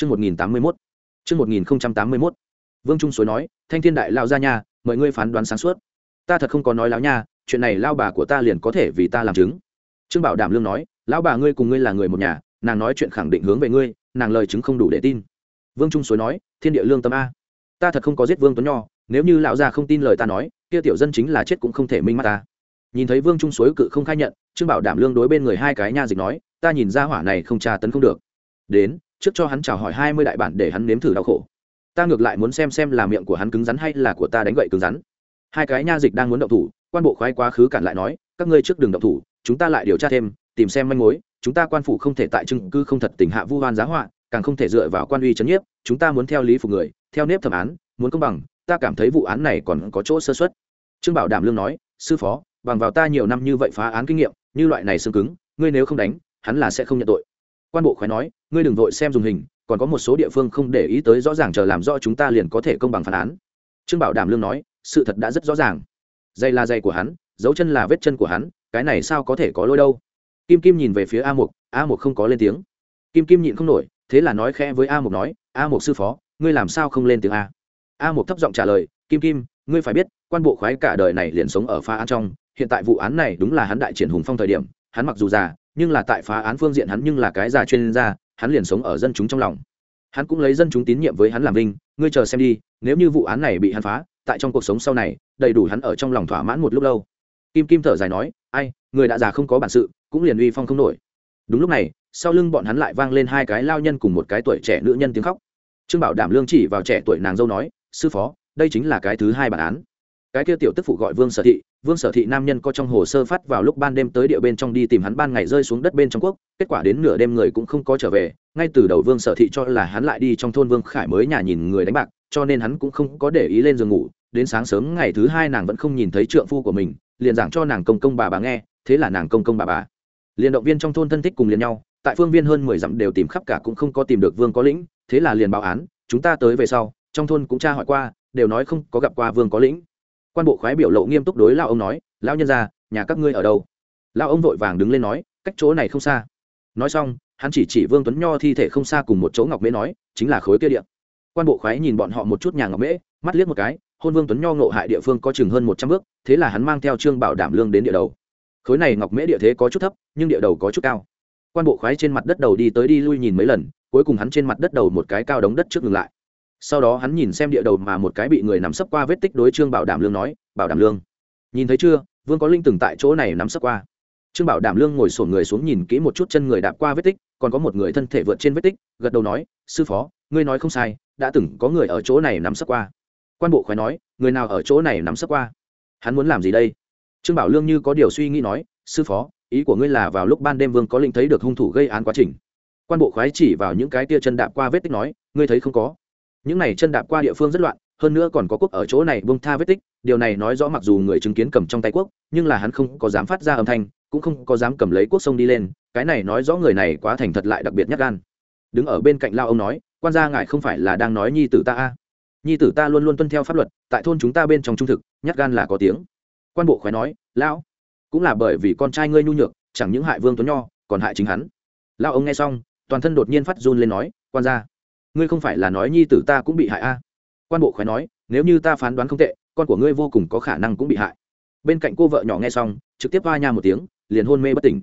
Chương 1081. Chương 1081. Vương Trung Suối nói, Thanh Thiên Đại lão gia nha, mời ngươi phán đoán sáng suốt. Ta thật không có nói lão nha, chuyện này lão bà của ta liền có thể vì ta làm chứng. Trương Bảo Đảm Lương nói, lão bà ngươi cùng ngươi là người một nhà, nàng nói chuyện khẳng định hướng về ngươi, nàng lời chứng không đủ để tin. Vương Trung Suối nói, Thiên địa lương tâm a. Ta thật không có giết Vương Tuấn Nho, nếu như lão gia không tin lời ta nói, kia tiểu dân chính là chết cũng không thể minh mắt ta. Nhìn thấy Vương Trung Suối cự không khai nhận, Trương Bảo Đảm Lương đối bên người hai cái nha dịch nói, ta nhìn ra hỏa này không tra tấn không được. Đến, trước cho hắn chào hỏi hai mươi đại bản để hắn nếm thử đau khổ. Ta ngược lại muốn xem xem là miệng của hắn cứng rắn hay là của ta đánh gậy cứng rắn. Hai cái nha dịch đang muốn động thủ, quan bộ khoái quá khứ cản lại nói, các ngươi trước đường động thủ, chúng ta lại điều tra thêm, tìm xem manh mối, chúng ta quan phủ không thể tại chứng cư không thật tình hạ vu hoan giá họa, càng không thể dựa vào quan uy chấn nhiếp, chúng ta muốn theo lý phục người, theo nếp thẩm án, muốn công bằng, ta cảm thấy vụ án này còn có chỗ sơ xuất trương bảo đảm lương nói, sư phó, bằng vào ta nhiều năm như vậy phá án kinh nghiệm, như loại này xương cứng, ngươi nếu không đánh, hắn là sẽ không nhận tội quan bộ khoái nói, ngươi đừng vội xem dùng hình, còn có một số địa phương không để ý tới rõ ràng chờ làm rõ chúng ta liền có thể công bằng phản án. Trương bảo đảm lương nói, sự thật đã rất rõ ràng. Dây là dây của hắn, dấu chân là vết chân của hắn, cái này sao có thể có lỗi đâu? Kim kim nhìn về phía a mục a mục không có lên tiếng. Kim kim nhịn không nổi, thế là nói khẽ với a mục nói, a mục sư phó, ngươi làm sao không lên tiếng a? A mục thấp giọng trả lời, kim kim, ngươi phải biết, quan bộ khoái cả đời này liền sống ở pha án trong, hiện tại vụ án này đúng là hắn đại triển hùng phong thời điểm, hắn mặc dù già nhưng là tại phá án phương diện hắn nhưng là cái già chuyên gia, hắn liền sống ở dân chúng trong lòng. Hắn cũng lấy dân chúng tín nhiệm với hắn làm vinh, ngươi chờ xem đi, nếu như vụ án này bị hắn phá, tại trong cuộc sống sau này, đầy đủ hắn ở trong lòng thỏa mãn một lúc lâu. Kim kim thở dài nói, ai, người đã già không có bản sự, cũng liền uy phong không nổi. Đúng lúc này, sau lưng bọn hắn lại vang lên hai cái lao nhân cùng một cái tuổi trẻ nữ nhân tiếng khóc. Trương bảo đảm lương chỉ vào trẻ tuổi nàng dâu nói, sư phó, đây chính là cái thứ hai bản án cái kia tiểu tức phụ gọi vương sở thị, vương sở thị nam nhân có trong hồ sơ phát vào lúc ban đêm tới địa bên trong đi tìm hắn ban ngày rơi xuống đất bên trong quốc, kết quả đến nửa đêm người cũng không có trở về, ngay từ đầu vương sở thị cho là hắn lại đi trong thôn vương khải mới nhà nhìn người đánh bạc, cho nên hắn cũng không có để ý lên giường ngủ, đến sáng sớm ngày thứ hai nàng vẫn không nhìn thấy trượng phu của mình, liền giảng cho nàng công công bà bà nghe, thế là nàng công công bà bà. Liền động viên trong thôn thân thích cùng liền nhau, tại phương viên hơn mười dặm đều tìm khắp cả cũng không có tìm được vương có lĩnh, thế là liền báo án, chúng ta tới về sau, trong thôn cũng tra hỏi qua, đều nói không có gặp qua vương có lĩnh quan bộ khoái biểu lộ nghiêm túc đối lao ông nói lao nhân ra nhà các ngươi ở đâu? Lao ông vội vàng đứng lên nói, cách chỗ này không xa. Nói xong, hắn chỉ chỉ vương tuấn nho thi thể không xa cùng một chỗ ngọc mễ nói, chính là khối kia điện quan bộ khoái nhìn bọn họ một chút nhà ngọc mễ, mắt liếc một cái, hôn vương tuấn nho ngộ hại địa phương có chừng hơn một trăm bước, thế là hắn mang theo trương bảo đảm lương đến địa đầu. Khối này ngọc mễ địa thế có chút thấp, nhưng địa đầu có chút cao. Quan bộ khoái trên mặt đất đầu đi tới đi lui nhìn mấy lần, cuối cùng hắn trên mặt đất đầu một cái cao đống đất trước ngừng lại sau đó hắn nhìn xem địa đầu mà một cái bị người nắm sấp qua vết tích đối trương bảo đảm lương nói, bảo đảm lương, nhìn thấy chưa? Vương có linh từng tại chỗ này nắm sấp qua. Trương bảo đảm lương ngồi sổn người xuống nhìn kỹ một chút chân người đạp qua vết tích, còn có một người thân thể vượt trên vết tích, gật đầu nói, sư phó, ngươi nói không sai, đã từng có người ở chỗ này nắm sấp qua. Quan bộ khoái nói, người nào ở chỗ này nắm sấp qua? Hắn muốn làm gì đây? Trương bảo lương như có điều suy nghĩ nói, sư phó, ý của ngươi là vào lúc ban đêm vương có linh thấy được hung thủ gây án quá trình. Quan bộ khoái chỉ vào những cái tia chân đạp qua vết tích nói, ngươi thấy không có những này chân đạp qua địa phương rất loạn, hơn nữa còn có quốc ở chỗ này bông tha vết tích, điều này nói rõ mặc dù người chứng kiến cầm trong tay quốc, nhưng là hắn không có dám phát ra âm thanh, cũng không có dám cầm lấy quốc sông đi lên, cái này nói rõ người này quá thành thật lại đặc biệt nhát gan. Đứng ở bên cạnh lao ông nói, quan gia ngại không phải là đang nói nhi tử ta a? Nhi tử ta luôn luôn tuân theo pháp luật, tại thôn chúng ta bên trong trung thực, nhát gan là có tiếng. Quan bộ khói nói, lão, cũng là bởi vì con trai ngươi nhu nhược, chẳng những hại vương tuấn nho, còn hại chính hắn. Lao ông nghe xong, toàn thân đột nhiên phát run lên nói, quan gia ngươi không phải là nói nhi tử ta cũng bị hại a? Quan bộ khói nói, nếu như ta phán đoán không tệ, con của ngươi vô cùng có khả năng cũng bị hại. Bên cạnh cô vợ nhỏ nghe xong, trực tiếp va nha một tiếng, liền hôn mê bất tỉnh.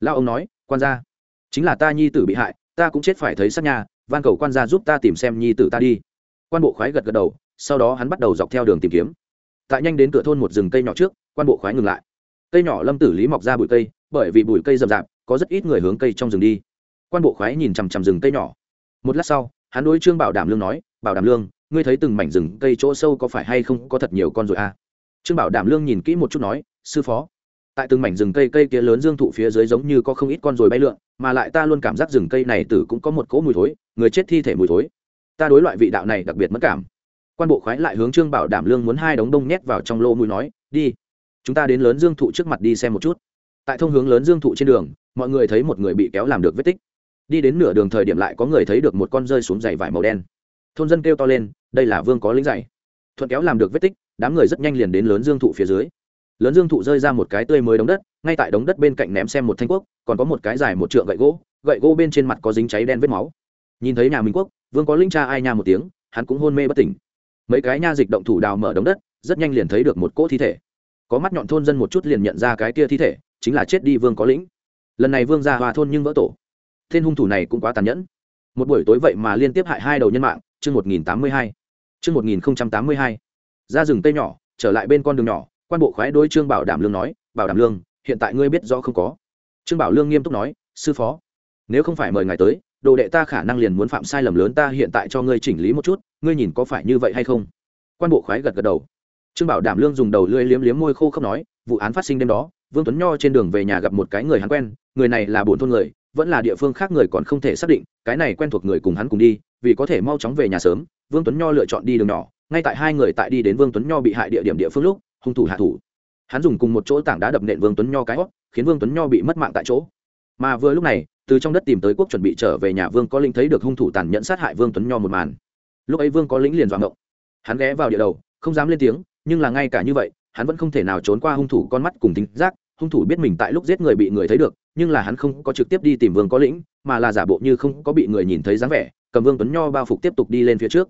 Lao ông nói, quan gia, chính là ta nhi tử bị hại, ta cũng chết phải thấy sát nhà van cầu quan gia giúp ta tìm xem nhi tử ta đi. Quan bộ khoái gật gật đầu, sau đó hắn bắt đầu dọc theo đường tìm kiếm. Tại nhanh đến cửa thôn một rừng cây nhỏ trước, quan bộ khoái ngừng lại. Cây nhỏ lâm tử lý mọc ra bụi cây, bởi vì bụi cây rậm rạp, có rất ít người hướng cây trong rừng đi. Quan bộ khoái nhìn chằm chằm rừng cây nhỏ. Một lát sau hắn đối trương bảo đảm lương nói, bảo đảm lương, ngươi thấy từng mảnh rừng cây chỗ sâu có phải hay không có thật nhiều con rồi à? Trương bảo đảm lương nhìn kỹ một chút nói, sư phó, tại từng mảnh rừng cây cây kia lớn dương thụ phía dưới giống như có không ít con rồi bay lượn, mà lại ta luôn cảm giác rừng cây này tử cũng có một cỗ mùi thối, người chết thi thể mùi thối. Ta đối loại vị đạo này đặc biệt mất cảm. Quan bộ khoái lại hướng trương bảo đảm lương muốn hai đống đông nhét vào trong lô mùi nói, đi, chúng ta đến lớn dương thụ trước mặt đi xem một chút. Tại thông hướng lớn dương thụ trên đường, mọi người thấy một người bị kéo làm được vết tích đi đến nửa đường thời điểm lại có người thấy được một con rơi xuống giày vải màu đen. Thôn dân kêu to lên, đây là vương có lính giày. Thuận kéo làm được vết tích, đám người rất nhanh liền đến lớn dương thụ phía dưới. Lớn dương thụ rơi ra một cái tươi mới đống đất, ngay tại đống đất bên cạnh ném xem một thanh quốc, còn có một cái dài một trượng gậy gỗ gậy gỗ bên trên mặt có dính cháy đen vết máu. Nhìn thấy nhà minh quốc, vương có linh cha ai nha một tiếng, hắn cũng hôn mê bất tỉnh. Mấy cái nha dịch động thủ đào mở đống đất, rất nhanh liền thấy được một cỗ thi thể. Có mắt nhọn thôn dân một chút liền nhận ra cái kia thi thể, chính là chết đi vương có lĩnh lần này vương ra hòa thôn nhưng vỡ tổ tên hung thủ này cũng quá tàn nhẫn. Một buổi tối vậy mà liên tiếp hại hai đầu nhân mạng, chương một nghìn tám mươi hai. Chương một nghìn tám mươi hai. Ra rừng tây nhỏ, trở lại bên con đường nhỏ, quan bộ khoái đôi trương bảo đảm lương nói, bảo đảm lương, hiện tại ngươi biết rõ không có. Trương bảo lương nghiêm túc nói, sư phó, nếu không phải mời ngài tới, đồ đệ ta khả năng liền muốn phạm sai lầm lớn ta hiện tại cho ngươi chỉnh lý một chút, ngươi nhìn có phải như vậy hay không? Quan bộ khoái gật gật đầu. Trương bảo đảm lương dùng đầu lưỡi liếm liếm môi khô không nói, vụ án phát sinh đêm đó, vương tuấn nho trên đường về nhà gặp một cái người hắn quen, người này là bổn thôn người vẫn là địa phương khác người còn không thể xác định, cái này quen thuộc người cùng hắn cùng đi, vì có thể mau chóng về nhà sớm, vương tuấn nho lựa chọn đi đường nhỏ, ngay tại hai người tại đi đến vương tuấn nho bị hại địa điểm địa phương lúc, hung thủ hạ thủ. Hắn dùng cùng một chỗ tảng đá đập nện vương tuấn nho cái hót khiến vương tuấn nho bị mất mạng tại chỗ. Mà vừa lúc này, từ trong đất tìm tới quốc chuẩn bị trở về nhà vương có linh thấy được hung thủ tàn nhẫn sát hại vương tuấn nho một màn. Lúc ấy vương có lĩnh liền doạng ngộng. Hắn ghé vào địa đầu, không dám lên tiếng, nhưng là ngay cả như vậy, hắn vẫn không thể nào trốn qua hung thủ con mắt cùng tính giác, hung thủ biết mình tại lúc giết người bị người thấy được nhưng là hắn không có trực tiếp đi tìm vương có lĩnh, mà là giả bộ như không có bị người nhìn thấy dáng vẻ, cầm vương tuấn nho bao phục tiếp tục đi lên phía trước.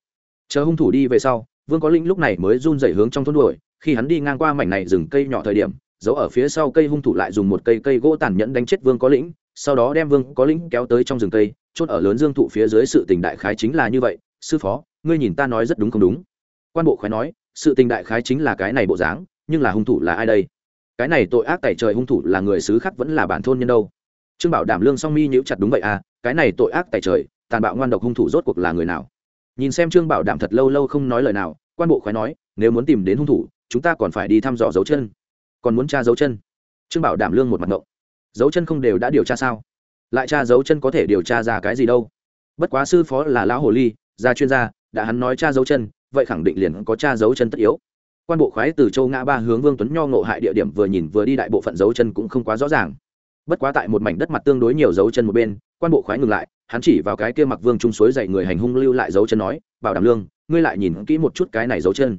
Chờ hung thủ đi về sau, vương có lĩnh lúc này mới run dậy hướng trong thôn đuổi, khi hắn đi ngang qua mảnh này rừng cây nhỏ thời điểm, giấu ở phía sau cây hung thủ lại dùng một cây cây gỗ tàn nhẫn đánh chết vương có lĩnh, sau đó đem vương có lĩnh kéo tới trong rừng cây, chốt ở lớn dương thụ phía dưới sự tình đại khái chính là như vậy. Sư phó, ngươi nhìn ta nói rất đúng không đúng? Quan bộ khói nói, sự tình đại khái chính là cái này bộ dáng, nhưng là hung thủ là ai đây? Cái này tội ác tẩy trời hung thủ là người xứ khác vẫn là bản thôn nhân đâu. Trương bảo đảm lương song mi nhíu chặt đúng vậy à cái này tội ác tẩy trời, tàn bạo ngoan độc hung thủ rốt cuộc là người nào? Nhìn xem trương bảo đảm thật lâu lâu không nói lời nào, quan bộ khói nói, nếu muốn tìm đến hung thủ, chúng ta còn phải đi thăm dò dấu chân. Còn muốn tra dấu chân? Trương bảo đảm lương một mặt ngộng. Dấu chân không đều đã điều tra sao? Lại tra dấu chân có thể điều tra ra cái gì đâu? Bất quá sư phó là lão hồ ly, gia chuyên gia, đã hắn nói tra dấu chân, vậy khẳng định liền có tra dấu chân tất yếu quan bộ khoái từ châu ngã ba hướng vương tuấn nho ngộ hại địa điểm vừa nhìn vừa đi đại bộ phận dấu chân cũng không quá rõ ràng. Bất quá tại một mảnh đất mặt tương đối nhiều dấu chân một bên quan bộ khoái ngừng lại hắn chỉ vào cái kia mặc vương trung suối dậy người hành hung lưu lại dấu chân nói bảo đảm lương ngươi lại nhìn kỹ một chút cái này dấu chân.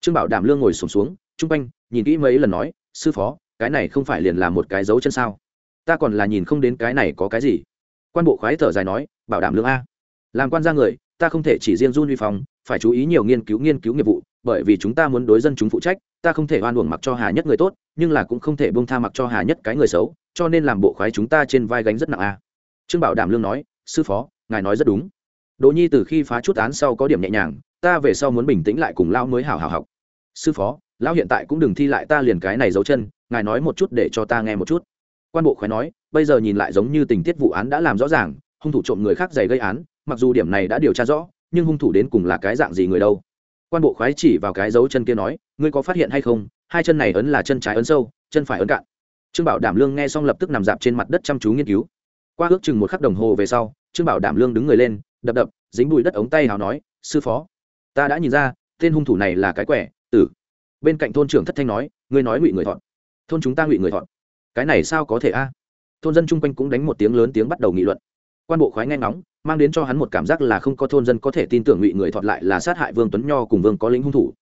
Trương bảo đảm lương ngồi sùng xuống, xuống chung quanh nhìn kỹ mấy lần nói sư phó cái này không phải liền là một cái dấu chân sao? Ta còn là nhìn không đến cái này có cái gì. Quan bộ khoái thở dài nói bảo đảm lương a làm quan gia người ta không thể chỉ riêng run vi phong phải chú ý nhiều nghiên cứu nghiên cứu nghiệp vụ bởi vì chúng ta muốn đối dân chúng phụ trách, ta không thể oan uổng mặc cho hà nhất người tốt, nhưng là cũng không thể bông tha mặc cho hà nhất cái người xấu, cho nên làm bộ khoái chúng ta trên vai gánh rất nặng a. Trương bảo đảm lương nói, sư phó, ngài nói rất đúng. Đỗ nhi từ khi phá chút án sau có điểm nhẹ nhàng, ta về sau muốn bình tĩnh lại cùng lao mới hảo hảo học. Sư phó, lão hiện tại cũng đừng thi lại ta liền cái này giấu chân, ngài nói một chút để cho ta nghe một chút. Quan bộ khói nói, bây giờ nhìn lại giống như tình tiết vụ án đã làm rõ ràng, hung thủ trộm người khác giày gây án, mặc dù điểm này đã điều tra rõ, nhưng hung thủ đến cùng là cái dạng gì người đâu? Quan bộ khoái chỉ vào cái dấu chân kia nói, ngươi có phát hiện hay không? Hai chân này ấn là chân trái ấn sâu, chân phải ấn cạn. Trương bảo đảm lương nghe xong lập tức nằm dạp trên mặt đất chăm chú nghiên cứu. Qua ước chừng một khắc đồng hồ về sau, trương bảo đảm lương đứng người lên, đập đập, dính bụi đất ống tay hào nói, sư phó, ta đã nhìn ra, tên hung thủ này là cái quẻ, tử. Bên cạnh thôn trưởng thất thanh nói, ngươi nói ngụy người thọn. Thôn chúng ta ngụy người thọn. Cái này sao có thể a? Thôn dân chung quanh cũng đánh một tiếng lớn tiếng bắt đầu nghị luận. Quan bộ khoái nghe ngóng mang đến cho hắn một cảm giác là không có thôn dân có thể tin tưởng ngụy người thọt lại là sát hại vương tuấn nho cùng vương có lính hung thủ.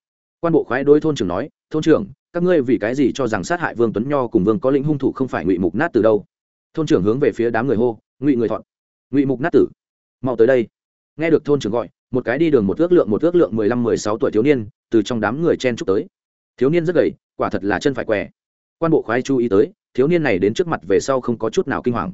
Quan bộ khoái đối thôn trưởng nói, thôn trưởng, các ngươi vì cái gì cho rằng sát hại vương tuấn nho cùng vương có lĩnh hung thủ không phải ngụy mục nát từ đâu? Thôn trưởng hướng về phía đám người hô, ngụy người thọt, ngụy mục nát tử, mau tới đây. Nghe được thôn trưởng gọi, một cái đi đường một ước lượng một ước lượng mười lăm, mười sáu tuổi thiếu niên từ trong đám người chen chúc tới. Thiếu niên rất gầy, quả thật là chân phải què. Quan bộ khoái chú ý tới, thiếu niên này đến trước mặt về sau không có chút nào kinh hoàng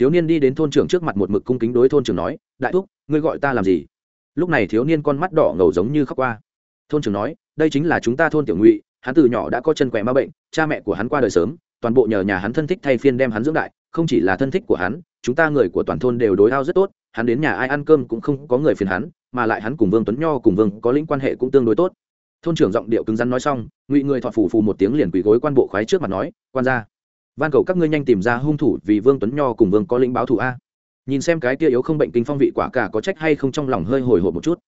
thiếu niên đi đến thôn trưởng trước mặt một mực cung kính đối thôn trưởng nói, đại thúc, ngươi gọi ta làm gì? Lúc này thiếu niên con mắt đỏ ngầu giống như khóc qua. Thôn trưởng nói, đây chính là chúng ta thôn tiểu ngụy, hắn từ nhỏ đã có chân quẹ ma bệnh, cha mẹ của hắn qua đời sớm, toàn bộ nhờ nhà hắn thân thích thay phiên đem hắn dưỡng đại, không chỉ là thân thích của hắn, chúng ta người của toàn thôn đều đối ao rất tốt, hắn đến nhà ai ăn cơm cũng không có người phiền hắn, mà lại hắn cùng vương tuấn nho cùng vương có lĩnh quan hệ cũng tương đối tốt. Thôn trưởng giọng điệu cứng rắn nói xong, ngụy người thọ phủ phù một tiếng liền quỳ gối quan bộ khoái trước mặt nói, quan ra van cầu các ngươi nhanh tìm ra hung thủ vì vương tuấn nho cùng vương có lĩnh báo thù a. Nhìn xem cái kia yếu không bệnh kinh phong vị quả cả có trách hay không trong lòng hơi hồi hộp một chút.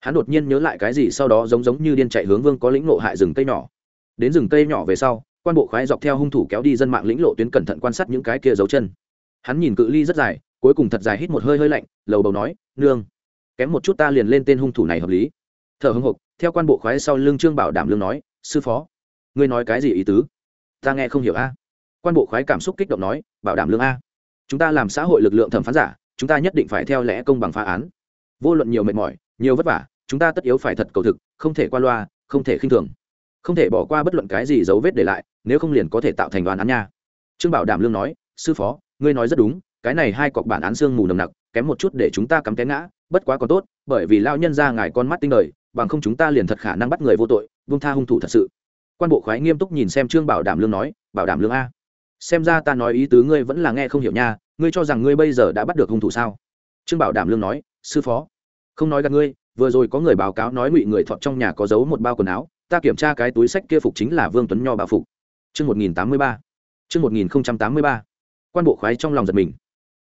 Hắn đột nhiên nhớ lại cái gì sau đó giống giống như điên chạy hướng vương có lĩnh nộ hại rừng cây nhỏ. Đến rừng cây nhỏ về sau, quan bộ khoái dọc theo hung thủ kéo đi dân mạng lĩnh lộ tuyến cẩn thận quan sát những cái kia dấu chân. Hắn nhìn cự ly rất dài, cuối cùng thật dài hít một hơi hơi lạnh, lầu bầu nói, nương, kém một chút ta liền lên tên hung thủ này hợp lý. Thở hưng hục theo quan bộ khoái sau lưng trương bảo đảm lương nói, sư phó, ngươi nói cái gì ý tứ? Ta nghe không hiểu a quan bộ khoái cảm xúc kích động nói, bảo đảm lương a. Chúng ta làm xã hội lực lượng thẩm phán giả, chúng ta nhất định phải theo lẽ công bằng phá án. Vô luận nhiều mệt mỏi, nhiều vất vả, chúng ta tất yếu phải thật cầu thực, không thể qua loa, không thể khinh thường. Không thể bỏ qua bất luận cái gì dấu vết để lại, nếu không liền có thể tạo thành đoàn án nha. Trương bảo đảm lương nói, sư phó, ngươi nói rất đúng, cái này hai cọc bản án xương mù nồng nặc, kém một chút để chúng ta cắm té ngã, bất quá còn tốt, bởi vì lao nhân ra ngài con mắt tinh đời, bằng không chúng ta liền thật khả năng bắt người vô tội vung tha hung thủ thật sự. Quan bộ khoái nghiêm túc nhìn xem trương bảo đảm lương nói, bảo đảm lương a xem ra ta nói ý tứ ngươi vẫn là nghe không hiểu nha, ngươi cho rằng ngươi bây giờ đã bắt được hung thủ sao? Trương bảo đảm lương nói, sư phó, không nói gặp ngươi, vừa rồi có người báo cáo nói ngụy người thọt trong nhà có giấu một bao quần áo, ta kiểm tra cái túi sách kia phục chính là vương tuấn nho bà phục. Chương một nghìn tám mươi ba. Chương một nghìn tám mươi ba. Quan bộ khoái trong lòng giật mình.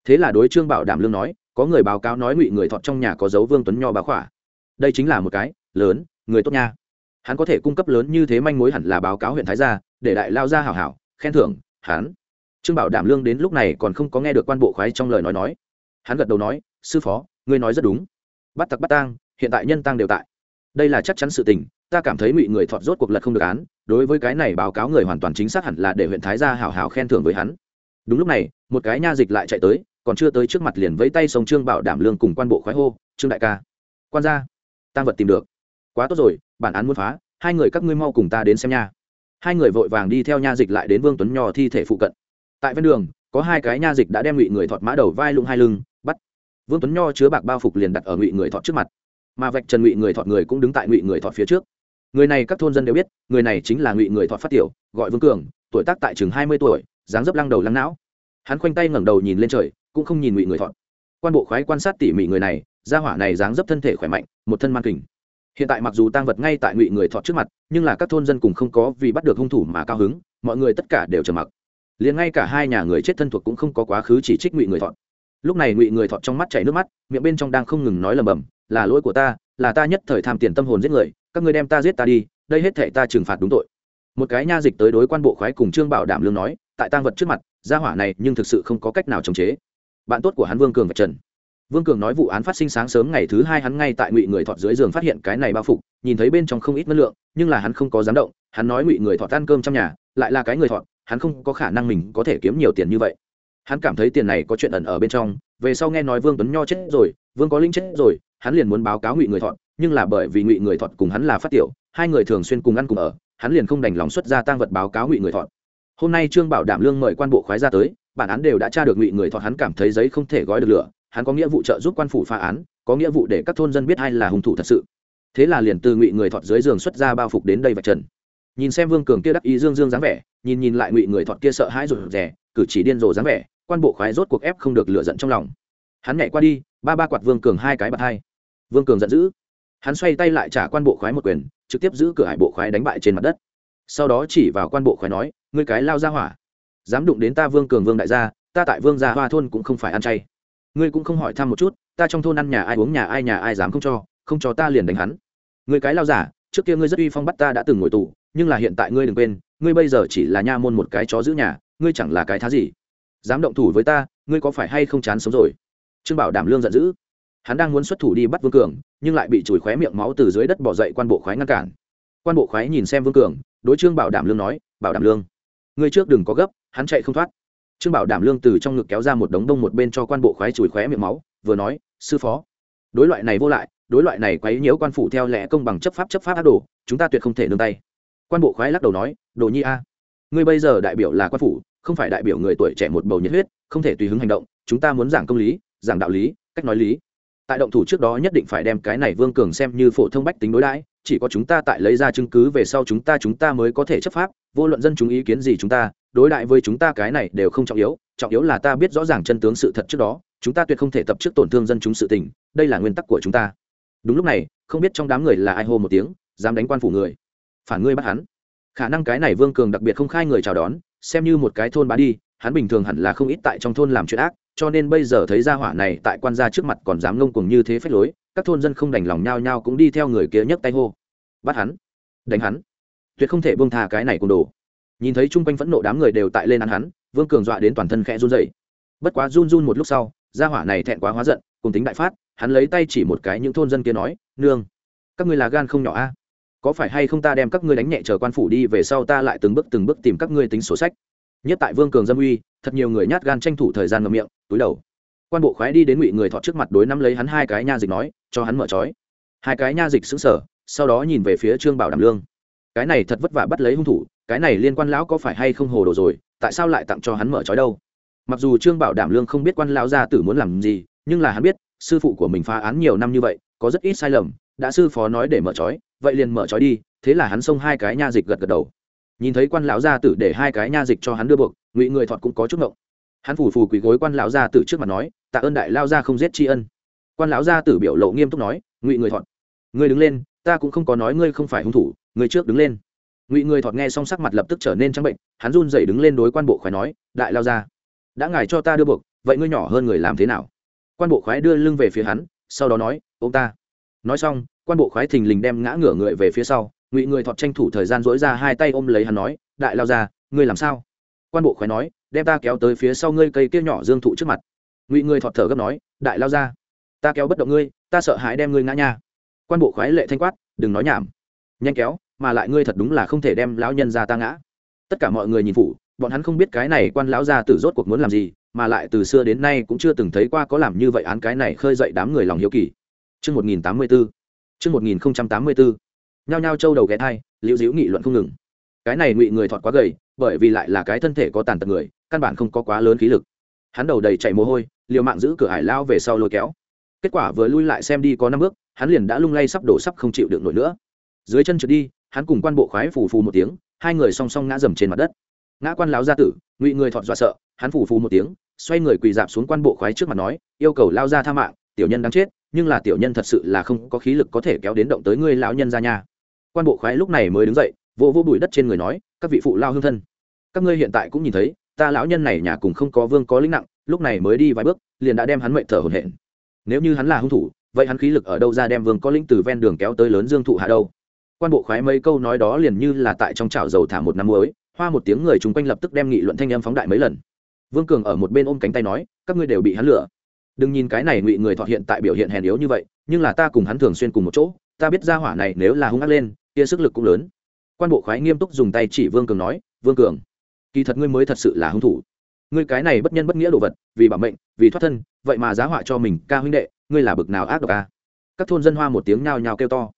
Thế là đối trương bảo đảm lương nói, có người báo cáo nói ngụy người thọt trong nhà có dấu vương tuấn nho bà khỏa. Đây chính là một cái, lớn, người tốt nha. Hắn có thể cung cấp lớn như thế manh mối hẳn là báo cáo huyện thái gia, để đại lao ra hảo hảo, khen thưởng hắn. Trương bảo đảm lương đến lúc này còn không có nghe được quan bộ khoái trong lời nói nói. Hắn gật đầu nói, sư phó, ngươi nói rất đúng. Bắt tặc bắt tang, hiện tại nhân tăng đều tại. Đây là chắc chắn sự tình, ta cảm thấy ngụy người thọt rốt cuộc lật không được án, đối với cái này báo cáo người hoàn toàn chính xác hẳn là để huyện thái gia hảo hảo khen thưởng với hắn. Đúng lúc này, một cái nha dịch lại chạy tới, còn chưa tới trước mặt liền vẫy tay sông trương bảo đảm lương cùng quan bộ khoái hô, trương đại ca, quan gia tăng vật tìm được. Quá tốt rồi, bản án muốn phá, hai người các ngươi mau cùng ta đến xem nha hai người vội vàng đi theo nha dịch lại đến vương tuấn nho thi thể phụ cận. Tại ven đường, có hai cái nha dịch đã đem ngụy người thọt mã đầu vai lụng hai lưng, bắt. Vương tuấn nho chứa bạc bao phục liền đặt ở ngụy người thọt trước mặt. Mà vạch trần ngụy người thọt người cũng đứng tại ngụy người thọt phía trước. Người này các thôn dân đều biết, người này chính là ngụy người thọt phát tiểu, gọi vương cường, tuổi tác tại chừng hai mươi tuổi, dáng dấp lăng đầu lăng não. Hắn khoanh tay ngẩng đầu nhìn lên trời, cũng không nhìn ngụy người thọt. Quan bộ khoái quan sát tỉ mỉ người này, gia hỏa này dáng dấp thân thể khỏe mạnh, một thân man kình hiện tại mặc dù tăng vật ngay tại ngụy người thọ trước mặt, nhưng là các thôn dân cùng không có vì bắt được hung thủ mà cao hứng, mọi người tất cả đều trầm mặc. Liền ngay cả hai nhà người chết thân thuộc cũng không có quá khứ chỉ trích ngụy người thọ. Lúc này ngụy người thọ trong mắt chảy nước mắt, miệng bên trong đang không ngừng nói lầm bầm, là lỗi của ta, là ta nhất thời tham tiền tâm hồn giết người, các ngươi đem ta giết ta đi, đây hết thể ta trừng phạt đúng tội. Một cái nha dịch tới đối quan bộ khoái cùng trương bảo đảm lương nói, tại tăng vật trước mặt, gia hỏa này nhưng thực sự không có cách nào chống chế. Bạn tốt của hắn vương cường và trần vương cường nói vụ án phát sinh sáng sớm ngày thứ hai hắn ngay tại ngụy người thọt dưới giường phát hiện cái này bao phục, nhìn thấy bên trong không ít ngân lượng, nhưng là hắn không có dám động, hắn nói ngụy người thọt ăn cơm trong nhà, lại là cái người thọt, hắn không có khả năng mình có thể kiếm nhiều tiền như vậy. Hắn cảm thấy tiền này có chuyện ẩn ở bên trong, về sau nghe nói vương tuấn nho chết rồi, vương có linh chết rồi, hắn liền muốn báo cáo ngụy người thọt, nhưng là bởi vì ngụy người thọt cùng hắn là phát tiểu, hai người thường xuyên cùng ăn cùng ở, hắn liền không đành lòng xuất ra tăng vật báo cáo ngụy người thọt. Hôm nay trương bảo đảm lương mời quan bộ khoái ra tới, bản án đều đã tra được ngụy người thọt, hắn cảm thấy giấy không thể gói được lửa hắn có nghĩa vụ trợ giúp quan phủ phá án, có nghĩa vụ để các thôn dân biết ai là hung thủ thật sự. Thế là liền từ ngụy người thọt dưới giường xuất ra bao phục đến đây vạch trần. Nhìn xem vương cường kia đắc ý dương dương dáng vẻ, nhìn nhìn lại ngụy người thọt kia sợ hãi rụt rè, cử chỉ điên rồ dáng vẻ, quan bộ khoái rốt cuộc ép không được lựa giận trong lòng. Hắn nhảy qua đi, ba ba quạt vương cường hai cái bạt hai. Vương cường giận dữ. Hắn xoay tay lại trả quan bộ khoái một quyền, trực tiếp giữ cửa hải bộ khoái đánh bại trên mặt đất. Sau đó chỉ vào quan bộ khoái nói, ngươi cái lao ra hỏa, dám đụng đến ta vương cường vương đại gia, ta tại vương gia hoa thôn cũng không phải ăn chay ngươi cũng không hỏi thăm một chút, ta trong thôn ăn nhà ai uống nhà ai nhà ai dám không cho không cho ta liền đánh hắn. Ngươi cái lao giả, trước kia ngươi rất uy phong bắt ta đã từng ngồi tù, nhưng là hiện tại ngươi đừng quên, ngươi bây giờ chỉ là nha môn một cái chó giữ nhà, ngươi chẳng là cái thá gì. Dám động thủ với ta, ngươi có phải hay không chán sống rồi? Trương bảo đảm lương giận dữ. Hắn đang muốn xuất thủ đi bắt vương cường, nhưng lại bị chùi khóe miệng máu từ dưới đất bỏ dậy quan bộ khoái ngăn cản. Quan bộ khoái nhìn xem vương cường, đối trương bảo đảm lương nói, bảo đảm lương, ngươi trước đừng có gấp, hắn chạy không thoát trương bảo đảm lương từ trong ngực kéo ra một đống đông một bên cho quan bộ khoái chùi khóe miệng máu, vừa nói, sư phó, đối loại này vô lại, đối loại này quấy nhiễu quan phủ theo lẽ công bằng chấp pháp chấp pháp ác đồ, chúng ta tuyệt không thể nương tay. Quan bộ khoái lắc đầu nói, đồ nhi a, ngươi bây giờ đại biểu là quan phủ, không phải đại biểu người tuổi trẻ một bầu nhiệt huyết, không thể tùy hứng hành động, chúng ta muốn giảng công lý, giảng đạo lý, cách nói lý. Tại động thủ trước đó nhất định phải đem cái này vương cường xem như phổ thông bách tính đối đãi, chỉ có chúng ta tại lấy ra chứng cứ về sau chúng ta chúng ta mới có thể chấp pháp, vô luận dân chúng ý kiến gì chúng ta đối đại với chúng ta cái này đều không trọng yếu trọng yếu là ta biết rõ ràng chân tướng sự thật trước đó, chúng ta tuyệt không thể tập trước tổn thương dân chúng sự tình, đây là nguyên tắc của chúng ta. Đúng lúc này, không biết trong đám người là ai hô một tiếng, dám đánh quan phủ người. Phản ngươi bắt hắn. Khả năng cái này vương cường đặc biệt không khai người chào đón, xem như một cái thôn bá đi, hắn bình thường hẳn là không ít tại trong thôn làm chuyện ác, cho nên bây giờ thấy gia hỏa này tại quan gia trước mặt còn dám ngông cuồng như thế phách lối, các thôn dân không đành lòng nhao nhao cũng đi theo người kia nhấc tay hô. Bắt hắn. Đánh hắn. Tuyệt không thể buông thà cái này cùng đồ nhìn thấy chung quanh phẫn nộ đám người đều tại lên ăn hắn, vương cường dọa đến toàn thân khẽ run dậy bất quá run run một lúc sau, gia hỏa này thẹn quá hóa giận, cùng tính đại phát, hắn lấy tay chỉ một cái những thôn dân kia nói, nương, các ngươi là gan không nhỏ a. Có phải hay không ta đem các ngươi đánh nhẹ chờ quan phủ đi về sau ta lại từng bước từng bước tìm các ngươi tính sổ sách? Nhất tại vương cường dâm uy, thật nhiều người nhát gan tranh thủ thời gian ngậm miệng, túi đầu. Quan bộ khoái đi đến ngụy người thọ trước mặt đối nắm lấy hắn hai cái nha dịch nói, cho hắn mở trói. Hai cái nha dịch xứng sở sau đó nhìn về phía trương bảo đảm lương. Cái này thật vất vả bắt lấy hung thủ cái này liên quan lão có phải hay không hồ đồ rồi, tại sao lại tặng cho hắn mở trói đâu? Mặc dù trương bảo đảm lương không biết quan lão gia tử muốn làm gì, nhưng là hắn biết, sư phụ của mình phá án nhiều năm như vậy, có rất ít sai lầm, đã sư phó nói để mở trói, vậy liền mở trói đi, thế là hắn xông hai cái nha dịch gật gật đầu. Nhìn thấy quan lão gia tử để hai cái nha dịch cho hắn đưa buộc, ngụy người thọt cũng có chút ngộng. Hắn phủ phù quỳ gối quan lão gia tử trước mặt nói, tạ ơn đại lao gia không giết tri ân. Quan lão gia tử biểu lộ nghiêm túc nói, ngụy người thọt, ngươi đứng lên, ta cũng không có nói ngươi không phải hung thủ, ngươi trước đứng lên ngụy người thọt nghe xong sắc mặt lập tức trở nên trắng bệnh, hắn run dậy đứng lên đối quan bộ khoái nói, đại lao gia đã ngài cho ta đưa buộc, vậy ngươi nhỏ hơn người làm thế nào? Quan bộ khoái đưa lưng về phía hắn, sau đó nói, ông ta. Nói xong, quan bộ khoái thình lình đem ngã ngửa người về phía sau, ngụy người thọt tranh thủ thời gian dỗi ra hai tay ôm lấy hắn nói, đại lao ra, ngươi làm sao? Quan bộ khoái nói, đem ta kéo tới phía sau ngươi cây kia nhỏ dương thụ trước mặt. Ngụy người thọt thở gấp nói, đại lao ra, ta kéo bất động ngươi, ta sợ hãi đem ngươi ngã nha. Quan bộ khoái lệ thanh quát, đừng nói nhảm. Nhanh kéo mà lại ngươi thật đúng là không thể đem lão nhân ra ta ngã tất cả mọi người nhìn phụ, bọn hắn không biết cái này quan lão gia tử rốt cuộc muốn làm gì mà lại từ xưa đến nay cũng chưa từng thấy qua có làm như vậy án cái này khơi dậy đám người lòng hiếu kỳ Chương 1084. Chương 1084. Nhao nhao châu đầu ghé thai, liễu diễu nghị luận không ngừng. Cái này ngụy người thọt quá gầy, bởi vì lại là cái thân thể có tàn tật người, căn bản không có quá lớn khí lực. Hắn đầu đầy chảy mồ hôi, liều mạng giữ cửa hải lao về sau lôi kéo. Kết quả vừa lui lại xem đi có năm bước, hắn liền đã lung lay sắp đổ sắp không chịu được nổi nữa. Dưới chân trượt đi, hắn cùng quan bộ khoái phù phù một tiếng, hai người song song ngã dầm trên mặt đất. Ngã quan lão gia tử, ngụy người thọt dọa sợ, hắn phù phù một tiếng, xoay người quỳ dạp xuống quan bộ khoái trước mặt nói, yêu cầu lao ra tha mạng, tiểu nhân đáng chết, nhưng là tiểu nhân thật sự là không có khí lực có thể kéo đến động tới ngươi lão nhân ra nhà quan bộ khoái lúc này mới đứng dậy vỗ vỗ bụi đất trên người nói các vị phụ lao hương thân các ngươi hiện tại cũng nhìn thấy ta lão nhân này nhà cùng không có vương có lĩnh nặng lúc này mới đi vài bước liền đã đem hắn mệnh thở hổn hển. Nếu như hắn là hung thủ vậy hắn khí lực ở đâu ra đem vương có lĩnh từ ven đường kéo tới lớn dương thụ hạ đâu? Quan bộ khoái mấy câu nói đó liền như là tại trong chảo dầu thả một năm muối, hoa một tiếng người chung quanh lập tức đem nghị luận thanh âm phóng đại mấy lần. Vương cường ở một bên ôm cánh tay nói, các ngươi đều bị hắn lửa đừng nhìn cái này ngụy người thọ hiện tại biểu hiện hèn yếu như vậy, nhưng là ta cùng hắn thường xuyên cùng một chỗ, ta biết ra hỏa này nếu là hung ác lên, kia sức lực cũng lớn. Quan bộ khoái nghiêm túc dùng tay chỉ vương cường nói, vương cường, kỳ thật ngươi mới thật sự là hung thủ. Ngươi cái này bất nhân bất nghĩa đồ vật, vì bảo mệnh, vì thoát thân, vậy mà giá họa cho mình ca huynh đệ, ngươi là bực nào ác độc ca các thôn dân hoa một tiếng nhao nhao kêu to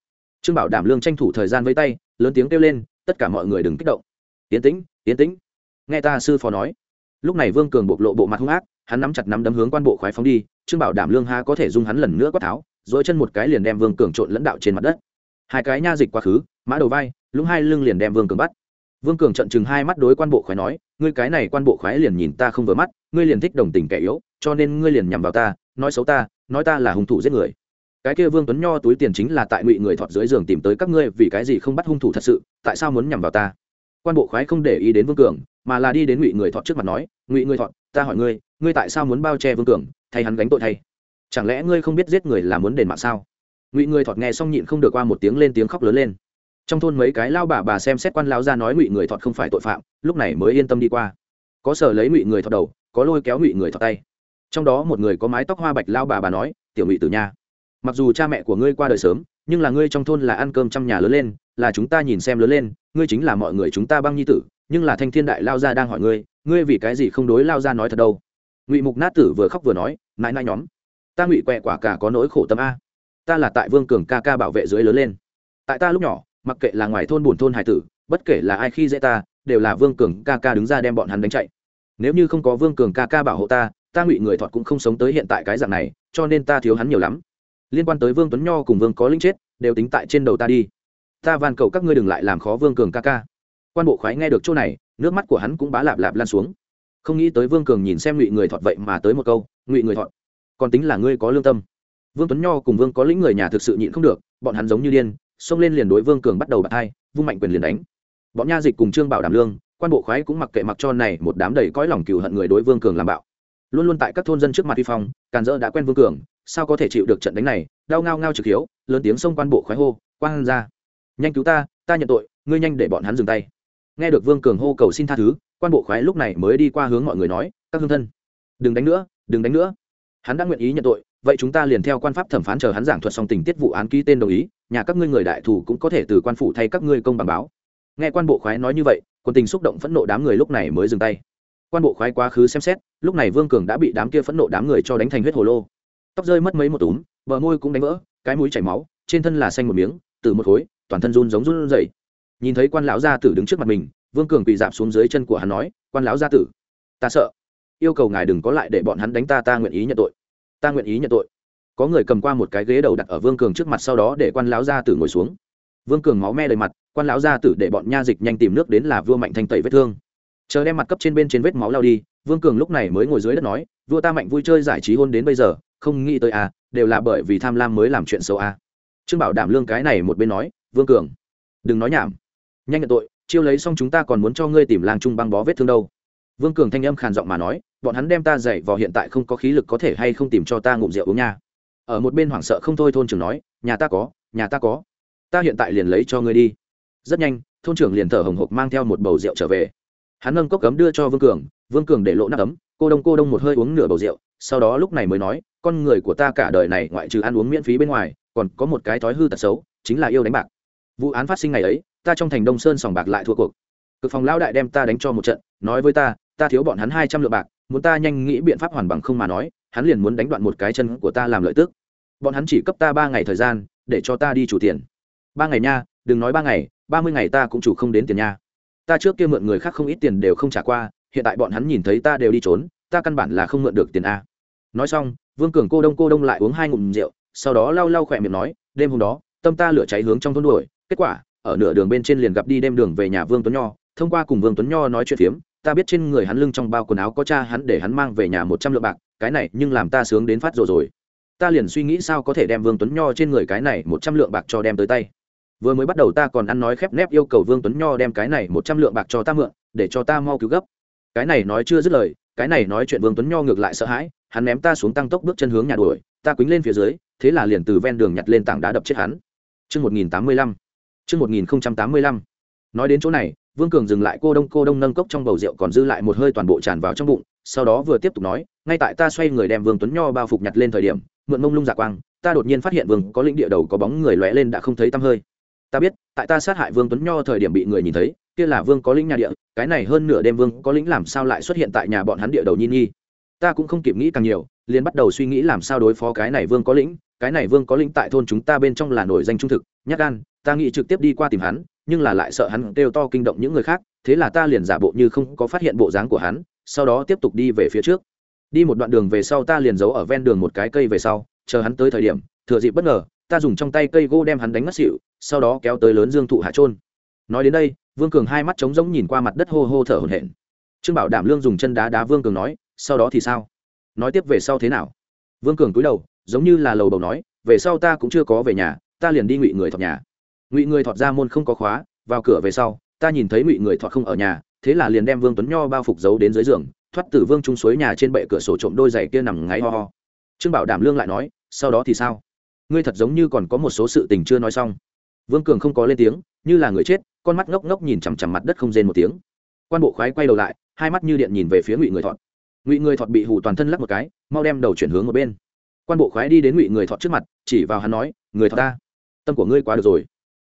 trương bảo đảm lương tranh thủ thời gian với tay, lớn tiếng kêu lên, tất cả mọi người đừng kích động. Yến tĩnh yến tĩnh. Nghe ta sư phó nói. Lúc này vương cường bộc lộ bộ mặt hung ác, hắn nắm chặt nắm đấm hướng quan bộ khoái phóng đi, trương bảo đảm lương ha có thể dung hắn lần nữa quát tháo dỗi chân một cái liền đem vương cường trộn lẫn đạo trên mặt đất. Hai cái nha dịch quá khứ, mã đầu vai lũng hai lưng liền đem vương cường bắt. Vương cường trận chừng hai mắt đối quan bộ khoái nói, ngươi cái này quan bộ khoái liền nhìn ta không vừa mắt, ngươi liền thích đồng tình kẻ yếu, cho nên ngươi liền nhằm vào ta, nói xấu ta, nói ta là hung thủ giết người cái kia vương tuấn nho túi tiền chính là tại ngụy người thọt dưới giường tìm tới các ngươi, vì cái gì không bắt hung thủ thật sự, tại sao muốn nhằm vào ta? Quan bộ khoái không để ý đến vương cường, mà là đi đến ngụy người thọt trước mặt nói, ngụy người thọt, ta hỏi ngươi ngươi tại sao muốn bao che vương cường, thay hắn gánh tội thay? Chẳng lẽ ngươi không biết giết người là muốn đền mạng sao? Ngụy người thọt nghe xong nhịn không được qua một tiếng lên tiếng khóc lớn lên. Trong thôn mấy cái lao bà bà xem xét quan lao ra nói ngụy người thọt không phải tội phạm, lúc này mới yên tâm đi qua. Có sở lấy ngụy người thọt đầu, có lôi kéo ngụy người thọt tay. Trong đó một người có mái tóc hoa bạch lao bà bà nói, tiểu ngụy tử nha mặc dù cha mẹ của ngươi qua đời sớm, nhưng là ngươi trong thôn là ăn cơm trong nhà lớn lên, là chúng ta nhìn xem lớn lên, ngươi chính là mọi người chúng ta băng nhi tử, nhưng là thanh thiên đại lao gia đang hỏi ngươi ngươi vì cái gì không đối lao gia nói thật đâu? Ngụy mục nát tử vừa khóc vừa nói, nãi nãi nhóm, ta ngụy quẹ quả cả có nỗi khổ tâm a. Ta là tại vương cường ca ca bảo vệ dưới lớn lên. Tại ta lúc nhỏ, mặc kệ là ngoài thôn buồn thôn hải tử, bất kể là ai khi dễ ta, đều là vương cường ca ca đứng ra đem bọn hắn đánh chạy. Nếu như không có vương cường ca ca bảo hộ ta ta ngụy người thọt cũng không sống tới hiện tại cái dạng này, cho nên ta thiếu hắn nhiều lắm liên quan tới vương tuấn nho cùng vương có linh chết, đều tính tại trên đầu ta đi. Ta van cầu các ngươi đừng lại làm khó vương cường ca ca. Quan bộ khoái nghe được chỗ này, nước mắt của hắn cũng bá lạp lạp lan xuống. Không nghĩ tới vương cường nhìn xem ngụy người thọt vậy mà tới một câu, ngụy người thọt, còn tính là ngươi có lương tâm. Vương tuấn nho cùng vương có lĩnh người nhà thực sự nhịn không được, bọn hắn giống như điên, xông lên liền đối vương cường bắt đầu bạc thai vung mạnh quyền liền đánh. Bọn nha dịch cùng trương bảo đảm lương, quan bộ khoái cũng mặc kệ mặc cho này một đám đầy cõi lòng cừu hận người đối vương cường làm bạo luôn luôn tại các thôn dân trước mặt vi phong, càn dỡ đã quen vương cường, sao có thể chịu được trận đánh này? Đau ngao ngao trực hiếu, lớn tiếng xông quan bộ khoái hô, quang ra, nhanh cứu ta ta nhận tội, ngươi nhanh để bọn hắn dừng tay. Nghe được vương cường hô cầu xin tha thứ, quan bộ khoái lúc này mới đi qua hướng mọi người nói, các hương thân, đừng đánh nữa, đừng đánh nữa. Hắn đã nguyện ý nhận tội, vậy chúng ta liền theo quan pháp thẩm phán chờ hắn giảng thuật xong tình tiết vụ án ký tên đồng ý, nhà các ngươi người đại thủ cũng có thể từ quan phủ thay các ngươi công bằng báo. Nghe quan bộ khoái nói như vậy quân tình xúc động phẫn nộ đám người lúc này mới dừng tay quan bộ khoái quá khứ xem xét, lúc này vương cường đã bị đám kia phẫn nộ đám người cho đánh thành huyết hồ lô. Tóc rơi mất mấy một túm, bờ môi cũng đánh vỡ, cái mũi chảy máu, trên thân là xanh một miếng, từ một khối, toàn thân run giống run dậy nhìn thấy quan lão gia tử đứng trước mặt mình, vương cường quỳ dạp xuống dưới chân của hắn nói, quan lão gia tử, ta sợ. Yêu cầu ngài đừng có lại để bọn hắn đánh ta ta nguyện ý nhận tội. Ta nguyện ý nhận tội. Có người cầm qua một cái ghế đầu đặt ở vương cường trước mặt sau đó để quan lão gia tử ngồi xuống. Vương cường máu me đầy mặt, quan lão gia tử để bọn nha dịch nhanh tìm nước đến là vua mạnh thanh tẩy vết thương chờ đem mặt cấp trên bên trên vết máu lao đi, vương cường lúc này mới ngồi dưới đất nói, vua ta mạnh vui chơi giải trí hôn đến bây giờ, không nghĩ tới à đều là bởi vì tham lam mới làm chuyện xấu à. Trương bảo đảm lương cái này một bên nói, vương cường, đừng nói nhảm. Nhanh nhận tội, chiêu lấy xong chúng ta còn muốn cho ngươi tìm làng trung băng bó vết thương đâu. Vương cường thanh âm khàn giọng mà nói, bọn hắn đem ta dậy vào hiện tại không có khí lực có thể hay không tìm cho ta ngụm rượu uống nha. Ở một bên hoảng sợ không thôi thôn trưởng nói, nhà ta có, nhà ta có. Ta hiện tại liền lấy cho ngươi đi. Rất nhanh, thôn trưởng liền thở hồng hộc mang theo một bầu rượu trở về hắn nâng cốc cấm đưa cho vương cường vương cường để lộ nắp ấm, cô đông cô đông một hơi uống nửa bầu rượu, sau đó lúc này mới nói, con người của ta cả đời này ngoại trừ ăn uống miễn phí bên ngoài, còn có một cái thói hư tật xấu, chính là yêu đánh bạc. Vụ án phát sinh ngày ấy, ta trong thành đông sơn sòng bạc lại thua cuộc. Cực phòng lão đại đem ta đánh cho một trận, nói với ta ta thiếu bọn hắn hai trăm lượng bạc, muốn ta nhanh nghĩ biện pháp hoàn bằng không mà nói, hắn liền muốn đánh đoạn một cái chân của ta làm lợi tức. Bọn hắn chỉ cấp ta ba ngày thời gian, để cho ta đi chủ tiền. Ba ngày nha, đừng nói ba ngày, ba mươi ngày ta cũng chủ không đến tiền nha ta trước kia mượn người khác không ít tiền đều không trả qua, hiện tại bọn hắn nhìn thấy ta đều đi trốn, ta căn bản là không mượn được tiền a. Nói xong, vương cường cô đông cô đông lại uống hai ngụm rượu, sau đó lau lau khỏe miệng nói, đêm hôm đó, tâm ta lửa cháy hướng trong thôn đuổi, kết quả, ở nửa đường bên trên liền gặp đi đêm đường về nhà vương tuấn nho, thông qua cùng vương tuấn nho nói chuyện phiếm, ta biết trên người hắn lưng trong bao quần áo có cha hắn để hắn mang về nhà một trăm lượng bạc, cái này nhưng làm ta sướng đến phát rồi rồi. Ta liền suy nghĩ sao có thể đem vương tuấn nho trên người cái này một trăm lượng bạc cho đem tới tay vừa mới bắt đầu ta còn ăn nói khép nép yêu cầu vương tuấn nho đem cái này một trăm lượng bạc cho ta mượn để cho ta mau cứu gấp cái này nói chưa dứt lời cái này nói chuyện vương tuấn nho ngược lại sợ hãi hắn ném ta xuống tăng tốc bước chân hướng nhà đuổi ta quýnh lên phía dưới thế là liền từ ven đường nhặt lên tảng đá đập chết hắn Chương 1085. Chương 1085. Nói đến chỗ này, Vương Cường dừng lại cô đông cô đông nâng cốc trong bầu rượu còn dư lại một hơi toàn bộ tràn vào trong bụng, sau đó vừa tiếp tục nói, ngay tại ta xoay người đem Vương Tuấn Nho bao phục nhặt lên thời điểm, mượn mông lung dạ quang, ta đột nhiên phát hiện Vương có lĩnh địa đầu có bóng người lóe lên đã không thấy tăm hơi. Ta biết, tại ta sát hại Vương Tuấn Nho thời điểm bị người nhìn thấy, kia là Vương có lĩnh nhà địa, cái này hơn nửa đêm Vương có lĩnh làm sao lại xuất hiện tại nhà bọn hắn địa đầu Nhi Nhi. Ta cũng không kịp nghĩ càng nhiều, liền bắt đầu suy nghĩ làm sao đối phó cái này Vương có lĩnh, cái này Vương có lĩnh tại thôn chúng ta bên trong là nổi danh trung thực, nhắc gan, ta nghĩ trực tiếp đi qua tìm hắn, nhưng là lại sợ hắn kêu to kinh động những người khác, thế là ta liền giả bộ như không có phát hiện bộ dáng của hắn, sau đó tiếp tục đi về phía trước. Đi một đoạn đường về sau ta liền giấu ở ven đường một cái cây về sau, chờ hắn tới thời điểm, thừa dịp bất ngờ, ta dùng trong tay cây gỗ đem hắn đánh ngất xỉu, sau đó kéo tới lớn dương thụ hạ trôn. Nói đến đây, Vương Cường hai mắt trống rỗng nhìn qua mặt đất hô hô thở hổn hển. Trương Bảo Đảm Lương dùng chân đá đá Vương Cường nói, sau đó thì sao? Nói tiếp về sau thế nào? Vương Cường cúi đầu, giống như là lầu bầu nói, về sau ta cũng chưa có về nhà, ta liền đi ngụy người thọt nhà ngụy người thọt ra môn không có khóa vào cửa về sau ta nhìn thấy ngụy người thọt không ở nhà thế là liền đem vương tuấn nho bao phục giấu đến dưới giường thoát từ vương trung suối nhà trên bệ cửa sổ trộm đôi giày kia nằm ngáy ho ho trương bảo đảm lương lại nói sau đó thì sao ngươi thật giống như còn có một số sự tình chưa nói xong. Vương cường không có lên tiếng như là người chết con mắt ngốc ngốc nhìn chằm chằm mặt đất không rên một tiếng. Quan bộ khoái quay đầu lại hai mắt như điện nhìn về phía ngụy người thọt. Ngụy người thọt bị hù toàn thân lắc một cái mau đem đầu chuyển hướng một bên. Quan bộ khoái đi đến ngụy người thọt trước mặt chỉ vào hắn nói người thọt ta tâm của ngươi quá được rồi.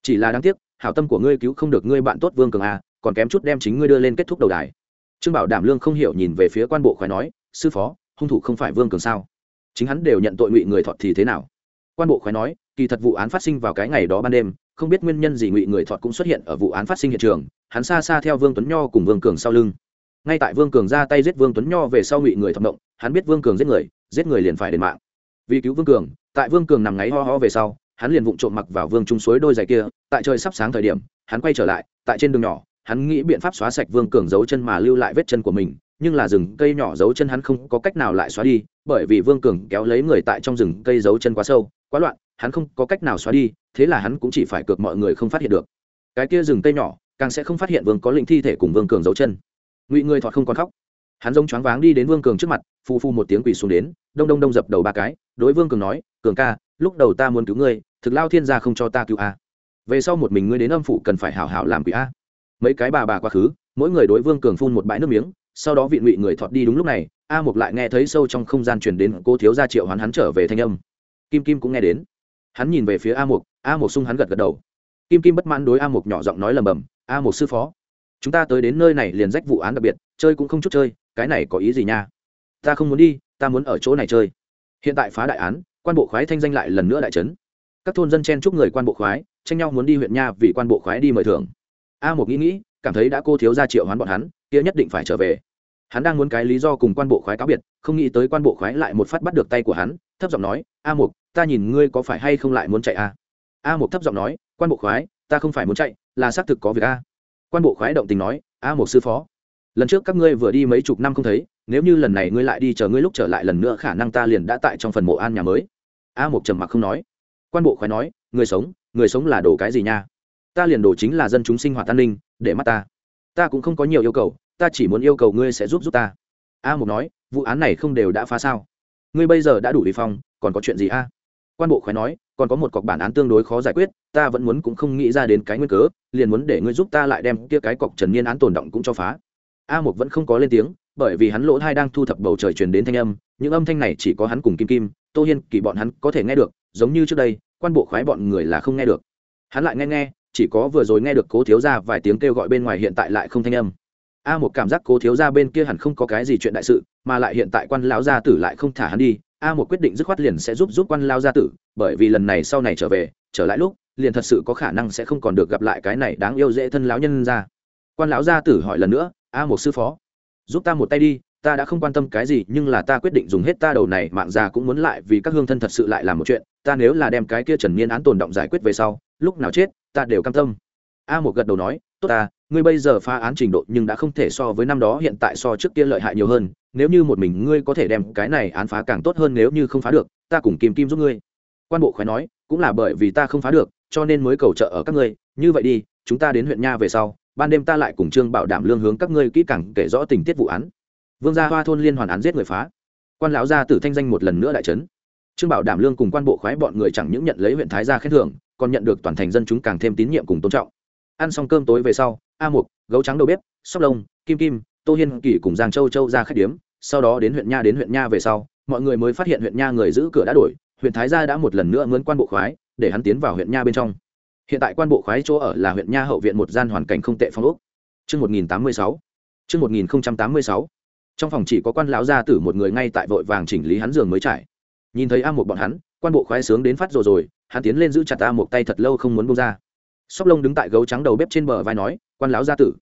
Chỉ là đáng tiếc hảo tâm của ngươi cứu không được ngươi bạn tốt vương cường à, còn kém chút đem chính ngươi đưa lên kết thúc đầu đài. Trương bảo đảm lương không hiểu nhìn về phía quan bộ khoái nói sư phó hung thủ không phải vương cường sao? Chính hắn đều nhận tội ngụy người thọt thì thế nào? Quan bộ khói nói, kỳ thật vụ án phát sinh vào cái ngày đó ban đêm, không biết nguyên nhân gì ngụy người thọt cũng xuất hiện ở vụ án phát sinh hiện trường, hắn xa xa theo vương tuấn nho cùng vương cường sau lưng. Ngay tại vương cường ra tay giết vương tuấn nho về sau ngụy người thọt động, hắn biết vương cường giết người giết người liền phải đền mạng. Vì cứu vương cường, tại vương cường nằm ngáy ho ho về sau, hắn liền vụng trộm mặc vào vương trung suối đôi giày kia, tại trời sắp sáng thời điểm, hắn quay trở lại, tại trên đường nhỏ, hắn nghĩ biện pháp xóa sạch vương cường dấu chân mà lưu lại vết chân của mình, nhưng là rừng cây nhỏ dấu chân hắn không có cách nào lại xóa đi, bởi vì vương cường kéo lấy người tại trong rừng cây dấu chân quá sâu quá loạn, hắn không có cách nào xóa đi, thế là hắn cũng chỉ phải cược mọi người không phát hiện được. Cái kia rừng tây nhỏ, càng sẽ không phát hiện vương có lĩnh thi thể cùng vương cường dấu chân. Ngụy người thọt không còn khóc. Hắn giống choáng váng đi đến vương cường trước mặt phu phu một tiếng quỳ xuống đến, đông đông đông dập đầu ba cái, đối vương cường nói, cường ca, lúc đầu ta muốn cứu ngươi, thực lao thiên gia không cho ta cứu a. Về sau một mình ngươi đến âm phủ cần phải hảo hảo làm quỷ a. Mấy cái bà bà quá khứ, mỗi người đối vương cường phun một bãi nước miếng, sau đó vị ngụy người thọt đi đúng lúc này, a mục lại nghe thấy sâu trong không gian chuyển đến cô thiếu gia triệu hoán hắn trở về thanh âm kim kim cũng nghe đến. Hắn nhìn về phía a mục a mục sung hắn gật gật đầu. Kim kim bất mãn đối a mục nhỏ giọng nói lầm bầm, a mục sư phó, chúng ta tới đến nơi này liền rách vụ án đặc biệt, chơi cũng không chút chơi, cái này có ý gì nha? Ta không muốn đi, ta muốn ở chỗ này chơi. Hiện tại phá đại án, quan bộ khoái thanh danh lại lần nữa đại trấn các thôn dân chen chúc người quan bộ khoái, tranh nhau muốn đi huyện nha vì quan bộ khoái đi mời thưởng. A một nghĩ nghĩ, cảm thấy đã cô thiếu ra triệu hoán bọn hắn, kia nhất định phải trở về. Hắn đang muốn cái lý do cùng quan bộ khoái cáo biệt, không nghĩ tới quan bộ khoái lại một phát bắt được tay của hắn, thấp giọng nói a mục, ta nhìn ngươi có phải hay không lại muốn chạy a a mục thấp giọng nói, quan bộ khoái, ta không phải muốn chạy, là xác thực có việc a. Quan bộ khoái động tình nói, a mục sư phó, lần trước các ngươi vừa đi mấy chục năm không thấy, nếu như lần này ngươi lại đi chờ ngươi lúc trở lại lần nữa khả năng ta liền đã tại trong phần mộ an nhà mới. A mục trầm mặc không nói. Quan bộ khoái nói, người sống người sống là đồ cái gì nha? Ta liền đồ chính là dân chúng sinh hoạt an ninh, để mắt ta. Ta cũng không có nhiều yêu cầu, ta chỉ muốn yêu cầu ngươi sẽ giúp giúp ta. A mục nói, vụ án này không đều đã phá sao? Ngươi bây giờ đã đủ đi phong còn có chuyện gì a? Quan bộ khói nói, còn có một cọc bản án tương đối khó giải quyết, ta vẫn muốn cũng không nghĩ ra đến cái nguyên cớ, liền muốn để ngươi giúp ta lại đem kia cái cọc trần niên án tồn động cũng cho phá. A mục vẫn không có lên tiếng, bởi vì hắn lỗ thai đang thu thập bầu trời truyền đến thanh âm, những âm thanh này chỉ có hắn cùng kim kim, tô hiên, kỳ bọn hắn có thể nghe được, giống như trước đây, quan bộ khoái bọn người là không nghe được. Hắn lại nghe nghe, chỉ có vừa rồi nghe được cố thiếu ra vài tiếng kêu gọi bên ngoài hiện tại lại không thanh âm. A một cảm giác cố thiếu ra bên kia hẳn không có cái gì chuyện đại sự, mà lại hiện tại quan lão gia tử lại không thả hắn đi a một quyết định dứt khoát liền sẽ giúp giúp quan lao gia tử, bởi vì lần này sau này trở về, trở lại lúc, liền thật sự có khả năng sẽ không còn được gặp lại cái này đáng yêu dễ thân lão nhân ra. Quan lão gia tử hỏi lần nữa, a một sư phó, giúp ta một tay đi, ta đã không quan tâm cái gì, nhưng là ta quyết định dùng hết ta đầu này, mạng già cũng muốn lại vì các hương thân thật sự lại làm một chuyện, ta nếu là đem cái kia trần niên án tồn động giải quyết về sau, lúc nào chết, ta đều cam tâm. A một gật đầu nói, tốt ta, ngươi bây giờ phá án trình độ nhưng đã không thể so với năm đó hiện tại so trước kia lợi hại nhiều hơn nếu như một mình ngươi có thể đem cái này án phá càng tốt hơn nếu như không phá được, ta cùng kim kim giúp ngươi. Quan bộ khói nói, cũng là bởi vì ta không phá được, cho nên mới cầu trợ ở các ngươi. Như vậy đi, chúng ta đến huyện nha về sau, ban đêm ta lại cùng trương bảo đảm lương hướng các ngươi kỹ càng kể rõ tình tiết vụ án. Vương gia hoa thôn liên hoàn án giết người phá. Quan lão gia tử thanh danh một lần nữa đại trấn trương bảo đảm lương cùng quan bộ khoái bọn người chẳng những nhận lấy huyện thái gia khen thưởng, còn nhận được toàn thành dân chúng càng thêm tín nhiệm cùng tôn trọng. Ăn xong cơm tối về sau, a mục, gấu trắng đầu bếp, sóc lông, kim kim tô hiên kỳ cùng giang châu châu ra khách điếm, sau đó đến huyện nha đến huyện nha về sau, mọi người mới phát hiện huyện nha người giữ cửa đã đổi, huyện thái gia đã một lần nữa mướn quan bộ khoái, để hắn tiến vào huyện nha bên trong. Hiện tại quan bộ khoái chỗ ở là huyện nha hậu viện một gian hoàn cảnh không tệ phong ốc. Chương một nghìn tám mươi sáu. Chương một nghìn tám mươi sáu. Trong phòng chỉ có quan lão gia tử một người ngay tại vội vàng chỉnh lý hắn giường mới trải. Nhìn thấy a một bọn hắn, quan bộ khoái sướng đến phát rồi rồi, hắn tiến lên giữ chặt a một tay thật lâu không muốn bông ra. Sóc lông đứng tại gấu trắng đầu bếp trên bờ vai nói, quan lão gia tử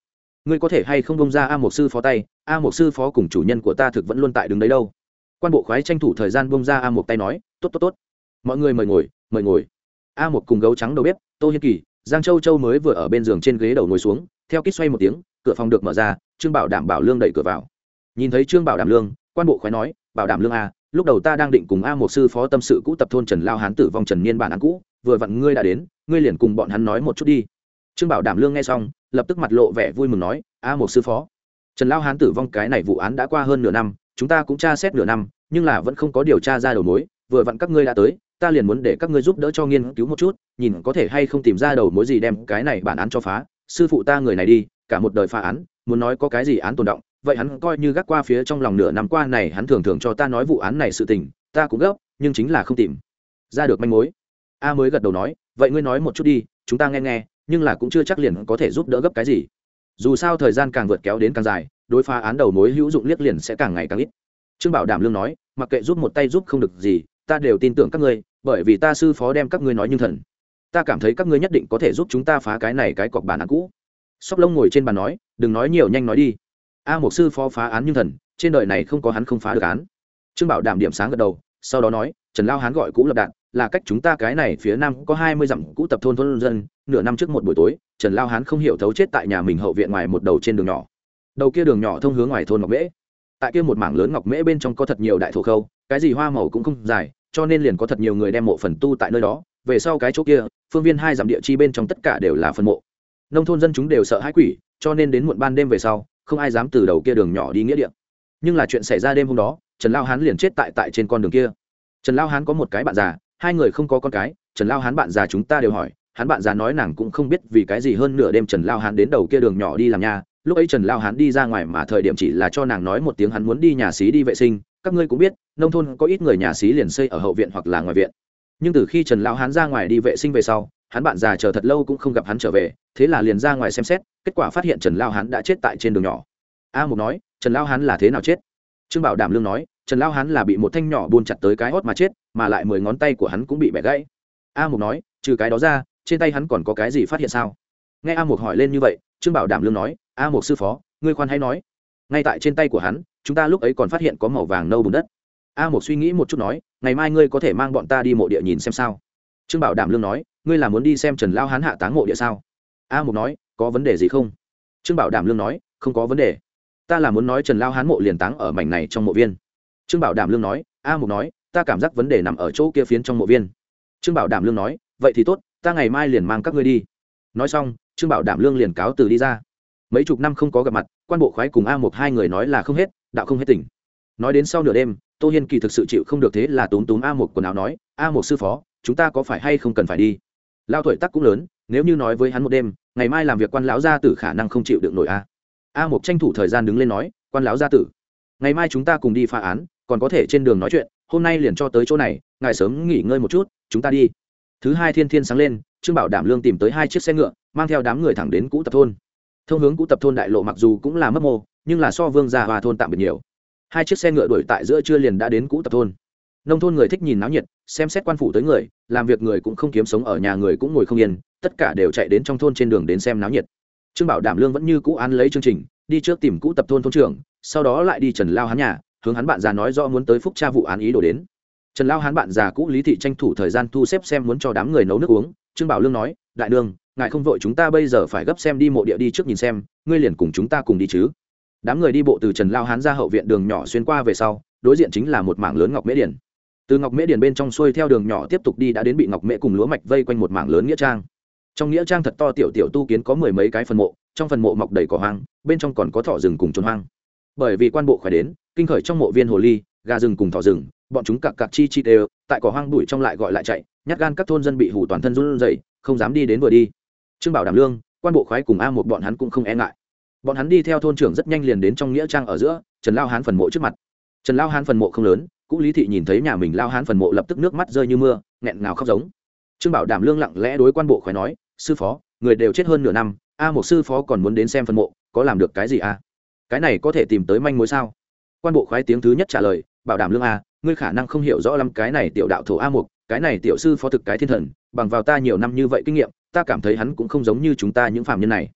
ngươi có thể hay không bông ra a một sư phó tay? A một sư phó cùng chủ nhân của ta thực vẫn luôn tại đứng đấy đâu. Quan bộ khoái tranh thủ thời gian bông ra a một tay nói, tốt tốt tốt. Mọi người mời ngồi mời ngồi. A một cùng gấu trắng đầu bếp, tô hiên kỳ, giang châu châu mới vừa ở bên giường trên ghế đầu ngồi xuống, theo kít xoay một tiếng, cửa phòng được mở ra, trương bảo đảm bảo lương đẩy cửa vào. Nhìn thấy trương bảo đảm lương, quan bộ khoái nói, bảo đảm lương a lúc đầu ta đang định cùng a một sư phó tâm sự cũ tập thôn trần lao hán tử vong trần niên bản án cũ, vừa vặn ngươi đã đến, ngươi liền cùng bọn hắn nói một chút đi. Trương bảo đảm lương nghe xong lập tức mặt lộ vẻ vui mừng nói, a một sư phó, trần lao hán tử vong cái này vụ án đã qua hơn nửa năm, chúng ta cũng tra xét nửa năm, nhưng là vẫn không có điều tra ra đầu mối, vừa vặn các ngươi đã tới, ta liền muốn để các ngươi giúp đỡ cho nghiên cứu một chút, nhìn có thể hay không tìm ra đầu mối gì đem cái này bản án cho phá. Sư phụ ta người này đi, cả một đời phá án, muốn nói có cái gì án tồn động, vậy hắn coi như gác qua phía trong lòng nửa năm qua này, hắn thường thường cho ta nói vụ án này sự tình, ta cũng gấp, nhưng chính là không tìm ra được manh mối. A mới gật đầu nói, vậy ngươi nói một chút đi, chúng ta nghe nghe nhưng là cũng chưa chắc liền có thể giúp đỡ gấp cái gì. Dù sao thời gian càng vượt kéo đến càng dài, đối phá án đầu mối hữu dụng liếc liền sẽ càng ngày càng ít. Trương bảo đảm lương nói, mặc kệ giúp một tay giúp không được gì, ta đều tin tưởng các ngươi, bởi vì ta sư phó đem các ngươi nói như thần. Ta cảm thấy các ngươi nhất định có thể giúp chúng ta phá cái này cái cọc bản án cũ. Sóc lông ngồi trên bàn nói, đừng nói nhiều nhanh nói đi. A một sư phó phá án như thần, trên đời này không có hắn không phá được án. Trương bảo đảm điểm sáng gật đầu, sau đó nói, trần lao hán gọi cũ lập đạn là cách chúng ta cái này phía nam có hai mươi dặm cũ tập thôn thôn dân, nửa năm trước một buổi tối, trần lao hán không hiểu thấu chết tại nhà mình hậu viện ngoài một đầu trên đường nhỏ. Đầu kia đường nhỏ thông hướng ngoài thôn ngọc mễ. Tại kia một mảng lớn ngọc mễ bên trong có thật nhiều đại thổ khâu, cái gì hoa màu cũng không dài, cho nên liền có thật nhiều người đem mộ phần tu tại nơi đó. Về sau cái chỗ kia, phương viên hai dặm địa chi bên trong tất cả đều là phần mộ. Nông thôn dân chúng đều sợ hãi quỷ, cho nên đến muộn ban đêm về sau, không ai dám từ đầu kia đường nhỏ đi nghĩa địa. Nhưng là chuyện xảy ra đêm hôm đó, trần lao hán liền chết tại tại trên con đường kia. Trần lao hán có một cái bạn già hai người không có con cái, trần lao hán bạn già chúng ta đều hỏi, hắn bạn già nói nàng cũng không biết vì cái gì hơn nửa đêm trần lao hán đến đầu kia đường nhỏ đi làm nhà, lúc ấy trần lao hán đi ra ngoài mà thời điểm chỉ là cho nàng nói một tiếng hắn muốn đi nhà xí đi vệ sinh, các ngươi cũng biết, nông thôn có ít người nhà xí liền xây ở hậu viện hoặc là ngoài viện. Nhưng từ khi trần lao hán ra ngoài đi vệ sinh về sau, hắn bạn già chờ thật lâu cũng không gặp hắn trở về, thế là liền ra ngoài xem xét, kết quả phát hiện trần lao hán đã chết tại trên đường nhỏ. A mục nói, trần lao hán là thế nào chết? Trương bảo đảm lương nói trần lao hán là bị một thanh nhỏ buôn chặt tới cái hót mà chết, mà lại mười ngón tay của hắn cũng bị bẻ gãy. A mục nói, trừ cái đó ra, trên tay hắn còn có cái gì phát hiện sao? Nghe a mục hỏi lên như vậy, trương bảo đảm lương nói, a mục sư phó, ngươi khoan hay nói. Ngay tại trên tay của hắn, chúng ta lúc ấy còn phát hiện có màu vàng nâu bùn đất. A mục suy nghĩ một chút nói, ngày mai ngươi có thể mang bọn ta đi mộ địa nhìn xem sao. Trương bảo đảm lương nói, ngươi là muốn đi xem trần lao hán hạ táng mộ địa sao? A mục nói, có vấn đề gì không? Trương bảo đảm lương nói, không có vấn đề. Ta là muốn nói trần lao hán mộ liền táng ở mảnh này trong mộ viên trương bảo đảm lương nói, a mục nói, ta cảm giác vấn đề nằm ở chỗ kia phiến trong mộ viên. Trương bảo đảm lương nói, vậy thì tốt, ta ngày mai liền mang các ngươi đi. Nói xong, trương bảo đảm lương liền cáo từ đi ra. Mấy chục năm không có gặp mặt, quan bộ khoái cùng a một hai người nói là không hết, đạo không hết tỉnh nói đến sau nửa đêm, tô hiên kỳ thực sự chịu không được thế là túm túm a một quần áo nói, a một sư phó, chúng ta có phải hay không cần phải đi? Lao tuổi tắc cũng lớn, nếu như nói với hắn một đêm, ngày mai làm việc quan lão gia tử khả năng không chịu được nổi a. A một tranh thủ thời gian đứng lên nói, quan lão gia tử, ngày mai chúng ta cùng đi phá án còn có thể trên đường nói chuyện, hôm nay liền cho tới chỗ này, ngài sớm nghỉ ngơi một chút, chúng ta đi. Thứ hai thiên thiên sáng lên, trương bảo đảm lương tìm tới hai chiếc xe ngựa, mang theo đám người thẳng đến cũ tập thôn. Thông hướng cũ tập thôn đại lộ mặc dù cũng là mất mô, nhưng là so vương gia hòa thôn tạm biệt nhiều. Hai chiếc xe ngựa đuổi tại giữa trưa liền đã đến cũ tập thôn. Nông thôn người thích nhìn náo nhiệt, xem xét quan phủ tới người, làm việc người cũng không kiếm sống ở nhà người cũng ngồi không yên, tất cả đều chạy đến trong thôn trên đường đến xem náo nhiệt. Trương bảo đảm lương vẫn như cũ án lấy chương trình, đi trước tìm cũ tập thôn thôn trưởng, sau đó lại đi trần lao hắn nhà hướng hắn bạn già nói rõ muốn tới phúc tra vụ án ý đồ đến. Trần lao hắn bạn già cũ lý thị tranh thủ thời gian thu xếp xem muốn cho đám người nấu nước uống. Trương bảo lương nói, đại đương ngài không vội chúng ta bây giờ phải gấp xem đi mộ địa đi trước nhìn xem, ngươi liền cùng chúng ta cùng đi chứ. Đám người đi bộ từ trần lao hán ra hậu viện đường nhỏ xuyên qua về sau, đối diện chính là một mảng lớn ngọc mễ điển từ ngọc mễ điển bên trong xuôi theo đường nhỏ tiếp tục đi đã đến bị ngọc mễ cùng lúa mạch vây quanh một mảng lớn nghĩa trang. Trong nghĩa trang thật to tiểu tiểu tu kiến có mười mấy cái phần mộ, trong phần mộ mọc đầy cỏ hoang, bên trong còn có thỏ rừng cùng trốn hoang. Bởi vì quan bộ khỏe đến kinh khởi trong mộ viên hồ ly, gà rừng cùng thỏ rừng, bọn chúng cặc cặc chi chi đều, tại cỏ hoang đuổi trong lại gọi lại chạy, nhát gan các thôn dân bị hủ toàn thân run rẩy, không dám đi đến vừa đi. Trương bảo đảm lương, quan bộ khoái cùng a một bọn hắn cũng không e ngại. Bọn hắn đi theo thôn trưởng rất nhanh liền đến trong nghĩa trang ở giữa, trần lao hán phần mộ trước mặt. Trần lao hán phần mộ không lớn cũng lý thị nhìn thấy nhà mình lao hán phần mộ lập tức nước mắt rơi như mưa, nghẹn ngào khóc giống. Trương bảo đảm lương lặng lẽ đối quan bộ khoái nói, sư phó, người đều chết hơn nửa năm, a một sư phó còn muốn đến xem phần mộ, có làm được cái gì a cái này có thể tìm tới manh mối sao? Quan bộ khoái tiếng thứ nhất trả lời, bảo đảm lương a, ngươi khả năng không hiểu rõ lắm cái này tiểu đạo thổ a mục, cái này tiểu sư phó thực cái thiên thần, bằng vào ta nhiều năm như vậy kinh nghiệm, ta cảm thấy hắn cũng không giống như chúng ta những phạm nhân này.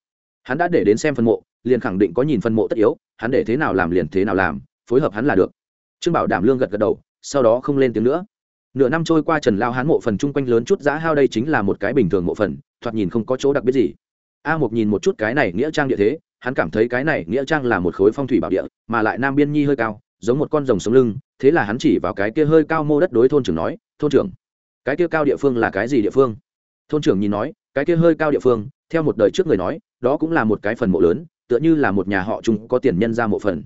Hắn đã để đến xem phân mộ, liền khẳng định có nhìn phân mộ tất yếu, hắn để thế nào làm liền thế nào làm, phối hợp hắn là được. Trương bảo đảm lương gật gật đầu, sau đó không lên tiếng nữa. Nửa năm trôi qua trần lao hán mộ phần chung quanh lớn chút giá hao đây chính là một cái bình thường mộ phần, thoạt nhìn không có chỗ đặc biệt gì. A một nhìn một chút cái này nghĩa trang địa thế hắn cảm thấy cái này nghĩa trang là một khối phong thủy bảo địa, mà lại nam biên nhi hơi cao, giống một con rồng sống lưng, thế là hắn chỉ vào cái kia hơi cao mô đất đối thôn trưởng nói, thôn trưởng, cái kia cao địa phương là cái gì địa phương? Thôn trưởng nhìn nói, cái kia hơi cao địa phương, theo một đời trước người nói, đó cũng là một cái phần mộ lớn, tựa như là một nhà họ chúng có tiền nhân ra mộ phần.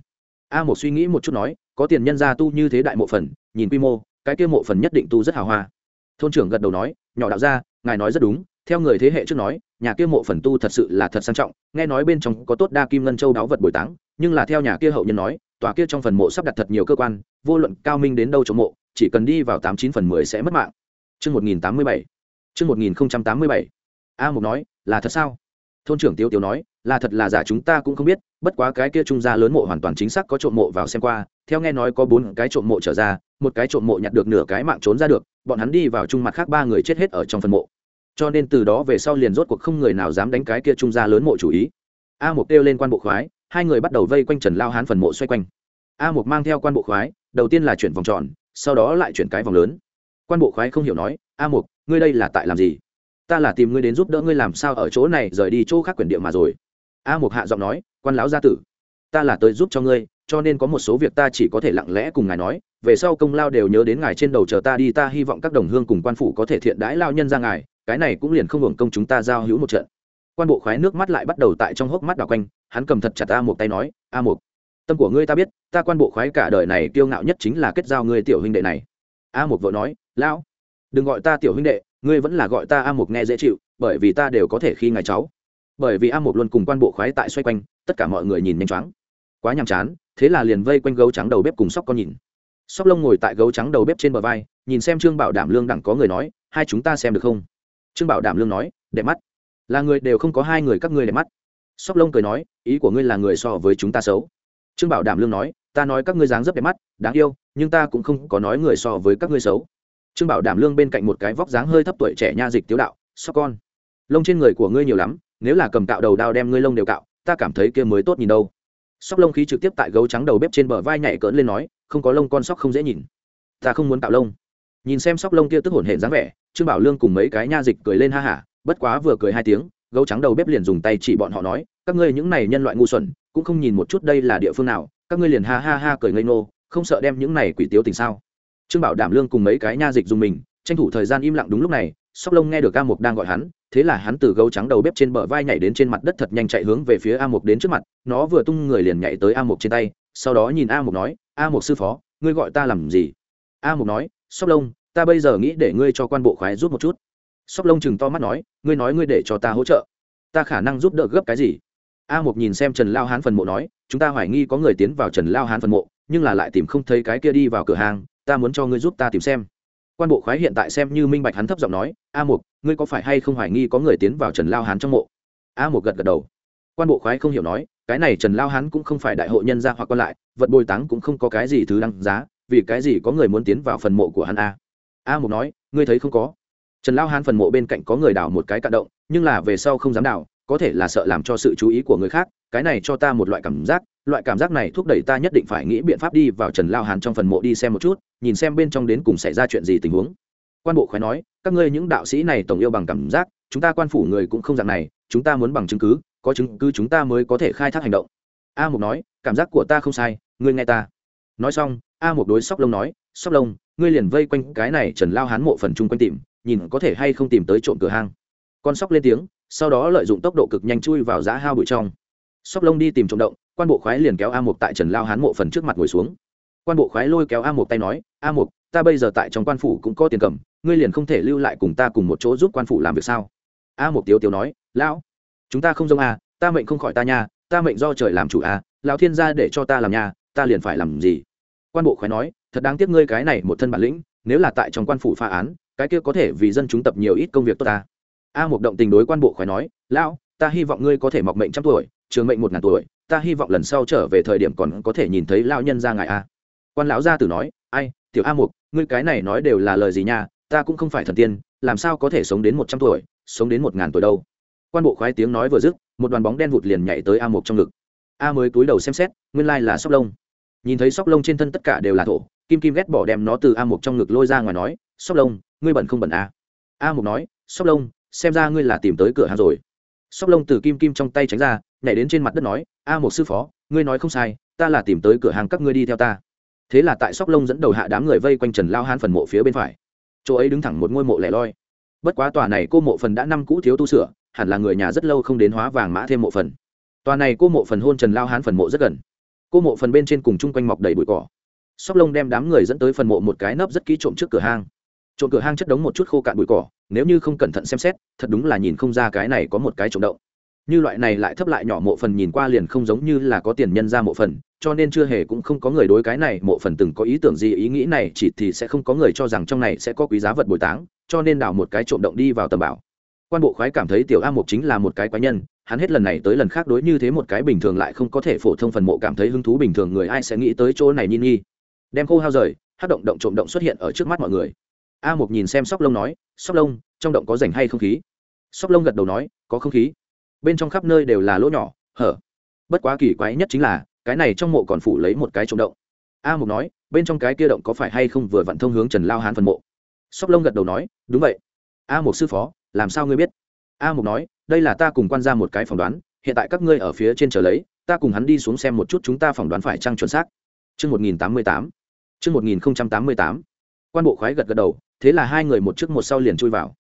A một suy nghĩ một chút nói, có tiền nhân ra tu như thế đại mộ phần, nhìn quy mô, cái kia mộ phần nhất định tu rất hào hoa. Thôn trưởng gật đầu nói, nhỏ đạo ra ngài nói rất đúng, theo người thế hệ trước nói nhà kia mộ phần tu thật sự là thật sang trọng, nghe nói bên trong có tốt đa kim ngân châu đáo vật bồi táng, nhưng là theo nhà kia hậu nhân nói, tòa kia trong phần mộ sắp đặt thật nhiều cơ quan, vô luận cao minh đến đâu trong mộ, chỉ cần đi vào tám chín phần mười sẽ mất mạng. Chương một nghìn tám mươi bảy. Chương một nghìn tám mươi bảy. A mục nói, là thật sao? Thôn trưởng tiêu tiêu nói, là thật là giả chúng ta cũng không biết, bất quá cái kia trung gia lớn mộ hoàn toàn chính xác có trộm mộ vào xem qua, theo nghe nói có bốn cái trộm mộ trở ra, một cái trộm mộ nhặt được nửa cái mạng trốn ra được, bọn hắn đi vào trung mặt khác ba người chết hết ở trong phần mộ cho nên từ đó về sau liền rốt cuộc không người nào dám đánh cái kia trung gia lớn mộ chủ ý. A mục kêu lên quan bộ khoái, hai người bắt đầu vây quanh trần lao hán phần mộ xoay quanh. A mục mang theo quan bộ khoái, đầu tiên là chuyển vòng tròn, sau đó lại chuyển cái vòng lớn. Quan bộ khoái không hiểu nói, a mục, ngươi đây là tại làm gì? Ta là tìm ngươi đến giúp đỡ ngươi làm sao ở chỗ này, rời đi chỗ khác quyền địa mà rồi. A mục hạ giọng nói, quan lão gia tử, ta là tới giúp cho ngươi, cho nên có một số việc ta chỉ có thể lặng lẽ cùng ngài nói. Về sau công lao đều nhớ đến ngài trên đầu chờ ta đi, ta hy vọng các đồng hương cùng quan phủ có thể thiện đãi lao nhân ra ngài cái này cũng liền không hưởng công chúng ta giao hữu một trận. Quan bộ khoái nước mắt lại bắt đầu tại trong hốc mắt đảo quanh, hắn cầm thật chặt a một tay nói, a một tâm của ngươi ta biết, ta quan bộ khoái cả đời này kiêu ngạo nhất chính là kết giao ngươi tiểu huynh đệ này. A một vợ nói, lão, đừng gọi ta tiểu huynh đệ, ngươi vẫn là gọi ta a một nghe dễ chịu, bởi vì ta đều có thể khi ngài cháu. Bởi vì a một luôn cùng quan bộ khoái tại xoay quanh, tất cả mọi người nhìn nhanh chóng. Quá nhàm chán, thế là liền vây quanh gấu trắng đầu bếp cùng sóc con nhìn. Sóc lông ngồi tại gấu trắng đầu bếp trên bờ vai, nhìn xem trương bảo đảm lương đẳng có người nói, hai chúng ta xem được không? Trương bảo đảm lương nói, đẹp mắt. Là người đều không có hai người các ngươi đẹp mắt. Sóc lông cười nói, ý của ngươi là người so với chúng ta xấu. Trương bảo đảm lương nói, ta nói các ngươi dáng rất đẹp mắt, đáng yêu, nhưng ta cũng không có nói người so với các ngươi xấu. Trương bảo đảm lương bên cạnh một cái vóc dáng hơi thấp tuổi trẻ nha dịch tiếu đạo, sóc con, lông trên người của ngươi nhiều lắm, nếu là cầm cạo đầu đao đem ngươi lông đều cạo, ta cảm thấy kia mới tốt nhìn đâu. Sóc lông khí trực tiếp tại gấu trắng đầu bếp trên bờ vai nhảy cỡn lên nói, không có lông con sóc không dễ nhìn. Ta không muốn cạo lông nhìn xem sóc lông kia tức hổn hển dáng vẻ, trương bảo lương cùng mấy cái nha dịch cười lên ha hả, bất quá vừa cười hai tiếng, gấu trắng đầu bếp liền dùng tay chỉ bọn họ nói, các ngươi những này nhân loại ngu xuẩn, cũng không nhìn một chút đây là địa phương nào, các ngươi liền ha ha ha cười ngây ngô, không sợ đem những này quỷ tiếu tình sao. Trương bảo đảm lương cùng mấy cái nha dịch dùng mình, tranh thủ thời gian im lặng đúng lúc này, sóc lông nghe được a mục đang gọi hắn, thế là hắn từ gấu trắng đầu bếp trên bờ vai nhảy đến trên mặt đất thật nhanh chạy hướng về phía a mục đến trước mặt, nó vừa tung người liền nhảy tới a mục trên tay, sau đó nhìn a mục nói, a mục sư phó, ngươi gọi ta làm gì? A mục nói sóc lông, ta bây giờ nghĩ để ngươi cho quan bộ khoái giúp một chút. Sóc lông chừng to mắt nói, ngươi nói ngươi để cho ta hỗ trợ. Ta khả năng giúp đỡ gấp cái gì? A mục nhìn xem trần lao hán phần mộ nói, chúng ta hoài nghi có người tiến vào trần lao hán phần mộ, nhưng là lại tìm không thấy cái kia đi vào cửa hàng, ta muốn cho ngươi giúp ta tìm xem. Quan bộ khoái hiện tại xem như minh bạch hắn thấp giọng nói, a mục, ngươi có phải hay không hoài nghi có người tiến vào trần lao hán trong mộ? A mục gật gật đầu. Quan bộ khoái không hiểu nói, cái này trần lao hán cũng không phải đại hội nhân gia hoặc còn lại, vật bồi táng cũng không có cái gì thứ đăng giá vì cái gì có người muốn tiến vào phần mộ của hắn a? A mục nói, ngươi thấy không có. Trần lao hán phần mộ bên cạnh có người đào một cái cạn động, nhưng là về sau không dám đào, có thể là sợ làm cho sự chú ý của người khác, cái này cho ta một loại cảm giác, loại cảm giác này thúc đẩy ta nhất định phải nghĩ biện pháp đi vào trần lao hán trong phần mộ đi xem một chút, nhìn xem bên trong đến cùng xảy ra chuyện gì tình huống. Quan bộ khói nói, các ngươi những đạo sĩ này tổng yêu bằng cảm giác, chúng ta quan phủ người cũng không dạng này, chúng ta muốn bằng chứng cứ, có chứng cứ chúng ta mới có thể khai thác hành động. A mục nói, cảm giác của ta không sai, ngươi nghe ta. Nói xong a một đối sóc lông nói sóc lông ngươi liền vây quanh cái này trần lao hán mộ phần chung quanh tìm nhìn có thể hay không tìm tới trộm cửa hang. Con sóc lên tiếng sau đó lợi dụng tốc độ cực nhanh chui vào giá hao bụi trong. Sóc lông đi tìm trộm động quan bộ khoái liền kéo a một tại trần lao hán mộ phần trước mặt ngồi xuống. Quan bộ khoái lôi kéo a một tay nói a một, ta bây giờ tại trong quan phủ cũng có tiền cầm ngươi liền không thể lưu lại cùng ta cùng một chỗ giúp quan phủ làm việc sao? A một tiếu tiếu nói lão chúng ta không giống a ta mệnh không khỏi ta nha ta mệnh do trời làm chủ a lão thiên gia để cho ta làm nha ta liền phải làm gì? Quan bộ khói nói, thật đáng tiếc ngươi cái này một thân bản lĩnh, nếu là tại trong quan phủ phá án, cái kia có thể vì dân chúng tập nhiều ít công việc tốt ta. A một động tình đối quan bộ khói nói, lão, ta hy vọng ngươi có thể mọc mệnh trăm tuổi, trường mệnh một ngàn tuổi, ta hy vọng lần sau trở về thời điểm còn có thể nhìn thấy lão nhân ra ngài a. Quan lão gia tử nói, ai, tiểu a mục ngươi cái này nói đều là lời gì nha, ta cũng không phải thần tiên, làm sao có thể sống đến một trăm tuổi, sống đến một ngàn tuổi đâu. Quan bộ khoái tiếng nói vừa dứt, một đoàn bóng đen vụt liền nhảy tới a mục trong ngực. A mới túi đầu xem xét, nguyên lai là sóc lông nhìn thấy sóc lông trên thân tất cả đều là thổ, kim kim ghét bỏ đem nó từ a mục trong ngực lôi ra ngoài nói, sóc lông, ngươi bẩn không bẩn a à? a mục nói, sóc lông, xem ra ngươi là tìm tới cửa hàng rồi. Sóc lông từ kim kim trong tay tránh ra, nhảy đến trên mặt đất nói, a một sư phó, ngươi nói không sai, ta là tìm tới cửa hàng các ngươi đi theo ta. Thế là tại sóc lông dẫn đầu hạ đám người vây quanh trần lao hán phần mộ phía bên phải. Chỗ ấy đứng thẳng một ngôi mộ lẻ loi. Bất quá tòa này cô mộ phần đã năm cũ thiếu tu sửa, hẳn là người nhà rất lâu không đến hóa vàng mã thêm mộ phần. Tòa này cô mộ phần hôn trần lao hán phần mộ rất gần cô mộ phần bên trên cùng chung quanh mọc đầy bụi cỏ. Sóc lông đem đám người dẫn tới phần mộ một cái nấp rất kỹ trộm trước cửa hang. Trộm cửa hang chất đống một chút khô cạn bụi cỏ, nếu như không cẩn thận xem xét, thật đúng là nhìn không ra cái này có một cái trộm động. Như loại này lại thấp lại nhỏ mộ phần nhìn qua liền không giống như là có tiền nhân ra mộ phần, cho nên chưa hề cũng không có người đối cái này mộ phần từng có ý tưởng gì, ý nghĩ này chỉ thì sẽ không có người cho rằng trong này sẽ có quý giá vật bồi táng, cho nên đào một cái trộm động đi vào tầm bảo. Quan bộ khoái cảm thấy tiểu a mục chính là một cái quái nhân hắn hết lần này tới lần khác đối như thế một cái bình thường lại không có thể phổ thông phần mộ cảm thấy hứng thú bình thường người ai sẽ nghĩ tới chỗ này nhi nhi đem khô hao rời, hát động động trộm động xuất hiện ở trước mắt mọi người. A mục nhìn xem sóc lông nói, sóc lông, trong động có rảnh hay không khí? Sóc lông gật đầu nói, có không khí. Bên trong khắp nơi đều là lỗ nhỏ, hở. Bất quá kỳ quái nhất chính là, cái này trong mộ còn phủ lấy một cái trộm động. A mục nói, bên trong cái kia động có phải hay không vừa vặn thông hướng trần lao hán phần mộ? Sóc lông gật đầu nói, đúng vậy. A mục sư phó, làm sao ngươi biết? A mục nói đây là ta cùng quan ra một cái phỏng đoán hiện tại các ngươi ở phía trên chờ lấy ta cùng hắn đi xuống xem một chút chúng ta phỏng đoán phải trăng chuẩn xác Chương 1088. Chương 1088. Quan bộ khoái gật gật đầu, thế là hai người một trước một sau liền chui vào.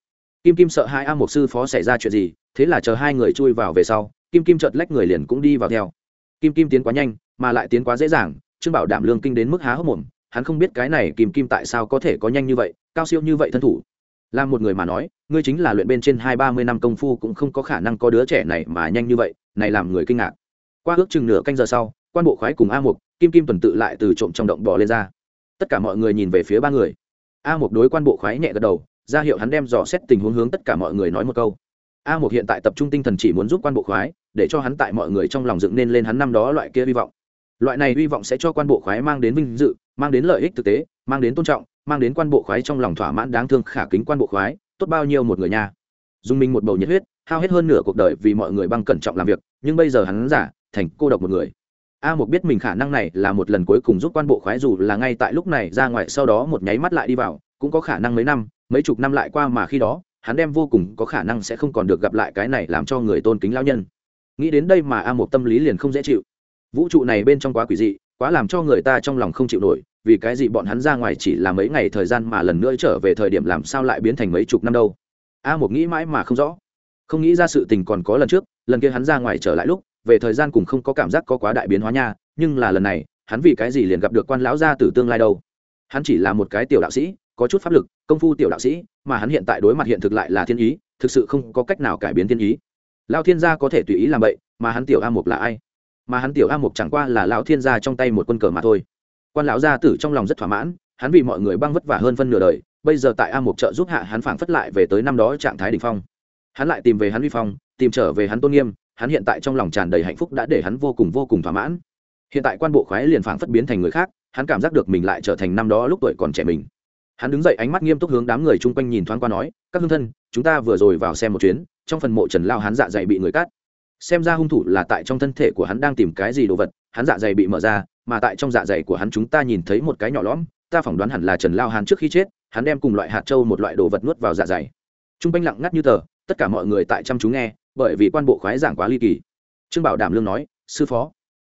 Kim Kim sợ hai A một sư phó xảy ra chuyện gì, thế là chờ hai người chui vào về sau, Kim Kim chợt lách người liền cũng đi vào theo. Kim Kim tiến quá nhanh, mà lại tiến quá dễ dàng, Trương Bảo đảm lương kinh đến mức há hốc mồm, hắn không biết cái này Kim Kim tại sao có thể có nhanh như vậy, cao siêu như vậy thân thủ. Là một người mà nói, ngươi chính là luyện bên trên hai ba mươi năm công phu cũng không có khả năng có đứa trẻ này mà nhanh như vậy, này làm người kinh ngạc. Qua ước chừng nửa canh giờ sau, quan bộ khoái cùng A Mục, Kim Kim tuần tự lại từ trộm trong động bò lên ra. Tất cả mọi người nhìn về phía ba người. A Mục đối quan bộ khoái nhẹ gật đầu, ra hiệu hắn đem dò xét tình huống hướng tất cả mọi người nói một câu a mục hiện tại tập trung tinh thần chỉ muốn giúp quan bộ khoái để cho hắn tại mọi người trong lòng dựng nên lên hắn năm đó loại kia hy vọng loại này hy vọng sẽ cho quan bộ khoái mang đến vinh dự mang đến lợi ích thực tế mang đến tôn trọng mang đến quan bộ khoái trong lòng thỏa mãn đáng thương khả kính quan bộ khoái, tốt bao nhiêu một người nhà dùng mình một bầu nhiệt huyết, hao hết hơn nửa cuộc đời vì mọi người băng cẩn trọng làm việc, nhưng bây giờ hắn giả, thành cô độc một người. A một biết mình khả năng này là một lần cuối cùng giúp quan bộ khoái dù là ngay tại lúc này ra ngoài, sau đó một nháy mắt lại đi vào, cũng có khả năng mấy năm, mấy chục năm lại qua mà khi đó, hắn đem vô cùng có khả năng sẽ không còn được gặp lại cái này làm cho người tôn kính lao nhân. Nghĩ đến đây mà a một tâm lý liền không dễ chịu. Vũ trụ này bên trong quá quỷ dị, quá làm cho người ta trong lòng không chịu nổi vì cái gì bọn hắn ra ngoài chỉ là mấy ngày thời gian mà lần nữa trở về thời điểm làm sao lại biến thành mấy chục năm đâu? A một nghĩ mãi mà không rõ. Không nghĩ ra sự tình còn có lần trước, lần kia hắn ra ngoài trở lại lúc, về thời gian cùng không có cảm giác có quá đại biến hóa nha, nhưng là lần này, hắn vì cái gì liền gặp được quan lão gia từ tương lai đâu? Hắn chỉ là một cái tiểu đạo sĩ, có chút pháp lực, công phu tiểu đạo sĩ, mà hắn hiện tại đối mặt hiện thực lại là thiên ý, thực sự không có cách nào cải biến thiên ý. Lao thiên gia có thể tùy ý làm vậy mà hắn tiểu a mục là ai? Mà hắn tiểu a mục chẳng qua là lão thiên gia trong tay một quân cờ mà thôi quan lão gia tử trong lòng rất thỏa mãn, hắn vì mọi người băng vất vả hơn phân nửa đời, bây giờ tại a mục trợ giúp hạ hắn phảng phất lại về tới năm đó trạng thái đ ỉ n h phong. Hắn lại tìm về hắn vi phong, tìm trở về hắn tôn nghiêm, hắn hiện tại trong lòng tràn đầy hạnh phúc đã để hắn vô cùng vô cùng thỏa mãn. Hiện tại quan bộ khoái liền phảng phất biến thành người khác, hắn cảm giác được mình lại trở thành năm đó lúc tuổi còn trẻ mình. Hắn đứng dậy ánh mắt nghiêm túc hướng đám người chung quanh nhìn thoáng qua nói, các hương thân, chúng ta vừa rồi vào xem một chuyến, trong phần mộ trần lao hắn dạ dày bị người cắt. Xem ra hung thủ là tại trong thân thể của hắn đang tìm cái gì đồ vật, hắn dạ dày bị mở ra mà tại trong dạ dày của hắn chúng ta nhìn thấy một cái nhỏ lõm, ta phỏng đoán hẳn là trần lao hán trước khi chết, hắn đem cùng loại hạt trâu một loại đồ vật nuốt vào dạ dày. T r u n g quanh lặng ngắt như tờ, tất cả mọi người tại chăm chú nghe, bởi vì quan bộ khoái giảng quá ly kỳ. Trương bảo đảm lương nói, sư phó,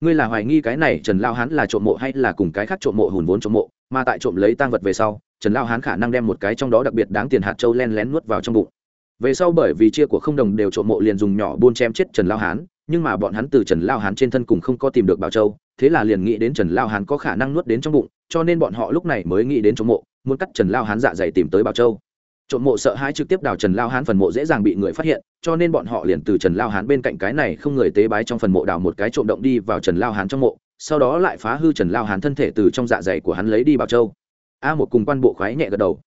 ngươi là hoài nghi cái này trần lao hán là trộm mộ hay là cùng cái khác trộm mộ hùn vốn trộm mộ, mà tại trộm lấy tang vật về sau, trần lao hán khả năng đem một cái trong đó đặc biệt đáng tiền hạt trâu len lén nuốt vào trong bụng. Về sau bởi vì chia của không đồng đều trộm mộ liền dùng nhỏ buôn chém chết trần lao hán, nhưng mà bọn hắn từ trần lao hán trên thân cùng không có tìm được bảo châu thế là liền nghĩ đến trần lao hán có khả năng nuốt đến trong bụng, cho nên bọn họ lúc này mới nghĩ đến trộm mộ, muốn cắt trần lao hán dạ dày tìm tới bảo châu. Trộm mộ sợ hãi trực tiếp đào trần lao hán phần mộ dễ dàng bị người phát hiện, cho nên bọn họ liền từ trần lao hán bên cạnh cái này không người tế bái trong phần mộ đào một cái trộm động đi vào trần lao hán trong mộ, sau đó lại phá hư trần lao hán thân thể từ trong dạ dày của hắn lấy đi bảo châu. A một cùng quan bộ khoái nhẹ gật đầu.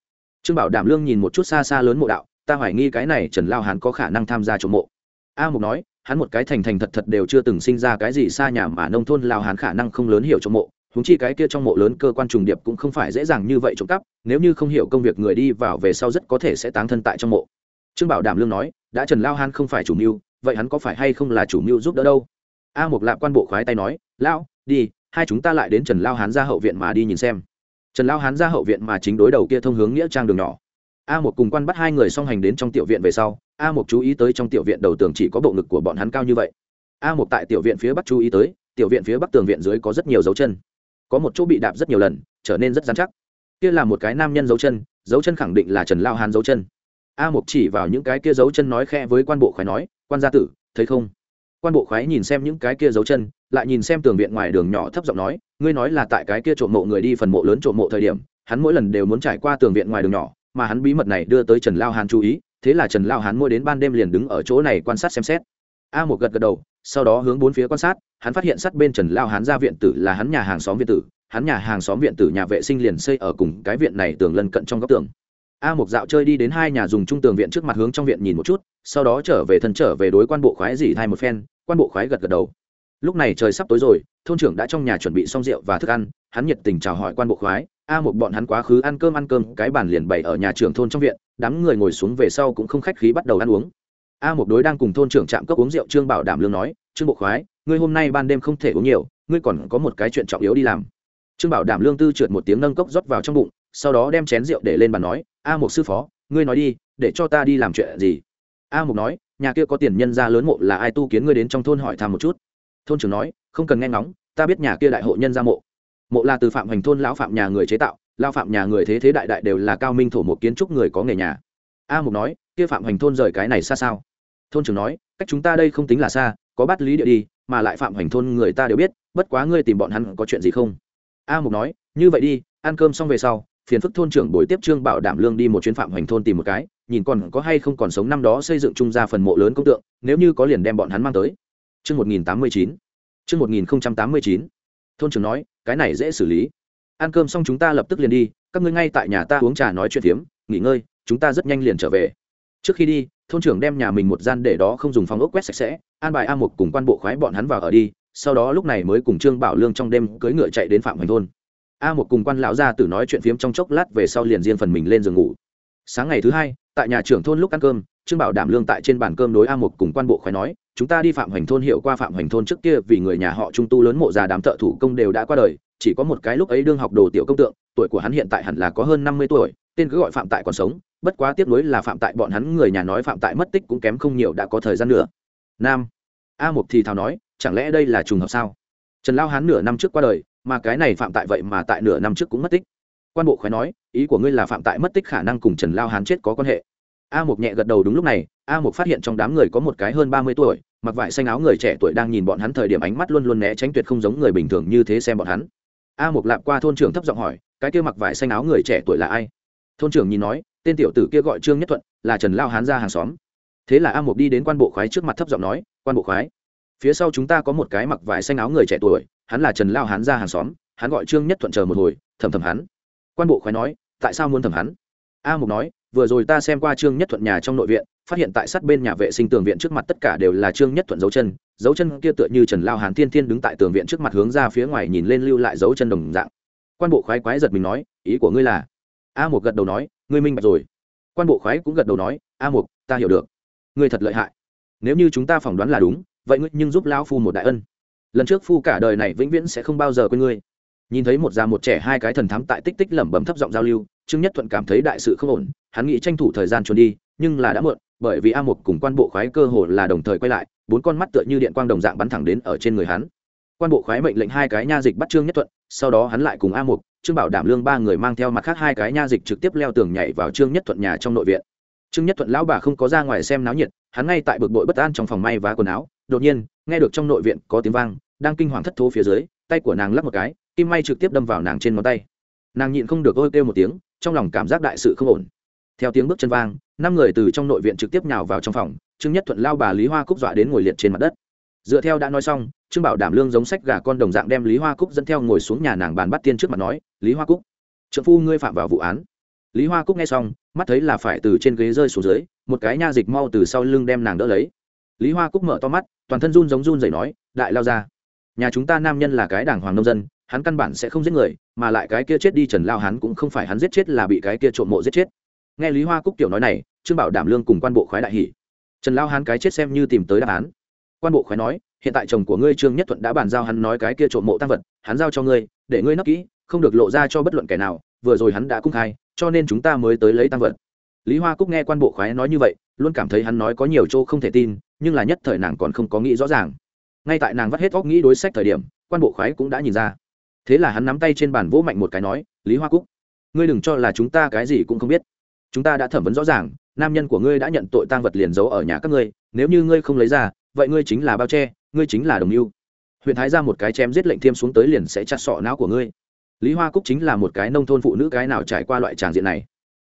Trương bảo đảm lương nhìn một chút xa xa lớn mộ đạo, ta hoài nghi cái này trần lao hán có khả năng tham gia trộm mộ. A một nói hắn một cái thành thành thật thật đều chưa từng sinh ra cái gì xa nhà mà nông thôn lao hán khả năng không lớn hiểu trong mộ húng chi cái kia trong mộ lớn cơ quan trùng điệp cũng không phải dễ dàng như vậy trộm cắp, nếu như không hiểu công việc người đi vào về sau rất có thể sẽ táng thân tại trong mộ. Trương bảo đảm lương nói, đã trần lao hán không phải chủ mưu, vậy hắn có phải hay không là chủ mưu giúp đỡ đâu? A mục lạp quan bộ khoái tay nói lao đi, hai chúng ta lại đến trần lao hán ra hậu viện mà đi nhìn xem. Trần lao hán ra hậu viện mà chính đối đầu kia thông hướng nghĩa trang đường nhỏ a một cùng quan bắt hai người song hành đến trong tiểu viện về sau, a một chú ý tới trong tiểu viện đầu tường chỉ có bộ ngực của bọn hắn cao như vậy. A một tại tiểu viện phía bắc chú ý tới, tiểu viện phía bắc tường viện dưới có rất nhiều dấu chân. Có một chỗ bị đạp rất nhiều lần, trở nên rất dán chắc. Kia là một cái nam nhân dấu chân dấu chân khẳng định là trần lao hán dấu chân. A một chỉ vào những cái kia dấu chân nói khe với quan bộ khoái nói, quan gia tử, thấy không? Quan bộ khoái nhìn xem những cái kia dấu chân, lại nhìn xem tường viện ngoài đường nhỏ thấp giọng nói, ngươi nói là tại cái kia trộm mộ người đi phần mộ lớn trộm mộ thời điểm, hắn mỗi lần đều muốn trải qua tường viện ngoài đường nhỏ mà hắn bí mật này đưa tới trần lao hán chú ý, thế là trần lao hán mỗi đến ban đêm liền đứng ở chỗ này quan sát xem xét. A một gật gật đầu, sau đó hướng bốn phía quan sát, hắn phát hiện sát bên trần lao hán ra viện tử là hắn nhà hàng xóm viện tử, hắn nhà hàng xóm viện tử nhà vệ sinh liền xây ở cùng cái viện này tường lân cận trong góc tường. A một dạo chơi đi đến hai nhà dùng trung tường viện trước mặt hướng trong viện nhìn một chút, sau đó trở về thân trở về đối quan bộ khoái dỉ thay một phen, quan bộ khoái gật gật đầu. Lúc này trời sắp tối rồi, thôn trưởng đã trong nhà chuẩn bị xong rượu và thức ăn, hắn nhiệt tình chào hỏi quan bộ khoái a một bọn hắn quá khứ ăn cơm ăn cơm, cái bàn liền bày ở nhà trưởng thôn trong viện, đám người ngồi xuống về sau cũng không khách khí bắt đầu ăn uống. A một đối đang cùng thôn trưởng trạm cốc uống rượu trương bảo đảm lương nói, trương bộ khoái, ngươi hôm nay ban đêm không thể uống nhiều, ngươi còn có một cái chuyện trọng yếu đi làm. Trương bảo đảm lương tư trượt một tiếng nâng cốc rót vào trong bụng, sau đó đem chén rượu để lên bàn nói, a một sư phó, ngươi nói đi, để cho ta đi làm chuyện gì? A một nói, nhà kia có tiền nhân gia lớn mộ là ai tu kiến ngươi đến trong thôn hỏi thăm một chút. Thôn trưởng nói, không cần nghe ngóng, ta biết nhà kia đại hộ nhân gia mộ mộ là từ phạm hành thôn lão phạm nhà người chế tạo lao phạm nhà người thế thế đại đại đều là cao minh thổ một kiến trúc người có nghề nhà a mục nói, kia phạm hành thôn rời cái này xa sao thôn trưởng nói, cách chúng ta đây không tính là xa, có bắt lý địa đi, mà lại phạm hành thôn người ta đều biết, bất quá ngươi tìm bọn hắn có chuyện gì không a mục nói, như vậy đi, ăn cơm xong về sau, phiền phức thôn trưởng buổi tiếp trương bảo đảm lương đi một chuyến phạm hành thôn tìm một cái, nhìn còn có hay không còn sống năm đó xây dựng trung gia phần mộ lớn công tượng, nếu như có liền đem bọn hắn mang tới Chương 1089. Chương 1089. Thôn trưởng nói, cái này dễ xử lý. Ăn cơm xong chúng ta lập tức liền đi, các ngươi ngay tại nhà ta uống trà nói chuyện phiếm, nghỉ ngơi, chúng ta rất nhanh liền trở về. Trước khi đi, thôn trưởng đem nhà mình một gian để đó không dùng phòng ốc quét sạch sẽ, an bài A một cùng quan bộ khoái bọn hắn vào ở đi, sau đó lúc này mới cùng trương bảo lương trong đêm cưỡi ngựa chạy đến phạm hoành thôn a một cùng quan lão gia tử nói chuyện phiếm trong chốc lát về sau liền riêng phần mình lên giường ngủ sáng ngày thứ hai tại nhà trưởng thôn lúc ăn cơm trương bảo đảm lương tại trên bàn cơm đối a một cùng quan bộ khói nói chúng ta đi phạm hoành thôn hiệu qua phạm hoành thôn trước kia, vì người nhà họ trung tu lớn mộ già đám thợ thủ công đều đã qua đời, chỉ có một cái lúc ấy đương học đồ tiểu công tượng, tuổi của hắn hiện tại hẳn là có hơn năm mươi tuổi, tên cứ gọi phạm tại còn sống, bất quá tiếc nuối là phạm tại bọn hắn người nhà nói phạm tại mất tích cũng kém không nhiều đã có thời gian nữa. Nam, a một thì thào nói, chẳng lẽ đây là trùng hợp sao? Trần lao hán nửa năm trước qua đời, mà cái này phạm tại vậy mà tại nửa năm trước cũng mất tích. Quan bộ khói nói, ý của ngươi là phạm tại mất tích khả năng cùng trần lao hán chết có quan hệ? A một nhẹ gật đầu đúng lúc này, a một phát hiện trong đám người có một cái hơn ba mươi tuổi mặc vải xanh áo người trẻ tuổi đang nhìn bọn hắn thời điểm ánh mắt luôn luôn né tránh tuyệt không giống người bình thường như thế xem bọn hắn. A một lạp qua thôn trưởng thấp giọng hỏi, cái kia mặc vải xanh áo người trẻ tuổi là ai? Thôn trưởng nhìn nói, tên tiểu tử kia gọi trương nhất thuận, là trần lao hán ra hàng xóm. Thế là a một đi đến quan bộ khoái trước mặt thấp giọng nói, quan bộ khoái, phía sau chúng ta có một cái mặc vải xanh áo người trẻ tuổi, hắn là trần lao hán ra hàng xóm, hắn gọi trương nhất thuận chờ một hồi, thầm thầm hắn. Quan bộ khoái nói, tại sao muốn thầm hắn? A mục nói vừa rồi ta xem qua trương nhất thuận nhà trong nội viện, phát hiện tại sát bên nhà vệ sinh tường viện trước mặt tất cả đều là trương nhất thuận dấu chân dấu chân kia tựa như trần lao hán thiên thiên đứng tại tường viện trước mặt hướng ra phía ngoài nhìn lên lưu lại dấu chân đồng dạng. Quan bộ khoái quái giật mình nói, ý của ngươi là? A một gật đầu nói, ngươi minh bạch rồi. Quan bộ khoái cũng gật đầu nói, a một ta hiểu được. Ngươi thật lợi hại. Nếu như chúng ta phỏng đoán là đúng, vậy ngươi nhưng giúp lão phu một đại ân. Lần trước phu cả đời này vĩnh viễn sẽ không bao giờ quên ngươi. Nhìn thấy một già một trẻ hai cái thần thám tại tích tích lẩm bẩm thấp giọng giao lưu trương nhất thuận cảm thấy đại sự không ổn, hắn nghĩ tranh thủ thời gian trốn đi, nhưng là đã muộn, bởi vì a một cùng quan bộ khoái cơ hồ là đồng thời quay lại, bốn con mắt tựa như điện quang đồng dạng bắn thẳng đến ở trên người hắn. Quan bộ khoái mệnh lệnh hai cái nha dịch bắt trương nhất thuận, sau đó hắn lại cùng a một trương bảo đảm lương ba người mang theo mặt khác hai cái nha dịch trực tiếp leo tường nhảy vào trương nhất thuận nhà trong nội viện. Trương nhất thuận lão bà không có ra ngoài xem náo nhiệt, hắn ngay tại bực bội bất an trong phòng may và quần áo, đột nhiên, nghe được trong nội viện có tiếng vang, đang kinh hoàng thất thố phía dưới, tay của nàng lắp một cái, kim may trực tiếp đâm vào nàng trên ngón tay. Nàng nhịn không được ôi kêu một tiếng trong lòng cảm giác đại sự không ổn. Theo tiếng bước chân vang, năm người từ trong nội viện trực tiếp nhào vào trong phòng, trương nhất thuận lao bà lý hoa cúc dọa đến ngồi liệt trên mặt đất. Dựa theo đã nói xong, trương bảo đảm lương giống sách gà con đồng dạng đem lý hoa cúc dẫn theo ngồi xuống nhà nàng bàn bắt tiên trước mặt nói, lý hoa cúc trợ phu ngươi phạm vào vụ án. Lý hoa cúc nghe xong, mắt thấy là phải từ trên ghế rơi xuống dưới, một cái nha dịch mau từ sau lưng đem nàng đỡ lấy. Lý hoa cúc mở to mắt, toàn thân run giống run dậy nói, đại lao ra nhà chúng ta nam nhân là cái đảng hoàng nông dân hắn căn bản sẽ không giết người, mà lại cái kia chết đi trần lao hắn cũng không phải hắn giết chết là bị cái kia trộm mộ giết chết. Nghe lý hoa cúc tiểu nói này, trương bảo đảm lương cùng quan bộ khoái đại hỷ trần lao hắn cái chết xem như tìm tới đáp án. Quan bộ khoái nói, hiện tại chồng của ngươi trương nhất thuận đã bàn giao hắn nói cái kia trộm mộ tăng vật, hắn giao cho ngươi, để ngươi nấp kỹ, không được lộ ra cho bất luận kẻ nào, vừa rồi hắn đã cung khai, cho nên chúng ta mới tới lấy tăng vật. Lý hoa cúc nghe quan bộ khoái nói như vậy, luôn cảm thấy hắn nói có nhiều chỗ không thể tin, nhưng là nhất thời nàng còn không có nghĩ rõ ràng. Ngay tại nàng vắt hết óc nghĩ đối sách thời điểm, quan bộ khoái cũng đã nhìn ra thế là hắn nắm tay trên bàn vỗ mạnh một cái nói, lý hoa cúc, ngươi đừng cho là chúng ta cái gì cũng không biết. Chúng ta đã thẩm vấn rõ ràng, nam nhân của ngươi đã nhận tội tang vật liền giấu ở nhà các ngươi. Nếu như ngươi không lấy ra, vậy ngươi chính là bao che, ngươi chính là đồng mưu. Huyện thái ra một cái chém giết lệnh thiêm xuống tới liền sẽ chặt sọ não của ngươi. Lý hoa cúc chính là một cái nông thôn phụ nữ cái nào trải qua loại tràng diện này.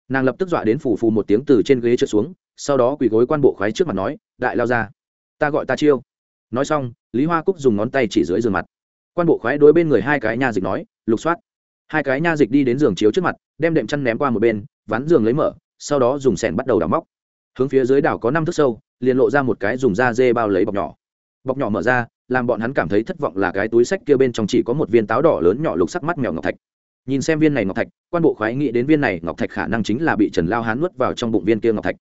Nàng lập tức dọa đến phù phù một tiếng từ trên ghế trượt xuống, sau đó quỳ gối quan bộ khoái trước mặt nói, đại lao ra ta gọi ta chiêu. Nói xong, lý hoa cúc dùng ngón tay chỉ dưới giường mặt quan bộ khoái đối bên người hai cái nha dịch nói, lục soát. Hai cái nha dịch đi đến giường chiếu trước mặt, đem đệm chăn ném qua một bên, ván giường lấy mở, sau đó dùng sẻn bắt đầu đào móc. Hướng phía dưới đảo có năm thước sâu, liền lộ ra một cái dùng da dê bao lấy bọc nhỏ. Bọc nhỏ mở ra, làm bọn hắn cảm thấy thất vọng là cái túi sách kia bên trong chỉ có một viên táo đỏ lớn nhỏ lục sắc mắt mèo ngọc thạch. Nhìn xem viên này ngọc thạch, quan bộ khoái nghĩ đến viên này ngọc thạch khả năng chính là bị trần lao hán nuốt vào trong bụng viên kia ngọc thạch.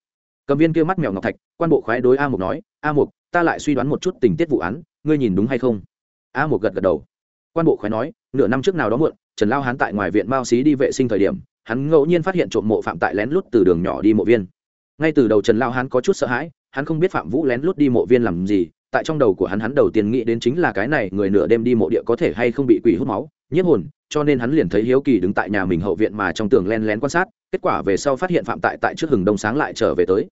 Cầm viên kia mắt mèo ngọc thạch, quan bộ khoái đối a mục nói, a mục, ta lại suy đoán một chút tình tiết vụ án, ngươi nhìn đúng hay không? A một gật gật đầu. Quan bộ khói nói, nửa năm trước nào đó muộn, trần lao hán tại ngoài viện mao xí đi vệ sinh thời điểm, hắn ngẫu nhiên phát hiện trộm mộ phạm tại lén lút từ đường nhỏ đi mộ viên. Ngay từ đầu trần lao hán có chút sợ hãi, hắn không biết phạm vũ lén lút đi mộ viên làm gì, tại trong đầu của hắn hắn đầu tiên nghĩ đến chính là cái này, người nửa đêm đi mộ địa có thể hay không bị quỷ hút máu, nhiếp hồn, cho nên hắn liền thấy hiếu kỳ đứng tại nhà mình hậu viện mà trong tường len lén quan sát, kết quả về sau phát hiện phạm tại tại trước hừng đông sáng lại trở về tới.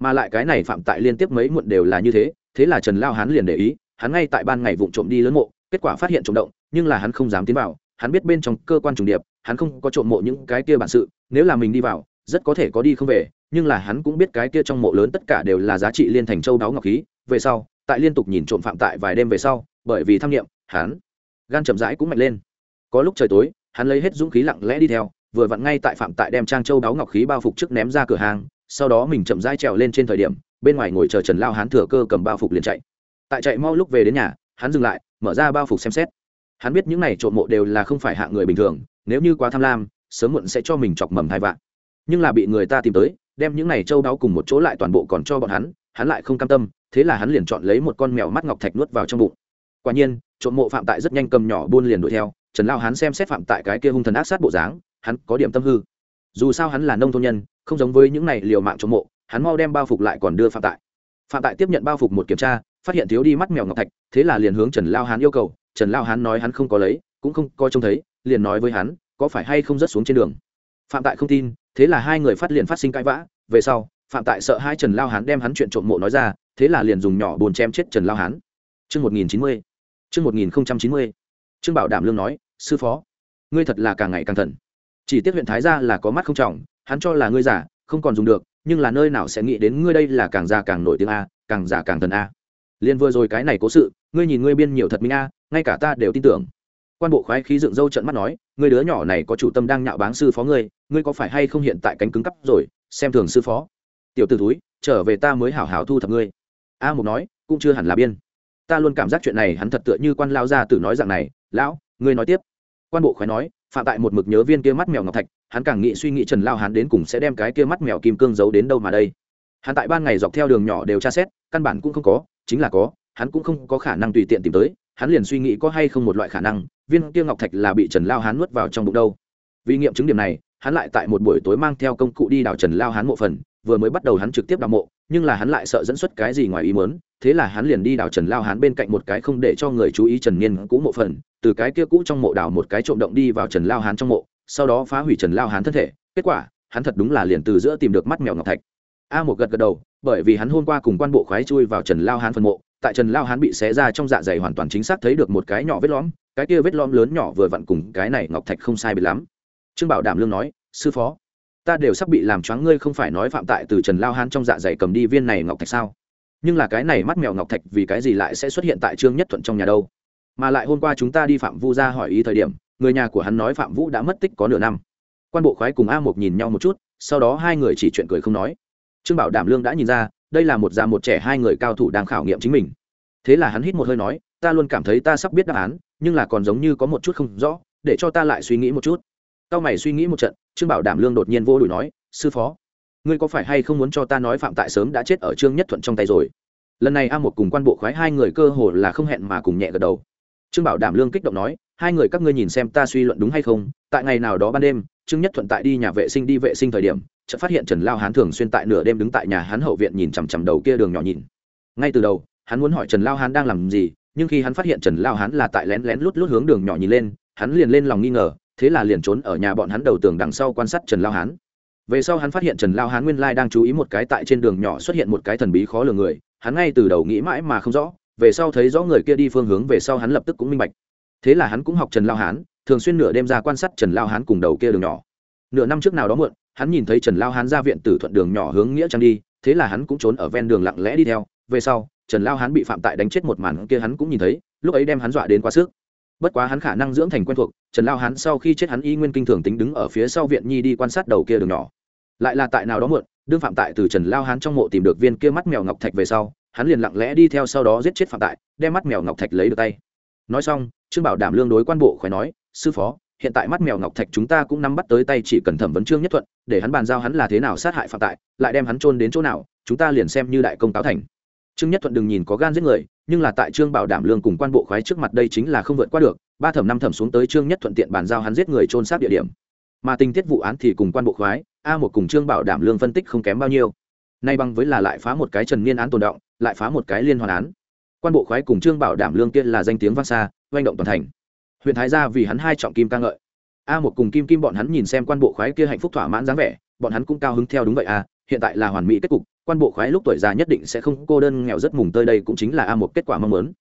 Mà lại cái này phạm tại liên tiếp mấy muộn đều là như thế thế là trần lao Hán liền để ý hắn ngay tại ban ngày vụng trộm đi lớn mộ, kết quả phát hiện trộm động, nhưng là hắn không dám tiến vào, hắn biết bên trong cơ quan trùng điệp, hắn không có trộm mộ những cái kia bản sự, nếu là mình đi vào, rất có thể có đi không về, nhưng là hắn cũng biết cái kia trong mộ lớn tất cả đều là giá trị liên thành châu đáo ngọc khí, về sau, tại liên tục nhìn trộm phạm tại vài đêm về sau, bởi vì tham nghiệm hắn gan chậm rãi cũng mạnh lên. Có lúc trời tối, hắn lấy hết dũng khí lặng lẽ đi theo, vừa vặn ngay tại phạm tại đem trang châu đáo ngọc khí bao phục trước ném ra cửa hàng, sau đó mình chậm rãi trèo lên trên thời điểm, bên ngoài ngồi chờ trần lao hắn thừa cơ cầm bao phục liền chạy tại chạy mau lúc về đến nhà, hắn dừng lại, mở ra bao phục xem xét. Hắn biết những này trộm mộ đều là không phải hạ người bình thường, nếu như quá tham lam, sớm muộn sẽ cho mình chọc mầm hai vạn. Nhưng là bị người ta tìm tới, đem những này châu đáo cùng một chỗ lại toàn bộ còn cho bọn hắn hắn lại không cam tâm, thế là hắn liền chọn lấy một con mèo mắt ngọc thạch nuốt vào trong bụng. Quả nhiên, trộm mộ phạm tại rất nhanh cầm nhỏ buôn liền đuổi theo, trần lao hắn xem xét phạm tại cái kia hung thần ác sát bộ dáng, hắn có điểm tâm hư. Dù sao hắn là nông thôn nhân, không giống với những này liều mạng trộm mộ, hắn mau đem bao phục lại còn đưa phạm tại phạm tại tiếp nhận bao phục một kiểm tra phát hiện thiếu đi mắt mèo ngọc thạch thế là liền hướng trần lao hán yêu cầu trần lao hán nói hắn không có lấy cũng không coi trông thấy liền nói với hắn có phải hay không rớt xuống trên đường phạm tại không tin thế là hai người phát liền phát sinh cãi vã về sau phạm tại sợ hai trần lao hán đem hắn chuyện trộm mộ nói ra thế là liền dùng nhỏ bồn chém chết trần lao hán Chương 1090. Chương 1090. Trương Bảo Đảm Lương nói, sư phó, ngươi thật là càng ngày càng thần. Chỉ tiếc huyện Thái gia là có mắt không trọng, hắn cho là ngươi giả, không còn dùng được, nhưng là nơi nào sẽ nghĩ đến ngươi đây là càng già càng nổi tiếng a, càng già càng thần a. Liên vừa rồi cái này cố sự, ngươi nhìn ngươi biên nhiều thật minh a, ngay cả ta đều tin tưởng. Quan bộ khoái khí dựng râu trợn mắt nói, ngươi đứa nhỏ này có chủ tâm đang nhạo báng sư phó ngươi, ngươi có phải hay không hiện tại cánh cứng cắp rồi, xem thường sư phó. Tiểu tử túi, trở về ta mới hảo hảo thu thập ngươi. A Mục nói, cũng chưa hẳn là biên ta luôn cảm giác chuyện này hắn thật tựa như quan lao ra tử nói rằng này lão ngươi nói tiếp quan bộ khoái nói phạm tại một mực nhớ viên kia mắt mèo ngọc thạch, hắn càng nghĩ suy nghĩ trần lao hắn đến cùng sẽ đem cái kia mắt mèo kim cương giấu đến đâu mà đây. Hắn tại ban ngày dọc theo đường nhỏ đều tra xét, căn bản cũng không có, chính là có, hắn cũng không có khả năng tùy tiện tìm tới, hắn liền suy nghĩ có hay không một loại khả năng, viên kia ngọc thạch là bị trần lao hắn nuốt vào trong bụng đâu. Vì nghiệm chứng điểm này, hắn lại tại một buổi tối mang theo công cụ đi đào trần lao hắn mộ phần vừa mới bắt đầu hắn trực tiếp đào mộ, nhưng là hắn lại sợ dẫn xuất cái gì ngoài ý muốn, thế là hắn liền đi đào trần lao hán bên cạnh một cái không để cho người chú ý trần niên cũ mộ phần, từ cái kia cũ trong mộ đào một cái trộm động đi vào trần lao hán trong mộ, sau đó phá hủy trần lao hán thân thể, kết quả, hắn thật đúng là liền từ giữa tìm được mắt mèo ngọc thạch. A một gật gật đầu, bởi vì hắn hôm qua cùng quan bộ khoái chui vào trần lao hán phần mộ, tại trần lao hán bị xé ra trong dạ dày hoàn toàn chính xác thấy được một cái nhỏ vết lõm, cái kia vết lõm lớn nhỏ vừa vặn cùng cái này ngọc thạch không sai bị lắm. Trương bảo đảm lương nói, sư phó ta đều sắp bị làm choáng ngươi không phải nói phạm tại từ trần lao hán trong dạ dày cầm đi viên này ngọc thạch sao? Nhưng là cái này mắt mèo ngọc thạch vì cái gì lại sẽ xuất hiện tại trương nhất thuận trong nhà đâu? Mà lại hôm qua chúng ta đi phạm vu ra hỏi ý thời điểm, người nhà của hắn nói phạm vũ đã mất tích có nửa năm. Quan bộ khoái cùng a một nhìn nhau một chút, sau đó hai người chỉ chuyện cười không nói. Trương bảo đảm lương đã nhìn ra, đây là một già một trẻ hai người cao thủ đang khảo nghiệm chính mình. Thế là hắn hít một hơi nói, ta luôn cảm thấy ta sắp biết đáp án, nhưng là còn giống như có một chút không rõ, để cho ta lại suy nghĩ một chút. Cao mày suy nghĩ một trận trương bảo đảm lương đột nhiên vô đùi nói, sư phó, ngươi có phải hay không muốn cho ta nói phạm tại sớm đã chết ở trương nhất thuận trong tay rồi? Lần này a một cùng quan bộ khoái hai người cơ hồ là không hẹn mà cùng nhẹ gật đầu. Trương bảo đảm lương kích động nói, hai người các ngươi nhìn xem ta suy luận đúng hay không? Tại ngày nào đó ban đêm, trương nhất thuận tại đi nhà vệ sinh đi vệ sinh thời điểm, chợt phát hiện trần lao hán thường xuyên tại nửa đêm đứng tại nhà hán hậu viện nhìn chằm chằm đầu kia đường nhỏ nhìn. Ngay từ đầu, hắn muốn hỏi trần lao hán đang làm gì, nhưng khi hắn phát hiện trần lao hán là tại lén lén lút lút hướng đường nhỏ nhìn lên, hắn liền lên lòng nghi ngờ thế là liền trốn ở nhà bọn hắn đầu tường đằng sau quan sát trần lao hán. Về sau hắn phát hiện trần lao hán nguyên lai đang chú ý một cái tại trên đường nhỏ xuất hiện một cái thần bí khó lường người, hắn ngay từ đầu nghĩ mãi mà không rõ, về sau thấy rõ người kia đi phương hướng về sau hắn lập tức cũng minh bạch. Thế là hắn cũng học trần lao hán, thường xuyên nửa đêm ra quan sát trần lao hán cùng đầu kia đường nhỏ. Nửa năm trước nào đó muộn, hắn nhìn thấy trần lao hán ra viện từ thuận đường nhỏ hướng nghĩa trang đi, thế là hắn cũng trốn ở ven đường lặng lẽ đi theo. Về sau, trần lao hán bị phạm tại đánh chết một màn kia hắn cũng nhìn thấy, lúc ấy đem hắn dọa đến quá sức bất quá hắn khả năng dưỡng thành quen thuộc, trần lao hán sau khi chết hắn y nguyên kinh thường tính đứng ở phía sau viện nhi đi quan sát đầu kia đường nhỏ. Lại là tại nào đó muộn, đương phạm tại từ trần lao hán trong mộ tìm được viên kia mắt mèo ngọc thạch về sau, hắn liền lặng lẽ đi theo sau đó giết chết phạm tại, đem mắt mèo ngọc thạch lấy được tay. Nói xong, trương bảo đảm lương đối quan bộ khỏe nói, sư phó, hiện tại mắt mèo ngọc thạch chúng ta cũng nắm bắt tới tay chỉ cần thẩm vấn trương nhất thuận, để hắn bàn giao hắn là thế nào sát hại phạm tại, lại đem hắn trôn đến chỗ nào, chúng ta liền xem như đại công táo thành trương nhất thuận đừng nhìn có gan giết người, nhưng là tại trương bảo đảm lương cùng quan bộ khoái trước mặt đây chính là không vượt qua được, ba thẩm năm thẩm xuống tới trương nhất thuận tiện bàn giao hắn giết người trôn sát địa điểm. Mà tình tiết vụ án thì cùng quan bộ khoái, a một cùng trương bảo đảm lương phân tích không kém bao nhiêu. Nay bằng với là lại phá một cái trần niên án tồn động, lại phá một cái liên hoàn án. Quan bộ khoái cùng trương bảo đảm lương kia là danh tiếng vang xa, oanh động toàn thành. Huyện thái gia vì hắn hai trọng kim ca ngợi. A một cùng kim kim bọn hắn nhìn xem quan bộ khoái kia hạnh phúc thỏa mãn dáng vẻ, bọn hắn cũng cao hứng theo đúng vậy a hiện tại là hoàn mỹ kết cục quan bộ khoái lúc tuổi già nhất định sẽ không cô đơn nghèo rất mùng tơi đây cũng chính là a một kết quả mong muốn.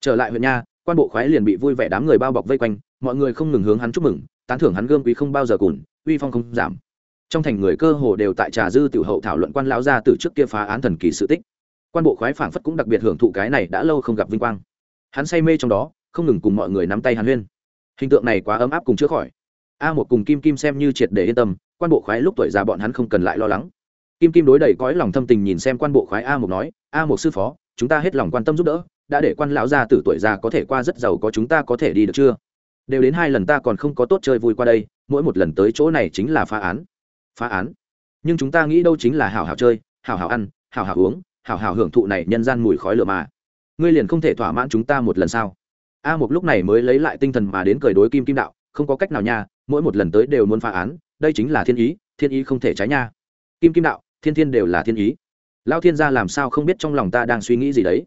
Trở lại huyện nha, quan bộ khoái liền bị vui vẻ đám người bao bọc vây quanh, mọi người không ngừng hướng hắn chúc mừng, tán thưởng hắn gương quý không bao giờ cùn, uy phong không giảm. Trong thành người cơ hồ đều tại trà dư tiểu hậu thảo luận quan lão gia từ trước kia phá án thần kỳ sự tích. Quan bộ khoái phảng phất cũng đặc biệt hưởng thụ cái này đã lâu không gặp vinh quang. Hắn say mê trong đó, không ngừng cùng mọi người nắm tay hắn huyên. Hình tượng này quá ấm áp cùng chữa khỏi. A một cùng kim kim xem như triệt để yên tâm, quan bộ khoái lúc tuổi già bọn hắn không cần lại lo lắng kim kim đối đầy cõi lòng thâm tình nhìn xem quan bộ khoái a Mục nói, a Mục sư phó, chúng ta hết lòng quan tâm giúp đỡ, đã để quan lão gia tử tuổi già có thể qua rất giàu có chúng ta có thể đi được chưa? Đều đến hai lần ta còn không có tốt chơi vui qua đây, mỗi một lần tới chỗ này chính là phá án. Phá án? Nhưng chúng ta nghĩ đâu chính là hảo hảo chơi, hảo hảo ăn, hảo hảo uống, hảo hảo hưởng thụ này nhân gian mùi khói lửa mà. Ngươi liền không thể thỏa mãn chúng ta một lần sao? A một lúc này mới lấy lại tinh thần mà đến cười đối kim kim đạo, không có cách nào nha, mỗi một lần tới đều muốn phá án, đây chính là thiên ý thiên ý không thể trái nha. Kim kim đạo thiên thiên đều là thiên ý. Lao thiên gia làm sao không biết trong lòng ta đang suy nghĩ gì đấy?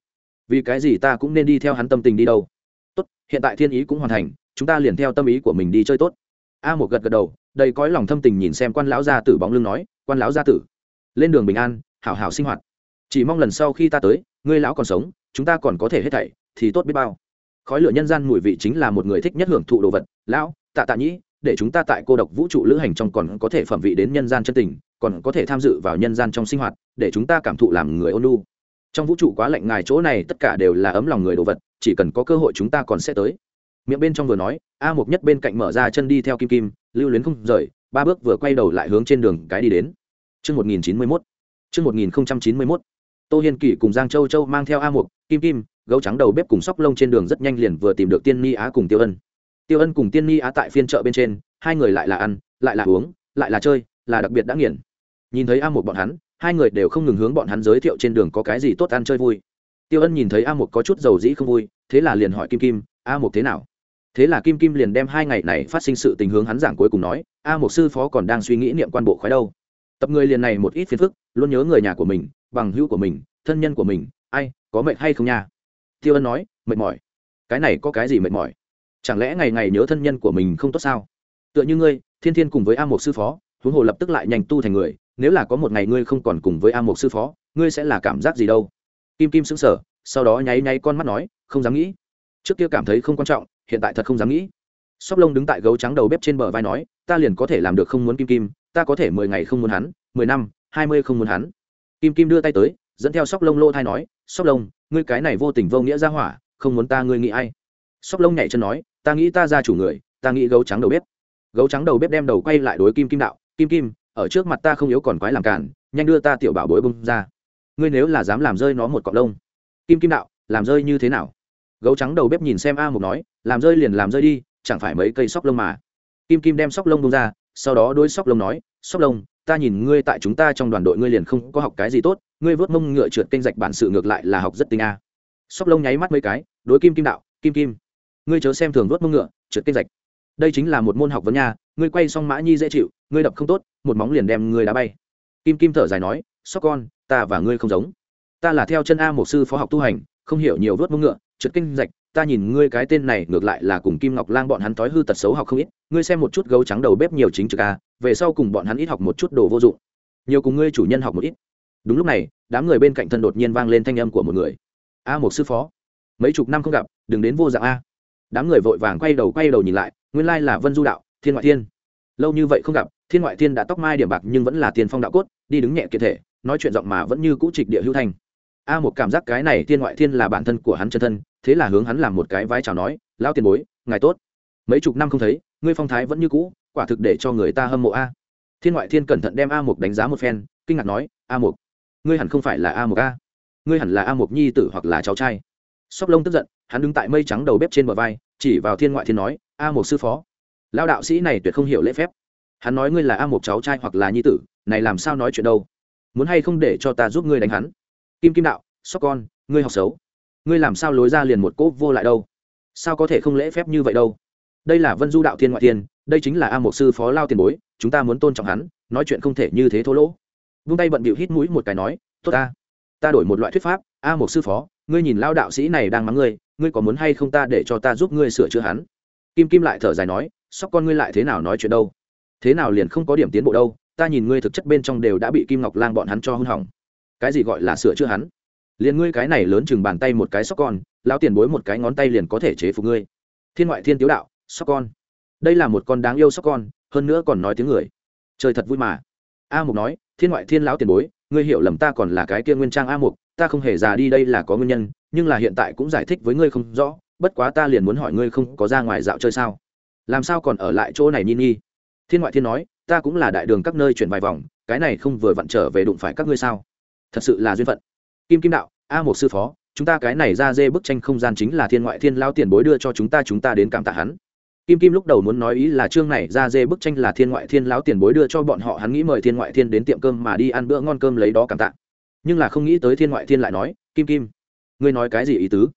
Vì cái gì ta cũng nên đi theo hắn tâm tình đi đâu? Tốt, hiện tại thiên ý cũng hoàn thành, chúng ta liền theo tâm ý của mình đi chơi tốt. A một gật gật đầu, đầy cõi lòng thâm tình nhìn xem quan lão gia tử bóng lưng nói, quan lão gia tử, lên đường bình an, hảo hảo sinh hoạt. Chỉ mong lần sau khi ta tới, ngươi lão còn sống, chúng ta còn có thể hết thảy, thì tốt biết bao. Khói lửa nhân gian mùi vị chính là một người thích nhất hưởng thụ đồ vật. Lão, tạ tạ nhĩ để chúng ta tại cô độc vũ trụ lữ hành trong còn có thể phẩm vị đến nhân gian chân tình còn có thể tham dự vào nhân gian trong sinh hoạt để chúng ta cảm thụ làm người ôn lu trong vũ trụ quá lạnh ngài chỗ này tất cả đều là ấm lòng người đồ vật chỉ cần có cơ hội chúng ta còn sẽ tới miệng bên trong vừa nói a mục nhất bên cạnh mở ra chân đi theo kim kim lưu luyến không rời ba bước vừa quay đầu lại hướng trên đường cái đi đến Chương 1091. Chương 1091. Tô Hiên kỷ cùng Giang Châu Châu mang theo A Mục, Kim Kim, gấu trắng đầu bếp cùng sóc lông trên đường rất nhanh liền vừa tìm được Tiên Ni Á cùng Tiêu Ân. Tiêu Ân cùng Tiên Ni Á tại phiên chợ bên trên, hai người lại là ăn, lại là uống, lại là chơi, là đặc biệt đã nghiền. Nhìn thấy A Mục bọn hắn, hai người đều không ngừng hướng bọn hắn giới thiệu trên đường có cái gì tốt ăn chơi vui. Tiêu Ân nhìn thấy A Mục có chút dầu dĩ không vui, thế là liền hỏi Kim Kim, "A Mục thế nào?" Thế là Kim Kim liền đem hai ngày này phát sinh sự tình hướng hắn giảng cuối cùng nói, "A Mục sư phó còn đang suy nghĩ niệm quan bộ khói đâu." tập người liền này một ít phiền phức luôn nhớ người nhà của mình bằng hữu của mình thân nhân của mình ai có mệt hay không nha tiêu ân nói mệt mỏi cái này có cái gì mệt mỏi chẳng lẽ ngày ngày nhớ thân nhân của mình không tốt sao? Tựa như ngươi, thiên thiên cùng với a một sư phó, huống hồ lập tức lại nhanh tu thành người, nếu là có một ngày ngươi không còn cùng với a một sư phó, ngươi sẽ là cảm giác gì đâu? Kim kim sững sờ, sau đó nháy nháy con mắt nói, không dám nghĩ. Trước kia cảm thấy không quan trọng, hiện tại thật không dám nghĩ. Sóc lông đứng tại gấu trắng đầu bếp trên bờ vai nói, ta liền có thể làm được không muốn kim kim, ta có thể mười ngày không muốn hắn, mười năm, hai mươi không muốn hắn. Kim kim đưa tay tới, dẫn theo sóc lông lô thai nói, sóc lông, ngươi cái này vô tình vô nghĩa ra hỏa, không muốn ta ngươi nghĩ ai. Sóc lông nhảy chân nói ta nghĩ ta ra chủ người, ta nghĩ gấu trắng đầu bếp. Gấu trắng đầu bếp đem đầu quay lại đối kim kim đạo, kim kim, ở trước mặt ta không yếu còn quái làm cản, nhanh đưa ta tiểu bảo bối bông ra. Ngươi nếu là dám làm rơi nó một cọng lông. Kim kim đạo, làm rơi như thế nào? Gấu trắng đầu bếp nhìn xem a mục nói, làm rơi liền làm rơi đi, chẳng phải mấy cây sóc lông mà. Kim kim đem sóc lông bông ra, sau đó đôi sóc lông nói, sóc lông, ta nhìn ngươi tại chúng ta trong đoàn đội ngươi liền không có học cái gì tốt, ngươi vớt mông ngựa trượt kênh rạch bản sự ngược lại là học rất tinh a. Sóc lông nháy mắt mấy cái, đối kim kim đạo, kim kim ngươi chớ xem thường vớt mông ngựa, trượt kênh rạch. Đây chính là một môn học vấn nha, ngươi quay xong mã nhi dễ chịu, ngươi đập không tốt, một móng liền đem ngươi đá bay. Kim kim thở dài nói, sóc con, ta và ngươi không giống. Ta là theo chân a một sư phó học tu hành, không hiểu nhiều vớt mông ngựa, trượt kinh rạch, ta nhìn ngươi cái tên này ngược lại là cùng kim ngọc lang bọn hắn thói hư tật xấu học không ít, ngươi xem một chút gấu trắng đầu bếp nhiều chính trực a, về sau cùng bọn hắn ít học một chút đồ vô dụng. Nhiều cùng ngươi chủ nhân học một ít. Đúng lúc này, đám người bên cạnh thân đột nhiên vang lên thanh âm của một người. A một sư phó, mấy chục năm không gặp, đừng đến vô dạng a đám người vội vàng quay đầu quay đầu nhìn lại, nguyên lai là vân du đạo, thiên ngoại thiên. Lâu như vậy không gặp, thiên ngoại thiên đã tóc mai điểm bạc nhưng vẫn là tiền phong đạo cốt, đi đứng nhẹ kiệt thể, nói chuyện giọng mà vẫn như cũ trịch địa hữu thanh. A một cảm giác cái này thiên ngoại thiên là bản thân của hắn chân thân, thế là hướng hắn làm một cái vai chào nói lao tiền bối, ngài tốt. Mấy chục năm không thấy, ngươi phong thái vẫn như cũ, quả thực để cho người ta hâm mộ a. Thiên ngoại thiên cẩn thận đem a mục đánh giá một phen, kinh ngạc nói, a mục, ngươi hẳn không phải là a mục a? Ngươi hẳn là a mục nhi tử hoặc là cháu trai. Sóc lông tức giận, hắn đứng tại mây trắng đầu bếp trên bờ vai chỉ vào thiên ngoại thiên nói, a mục sư phó lao đạo sĩ này tuyệt không hiểu lễ phép. Hắn nói ngươi là a mục cháu trai hoặc là nhi tử, này làm sao nói chuyện đâu? Muốn hay không để cho ta giúp ngươi đánh hắn? Kim kim đạo, sóc con, ngươi học xấu. Ngươi làm sao lối ra liền một cốp vô lại đâu? Sao có thể không lễ phép như vậy đâu? Đây là vân du đạo thiên ngoại thiên, đây chính là a một sư phó lao tiền bối, chúng ta muốn tôn trọng hắn, nói chuyện không thể như thế thô lỗ. Vung tay bận bịu hít mũi một cái nói, tốt ta ta đổi một loại thuyết pháp, a một sư phó, ngươi nhìn lao đạo sĩ này đang mắng ngươi ngươi có muốn hay không ta để cho ta giúp ngươi sửa chữa hắn? Kim kim lại thở dài nói, sóc con ngươi lại thế nào nói chuyện đâu? Thế nào liền không có điểm tiến bộ đâu, ta nhìn ngươi thực chất bên trong đều đã bị kim ngọc lang bọn hắn cho hư hỏng. Cái gì gọi là sửa chữa hắn? Liền ngươi cái này lớn chừng bàn tay một cái sóc con lao tiền bối một cái ngón tay liền có thể chế phục ngươi. Thiên ngoại thiên tiếu đạo, sóc con. Đây là một con đáng yêu sóc con, hơn nữa còn nói tiếng người. Trời thật vui mà. A mục nói, thiên ngoại thiên lão tiền bối, ngươi hiểu lầm ta còn là cái kia nguyên trang a mục, ta không hề già đi đây là có nguyên nhân nhưng là hiện tại cũng giải thích với ngươi không rõ, bất quá ta liền muốn hỏi ngươi không có ra ngoài dạo chơi sao? Làm sao còn ở lại chỗ này nhi nhi? Thiên ngoại thiên nói, ta cũng là đại đường các nơi chuyển vài vòng, cái này không vừa vặn trở về đụng phải các ngươi sao? Thật sự là duyên phận. Kim kim đạo, a một sư phó, chúng ta cái này ra dê bức tranh không gian chính là thiên ngoại thiên lao tiền bối đưa cho chúng ta chúng ta đến cảm tạ hắn. Kim kim lúc đầu muốn nói ý là chương này ra dê bức tranh là thiên ngoại thiên lão tiền bối đưa cho bọn họ, hắn nghĩ mời thiên ngoại thiên đến tiệm cơm mà đi ăn bữa ngon cơm lấy đó cảm tạ. Nhưng là không nghĩ tới thiên ngoại thiên lại nói, kim kim ngươi nói cái gì ý tứ?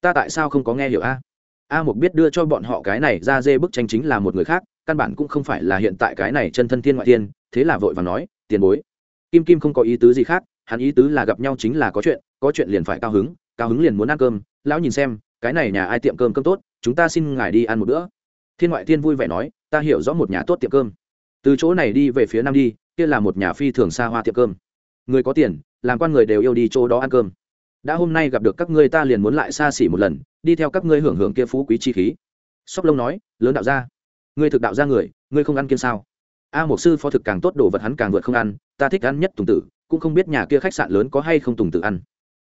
Ta tại sao không có nghe hiểu a? A một biết đưa cho bọn họ cái này ra dê bức tranh chính là một người khác, căn bản cũng không phải là hiện tại cái này chân thân thiên ngoại thiên, thế là vội và nói, tiền bối. Kim kim không có ý tứ gì khác, hắn ý tứ là gặp nhau chính là có chuyện có chuyện liền phải cao hứng cao hứng liền muốn ăn cơm. Lão nhìn xem, cái này nhà ai tiệm cơm cơm tốt, chúng ta xin ngài đi ăn một bữa. Thiên ngoại thiên vui vẻ nói, ta hiểu rõ một nhà tốt tiệm cơm. Từ chỗ này đi về phía nam đi, kia là một nhà phi thường xa hoa tiệm cơm. Người có tiền, làm quan người đều yêu đi chỗ đó ăn cơm đã hôm nay gặp được các ngươi ta liền muốn lại xa xỉ một lần, đi theo các ngươi hưởng hưởng kia phú quý chi khí. Sóc lông nói, lớn đạo gia, ngươi thực đạo gia người, ngươi không ăn kiên sao? A một sư phó thực càng tốt đồ vật hắn càng vượt không ăn, ta thích ăn nhất tùng tử, cũng không biết nhà kia khách sạn lớn có hay không tùng tử ăn.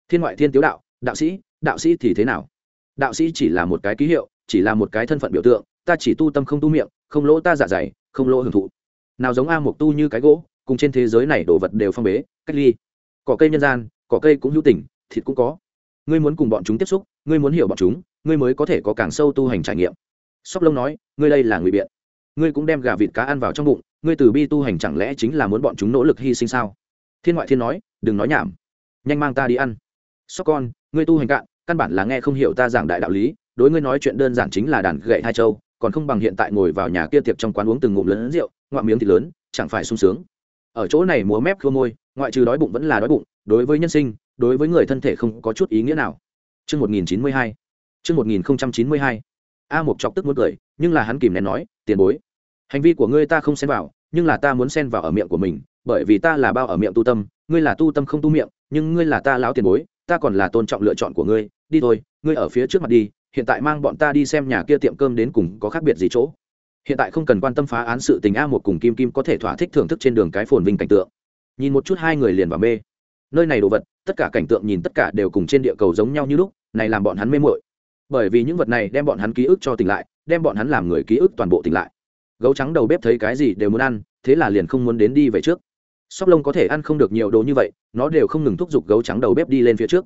Thiên ngoại thiên tiếu đạo đạo sĩ đạo sĩ thì thế nào? Đạo sĩ chỉ là một cái ký hiệu, chỉ là một cái thân phận biểu tượng, ta chỉ tu tâm không tu miệng, không lỗ ta dạ dày, không lỗ hưởng thụ. Nào giống a mục tu như cái gỗ, cùng trên thế giới này đồ vật đều phong bế, cách ly. Cỏ cây nhân gian, cỏ cây cũng hữu tình thịt cũng có. Ngươi muốn cùng bọn chúng tiếp xúc, ngươi muốn hiểu bọn chúng, ngươi mới có thể có càng sâu tu hành trải nghiệm. Sóc lông nói, ngươi đây là người biện. Ngươi cũng đem gà vịt cá ăn vào trong bụng, ngươi từ bi tu hành chẳng lẽ chính là muốn bọn chúng nỗ lực hy sinh sao? Thiên ngoại thiên nói, đừng nói nhảm. Nhanh mang ta đi ăn. Sóc con, ngươi tu hành cạn, căn bản là nghe không hiểu ta giảng đại đạo lý, đối ngươi nói chuyện đơn giản chính là đàn gậy hai châu, còn không bằng hiện tại ngồi vào nhà kia tiệc trong quán uống từng ngụm lớn rượu, ngoạm miếng thịt lớn, chẳng phải sung sướng. Ở chỗ này múa mép khua môi, ngoại trừ đói bụng vẫn là đói bụng, đối với nhân sinh đối với người thân thể không có chút ý nghĩa nào Chương 1092. Chương 1092. A Mộc chọc tức muốn cười, nhưng là hắn kìm nén nói, "Tiền bối, hành vi của ngươi ta không xen vào, nhưng là ta muốn xen vào ở miệng của mình, bởi vì ta là bao ở miệng tu tâm, ngươi là tu tâm không tu miệng, nhưng ngươi là ta lão tiền bối, ta còn là tôn trọng lựa chọn của ngươi, đi thôi, ngươi ở phía trước mặt đi, hiện tại mang bọn ta đi xem nhà kia tiệm cơm đến cùng có khác biệt gì chỗ." Hiện tại không cần quan tâm phá án sự tình A một cùng Kim Kim có thể thỏa thích thưởng thức trên đường cái phồn vinh cảnh tượng. Nhìn một chút hai người liền vào mê. Nơi này đồ vật, tất cả cảnh tượng nhìn tất cả đều cùng trên địa cầu giống nhau như lúc, này làm bọn hắn mê mội bởi vì những vật này đem bọn hắn ký ức cho tỉnh lại, đem bọn hắn làm người ký ức toàn bộ tỉnh lại. Gấu trắng đầu bếp thấy cái gì đều muốn ăn, thế là liền không muốn đến đi về trước. Sóc lông có thể ăn không được nhiều đồ như vậy, nó đều không ngừng thúc giục gấu trắng đầu bếp đi lên phía trước.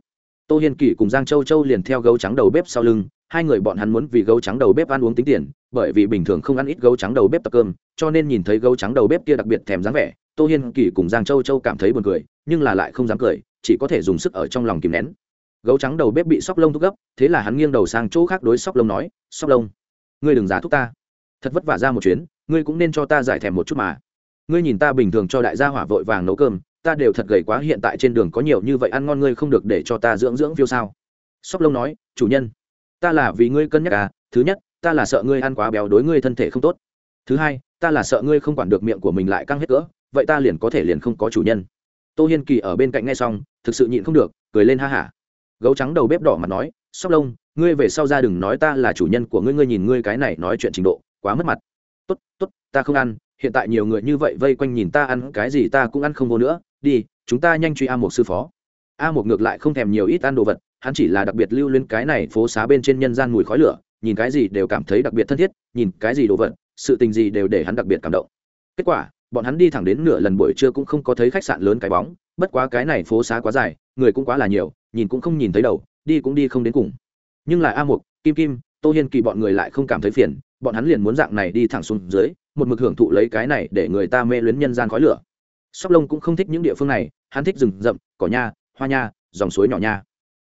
Tô hiên kỷ cùng giang châu châu liền theo gấu trắng đầu bếp sau lưng, hai người bọn hắn muốn vì gấu trắng đầu bếp ăn uống tính tiền, bởi vì bình thường không ăn ít gấu trắng đầu bếp tập cơm, cho nên nhìn thấy gấu trắng đầu bếp kia đặc biệt thèm dáng vẻ, tô hiên kỷ cùng giang châu châu cảm thấy buồn cười, nhưng là lại không dám cười chỉ có thể dùng sức ở trong lòng kìm nén. Gấu trắng đầu bếp bị sóc lông thúc gấp, thế là hắn nghiêng đầu sang chỗ khác đối sóc lông nói, sóc lông, ngươi đừng giá thúc ta. Thật vất vả ra một chuyến, ngươi cũng nên cho ta giải thèm một chút mà. Ngươi nhìn ta bình thường cho đại gia hỏa vội vàng nấu cơm, ta đều thật gầy quá, hiện tại trên đường có nhiều như vậy ăn ngon ngươi không được để cho ta dưỡng dưỡng phiêu sao. Sóc lông nói, chủ nhân, ta là vì ngươi cân nhắc à thứ nhất, ta là sợ ngươi ăn quá béo đối ngươi thân thể không tốt. Thứ hai, ta là sợ ngươi không quản được miệng của mình lại căng hết cỡ, vậy ta liền có thể liền không có chủ nhân tô hiên kỳ ở bên cạnh nghe xong, thực sự nhịn không được, cười lên ha hả. Gấu trắng đầu bếp đỏ mặt nói, sóc lông, ngươi về sau ra đừng nói ta là chủ nhân của ngươi ngươi nhìn ngươi cái này nói chuyện trình độ, quá mất mặt. Tốt tốt, ta không ăn, hiện tại nhiều người như vậy vây quanh nhìn ta ăn cái gì ta cũng ăn không vô nữa, đi, chúng ta nhanh truy a một sư phó. A một ngược lại không thèm nhiều ít ăn đồ vật, hắn chỉ là đặc biệt lưu lên cái này phố xá bên trên nhân gian mùi khói lửa, nhìn cái gì đều cảm thấy đặc biệt thân thiết, nhìn cái gì đồ vật, sự tình gì đều để hắn đặc biệt cảm động. Kết quả bọn hắn đi thẳng đến nửa lần buổi trưa cũng không có thấy khách sạn lớn cái bóng, bất quá cái này phố xá quá dài, người cũng quá là nhiều, nhìn cũng không nhìn thấy đầu, đi cũng đi không đến cùng. Nhưng là a mục, kim kim, tô hiên kỳ bọn người lại không cảm thấy phiền, bọn hắn liền muốn dạng này đi thẳng xuống dưới, một mực hưởng thụ lấy cái này để người ta mê luyến nhân gian khói lửa. Sóc lông cũng không thích những địa phương này, hắn thích rừng rậm, cỏ nha, hoa nha, dòng suối nhỏ nha.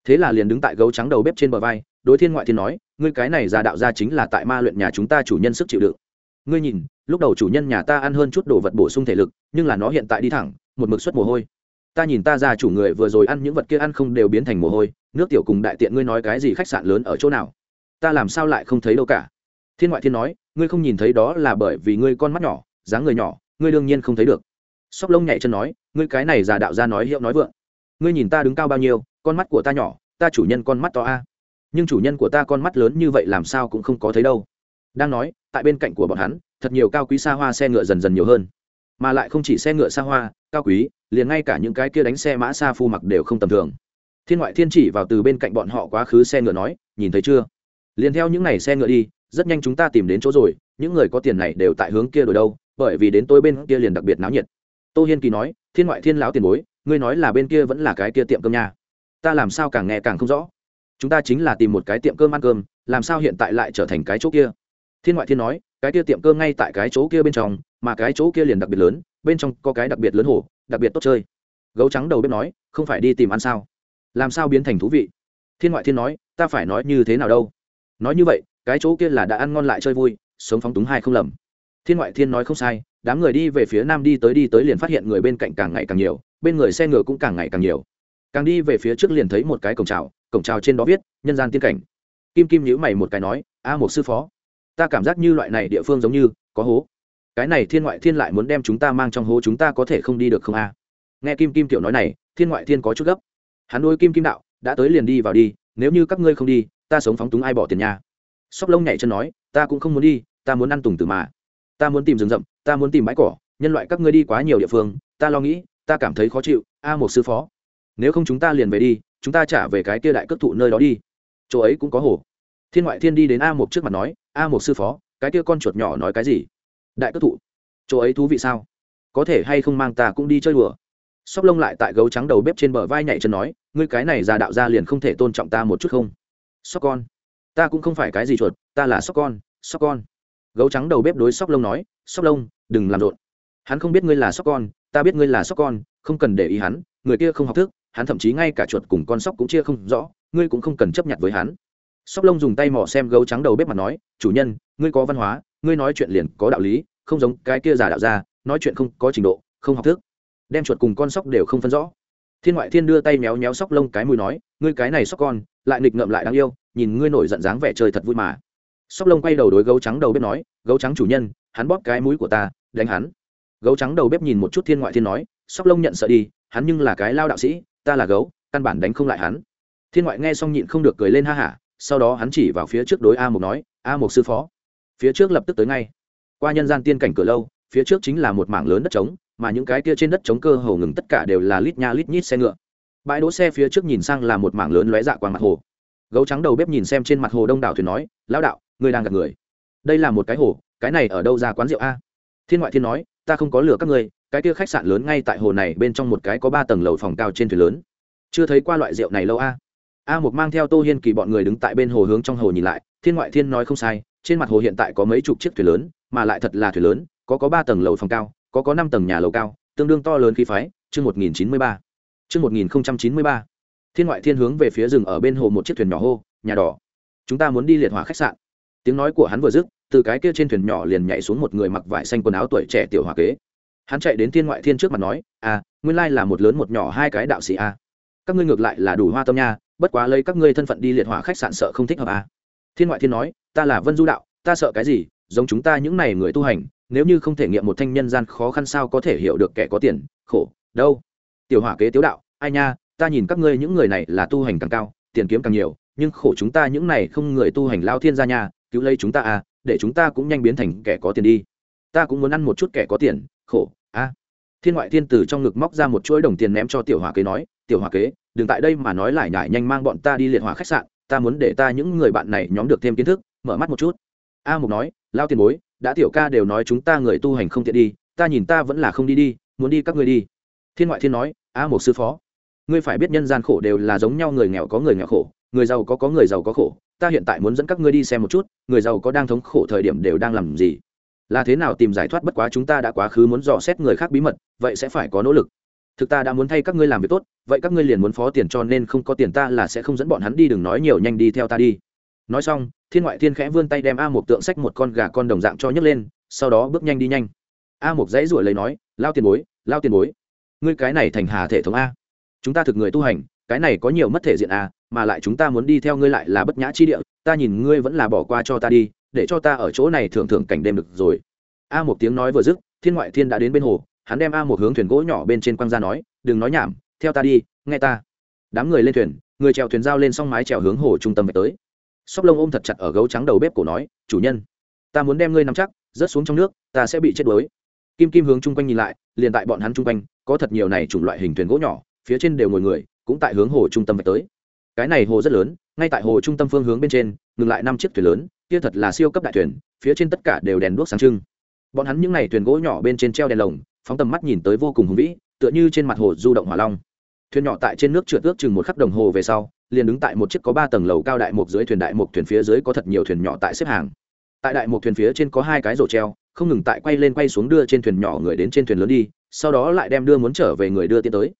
Thế là liền đứng tại gấu trắng đầu bếp trên bờ vai, đối thiên ngoại thiên nói, ngươi cái này ra đạo ra chính là tại ma luyện nhà chúng ta chủ nhân sức chịu đựng. Ngươi nhìn lúc đầu chủ nhân nhà ta ăn hơn chút đồ vật bổ sung thể lực, nhưng là nó hiện tại đi thẳng, một mực suất mồ hôi. Ta nhìn ta ra chủ người vừa rồi ăn những vật kia ăn không đều biến thành mồ hôi, nước tiểu cùng đại tiện ngươi nói cái gì khách sạn lớn ở chỗ nào? Ta làm sao lại không thấy đâu cả? Thiên ngoại thiên nói, ngươi không nhìn thấy đó là bởi vì ngươi con mắt nhỏ, dáng người nhỏ, ngươi đương nhiên không thấy được. Sóc lông nhảy chân nói, ngươi cái này già đạo ra nói hiệu nói vượng. Ngươi nhìn ta đứng cao bao nhiêu, con mắt của ta nhỏ, ta chủ nhân con mắt to a. Nhưng chủ nhân của ta con mắt lớn như vậy làm sao cũng không có thấy đâu. Đang nói, tại bên cạnh của bọn hắn thật nhiều cao quý xa hoa xe ngựa dần dần nhiều hơn. Mà lại không chỉ xe ngựa xa hoa, cao quý, liền ngay cả những cái kia đánh xe mã xa phu mặc đều không tầm thường. Thiên ngoại thiên chỉ vào từ bên cạnh bọn họ quá khứ xe ngựa nói, nhìn thấy chưa? Liền theo những n à y xe ngựa đi, rất nhanh chúng ta tìm đến chỗ rồi, những người có tiền này đều tại hướng kia đổi đâu, bởi vì đến tôi bên kia liền đặc biệt náo nhiệt. Tô hiên kỳ nói, thiên ngoại thiên lão tiền bối, ngươi nói là bên kia vẫn là cái kia tiệm cơm nha? Ta làm sao càng nghe càng không rõ? Chúng ta chính là tìm một cái tiệm cơm ăn cơm, làm sao hiện tại lại trở thành cái chỗ kia? Thiên ngoại thiên nói, cái kia tiệm cơm ngay tại cái chỗ kia bên trong, mà cái chỗ kia liền đặc biệt lớn, bên trong có cái đặc biệt lớn hồ, đặc biệt tốt chơi. Gấu trắng đầu bếp nói, không phải đi tìm ăn sao? Làm sao biến thành thú vị? Thiên ngoại thiên nói, ta phải nói như thế nào đâu? Nói như vậy, cái chỗ kia là đã ăn ngon lại chơi vui, sống phóng túng hai không lầm? Thiên ngoại thiên nói không sai, đám người đi về phía nam đi tới đi tới liền phát hiện người bên cạnh càng ngày càng nhiều, bên người xe ngựa cũng càng ngày càng nhiều. Càng đi về phía trước liền thấy một cái cổng trào cổng trào trên đó viết, nhân gian tiên cảnh. Kim kim nhữ mày một cái nói, a một sư phó ta cảm giác như loại này địa phương giống như có hố. Cái này thiên ngoại thiên lại muốn đem chúng ta mang trong hố chúng ta có thể không đi được không a? Nghe kim kim tiểu nói này, thiên ngoại thiên có chút gấp. Hắn nuôi kim kim đạo, đã tới liền đi vào đi, nếu như các ngươi không đi, ta sống phóng túng ai bỏ tiền nhà? Sóc lông nhảy chân nói, ta cũng không muốn đi, ta muốn ăn tùng từ mà. Ta muốn tìm rừng rậm, ta muốn tìm bãi cỏ, nhân loại các ngươi đi quá nhiều địa phương, ta lo nghĩ, ta cảm thấy khó chịu, a một sư phó. Nếu không chúng ta liền về đi, chúng ta trả về cái kia đại cất thụ nơi đó đi. Chỗ ấy cũng có hồ thiên ngoại thiên đi đến a một trước mặt nói, a một sư phó, cái kia con chuột nhỏ nói cái gì? Đại cất thụ, chỗ ấy thú vị sao? Có thể hay không mang ta cũng đi chơi đùa? Sóc lông lại tại gấu trắng đầu bếp trên bờ vai nhảy chân nói, ngươi cái này già đạo ra liền không thể tôn trọng ta một chút không? Sóc con, ta cũng không phải cái gì chuột, ta là sóc con sóc con. Gấu trắng đầu bếp đối sóc lông nói, sóc lông, đừng làm rộn. Hắn không biết ngươi là sóc con, ta biết ngươi là sóc con, không cần để ý hắn, người kia không học thức, hắn thậm chí ngay cả chuột cùng con sóc cũng chia không rõ, ngươi cũng không cần chấp nhận với hắn sóc lông dùng tay mỏ xem gấu trắng đầu bếp mặt nói, chủ nhân, ngươi có văn hóa, ngươi nói chuyện liền có đạo lý, không giống cái kia giả đạo ra nói chuyện không có trình độ, không học thức. Đem chuột cùng con sóc đều không phân rõ. Thiên ngoại thiên đưa tay méo méo sóc lông cái mùi nói, ngươi cái này sóc con, lại nghịch ngợm lại đáng yêu, nhìn ngươi nổi giận dáng vẻ chơi thật vui mà. Sóc lông quay đầu đối gấu trắng đầu bếp nói, gấu trắng chủ nhân, hắn bóp cái mũi của ta, đánh hắn. Gấu trắng đầu bếp nhìn một chút thiên ngoại thiên nói, sóc lông nhận sợ đi, hắn nhưng là cái lao đạo sĩ, ta là gấu, căn bản đánh không lại hắn. Thiên ngoại nghe xong nhịn không được cười lên ha hả sau đó hắn chỉ vào phía trước đối a mục nói, a mục sư phó, phía trước lập tức tới ngay. Qua nhân gian tiên cảnh cửa lâu, phía trước chính là một mảng lớn đất trống, mà những cái kia trên đất trống cơ hồ ngừng tất cả đều là lít nha lít nhít xe ngựa. Bãi đỗ xe phía trước nhìn sang là một mảng lớn lóe dạ qua mặt hồ. Gấu trắng đầu bếp nhìn xem trên mặt hồ đông đảo thuyền nói, lão đạo ngươi đang gặp người. Đây là một cái hồ, cái này ở đâu ra quán rượu a? Thiên ngoại thiên nói, ta không có lừa các ngươi, cái kia khách sạn lớn ngay tại hồ này bên trong một cái có ba tầng lầu phòng cao trên thuyền lớn. Chưa thấy qua loại rượu này lâu a a một mang theo tô hiên kỳ bọn người đứng tại bên hồ hướng trong hồ nhìn lại, thiên ngoại thiên nói không sai, trên mặt hồ hiện tại có mấy chục chiếc thuyền lớn, mà lại thật là thuyền lớn, có có ba tầng lầu phòng cao, có có năm tầng nhà lầu cao, tương đương to lớn khí phái, chương một nghìn chín mươi ba. Chương một nghìn chín mươi ba. Thiên ngoại thiên hướng về phía rừng ở bên hồ một chiếc thuyền nhỏ hô, nhà đỏ, chúng ta muốn đi liệt hỏa khách sạn. Tiếng nói của hắn vừa dứt, từ cái kia trên thuyền nhỏ liền nhảy xuống một người mặc vải xanh quần áo tuổi trẻ tiểu hòa kế. Hắn chạy đến thiên ngoại thiên trước mặt nói à nguyên lai là một lớn một nhỏ hai cái đạo sĩ a. Các ngươi ngược lại là đủ hoa tâm nha bất quá lấy các ngươi thân phận đi liệt hỏa khách sạn sợ không thích hợp à? thiên ngoại thiên nói, ta là vân du đạo, ta sợ cái gì? Giống chúng ta những này người tu hành, nếu như không thể nghiệm một thanh nhân gian khó khăn sao có thể hiểu được kẻ có tiền, khổ đâu tiểu hỏa kế tiếu đạo, ai nha, ta nhìn các ngươi những người này là tu hành càng cao, tiền kiếm càng nhiều, nhưng khổ chúng ta những này không người tu hành lao thiên gia nha, cứu lấy chúng ta à để chúng ta cũng nhanh biến thành kẻ có tiền đi. Ta cũng muốn ăn một chút kẻ có tiền, khổ, a. Thiên ngoại thiên từ trong ngực móc ra một chuỗi đồng tiền ném cho tiểu hỏa kế nói, tiểu hỏa kế đừng tại đây mà nói lại nhải nhanh mang bọn ta đi liệt hỏa khách sạn, ta muốn để ta những người bạn này nhóm được thêm kiến thức, mở mắt một chút. A mục nói, lao tiền bối, đã tiểu ca đều nói chúng ta người tu hành không tiện đi, ta nhìn ta vẫn là không đi đi, muốn đi các ngươi đi. Thiên ngoại thiên nói, a mục sư phó, ngươi phải biết nhân gian khổ đều là giống nhau, người nghèo có người nghèo khổ, người giàu có có người giàu có khổ. Ta hiện tại muốn dẫn các ngươi đi xem một chút, người giàu có đang thống khổ thời điểm đều đang làm gì. Là thế nào tìm giải thoát bất quá chúng ta đã quá khứ muốn dò xét người khác bí mật, vậy sẽ phải có nỗ lực thực ta đã muốn thay các ngươi làm việc tốt, vậy các ngươi liền muốn phó tiền cho nên không có tiền ta là sẽ không dẫn bọn hắn đi, đừng nói nhiều, nhanh đi theo ta đi. Nói xong, thiên ngoại thiên khẽ vươn tay đem a một tượng sách một con gà con đồng dạng cho nhấc lên, sau đó bước nhanh đi nhanh. A một dãy ruổi lấy nói, lao tiền bối, lao tiền bối, ngươi cái này thành hà thể thống a. Chúng ta thực người tu hành, cái này có nhiều mất thể diện a, mà lại chúng ta muốn đi theo ngươi lại là bất nhã chi địa, ta nhìn ngươi vẫn là bỏ qua cho ta đi, để cho ta ở chỗ này thưởng thưởng cảnh đêm được rồi. A một tiếng nói vừa dứt, thiên ngoại thiên đã đến bên hồ hắn đem a một hướng thuyền gỗ nhỏ bên trên quăng ra nói, đừng nói nhảm, theo ta đi, nghe ta. Đám người lên thuyền, người trèo thuyền giao lên xong mái trèo hướng hồ trung tâm về tới. Sóc lông ôm thật chặt ở gấu trắng đầu bếp cổ nói, chủ nhân, ta muốn đem ngươi nắm chắc, rớt xuống trong nước, ta sẽ bị chết đuối. Kim kim hướng chung quanh nhìn lại, liền tại bọn hắn chung quanh, có thật nhiều này chủng loại hình thuyền gỗ nhỏ, phía trên đều ngồi người, cũng tại hướng hồ trung tâm về tới. Cái này hồ rất lớn, ngay tại hồ trung tâm phương hướng bên trên, ngừng lại năm chiếc thuyền lớn, kia thật là siêu cấp đại thuyền, phía trên tất cả đều đèn đuốc sáng trưng. Bọn hắn những n à y thuyền gỗ nhỏ bên trên treo đèn lồng phóng tầm mắt nhìn tới vô cùng hùng vĩ, tựa như trên mặt hồ du động hỏa long. Thuyền nhỏ tại trên nước trượt ước chừng một khắc đồng hồ về sau, liền đứng tại một chiếc có ba tầng lầu cao đại mục dưới thuyền đại mục thuyền phía dưới có thật nhiều thuyền nhỏ tại xếp hàng. Tại đại mục thuyền phía trên có hai cái rổ treo, không ngừng tại quay lên quay xuống đưa trên thuyền nhỏ người đến trên thuyền lớn đi, sau đó lại đem đưa muốn trở về người đưa tiến tới.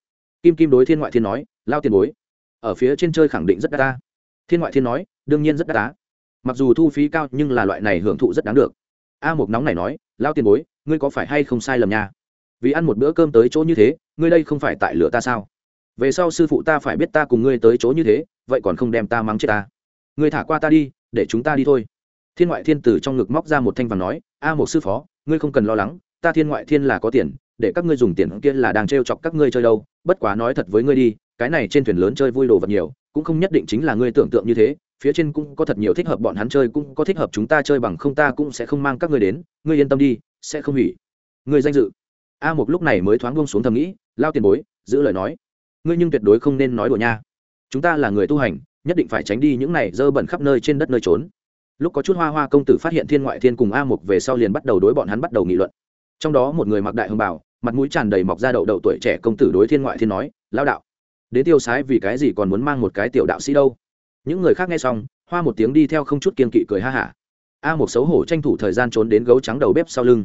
Kim kim đối thiên ngoại thiên nói, lao tiền bối, ở phía trên chơi khẳng định rất đắt ta. Thiên ngoại thiên nói, đương nhiên rất đắt tá mặc dù thu phí cao nhưng là loại này hưởng thụ rất đáng được. A Mục nóng này nói, lao tiền bối, ngươi có phải hay không sai lầm nha? Vì ăn một bữa cơm tới chỗ như thế, ngươi đây không phải tại lửa ta sao? Về sau sư phụ ta phải biết ta cùng ngươi tới chỗ như thế, vậy còn không đem ta mắng chết ta? Ngươi thả qua ta đi, để chúng ta đi thôi. Thiên ngoại thiên từ trong ngực móc ra một thanh vàng nói, a một sư phó, ngươi không cần lo lắng, ta thiên ngoại thiên là có tiền, để các ngươi dùng tiền kia là đang t chọc các ngươi chơi đâu, bất quá nói thật với ngươi đi, cái này trên thuyền lớn chơi vui đồ vật nhiều, cũng không nhất định chính là ngươi tưởng tượng như thế, phía trên cũng có thật nhiều thích hợp bọn hắn chơi, cũng có thích hợp chúng ta chơi bằng không ta cũng sẽ không mang các ngươi đến, ngươi yên tâm đi, sẽ không hủy. Ngươi danh dự a Mục lúc này mới thoáng buông xuống thầm nghĩ, lao tiền bối, giữ lời nói. Ngươi nhưng tuyệt đối không nên nói đùa nha. Chúng ta là người tu hành, nhất định phải tránh đi những này dơ bẩn khắp nơi trên đất nơi trốn. Lúc có chút hoa hoa công tử phát hiện thiên ngoại thiên cùng a mục về sau liền bắt đầu đối bọn hắn bắt đầu nghị luận. Trong đó một người mặc đại hồng bảo mặt mũi tràn đầy mọc ra đậu đậu tuổi trẻ công tử đối thiên ngoại thiên nói lao đạo, đến tiêu sái vì cái gì còn muốn mang một cái tiểu đạo sĩ đâu? Những người khác nghe xong, hoa một tiếng đi theo không chút kiên kỵ cười ha hả. A một xấu hổ tranh thủ thời gian trốn đến gấu trắng đầu bếp sau lưng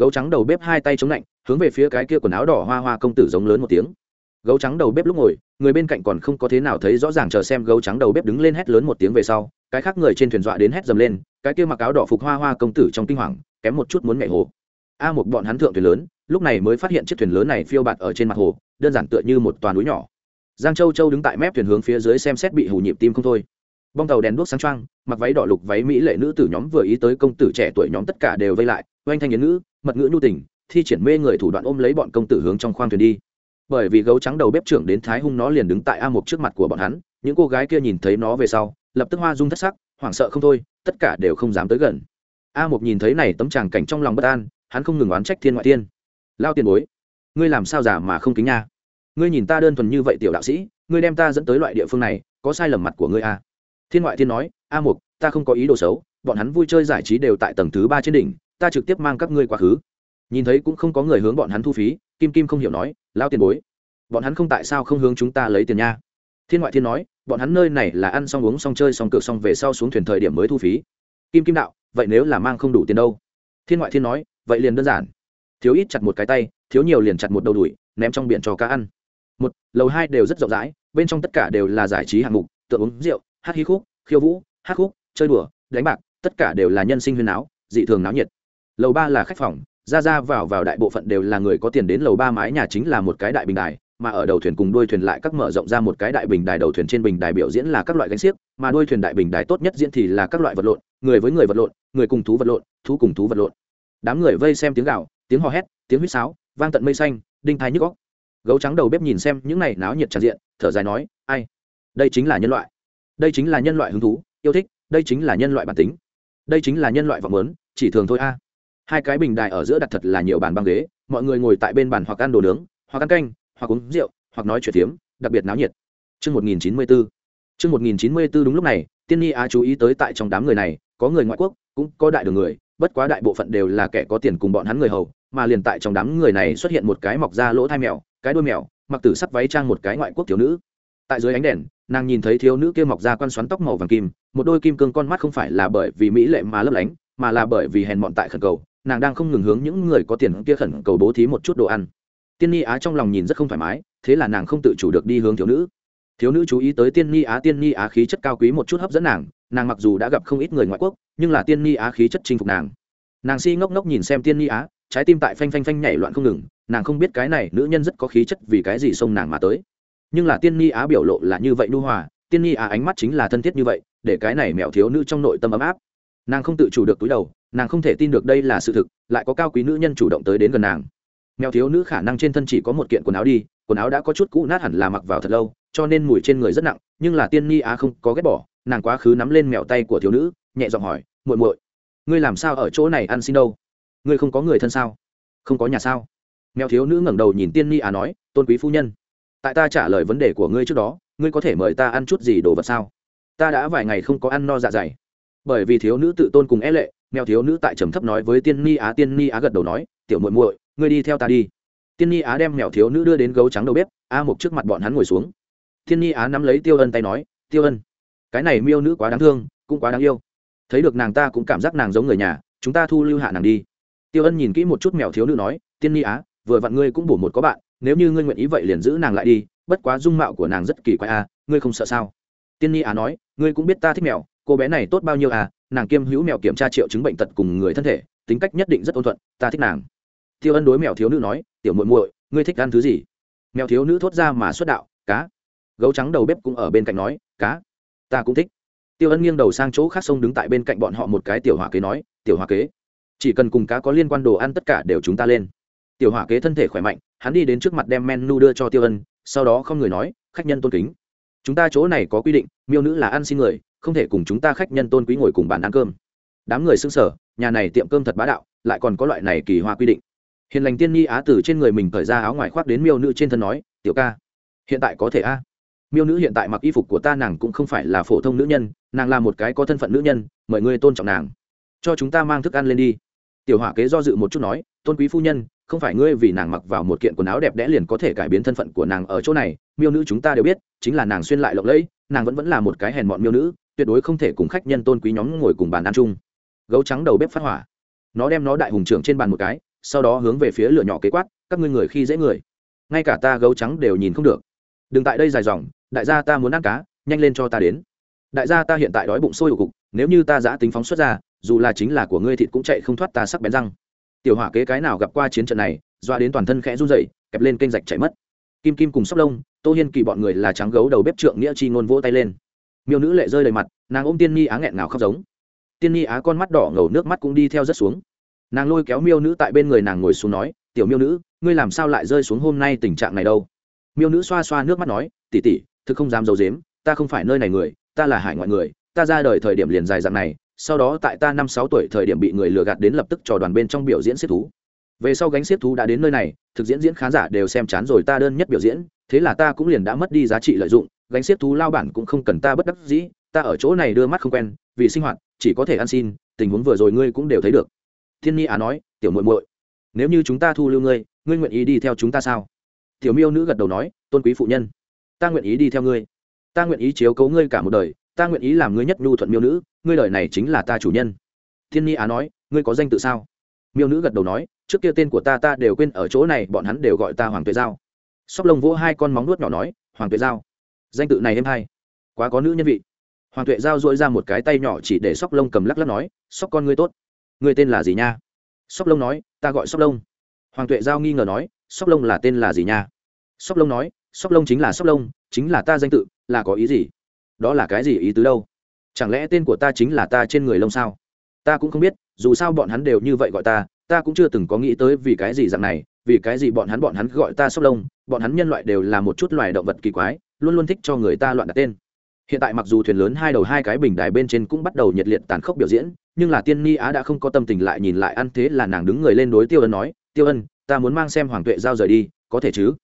gấu trắng đầu bếp hai tay chống lạnh, hướng về phía cái kia quần áo đỏ hoa hoa công tử giống lớn một tiếng. Gấu trắng đầu bếp lúc ngồi, người bên cạnh còn không có thế nào thấy rõ ràng chờ xem gấu trắng đầu bếp đứng lên hét lớn một tiếng về sau, cái khác người trên thuyền dọa đến hét dầm lên, cái kia mặc áo đỏ phục hoa hoa công tử trong kinh hoàng, kém một chút muốn mẹ hồ. A một bọn hắn thượng thuyền lớn, lúc này mới phát hiện chiếc thuyền lớn này phiêu bạt ở trên mặt hồ, đơn giản tựa như một toàn núi nhỏ. Giang châu châu đứng tại mép thuyền hướng phía dưới xem xét bị hủ nhịp tim không thôi. Bong tàu đèn đuốc sáng trăng mặc váy đỏ lục váy mỹ lệ nữ tử nhóm vừa ý tới công tử trẻ tuổi nhóm tất cả đều vây lại oanh thanh yến ngữ, mật ngữ nhu tình, thi triển mê người thủ đoạn ôm lấy bọn công tử hướng trong khoang thuyền đi. Bởi vì gấu trắng đầu bếp trưởng đến thái hung nó liền đứng tại a mục trước mặt của bọn hắn, những cô gái kia nhìn thấy nó về sau, lập tức hoa dung thất sắc, hoảng sợ không thôi, tất cả đều không dám tới gần. A mục nhìn thấy này tấm tràng cảnh trong lòng bất an, hắn không ngừng oán trách thiên ngoại tiên. Lao tiền bối, ngươi làm sao giả mà không kính nha? Ngươi nhìn ta đơn thuần như vậy tiểu đạo sĩ, ngươi đem ta dẫn tới loại địa phương này, có sai lầm mặt của ngươi à? thiên ngoại thiên nói, a mục ta không có ý đồ xấu, bọn hắn vui chơi giải trí đều tại tầng thứ ba trên đỉnh ta trực tiếp mang các ngươi quá khứ. Nhìn thấy cũng không có người hướng bọn hắn thu phí, kim kim không hiểu nói lao tiền bối, bọn hắn không tại sao không hướng chúng ta lấy tiền nha? Thiên ngoại thiên nói, bọn hắn nơi này là ăn xong uống xong chơi xong cược xong về sau xuống thuyền thời điểm mới thu phí. Kim kim đạo, vậy nếu là mang không đủ tiền đâu? Thiên ngoại thiên nói, vậy liền đơn giản. Thiếu ít chặt một cái tay, thiếu nhiều liền chặt một đầu đùi ném trong biển cho cá ăn. Một, lầu hai đều rất rộng rãi, bên trong tất cả đều là giải trí hạng mục, tượng uống rượu, hát hí khúc, khiêu vũ, hát khúc, chơi đùa, đánh bạc, tất cả đều là nhân sinh huyên áo dị thường náo nhiệt lầu ba là khách phòng, ra ra vào vào đại bộ phận đều là người có tiền đến lầu ba mái nhà chính là một cái đại bình đài, mà ở đầu thuyền cùng đuôi thuyền lại các mở rộng ra một cái đại bình đài đầu thuyền trên bình đài biểu diễn là các loại gánh xiếc, mà đuôi thuyền đại bình đài tốt nhất diễn thì là các loại vật lộn, người với người vật lộn, người cùng thú vật lộn, thú cùng thú vật lộn. Đám người vây xem tiếng gạo tiếng hò hét, tiếng huýt sáo, vang tận mây xanh, đinh thái nhức góc gấu trắng đầu bếp nhìn xem những này náo nhiệt tràn diện, thở dài nói, ai? Đây chính là nhân loại. Đây chính là nhân loại hứng thú, yêu thích, đây chính là nhân loại bản tính. Đây chính là nhân loại vọng lớn chỉ thường thôi a hai cái bình đài ở giữa đặt thật là nhiều bàn băng ghế mọi người ngồi tại bên bàn hoặc ăn đồ nướng hoặc ăn canh hoặc uống rượu hoặc nói chuyện tiếm đặc biệt náo nhiệt Chương 1094. Chương 1094 đúng lúc này, Tiên Nhi Á chú ý tới tại trong đám người này, có người ngoại quốc, cũng có đại đường người, bất quá đại bộ phận đều là kẻ có tiền cùng bọn hắn người hầu, mà liền tại trong đám người này xuất hiện một cái mọc ra lỗ thai mèo, cái đuôi mèo, mặc tử sắc váy trang một cái ngoại quốc thiếu nữ. Tại dưới ánh đèn, nàng nhìn thấy thiếu nữ kia mọc ra quan xoắn tóc màu vàng kim, một đôi kim cương con mắt không phải là bởi vì mỹ lệ mà lấp lánh, mà là bởi vì hèn mọn tại khẩn cầu, nàng đang không ngừng hướng những người có tiền kia khẩn cầu bố thí một chút đồ ăn. Tiên ni á trong lòng nhìn rất không thoải mái, thế là nàng không tự chủ được đi hướng thiếu nữ. Thiếu nữ chú ý tới tiên ni á, tiên ni á khí chất cao quý một chút hấp dẫn nàng nàng mặc dù đã gặp không ít người ngoại quốc, nhưng là tiên ni á khí chất chinh phục nàng. Nàng si ngốc ngốc nhìn xem tiên ni á, trái tim tại phanh phanh phanh nhảy loạn không ngừng, nàng không biết cái này nữ nhân rất có khí chất vì cái gì xông nàng mà tới. Nhưng là tiên ni á biểu lộ là như vậy nu hòa, tiên ni á ánh mắt chính là thân thiết như vậy, để cái này mẹo thiếu nữ trong nội tâm ấm áp nàng không tự chủ được túi đầu, nàng không thể tin được đây là sự thực, lại có cao quý nữ nhân chủ động tới đến gần nàng. Mèo thiếu nữ khả năng trên thân chỉ có một kiện quần áo đi, quần áo đã có chút cũ nát hẳn là mặc vào thật lâu, cho nên mùi trên người rất nặng, nhưng là tiên ni á không có ghét bỏ, nàng quá khứ nắm lên mèo tay của thiếu nữ, nhẹ giọng hỏi, muội muội, ngươi làm sao ở chỗ này ăn xin đâu? Ngươi không có người thân sao? Không có nhà sao? Mèo thiếu nữ ngẩng đầu nhìn tiên ni á nói, tôn quý phu nhân, tại ta trả lời vấn đề của ngươi trước đó, ngươi có thể mời ta ăn chút gì đồ vật sao? Ta đã vài ngày không có ăn no dạ dày bởi vì thiếu nữ tự tôn cùng é e lệ, mèo thiếu nữ tại trầm thấp nói với tiên ni á, tiên ni á gật đầu nói, tiểu muội muội, ngươi đi theo ta đi. Tiên ni á đem mèo thiếu nữ đưa đến gấu trắng đầu bếp, a mục trước mặt bọn hắn ngồi xuống. Tiên ni á nắm lấy tiêu ân tay nói, tiêu ân, cái này miêu nữ quá đáng thương, cũng quá đáng yêu. Thấy được nàng ta cũng cảm giác nàng giống người nhà, chúng ta thu lưu hạ nàng đi. Tiêu ân nhìn kỹ một chút mèo thiếu nữ nói, tiên ni á, vừa vặn ngươi cũng bổ một có bạn, nếu như ngươi nguyện ý vậy liền giữ nàng lại đi, bất quá dung mạo của nàng rất kỳ quái a, ngươi không sợ sao? Tiên ni á nói, ngươi cũng biết ta thích mèo cô bé này tốt bao nhiêu à? Nàng kiêm hữu mèo kiểm tra triệu chứng bệnh tật cùng người thân thể, tính cách nhất định rất ôn thuận, ta thích nàng. Tiêu ân đối mèo thiếu nữ nói, tiểu muội muội, ngươi thích ăn thứ gì? Mèo thiếu nữ thốt ra mà xuất đạo, cá. Gấu trắng đầu bếp cũng ở bên cạnh nói, cá. Ta cũng thích. Tiêu ân nghiêng đầu sang chỗ khác sông đứng tại bên cạnh bọn họ một cái tiểu hỏa kế nói, tiểu hỏa kế, chỉ cần cùng cá có liên quan đồ ăn tất cả đều chúng ta lên. Tiểu hỏa kế thân thể khỏe mạnh, hắn đi đến trước mặt đem menu đưa cho tiêu ân, sau đó không người nói, khách nhân tôn kính, chúng ta chỗ này có quy định miêu nữ là ăn xin người, không thể cùng chúng ta khách nhân tôn quý ngồi cùng bàn ăn cơm. Đám người xưng sở nhà này tiệm cơm thật bá đạo, lại còn có loại này kỳ hoa quy định. Hiền lành tiên nhi á từ trên người mình cởi ra áo ngoài khoác đến miêu nữ trên thân nói, tiểu ca, hiện tại có thể a? Miêu nữ hiện tại mặc y phục của ta nàng cũng không phải là phổ thông nữ nhân, nàng là một cái có thân phận nữ nhân, mời ngươi tôn trọng nàng. Cho chúng ta mang thức ăn lên đi. Tiểu hỏa kế do dự một chút nói, tôn quý phu nhân, không phải ngươi vì nàng mặc vào một kiện quần áo đẹp đẽ liền có thể cải biến thân phận của nàng ở chỗ này, miêu nữ chúng ta đều biết, chính là nàng xuyên lại lộng lẫy nàng vẫn vẫn là một cái hèn mọn miêu nữ, tuyệt đối không thể cùng khách nhân tôn quý nhóm ngồi cùng bàn ăn chung. Gấu trắng đầu bếp phát hỏa. Nó đem nó đại hùng trưởng trên bàn một cái, sau đó hướng về phía lửa nhỏ kế quát, các ngươi người khi dễ người, ngay cả ta gấu trắng đều nhìn không được. Đừng tại đây dài dòng, đại gia ta muốn ăn cá, nhanh lên cho ta đến. Đại gia ta hiện tại đói bụng sôi ổ cục nếu như ta giã tính phóng xuất ra, dù là chính là của ngươi thịt cũng chạy không thoát ta sắc bén răng. Tiểu hỏa kế cái nào gặp qua chiến trận này, doa đến toàn thân khẽ run rẩy, kẹp lên kênh rạch chảy mất kim kim cùng sóc lông, tô hiên kỳ bọn người là trắng gấu đầu bếp trượng nghĩa chi ngôn vỗ tay lên. Miêu nữ lệ rơi đầy mặt, nàng ôm tiên nhi á nghẹn ngào khóc giống. Tiên nhi á con mắt đỏ ngầu nước mắt cũng đi theo rất xuống. Nàng lôi kéo miêu nữ tại bên người nàng ngồi xuống nói, tiểu miêu nữ, ngươi làm sao lại rơi xuống hôm nay tình trạng này đâu? Miêu nữ xoa xoa nước mắt nói tỉ tỉ thực không dám giấu dếm ta không phải nơi này người, ta là hải ngoại người, ta ra đời thời điểm liền dài dạng này, sau đó tại ta năm sáu tuổi thời điểm bị người lừa gạt đến lập tức trò đoàn bên trong biểu diễn xếp thú về sau gánh xếp thú đã đến nơi này, thực diễn diễn khán giả đều xem chán rồi ta đơn nhất biểu diễn, thế là ta cũng liền đã mất đi giá trị lợi dụng, gánh xếp thú lao bản cũng không cần ta bất đắc dĩ, ta ở chỗ này đưa mắt không quen, vì sinh hoạt, chỉ có thể ăn xin, tình huống vừa rồi ngươi cũng đều thấy được. Thiên nhi á nói, tiểu muội muội, nếu như chúng ta thu lưu ngươi ngươi nguyện ý đi theo chúng ta sao? Tiểu miêu nữ gật đầu nói, tôn quý phụ nhân, ta nguyện ý đi theo ngươi. Ta nguyện ý chiếu cấu ngươi cả một đời, ta nguyện ý làm ngươi nhất nhu thuận miêu nữ, ngươi đời này chính là ta chủ nhân. Thiên nhi á nói, ngươi có danh tự sao? Miêu nữ gật đầu nói trước kia tên của ta ta đều quên ở chỗ này, bọn hắn đều gọi ta hoàng tuệ giao. Sóc lông vỗ hai con móng nuốt nhỏ nói, hoàng tuệ giao, danh tự này em hay, quá có nữ nhân vị. Hoàng tuệ giao dội ra một cái tay nhỏ chỉ để sóc lông cầm lắc lắc nói, sóc con ngươi tốt, ngươi tên là gì nha? Sóc lông nói, ta gọi sóc lông. Hoàng tuệ giao nghi ngờ nói, sóc lông là tên là gì nha? Sóc lông nói, sóc lông chính là sóc lông, chính là ta danh tự, là có ý gì? Đó là cái gì ý tứ đâu? Chẳng lẽ tên của ta chính là ta trên người lông sao? Ta cũng không biết, dù sao bọn hắn đều như vậy gọi ta ta cũng chưa từng có nghĩ tới vì cái gì dạng này, vì cái gì bọn hắn bọn hắn gọi ta sóc lông, bọn hắn nhân loại đều là một chút loài động vật kỳ quái, luôn luôn thích cho người ta loạn đặt tên. Hiện tại mặc dù thuyền lớn hai đầu hai cái bình đài bên trên cũng bắt đầu nhiệt liệt tàn khốc biểu diễn, nhưng là tiên ni á đã không có tâm tình lại nhìn lại ăn thế là nàng đứng người lên đối tiêu ân nói, tiêu ân, ta muốn mang xem hoàng tuệ giao rời đi, có thể chứ?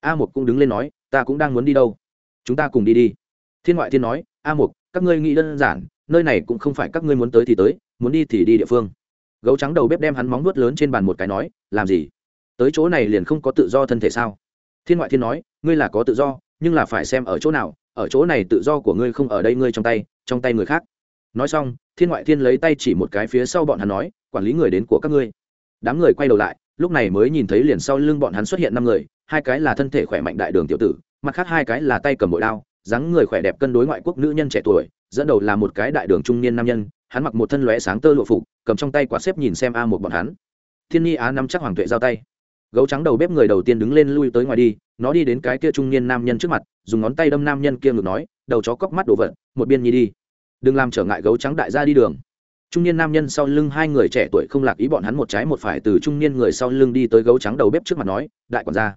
A một cũng đứng lên nói, ta cũng đang muốn đi đâu? Chúng ta cùng đi đi. Thiên ngoại thiên nói, a một các ngươi nghĩ đơn giản, nơi này cũng không phải các ngươi muốn tới thì tới, muốn đi thì đi địa phương gấu trắng đầu bếp đem hắn móng nuốt lớn trên bàn một cái nói, làm gì? Tới chỗ này liền không có tự do thân thể sao? Thiên ngoại thiên nói, ngươi là có tự do, nhưng là phải xem ở chỗ nào, ở chỗ này tự do của ngươi không ở đây ngươi trong tay trong tay người khác. Nói xong, thiên ngoại thiên lấy tay chỉ một cái phía sau bọn hắn nói, quản lý người đến của các ngươi. Đám người quay đầu lại, lúc này mới nhìn thấy liền sau lưng bọn hắn xuất hiện năm người, hai cái là thân thể khỏe mạnh đại đường tiểu tử, mặt khác hai cái là tay cầm bội đao, dáng người khỏe đẹp cân đối ngoại quốc nữ nhân trẻ tuổi, dẫn đầu là một cái đại đường trung niên nam nhân hắn mặc một thân lóe sáng tơ lụa phục, cầm trong tay quả xếp nhìn xem a một bọn hắn. Thiên nhi á nắm chắc hoàng tuệ giao tay. Gấu trắng đầu bếp người đầu tiên đứng lên lui tới ngoài đi, nó đi đến cái kia trung niên nam nhân trước mặt, dùng ngón tay đâm nam nhân kia ngược nói, đầu chó cóc mắt đổ vật, một biên nhi đi. Đừng làm trở ngại gấu trắng đại gia đi đường. Trung niên nam nhân sau lưng hai người trẻ tuổi không lạc ý bọn hắn một trái một phải từ trung niên người sau lưng đi tới gấu trắng đầu bếp trước mặt nói, đại quản gia,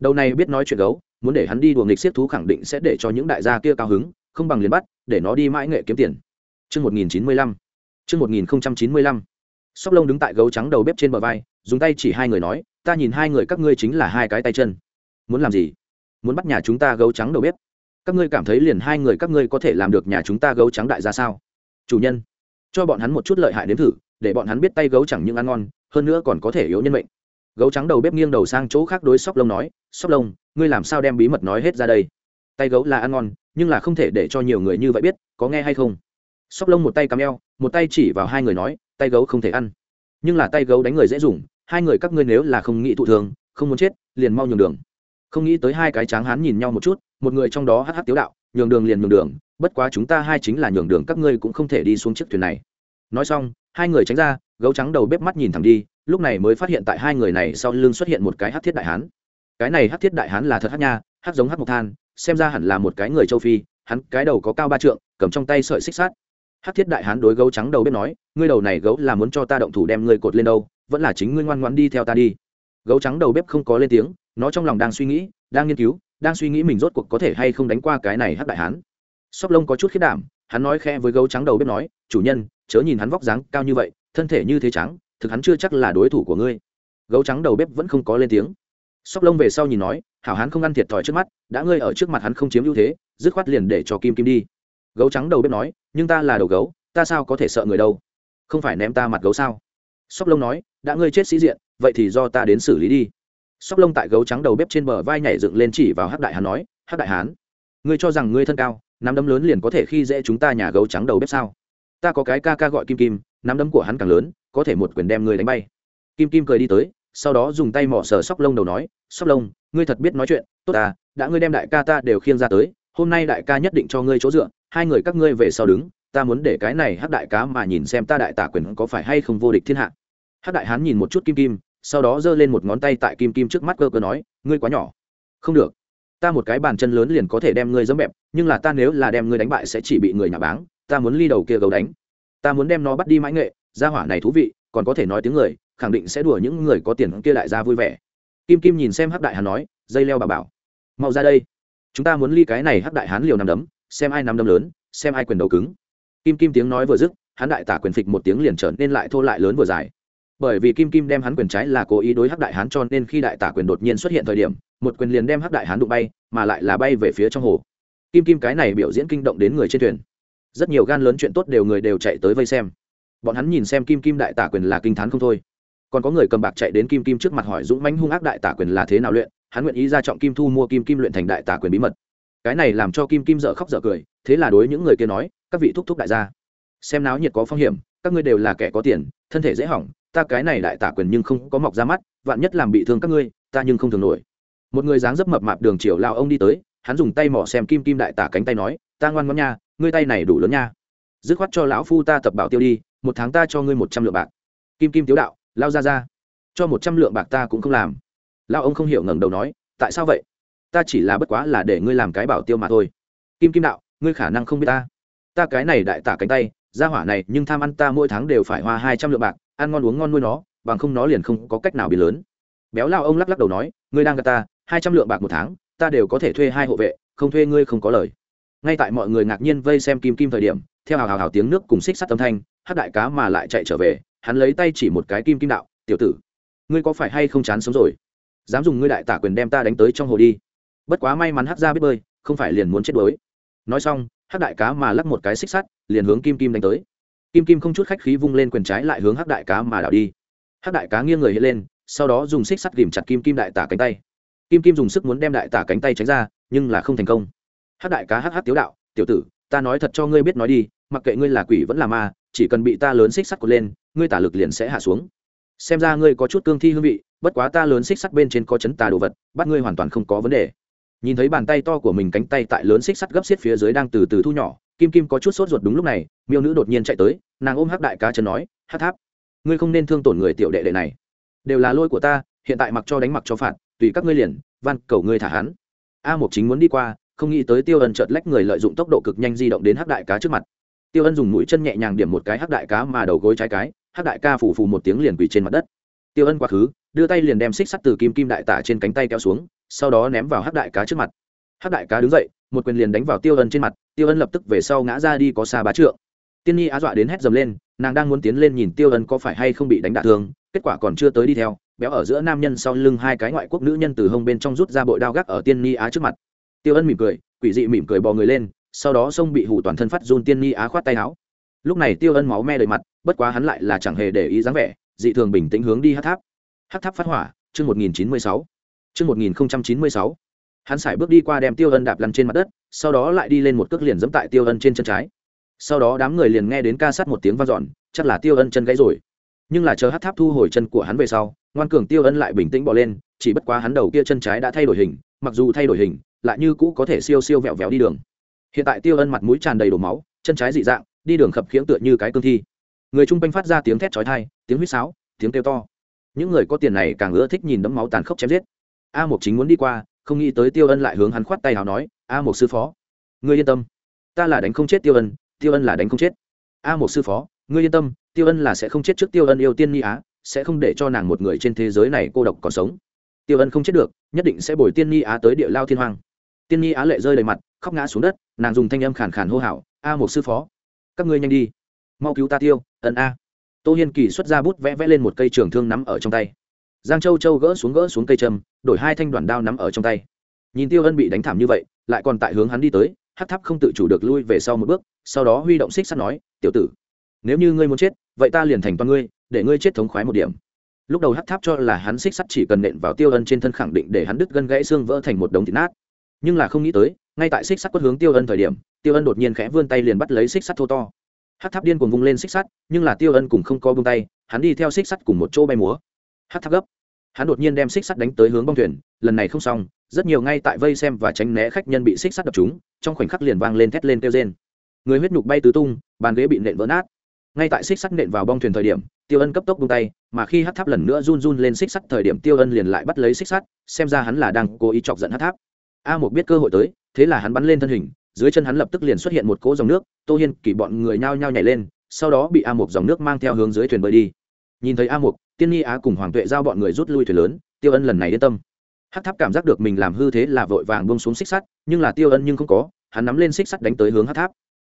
đầu này biết nói chuyện gấu, muốn để hắn đi đùa nghịch siết thú khẳng định sẽ để cho những đại gia kia cao hứng, không bằng liền bắt, để nó đi mãi nghệ kiếm tiền. Trước 1095. Trước 1095. Sóc lông đứng tại gấu trắng đầu bếp trên bờ vai, dùng tay chỉ hai người nói, ta nhìn hai người các ngươi chính là hai cái tay chân. Muốn làm gì? Muốn bắt nhà chúng ta gấu trắng đầu bếp? Các ngươi cảm thấy liền hai người các ngươi có thể làm được nhà chúng ta gấu trắng đại gia sao? Chủ nhân, cho bọn hắn một chút lợi hại đến thử, để bọn hắn biết tay gấu chẳng những ăn ngon, hơn nữa còn có thể yếu nhân mệnh. gấu trắng đầu bếp nghiêng đầu sang chỗ khác đối sóc lông nói sóc lông ngươi làm sao đem bí mật nói hết ra đây tay gấu là ăn ngon nhưng là không thể để cho nhiều người như vậy biết có nghe hay không sóc lông một tay cắm eo, một tay chỉ vào hai người nói, tay gấu không thể ăn. Nhưng là tay gấu đánh người dễ dùng, hai người các ngươi nếu là không nghĩ thụ thường, không muốn chết, liền mau nhường đường. Không nghĩ tới hai cái tráng hán nhìn nhau một chút, một người trong đó hh tiếu đạo, nhường đường liền nhường đường, bất quá chúng ta hai chính là nhường đường, các ngươi cũng không thể đi xuống chiếc thuyền này. Nói xong, hai người tránh ra, gấu trắng đầu bếp mắt nhìn thẳng đi, lúc này mới phát hiện tại hai người này sau lưng xuất hiện một cái hát thiết đại hán. Cái này hát thiết đại hán là thật hát nha hát giống hát mộc than, xem ra hẳn là một cái người châu phi, hắn cái đầu có cao ba trượng, cầm trong tay sợi xích sát hát thiết đại hán đối gấu trắng đầu bếp nói, ngươi đầu này gấu là muốn cho ta động thủ đem ngươi cột lên đâu, vẫn là chính ngươi ngoan ngoan đi theo ta đi. Gấu trắng đầu bếp không có lên tiếng, nó trong lòng đang suy nghĩ, đang nghiên cứu, đang suy nghĩ mình rốt cuộc có thể hay không đánh qua cái này hát đại hán. Sóc lông có chút khiết đảm, hắn nói khe với gấu trắng đầu bếp nói, chủ nhân, chớ nhìn hắn vóc dáng cao như vậy, thân thể như thế trắng, thực hắn chưa chắc là đối thủ của ngươi. Gấu trắng đầu bếp vẫn không có lên tiếng. Sóc lông về sau nhìn nói, hảo hán không ăn thiệt thòi trước mắt, đã ngươi ở trước mặt hắn không chiếm ưu thế, dứt khoát liền để cho kim kim đi gấu trắng đầu bếp nói, nhưng ta là đầu gấu, ta sao có thể sợ người đâu? Không phải ném ta mặt gấu sao? Sóc lông nói, đã ngươi chết sĩ diện, vậy thì do ta đến xử lý đi. Sóc lông tại gấu trắng đầu bếp trên bờ vai nhảy dựng lên chỉ vào hát đại hán nói hát đại hán, ngươi cho rằng ngươi thân cao, nắm đấm lớn liền có thể khi dễ chúng ta nhà gấu trắng đầu bếp sao? Ta có cái ca ca gọi kim kim, nắm đấm của hắn càng lớn, có thể một quyền đem ngươi đánh bay. Kim kim cười đi tới, sau đó dùng tay mỏ sờ sóc lông đầu nói, sóc lông, ngươi thật biết nói chuyện, tốt ta, đã ngươi đem đại ca ta đều khiêng ra tới, hôm nay đại ca nhất định cho ngươi chỗ dựa hai người các ngươi về sau đứng, ta muốn để cái này hắc đại cá mà nhìn xem ta đại tả quyền có phải hay không vô địch thiên hạ. Hắc đại hán nhìn một chút kim kim, sau đó giơ lên một ngón tay tại kim kim trước mắt cơ cơ nói, ngươi quá nhỏ. Không được. Ta một cái bàn chân lớn liền có thể đem ngươi dẫm bẹp, nhưng là ta nếu là đem ngươi đánh bại sẽ chỉ bị người nhà báng, ta muốn ly đầu kia gấu đánh. Ta muốn đem nó bắt đi mãi nghệ, gia hỏa này thú vị, còn có thể nói tiếng người, khẳng định sẽ đùa những người có tiền kia đại gia vui vẻ. Kim kim nhìn xem hắc đại hán nói, dây leo bà bảo. Mau ra đây. Chúng ta muốn ly cái này hắc đại hán liều nằm đấm xem ai nắm đấm lớn, xem ai quyền đầu cứng. Kim kim tiếng nói vừa dứt, hắn đại tả quyền phịch một tiếng liền trở nên lại thô lại lớn vừa dài. Bởi vì kim kim đem hắn quyền trái là cố ý đối hắc đại hán cho nên khi đại tả quyền đột nhiên xuất hiện thời điểm, một quyền liền đem hắc đại hán đụng bay, mà lại là bay về phía trong hồ. Kim kim cái này biểu diễn kinh động đến người trên thuyền. Rất nhiều gan lớn chuyện tốt đều người đều chạy tới vây xem. Bọn hắn nhìn xem kim kim đại tả quyền là kinh t h á n không thôi. Còn có người cầm bạc chạy đến kim kim trước mặt hỏi dũng mãnh hung ác đại tả quyền là thế nào luyện, hắn nguyện ý ra trọng kim thu mua kim kim luyện thành đại tả quyền bí mật cái này làm cho kim kim dợ khóc dợ cười, thế là đối những người kia nói, các vị thúc thúc đại gia, xem náo nhiệt có phong hiểm, các ngươi đều là kẻ có tiền, thân thể dễ hỏng, ta cái này đại tả quyền nhưng không có mọc ra mắt, vạn nhất làm bị thương các ngươi, ta nhưng không thường nổi. Một người dáng dấp mập mạp đường chiều lao ông đi tới, hắn dùng tay mỏ xem kim kim đại tả cánh tay nói, ta ngoan ngoan nha, ngươi tay này đủ lớn nha. Dứt khoát cho lão phu ta tập bảo tiêu đi, một tháng ta cho ngươi một trăm lượng bạc. Kim kim tiếu đạo, lao ra ra, cho một trăm lượng bạc ta cũng không làm. Lao ông không hiểu ngẩng đầu nói, tại sao vậy? Ta chỉ là bất quá là để ngươi làm cái bảo tiêu mà thôi. Kim kim đạo, ngươi khả năng không biết ta. Ta cái này đại tả cánh tay ra hỏa này nhưng tham ăn ta mỗi tháng đều phải hoa hai trăm lượng bạc, ăn ngon uống ngon nuôi nó, bằng không nó liền không có cách nào biến lớn. Béo lao ông lắc lắc đầu nói, ngươi đang gạt ta, hai trăm lượng bạc một tháng, ta đều có thể thuê hai hộ vệ, không thuê ngươi không có lời. Ngay tại mọi người ngạc nhiên vây xem kim kim thời điểm, theo hào hào hào tiếng nước cùng xích sắt âm thanh hát đại cá mà lại chạy trở về, hắn lấy tay chỉ một cái kim kim đạo, tiểu tử, ngươi có phải hay không chán sống rồi? Dám dùng ngươi đại tả quyền đem ta đánh tới trong hồ đi bất quá may mắn Hắc ra biết bơi, không phải liền muốn chết đuối. Nói xong, Hắc đại cá mà lắc một cái xích sắt, liền hướng kim kim đánh tới. Kim kim không chút khách khí vung lên quyền trái lại hướng Hắc đại cá mà đảo đi. Hắc đại cá nghiêng người hiện lên, sau đó dùng xích sắt ghìm chặt kim kim đại tả cánh tay. Kim kim dùng sức muốn đem đại tả cánh tay tránh ra, nhưng là không thành công. Hắc đại cá hắc hắc tiếu đạo, tiểu tử, ta nói thật cho ngươi biết nói đi, mặc kệ ngươi là quỷ vẫn là ma, chỉ cần bị ta lớn xích sắt cột lên, ngươi tả lực liền sẽ hạ xuống. Xem ra ngươi có chút cương thi hương vị, bất quá ta lớn xích sắt bên trên có chấn tà đồ vật, bắt ngươi hoàn toàn không có vấn đề nhìn thấy bàn tay to của mình cánh tay tại lớn xích sắt gấp xiết phía dưới đang từ từ thu nhỏ, kim kim có chút sốt ruột đúng lúc này, miêu nữ đột nhiên chạy tới, nàng ôm hắc đại cá chân nói hát tháp, ngươi không nên thương tổn người tiểu đệ đệ này. Đều là lôi của ta, hiện tại mặc cho đánh mặc cho phạt, tùy các ngươi liền, van, cầu ngươi thả hắn. A một chính muốn đi qua, không nghĩ tới tiêu ân chợt lách người lợi dụng tốc độ cực nhanh di động đến hắc đại cá trước mặt. Tiêu ân dùng mũi chân nhẹ nhàng điểm một cái hắc đại cá mà đầu gối trái cái, hắc đại ca phủ phù một tiếng liền quỳ trên mặt đất. Tiêu ân quá khứ, đưa tay liền đem xích sắt từ kim kim đại tả trên cánh tay kéo xuống sau đó ném vào hắc đại cá trước mặt. Hắc đại cá đứng dậy, một quyền liền đánh vào tiêu ân trên mặt, tiêu ân lập tức về sau ngã ra đi có xa bá trượng. Tiên nhi á dọa đến hét dầm lên, nàng đang muốn tiến lên nhìn tiêu ân có phải hay không bị đánh đả thương, kết quả còn chưa tới đi theo, béo ở giữa nam nhân sau lưng hai cái ngoại quốc nữ nhân từ hông bên trong rút ra bội đao gác ở tiên nhi á trước mặt. Tiêu ân mỉm cười, quỷ dị mỉm cười bò người lên, sau đó sông bị hủ toàn thân phát run tiên nhi á khoát tay áo. Lúc này tiêu ân máu me đầy mặt, bất quá hắn lại là chẳng hề để ý dáng vẻ, dị thường bình tĩnh hướng đi hát tháp. Hát tháp phát hỏa, chương một nghìn chín mươi sáu chương một nghìn chín mươi sáu. Hắn sải bước đi qua đem tiêu ân đạp lăn trên mặt đất, sau đó lại đi lên một cước liền dẫm tại tiêu ân trên chân trái. Sau đó đám người liền nghe đến ca sát một tiếng vang dọn, chắc là tiêu ân chân gãy rồi. Nhưng là chờ hát tháp thu hồi chân của hắn về sau, ngoan cường tiêu ân lại bình tĩnh bỏ lên, chỉ bất quá hắn đầu kia chân trái đã thay đổi hình, mặc dù thay đổi hình, lại như cũ có thể siêu siêu vẹo vẹo đi đường. Hiện tại tiêu ân mặt mũi tràn đầy đổ máu, chân trái dị dạng, đi đường khập khiễng tựa như cái cương thi. Người chung quanh phát ra tiếng thét chói thai tiếng huýt sáo, tiếng kêu to. Những người có tiền này càng ưa thích nhìn đấm máu tàn khốc chém giết a một chính muốn đi qua, không nghĩ tới tiêu ân lại hướng hắn khoát tay nào nói, a một sư phó, ngươi yên tâm, ta là đánh không chết tiêu ân tiêu ân là đánh không chết. A một sư phó, ngươi yên tâm, tiêu ân là sẽ không chết trước tiêu ân yêu tiên ni á, sẽ không để cho nàng một người trên thế giới này cô độc còn sống. Tiêu ân không chết được, nhất định sẽ bồi tiên ni á tới địa lao thiên hoàng tiên ni á lệ rơi đầy mặt, khóc ngã xuống đất, nàng dùng thanh âm khàn khàn hô hào, a một sư phó, các ngươi nhanh đi, mau cứu ta tiêu ân a. Tô hiên kỳ xuất ra bút vẽ vẽ lên một cây trường thương nắm ở trong tay giang châu châu gỡ xuống gỡ xuống cây châm, đổi hai thanh đoàn đao nắm ở trong tay. Nhìn tiêu ân bị đánh thảm như vậy lại còn tại hướng hắn đi tới hát tháp không tự chủ được lui về sau một bước sau đó huy động xích sắt nói tiểu tử nếu như ngươi muốn chết vậy ta liền thành toàn ngươi để ngươi chết thống khoái một điểm. Lúc đầu hát tháp cho là hắn xích sắt chỉ cần nện vào tiêu ân trên thân khẳng định để hắn đứt gân gãy xương vỡ thành một đống thịt nát. Nhưng là không nghĩ tới ngay tại xích sắt quất hướng tiêu ân thời điểm tiêu ân đột nhiên khẽ vươn tay liền bắt lấy xích sắt thô to. Hát tháp điên cuồng vung lên xích sắt nhưng là tiêu ân cùng không co bung tay hắn đi theo xích sắt cùng một chỗ bay múa. Hát tháp gấp hắn đột nhiên đem xích sắt đánh tới hướng bong thuyền, lần này không xong, rất nhiều ngay tại vây xem và tránh né khách nhân bị xích sắt đập chúng trong khoảnh khắc liền vang lên thét lên kêu rên. Người huyết nhục bay tứ tung, bàn ghế bị nện vỡ nát. Ngay tại xích sắt nện vào bong thuyền thời điểm, tiêu ân cấp tốc bung tay, mà khi hát tháp lần nữa run run lên xích sắt thời điểm tiêu ân liền lại bắt lấy xích sắt, xem ra hắn là đang cố ý chọc giận hát tháp. A một biết cơ hội tới, thế là hắn bắn lên thân hình, dưới chân hắn lập tức liền xuất hiện một cỗ dòng nước, tô hiên, kỷ bọn người nhao nhao nhảy lên, sau đó bị a một dòng nước mang theo hướng dưới thuyền bơi đi nhìn thấy a mục, tiên nhi á cùng hoàng tuệ giao bọn người rút lui thuyền lớn, tiêu ân lần này yên tâm. Hát tháp cảm giác được mình làm hư thế là vội vàng bông xuống xích sắt, nhưng là tiêu ân nhưng không có, hắn nắm lên xích sắt đánh tới hướng hát tháp.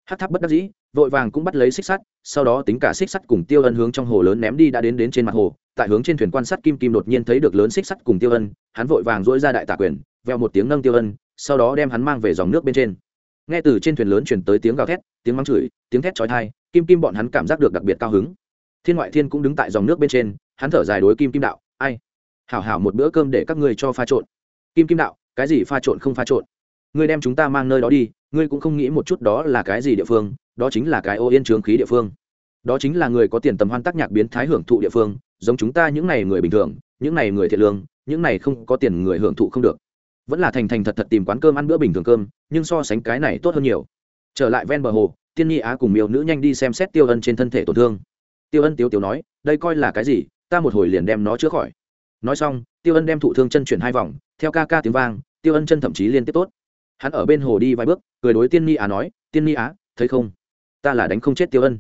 Hát tháp bất đắc dĩ, vội vàng cũng bắt lấy xích sắt, sau đó tính cả xích sắt cùng tiêu ân hướng trong hồ lớn ném đi đã đến đến trên mặt hồ, tại hướng trên thuyền quan sát kim kim đột nhiên thấy được lớn xích sắt cùng tiêu ân, hắn vội vàng dỗi ra đại tả quyền, veo một tiếng nâng tiêu ân, sau đó đem hắn mang về dòng nước bên trên. Nghe từ trên thuyền lớn chuyển tới tiếng gào thét, tiếng mắng chửi, tiếng thét trói thai kim kim bọn hắn cảm giác được đặc biệt cao hứng thiên ngoại thiên cũng đứng tại dòng nước bên trên, hắn thở dài đối kim kim đạo, ai? Hảo hảo một bữa cơm để các ngươi cho pha trộn. Kim kim đạo, cái gì pha trộn không pha trộn? Ngươi đem chúng ta mang nơi đó đi, ngươi cũng không nghĩ một chút đó là cái gì địa phương, đó chính là cái ô yên trướng khí địa phương. Đó chính là người có tiền tầm hoan tác nhạc biến thái hưởng thụ địa phương, giống chúng ta những n à y người bình thường, những n à y người thiện lương, những này không có tiền người hưởng thụ không được. Vẫn là thành thành thật thật tìm quán cơm ăn bữa bình thường cơm, nhưng so sánh cái này tốt hơn nhiều. Trở lại ven bờ hồ, tiên nhi á cùng miêu nữ nhanh đi xem xét tiêu ân trên thân thể tổn thương tiêu ân tiêu tiêu nói, đây coi là cái gì? Ta một hồi liền đem nó chữa khỏi. Nói xong, tiêu ân đem thụ thương chân chuyển hai vòng, theo ca ca tiếng vang, tiêu ân chân thậm chí liên tiếp tốt. Hắn ở bên hồ đi vài bước, cười đối tiên ni á nói, tiên ni á, thấy không? Ta là đánh không chết tiêu ân.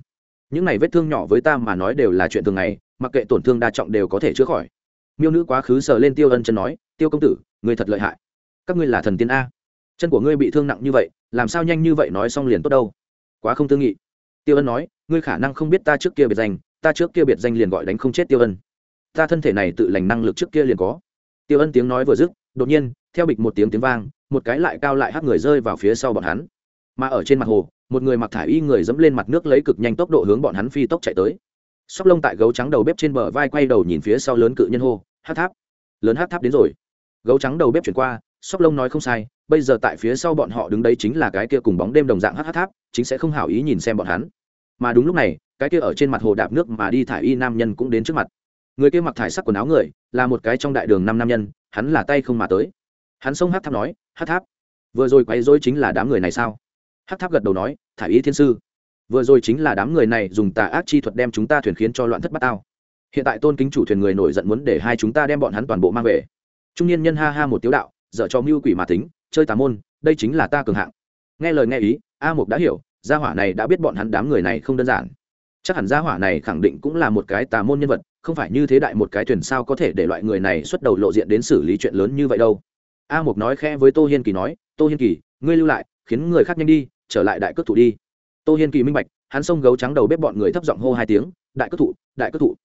Những này vết thương nhỏ với ta mà nói đều là chuyện thường ngày, mặc kệ tổn thương đa trọng đều có thể chữa khỏi. Miêu nữ quá khứ sờ lên tiêu ân chân nói, tiêu công tử người thật lợi hại. Các ngươi là thần tiên a. Chân của ngươi bị thương nặng như vậy, làm sao nhanh như vậy nói xong liền tốt đâu? Quá không tương nghị. Tiêu ân nói ngươi khả năng không biết ta trước kia biệt danh, ta trước kia biệt danh liền gọi đánh không chết tiêu ân. Ta thân thể này tự lành năng lực trước kia liền có. Tiêu ân tiếng nói vừa dứt, đột nhiên, theo bịch một tiếng tiếng vang, một cái lại cao lại hắt người rơi vào phía sau bọn hắn. Mà ở trên mặt hồ, một người mặc thải y người dẫm lên mặt nước lấy cực nhanh tốc độ hướng bọn hắn phi tốc chạy tới. Sóc lông tại gấu trắng đầu bếp trên bờ vai quay đầu nhìn phía sau lớn cự nhân hô hát tháp, lớn hát tháp đến rồi. Gấu trắng đầu bếp chuyển qua, sóc lông nói không sai, bây giờ tại phía sau bọn họ đứng đấy chính là cái kia cùng bóng đêm đồng dạng hát hát tháp, chính sẽ không hảo ý nhìn xem bọn hắn mà đúng lúc này, cái kia ở trên mặt hồ đạp nước mà đi thải y nam nhân cũng đến trước mặt. Người kia mặc thải sắc quần áo người, là một cái trong đại đường năm nam nhân, hắn là tay không mà tới. Hắn xông hát tháp nói, hát tháp, vừa rồi quay dối chính là đám người này sao? Hát tháp gật đầu nói, thải y thiên sư, vừa rồi chính là đám người này dùng tà ác chi thuật đem chúng ta thuyền khiến cho loạn thất bát tao. Hiện tại tôn kính chủ thuyền người nổi giận muốn để hai chúng ta đem bọn hắn toàn bộ mang về. Trung niên nhân ha ha một tiếu đạo, dở cho mưu quỷ mà tính, chơi tà môn, đây chính là ta cường hạng. Nghe lời nghe ý, a mục đã hiểu gia hỏa này đã biết bọn hắn đám người này không đơn giản. Chắc hẳn gia hỏa này khẳng định cũng là một cái tà môn nhân vật, không phải như thế đại một cái thuyền sao có thể để loại người này xuất đầu lộ diện đến xử lý chuyện lớn như vậy đâu. A mục nói khẽ với tô hiên kỳ nói, tô hiên kỳ, ngươi lưu lại, khiến người khác nhanh đi, trở lại đại cất thủ đi. Tô hiên kỳ minh bạch, hắn xông gấu trắng đầu bếp bọn người thấp giọng hô hai tiếng, đại cất thụ đại cất thụ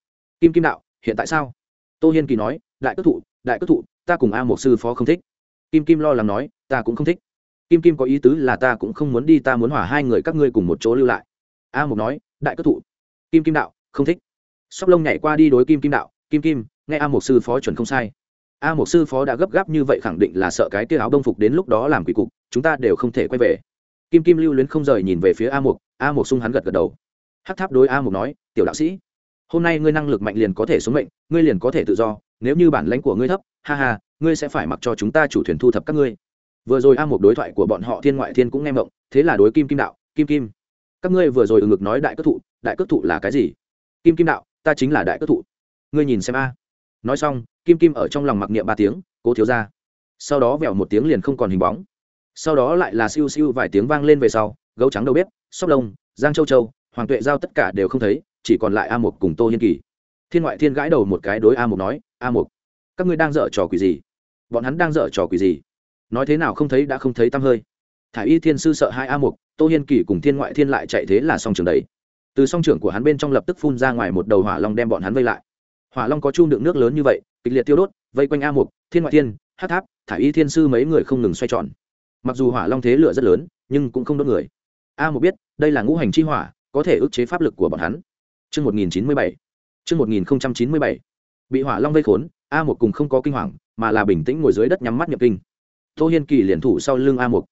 kim kim đạo, hiện tại sao? Tô hiên kỳ nói, đại cất thụ đại cất thụ ta cùng a một sư phó không thích. Kim kim lo lắng nói, ta cũng không thích kim kim có ý tứ là ta cũng không muốn đi, ta muốn hỏa hai người các ngươi cùng một chỗ lưu lại. A Mục nói, đại cất thụ. Kim kim đạo, không thích. Sóc lông nhảy qua đi đối kim kim đạo, kim kim, nghe a Mục sư phó chuẩn không sai. A Mục sư phó đã gấp gáp như vậy khẳng định là sợ cái tia áo đông phục đến lúc đó làm quỷ cục, chúng ta đều không thể quay về. Kim kim lưu luyến không rời nhìn về phía a mục a mục sung hắn gật gật đầu. Hát tháp đối a mục nói, tiểu đạo sĩ, hôm nay ngươi năng lực mạnh liền có thể sống mệnh, ngươi liền có thể tự do, nếu như bản lãnh của ngươi thấp, ha ha, ngươi sẽ phải mặc cho chúng ta chủ thuyền thu thập các ngươi vừa rồi a một đối thoại của bọn họ thiên ngoại thiên cũng nghe mộng, thế là đối kim kim đạo, kim kim, các ngươi vừa rồi ở ngực nói đại cất thụ, đại cất thụ là cái gì? Kim kim đạo, ta chính là đại cất thụ. Ngươi nhìn xem a. Nói xong, kim kim ở trong lòng mặc niệm ba tiếng, cố thiếu ra sau đó vẹo một tiếng liền không còn hình bóng. Sau đó lại là siêu siêu vài tiếng vang lên về sau, gấu trắng đầu bếp, sóc đông giang châu châu, hoàng tuệ giao tất cả đều không thấy, chỉ còn lại a một cùng tô hiên kỳ. Thiên ngoại thiên gãi đầu một cái đối a một nói, a một các ngươi đang dở trò quỷ gì? Bọn hắn đang dở trò quỷ gì? Nói thế nào không thấy đã không thấy tăm hơi thả y thiên sư sợ hai a mục tô hiên kỳ cùng thiên ngoại thiên lại chạy thế là song trường đấy từ song trưởng của hắn bên trong lập tức phun ra ngoài một đầu hỏa long đem bọn hắn vây lại hỏa long có chung đựng nước lớn như vậy kịch liệt tiêu đốt vây quanh a mục thiên ngoại thiên hát tháp thả y thiên sư mấy người không ngừng xoay tròn mặc dù hỏa long thế lửa rất lớn nhưng cũng không đốt người a mục biết đây là ngũ hành chi hỏa có thể ức chế pháp lực của bọn hắn Trước 1097. Chương 1097. Bị hỏa long vây khốn, A một cùng không có kinh hoàng, mà là bình tĩnh ngồi dưới đất nhắm mắt nhập kinh. Tô Hiên Kỳ liền thủ sau lưng A Mục,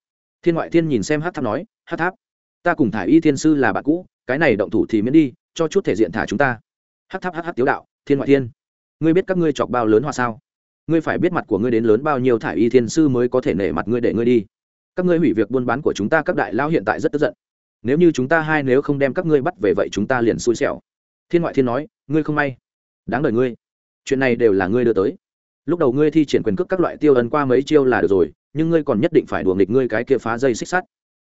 Thiên Ngoại Thiên nhìn xem hát Tháp nói, hát Tháp, ta cùng thải y thiên sư là bạn cũ, cái này động thủ thì miễn đi, cho chút thể diện thả chúng ta." hát Tháp hát hát tiếu đạo, "Thiên Ngoại Thiên, ngươi biết các ngươi chọc bao lớn hoa sao? Ngươi phải biết mặt của ngươi đến lớn bao nhiêu thải y thiên sư mới có thể nể mặt ngươi để ngươi đi. Các ngươi hủy việc buôn bán của chúng ta các đại lao hiện tại rất tức giận nếu như chúng ta hai nếu không đem các ngươi bắt về vậy chúng ta liền xui xẻo thiên ngoại thiên nói ngươi không may đáng đời ngươi chuyện này đều là ngươi đưa tới lúc đầu ngươi thi triển quyền cước các loại tiêu ân qua mấy chiêu là được rồi, nhưng ngươi còn nhất định phải đùa nghịch ngươi cái kia phá dây xích sắt.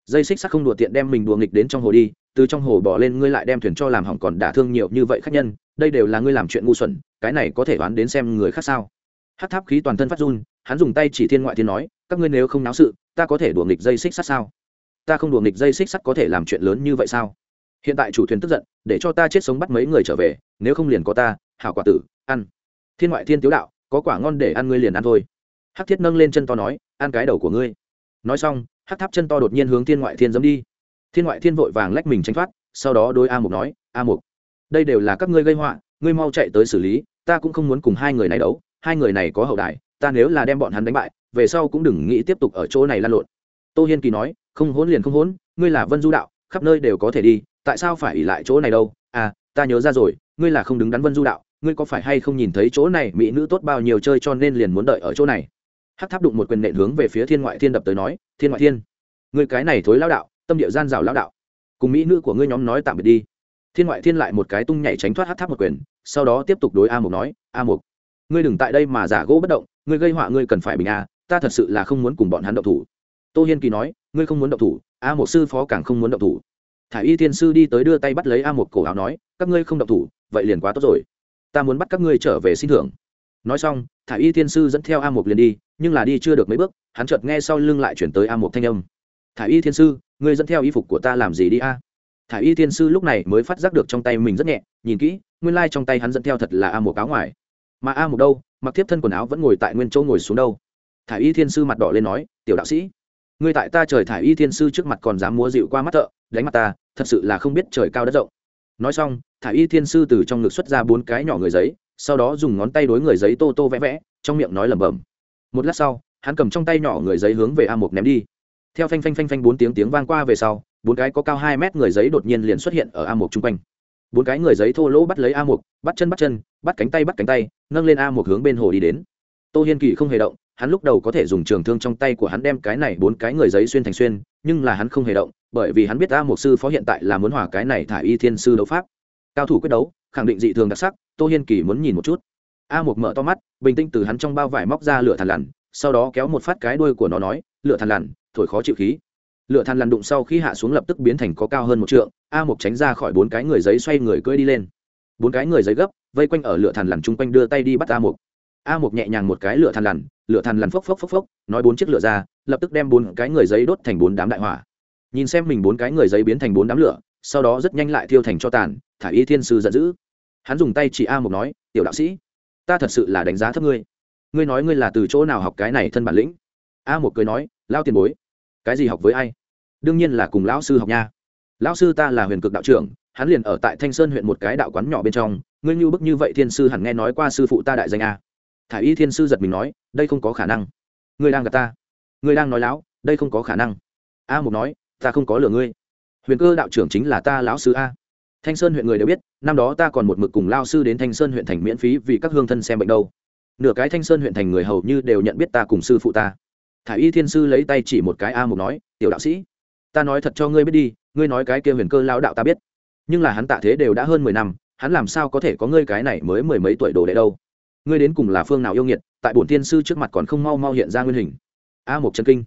Dây xích sắt không đùa tiện đem mình đùa nghịch đến trong hồ đi, từ trong hồ bỏ lên ngươi lại đem thuyền cho làm hỏng còn đả thương nhiều như vậy khách nhân, đây đều là ngươi làm chuyện ngu xuẩn, cái này có thể đoán đến xem người khác sao. Hát tháp khí toàn thân phát run, hắn dùng tay chỉ thiên ngoại thiên nói, các ngươi nếu không náo sự, ta có thể đùa nghịch dây xích sắt sao? Ta không đùa nghịch dây xích sắt có thể làm chuyện lớn như vậy sao? Hiện tại chủ thuyền tức giận, để cho ta chết sống bắt mấy người trở về, nếu không liền có ta, hảo quả tử, ăn. Thiên ngoại thiên tiếu đạo có quả ngon để ăn ngươi liền ăn thôi. Hắc thiết nâng lên chân to nói, ăn cái đầu của ngươi. Nói xong, hắc tháp chân to đột nhiên hướng thiên ngoại thiên dẫm đi. Thiên ngoại thiên vội vàng lách mình tránh thoát, sau đó đôi a mục nói, a mục, đây đều là các ngươi gây họa, ngươi mau chạy tới xử lý, ta cũng không muốn cùng hai người này đấu, hai người này có hậu đại ta nếu là đem bọn hắn đánh bại, về sau cũng đừng nghĩ tiếp tục ở chỗ này lan lộn. Tô hiên kỳ nói, không hỗn liền không hỗn, ngươi là vân du đạo, khắp nơi đều có thể đi, tại sao phải ỉ lại chỗ này đâu? À ta nhớ ra rồi, ngươi là không đứng đắn vân du đạo ngươi có phải hay không nhìn thấy chỗ này mỹ nữ tốt bao nhiêu chơi cho nên liền muốn đợi ở chỗ này? Hắc tháp đụng một quyền nện hướng về phía thiên ngoại thiên đập tới nói, thiên ngoại thiên, ngươi cái này thối lao đạo, tâm địa gian rào lao đạo. Cùng mỹ nữ của ngươi nhóm nói tạm biệt đi. Thiên ngoại thiên lại một cái tung nhảy tránh thoát hắc tháp một quyền, sau đó tiếp tục đối a mục nói, a mục, ngươi đừng tại đây mà giả gỗ bất động, ngươi gây họa ngươi cần phải bình a, ta thật sự là không muốn cùng bọn hắn động thủ. Tô hiên kỳ nói, ngươi không muốn động thủ, a một sư phó càng không muốn động thủ. Thả y thiên sư đi tới đưa tay bắt lấy a một cổ áo nói, các ngươi không động thủ, vậy liền quá tốt rồi ta muốn bắt các ngươi trở về xin thưởng. Nói xong, thả y thiên sư dẫn theo a Mục liền đi, nhưng là đi chưa được mấy bước, hắn chợt nghe sau lưng lại chuyển tới a Mục thanh âm. Thả y thiên sư, ngươi dẫn theo y phục của ta làm gì đi a? Thả y thiên sư lúc này mới phát giác được trong tay mình rất nhẹ, nhìn kỹ, nguyên lai、like、trong tay hắn dẫn theo thật là a Mục áo ngoài. Mà a Mục đâu? Mặc tiếp thân quần áo vẫn ngồi tại nguyên chỗ ngồi xuống đâu? Thả y thiên sư mặt đỏ lên nói, tiểu đạo sĩ, ngươi tại ta trời thả y thiên sư trước mặt còn dám múa dịu qua mắt thợ, đánh mặt ta, thật sự là không biết trời cao đất rộng nói xong thả y thiên sư từ trong ngực xuất ra bốn cái nhỏ người giấy, sau đó dùng ngón tay đối người giấy tô tô vẽ vẽ, trong miệng nói lẩm bẩm. Một lát sau, hắn cầm trong tay nhỏ người giấy hướng về a mục ném đi. Theo phanh phanh phanh phanh bốn tiếng tiếng vang qua về sau, bốn cái có cao hai mét người giấy đột nhiên liền xuất hiện ở a mục chung quanh. Bốn cái người giấy thô lỗ bắt lấy a mục, bắt chân bắt chân, bắt cánh tay bắt cánh tay, nâng lên a mục hướng bên hồ đi đến. Tô hiên kỳ không hề động hắn lúc đầu có thể dùng trường thương trong tay của hắn đem cái này bốn cái người giấy xuyên thành xuyên, nhưng là hắn không hề động, bởi vì hắn biết a một sư phó hiện tại là muốn hòa cái này thả y thiên sư đấu pháp. Cao thủ quyết đấu, khẳng định dị thường đặc sắc, tô hiên kỳ muốn nhìn một chút. A một mở to mắt, bình tĩnh từ hắn trong bao vải móc ra lửa thằn lằn, sau đó kéo một phát cái đuôi của nó nói, lửa thằn lằn, thổi khó chịu khí. Lửa thằn lằn đụng sau khi hạ xuống lập tức biến thành có cao hơn một trượng, a một tránh ra khỏi bốn cái người giấy xoay người cưỡi đi lên. Bốn cái người giấy gấp, vây quanh ở lửa thằn lằn chung quanh đưa tay đi bắt a một a một nhẹ nhàng một cái lửa thằn lằn lửa than lằn phốc phốc phốc phốc, nói bốn chiếc lửa ra, lập tức đem bốn cái người giấy đốt thành bốn đám đại hỏa. Nhìn xem mình bốn cái người giấy biến thành bốn đám lửa, sau đó rất nhanh lại thiêu thành cho tàn, thả y thiên sư giận dữ. Hắn dùng tay chỉ a một nói, tiểu đạo sĩ, ta thật sự là đánh giá thấp ngươi. Ngươi nói ngươi là từ chỗ nào học cái này thân bản lĩnh? A một cười nói, lao tiền bối, cái gì học với ai? Đương nhiên là cùng lão sư học nha. Lão sư ta là huyền cực đạo trưởng, hắn liền ở tại thanh sơn huyện một cái đạo quán nhỏ bên trong, ngươi như bức như vậy thiên sư hẳn nghe nói qua sư phụ ta đại danh a thả y thiên sư giật mình nói, đây không có khả năng. Ngươi đang gặp ta. Ngươi đang nói láo, đây không có khả năng. A mục nói, ta không có lừa ngươi. Huyền cơ đạo trưởng chính là ta lão sư a. Thanh sơn huyện người đều biết, năm đó ta còn một mực cùng lao sư đến thanh sơn huyện thành miễn phí vì các hương thân xem bệnh đâu. Nửa cái thanh sơn huyện thành người hầu như đều nhận biết ta cùng sư phụ ta. Thả y thiên sư lấy tay chỉ một cái a mục nói, tiểu đạo sĩ, ta nói thật cho ngươi biết đi, ngươi nói cái kia huyền cơ lao đạo ta biết. Nhưng là hắn tạ thế đều đã hơn mười năm, hắn làm sao có thể có ngươi cái này mới mười mấy tuổi đồ đệ đâu? Ngươi đến cùng là phương nào yêu nghiệt, tại bổn tiên sư trước mặt còn không mau mau hiện ra nguyên hình. A một chân kinh.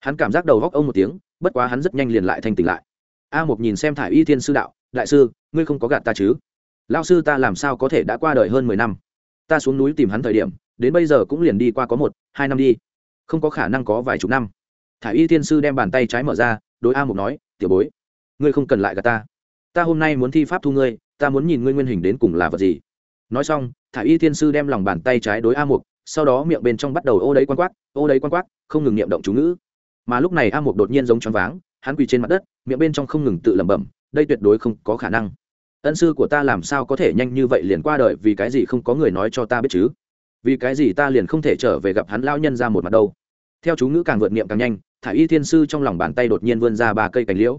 Hắn cảm giác đầu góc ông một tiếng, bất quá hắn rất nhanh liền lại thành tỉnh lại. A một nhìn xem thả y thiên sư đạo, đại sư, ngươi không có gạt ta chứ? Lao sư ta làm sao có thể đã qua đời hơn mười năm? Ta xuống núi tìm hắn thời điểm, đến bây giờ cũng liền đi qua có một, hai năm đi. Không có khả năng có vài chục năm. Thả y thiên sư đem bàn tay trái mở ra, đối a một nói, tiểu bối, ngươi không cần lại gạt ta. Ta hôm nay muốn thi pháp thu ngươi, ta muốn nhìn ngươi nguyên hình đến cùng là vật gì? Nói xong, thả y thiên sư đem lòng bàn tay trái đối a mục, sau đó miệng bên trong bắt đầu ô đấy quan quát, ô đấy quan quát, không ngừng niệm động chú ngữ. Mà lúc này a mục đột nhiên giống choáng váng, hắn quỳ trên mặt đất, miệng bên trong không ngừng tự lẩm bẩm, đây tuyệt đối không có khả năng. Ân sư của ta làm sao có thể nhanh như vậy liền qua đời, vì cái gì không có người nói cho ta biết chứ? Vì cái gì ta liền không thể trở về gặp hắn lao nhân ra một mặt đâu? Theo chú ngữ càng vượt niệm càng nhanh, thả y thiên sư trong lòng bàn tay đột nhiên vươn ra ba cây cành liễu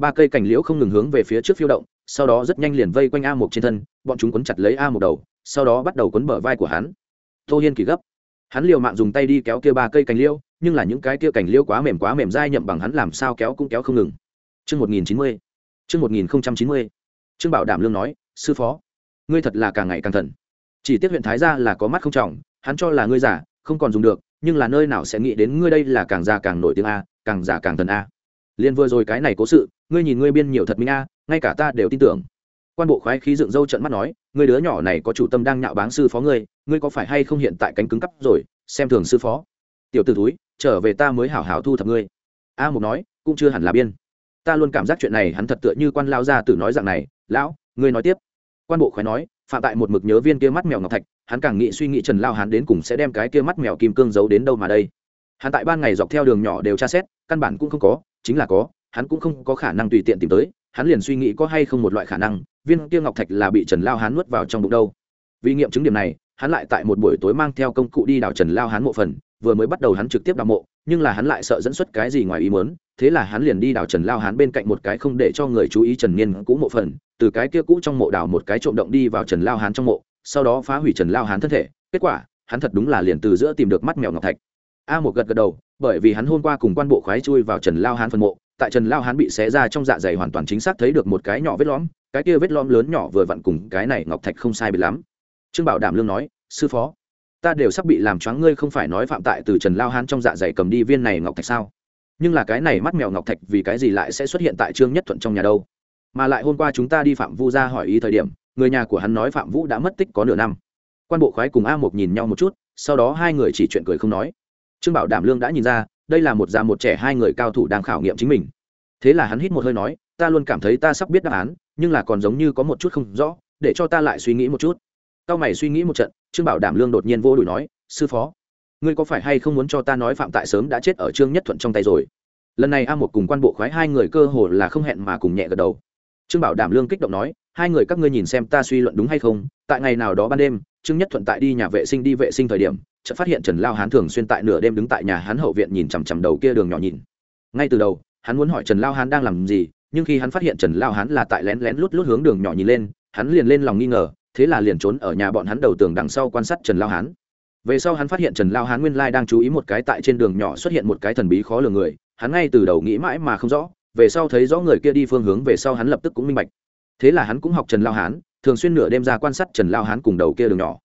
ba cây cành liễu không ngừng hướng về phía trước phiêu động, sau đó rất nhanh liền vây quanh a mục trên thân, bọn chúng quấn chặt lấy a mục đầu, sau đó bắt đầu quấn bờ vai của hắn. Tô hiên kỳ gấp. Hắn liều mạng dùng tay đi kéo kia ba cây cành liễu, nhưng là những cái kia cành liễu quá mềm quá mềm dai nhậm bằng hắn làm sao kéo cũng kéo không ngừng. Chương một nghìn chín mươi. Chương một nghìn chín mươi. Trương bảo đảm lương nói, sư phó, ngươi thật là càng ngày càng thần. Chỉ tiếc huyện thái gia là có mắt không trọng, hắn cho là ngươi giả không còn dùng được, nhưng là nơi nào sẽ nghĩ đến ngươi đây là càng già càng nổi tiếng a, càng già càng thần a liền vừa rồi cái này cố sự, ngươi nhìn ngươi biên nhiều thật minh a, ngay cả ta đều tin tưởng. Quan bộ khoái khí dựng râu trận mắt nói người đứa nhỏ này có chủ tâm đang nhạo báng sư phó ngươi ngươi có phải hay không hiện tại cánh cứng cắp rồi, xem thường sư phó. Tiểu t ử túi trở về ta mới hảo hảo thu thập ngươi. A mục nói, cũng chưa hẳn là biên. Ta luôn cảm giác chuyện này hắn thật tựa như quan lao ra từ nói dạng này, lão, ngươi nói tiếp. Quan bộ khoái nói, phạm tại một mực nhớ viên kia mắt mèo ngọc thạch, hắn càng nghĩ suy nghĩ trần lao hắn đến cùng sẽ đem cái kia mắt mèo kim cương giấu đến đâu mà đây. Hắn tại ban ngày dọc theo đường nhỏ đều tra xét, căn bản cũng không có chính là có, hắn cũng không có khả năng tùy tiện tìm tới, hắn liền suy nghĩ có hay không một loại khả năng, viên kia ngọc thạch là bị trần lao hán nuốt vào trong bụng đâu. Vì nghiệm chứng điểm này, hắn lại tại một buổi tối mang theo công cụ đi đào trần lao hán mộ phần, vừa mới bắt đầu hắn trực tiếp đào mộ, nhưng là hắn lại sợ dẫn xuất cái gì ngoài ý muốn, thế là hắn liền đi đào trần lao hán bên cạnh một cái không để cho người chú ý trần niên cũ mộ phần, từ cái kia cũ trong mộ đào một cái trộm động đi vào trần lao hán trong mộ, sau đó phá hủy trần lao hán thân thể, kết quả, hắn thật đúng là liền từ giữa tìm được mắt mèo ngọc thạch a một gật gật đầu, bởi vì hắn hôm qua cùng quan bộ khoái chui vào trần lao hán phân mộ, tại trần lao hán bị xé ra trong dạ dày hoàn toàn chính xác thấy được một cái nhỏ vết lõm, cái kia vết lõm lớn nhỏ vừa vặn cùng cái này ngọc thạch không sai bị lắm. Trương bảo đảm lương nói, sư phó, ta đều sắp bị làm choáng ngươi không phải nói phạm tại từ trần lao hán trong dạ dày cầm đi viên này ngọc thạch sao? Nhưng là cái này mắt mèo ngọc thạch vì cái gì lại sẽ xuất hiện tại trương nhất thuận trong nhà đâu? Mà lại hôm qua chúng ta đi phạm vu ra hỏi ý thời điểm, người nhà của hắn nói phạm vũ đã mất tích có nửa năm. Quan bộ khoái cùng a một nhìn nhau một chút, sau đó hai người chỉ chuyện cười không nói trương bảo đảm lương đã nhìn ra, đây là một già một trẻ hai người cao thủ đang khảo nghiệm chính mình. Thế là hắn hít một hơi nói, ta luôn cảm thấy ta sắp biết đáp án, nhưng là còn giống như có một chút không rõ, để cho ta lại suy nghĩ một chút. Cao mày suy nghĩ một trận, trương bảo đảm lương đột nhiên vô đùi nói, sư phó, ngươi có phải hay không muốn cho ta nói phạm tại sớm đã chết ở trương nhất thuận trong tay rồi? Lần này a một cùng quan bộ khoái hai người cơ hồ là không hẹn mà cùng nhẹ gật đầu. Trương bảo đảm lương kích động nói, hai người các ngươi nhìn xem ta suy luận đúng hay không? Tại ngày nào đó ban đêm trương nhất thuận tại đi nhà vệ sinh đi vệ sinh thời điểm, chợt phát hiện trần lao hán thường xuyên tại nửa đêm đứng tại nhà hắn hậu viện nhìn chằm chằm đầu kia đường nhỏ nhìn. Ngay từ đầu, hắn muốn hỏi trần lao hán đang làm gì, nhưng khi hắn phát hiện trần lao hán là tại lén lén lút lút hướng đường nhỏ nhìn lên, hắn liền lên lòng nghi ngờ, thế là liền trốn ở nhà bọn hắn đầu tường đằng sau quan sát trần lao hán. Về sau hắn phát hiện trần lao hán nguyên lai đang chú ý một cái tại trên đường nhỏ xuất hiện một cái thần bí khó lường người, hắn ngay từ đầu nghĩ mãi mà không rõ, về sau thấy rõ người kia đi phương hướng về sau hắn lập tức cũng minh bạch. Thế là hắn cũng học trần lao hán thường xuyên nửa đêm ra quan sát trần lao hán cùng đầu kia đường nhỏ.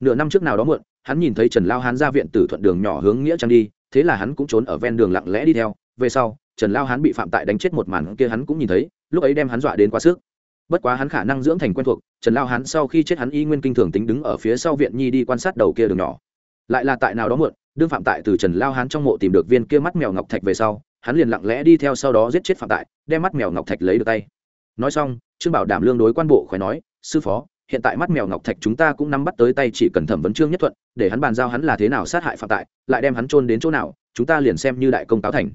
Nửa năm trước nào đó muộn, hắn nhìn thấy trần lao hán ra viện từ thuận đường nhỏ hướng nghĩa trang đi, thế là hắn cũng trốn ở ven đường lặng lẽ đi theo. Về sau, trần lao hán bị phạm tại đánh chết một màn kia hắn cũng nhìn thấy, lúc ấy đem hắn dọa đến quá sức. Bất quá hắn khả năng dưỡng thành quen thuộc, trần lao hán sau khi chết hắn y nguyên kinh thường tính đứng ở phía sau viện nhi đi quan sát đầu kia đường nhỏ. Lại là tại nào đó muộn, đương phạm tại từ trần lao hán trong mộ tìm được viên kia mắt mèo ngọc thạch về sau, hắn liền lặng lẽ đi theo sau đó giết chết phạm tại, đem mắt mèo ngọc thạch lấy được tay. Nói xong, trương bảo đảm lương đối quan bộ khỏe nói sư phó, hiện tại mắt mèo ngọc thạch chúng ta cũng nắm bắt tới tay chỉ cần thẩm vấn trương nhất thuận, để hắn bàn giao hắn là thế nào sát hại phạm tại, lại đem hắn trôn đến chỗ nào, chúng ta liền xem như đại công táo thành.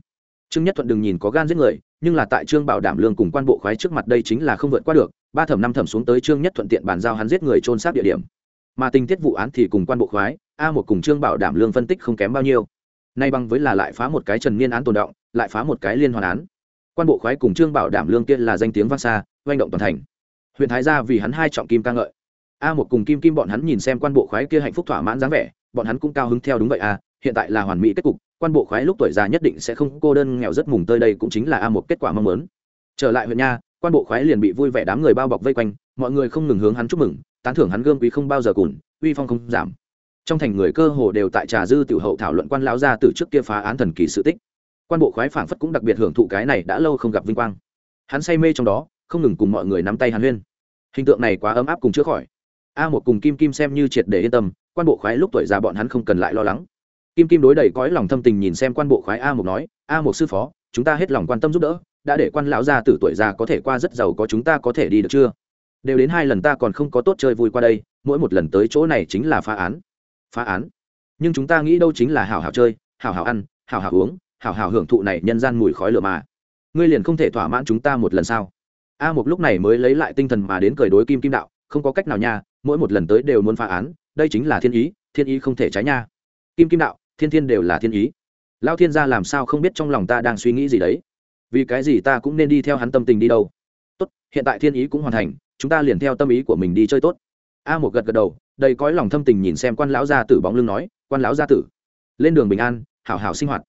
Trương nhất thuận đừng nhìn có gan giết người, nhưng là tại trương bảo đảm lương cùng quan bộ khoái trước mặt đây chính là không vượt qua được, ba thẩm năm thẩm xuống tới trương nhất thuận tiện bàn giao hắn giết người trôn sát địa điểm. Mà tình tiết vụ án thì cùng quan bộ khoái, a một cùng trương bảo đảm lương phân tích không kém bao nhiêu. Nay bằng với là lại phá một cái trần niên án tồn động, lại phá một cái liên hoàn án. Quan bộ khoái cùng trương bảo đảm lương kia là danh tiếng vang xa, oanh động toàn thành huyện thái gia vì hắn hai trọng kim ca ngợi. A một cùng kim kim bọn hắn nhìn xem quan bộ khoái kia hạnh phúc thỏa mãn dáng vẻ, bọn hắn cũng cao hứng theo đúng vậy a hiện tại là hoàn mỹ kết cục, quan bộ khoái lúc tuổi già nhất định sẽ không cô đơn nghèo rất mùng tơi đây cũng chính là a một kết quả mong muốn. Trở lại huyện nha, quan bộ khoái liền bị vui vẻ đám người bao bọc vây quanh, mọi người không ngừng hướng hắn chúc mừng, tán thưởng hắn gương quý không bao giờ cùn, uy phong không giảm. Trong thành người cơ hồ đều tại trà dư tiểu hậu thảo luận quan lão gia từ trước kia phá án thần kỳ sự tích. Quan bộ khoái phảng phất cũng đặc biệt hưởng thụ cái này đã lâu không gặp vinh quang. Hắn say mê trong đó, không ngừng cùng mọi người nắm tay hàn huyên hình tượng này quá ấm áp cùng chữa khỏi. A một cùng kim kim xem như triệt để yên tâm, quan bộ khoái lúc tuổi già bọn hắn không cần lại lo lắng. Kim kim đối đầy cõi lòng thâm tình nhìn xem quan bộ khoái a một nói, a một sư phó, chúng ta hết lòng quan tâm giúp đỡ, đã để quan lão gia từ tuổi già có thể qua rất giàu có chúng ta có thể đi được chưa? Đều đến hai lần ta còn không có tốt chơi vui qua đây, mỗi một lần tới chỗ này chính là phá án. Phá án? Nhưng chúng ta nghĩ đâu chính là hảo hảo chơi, hảo hảo ăn, hảo hảo uống, hảo hảo hưởng thụ này nhân gian mùi khói lửa mà. Ngươi liền không thể thỏa mãn chúng ta một lần sao? A một lúc này mới lấy lại tinh thần mà đến cười đối kim kim đạo, không có cách nào nha, mỗi một lần tới đều muốn phá án, đây chính là thiên ý thiên ý không thể trái nha. Kim kim đạo, thiên thiên đều là thiên ý. Lao thiên gia làm sao không biết trong lòng ta đang suy nghĩ gì đấy? Vì cái gì ta cũng nên đi theo hắn tâm tình đi đâu? Tốt, hiện tại thiên ý cũng hoàn thành, chúng ta liền theo tâm ý của mình đi chơi tốt. A một gật gật đầu, đầy cõi lòng thâm tình nhìn xem quan lão gia tử bóng lưng nói, quan lão gia tử, lên đường bình an, hảo hảo sinh hoạt.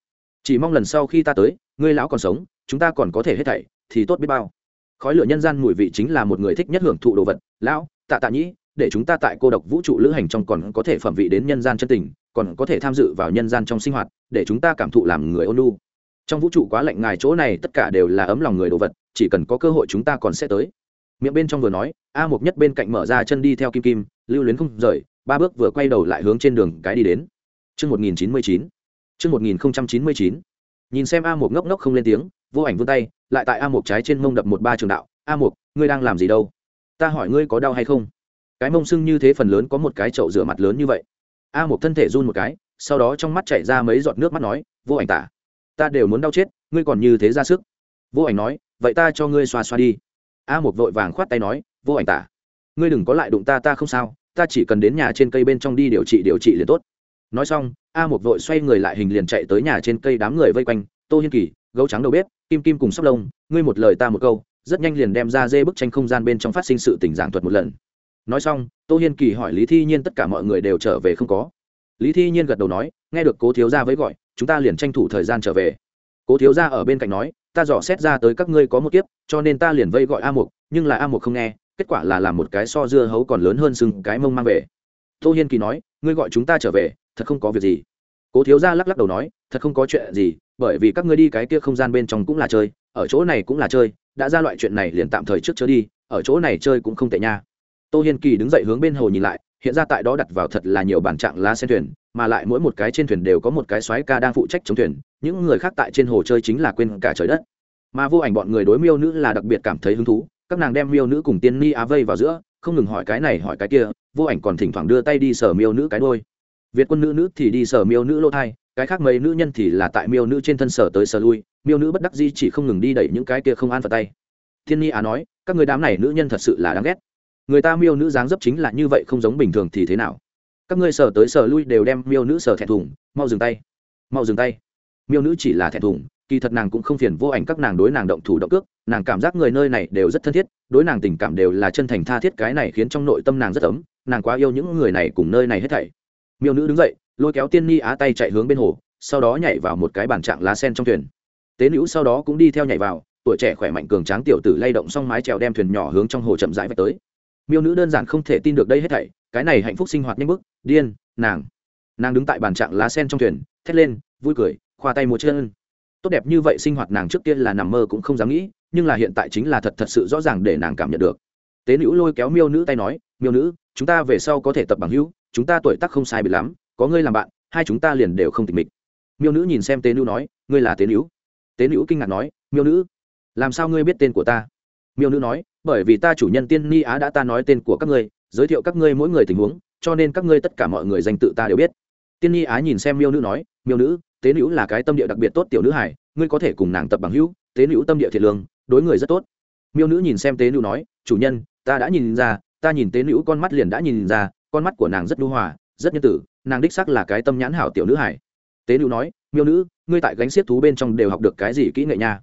Chỉ mong lần sau khi ta tới, ngươi lão còn sống, chúng ta còn có thể hết thảy, thì tốt biết bao khói lửa nhân gian mùi vị chính là một người thích nhất hưởng thụ đồ vật lão tạ tạ nhĩ để chúng ta tại cô độc vũ trụ lữ hành trong còn có thể phẩm vị đến nhân gian chân tình còn có thể tham dự vào nhân gian trong sinh hoạt để chúng ta cảm thụ làm người ôn lu trong vũ trụ quá lạnh ngài chỗ này tất cả đều là ấm lòng người đồ vật chỉ cần có cơ hội chúng ta còn sẽ tới miệng bên trong vừa nói a một nhất bên cạnh mở ra chân đi theo kim kim lưu luyến không rời ba bước vừa quay đầu lại hướng trên đường cái đi đến Trước 1099. Trước 1099. Nhìn xem A một ngốc ngốc không lên tiếng, vô ảnh vươn tay, lại tại A một trái trên mông đập một ba trường đạo. A một, ngươi đang làm gì đâu? Ta hỏi ngươi có đau hay không? Cái mông sưng như thế phần lớn có một cái chậu rửa mặt lớn như vậy. A một thân thể run một cái, sau đó trong mắt chảy ra mấy giọt nước mắt nói, vô ảnh tả, ta đều muốn đau chết, ngươi còn như thế ra sức. Vô ảnh nói, vậy ta cho ngươi xoa xoa đi. A một vội vàng khoát tay nói, vô ảnh tả, ngươi đừng có lại đụng ta ta không sao, ta chỉ cần đến nhà trên cây bên trong đi điều trị điều trị liền tốt nói xong a một vội xoay người lại hình liền chạy tới nhà trên cây đám người vây quanh tô hiên kỳ gấu trắng đầu bếp, kim kim cùng sóc lông, ngươi một lời ta một câu, rất nhanh liền đem ra dê bức tranh không gian bên trong phát sinh sự tình giảng thuật một lần. Nói xong, tô hiên kỳ hỏi lý thi nhiên tất cả mọi người đều trở về không có. Lý thi nhiên gật đầu nói, nghe được cố thiếu gia với gọi, chúng ta liền tranh thủ thời gian trở về. Cố thiếu gia ở bên cạnh nói, ta dò xét ra tới các ngươi có một kiếp, cho nên ta liền vây gọi a mục, nhưng là a mục không nghe, kết quả là làm một cái so dưa hấu còn lớn hơn sừng cái mông mang về. Tô hiên kỳ nói, ngươi gọi chúng ta trở về, thật không có việc gì. Cố thiếu gia lắc lắc đầu nói, thật không có chuyện gì bởi vì các ngươi đi cái kia không gian bên trong cũng là chơi, ở chỗ này cũng là chơi, đã ra loại chuyện này liền tạm thời trước chớ đi, ở chỗ này chơi cũng không tệ nha. Tô hiên kỳ đứng dậy hướng bên hồ nhìn lại, hiện ra tại đó đặt vào thật là nhiều bản trạng lá sen thuyền, mà lại mỗi một cái trên thuyền đều có một cái xoáy ca đang phụ trách chống thuyền, những người khác tại trên hồ chơi chính là quên cả trời đất. Mà vô ảnh bọn người đối miêu nữ là đặc biệt cảm thấy hứng thú, các nàng đem miêu nữ cùng tiên ni á vây vào giữa, không ngừng hỏi cái này hỏi cái kia, vô ảnh còn thỉnh thoảng đưa tay đi sờ miêu nữ cái đôi việt quân nữ nữ thì đi sở miêu nữ lô thai, cái khác mấy nữ nhân thì là tại miêu nữ trên thân sở tới sở lui, miêu nữ bất đắc di chỉ không ngừng đi đẩy những cái kia không an vào tay. Thiên ni á nói, các người đám này nữ nhân thật sự là đáng ghét. Người ta miêu nữ dáng dấp chính là như vậy không giống bình thường thì thế nào? Các ngươi sở tới sở lui đều đem miêu nữ sở thẹn thùng, mau dừng tay. Mau dừng tay. Miêu nữ chỉ là thẹn thùng, kỳ thật nàng cũng không phiền vô ảnh các nàng đối nàng động thủ động cước, nàng cảm giác người nơi này đều rất thân thiết, đối nàng tình cảm đều là chân thành tha thiết cái này khiến trong nội tâm nàng rất ấm, nàng quá yêu những người này cùng nơi này hết thảy miêu nữ đứng dậy, lôi kéo tiên ni á tay chạy hướng bên hồ, sau đó nhảy vào một cái bàn trạng lá sen trong thuyền. Tế nữ sau đó cũng đi theo nhảy vào, tuổi trẻ khỏe mạnh cường tráng tiểu tử lay động xong mái trèo đem thuyền nhỏ hướng trong hồ chậm rãi vạch tới. Miêu nữ đơn giản không thể tin được đây hết thảy, cái này hạnh phúc sinh hoạt nhanh bức, điên, nàng. Nàng đứng tại bàn trạng lá sen trong thuyền, thét lên, vui cười, khoa tay múa chân. Tốt đẹp như vậy sinh hoạt nàng trước tiên là nằm mơ cũng không dám nghĩ, nhưng là hiện tại chính là thật thật sự rõ ràng để nàng cảm nhận được. Tế nữ lôi kéo miêu nữ tay nói, miêu nữ, chúng ta về sau có thể tập bằng hữu chúng ta tuổi tác không sai biệt lắm, có ngươi làm bạn, hai chúng ta liền đều không tịch mịch. Miêu nữ nhìn xem tế nữ nói, ngươi là tế nữ tế nữ kinh ngạc nói, miêu nữ, làm sao ngươi biết tên của ta? Miêu nữ nói, bởi vì ta chủ nhân tiên ni á đã ta nói tên của các ngươi, giới thiệu các ngươi mỗi người tình huống, cho nên các ngươi tất cả mọi người danh tự ta đều biết. Tiên ni á nhìn xem miêu nữ nói, miêu nữ, tế nữ là cái tâm địa đặc biệt tốt tiểu nữ hải ngươi có thể cùng nàng tập bằng hữu, tế nữ tâm địa thiện lương, đối người rất tốt. Miêu nữ nhìn xem tế nữ nói, chủ nhân, ta đã nhìn ra, ta nhìn tế nữ con mắt liền đã nhìn ra con mắt của nàng rất lưu hòa, rất nhân tử, nàng đích sắc là cái tâm nhãn hảo tiểu nữ hải tế nữ nói, miêu nữ, ngươi tại gánh xiết thú bên trong đều học được cái gì kỹ nghệ nha?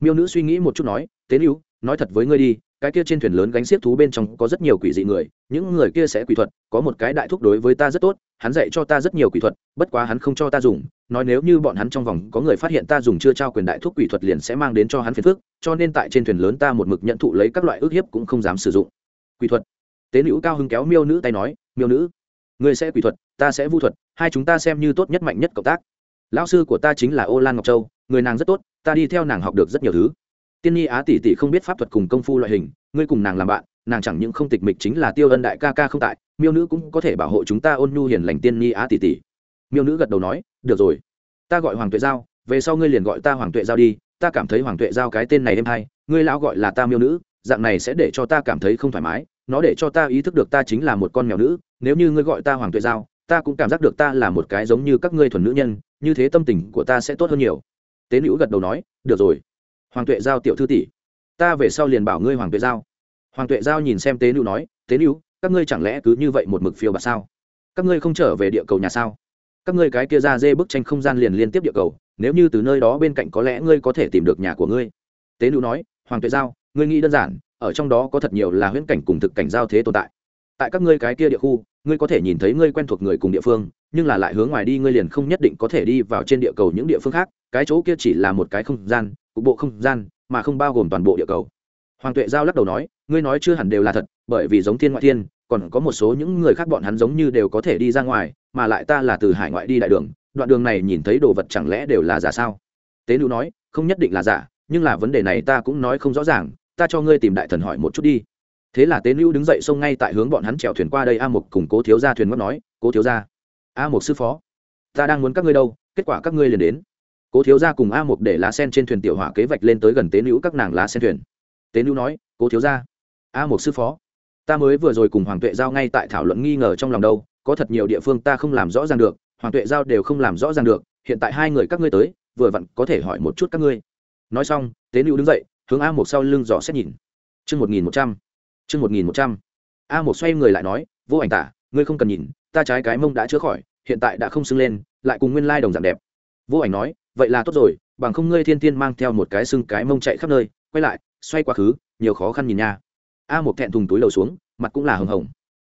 Miêu nữ suy nghĩ một chút nói, tế nữ nói thật với ngươi đi, cái kia trên thuyền lớn gánh xiết thú bên trong có rất nhiều quỷ dị người, những người kia sẽ quỷ thuật, có một cái đại thúc đối với ta rất tốt, hắn dạy cho ta rất nhiều quỷ thuật, bất quá hắn không cho ta dùng, nói nếu như bọn hắn trong vòng có người phát hiện ta dùng chưa trao quyền đại thúc quỷ thuật liền sẽ mang đến cho hắn phiền phức, cho nên tại trên thuyền lớn ta một mực nhận thụ lấy các loại ước hiếp cũng không dám sử dụng. Quỷ thuật. Tế nữ cao hưng kéo miêu nữ tay nói miêu nữ người sẽ quỷ thuật, ta sẽ vu thuật, hai chúng ta xem như tốt nhất mạnh nhất cộng tác. Lão sư của ta chính là ô lan ngọc châu, người nàng rất tốt, ta đi theo nàng học được rất nhiều thứ. Tiên nhi á tỷ tỷ không biết pháp thuật cùng công phu loại hình, ngươi cùng nàng làm bạn, nàng chẳng những không tịch mịch chính là tiêu ân đại ca ca không tại, miêu nữ cũng có thể bảo hộ chúng ta ôn nhu hiền lành tiên nhi á tỷ tỷ. Miêu nữ gật đầu nói, được rồi, ta gọi hoàng tuệ giao, về sau ngươi liền gọi ta hoàng tuệ giao đi, ta cảm thấy hoàng tuệ giao cái tên này êm hay, ngươi lão gọi là ta miêu nữ, dạng này sẽ để cho ta cảm thấy không thoải mái nó để cho ta ý thức được ta chính là một con mèo nữ, nếu như ngươi gọi ta hoàng tuệ giao, ta cũng cảm giác được ta là một cái giống như các ngươi thuần nữ nhân, như thế tâm tình của ta sẽ tốt hơn nhiều. Tế nữ gật đầu nói, được rồi. Hoàng tuệ giao tiểu thư tỷ, ta về sau liền bảo ngươi hoàng tuệ giao. Hoàng tuệ giao nhìn xem tế nữ nói, tế nữ các ngươi chẳng lẽ cứ như vậy một mực phiêu bạt sao? Các ngươi không trở về địa cầu nhà sao? Các ngươi cái kia ra dê bức tranh không gian liền liên tiếp địa cầu, nếu như từ nơi đó bên cạnh có lẽ ngươi có thể tìm được nhà của ngươi. Tế nữ nói, hoàng tuệ giao, ngươi nghĩ đơn giản ở trong đó có thật nhiều là huyễn cảnh cùng thực cảnh giao thế tồn tại. Tại các ngươi cái kia địa khu, ngươi có thể nhìn thấy ngươi quen thuộc người cùng địa phương, nhưng là lại hướng ngoài đi ngươi liền không nhất định có thể đi vào trên địa cầu những địa phương khác, cái chỗ kia chỉ là một cái không gian, cục bộ không gian, mà không bao gồm toàn bộ địa cầu. Hoàng tuệ giao lắc đầu nói, ngươi nói chưa hẳn đều là thật, bởi vì giống thiên ngoại thiên, còn có một số những người khác bọn hắn giống như đều có thể đi ra ngoài, mà lại ta là từ hải ngoại đi đại đường, đoạn đường này nhìn thấy đồ vật chẳng lẽ đều là giả sao? Tế nữ nói, không nhất định là giả, nhưng là vấn đề này ta cũng nói không rõ ràng ta cho ngươi tìm đại thần hỏi một chút đi. Thế là tế nữ đứng dậy xông ngay tại hướng bọn hắn chèo thuyền qua đây a mục cùng cố thiếu gia thuyền mất nói cố thiếu gia, a mục sư phó ta đang muốn các ngươi đâu kết quả các ngươi liền đến. Cố thiếu gia cùng a mục để lá sen trên thuyền tiểu hỏa kế vạch lên tới gần tế nữ các nàng lá sen thuyền. Tế nữ nói cố thiếu gia, a mục sư phó ta mới vừa rồi cùng hoàng tuệ giao ngay tại thảo luận nghi ngờ trong lòng đâu có thật nhiều địa phương ta không làm rõ ràng được hoàng tuệ giao đều không làm rõ ràng được hiện tại hai người các ngươi tới vừa vặn có thể hỏi một chút các ngươi. Nói xong tế nữ đứng dậy hướng a một sau lưng dò xét nhìn. Chương một nghìn một trăm, chương một nghìn một trăm. A một xoay người lại nói, vô ảnh tả, ngươi không cần nhìn, ta trái cái mông đã chữa khỏi, hiện tại đã không sưng lên, lại cùng nguyên lai đồng dạng đẹp. Vô ảnh nói, vậy là tốt rồi, bằng không ngươi thiên tiên mang theo một cái sưng cái mông chạy khắp nơi, quay lại, xoay quá khứ, nhiều khó khăn nhìn nha. A một thẹn thùng túi đầu xuống, mặt cũng là hồng hồng.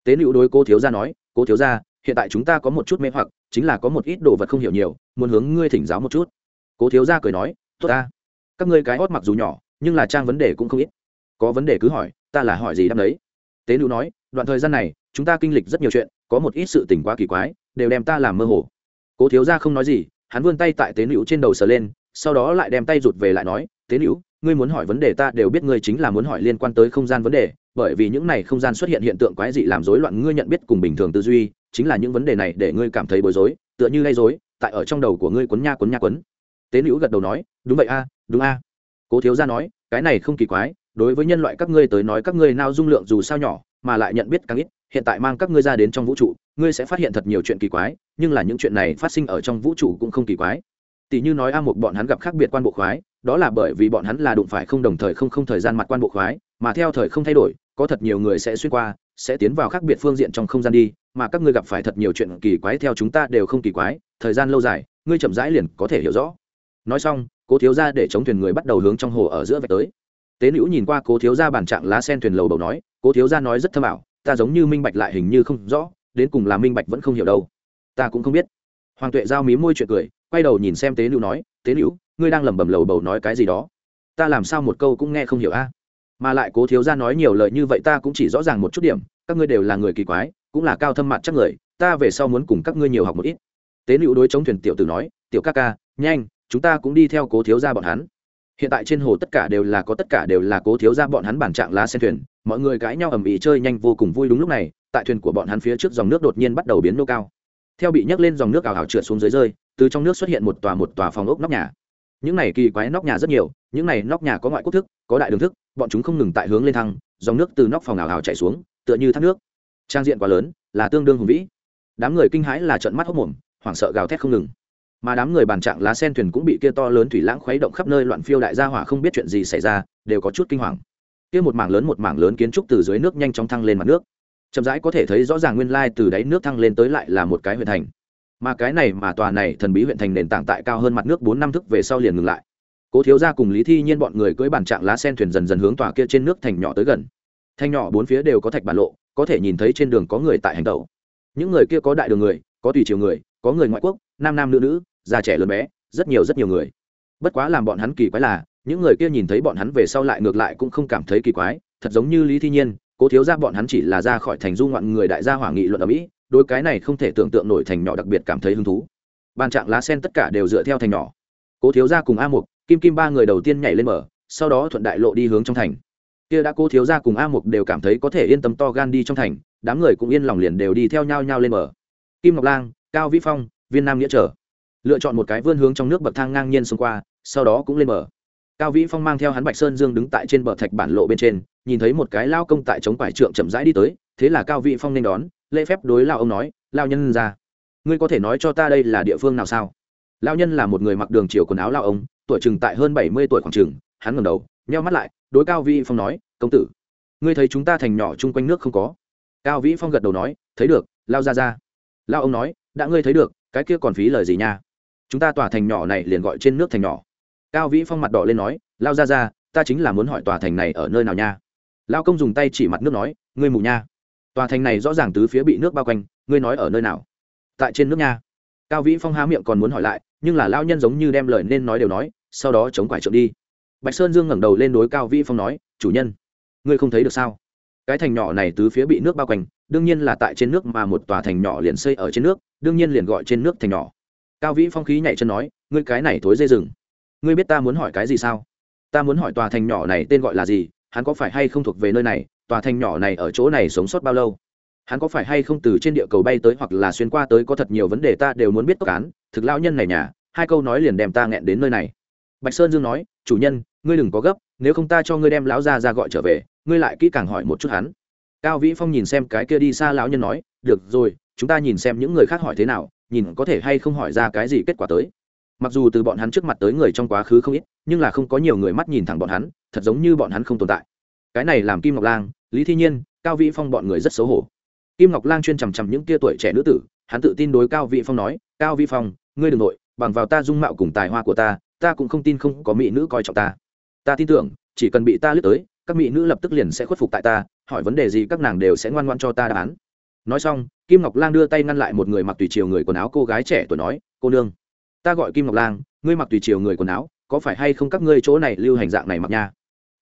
Tế nữ đối cô thiếu gia nói cô thiếu gia, hiện tại chúng ta có một chút mê hoặc, chính là có một ít đồ vật không hiểu nhiều, muốn hướng ngươi thỉnh giáo một chút. Cố thiếu gia cười nói, tốt ta, các ngươi cái hót mặc dù nhỏ nhưng là trang vấn đề cũng không ít. Có vấn đề cứ hỏi, ta là hỏi gì đáp đấy tế nữ nói, đoạn thời gian này, chúng ta kinh lịch rất nhiều chuyện, có một ít sự tình quá kỳ quái, đều đem ta làm mơ hồ. Cố thiếu gia không nói gì, hắn vươn tay tại tế nữ trên đầu sờ lên, sau đó lại đem tay rụt về lại nói, tế nữ ngươi muốn hỏi vấn đề ta đều biết ngươi chính là muốn hỏi liên quan tới không gian vấn đề, bởi vì những này không gian xuất hiện hiện tượng quái dị làm rối loạn ngươi nhận biết cùng bình thường tư duy, chính là những vấn đề này để ngươi cảm thấy bối rối, tựa như gây rối, tại ở trong đầu của ngươi quấn nha quấn nha quấn tế nữ gật đầu nói, đúng vậy a, đúng a cố thiếu gia nói, cái này không kỳ quái, đối với nhân loại các ngươi tới nói các ngươi nao dung lượng dù sao nhỏ, mà lại nhận biết càng ít, hiện tại mang các ngươi ra đến trong vũ trụ, ngươi sẽ phát hiện thật nhiều chuyện kỳ quái, nhưng là những chuyện này phát sinh ở trong vũ trụ cũng không kỳ quái. Tỷ như nói a một bọn hắn gặp khác biệt quan bộ khoái, đó là bởi vì bọn hắn là đụng phải không đồng thời không không thời gian mặt quan bộ khoái, mà theo thời không thay đổi, có thật nhiều người sẽ xuyên qua, sẽ tiến vào khác biệt phương diện trong không gian đi, mà các ngươi gặp phải thật nhiều chuyện kỳ quái theo chúng ta đều không kỳ quái, thời gian lâu dài, ngươi chậm rãi liền có thể hiểu rõ nói xong, cố thiếu ra để chống thuyền người bắt đầu hướng trong hồ ở giữa vạch tới. Tế nữ nhìn qua cố thiếu ra bản trạng lá sen thuyền lầu đầu nói, cố thiếu ra nói rất thâm ảo, ta giống như minh bạch lại hình như không rõ, đến cùng là minh bạch vẫn không hiểu đâu. Ta cũng không biết. Hoàng tuệ giao mí môi chuyện cười, quay đầu nhìn xem tế nữ nói, tế nữ ngươi đang lẩm bẩm lầu bầu nói cái gì đó? Ta làm sao một câu cũng nghe không hiểu a? Mà lại cố thiếu ra nói nhiều lời như vậy ta cũng chỉ rõ ràng một chút điểm, các ngươi đều là người kỳ quái, cũng là cao thâm mặt chắc người, ta về sau muốn cùng các ngươi nhiều học một ít. Tế nữ đối chống thuyền tiểu tử nói, tiểu ca ca, nhanh chúng ta cũng đi theo cố thiếu gia bọn hắn. Hiện tại trên hồ tất cả đều là có tất cả đều là cố thiếu gia bọn hắn bản trạng lá sen thuyền, mọi người cãi nhau ầm ĩ chơi nhanh vô cùng vui đúng lúc này, tại thuyền của bọn hắn phía trước dòng nước đột nhiên bắt đầu biến nô cao. Theo bị nhấc lên dòng nước ảo ảo trượt xuống dưới rơi, từ trong nước xuất hiện một tòa một tòa phòng ốc nóc nhà. Những này kỳ quái nóc nhà rất nhiều, những này nóc nhà có ngoại quốc thức, có đại đường thức, bọn chúng không ngừng tại hướng lên thăng, dòng nước từ nóc phòng ảo ảo chảy xuống, tựa như thác nước. Trang diện quá lớn, là tương đương hùng vĩ. Đám người kinh hãi là trận mắt hốc mồm, hoảng sợ gào thét không ngừng mà đám người bàn trạng lá sen thuyền cũng bị kia to lớn thủy lãng khuấy động khắp nơi loạn phiêu đại gia hỏa không biết chuyện gì xảy ra, đều có chút kinh hoàng. Kia một mảng lớn một mảng lớn kiến trúc từ dưới nước nhanh chóng thăng lên mặt nước. Chậm rãi có thể thấy rõ ràng nguyên lai từ đáy nước thăng lên tới lại là một cái huyện thành. Mà cái này mà tòa này thần bí huyện thành nền tảng tại cao hơn mặt nước bốn năm thức về sau liền ngừng lại. Cố thiếu gia cùng lý thi nhiên bọn người cưỡi bàn trạng lá sen thuyền dần dần hướng tòa kia trên nước thành nhỏ tới gần. Thành nhỏ bốn phía đều có thạch bản lộ, có thể nhìn thấy trên đường có người tại hành tẩu. Những người kia có đại đường người, có tùy chiều người, có người ngoại quốc, nam nam nữ nữ già trẻ lớn bé, rất nhiều rất nhiều người. Bất quá làm bọn hắn kỳ quái là, những người kia nhìn thấy bọn hắn về sau lại ngược lại cũng không cảm thấy kỳ quái, thật giống như lý thi nhiên, cố thiếu ra bọn hắn chỉ là ra khỏi thành du ngoạn người đại gia hỏa nghị luận ở mỹ đôi cái này không thể tưởng tượng nổi thành nhỏ đặc biệt cảm thấy hứng thú. Ban trạng lá sen tất cả đều dựa theo thành nhỏ. Cố thiếu ra cùng a mục, kim kim ba người đầu tiên nhảy lên mở, sau đó thuận đại lộ đi hướng trong thành. Kia đã cố thiếu ra cùng a mục đều cảm thấy có thể yên tâm to gan đi trong thành, đám người cũng yên lòng liền đều đi theo nhau nhau lên mở. Kim ngọc lang, cao vĩ phong, viên nam nghĩa trở lựa chọn một cái vươn hướng trong nước bậc thang ngang nhiên xông qua, sau đó cũng lên bờ. Cao vĩ phong mang theo hắn bạch sơn dương đứng tại trên bờ thạch bản lộ bên trên, nhìn thấy một cái lao công tại chống quải trượng chậm rãi đi tới, thế là cao vĩ phong nên đón, lễ phép đối lao ông nói, lao nhân ra, ngươi có thể nói cho ta đây là địa phương nào sao? Lao nhân là một người mặc đường chiều quần áo lao ông, tuổi chừng tại hơn bảy mươi tuổi khoảng chừng, hắn ngầm đầu, nheo mắt lại, đối cao vĩ phong nói, công tử, ngươi thấy chúng ta thành nhỏ chung quanh nước không có? Cao vĩ phong gật đầu nói, thấy được, lao ra ra. Lao ông nói, đã ngươi thấy được, cái kia còn phí lời gì nha? Chúng ta tòa thành nhỏ này liền gọi trên nước thành nhỏ. Cao vĩ phong mặt đỏ lên nói, lao ra ra ta chính là muốn hỏi tòa thành này ở nơi nào nha? Lao công dùng tay chỉ mặt nước nói, ngươi mù nha. Tòa thành này rõ ràng tứ phía bị nước bao quanh, ngươi nói ở nơi nào? Tại trên nước nha. Cao vĩ phong há miệng còn muốn hỏi lại, nhưng là lao nhân giống như đem lời nên nói đều nói, sau đó chống quải trượng đi. Bạch sơn dương ngẩng đầu lên đối cao vĩ phong nói, chủ nhân, ngươi không thấy được sao? Cái thành nhỏ này tứ phía bị nước bao quanh, đương nhiên là tại trên nước mà một tòa thành nhỏ liền xây ở trên nước, đương nhiên liền gọi trên nước thành nhỏ cao vĩ phong khí nhảy chân nói, ngươi cái này thối dây rừng. Ngươi biết ta muốn hỏi cái gì sao? Ta muốn hỏi tòa thành nhỏ này tên gọi là gì, hắn có phải hay không thuộc về nơi này, tòa thành nhỏ này ở chỗ này sống sót bao lâu? Hắn có phải hay không từ trên địa cầu bay tới hoặc là xuyên qua tới có thật nhiều vấn đề ta đều muốn biết tốc án thực lão nhân này nhà, hai câu nói liền đem ta nghẹn đến nơi này. Bạch sơn dương nói, chủ nhân, ngươi đừng có gấp, nếu không ta cho ngươi đem lão gia ra gọi trở về, ngươi lại kỹ càng hỏi một chút hắn. Cao vĩ phong nhìn xem cái kia đi xa lão nhân nói, được rồi, chúng ta nhìn xem những người khác hỏi thế nào nhìn có thể hay không hỏi ra cái gì kết quả tới. Mặc dù từ bọn hắn trước mặt tới người trong quá khứ không ít, nhưng là không có nhiều người mắt nhìn thẳng bọn hắn, thật giống như bọn hắn không tồn tại. Cái này làm kim ngọc lang, lý thi nhiên, cao vĩ phong bọn người rất xấu hổ. Kim ngọc lang chuyên chằm chằm những tia tuổi trẻ nữ tử, hắn tự tin đối cao vĩ phong nói, cao vĩ phong, ngươi đ ừ n g nội, bằng vào ta dung mạo cùng tài hoa của ta ta cũng không tin không có mỹ nữ coi trọng ta. Ta tin tưởng, chỉ cần bị ta lướt tới, các mỹ nữ lập tức liền sẽ khuất phục tại ta, hỏi vấn đề gì các nàng đều sẽ ngoan ngoan cho ta đáp án nói xong kim ngọc lang đưa tay ngăn lại một người mặc tùy chiều người quần áo cô gái trẻ tuổi nói cô nương ta gọi kim ngọc lang ngươi mặc tùy chiều người quần áo có phải hay không các ngươi chỗ này lưu hành dạng này mặc nha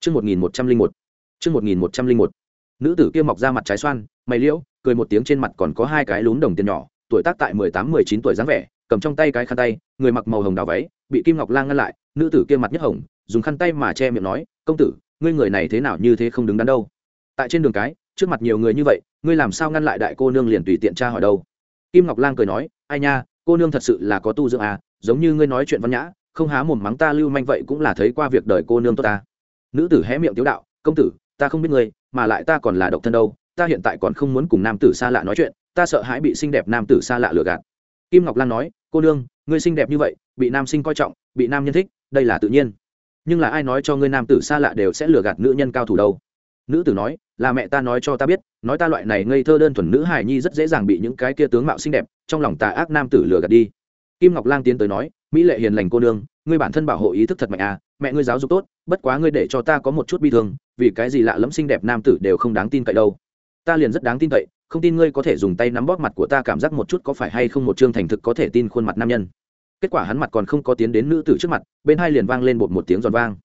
Chương một nghìn một trăm linh một. Chương một nghìn một trăm linh một. Nữ tử kia mọc ra mặt trái xoan, mày liễu, cười một tiếng trên mặt còn có hai cái lún đồng tiền nhỏ, tuổi tác tại mười tám mười chín tuổi dáng vẻ, cầm trong tay cái khăn tay, người mặc màu hồng đào váy, bị Kim Ngọc Lang ngăn lại, nữ tử kia mặt nhất hồng, dùng khăn tay mà che miệng nói, "Công tử, ngươi người này thế nào như thế không đứng đắn đâu?" Tại trên đường cái, trước mặt nhiều người như vậy, ngươi làm sao ngăn lại đại cô nương liền tùy tiện tra hỏi đâu? Kim Ngọc Lang cười nói, "Ai nha, cô nương thật sự là có tu dưỡng à, giống như ngươi nói chuyện văn nhã không há mồm mắng ta lưu manh vậy cũng là thấy qua việc đời cô nương tốt ta. Nữ tử hé miệng tiếu đạo công tử ta không biết ngươi mà lại ta còn là độc thân đâu ta hiện tại còn không muốn cùng nam tử xa lạ nói chuyện ta sợ hãi bị xinh đẹp nam tử xa lạ lừa gạt. Kim ngọc lan nói cô nương ngươi xinh đẹp như vậy bị nam sinh coi trọng bị nam nhân thích đây là tự nhiên. Nhưng là ai nói cho ngươi nam tử xa lạ đều sẽ lừa gạt nữ nhân cao thủ đâu? Nữ tử nói, là mẹ ta nói cho ta biết, nói ta loại này ngây thơ đơn thuần nữ hài nhi rất dễ dàng bị những cái kia tướng mạo xinh đẹp trong lòng tà ác nam tử lừa gạt đi. Kim ngọc lang tiến tới nói, mỹ lệ hiền lành cô nương, ngươi bản thân bảo hộ ý thức thật mạnh à mẹ ngươi giáo dục tốt, bất quá ngươi để cho ta có một chút bi thương, vì cái gì lạ lẫm xinh đẹp nam tử đều không đáng tin cậy đâu. Ta liền rất đáng tin cậy, không tin ngươi có thể dùng tay nắm bóp mặt của ta cảm giác một chút có phải hay không một chương thành thực có thể tin khuôn mặt nam nhân. Kết quả hắn mặt còn không có tiến đến nữ tử trước mặt, bên hai liền vang lên bột một tiếng giòn vang.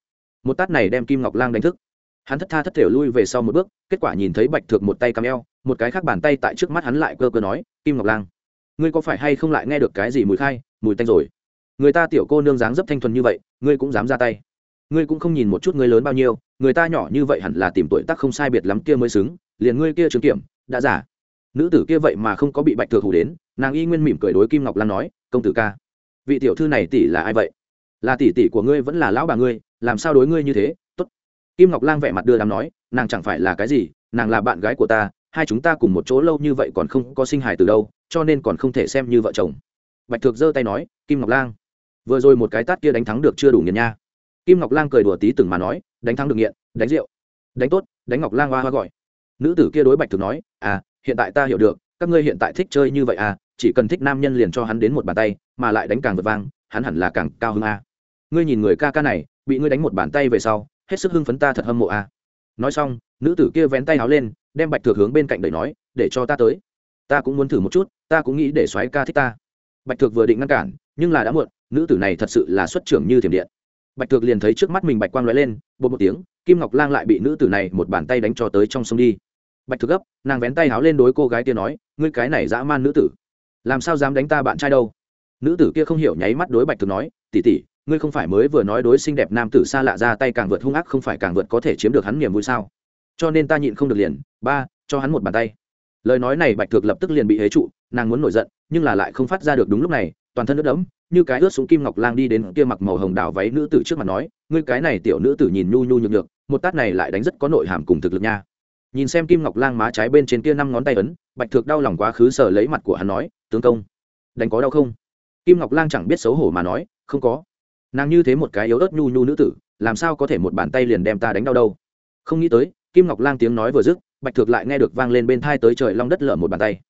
Một tát này đem kim ngọc lang đánh thức hắn thất tha thất thể lui về sau một bước, kết quả nhìn thấy bạch thược một tay cắm eo, một cái khác bàn tay tại trước mắt hắn lại cơ cơ nói, kim ngọc lang, ngươi có phải hay không lại nghe được cái gì mùi khai, mùi tanh rồi? Người ta tiểu cô nương dáng dấp thanh thuần như vậy, ngươi cũng dám ra tay. Ngươi cũng không nhìn một chút ngươi lớn bao nhiêu, người ta nhỏ như vậy hẳn là tìm tuổi tác không sai biệt lắm kia mới xứng, liền ngươi kia trường kiểm, đã giả. Nữ tử kia vậy mà không có bị bạch thược hủ đến, nàng y nguyên mỉm cười đối kim ngọc lan nói, công tử ca, vị tiểu thư này tỷ là ai vậy? Là tỷ tỷ của ngươi vẫn là lão bà ngươi, làm sao đối ngươi như thế? Kim ngọc lang vẻ mặt đưa đám nói, nàng chẳng phải là cái gì, nàng là bạn gái của ta, hai chúng ta cùng một chỗ lâu như vậy còn không có sinh hài từ đâu, cho nên còn không thể xem như vợ chồng. Bạch thược giơ tay nói, kim ngọc lang, vừa rồi một cái tát kia đánh thắng được chưa đủ nghiền nha. Kim ngọc lang cười đùa tí từng mà nói, đánh thắng được nghiện, đánh rượu, đánh tốt, đánh ngọc lang hoa hoa gọi. Nữ tử kia đối bạch thược nói à hiện tại ta hiểu được, các ngươi hiện tại thích chơi như vậy à chỉ cần thích nam nhân liền cho hắn đến một bàn tay, mà lại đánh càng vượt vang, hắn hẳn là càng cao hơn a. Ngươi nhìn người ca ca này, bị ngươi đánh một bàn tay về sau hết sức hưng phấn ta thật hâm mộ a nói xong, nữ tử kia vén tay áo lên, đem bạch thược hướng bên cạnh đẩy nói, để cho ta tới. Ta cũng muốn thử một chút, ta cũng nghĩ để xoáy ca thích ta. Bạch thược vừa định ngăn cản, nhưng là đã muộn, nữ tử này thật sự là xuất trưởng như thiểm điện. Bạch thược liền thấy trước mắt mình bạch quang lóe lên bột một tiếng, kim ngọc lang lại bị nữ tử này một bàn tay đánh cho tới trong sông đi. Bạch thược gấp, nàng vén tay háo lên đối cô gái kia nói, ngươi cái này dã man nữ tử, làm sao dám đánh ta bạn trai đâu? Nữ tử kia không hiểu nháy mắt đối bạch thược nói tỉ tỉ ngươi không phải mới vừa nói đối xinh đẹp nam tử xa lạ ra tay càng vượt hung ác không phải càng vượt có thể chiếm được hắn niềm vui sao? Cho nên ta nhịn không được liền, ba, cho hắn một bàn tay. Lời nói này bạch thược lập tức liền bị hế trụ, nàng muốn nổi giận, nhưng là lại không phát ra được đúng lúc này, toàn thân nước đẫm, như cái ướt xuống kim ngọc lang đi đến kia mặc màu hồng đào váy nữ tử trước mặt nói, ngươi cái này tiểu nữ tử nhìn nhu nhu nhược được một tát này lại đánh rất có nội hàm cùng thực lực nha. Nhìn xem kim ngọc lang má trái bên trên kia năm ngón tay ấn, bạch thược đau lòng quá khứ sờ lấy mặt của hắn nói, tướng công, đánh có đau không? Kim ngọc lang chẳng biết xấu hổ mà nói, không có nàng như thế một cái yếu ớt nhu nhu nữ tử, làm sao có thể một bàn tay liền đem ta đánh đau đâu? Không nghĩ tới, kim ngọc lang tiếng nói vừa dứt, bạch thược lại nghe được vang lên bên thai tới trời long đất lở một bàn tay.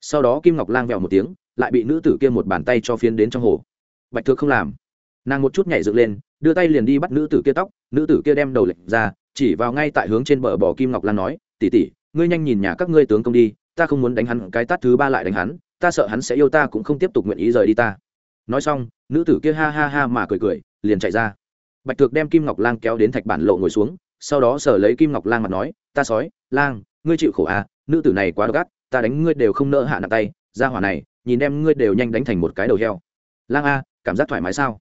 Sau đó kim ngọc lang vẹo một tiếng, lại bị nữ tử kia một bàn tay cho phiến đến trong hồ. Bạch thược không làm. Nàng một chút nhảy dựng lên, đưa tay liền đi bắt nữ tử kia tóc, nữ tử kia đem đầu lệnh ra, chỉ vào ngay tại hướng trên bờ bỏ kim ngọc lan nói tỉ tỉ ngươi nhanh nhìn nhà các ngươi tướng công đi, ta không muốn đánh hắn, cái tát thứ ba lại đánh hắn, ta sợ hắn sẽ yêu ta cũng không tiếp tục nguyện ý rời đi ta nói xong, nữ tử kia ha ha ha mà cười cười, liền chạy ra. Bạch Thược đem kim ngọc lang kéo đến thạch bản lộ ngồi xuống, sau đó sở lấy kim ngọc lang mặt nói, ta sói, lang, ngươi chịu khổ à nữ tử này quá độc ác, ta đánh ngươi đều không nỡ hạ nặng tay, ra hỏa này, nhìn em ngươi đều nhanh đánh thành một cái đầu heo. Lang a, cảm giác thoải mái sao?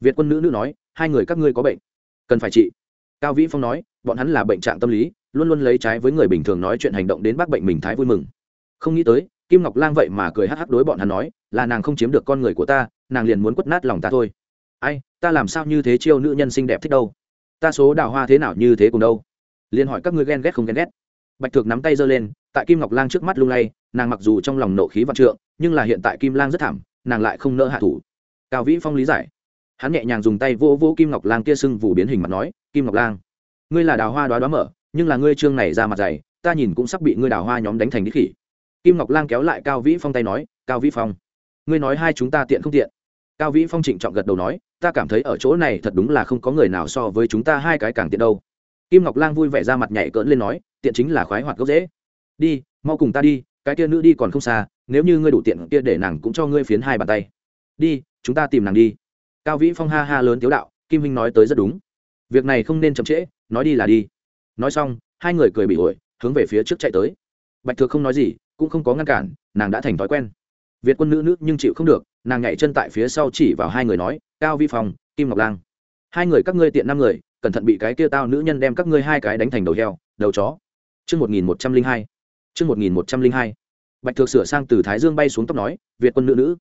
Việt quân nữ nữ nói, hai người các ngươi có bệnh. Cần phải trị cao vĩ phong nói, bọn hắn là bệnh trạng tâm lý, luôn luôn lấy trái với người bình thường nói chuyện hành động đến bác bệnh mình thái vui mừng. Không nghĩ tới kim ngọc lang vậy mà cười hắc hắc đối bọn hắn nói, là nàng không chiếm được con người của ta, nàng liền muốn quất nát lòng ta thôi. Ai, ta làm sao như thế chiêu nữ nhân xinh đẹp thích đâu? Ta số đào hoa thế nào như thế cùng đâu? Liền hỏi các ngươi ghen ghét không ghen ghét. Bạch thược nắm tay giơ lên, tại kim ngọc lang trước mắt lung lay, nàng mặc dù trong lòng nộ khí vạn trượng, nhưng là hiện tại kim lang rất thảm, nàng lại không nỡ hạ thủ. Cao vĩ phong lý giải. Hắn nhẹ nhàng dùng tay vô vô kim ngọc lang kia sưng vù biến hình mặt nói, kim ngọc lang, ngươi là đào hoa đoá đoá mở, nhưng là ngươi trương này ra mặt dày, ta nhìn cũng sắp bị ngươi đào hoa nhóm đánh thành đích khỉ kim ngọc lang kéo lại cao vĩ phong tay nói, cao vĩ phong, ngươi nói hai chúng ta tiện không tiện? Cao vĩ phong trịnh trọng gật đầu nói, ta cảm thấy ở chỗ này thật đúng là không có người nào so với chúng ta hai cái càng tiện đâu. Kim ngọc lang vui vẻ ra mặt nhảy cỡn lên nói, tiện chính là khoái hoạt gốc dễ đi, mau cùng ta đi, cái kia nữ đi còn không xa, nếu như ngươi đủ tiện kia để nàng cũng cho ngươi phiến hai bàn tay. Đi, chúng ta tìm nàng đi. Cao vĩ phong ha ha lớn tiếu đạo, kim huynh nói tới rất đúng. Việc này không nên chậm trễ, nói đi là đi. Nói xong, hai người cười bị ổi, hướng về phía trước chạy tới. Bạch thược không nói gì cũng không có ngăn cản nàng đã thành thói quen. Việt quân nữ nữ nhưng chịu không được nàng nhảy chân tại phía sau chỉ vào hai người nói cao vi Phòng, kim ngọc lang. Hai người các ngươi tiện năm người cẩn thận bị cái kia tao nữ nhân đem các ngươi hai cái đánh thành đầu heo đầu chó. Chương một nghìn một trăm linh hai. Chương một nghìn một trăm linh hai. Bạch thược sửa sang từ thái dương bay xuống tóc nói việt quân nữ nữ.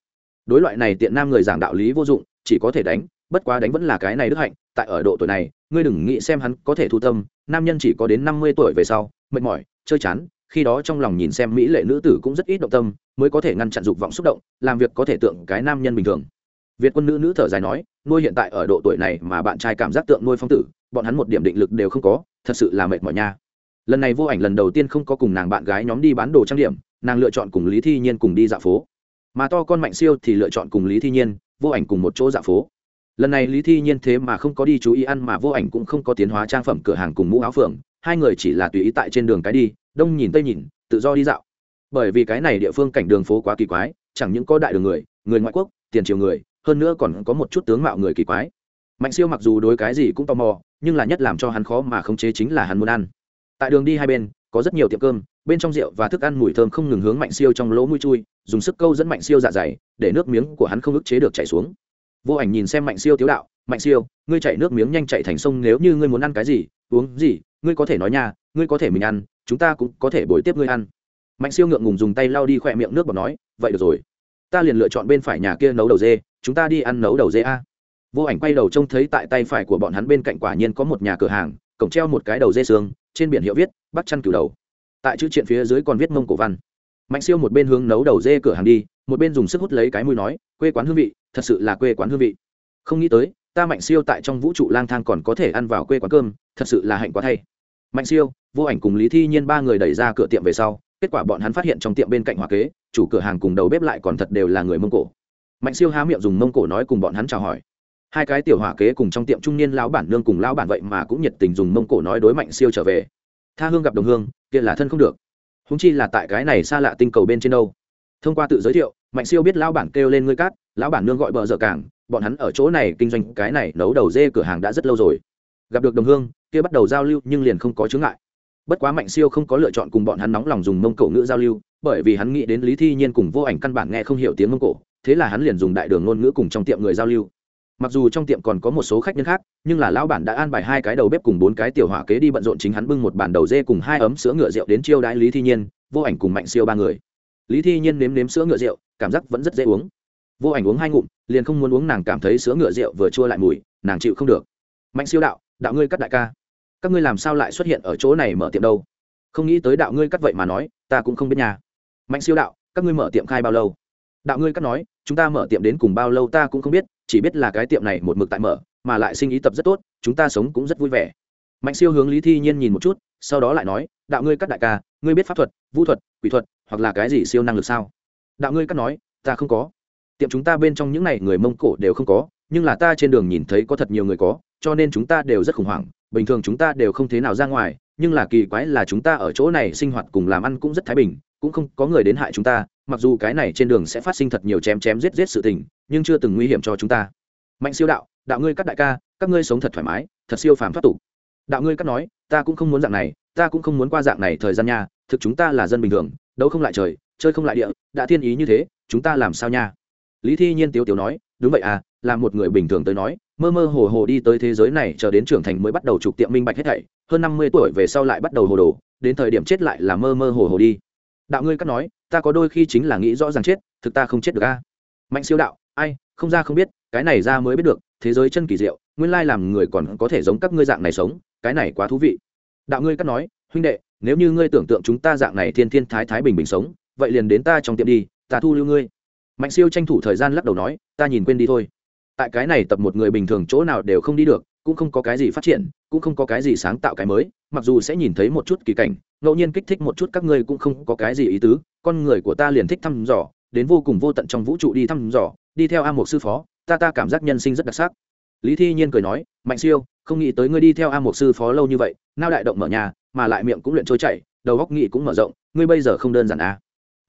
Đối loại này tiện nam người giảng đạo lý vô dụng chỉ có thể đánh bất quá đánh vẫn là cái này đức hạnh tại ở độ tuổi này ngươi đừng nghĩ xem hắn có thể thu tâm nam nhân chỉ có đến năm mươi tuổi về sau mệt mỏi chơi chán khi đó trong lòng nhìn xem mỹ lệ nữ tử cũng rất ít động tâm, mới có thể ngăn chặn dục vọng xúc động, làm việc có thể tượng cái nam nhân bình thường. Việt quân nữ nữ thở dài nói, nuôi hiện tại ở độ tuổi này mà bạn trai cảm giác tượng nuôi phong tử, bọn hắn một điểm định lực đều không có, thật sự là mệt mỏi nha. Lần này vô ảnh lần đầu tiên không có cùng nàng bạn gái nhóm đi bán đồ trang điểm, nàng lựa chọn cùng lý thi nhiên cùng đi dạo phố. Mà to con mạnh siêu thì lựa chọn cùng lý thi nhiên, vô ảnh cùng một chỗ dạo phố lần này lý thi nhiên thế mà không có đi chú ý ăn mà vô ảnh cũng không có tiến hóa trang phẩm cửa hàng cùng mũ áo phượng, hai người chỉ là tùy ý tại trên đường cái đi, đông nhìn tây nhìn, tự do đi dạo. Bởi vì cái này địa phương cảnh đường phố quá kỳ quái, chẳng những có đại đường người người ngoại quốc, tiền triều người, hơn nữa còn có một chút tướng mạo người kỳ quái. Mạnh siêu mặc dù đối cái gì cũng tò mò, nhưng là nhất làm cho hắn khó mà khống chế chính là hắn muốn ăn. Tại đường đi hai bên, có rất nhiều tiệm cơm, bên trong rượu và thức ăn mùi thơm không ngừng hướng mạnh siêu trong lỗ mũi chui, dùng sức câu dẫn mạnh siêu dạ dày, để nước miếng của hắn không ức chế được chảy xuống vô ảnh nhìn xem mạnh siêu tiếu đạo, mạnh siêu, ngươi chạy nước miếng nhanh chạy thành sông, nếu như ngươi muốn ăn cái gì, uống gì, ngươi có thể nói nha, ngươi có thể mình ăn, chúng ta cũng có thể bồi tiếp ngươi ăn. Mạnh siêu ngượng ngùng dùng tay lau đi khỏe miệng nước bọt nói, vậy được rồi. Ta liền lựa chọn bên phải nhà kia nấu đầu dê, chúng ta đi ăn nấu đầu dê a. Vô ảnh quay đầu trông thấy tại tay phải của bọn hắn bên cạnh quả nhiên có một nhà cửa hàng, cổng treo một cái đầu dê xương, trên biển hiệu viết bắt chăn cửu đầu. Tại chữ triện phía dưới còn viết mông cổ văn mạnh siêu một bên hướng nấu đầu dê cửa hàng đi, một bên dùng sức hút lấy cái mùi nói, quê quán hương vị, thật sự là quê quán hương vị. Không nghĩ tới, ta mạnh siêu tại trong vũ trụ lang thang còn có thể ăn vào quê quán cơm, thật sự là hạnh quá thay. Mạnh siêu, vô ảnh cùng lý thi nhiên ba người đẩy ra cửa tiệm về sau, kết quả bọn hắn phát hiện trong tiệm bên cạnh hòa kế, chủ cửa hàng cùng đầu bếp lại còn thật đều là người mông cổ. Mạnh siêu há miệng dùng mông cổ nói cùng bọn hắn chào hỏi. Hai cái tiểu hỏa kế cùng trong tiệm trung niên lão bản nương cùng lão bản vậy mà cũng nhiệt tình dùng mông cổ nói đối mạnh siêu trở về. Tha hương gặp đồng hương, kia là thân không được húng chi là tại cái này xa lạ tinh cầu bên trên đâu. Thông qua tự giới thiệu, mạnh siêu biết lão bản kêu lên ngươi cát lão bản nương gọi bờ dở cảng, bọn hắn ở chỗ này kinh doanh cái này nấu đầu dê cửa hàng đã rất lâu rồi. Gặp được đồng hương, kia bắt đầu giao lưu nhưng liền không có chướng ngại. Bất quá mạnh siêu không có lựa chọn cùng bọn hắn nóng lòng dùng mông cổ ngữ giao lưu, bởi vì hắn nghĩ đến lý thi nhiên cùng vô ảnh căn bản nghe không hiểu tiếng mông cổ, thế là hắn liền dùng đại đường ngôn ngữ cùng trong tiệm người giao lưu mặc dù trong tiệm còn có một số khách nhân khác, nhưng là lão bản đã an bài hai cái đầu bếp cùng bốn cái tiểu hỏa kế đi bận rộn chính hắn bưng một bàn đầu dê cùng hai ấm sữa ngựa rượu đến chiêu đãi lý thi nhiên, vô ảnh cùng mạnh siêu ba người. Lý thi nhiên nếm nếm sữa ngựa rượu, cảm giác vẫn rất dễ uống. Vô ảnh uống hai ngụm, liền không muốn uống nàng cảm thấy sữa ngựa rượu vừa chua lại mùi, nàng chịu không được. Mạnh siêu đạo đạo ngươi cắt đại ca. Các ngươi làm sao lại xuất hiện ở chỗ này mở tiệm đâu? Không nghĩ tới đạo ngươi cắt vậy mà nói, ta cũng không biết nhà mạnh siêu đạo, các ngươi mở tiệm khai bao lâu? Đạo ngươi cắt nói, chúng ta mở tiệm đến cùng bao lâu ta cũng không biết chỉ biết là cái tiệm này một mực tại mở, mà lại sinh ý tập rất tốt, chúng ta sống cũng rất vui vẻ. Mạnh siêu hướng lý thi nhiên nhìn một chút, sau đó lại nói, đạo ngươi cắt đại ca, ngươi biết pháp thuật, vũ thuật, quỷ thuật, hoặc là cái gì siêu năng lực sao? Đạo ngươi cắt nói, ta không có. Tiệm chúng ta bên trong những n à y người mông cổ đều không có, nhưng là ta trên đường nhìn thấy có thật nhiều người có, cho nên chúng ta đều rất khủng hoảng, bình thường chúng ta đều không thế nào ra ngoài, nhưng là kỳ quái là chúng ta ở chỗ này sinh hoạt cùng làm ăn cũng rất thái bình cũng không có người đến hại chúng ta, mặc dù cái này trên đường sẽ phát sinh thật nhiều chém chém giết giết sự tình, nhưng chưa từng nguy hiểm cho chúng ta. Mạnh siêu đạo đạo ngươi các đại ca, các ngươi sống thật thoải mái, thật siêu phàm thoát tục. Đạo ngươi các nói, ta cũng không muốn dạng này, ta cũng không muốn qua dạng này thời gian nha, thực chúng ta là dân bình thường đâu không lại trời, chơi không lại địa, đã thiên ý như thế, chúng ta làm sao nha? Lý thi nhiên tiếu tiếu nói, đúng vậy à là một người bình thường tới nói, mơ mơ hồ hồ đi tới thế giới này chờ đến trưởng thành mới bắt đầu trục tiệm minh bạch hết thảy, hơn năm mươi tuổi về sau lại bắt đầu hồ đồ, đến thời điểm chết lại là mơ mơ hồ hồ đi đạo ngươi cắt nói, ta có đôi khi chính là nghĩ rõ ràng chết, thực ta không chết được a. Mạnh siêu đạo, ai, không ra không biết, cái này ra mới biết được, thế giới chân kỳ diệu, nguyên lai làm người còn có thể giống các ngươi dạng này sống, cái này quá thú vị. Đạo ngươi cắt nói, huynh đệ, nếu như ngươi tưởng tượng chúng ta dạng này thiên thiên thái thái bình bình sống, vậy liền đến ta trong tiệm đi, ta thu lưu ngươi. Mạnh siêu tranh thủ thời gian lắc đầu nói, ta nhìn quên đi thôi. Tại cái này tập một người bình thường chỗ nào đều không đi được, cũng không có cái gì phát triển, cũng không có cái gì sáng tạo cái mới, mặc dù sẽ nhìn thấy một chút kỳ cảnh ngẫu nhiên kích thích một chút các ngươi cũng không có cái gì ý tứ, con người của ta liền thích thăm dò, đến vô cùng vô tận trong vũ trụ đi thăm dò, đi theo a một sư phó, ta ta cảm giác nhân sinh rất đặc sắc lý thi nhiên cười nói, mạnh siêu, không nghĩ tới ngươi đi theo a một sư phó lâu như vậy, nao đại động mở nhà, mà lại miệng cũng luyện trôi chảy, đầu góc nghị cũng mở rộng, ngươi bây giờ không đơn giản à.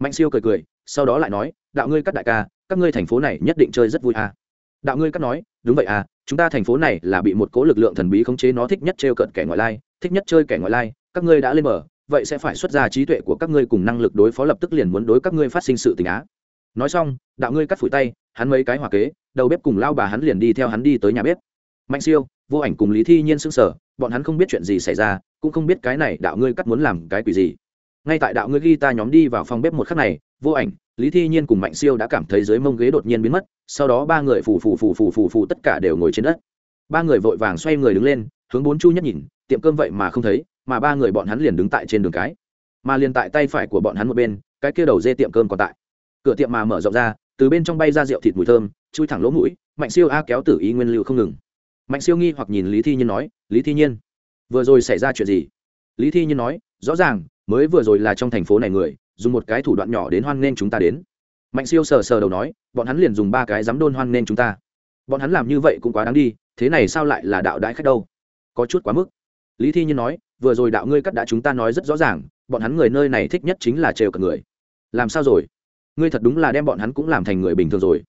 mạnh siêu cười cười, sau đó lại nói, đạo ngươi các đại ca, các ngươi thành phố này nhất định chơi rất vui à. đạo ngươi các nói, đúng vậy à chúng ta thành phố này là bị một cố lực lượng thần bí khống chế nó thích nhất trêu cận kẻ ngoại lai, thích nhất chơi kẻ ngoại lai, các ngươi đã lên mở vậy sẽ phải xuất ra trí tuệ của các ngươi cùng năng lực đối phó lập tức liền muốn đối các ngươi phát sinh sự tình á. Nói xong, đạo ngươi cắt phủi tay, hắn mấy cái hòa kế, đầu bếp cùng lao bà hắn liền đi theo hắn đi tới nhà bếp. Mạnh siêu, vô ảnh cùng lý thi nhiên sững sờ, bọn hắn không biết chuyện gì xảy ra, cũng không biết cái này đạo ngươi cắt muốn làm cái quỷ gì. Ngay tại đạo ngươi ghi ta nhóm đi vào phòng bếp một khắc này, vô ảnh, lý thi nhiên cùng mạnh siêu đã cảm thấy dưới mông ghế đột nhiên biến mất, sau đó ba người phù phù phù phù phù phù tất cả đều ngồi trên đất. Ba người vội vàng xoay người đứng lên, hướng bốn chu nhất nhìn, tiệm cơm vậy mà không thấy mà ba người bọn hắn liền đứng tại trên đường cái. Mà liền tại tay phải của bọn hắn một bên, cái kia đầu dê tiệm cơm còn tại. Cửa tiệm mà mở rộng ra, từ bên trong bay ra rượu thịt mùi thơm, chui thẳng lỗ mũi, mạnh siêu a kéo tử ý nguyên liệu không ngừng. Mạnh siêu nghi hoặc nhìn lý thi nhiên nói, lý thi nhiên, vừa rồi xảy ra chuyện gì? Lý thi nhiên nói, rõ ràng, mới vừa rồi là trong thành phố này người, dùng một cái thủ đoạn nhỏ đến hoan nghênh chúng ta đến. Mạnh siêu sờ sờ đầu nói, bọn hắn liền dùng ba cái dám đôn hoan nghênh chúng ta. Bọn hắn làm như vậy cũng quá đáng đi, thế này sao lại là đạo đãi khách đâu? Có chút quá mức lý thi nhiên nói, vừa rồi đạo ngươi cắt đã chúng ta nói rất rõ ràng, bọn hắn người nơi này thích nhất chính là trêu cận người. Làm sao rồi? Ngươi thật đúng là đem bọn hắn cũng làm thành người bình thường rồi.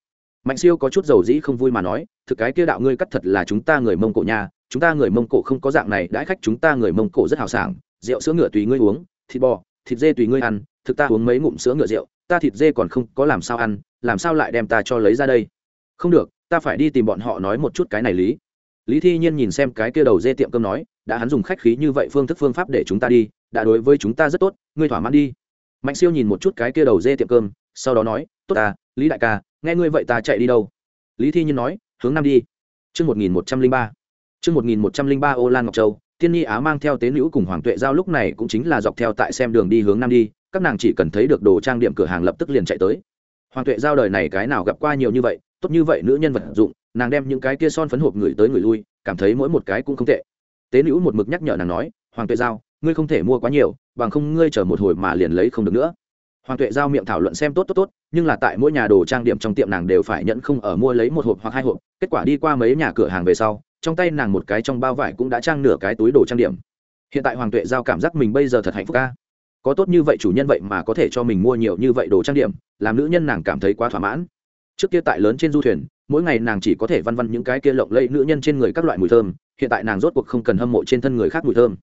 Mạnh siêu có chút dầu dĩ không vui mà nói, thực cái kia đạo ngươi cắt thật là chúng ta người mông cổ nha, chúng ta người mông cổ không có dạng này, đãi khách chúng ta người mông cổ rất hào sảng, rượu sữa ngựa tùy ngươi uống, thịt bò, thịt dê tùy ngươi ăn, thực ta uống mấy ngụm sữa ngựa rượu, ta thịt dê còn không có làm sao ăn, làm sao lại đem ta cho lấy ra đây? Không được, ta phải đi tìm bọn họ nói một chút cái này lý. Lý thi nhiên nhìn xem cái kia đầu dê tiệm cơm nói đã hắn dùng khách khí như vậy phương thức phương pháp để chúng ta đi đã đối với chúng ta rất tốt ngươi thỏa mãn đi mạnh siêu nhìn một chút cái kia đầu dê tiệm cơm sau đó nói tốt ta lý đại ca nghe ngươi vậy ta chạy đi đâu lý thi nhiên nói hướng nam đi Trước 1103. Trước 1103 Ô Lan Ngọc Châu, Tiên Nhi Á mang theo tế nữ cùng Hoàng Tuệ Giao lúc này cũng chính là dọc theo tại xem đường đi hướng nam đi, các nàng chỉ cần thấy được đồ trang điểm cửa hàng lập tức liền chạy tới. Hoàng Tuệ Giao đời này cái nào gặp qua nhiều như vậy, tốt như vậy nữ nhân vật dụng, nàng đem những cái kia son phấn hộp người tới người lui, cảm thấy mỗi một cái cũng không tệ. Tế nữ một mực nhắc nhở nàng nói, Hoàng Tuệ Giao, ngươi không thể mua quá nhiều bằng không ngươi chờ một hồi mà liền lấy không được nữa. Hoàng tuệ giao miệng thảo luận xem tốt tốt tốt nhưng là tại mỗi nhà đồ trang điểm trong tiệm nàng đều phải nhận không ở mua lấy một hộp hoặc hai hộp. Kết quả đi qua mấy nhà cửa hàng về sau trong tay nàng một cái trong bao vải cũng đã trang nửa cái túi đồ trang điểm. Hiện tại hoàng tuệ giao cảm giác mình bây giờ thật hạnh phúc ca. Có tốt như vậy chủ nhân vậy mà có thể cho mình mua nhiều như vậy đồ trang điểm làm nữ nhân nàng cảm thấy quá thỏa mãn. Trước kia tại lớn trên du thuyền mỗi ngày nàng chỉ có thể văn văn những cái kia lộng lẫy nữ nhân trên người các loại mùi thơm hiện tại nàng rốt cuộc không cần hâm mộ trên thân người khác mùi thơm.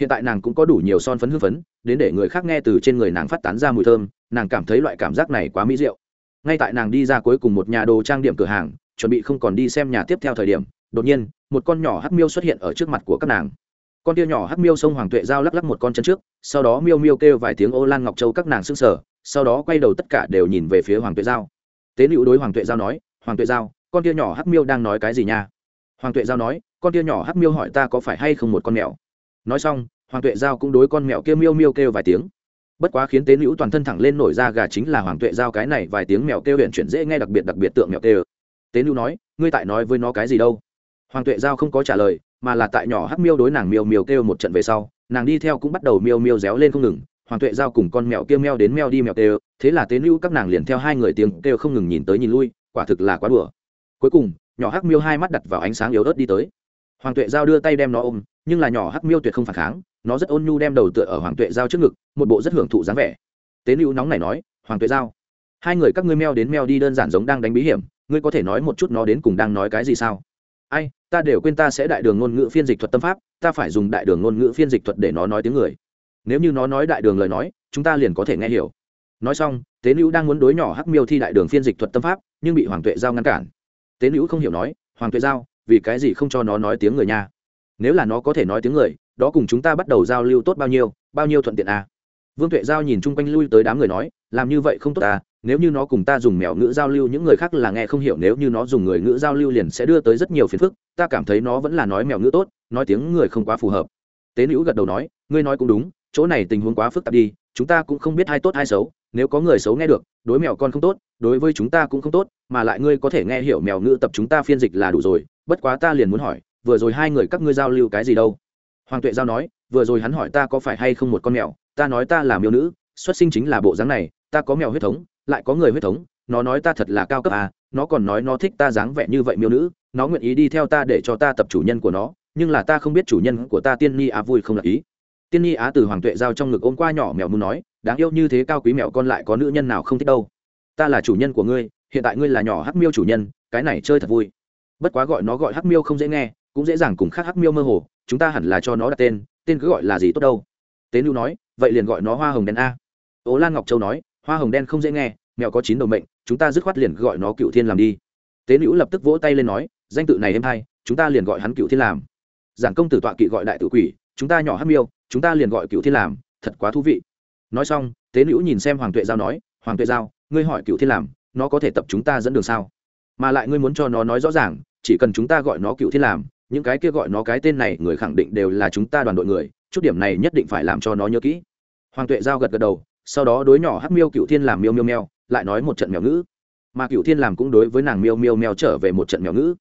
Hiện tại nàng cũng có đủ nhiều son phấn hưng phấn, đến để người khác nghe từ trên người nàng phát tán ra mùi thơm, nàng cảm thấy loại cảm giác này quá mỹ diệu. Ngay tại nàng đi ra cuối cùng một nhà đồ trang điểm cửa hàng, chuẩn bị không còn đi xem nhà tiếp theo thời điểm, đột nhiên, một con nhỏ hắc miêu xuất hiện ở trước mặt của các nàng. Con tia nhỏ hắc miêu sông hoàng tuệ giao lắc lắc một con chân trước, sau đó miêu miêu kêu vài tiếng ô lan ngọc châu các nàng s ư n g sở sau đó quay đầu tất cả đều nhìn về phía hoàng tuệ giao. Tế nữ đối hoàng tuệ giao nói, hoàng tuệ giao, con tia nhỏ hắc miêu đang nói cái gì nha? Hoàng tuệ giao nói con kia nhỏ hắc miêu hỏi ta có phải hay không một con mèo? Nói xong, hoàng tuệ giao cũng đối con mèo kia miêu miêu kêu vài tiếng. Bất quá khiến tế nữ toàn thân thẳng lên nổi ra gà chính là hoàng tuệ giao cái này vài tiếng mèo kêu huyện chuyển dễ nghe đặc biệt đặc biệt tượng mèo kêu. Tế nữ nói, ngươi tại nói với nó cái gì đâu? Hoàng tuệ giao không có trả lời, mà là tại nhỏ hắc miêu đối nàng miêu miêu kêu một trận về sau, nàng đi theo cũng bắt đầu miêu miêu réo lên không ngừng. Hoàng tuệ giao cùng con mèo kia meo đến meo đi mèo kêu, thế là tế nữ các nàng liền theo hai người tiếng kêu không ngừng nhìn tới nhìn lui, quả thực là quá đùa. Cuối cùng, nhỏ hắc miêu hai mắt đặt vào ánh sáng yếu ớt đi tới hoàng tuệ giao đưa tay đem nó ôm, nhưng là nhỏ hắc miêu tuyệt không phản kháng, nó rất ôn nhu đem đầu tựa ở hoàng tuệ giao trước ngực, một bộ rất hưởng thụ dáng vẻ. Tế lưu nóng này nói, hoàng tuệ giao, hai người các ngươi meo đến meo đi đơn giản giống đang đánh bí hiểm, ngươi có thể nói một chút nó đến cùng đang nói cái gì sao? Ai, ta đều quên ta sẽ đại đường ngôn ngữ phiên dịch thuật tâm pháp, ta phải dùng đại đường ngôn ngữ phiên dịch thuật để nó nói tiếng người. Nếu như nó nói đại đường lời nói, chúng ta liền có thể nghe hiểu. Nói xong, tế nữ đang muốn đối nhỏ hắc miêu thi đại đường phiên dịch thuật tâm pháp, nhưng bị hoàng tuệ giao ngăn cản. Tế nữ không hiểu nói, hoàng tuệ giao vì cái gì không cho nó nói tiếng người nha nếu là nó có thể nói tiếng người, đó cùng chúng ta bắt đầu giao lưu tốt bao nhiêu bao nhiêu thuận tiện à. vương tuệ giao nhìn chung quanh lui tới đám người nói, làm như vậy không tốt à nếu như nó cùng ta dùng mèo ngữ giao lưu, những người khác là nghe không hiểu, nếu như nó dùng người ngữ giao lưu liền sẽ đưa tới rất nhiều phiền phức, ta cảm thấy nó vẫn là nói mèo ngữ tốt, nói tiếng người không quá phù hợp tế nữ gật đầu nói, ngươi nói cũng đúng, chỗ này tình huống quá phức tạp đi, chúng ta cũng không biết ai tốt ai xấu, nếu có người xấu nghe được, đối mèo con không tốt, đối với chúng ta cũng không tốt, mà lại ngươi có thể nghe hiểu mèo ngữ tập chúng ta phiên dịch là đủ rồi bất quá ta liền muốn hỏi, vừa rồi hai người các ngươi giao lưu cái gì đâu? Hoàng tuệ giao nói, vừa rồi hắn hỏi ta có phải hay không một con mèo, ta nói ta là miêu nữ, xuất sinh chính là bộ dáng này, ta có mèo huyết thống, lại có người huyết thống, nó nói ta thật là cao cấp à nó còn nói nó thích ta dáng vẻ như vậy miêu nữ, nó nguyện ý đi theo ta để cho ta tập chủ nhân của nó, nhưng là ta không biết chủ nhân của ta tiên ni á vui không là ý. Tiên ni á từ hoàng tuệ giao trong ngực ôm qua nhỏ mèo muốn nói, đáng yêu như thế cao quý mèo con lại có nữ nhân nào không thích đâu. Ta là chủ nhân của ngươi, hiện tại ngươi là nhỏ hắc miêu chủ nhân, cái này chơi thật vui bất quá gọi nó gọi hắc miêu không dễ nghe, cũng dễ dàng cùng khác hắc miêu mơ hồ, chúng ta hẳn là cho nó đặt tên tên cứ gọi là gì tốt đâu. Tế nhu nói, vậy liền gọi nó hoa hồng đen a. Ố lan ngọc châu nói, hoa hồng đen không dễ nghe mèo có chín đầu mệnh, chúng ta dứt khoát liền gọi nó cựu thiên làm đi. Tế nữ lập tức vỗ tay lên nói, danh tự này êm hay, chúng ta liền gọi hắn cựu thiên làm. Giảng công tử tọa kỵ gọi đại tự quỷ, chúng ta nhỏ hắc miêu, chúng ta liền gọi cựu thiên làm, thật quá thú vị. Nói xong, tế nữ nhìn xem hoàng tuệ giao nói, hoàng tuệ giao, ngươi hỏi cựu thiên làm, nó có thể tập chúng ta dẫn đường sao? Mà lại ngươi muốn cho nó nói rõ ràng, chỉ cần chúng ta gọi nó cựu thiên làm, những cái kia gọi nó cái tên này, người khẳng định đều là chúng ta đoàn đội người, chút điểm này nhất định phải làm cho nó nhớ kỹ. Hoàng tuệ giao gật gật đầu, sau đó đối nhỏ hắc miêu cựu thiên làm miêu miêu meo lại nói một trận mèo ngữ. Mà cựu thiên làm cũng đối với nàng miêu miêu meo trở về một trận mèo ngữ.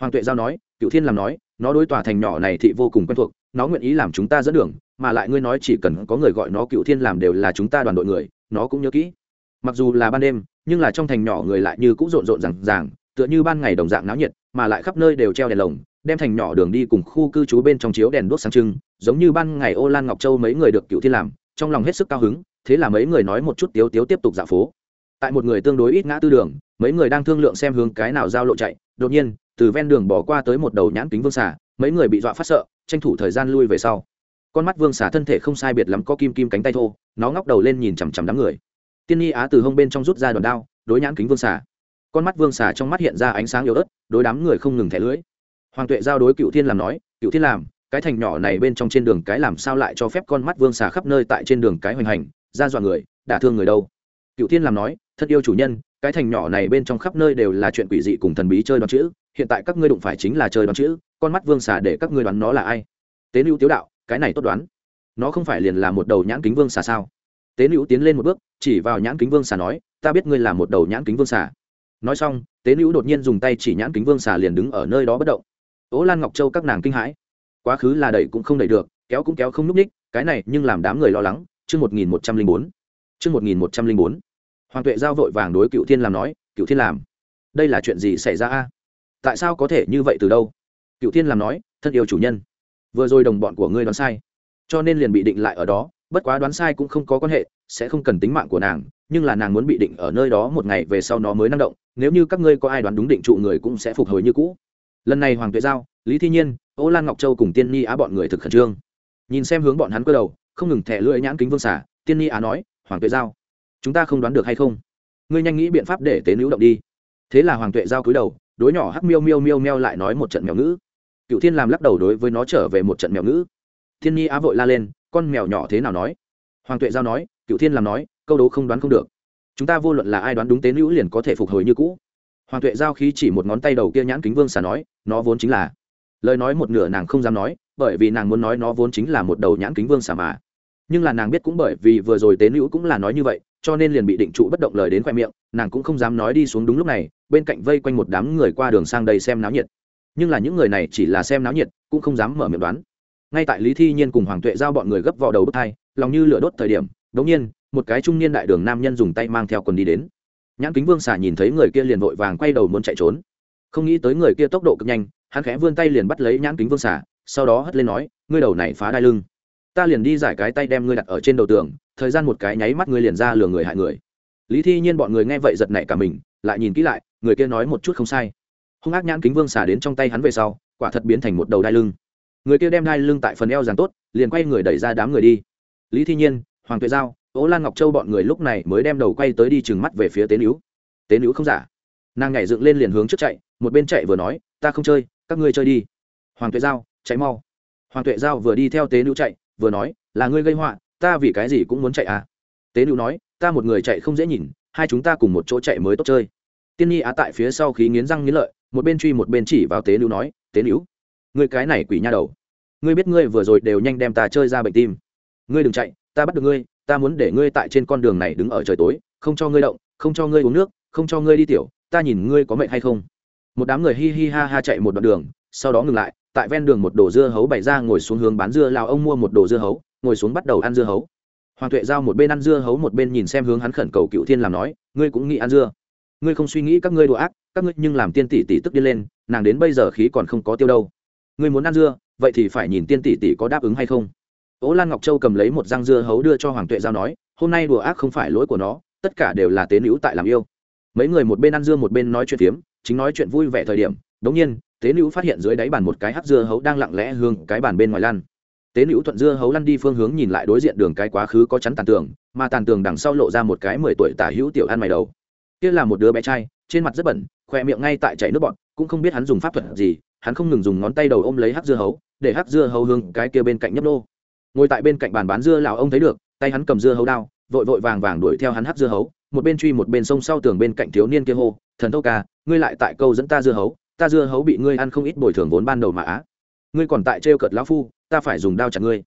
Hoàng tuệ giao nói, cựu thiên làm nói, nó đối tòa thành nhỏ này thị vô cùng quen thuộc, nó nguyện ý làm chúng ta dẫn đường, mà lại ngươi nói chỉ cần có người gọi nó cựu thiên làm đều là chúng ta đoàn đội người, nó cũng nhớ kỹ mặc dù là ban đêm, nhưng là trong thành nhỏ người lại như cũng rộn rộn rằng ràng, tựa như ban ngày đồng dạng náo nhiệt, mà lại khắp nơi đều treo đèn lồng, đem thành nhỏ đường đi cùng khu cư trú bên trong chiếu đèn đuốc sáng trưng, giống như ban ngày ô lan ngọc châu mấy người được cựu thiên làm, trong lòng hết sức cao hứng, thế là mấy người nói một chút tiếu tiếu tiếp tục dạo phố. Tại một người tương đối ít ngã tư đường, mấy người đang thương lượng xem hướng cái nào giao lộ chạy, đột nhiên, từ ven đường bỏ qua tới một đầu nhãn kính vương xả mấy người bị dọa phát sợ, tranh thủ thời gian lui về sau. Con mắt vương xả thân thể không sai biệt lắm có kim kim cánh tay thô, nó ngóc đầu lên nhìn chằm chằm đám người tiên nhi á từ hông bên trong rút ra đòn đao đối nhãn kính vương xà, con mắt vương xà trong mắt hiện ra ánh sáng yếu ớt đối đám người không ngừng thẻ lưới. hoàng tuệ giao đối cựu thiên làm nói cựu thiên làm cái thành nhỏ này bên trong trên đường cái làm sao lại cho phép con mắt vương xà khắp nơi tại trên đường cái hoành hành ra dọa người đả thương người đâu? Cựu thiên làm nói thật yêu chủ nhân cái thành nhỏ này bên trong khắp nơi đều là chuyện quỷ dị cùng thần bí chơi đoán chữ hiện tại các ngươi đụng phải chính là chơi đoán chữ con mắt vương xà để các ngươi đoán nó là ai? Tế nữ tiếu đạo cái này tốt đoán. Nó không phải liền là một đầu nhãn kính vương xà sao? Tế nữ tiến lên một bước, chỉ vào nhãn kính vương xà nói, ta biết ngươi là một đầu nhãn kính vương xà. Nói xong, tế nữ đột nhiên dùng tay chỉ nhãn kính vương xà liền đứng ở nơi đó bất động. Ố lan ngọc châu, các nàng kinh hãi. Quá khứ là đẩy cũng không đẩy được, kéo cũng kéo không núp ních, cái này nhưng làm đám người lo lắng. Chương một nghìn một trăm linh bốn. Chương một nghìn một trăm linh bốn. Hoàng tuệ giao vội vàng đối cựu thiên làm nói, cựu thiên làm đây là chuyện gì xảy ra a? Tại sao có thể như vậy từ đâu? Cựu thiên làm nói, thân yêu chủ nhân, vừa rồi đồng bọn của ngươi đoán sai, cho nên liền bị định lại ở đó bất quá đoán sai cũng không có quan hệ, sẽ không cần tính mạng của nàng, nhưng là nàng muốn bị định ở nơi đó một ngày về sau nó mới năng động, nếu như các ngươi có ai đoán đúng định trụ người cũng sẽ phục hồi như cũ. Lần này hoàng tuệ giao, lý thi nhiên, ô lan ngọc châu cùng tiên ni á bọn người thực khẩn trương. Nhìn xem hướng bọn hắn cơ đầu, không ngừng thẻ lưỡi nhãn kính vương xả, tiên ni á nói, hoàng tuệ giao, chúng ta không đoán được hay không? Ngươi nhanh nghĩ biện pháp để tế nữ động đi. Thế là hoàng tuệ giao cúi đầu, đối nhỏ hắc miêu miêu miêu meo lại nói một trận mèo ngữ. Cựu thiên làm lắc đầu đối với nó trở về một trận mèo ngữ. Thiên nhi á vội la lên con mèo nhỏ thế nào nói? Hoàng tuệ giao nói cựu thiên làm nói, câu đố không đoán không được. Chúng ta vô luận là ai đoán đúng tế nữ liền có thể phục hồi như cũ. Hoàng tuệ giao khí chỉ một ngón tay đầu kia nhãn kính vương xà nói, nó vốn chính là. Lời nói một nửa nàng không dám nói, bởi vì nàng muốn nói nó vốn chính là một đầu nhãn kính vương xà mà. Nhưng là nàng biết cũng bởi vì vừa rồi tế nữ cũng là nói như vậy, cho nên liền bị định trụ bất động lời đến khoe miệng, nàng cũng không dám nói đi xuống đúng lúc này, bên cạnh vây quanh một đám người qua đường sang đây xem náo nhiệt. Nhưng là những người này chỉ là xem náo nhiệt, cũng không dám mở miệng đoán ngay tại lý thi nhiên cùng hoàng tuệ giao bọn người gấp vào đầu bức thai lòng như lửa đốt thời điểm đống nhiên một cái trung niên đại đường nam nhân dùng tay mang theo quần đi đến. Nhãn kính vương xả nhìn thấy người kia liền vội vàng quay đầu muốn chạy trốn. Không nghĩ tới người kia tốc độ cực nhanh hắn khẽ vươn tay liền bắt lấy nhãn kính vương xả, sau đó hất lên nói ngươi đầu này phá đai lưng. Ta liền đi giải cái tay đem ngươi đặt ở trên đầu tường thời gian một cái nháy mắt ngươi liền ra lừa người hại người. Lý thi nhiên bọn người nghe vậy giật nảy cả mình lại nhìn kỹ lại người kia nói một chút không sai. Hung ác nhãn kính vương xả đến trong tay hắn về sau quả thật biến thành một đầu đai lưng người kia đem đai lưng tại phần eo giàn tốt, liền quay người đẩy ra đám người đi. Lý thi nhiên, hoàng tuệ giao ố lan ngọc châu bọn người lúc này mới đem đầu quay tới đi chừng mắt về phía tế nữ tế nữ không giả. Nàng nhảy dựng lên liền hướng trước chạy, một bên chạy vừa nói, ta không chơi, các ngươi chơi đi. Hoàng tuệ giao, chạy mau. Hoàng tuệ giao vừa đi theo tế nữ chạy, vừa nói, là ngươi gây họa, ta vì cái gì cũng muốn chạy à? Tế nữ nói, ta một người chạy không dễ nhìn, hai chúng ta cùng một chỗ chạy mới tốt chơi. Tiên nhi á tại phía sau khí nghiến răng nghiến lợi, một bên truy một bên chỉ vào tế nữ nói, tế nữ ngươi cái này quỷ nha đầu. Ngươi biết ngươi vừa rồi đều nhanh đem ta chơi ra bệnh tim. Ngươi đừng chạy, ta bắt được ngươi, ta muốn để ngươi tại trên con đường này đứng ở trời tối, không cho ngươi động, không cho ngươi uống nước, không cho ngươi đi tiểu, ta nhìn ngươi có mệnh hay không. Một đám người hi hi ha ha chạy một đoạn đường, sau đó ngừng lại, tại ven đường một đồ dưa hấu bày ra ngồi xuống hướng bán dưa lào ông mua một đồ dưa hấu, ngồi xuống bắt đầu ăn dưa hấu. Hoàng tuệ giao một bên ăn dưa hấu một bên nhìn xem hướng hắn khẩn cầu cựu thiên làm nói, ngươi cũng nghĩ ăn dưa. Ngươi không suy nghĩ các ngươi đùa ác, các ngươi nhưng làm tiên tỷ tỷ tức đi lên, nàng đến bây giờ khí còn không có tiêu đâu ngươi muốn ăn dưa, vậy thì phải nhìn tiên tỷ tỷ có đáp ứng hay không. Ố lan ngọc châu cầm lấy một răng dưa hấu đưa cho hoàng tuệ giao nói, hôm nay đùa ác không phải lỗi của nó, tất cả đều là tế nữ tại làm yêu. Mấy người một bên ăn dưa một bên nói chuyện phiếm, chính nói chuyện vui vẻ thời điểm, đống nhiên, tế nữ phát hiện dưới đáy bàn một cái hắc dưa hấu đang lặng lẽ hương cái bàn bên ngoài lăn. Tế nữ thuận dưa hấu lăn đi phương hướng nhìn lại đối diện đường cái quá khứ có chắn tàn tường, mà tàn tường đằng sau lộ ra một cái mười tuổi tả hữu tiểu ăn mày đầu. Kia là một đứa bé trai, trên mặt rất bẩn khoe miệng ngay tại chảy nước bọn cũng không biết hắn dùng pháp thuật gì hắn không ngừng dùng ngón tay đầu ôm lấy hắc dưa hấu, để hắc dưa hấu hương cái kia bên cạnh nhấp nô. Ngồi tại bên cạnh bàn bán dưa lào ông thấy được, tay hắn cầm dưa hấu đao, vội vội vàng vàng đuổi theo hắn hắc dưa hấu, một bên truy một bên sông sau tường bên cạnh thiếu niên kia hô, thần thâu ca, ngươi lại tại câu dẫn ta dưa hấu, ta dưa hấu bị ngươi ăn không ít bồi thường vốn ban đầu mà á. Ngươi còn tại trêu cợt lão phu, ta phải dùng đao chặt ngươi.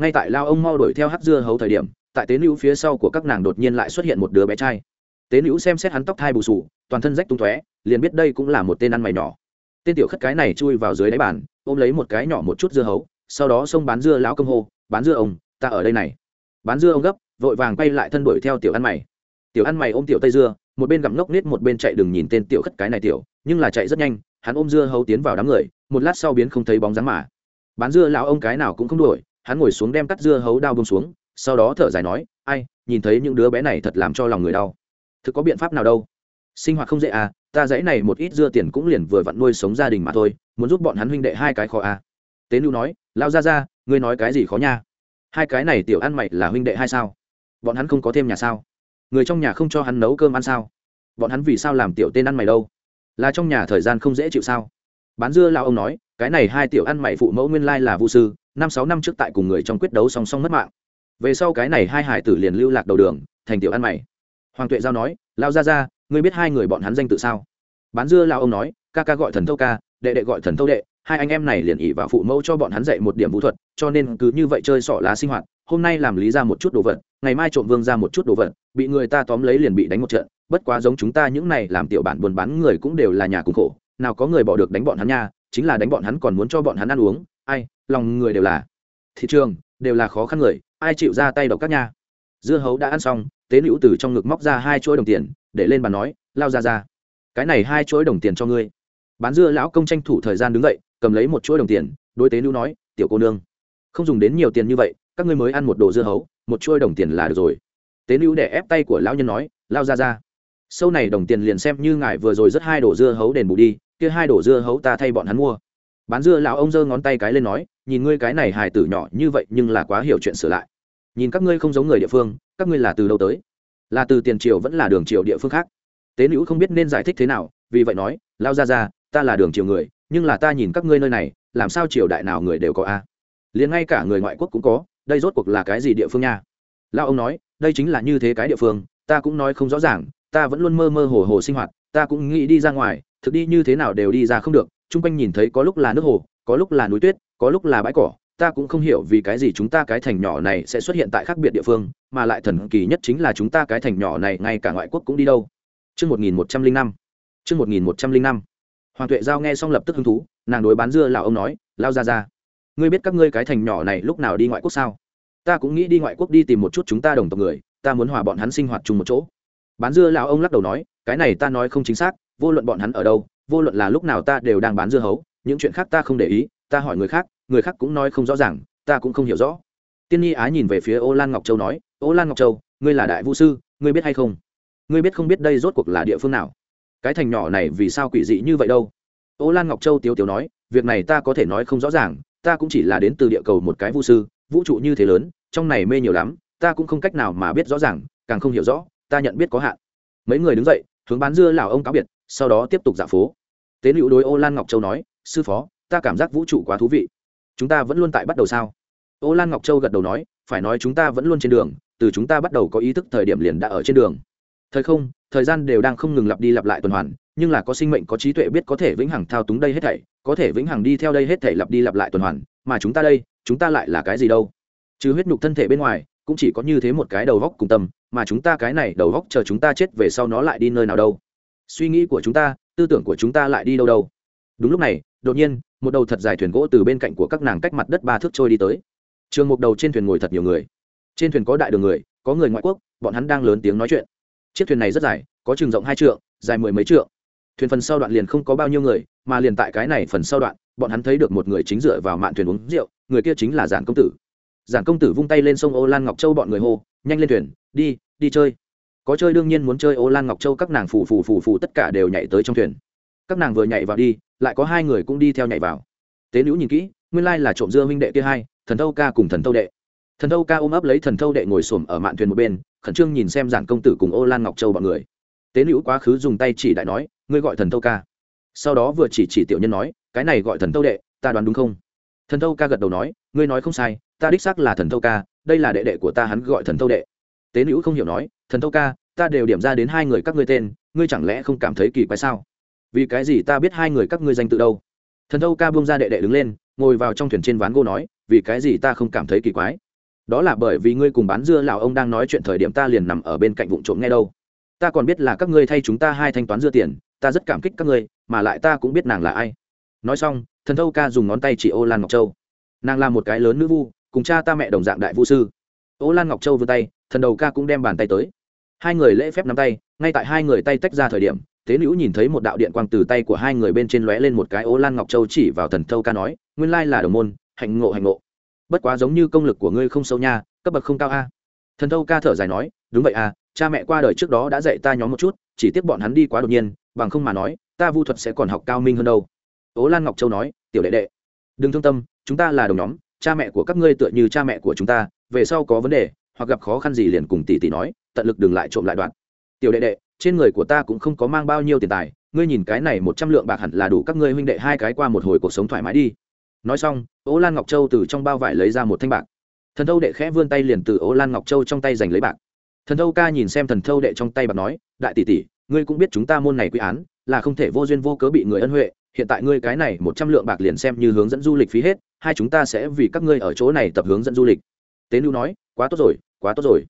Ngay tại lao ông mau đuổi theo hắc dưa hấu thời điểm, tại tế nữ phía sau của các nàng đột nhiên lại xuất hiện một đứa bé trai. Tế nữ xem xét hắn tóc thai bù sù, toàn thân rách tung tóe, liền biết đây cũng là một tên ăn mày nhỏ tên tiểu khất cái này chui vào dưới đáy bàn, ôm lấy một cái nhỏ một chút dưa hấu, sau đó xông bán dưa lão công hô, bán dưa ông, ta ở đây này. Bán dưa ông gấp, vội vàng quay lại thân đuổi theo tiểu ăn mày. Tiểu ăn mày ôm tiểu tây dưa, một bên gặm ngốc nết một bên chạy đừng nhìn tên tiểu khất cái này tiểu, nhưng là chạy rất nhanh, hắn ôm dưa hấu tiến vào đám người, một lát sau biến không thấy bóng dáng mà. Bán dưa lão ông cái nào cũng không đuổi, hắn ngồi xuống đem cắt dưa hấu đao bông xuống, sau đó thở dài nói, ai, nhìn thấy những đứa bé này thật làm cho lòng người đau. Thực có biện pháp nào đâu? Sinh hoạt không dễ à ta dãy này một ít dưa tiền cũng liền vừa vặn nuôi sống gia đình mà thôi, muốn giúp bọn hắn huynh đệ hai cái khó à? Tế lưu nói lao ra ra ngươi nói cái gì khó nha? Hai cái này tiểu ăn mày là huynh đệ hai sao? Bọn hắn không có thêm nhà sao? Người trong nhà không cho hắn nấu cơm ăn sao? Bọn hắn vì sao làm tiểu tên ăn mày đâu? Là trong nhà thời gian không dễ chịu sao? Bán dưa lao ông nói, cái này hai tiểu ăn mày phụ mẫu nguyên lai là vũ sư, năm sáu năm trước tại cùng người trong quyết đấu song song mất mạng. Về sau cái này hai hải tử liền lưu lạc đầu đường, thành tiểu ăn mày. Hoàng tuệ giao nói lao ra ra ngươi biết hai người bọn hắn danh tự sao? Bán dưa lao ông nói, ca ca gọi thần thâu ca, đệ đệ gọi thần thâu đệ, hai anh em này liền ỉ vào phụ mẫu cho bọn hắn dạy một điểm vũ thuật, cho nên cứ như vậy chơi sọ lá sinh hoạt, hôm nay làm lý ra một chút đồ vật, ngày mai trộm vương ra một chút đồ vật, bị người ta tóm lấy liền bị đánh một trận, bất quá giống chúng ta những này làm tiểu bản buôn bán người cũng đều là nhà cùng khổ, nào có người bỏ được đánh bọn hắn nha, chính là đánh bọn hắn còn muốn cho bọn hắn ăn uống, ai, lòng người đều là, thị trường, đều là khó khăn người, ai chịu ra tay độc các nha. Dưa hấu đã ăn xong, tế nữ từ trong ngực móc ra hai chuỗi đồng tiền để lên bàn nói, lao ra ra, cái này hai chuỗi đồng tiền cho ngươi. Bán dưa lão công tranh thủ thời gian đứng dậy, cầm lấy một chuỗi đồng tiền, đối tế nữ nói, tiểu cô nương, không dùng đến nhiều tiền như vậy, các ngươi mới ăn một đồ dưa hấu, một chuỗi đồng tiền là được rồi. Tế nữ để ép tay của lão nhân nói, lao ra ra sâu này đồng tiền liền xem như ngài vừa rồi rất hai đồ dưa hấu đền bù đi, kia hai đồ dưa hấu ta thay bọn hắn mua. Bán dưa lão ông giơ ngón tay cái lên nói, nhìn ngươi cái này hài tử nhỏ như vậy nhưng là quá hiểu chuyện sửa lại. Nhìn các ngươi không giống người địa phương, các ngươi là từ đâu tới? Là từ tiền triều vẫn là đường triều địa phương khác. Tế nữ không biết nên giải thích thế nào, vì vậy nói lao ra ra ta là đường triều người, nhưng là ta nhìn các ngươi nơi này, làm sao triều đại nào người đều có a? Liền ngay cả người ngoại quốc cũng có, đây rốt cuộc là cái gì địa phương nha? Lao ông nói, đây chính là như thế cái địa phương, ta cũng nói không rõ ràng, ta vẫn luôn mơ mơ hồ hồ sinh hoạt, ta cũng nghĩ đi ra ngoài, thực đi như thế nào đều đi ra không được, chung quanh nhìn thấy có lúc là nước hồ, có lúc là núi tuyết, có lúc là bãi cỏ ta cũng không hiểu vì cái gì chúng ta cái thành nhỏ này sẽ xuất hiện tại khác biệt địa phương mà lại thần kỳ nhất chính là chúng ta cái thành nhỏ này ngay cả ngoại quốc cũng đi đâu Trước 1105. Trước 1105. Hoàng Tuệ Giao nghe xong lập tức hứng thú, nàng đối bán dưa lão ông nói, lao ra ra. Ngươi biết các ngươi cái thành nhỏ này lúc nào đi ngoại quốc sao? Ta cũng nghĩ đi ngoại quốc đi tìm một chút chúng ta đồng tộc người, ta muốn hòa bọn hắn sinh hoạt chung một chỗ. Bán dưa lão ông lắc đầu nói, cái này ta nói không chính xác, vô luận bọn hắn ở đâu, vô luận là lúc nào ta đều đang bán dưa hấu, những chuyện khác ta không để ý, ta hỏi người khác, người khác cũng nói không rõ ràng, ta cũng không hiểu rõ. Tiên nhi á nhìn về phía ô lan ngọc châu nói, ô lan ngọc châu, ngươi là đại vũ sư, ngươi biết hay không? Ngươi biết không biết đây rốt cuộc là địa phương nào? Cái thành nhỏ này vì sao quỷ dị như vậy đâu? Ô lan ngọc châu tiếu tiếu nói, việc này ta có thể nói không rõ ràng, ta cũng chỉ là đến từ địa cầu một cái vũ sư, vũ trụ như thế lớn, trong này mê nhiều lắm, ta cũng không cách nào mà biết rõ ràng, càng không hiểu rõ, ta nhận biết có hạn. Mấy người đứng dậy, hướng bán dưa lào ông cáo biệt, sau đó tiếp tục dạo phố. Tế liệu đối ô lan ngọc châu nói, sư phó, ta cảm giác vũ trụ quá thú vị chúng ta vẫn luôn tại bắt đầu sao? Ô lan ngọc châu gật đầu nói, phải nói chúng ta vẫn luôn trên đường, từ chúng ta bắt đầu có ý thức thời điểm liền đã ở trên đường. Thời không, thời gian đều đang không ngừng lặp đi lặp lại tuần hoàn, nhưng là có sinh mệnh, có trí tuệ biết có thể vĩnh hằng thao túng đây hết thảy, có thể vĩnh hằng đi theo đây hết thảy lặp đi lặp lại tuần hoàn, mà chúng ta đây, chúng ta lại là cái gì đâu? Chứ huyết nhục thân thể bên ngoài, cũng chỉ có như thế một cái đầu góc cùng tâm, mà chúng ta cái này đầu góc chờ chúng ta chết về sau nó lại đi nơi nào đâu? Suy nghĩ của chúng ta, tư tưởng của chúng ta lại đi đâu đâu? Đúng lúc này đột nhiên, một đầu thật dài thuyền gỗ từ bên cạnh của các nàng cách mặt đất ba thước trôi đi tới. Trường một đầu trên thuyền ngồi thật nhiều người. Trên thuyền có đại đường người, có người ngoại quốc, bọn hắn đang lớn tiếng nói chuyện. Chiếc thuyền này rất dài, có trường rộng hai trượng, dài mười mấy trượng. Thuyền phần sau đoạn liền không có bao nhiêu người, mà liền tại cái này phần sau đoạn, bọn hắn thấy được một người chính dựa vào mạn thuyền uống rượu, người kia chính là giản công tử. Giản công tử vung tay lên sông ô lan ngọc châu bọn người hô, nhanh lên thuyền, đi đi chơi. Có chơi đương nhiên muốn chơi ô lan ngọc châu các nàng phù phù phù phù tất cả đều nhảy tới trong thuyền. Các nàng vừa nhảy vào đi lại có hai người cũng đi theo nhảy vào. Tế nữ nhìn kỹ, nguyên lai là trộm dưa huynh đệ kia hai, thần thâu ca cùng thần thâu đệ. Thần thâu ca ôm ấp lấy thần thâu đệ ngồi xổm ở mạn thuyền một bên, khẩn trương nhìn xem giản công tử cùng ô lan ngọc châu bọn người. Tế nữ quá khứ dùng tay chỉ đại nói, ngươi gọi thần thâu ca. Sau đó vừa chỉ chỉ tiểu nhân nói, cái này gọi thần thâu đệ, ta đoán đúng không? Thần thâu ca gật đầu nói, ngươi nói không sai, ta đích xác là thần thâu ca, đây là đệ đệ của ta hắn gọi thần thâu đệ. Tế nữ không hiểu nói, thần thâu ca, ta đều điểm ra đến hai người các ngươi tên, ngươi chẳng lẽ không cảm thấy kỳ quái sao? Vì cái gì ta biết hai người các ngươi danh tự đâu? Thần thâu ca buông ra đệ đệ đứng lên, ngồi vào trong thuyền trên ván gỗ nói, vì cái gì ta không cảm thấy kỳ quái? Đó là bởi vì ngươi cùng bán dưa lào ông đang nói chuyện thời điểm ta liền nằm ở bên cạnh vụ trộm nghe đâu. Ta còn biết là các ngươi thay chúng ta hai thanh toán dưa tiền, ta rất cảm kích các ngươi, mà lại ta cũng biết nàng là ai. Nói xong, thần thâu ca dùng ngón tay chỉ ô lan ngọc châu. Nàng là một cái lớn nữ vu, cùng cha ta mẹ đồng dạng đại vũ sư. Ô lan ngọc châu vươn tay, thần đầu ca cũng đem bàn tay tới. Hai người lễ phép nắm tay, ngay tại hai người tay tách ra thời điểm tế nữ nhìn thấy một đạo điện quang từ tay của hai người bên trên lóe lên một cái ố lan ngọc châu chỉ vào thần thâu ca nói, nguyên lai là đồng môn, hạnh ngộ hạnh ngộ. Bất quá giống như công lực của ngươi không sâu nha, cấp bậc không cao a. Thần thâu ca thở dài nói, đúng vậy à cha mẹ qua đời trước đó đã dạy ta nhóm một chút, chỉ tiếc bọn hắn đi quá đột nhiên, bằng không mà nói, ta vu thuật sẽ còn học cao minh hơn đâu. Ố lan ngọc châu nói, tiểu đệ đệ, đừng thương tâm, chúng ta là đồng nhóm, cha mẹ của các ngươi tựa như cha mẹ của chúng ta, về sau có vấn đề, hoặc gặp khó khăn gì liền cùng tỷ tỷ nói, tận lực đừng lại trộm lại đoạn. Tiểu đệ đệ trên người của ta cũng không có mang bao nhiêu tiền tài, ngươi nhìn cái này một trăm lượng bạc hẳn là đủ các ngươi huynh đệ hai cái qua một hồi cuộc sống thoải mái đi. Nói xong ố lan ngọc châu từ trong bao vải lấy ra một thanh bạc. Thần thâu đệ khẽ vươn tay liền từ ố lan ngọc châu trong tay giành lấy bạc. Thần thâu ca nhìn xem thần thâu đệ trong tay bạc nói, đại tỷ tỷ, ngươi cũng biết chúng ta môn này quy án, là không thể vô duyên vô cớ bị người ân huệ, hiện tại ngươi cái này một trăm lượng bạc liền xem như hướng dẫn du lịch phí hết, hai chúng ta sẽ vì các ngươi ở chỗ này tập hướng dẫn du lịch. Tế lưu nói, quá tốt rồi, quá tốt rồi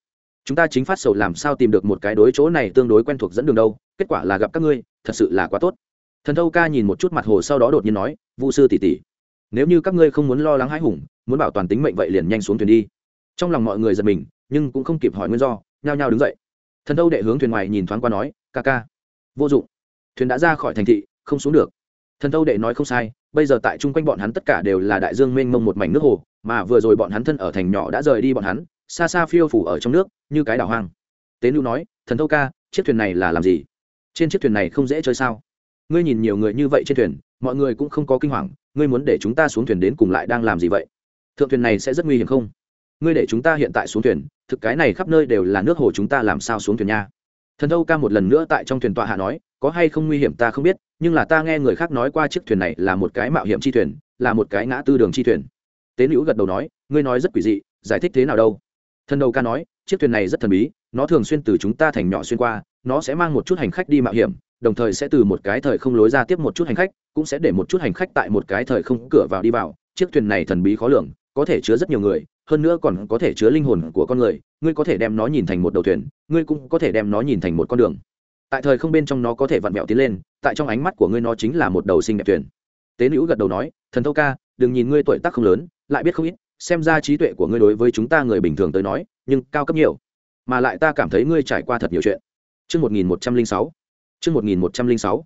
chúng ta chính phát sầu làm sao tìm được một cái đối chỗ này tương đối quen thuộc dẫn đường đâu, kết quả là gặp các ngươi, thật sự là quá tốt. Thần thâu ca nhìn một chút mặt hồ sau đó đột nhiên nói vũ sư tỷ tỷ, nếu như các ngươi không muốn lo lắng hãi hùng, muốn bảo toàn tính mệnh vậy liền nhanh xuống thuyền đi. Trong lòng mọi người giật mình, nhưng cũng không kịp hỏi nguyên do, nhao nhao đứng dậy. Thần thâu đệ hướng thuyền ngoài nhìn thoáng qua nói, ca ca, vô dụng. Thuyền đã ra khỏi thành thị, không xuống được. Thần thâu đệ nói không sai, bây giờ tại chung quanh bọn hắn tất cả đều là đại dương mênh mông một mảnh nước hồ, mà vừa rồi bọn hắn thân ở thành nhỏ đã rời đi bọn hắn xa xa phiêu phủ ở trong nước, như cái đảo hoang. Tế lưu nói, thần thâu ca, chiếc thuyền này là làm gì? Trên chiếc thuyền này không dễ chơi sao? Ngươi nhìn nhiều người như vậy trên thuyền, mọi người cũng không có kinh hoàng, ngươi muốn để chúng ta xuống thuyền đến cùng lại đang làm gì vậy? Thượng thuyền này sẽ rất nguy hiểm không? Ngươi để chúng ta hiện tại xuống thuyền, thực cái này khắp nơi đều là nước hồ chúng ta làm sao xuống thuyền nha? Thần thâu ca một lần nữa tại trong thuyền tọa hạ nói, có hay không nguy hiểm ta không biết, nhưng là ta nghe người khác nói qua chiếc thuyền này là một cái mạo hiểm chi thuyền, là một cái ngã tư đường chi thuyền. Tế nữ gật đầu nói, ngươi nói rất quỷ dị, giải thích thế nào đâu? Thần đầu ca nói, chiếc thuyền này rất thần bí, nó thường xuyên từ chúng ta thành nhỏ xuyên qua, nó sẽ mang một chút hành khách đi mạo hiểm, đồng thời sẽ từ một cái thời không lối ra tiếp một chút hành khách, cũng sẽ để một chút hành khách tại một cái thời không cửa vào đi vào. Chiếc thuyền này thần bí khó lường, có thể chứa rất nhiều người, hơn nữa còn có thể chứa linh hồn của con người. Ngươi có thể đem nó nhìn thành một đầu thuyền, ngươi cũng có thể đem nó nhìn thành một con đường. Tại thời không bên trong nó có thể vặn vẹo tiến lên, tại trong ánh mắt của ngươi nó chính là một đầu sinh đẹp thuyền. Tế nữ gật đầu nói, thần thâu ca, đừng nhìn ngươi tuổi tác không lớn, lại biết không ít xem ra trí tuệ của ngươi đối với chúng ta người bình thường tới nói nhưng cao cấp nhiều mà lại ta cảm thấy ngươi trải qua thật nhiều chuyện Chương 1106. Chương 1106.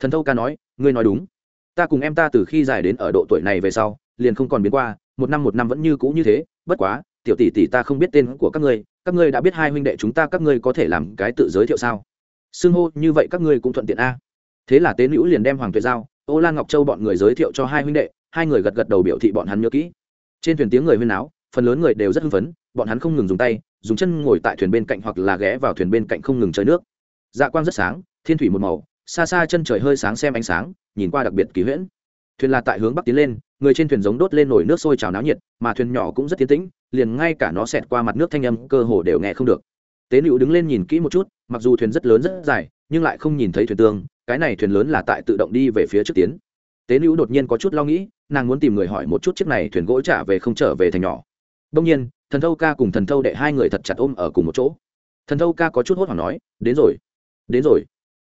Thần Thâu ca nói, ngươi nói đúng. Ta cùng em ta từ khi dài đến ở độ tuổi này về sau, liền không còn biến qua, một năm một năm vẫn như cũ như thế, bất quá, tiểu tỷ tỷ ta không biết tên của các ngươi, các ngươi đã biết hai huynh đệ chúng ta các ngươi có thể làm cái tự giới thiệu sao? Xưng hô như vậy các ngươi cũng thuận tiện a. Thế là Tế nữ liền đem Hoàng Tuệ Giao, Ô Lan Ngọc Châu bọn người giới thiệu cho hai huynh đệ, hai người gật gật đầu biểu thị bọn hắn nhớ kỹ. Trên thuyền tiếng người huyên náo, phần lớn người đều rất hưng phấn, bọn hắn không ngừng dùng tay, dùng chân ngồi tại thuyền bên cạnh hoặc là ghé vào thuyền bên cạnh không ngừng chơi nước. Dạ quang rất sáng thiên thủy một màu xa xa chân trời hơi sáng xem ánh sáng nhìn qua đặc biệt kỳ huyễn. Thuyền là tại hướng bắc tiến lên người trên thuyền giống đốt lên nổi nước sôi trào náo nhiệt mà thuyền nhỏ cũng rất tiến tĩnh liền ngay cả nó xẹt qua mặt nước thanh âm cơ hồ đều nghe không được. Tế nữ đứng lên nhìn kỹ một chút mặc dù thuyền rất lớn rất dài nhưng lại không nhìn thấy thuyền tương cái này thuyền lớn là tại tự động đi về phía trước tiến tế nữ đột nhiên có chút lo nghĩ, nàng muốn tìm người hỏi một chút chiếc này thuyền gỗ trả về không trở về thành nhỏ. Đông nhiên, thần thâu ca cùng thần thâu đệ hai người thật chặt ôm ở cùng một chỗ. Thần thâu ca có chút hốt hoảng nói, đến rồi đến rồi.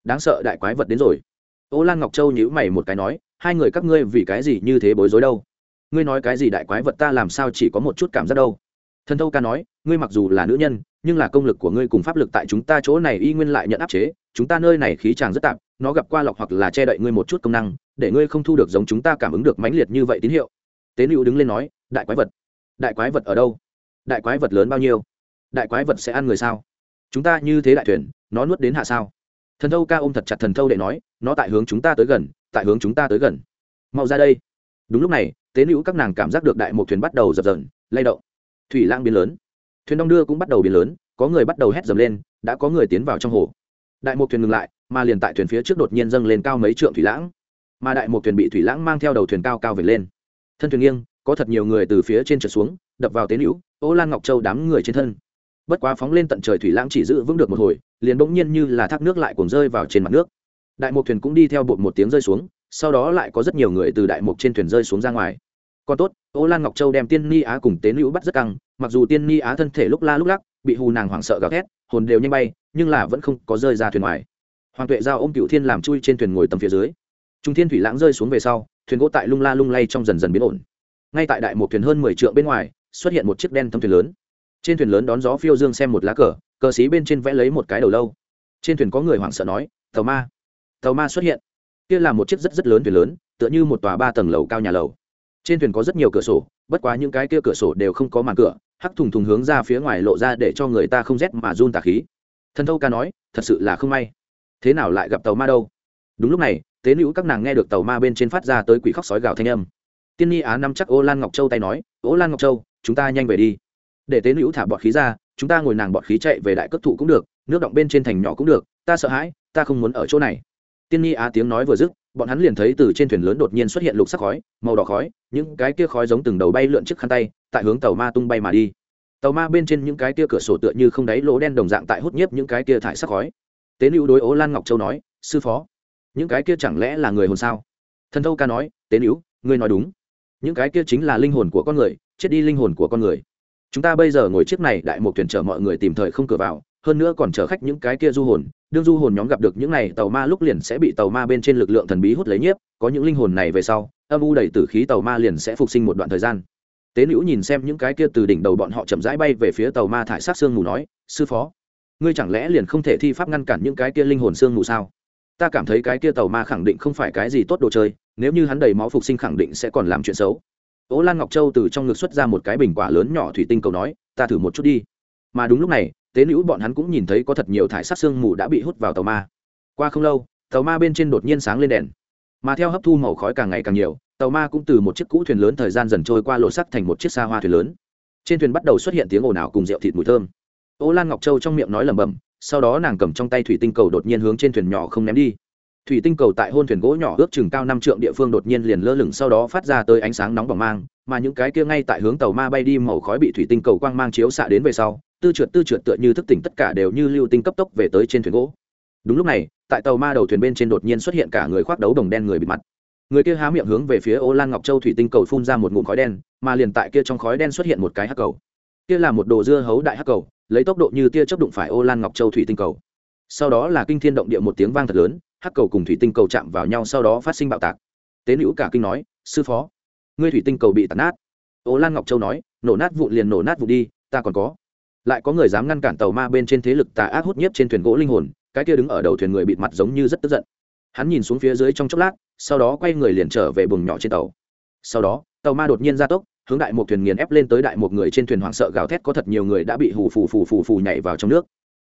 Đáng sợ đại quái vật đến rồi. Ô lan ngọc châu nhíu mày một cái nói, hai người các ngươi vì cái gì như thế bối rối đâu? Ngươi nói cái gì đại quái vật ta làm sao chỉ có một chút cảm giác đâu? Thần thâu ca nói, ngươi mặc dù là nữ nhân, nhưng là công lực của ngươi cùng pháp lực tại chúng ta chỗ này y nguyên lại nhận áp chế, chúng ta nơi này khí tràng rất tạp, nó gặp qua lọc hoặc là che đậy ngươi một chút công năng, để ngươi không thu được giống chúng ta cảm ứng được mãnh liệt như vậy tín hiệu. Tế nữ đứng lên nói, đại quái vật, đại quái vật ở đâu? Đại quái vật lớn bao nhiêu? Đại quái vật sẽ ăn người sao? Chúng ta như thế đại thuyền, nó nuốt đến hạ sao? Thần thâu ca ôm thật chặt thần thâu để nói, nó tại hướng chúng ta tới gần, tại hướng chúng ta tới gần. Mau ra đây. Đúng lúc này, tế nữ các nàng cảm giác được đại một thuyền bắt đầu dập dần lay động thủy lang biến lớn. Thuyền đong đưa cũng bắt đầu biến lớn, có người bắt đầu hét dầm lên, đã có người tiến vào trong hồ. Đại một thuyền ngừng lại, mà liền tại thuyền phía trước đột nhiên dâng lên cao mấy trượng thủy lãng. Mà đại một thuyền bị thủy lãng mang theo đầu thuyền cao cao về lên. Thân thuyền nghiêng, có thật nhiều người từ phía trên trượt xuống, đập vào tế nữ ô lan ngọc châu đám người trên thân. Bất quá phóng lên tận trời thủy lãng chỉ giữ vững được một hồi, liền bỗng nhiên như là thác nước lại cuồng rơi vào trên mặt nước. Đại một thuyền cũng đi theo bột một tiếng rơi xuống, sau đó lại có rất nhiều người từ đại mục trên thuyền rơi xuống ra ngoài còn tốt, ô lan ngọc châu đem tiên ni á cùng tế nữ bắt rất căng, mặc dù tiên ni á thân thể lúc la lúc lắc, bị hù nàng hoảng sợ gào thét, hồn đều nhanh bay, nhưng là vẫn không có rơi ra thuyền ngoài. Hoàng tuệ giao ôm cựu thiên làm chui trên thuyền ngồi tầm phía dưới. Trung thiên thủy lãng rơi xuống về sau, thuyền gỗ tại lung la lung lay trong dần dần biến ổn. Ngay tại đại một thuyền hơn mười t bên ngoài, xuất hiện một chiếc đen thâm thuyền lớn. Trên thuyền lớn đón gió phiêu dương xem một lá cờ cờ xí bên trên vẽ lấy một cái đầu lâu. Trên thuyền có người hoảng sợ nói, tàu ma tàu ma xuất hiện. Kia là một chiếc rất rất lớn thuyền lớn, tựa như một tòa ba tầng lầu cao nhà lầu trên thuyền có rất nhiều cửa sổ, bất quá những cái kia cửa sổ đều không có màn cửa, hắc thùng thùng hướng ra phía ngoài lộ ra để cho người ta không rét mà run tà khí. Thần thâu ca nói, thật sự là không may. Thế nào lại gặp tàu ma đâu? Đúng lúc này, tế nữ các nàng nghe được tàu ma bên trên phát ra tới quỷ khóc sói gào thanh âm. Tiên nhi á nắm chắc ô lan ngọc châu tay nói, ô lan ngọc châu, chúng ta nhanh về đi. Để tế nữ thả bọt khí ra, chúng ta ngồi nàng bọt khí chạy về đại cất thụ cũng được, nước động bên trên thành nhỏ cũng được, ta sợ hãi, ta không muốn ở chỗ này. Tiên nhi á tiếng nói vừa dứt bọn hắn liền thấy từ trên thuyền lớn đột nhiên xuất hiện lục sắc khói, màu đỏ khói, những cái kia khói giống từng đầu bay lượn trước khăn tay, tại hướng tàu ma tung bay mà đi. Tàu ma bên trên những cái kia cửa sổ tựa như không đáy lỗ đen đồng dạng tại hút nhiếp những cái kia thải sắc khói. Tế nữ đối ố lan ngọc châu nói, sư phó, những cái kia chẳng lẽ là người hồn sao? Thần thâu ca nói, tế nữ ngươi nói đúng. Những cái kia chính là linh hồn của con người, chết đi linh hồn của con người. Chúng ta bây giờ ngồi chiếc này đại một thuyền chở mọi người tìm thời không cửa vào, hơn nữa còn chở khách những cái kia du hồn đương du hồn nhóm gặp được những này, tàu ma lúc liền sẽ bị tàu ma bên trên lực lượng thần bí hút lấy nhiếp, có những linh hồn này về sau, âm u đầy tử khí tàu ma liền sẽ phục sinh một đoạn thời gian. Tế nữ nhìn xem những cái kia từ đỉnh đầu bọn họ chậm rãi bay về phía tàu ma thải sát sương mù nói, sư phó, ngươi chẳng lẽ liền không thể thi pháp ngăn cản những cái kia linh hồn sương mù sao? Ta cảm thấy cái kia tàu ma khẳng định không phải cái gì tốt đồ chơi, nếu như hắn đầy máu phục sinh khẳng định sẽ còn làm chuyện xấu. Ố lan ngọc châu từ trong ngực xuất ra một cái bình quả lớn nhỏ thủy tinh cầu nói, ta thử một chút đi. Mà đúng lúc này tế nữ bọn hắn cũng nhìn thấy có thật nhiều thải sắc sương mù đã bị hút vào tàu ma. Qua không lâu, tàu ma bên trên đột nhiên sáng lên đèn. Mà theo hấp thu màu khói càng ngày càng nhiều, tàu ma cũng từ một chiếc cũ thuyền lớn thời gian dần trôi qua lộ sắc thành một chiếc xa hoa thuyền lớn. Trên thuyền bắt đầu xuất hiện tiếng ồn ào cùng rượu thịt mùi thơm. Ô lan ngọc châu trong miệng nói lẩm bẩm, sau đó nàng cầm trong tay thủy tinh cầu đột nhiên hướng trên thuyền nhỏ không ném đi. Thủy tinh cầu tại hôn thuyền gỗ nhỏ ước chừng cao năm trượng địa phương đột nhiên liền lơ lửng, sau đó phát ra tới ánh sáng nóng bỏng mang mà những cái kia ngay tại hướng tàu ma bay đi màu khói bị thủy tinh cầu quang mang chiếu xạ đến về sau, tư trượt tư trượt tựa như thức tỉnh tất cả đều như lưu tinh cấp tốc về tới trên thuyền gỗ. Đúng lúc này, tại tàu ma đầu thuyền bên trên đột nhiên xuất hiện cả người khoác đấu đồng đen người bịt mặt. Người kia há miệng hướng về phía ô lan ngọc châu thủy tinh cầu phun ra một ngụm khói đen, mà liền tại kia trong khói đen xuất hiện một cái hắc cầu. Kia là một đồ dưa hấu đại hắc cầu, lấy tốc độ như tia chấp đụng phải ô lan ngọc châu thủy tinh cầu. Sau đó là kinh thiên động địa một tiếng vang thật lớn, hắc cầu cùng thủy tinh cầu chạm vào nhau, sau đó phát sinh bạo tạc. Tế nữ cả kinh nói, sư phó ngươi thủy tinh cầu bị tàn nát. Ô lan ngọc châu nói, nổ nát vụn liền nổ nát vụn đi, ta còn có. Lại có người dám ngăn cản tàu ma bên trên thế lực tà ác hút nhiếp trên thuyền gỗ linh hồn, cái kia đứng ở đầu thuyền người bịt mặt giống như rất tức giận. Hắn nhìn xuống phía dưới trong chốc lát, sau đó quay người liền trở về buồng nhỏ trên tàu. Sau đó, tàu ma đột nhiên ra tốc, hướng đại một thuyền nghiền ép lên tới đại một người trên thuyền hoảng sợ gào thét, có thật nhiều người đã bị hù phù phù phù phù nhảy vào trong nước.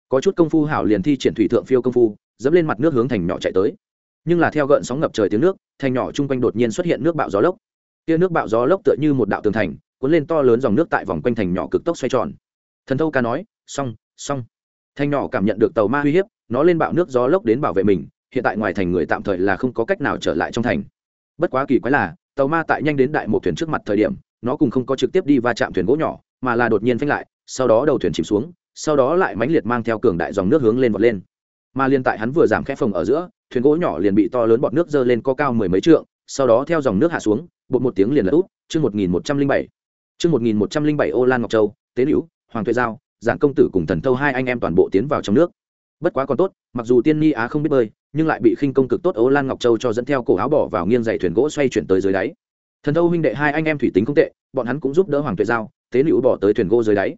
Có chút công phu hảo liền thi triển thủy thượng phiêu công phu, dẫm lên mặt nước hướng thành nhỏ chạy tới. Nhưng là theo gợn sóng ngập trời tiếng nước, thành nhỏ chung quanh đột nhiên xuất hiện nước bạo gió lốc kia nước bạo gió lốc tựa như một đạo tường thành, cuốn lên to lớn dòng nước tại vòng quanh thành nhỏ cực tốc xoay tròn. Thần thâu ca nói, xong xong. Thành nhỏ cảm nhận được tàu ma uy hiếp, nó lên bạo nước gió lốc đến bảo vệ mình, hiện tại ngoài thành người tạm thời là không có cách nào trở lại trong thành. Bất quá kỳ quái là, tàu ma tại nhanh đến đại một thuyền trước mặt thời điểm, nó cùng không có trực tiếp đi va chạm thuyền gỗ nhỏ, mà là đột nhiên phanh lại, sau đó đầu thuyền chìm xuống, sau đó lại mãnh liệt mang theo cường đại dòng nước hướng lên vọt lên. Mà liên tại hắn vừa giảm khẽ phòng ở giữa, thuyền gỗ nhỏ liền bị to lớn bọt nước dơ lên có cao mười mấy trượng, sau đó theo dòng nước hạ xuống bột một tiếng liền là út, chương một nghìn một trăm linh bảy. Chương một nghìn một trăm linh bảy ô lan ngọc châu, tế hữu hoàng tuệ giao giản công tử cùng thần thâu hai anh em toàn bộ tiến vào trong nước. Bất quá còn tốt, mặc dù tiên ni á không biết bơi, nhưng lại bị khinh công cực tốt ô lan ngọc châu cho dẫn theo cổ áo bỏ vào nghiêng dày thuyền gỗ xoay chuyển tới dưới đáy. Thần thâu huynh đệ hai anh em thủy tính không tệ, bọn hắn cũng giúp đỡ hoàng tuệ giao, tế nữ bỏ tới thuyền gỗ dưới đáy.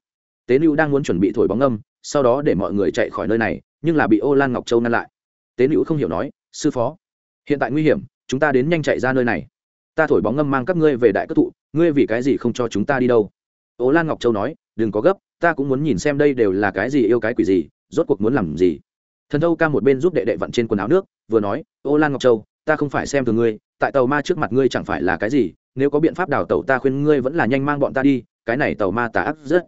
Tế nữ đang muốn chuẩn bị thổi bóng âm sau đó để mọi người chạy khỏi nơi này, nhưng là bị ô lan ngọc châu ngăn lại. Tế nữ không hiểu nói, sư phó, hiện tại nguy hiểm, chúng ta đến nhanh chạy ra nơi này ta thổi bóng ngâm mang các ngươi về đại cất thụ, ngươi vì cái gì không cho chúng ta đi đâu? Ô lan ngọc châu nói, đừng có gấp, ta cũng muốn nhìn xem đây đều là cái gì yêu cái quỷ gì, rốt cuộc muốn làm gì? Thần thâu ca một bên giúp đệ đệ vặn trên quần áo nước, vừa nói, ô lan ngọc châu, ta không phải xem thường ngươi, tại tàu ma trước mặt ngươi chẳng phải là cái gì, nếu có biện pháp đào tàu ta khuyên ngươi vẫn là nhanh mang bọn ta đi, cái này tàu ma tà ác rất.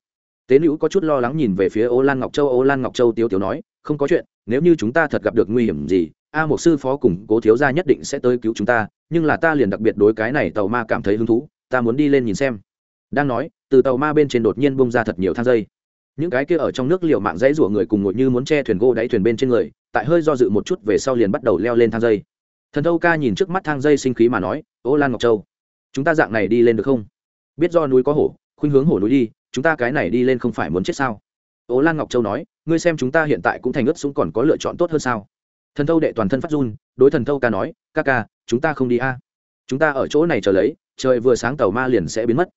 Tế nữ có chút lo lắng nhìn về phía ô lan ngọc châu, ô lan ngọc châu tiếu tiếu nói, không có chuyện, nếu như chúng ta thật gặp được nguy hiểm gì a một sư phó cùng cố thiếu gia nhất định sẽ tới cứu chúng ta, nhưng là ta liền đặc biệt đối cái này tàu ma cảm thấy hứng thú, ta muốn đi lên nhìn xem. Đang nói, từ tàu ma bên trên đột nhiên bông ra thật nhiều thang dây. Những cái kia ở trong nước liệu mạng dãy rủa người cùng ngồi như muốn che thuyền gỗ đáy thuyền bên trên người, tại hơi do dự một chút về sau liền bắt đầu leo lên thang dây. Thần thâu ca nhìn trước mắt thang dây sinh khí mà nói, ô lan ngọc châu, chúng ta dạng này đi lên được không? Biết do núi có hổ, khuynh hướng hổ núi đi, chúng ta cái này đi lên không phải muốn chết sao? Ô lan ngọc châu nói, ngươi xem chúng ta hiện tại cũng thành ướt súng còn có lựa chọn tốt hơn sao? Thần thâu đệ toàn thân phát run, đối thần thâu ca nói, ca ca, chúng ta không đi a. Chúng ta ở chỗ này chờ lấy, trời vừa sáng tàu ma liền sẽ biến mất.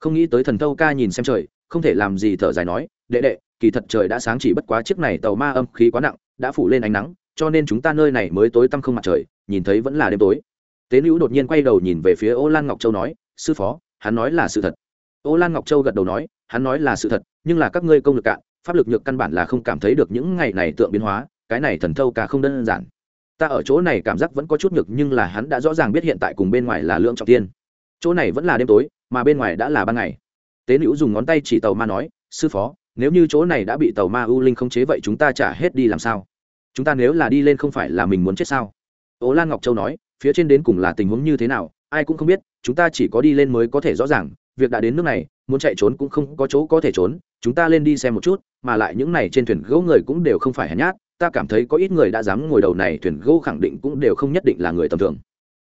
Không nghĩ tới thần thâu ca nhìn xem trời, không thể làm gì thở dài nói, đệ đệ, kỳ thật trời đã sáng chỉ bất quá chiếc này tàu ma âm khí quá nặng, đã phủ lên ánh nắng, cho nên chúng ta nơi này mới tối tăm không mặt trời, nhìn thấy vẫn là đêm tối. Tế nữ đột nhiên quay đầu nhìn về phía ô lan ngọc châu nói, sư phó, hắn nói là sự thật. Ô lan ngọc châu gật đầu nói, hắn nói là sự thật, nhưng là các ngươi công lực cạn, pháp lực nhược căn bản là không cảm thấy được những ngày này tượng biến hóa cái này thần thâu cả không đơn giản. Ta ở chỗ này cảm giác vẫn có chút nhược nhưng là hắn đã rõ ràng biết hiện tại cùng bên ngoài là lượng trọng tiên. Chỗ này vẫn là đêm tối, mà bên ngoài đã là ban ngày. Tế nữ dùng ngón tay chỉ tàu ma nói, sư phó, nếu như chỗ này đã bị tàu ma u linh khống chế vậy chúng ta trả hết đi làm sao? Chúng ta nếu là đi lên không phải là mình muốn chết sao? Ố lan ngọc châu nói, phía trên đến cùng là tình huống như thế nào, ai cũng không biết, chúng ta chỉ có đi lên mới có thể rõ ràng, việc đã đến nước này, muốn chạy trốn cũng không có chỗ có thể trốn, chúng ta lên đi xem một chút, mà lại những này trên thuyền gỗ người cũng đều không phải hèn nhát ta cảm thấy có ít người đã dám ngồi đầu này, thuyền gỗ khẳng định cũng đều không nhất định là người tầm thường.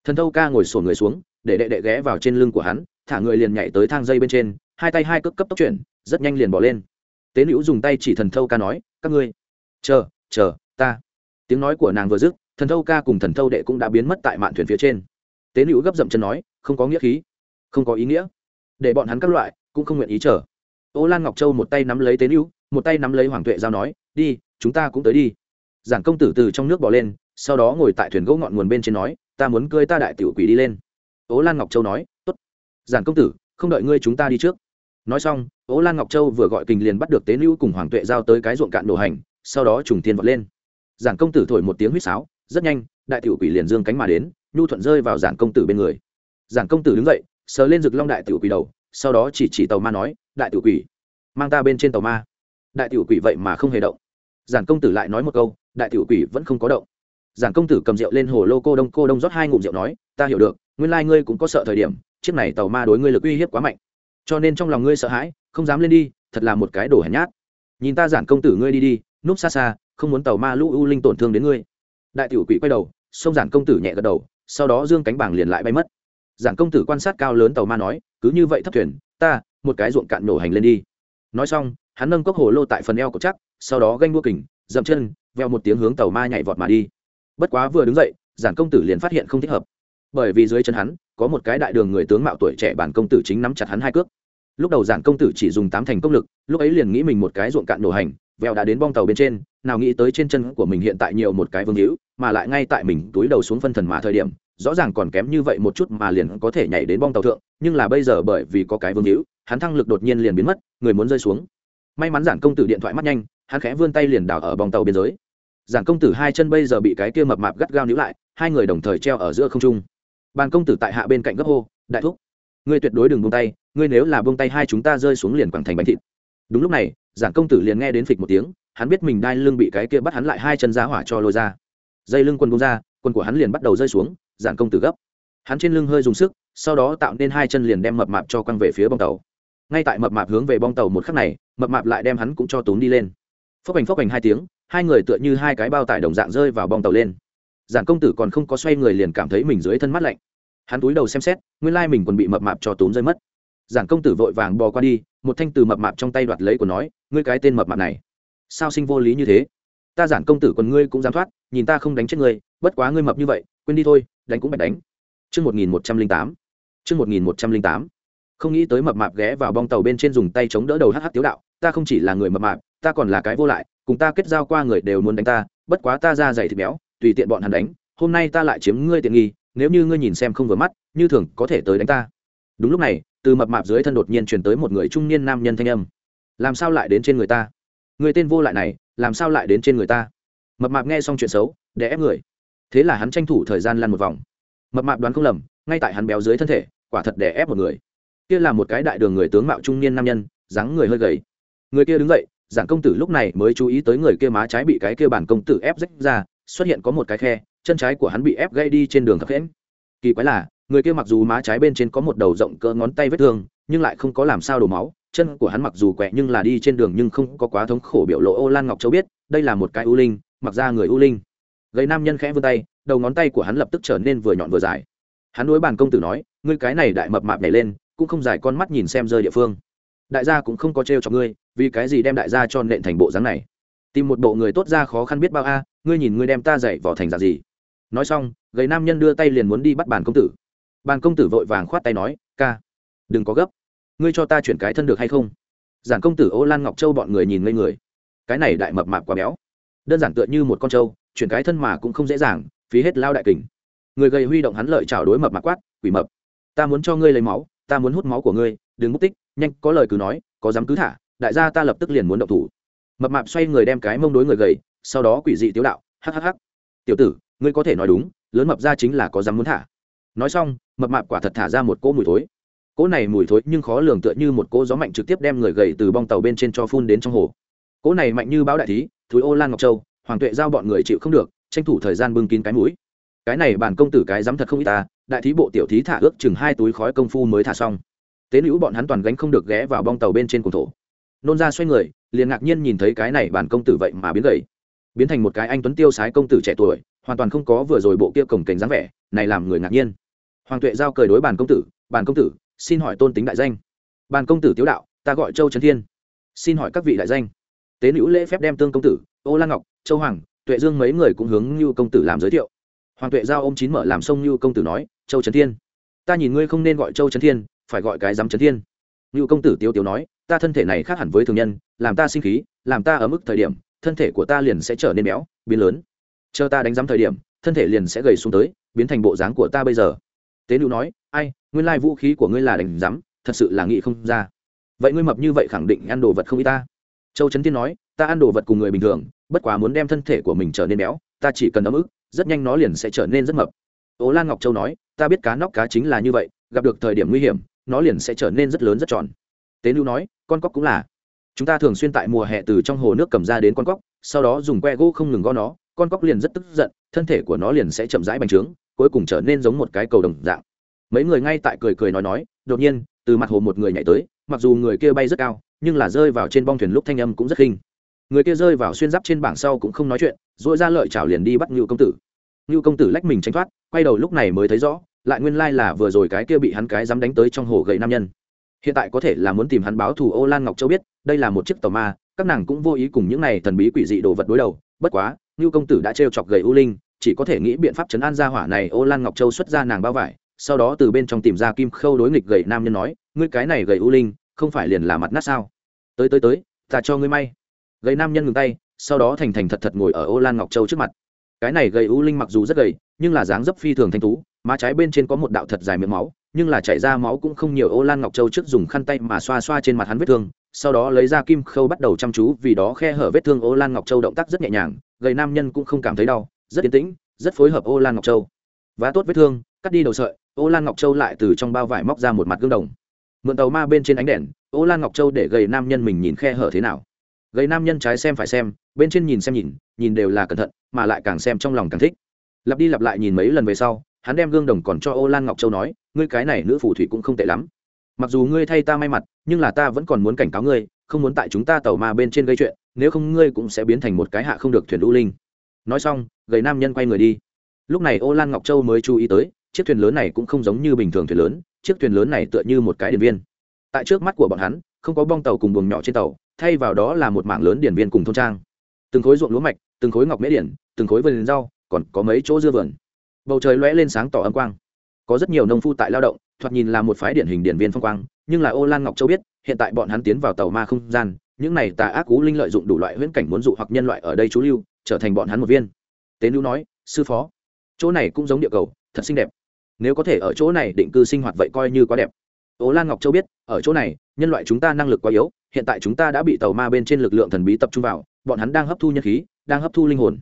Thần thâu ca ngồi sổ người xuống, để đệ đệ ghé vào trên lưng của hắn, thả người liền nhảy tới thang dây bên trên, hai tay hai cước cấp tốc chuyển, rất nhanh liền bỏ lên. Tế nữ dùng tay chỉ thần thâu ca nói, các ngươi, chờ chờ, ta. Tiếng nói của nàng vừa dứt, thần thâu ca cùng thần thâu đệ cũng đã biến mất tại mạn thuyền phía trên. Tế nữ gấp dậm chân nói, không có nghĩa khí, không có ý nghĩa. Để bọn hắn các loại, cũng không nguyện ý chờ. Ô lan ngọc châu một tay nắm lấy tế nữ một tay nắm lấy hoàng tuệ giao nói, đi, chúng ta cũng tới đi giản công tử từ trong nước bỏ lên, sau đó ngồi tại thuyền gỗ ngọn nguồn bên trên nói, ta muốn cưới ta đại tiểu quỷ đi lên. Ố lan ngọc châu nói, tốt. Giản công tử, không đợi ngươi chúng ta đi trước. Nói xong ố lan ngọc châu vừa gọi kình liền bắt được tế nữ cùng hoàng tuệ giao tới cái ruộng cạn nổ hành, sau đó trùng thiên vọt lên. Giản công tử thổi một tiếng huýt sáo, rất nhanh, đại tiểu quỷ liền dương cánh mà đến, nhu thuận rơi vào giản công tử bên người. Giản công tử đứng dậy, sờ lên rực long đại tiểu quỷ đầu, sau đó chỉ chỉ tàu ma nói, đại tiểu quỷ, mang ta bên trên tàu ma. Đại tiểu quỷ vậy mà không hề động. Giản công tử lại nói một câu đại tiểu quỷ vẫn không có động. Giản công tử cầm rượu lên hồ lô cô đông cô đông rót hai ngụm rượu nói, ta hiểu được, nguyên lai ngươi cũng có sợ thời điểm, chiếc này tàu ma đối ngươi lực uy hiếp quá mạnh. Cho nên trong lòng ngươi sợ hãi, không dám lên đi, thật là một cái đồ hèn nhát. Nhìn ta giản công tử ngươi đi đi, núp xa xa, không muốn tàu ma lũ u linh tổn thương đến ngươi. Đại tiểu quỷ quay đầu, xông giản công tử nhẹ gật đầu, sau đó dương cánh bảng liền lại bay mất. Giản công tử quan sát cao lớn tàu ma nói, cứ như vậy thấp thuyền, ta, một cái ruộng cạn nổ hành lên đi. Nói xong, hắn nâng cốc hồ lô tại phần eo của chắc, sau đó ganh đua kình, dậm chân veo một tiếng hướng tàu ma nhảy vọt mà đi. Bất quá vừa đứng dậy, giản công tử liền phát hiện không thích hợp. Bởi vì dưới chân hắn, có một cái đại đường người tướng mạo tuổi trẻ bản công tử chính nắm chặt hắn hai cước. Lúc đầu giản công tử chỉ dùng tám thành công lực, lúc ấy liền nghĩ mình một cái ruộng cạn nổ hành vèo đã đến bong tàu bên trên, nào nghĩ tới trên chân của mình hiện tại nhiều một cái vương hữu, mà lại ngay tại mình túi đầu xuống phân thần mà thời điểm, rõ ràng còn kém như vậy một chút mà liền có thể nhảy đến bong tàu thượng, nhưng là bây giờ bởi vì có cái vương hữu, hắn thăng lực đột nhiên liền biến mất, người muốn rơi xuống. May mắn giản công tử điện thoại mắt nhanh hắn khẽ vươn tay liền đảo ở bong tàu biên giới. Giản công tử hai chân bây giờ bị cái kia mập mạp gắt gao níu lại, hai người đồng thời treo ở giữa không trung. Bàn công tử tại hạ bên cạnh gấp hô, đại thúc, ngươi tuyệt đối đừng buông tay, ngươi nếu là buông tay hai chúng ta rơi xuống liền quẳng thành bánh thịt. Đúng lúc này giản công tử liền nghe đến phịch một tiếng, hắn biết mình đai lưng bị cái kia bắt hắn lại hai chân ra hỏa cho lôi ra. Dây lưng quân bung ra quân của hắn liền bắt đầu rơi xuống giản công tử gấp. Hắn trên lưng hơi dùng sức, sau đó tạo nên hai chân liền đem mập mạp cho quăng về phía bong tàu. Ngay tại mập mạp hướng về bong tàu một khắc này, mập mạp lại đem hắn cũng cho tốn đi lên phốc hành phốc hành hai tiếng hai người tựa như hai cái bao tải đồng dạng rơi vào bong tàu lên. Giản công tử còn không có xoay người liền cảm thấy mình dưới thân mắt lạnh. Hắn túi đầu xem xét nguyên lai mình còn bị mập mạp cho tốn rơi mất. Giản công tử vội vàng bò qua đi một thanh từ mập mạp trong tay đoạt lấy của nói ngươi cái tên mập mạp này sao sinh vô lý như thế? Ta giản công tử còn ngươi cũng dám thoát nhìn ta không đánh chết ngươi bất quá ngươi mập như vậy quên đi thôi đánh cũng bạch đánh. Chương 1108. Chương 1108. Không nghĩ tới mập mạp ghé vào bong tàu bên trên dùng tay chống đỡ đầu hh tiếu đạo, ta không chỉ là người mập mạp, ta còn là cái vô lại, cùng ta kết giao qua người đều muốn đánh ta, bất quá ta ra dày thịt béo, tùy tiện bọn hắn đánh, hôm nay ta lại chiếm ngươi tiện nghi, nếu như ngươi nhìn xem không vừa mắt, như thường có thể tới đánh ta. Đúng lúc này, từ mập mạp dưới thân đột nhiên truyền tới một người trung niên nam nhân thanh âm. Làm sao lại đến trên người ta? Người tên vô lại này, làm sao lại đến trên người ta? Mập mạp nghe xong chuyện xấu, để ép người. Thế là hắn tranh thủ thời gian lăn một vòng mập mạp đoán không lầm ngay tại hắn béo dưới thân thể quả thật để ép một người kia là một cái đại đường người tướng mạo trung niên nam nhân dáng người hơi gầy người kia đứng dậy giảng công tử lúc này mới chú ý tới người kia má trái bị cái kia bản công tử ép rách ra, xuất hiện có một cái khe, chân trái của hắn bị ép gây đi trên đường thập khẽn kỳ quái là, người kia mặc dù má trái bên trên có một đầu rộng cỡ ngón tay vết thương, nhưng lại không có làm sao đổ máu. Chân của hắn mặc dù quẹ nhưng là đi trên đường nhưng không có quá thống khổ biểu lộ. Ô lan ngọc châu biết, đây là một cái u linh, mặc ra người u linh. Gầy nam nhân khẽ vươn tay, đầu ngón tay của hắn lập tức trở nên vừa nhọn vừa dài. Hắn đối bàn công tử nói, ngươi cái này đại mập mạp nhảy lên, cũng không dài con mắt nhìn xem rơi địa phương. Đại gia cũng không có trêu cho ngươi vì cái gì đem đại gia cho nện thành bộ dáng này? Tìm một bộ người tốt ra khó khăn biết bao a, ngươi nhìn ngươi đem ta dạy vỏ thành dạng gì? Nói xong, gầy nam nhân đưa tay liền muốn đi bắt bàn công tử. Bàn công tử vội vàng khoát tay nói, ca, đừng có gấp. Ngươi cho ta chuyển cái thân được hay không? Giản công tử ô lan ngọc châu bọn người nhìn ngây người. Cái này đại mập mạp quá béo. Đơn giản tựa như một con trâu, chuyển cái thân mà cũng không dễ dàng, phí hết lao đại kình. Người gầy huy động hắn lợi chảo đối mập mạp quát, quỷ mập, ta muốn cho ngươi lấy máu, ta muốn hút máu của ngươi, đừng mất tích, nhanh, có lời cứ nói, có dám cứ thả đại gia ta lập tức liền muốn động thủ. Mập mạp xoay người đem cái mông đối người gầy, sau đó quỷ dị tiếu đạo hhh tiểu tử, ngươi có thể nói đúng, lớn mập ra chính là có dám muốn thả. Nói xong, mập mạp quả thật thả ra một cỗ mùi thối. Cỗ này mùi thối nhưng khó lường tựa như một cỗ gió mạnh trực tiếp đem người gầy từ bong tàu bên trên cho phun đến trong hồ. Cỗ này mạnh như bão đại thí, thúi ô lan ngọc châu, hoàng tuệ giao bọn người chịu không được, tranh thủ thời gian bưng kín cái mũi. Cái này bản công tử cái dám thật không ít ta, đại thí bộ tiểu thí thả ước chừng hai túi khói công phu mới thả xong. Tế nữ bọn hắn toàn gánh không được ghé vào bong tàu bên trên cùng thổ nôn ra xoay người, liền ngạc nhiên nhìn thấy cái này bản công tử vậy mà biến gầy. Biến thành một cái anh tuấn tiêu sái công tử trẻ tuổi, hoàn toàn không có vừa rồi bộ kia cổng cảnh dáng vẻ, này làm người ngạc nhiên. Hoàng tuệ giao cười đối bản công tử, bản công tử, xin hỏi tôn tính đại danh. Bản công tử tiếu đạo, ta gọi châu trấn thiên. Xin hỏi các vị đại danh. Tế nữ lễ phép đem tương công tử, ô lan ngọc, châu hoàng, tuệ dương mấy người cũng hướng như công tử làm giới thiệu. Hoàng tuệ giao ô m chín mở làm sông như công tử nói, châu trấn thiên, ta nhìn ngươi không nên gọi châu trấn thiên, phải gọi cái dám trấn thiên. Như công tử tiêu tiêu nói ta thân thể này khác hẳn với thường nhân, làm ta sinh khí, làm ta ở mức thời điểm, thân thể của ta liền sẽ trở nên béo, biến lớn. Chờ ta đánh giám thời điểm, thân thể liền sẽ gầy xuống tới, biến thành bộ dáng của ta bây giờ. Tế nữ nói, ai, nguyên lai vũ khí của ngươi là đánh giám, thật sự là nghĩ không ra. Vậy ngươi mập như vậy khẳng định ăn đồ vật không y ta. Châu trấn tiên nói, ta ăn đồ vật cùng người bình thường, bất quá muốn đem thân thể của mình trở nên béo, ta chỉ cần ấm ức, rất nhanh nó liền sẽ trở nên rất mập. Ố lan ngọc châu nói, ta biết cá nóc cá chính là như vậy, gặp được thời điểm nguy hiểm, nó liền sẽ trở nên rất lớn rất tròn. Tế nữ nói con cóc cũng là. Chúng ta thường xuyên tại mùa hè từ trong hồ nước cầm ra đến con cóc, sau đó dùng que gỗ không ngừng gõ nó, con cóc liền rất tức giận, thân thể của nó liền sẽ chậm rãi bành trướng, cuối cùng trở nên giống một cái cầu đồng dạng. Mấy người ngay tại cười cười nói nói, đột nhiên, từ mặt hồ một người nhảy tới, mặc dù người kia bay rất cao, nhưng là rơi vào trên bong thuyền lúc thanh âm cũng rất khinh. Người kia rơi vào xuyên giáp trên bảng sau cũng không nói chuyện dội ra lợi chảo liền đi bắt ngưu công tử. Ngưu công tử lách mình tránh thoát, quay đầu lúc này mới thấy rõ, lại nguyên lai là vừa rồi cái kia bị hắn cái dám đánh tới trong hồ gậy nam nhân hiện tại có thể là muốn tìm hắn báo thù ô lan ngọc châu biết, đây là một chiếc tàu ma, các nàng cũng vô ý cùng những này thần bí quỷ dị đồ vật đối đầu. Bất quá, ngưu công tử đã trêu chọc gầy u linh, chỉ có thể nghĩ biện pháp chấn an gia hỏa này. Ô lan ngọc châu xuất ra nàng bao vải, sau đó từ bên trong tìm ra kim khâu đối nghịch gầy nam nhân nói, ngươi cái này gầy u linh, không phải liền là mặt nát sao? Tới tới tới, ta cho ngươi may. Gầy nam nhân ngừng tay, sau đó thành thành thật thật ngồi ở ô lan ngọc châu trước mặt. Cái này gầy u linh mặc dù rất gầy, nhưng là dáng dấp phi thường thanh tú, má trái bên trên có một đạo thật dài miệng máu nhưng là chảy ra máu cũng không nhiều. Ô lan ngọc châu trước dùng khăn tay mà xoa xoa trên mặt hắn vết thương, sau đó lấy ra kim khâu bắt đầu chăm chú, vì đó khe hở vết thương ô lan ngọc châu động tác rất nhẹ nhàng, gầy nam nhân cũng không cảm thấy đau, rất yên tĩnh, rất phối hợp ô lan ngọc châu. Vá tốt vết thương, cắt đi đầu sợi, ô lan ngọc châu lại từ trong bao vải móc ra một mặt gương đồng. Mượn tàu ma bên trên ánh đèn, ô lan ngọc châu để gầy nam nhân mình nhìn khe hở thế nào. Gầy nam nhân trái xem phải xem, bên trên nhìn xem nhìn nhìn đều là cẩn thận, mà lại càng xem trong lòng càng thích. Lặp đi lặp lại nhìn mấy lần về sau, hắn đem gương đồng còn cho ô lan ngọc châu nói ngươi cái này nữ phù thủy cũng không tệ lắm. Mặc dù ngươi thay ta may mặt, nhưng là ta vẫn còn muốn cảnh cáo ngươi, không muốn tại chúng ta tàu ma bên trên gây chuyện, nếu không ngươi cũng sẽ biến thành một cái hạ không được thuyền lũ linh. Nói xong, gầy nam nhân quay người đi. Lúc này ô lan ngọc châu mới chú ý tới, chiếc thuyền lớn này cũng không giống như bình thường thuyền lớn, chiếc thuyền lớn này tựa như một cái điện viên. Tại trước mắt của bọn hắn, không có bong tàu cùng buồng nhỏ trên tàu, thay vào đó là một mảng lớn điện viên cùng thôn trang. Từng khối ruộng lúa mạch, từng khối ngọc mễ điển, từng khối vườn rau, còn có mấy chỗ dưa vườn. Bầu trời lóe lên sáng tỏ âm quang có rất nhiều nông phu tại lao động, thoạt nhìn là một phái điển hình điển viên phong quang, nhưng là ô lan ngọc châu biết, hiện tại bọn hắn tiến vào tàu ma không gian, những này tà ác cú linh lợi dụng đủ loại huyễn cảnh muốn dụ hoặc nhân loại ở đây trú lưu, trở thành bọn hắn một viên. Tế nữ nói, sư phó, chỗ này cũng giống địa cầu, thật xinh đẹp. Nếu có thể ở chỗ này định cư sinh hoạt vậy coi như quá đẹp. Ô lan ngọc châu biết, ở chỗ này, nhân loại chúng ta năng lực quá yếu, hiện tại chúng ta đã bị tàu ma bên trên lực lượng thần bí tập trung vào, bọn hắn đang hấp thu nhân khí, đang hấp thu linh hồn.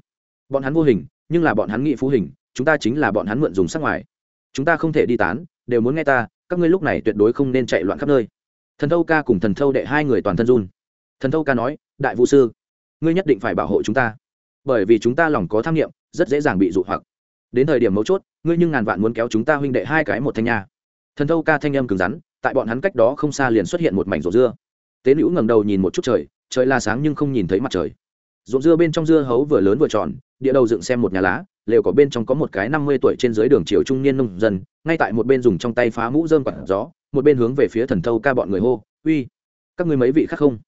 Bọn hắn vô hình, nhưng là bọn hắn nghị phú hình, chúng ta chính là bọn hắn mượn dùng sắc ngoài chúng ta không thể đi tán, đều muốn nghe ta, các ngươi lúc này tuyệt đối không nên chạy loạn khắp nơi. Thần thâu ca cùng thần thâu đệ, hai người toàn thân run. Thần thâu ca nói, đại vũ sư, ngươi nhất định phải bảo hộ chúng ta, bởi vì chúng ta lòng có tham nghiệm rất dễ dàng bị dụ hoặc. Đến thời điểm mấu chốt, ngươi nhưng ngàn vạn muốn kéo chúng ta huynh đệ hai cái một thanh nha. Thần thâu ca thanh âm cứng rắn, tại bọn hắn cách đó không xa liền xuất hiện một mảnh rổ dưa. Tế nữ ngẩng đầu nhìn một chút trời trời là sáng nhưng không nhìn thấy mặt trời. Ruộng dưa bên trong dưa hấu vừa lớn vừa tròn, địa đầu dựng xem một nhà lá lều có bên trong có một cái năm mươi tuổi trên dưới đường chiều trung niên nông dân ngay tại một bên dùng trong tay phá mũ dơm quạt gió một bên hướng về phía thần thâu ca bọn người hô uy các người mấy vị khác không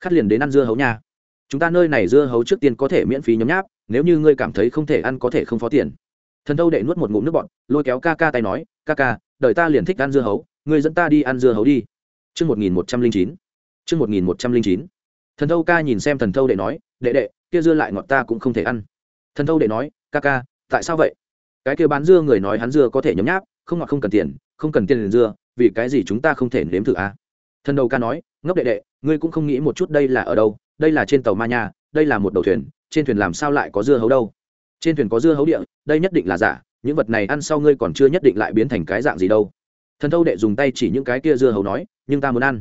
khát liền đến ăn dưa hấu nha chúng ta nơi này dưa hấu trước tiên có thể miễn phí nhấm nháp nếu như ngươi cảm thấy không thể ăn có thể không phó tiền thần thâu đệ nuốt một ngụm nước bọt lôi kéo ca ca tay nói ca ca đợi ta liền thích ăn dưa hấu ngươi dẫn ta đi ăn dưa hấu đi Chương một nghìn một trăm linh chín. Chương một nghìn một trăm linh chín. Thần thâu ca nhìn xem thần thâu đệ nói, đệ đệ, kia dưa lại ngọt ta cũng không thể ăn. Thần thâu đệ nói, ca ca, tại sao vậy? Cái kia bán dưa người nói hắn dưa có thể nhấm nháp, không ngọt không cần tiền, không cần tiền liền dưa, vì cái gì chúng ta không thể nếm thử a? À? Thần đầu ca nói, ngốc đệ đệ, ngươi cũng không nghĩ một chút đây là ở đâu, đây là trên tàu ma nha, đây là một đầu thuyền, trên thuyền làm sao lại có dưa hấu đâu? Trên thuyền có dưa hấu địa, đây nhất định là giả, những vật này ăn sau ngươi còn chưa nhất định lại biến thành cái dạng gì đâu thần thâu đệ dùng tay chỉ những cái kia dưa hấu nói nhưng ta muốn ăn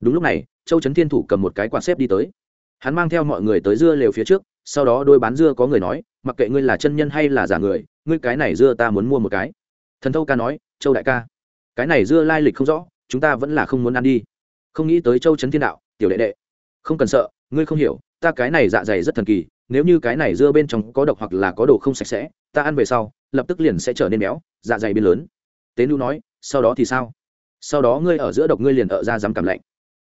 đúng lúc này châu trấn thiên thủ cầm một cái quạt xếp đi tới hắn mang theo mọi người tới dưa lều phía trước sau đó đôi bán dưa có người nói, mặc kệ ngươi là chân nhân hay là giả người, ngươi cái này dưa ta muốn mua một cái. Thần thâu ca nói, châu đại ca, cái này dưa lai lịch không rõ, chúng ta vẫn là không muốn ăn đi. Không nghĩ tới châu trấn thiên đạo, tiểu đệ đệ. Không cần sợ, ngươi không hiểu, ta cái này dạ dày rất thần kỳ, nếu như cái này dưa bên trong có độc hoặc là có đồ không sạch sẽ, ta ăn về sau, lập tức liền sẽ trở nên béo dạ dày biến lớn. Tế nu nói, sau đó thì sao? Sau đó ngươi ở giữa độc ngươi liền ở ra dám cảm lạnh.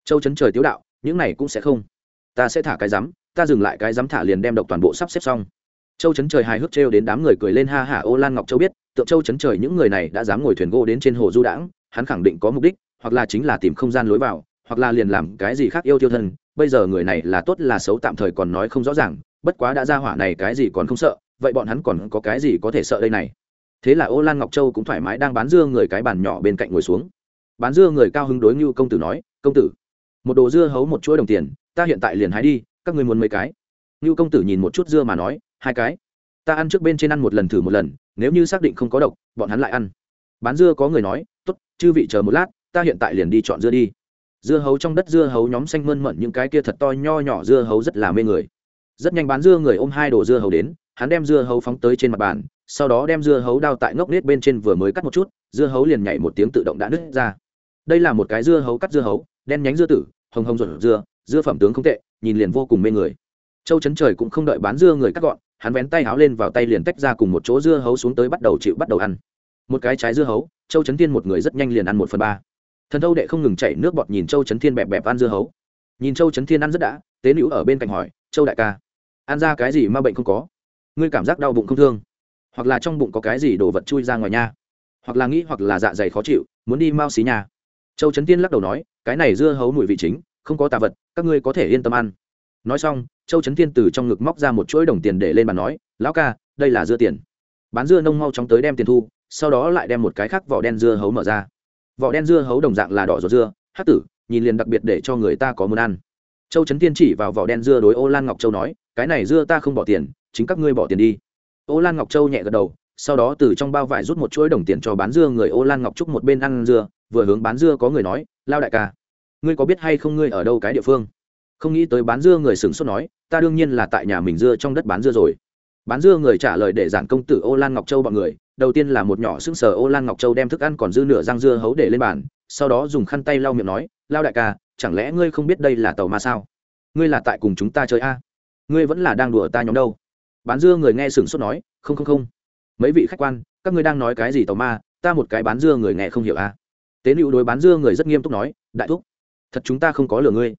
Châu chấn trời tiếu đạo, những này cũng sẽ không. Ta sẽ thả cái rắm ta dừng lại cái dám thả liền đem độc toàn bộ sắp xếp xong. Châu chấn trời hài hước trêu đến đám người cười lên ha hả, ô lan ngọc châu biết, tượng châu chấn trời những người này đã dám ngồi thuyền gỗ đến trên hồ du đãng, hắn khẳng định có mục đích, hoặc là chính là tìm không gian lối vào, hoặc là liền làm cái gì khác yêu tiêu thân, bây giờ người này là tốt là xấu tạm thời còn nói không rõ ràng, bất quá đã ra hỏa này cái gì còn không sợ, vậy bọn hắn còn có cái gì có thể sợ đây này? Thế là ô lan ngọc châu cũng thoải mái đang bán dưa người cái bàn nhỏ bên cạnh ngồi xuống. Bán dưa người cao hứng đối như công tử nói, công tử, một đồ dưa hấu một chuỗi đồng tiền, ta hiện tại liền hái đi các ngươi muốn mấy cái? Ngưu công tử nhìn một chút dưa mà nói, hai cái. Ta ăn trước bên trên ăn một lần thử một lần, nếu như xác định không có độc, bọn hắn lại ăn. Bán dưa có người nói t ố t chư vị chờ một lát, ta hiện tại liền đi chọn dưa đi. Dưa hấu trong đất dưa hấu nhóm xanh mơn mận những cái kia thật to nho nhỏ dưa hấu rất là mê người. Rất nhanh bán dưa người ôm hai đồ dưa hấu đến, hắn đem dưa hấu phóng tới trên mặt bàn, sau đó đem dưa hấu đao tại ngốc nết bên trên vừa mới cắt một chút, dưa hấu liền nhảy một tiếng tự động đã nứt ra. Đây là một cái dưa hấu cắt dưa hấu, đen nhánh dưa tử, hồng hồng ruột dưa dưa phẩm tướng không tệ, nhìn liền vô cùng mê người. Châu chấn trời cũng không đợi bán dưa người cắt gọn, hắn vén tay háo lên vào tay liền tách ra cùng một chỗ dưa hấu xuống tới bắt đầu chịu bắt đầu ăn. Một cái trái dưa hấu, châu chấn thiên một người rất nhanh liền ăn một phần ba. Thần thâu đệ không ngừng chảy nước bọt nhìn châu chấn thiên bẹp bẹp ăn dưa hấu. Nhìn châu chấn thiên ăn rất đã, tế nữ ở bên cạnh hỏi, châu đại ca, ăn ra cái gì mà bệnh không có? Ngươi cảm giác đau bụng không thương? Hoặc là trong bụng có cái gì đồ vật chui ra ngoài nha? Hoặc là nghĩ hoặc là dạ dày khó chịu, muốn đi mau xí nhà? Châu trấn tiên lắc đầu nói, cái này dưa hấu mùi vị chính không có tà vật, các ngươi có thể yên tâm ăn. Nói xong, châu trấn Thiên từ trong ngực móc ra một chuỗi đồng tiền để lên bàn nói, lão ca, đây là dưa tiền. Bán dưa nông mau chóng tới đem tiền thu, sau đó lại đem một cái khác vỏ đen dưa hấu mở ra. Vỏ đen dưa hấu đồng dạng là đỏ ruột dưa hát tử, nhìn liền đặc biệt để cho người ta có muốn ăn. Châu trấn Thiên chỉ vào vỏ đen dưa đối ô lan ngọc châu nói, cái này dưa ta không bỏ tiền, chính các ngươi bỏ tiền đi. Ô lan ngọc châu nhẹ gật đầu, sau đó từ trong bao vải rút một chuỗi đồng tiền cho bán dưa người ô lan ngọc trúc một bên ăn dưa, vừa hướng bán dưa có người nói lao đại ca ngươi có biết hay không ngươi ở đâu cái địa phương? Không nghĩ tới bán dưa người sửng sốt nói, ta đương nhiên là tại nhà mình dưa trong đất bán dưa rồi. Bán dưa người trả lời để giản công tử ô lan ngọc châu bọn người, đầu tiên là một nhỏ sững sờ ô lan ngọc châu đem thức ăn còn dư nửa răng dưa hấu để lên bàn, sau đó dùng khăn tay lau miệng nói, lao đại ca, chẳng lẽ ngươi không biết đây là tàu ma sao? Ngươi là tại cùng chúng ta chơi a? Ngươi vẫn là đang đùa ta nhóm đâu? Bán dưa người nghe sửng sốt nói, không không không. Mấy vị khách quan, các ngươi đang nói cái gì tàu ma? Ta một cái bán dưa người nghe không hiểu a. Tế nữ đối bán dưa người rất nghiêm túc nói, đại thúc thật chúng ta không có lừa ngươi.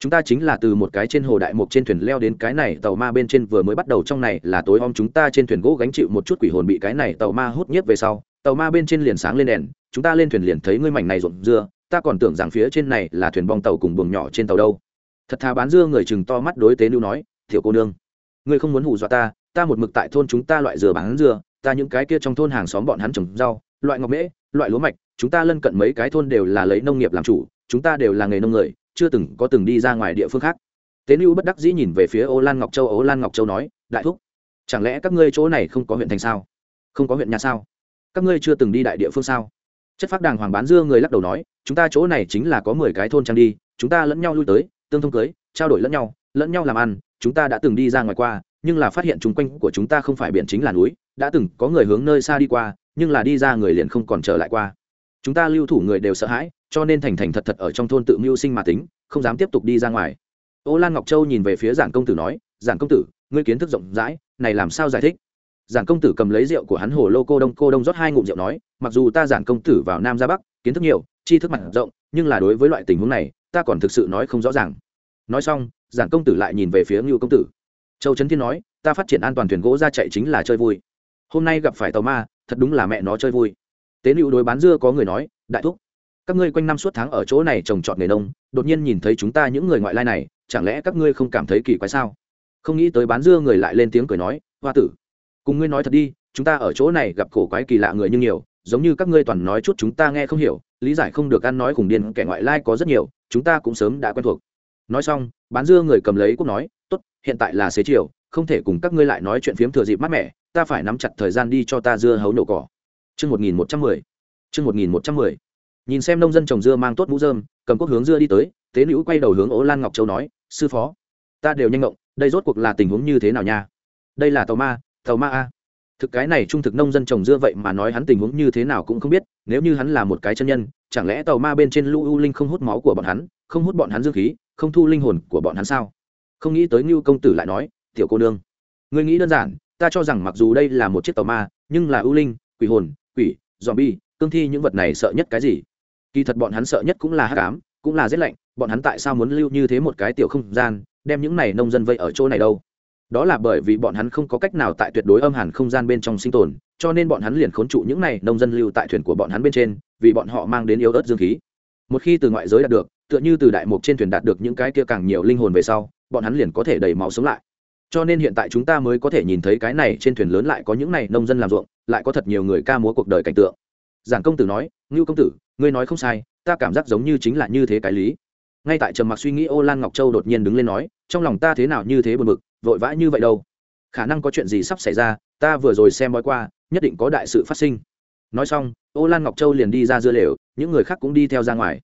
Chúng ta chính là từ một cái trên hồ đại mục trên thuyền leo đến cái này tàu ma bên trên vừa mới bắt đầu trong này là tối om chúng ta trên thuyền gỗ gánh chịu một chút quỷ hồn bị cái này tàu ma hút nhiếp về sau. Tàu ma bên trên liền sáng lên đèn chúng ta lên thuyền liền thấy ngươi mảnh này rộn dưa ta còn tưởng rằng phía trên này là thuyền bong tàu cùng buồng nhỏ trên tàu đâu. Thật thà bán dưa người chừng to mắt đối tế nữ nói thiểu cô nương ngươi không muốn hù dọa ta ta một mực tại thôn chúng ta loại dừa bán dưa, ta những cái kia trong thôn hàng xóm bọn hắn trồng rau loại ngọc mễ loại lúa mạch chúng ta lân cận mấy cái thôn đều là lấy nông nghiệp làm chủ chúng ta đều là nghề nông người, chưa từng có từng đi ra ngoài địa phương khác. Tế lưu bất đắc dĩ nhìn về phía ô lan ngọc châu, ô lan ngọc châu nói, đại thúc, chẳng lẽ các ngươi chỗ này không có huyện thành sao? Không có huyện nhà sao? Các ngươi chưa từng đi đại địa phương sao? Chất phác đàng hoàng bán dưa người lắc đầu nói, chúng ta chỗ này chính là có mười cái thôn trang đi, chúng ta lẫn nhau lui tới, tương thông cưới, trao đổi lẫn nhau lẫn nhau làm ăn, chúng ta đã từng đi ra ngoài qua, nhưng là phát hiện chung quanh của chúng ta không phải biển chính là núi, đã từng có người hướng nơi xa đi qua, nhưng là đi ra người liền không còn trở lại qua. Chúng ta lưu thủ người đều sợ hãi cho nên thành thành thật thật ở trong thôn tự mưu sinh mà tính, không dám tiếp tục đi ra ngoài. Ô lan ngọc châu nhìn về phía giản công tử nói giản công tử, ngươi kiến thức rộng rãi, này làm sao giải thích? Giản công tử cầm lấy rượu của hắn hồ lô cô đông cô đông rót hai ngụm rượu nói, mặc dù ta giản công tử vào nam ra bắc, kiến thức nhiều, tri thức mặt rộng, nhưng là đối với loại tình huống này, ta còn thực sự nói không rõ ràng. Nói xong giản công tử lại nhìn về phía ngưu công tử. Châu trấn thiên nói, ta phát triển an toàn thuyền gỗ ra chạy chính là chơi vui. Hôm nay gặp phải tàu ma, thật đúng là mẹ nó chơi vui. Tế nữ đối bán dưa có người nói, đại thúc các ngươi quanh năm suốt tháng ở chỗ này trồng trọt nghề nông, đột nhiên nhìn thấy chúng ta những người ngoại lai này, chẳng lẽ các ngươi không cảm thấy kỳ quái sao? Không nghĩ tới bán dưa người lại lên tiếng cười nói, hoa tử, cùng ngươi nói thật đi, chúng ta ở chỗ này gặp cổ quái kỳ lạ người như nhiều, giống như các ngươi toàn nói chút chúng ta nghe không hiểu, lý giải không được ăn nói khủng điên, kẻ ngoại lai có rất nhiều, chúng ta cũng sớm đã quen thuộc. Nói xong, bán dưa người cầm lấy cúc nói, tốt, hiện tại là xế chiều, không thể cùng các ngươi lại nói chuyện phiếm thừa dịp mát mẻ, ta phải nắm chặt thời gian đi cho ta dưa hấu nổ cỏ. Chương một nghìn một trăm mười, chương một nghìn một trăm mười nhìn xem nông dân trồng dưa mang tốt mũ dơm cầm quốc hướng dưa đi tới tế nữ quay đầu hướng ố lan ngọc châu nói, sư phó, ta đều nhanh ngộng, đây rốt cuộc là tình huống như thế nào nha? Đây là tàu ma tàu ma a. Thực cái này trung thực nông dân trồng dưa vậy mà nói hắn tình huống như thế nào cũng không biết, nếu như hắn là một cái chân nhân, chẳng lẽ tàu ma bên trên lũ u linh không hút máu của bọn hắn, không hút bọn hắn dương khí, không thu linh hồn của bọn hắn sao? Không nghĩ tới ngưu công tử lại nói, tiểu cô nương người nghĩ đơn giản, ta cho rằng mặc dù đây là một chiếc tàu ma, nhưng là ưu linh, quỷ hồn, quỷ dòm bi cương thi những vật này sợ nhất cái gì? Kỳ thật bọn hắn sợ nhất cũng là hát cám cũng là rét lạnh, bọn hắn tại sao muốn lưu như thế một cái tiểu không gian, đem những này nông dân vây ở chỗ này đâu? Đó là bởi vì bọn hắn không có cách nào tại tuyệt đối âm hàn không gian bên trong sinh tồn, cho nên bọn hắn liền khốn trụ những này nông dân lưu tại thuyền của bọn hắn bên trên, vì bọn họ mang đến yếu ớt dương khí. Một khi từ ngoại giới đạt được, tựa như từ đại mục trên thuyền đạt được những cái kia càng nhiều linh hồn về sau, bọn hắn liền có thể đầy máu sống lại. Cho nên hiện tại chúng ta mới có thể nhìn thấy cái này trên thuyền lớn lại có những này nông dân làm ruộng, lại có thật nhiều người ca múa cuộc đời cảnh tượng giản công tử nói, ngưu công tử, ngươi nói không sai, ta cảm giác giống như chính là như thế cái lý. Ngay tại trầm mặc suy nghĩ, ô lan ngọc châu đột nhiên đứng lên nói, trong lòng ta thế nào như thế buồn bực, vội vã như vậy đâu? Khả năng có chuyện gì sắp xảy ra, ta vừa rồi xem bói qua, nhất định có đại sự phát sinh. Nói xong, ô lan ngọc châu liền đi ra dưa lều, những người khác cũng đi theo ra ngoài.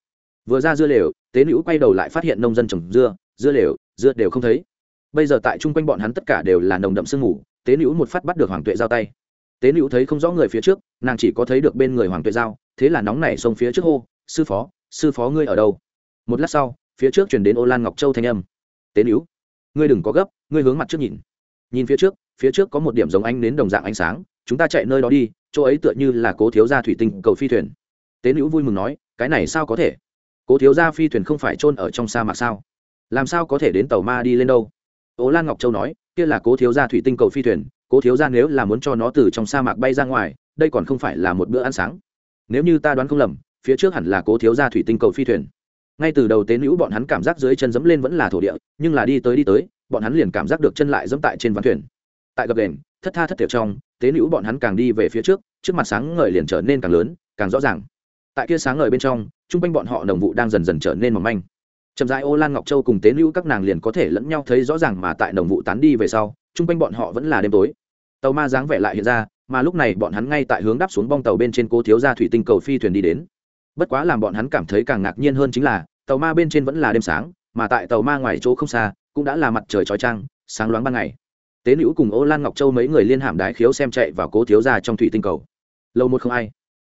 Vừa ra dưa lều, tế nữ quay đầu lại phát hiện nông dân trồng dưa dưa lều, dưa đều không thấy. Bây giờ tại chung quanh bọn hắn tất cả đều là nồng đậm sương mù, tế nữ một phát bắt được hoàng tuệ giao tay tế nữ thấy không rõ người phía trước, nàng chỉ có thấy được bên người hoàng tuệ giao, thế là nóng nảy xông phía trước hô, sư phó sư phó ngươi ở đâu? Một lát sau, phía trước chuyển đến ô lan ngọc châu thanh âm. Tế nữ, ngươi đừng có gấp, ngươi hướng mặt trước nhìn. Nhìn phía trước phía trước có một điểm giống ánh đến đồng dạng ánh sáng, chúng ta chạy nơi đó đi, chỗ ấy tựa như là cố thiếu gia thủy tinh cầu phi thuyền. Tế nữ vui mừng nói, cái này sao có thể? Cố thiếu gia phi thuyền không phải chôn ở trong sa mạc sao? Làm sao có thể đến tàu ma đi lên đâu? Ố lan ngọc châu nói, kia là cố thiếu gia thủy tinh cầu phi thuyền cố thiếu gia nếu là muốn cho nó từ trong sa mạc bay ra ngoài, đây còn không phải là một bữa ăn sáng. Nếu như ta đoán không lầm, phía trước hẳn là cố thiếu gia thủy tinh cầu phi thuyền. Ngay từ đầu tế nữ bọn hắn cảm giác dưới chân dẫm lên vẫn là thổ địa, nhưng là đi tới đi tới, bọn hắn liền cảm giác được chân lại dẫm tại trên ván thuyền. Tại gập đền, thất tha thất tiểu trong, tế nữ bọn hắn càng đi về phía trước trước mặt sáng ngời liền trở nên càng lớn, càng rõ ràng. Tại kia sáng ngời bên trong chung quanh bọn họ đồng vụ đang dần dần trở nên mỏng manh. Chậm rãi ô lan ngọc châu cùng tế nữ các nàng liền có thể lẫn nhau thấy rõ ràng mà tại đồng vụ tán đi về sau chung quanh bọn họ vẫn là đêm tối. Tàu ma dáng vẻ lại hiện ra, mà lúc này bọn hắn ngay tại hướng đáp xuống bong tàu bên trên cố thiếu gia thủy tinh cầu phi thuyền đi đến. Bất quá làm bọn hắn cảm thấy càng ngạc nhiên hơn chính là, tàu ma bên trên vẫn là đêm sáng, mà tại tàu ma ngoài chỗ không xa, cũng đã là mặt trời trói trăng sáng loáng ban ngày. Tế nữ cùng ô lan ngọc châu mấy người liên hàm đái khiếu xem chạy vào cố thiếu gia trong thủy tinh cầu. Lâu một không ai.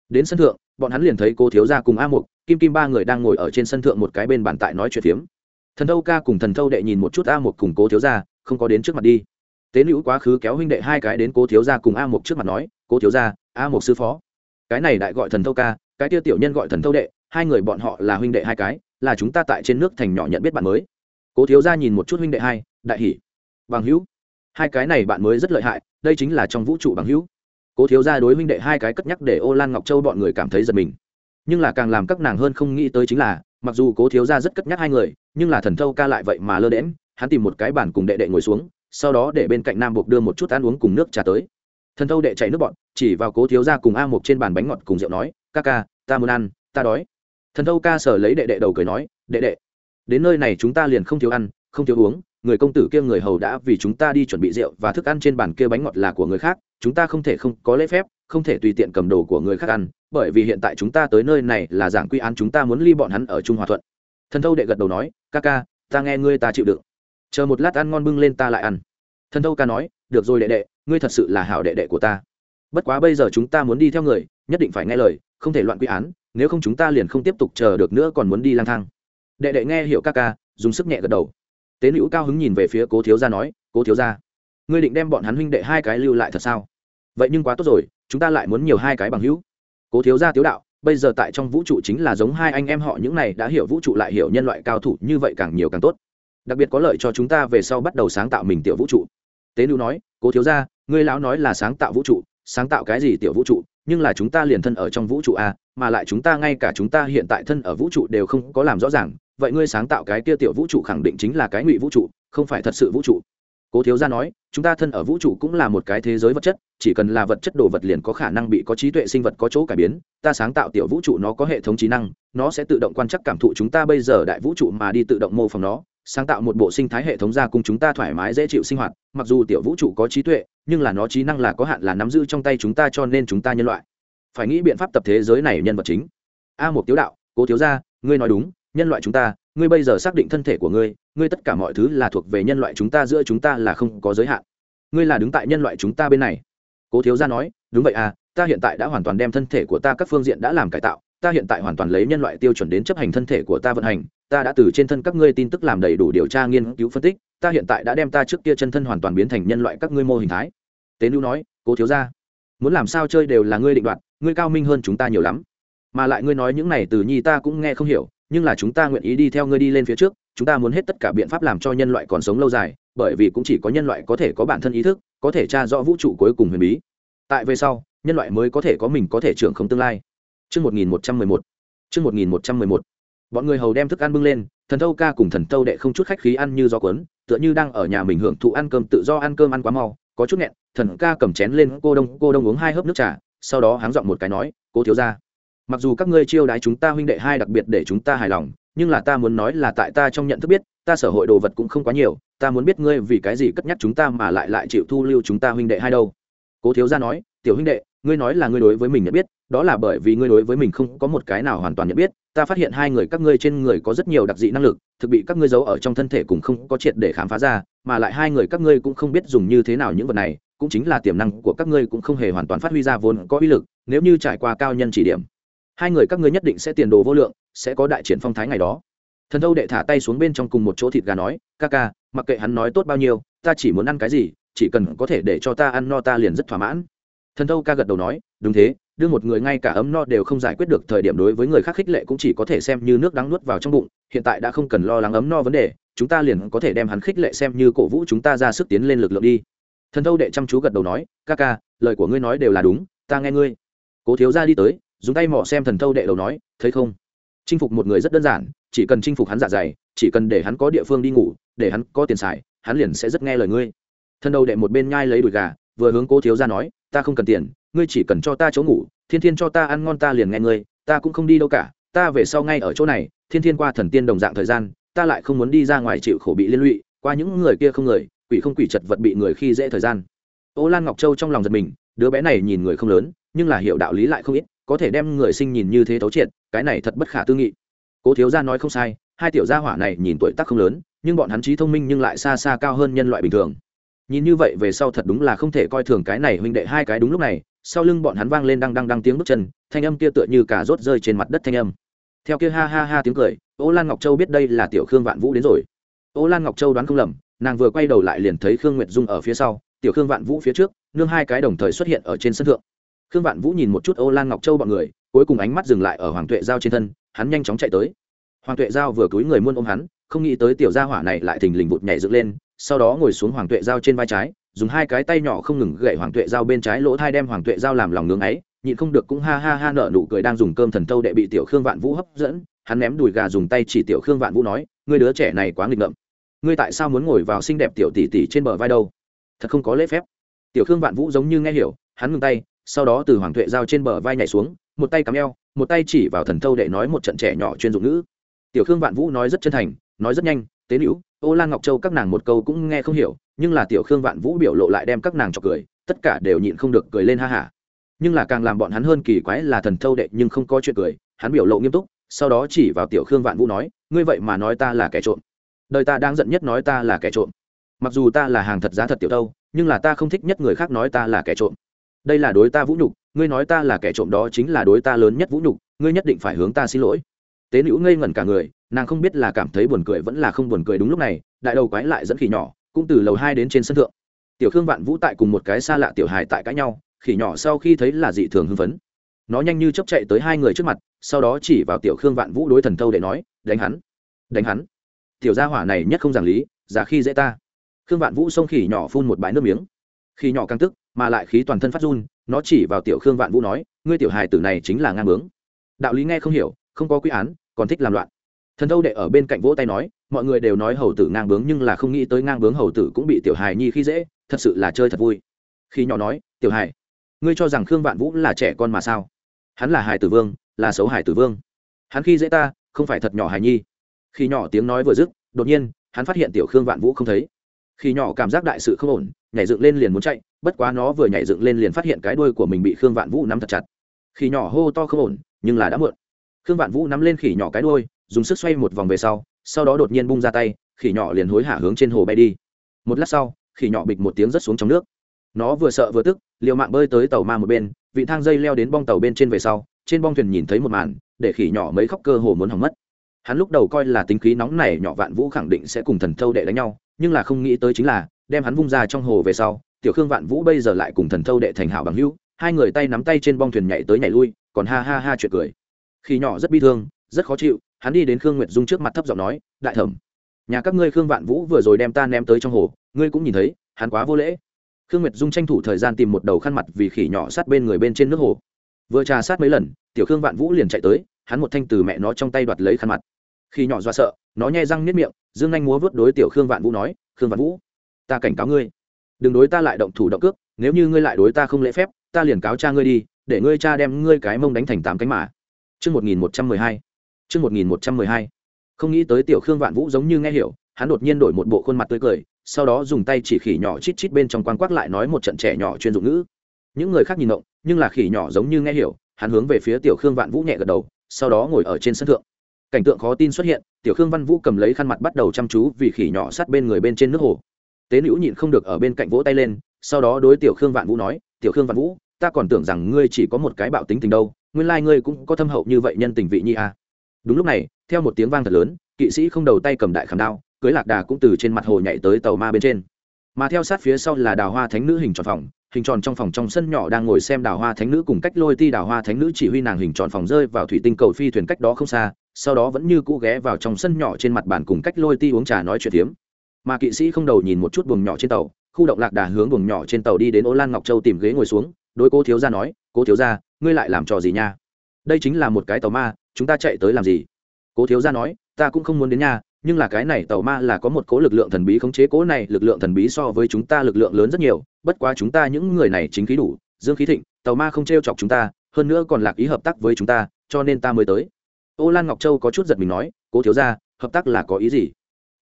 Đến sân thượng, bọn hắn liền thấy cố thiếu gia cùng a mục, kim kim ba người đang ngồi ở trên sân thượng một cái bên bàn tại nói chuyện phiếm. Thần thâu ca cùng thần thâu đệ nhìn một chút a mục cùng cố thiếu gia, không có đến trước mặt đi tế nữ quá khứ kéo huynh đệ hai cái đến cố thiếu gia cùng a mục trước mặt nói, cố thiếu gia, a mục sư phó. Cái này đại gọi thần thâu ca, cái kia tiểu nhân gọi thần thâu đệ, hai người bọn họ là huynh đệ hai cái, là chúng ta tại trên nước thành nhỏ nhận biết bạn mới. Cố thiếu gia nhìn một chút huynh đệ hai, đại hỷ bằng hữu, hai cái này bạn mới rất lợi hại, đây chính là trong vũ trụ bằng hữu. Cố thiếu gia đối huynh đệ hai cái cất nhắc để ô lan ngọc châu bọn người cảm thấy giật mình. Nhưng là càng làm các nàng hơn không nghĩ tới chính là, mặc dù cố thiếu gia rất cất nhắc hai người, nhưng là thần thâu ca lại vậy mà lơ đễm hắn tìm một cái bàn cùng đệ đệ ngồi xuống sau đó để bên cạnh nam buộc đưa một chút ăn uống cùng nước trà tới. Thần thâu đệ chạy nước bọn, chỉ vào cố thiếu gia cùng a mục trên bàn bánh ngọt cùng rượu nói, ca ca, ta muốn ăn, ta đói. Thần thâu ca sở lấy đệ đệ đầu cười nói, đệ đệ, đến nơi này chúng ta liền không thiếu ăn, không thiếu uống, người công tử kia người hầu đã vì chúng ta đi chuẩn bị rượu và thức ăn trên bàn kia bánh ngọt là của người khác, chúng ta không thể không có lễ phép, không thể tùy tiện cầm đồ của người khác ăn, bởi vì hiện tại chúng ta tới nơi này là giảng quy án chúng ta muốn ly bọn hắn ở trung hòa thuận. Thần thâu đệ gật đầu nói, ca ca, ta nghe ngươi ta chịu đựng chờ một lát ăn ngon bưng lên ta lại ăn. Thần thâu ca nói, được rồi đệ đệ, ngươi thật sự là hảo đệ đệ của ta. Bất quá bây giờ chúng ta muốn đi theo người, nhất định phải nghe lời, không thể loạn quy án, nếu không chúng ta liền không tiếp tục chờ được nữa còn muốn đi lang thang. Đệ đệ nghe hiểu ca ca, dùng sức nhẹ gật đầu. Tế nữ cao hứng nhìn về phía cố thiếu gia nói, cố thiếu gia, ngươi định đem bọn hắn huynh đệ hai cái lưu lại thật sao? Vậy nhưng quá tốt rồi, chúng ta lại muốn nhiều hai cái bằng hữu. Cố thiếu gia tiếu đạo, bây giờ tại trong vũ trụ chính là giống hai anh em họ, những này đã hiểu vũ trụ lại hiểu nhân loại cao thủ, như vậy càng nhiều càng tốt đặc biệt có lợi cho chúng ta về sau bắt đầu sáng tạo mình tiểu vũ trụ. Tế nữ nói, cố thiếu gia, ngươi lão nói là sáng tạo vũ trụ, sáng tạo cái gì tiểu vũ trụ, nhưng là chúng ta liền thân ở trong vũ trụ a, mà lại chúng ta ngay cả chúng ta hiện tại thân ở vũ trụ đều không có làm rõ ràng, vậy ngươi sáng tạo cái kia tiểu vũ trụ khẳng định chính là cái ngụy vũ trụ, không phải thật sự vũ trụ. Cố thiếu gia nói, chúng ta thân ở vũ trụ cũng là một cái thế giới vật chất, chỉ cần là vật chất đồ vật liền có khả năng bị có trí tuệ sinh vật có chỗ cải biến, ta sáng tạo tiểu vũ trụ nó có hệ thống trí năng, nó sẽ tự động quan trắc cảm thụ chúng ta bây giờ đại vũ trụ mà đi tự động mô phỏng nó sáng tạo một bộ sinh thái hệ thống gia cùng chúng ta thoải mái dễ chịu sinh hoạt, mặc dù tiểu vũ trụ có trí tuệ, nhưng là nó trí năng là có hạn là nắm giữ trong tay chúng ta cho nên chúng ta nhân loại. Phải nghĩ biện pháp tập thế giới này nhân vật chính. A một tiếu đạo, cố thiếu gia, ngươi nói đúng, nhân loại chúng ta, ngươi bây giờ xác định thân thể của ngươi ngươi tất cả mọi thứ là thuộc về nhân loại chúng ta, giữa chúng ta là không có giới hạn. Ngươi là đứng tại nhân loại chúng ta bên này. Cố thiếu gia nói, đúng vậy à ta hiện tại đã hoàn toàn đem thân thể của ta các phương diện đã làm cải tạo, ta hiện tại hoàn toàn lấy nhân loại tiêu chuẩn đến chấp hành thân thể của ta vận hành ta đã từ trên thân các ngươi tin tức làm đầy đủ điều tra nghiên cứu phân tích, ta hiện tại đã đem ta trước kia chân thân hoàn toàn biến thành nhân loại các ngươi mô hình thái tế nữ nói, cố thiếu gia, muốn làm sao chơi đều là ngươi định đoạt, ngươi cao minh hơn chúng ta nhiều lắm mà lại ngươi nói những này từ nhi ta cũng nghe không hiểu, nhưng là chúng ta nguyện ý đi theo ngươi đi lên phía trước, chúng ta muốn hết tất cả biện pháp làm cho nhân loại còn sống lâu dài, bởi vì cũng chỉ có nhân loại có thể có bản thân ý thức, có thể tra rõ vũ trụ cuối cùng huyền bí tại về sau, nhân loại mới có thể có mình có thể trưởng không tương lai Trước 1111. Trước 1111. Bọn người hầu đem thức ăn bưng lên, thần thâu ca cùng thần thâu đệ không chút khách khí ăn như gió cuốn, tựa như đang ở nhà mình hưởng thụ ăn cơm tự do ăn cơm ăn quá mau, có chút nghẹn, thần ca cầm chén lên cô đông cô đông uống hai hớp nước trà, sau đó háng giọng một cái nói, cô thiếu gia, mặc dù các ngươi chiêu đái chúng ta huynh đệ hai đặc biệt để chúng ta hài lòng, nhưng là ta muốn nói là tại ta trong nhận thức biết, ta sở hội đồ vật cũng không quá nhiều, ta muốn biết ngươi vì cái gì cất nhắc chúng ta mà lại lại chịu thu lưu chúng ta huynh đệ hai đâu." Cố thiếu gia nói, "Tiểu huynh đệ, ngươi nói là ngươi đối với mình nhận biết, đó là bởi vì ngươi đối với mình không có một cái nào hoàn toàn nhận biết ta phát hiện hai người các ngươi trên người có rất nhiều đặc dị năng lực thực bị các ngươi giấu ở trong thân thể cùng không có triệt để khám phá ra mà lại hai người các ngươi cũng không biết dùng như thế nào những vật này cũng chính là tiềm năng của các ngươi cũng không hề hoàn toàn phát huy ra vốn có uy lực nếu như trải qua cao nhân chỉ điểm hai người các ngươi nhất định sẽ tiền đồ vô lượng sẽ có đại triển phong thái ngày đó. Thần thâu đệ thả tay xuống bên trong cùng một chỗ thịt gà nói ca ca mặc kệ hắn nói tốt bao nhiêu ta chỉ muốn ăn cái gì chỉ cần có thể để cho ta ăn no ta liền rất thỏa mãn thần thâu ca gật đầu nói, đúng thế, đưa một người ngay cả ấm no đều không giải quyết được thời điểm đối với người khác khích lệ cũng chỉ có thể xem như nước đắng nuốt vào trong bụng, hiện tại đã không cần lo lắng ấm no vấn đề, chúng ta liền có thể đem hắn khích lệ xem như cổ vũ chúng ta ra sức tiến lên lực lượng đi. Thần thâu đệ chăm chú gật đầu nói, ca ca, lời của ngươi nói đều là đúng, ta nghe ngươi. Cố thiếu ra đi tới, dùng tay mỏ xem thần thâu đệ đầu nói, thấy không? Chinh phục một người rất đơn giản, chỉ cần chinh phục hắn dạ dày, chỉ cần để hắn có địa phương đi ngủ, để hắn có tiền xài, hắn liền sẽ rất nghe lời ngươi. Thần đầu đệ một bên nhai lấy đùi gà, vừa hướng cố thiếu ra nói ta không cần tiền, ngươi chỉ cần cho ta chỗ ngủ, thiên thiên cho ta ăn ngon ta liền nghe ngươi, ta cũng không đi đâu cả, ta về sau ngay ở chỗ này, thiên thiên qua thần tiên đồng dạng thời gian, ta lại không muốn đi ra ngoài chịu khổ bị liên lụy, qua những người kia không người, quỷ không quỷ chật vật bị người khi dễ thời gian. Ô lan ngọc châu trong lòng giật mình, đứa bé này nhìn người không lớn, nhưng là hiểu đạo lý lại không ít, có thể đem người sinh nhìn như thế thấu triệt, cái này thật bất khả tư nghị. Cố thiếu gia nói không sai, hai tiểu gia hỏa này nhìn tuổi tác không lớn, nhưng bọn hắn trí thông minh nhưng lại xa xa cao hơn nhân loại bình thường nhìn như vậy về sau thật đúng là không thể coi thường cái này huynh đệ hai cái đúng lúc này, sau lưng bọn hắn vang lên đăng đăng đăng tiếng bước chân, thanh âm kia tựa như cả rốt rơi trên mặt đất thanh âm. Theo kia ha ha ha tiếng cười, ô lan ngọc châu biết đây là tiểu khương vạn vũ đến rồi. Ô lan ngọc châu đoán không lầm, nàng vừa quay đầu lại liền thấy khương nguyệt dung ở phía sau, tiểu khương vạn vũ phía trước, nương hai cái đồng thời xuất hiện ở trên sân thượng. Khương vạn vũ nhìn một chút ô lan ngọc châu bọn người, cuối cùng ánh mắt dừng lại ở hoàng tuệ giao trên thân, hắn nhanh chóng chạy tới. Hoàng tuệ giao vừa cúi người muôn ôm hắn, không nghĩ tới tiểu gia hỏa này lại thình lình vụt nhảy dựng lên sau đó ngồi xuống hoàng tuệ giao trên vai trái, dùng hai cái tay nhỏ không ngừng gậy hoàng tuệ giao bên trái lỗ thai đem hoàng tuệ giao làm lòng ngưng ấy, nhịn không được cũng ha ha ha nợ nụ cười đang dùng cơm thần tâu đệ bị tiểu khương vạn vũ hấp dẫn, hắn ném đùi gà dùng tay chỉ tiểu khương vạn vũ nói, ngươi đứa trẻ này quá nghịch ngợm. Ngươi tại sao muốn ngồi vào xinh đẹp tiểu tỷ tỷ trên bờ vai đâu? Thật không có lễ phép. Tiểu khương vạn vũ giống như nghe hiểu, hắn ngừng tay, sau đó từ hoàng tuệ giao trên bờ vai nhảy xuống, một tay cắm eo, một tay chỉ vào thần tâu đệ nói một trận trẻ nhỏ chuyên dụng ngữ. Tiểu khương vạn vũ nói rất chân thành, nói rất nhanh, tế hữu ô lan ngọc châu các nàng một câu cũng nghe không hiểu, nhưng là tiểu khương vạn vũ biểu lộ lại đem các nàng cho cười, tất cả đều nhịn không được cười lên ha hả. Nhưng là càng làm bọn hắn hơn kỳ quái là thần thâu đệ nhưng không có chuyện cười, hắn biểu lộ nghiêm túc, sau đó chỉ vào tiểu khương vạn vũ nói, ngươi vậy mà nói ta là kẻ trộm. Đời ta đang giận nhất nói ta là kẻ trộm. Mặc dù ta là hàng thật giá thật tiểu thâu, nhưng là ta không thích nhất người khác nói ta là kẻ trộm. Đây là đối ta vũ nhục, ngươi nói ta là kẻ trộm đó chính là đối ta lớn nhất vũ nhục, ngươi nhất định phải hướng ta xin lỗi. Tế nữ ngây ngẩn cả người nàng không biết là cảm thấy buồn cười vẫn là không buồn cười đúng lúc này, đại đầu quái lại dẫn khỉ nhỏ, cũng từ lầu hai đến trên sân thượng. Tiểu khương vạn vũ tại cùng một cái xa lạ tiểu hài tại cãi nhau, khỉ nhỏ sau khi thấy là dị thường hưng phấn. Nó nhanh như chấp chạy tới hai người trước mặt, sau đó chỉ vào tiểu khương vạn vũ đối thần thâu để nói, đánh hắn đánh hắn. Tiểu gia hỏa này nhất không giảng lý giá khi dễ ta. Khương vạn vũ xông khỉ nhỏ phun một bãi nước miếng. Khỉ nhỏ căng tức, mà lại khí toàn thân phát run, nó chỉ vào tiểu khương vạn vũ nói, ngươi tiểu hài tử này chính là ngang bướng. Đạo lý nghe không hiểu, không có quy án, còn thích làm loạn thần thâu đệ ở bên cạnh vỗ tay nói, mọi người đều nói hầu tử ngang bướng nhưng là không nghĩ tới ngang bướng hầu tử cũng bị tiểu hài nhi khi dễ, thật sự là chơi thật vui. Khi nhỏ nói, tiểu hài ngươi cho rằng khương vạn vũ là trẻ con mà sao? Hắn là hải tử vương, là xấu hải tử vương. Hắn khi dễ ta, không phải thật nhỏ hài nhi. Khi nhỏ tiếng nói vừa dứt, đột nhiên, hắn phát hiện tiểu khương vạn vũ không thấy. Khi nhỏ cảm giác đại sự không ổn, nhảy dựng lên liền muốn chạy, bất quá nó vừa nhảy dựng lên liền phát hiện cái đuôi của mình bị khương vạn vũ nắm thật chặt. Khi nhỏ hô to không ổn, nhưng là đã muộn. Khương vạn vũ nắm lên khỉ nhỏ cái đuôi dùng sức xoay một vòng về sau sau đó đột nhiên bung ra tay, khỉ nhỏ liền hối hả hướng trên hồ bay đi. Một lát sau, khỉ nhỏ bịch một tiếng rớt xuống trong nước. Nó vừa sợ vừa tức, liều mạng bơi tới tàu ma một bên, vị thang dây leo đến bong tàu bên trên về sau, trên bong thuyền nhìn thấy một màn, để khỉ nhỏ mấy khóc cơ hồ muốn hỏng mất. Hắn lúc đầu coi là tính khí nóng này nhỏ vạn vũ khẳng định sẽ cùng thần thâu đệ đánh nhau, nhưng là không nghĩ tới chính là, đem hắn vung ra trong hồ về sau, tiểu khương vạn vũ bây giờ lại cùng thần thâu đệ thành hảo bằng hữu, hai người tay nắm tay trên bong thuyền nhảy tới nhảy lui, còn ha ha ha chuyện cười. Khi nhỏ rất bi thương, rất khó chịu hắn đi đến khương nguyệt dung trước mặt thấp giọng nói, đại thẩm, nhà các ngươi khương vạn vũ vừa rồi đem ta ném tới trong hồ, ngươi cũng nhìn thấy, hắn quá vô lễ. Khương nguyệt dung tranh thủ thời gian tìm một đầu khăn mặt vì khỉ nhỏ sát bên người bên trên nước hồ. Vừa trà sát mấy lần, tiểu khương vạn vũ liền chạy tới, hắn một thanh từ mẹ nó trong tay đoạt lấy khăn mặt. Khi nhỏ do sợ, nó nhai răng nếp miệng, dương anh múa vớt đối tiểu khương vạn vũ nói, khương vạn vũ, ta cảnh cáo ngươi, đừng đối ta lại động thủ động cước, nếu như ngươi lại đối ta không lễ phép, ta liền cáo cha ngươi đi, để ngươi cha đem ngươi cái mông đánh thành tám cánh mã Chương 1112. Chương 1112. Không nghĩ tới tiểu Khương Vạn Vũ giống như nghe hiểu, hắn đột nhiên đổi một bộ khuôn mặt tươi cười, sau đó dùng tay chỉ khỉ nhỏ chít chít bên trong quang quắc lại nói một trận trẻ nhỏ chuyên dụng ngữ. Những người khác nhìn động, nhưng là khỉ nhỏ giống như nghe hiểu, hắn hướng về phía tiểu Khương Vạn Vũ nhẹ gật đầu, sau đó ngồi ở trên sân thượng. Cảnh tượng khó tin xuất hiện, tiểu Khương Văn Vũ cầm lấy khăn mặt bắt đầu chăm chú vì khỉ nhỏ sát bên người bên trên nước hồ. Tế Nữu nhịn không được ở bên cạnh vỗ tay lên, sau đó đối tiểu Khương Vạn Vũ nói, "Tiểu Khương Vạn Vũ, ta còn tưởng rằng ngươi chỉ có một cái bạo tính tình đâu, nguyên lai ngươi cũng có thâm hậu như vậy nhân tình vị nhi à đúng lúc này, theo một tiếng vang thật lớn, kỵ sĩ không đầu tay cầm đại khảm đao, cưới lạc đà cũng từ trên mặt hồ nhảy tới tàu ma bên trên. Mà theo sát phía sau là đào hoa thánh nữ hình tròn phòng, hình tròn trong phòng trong sân nhỏ đang ngồi xem đào hoa thánh nữ cùng cách lôi ti đào hoa thánh nữ chỉ huy nàng hình tròn phòng rơi vào thủy tinh cầu phi thuyền cách đó không xa, sau đó vẫn như cũ ghé vào trong sân nhỏ trên mặt bàn cùng cách lôi ti uống trà nói chuyện tiếm mà kỵ sĩ không đầu nhìn một chút buồng nhỏ trên tàu, khu động lạc đà hướng buồng nhỏ trên tàu đi đến ô lan ngọc châu tìm ghế ngồi xuống đôi cô thiếu gia nói cô thiếu gia, ngươi lại làm trò gì nha? Đây chính là một cái tàu ma chúng ta chạy tới làm gì? Cố thiếu gia nói ta cũng không muốn đến nhà, nhưng là cái này tàu ma là có một cố lực lượng thần bí khống chế cố này lực lượng thần bí so với chúng ta lực lượng lớn rất nhiều bất quá chúng ta những người này chính khí đủ dương khí thịnh tàu ma không t r e o chọc chúng ta hơn nữa còn lạc ý hợp tác với chúng ta cho nên ta mới tới. Ô lan ngọc châu có chút giật mình nói cố thiếu gia hợp tác là có ý gì?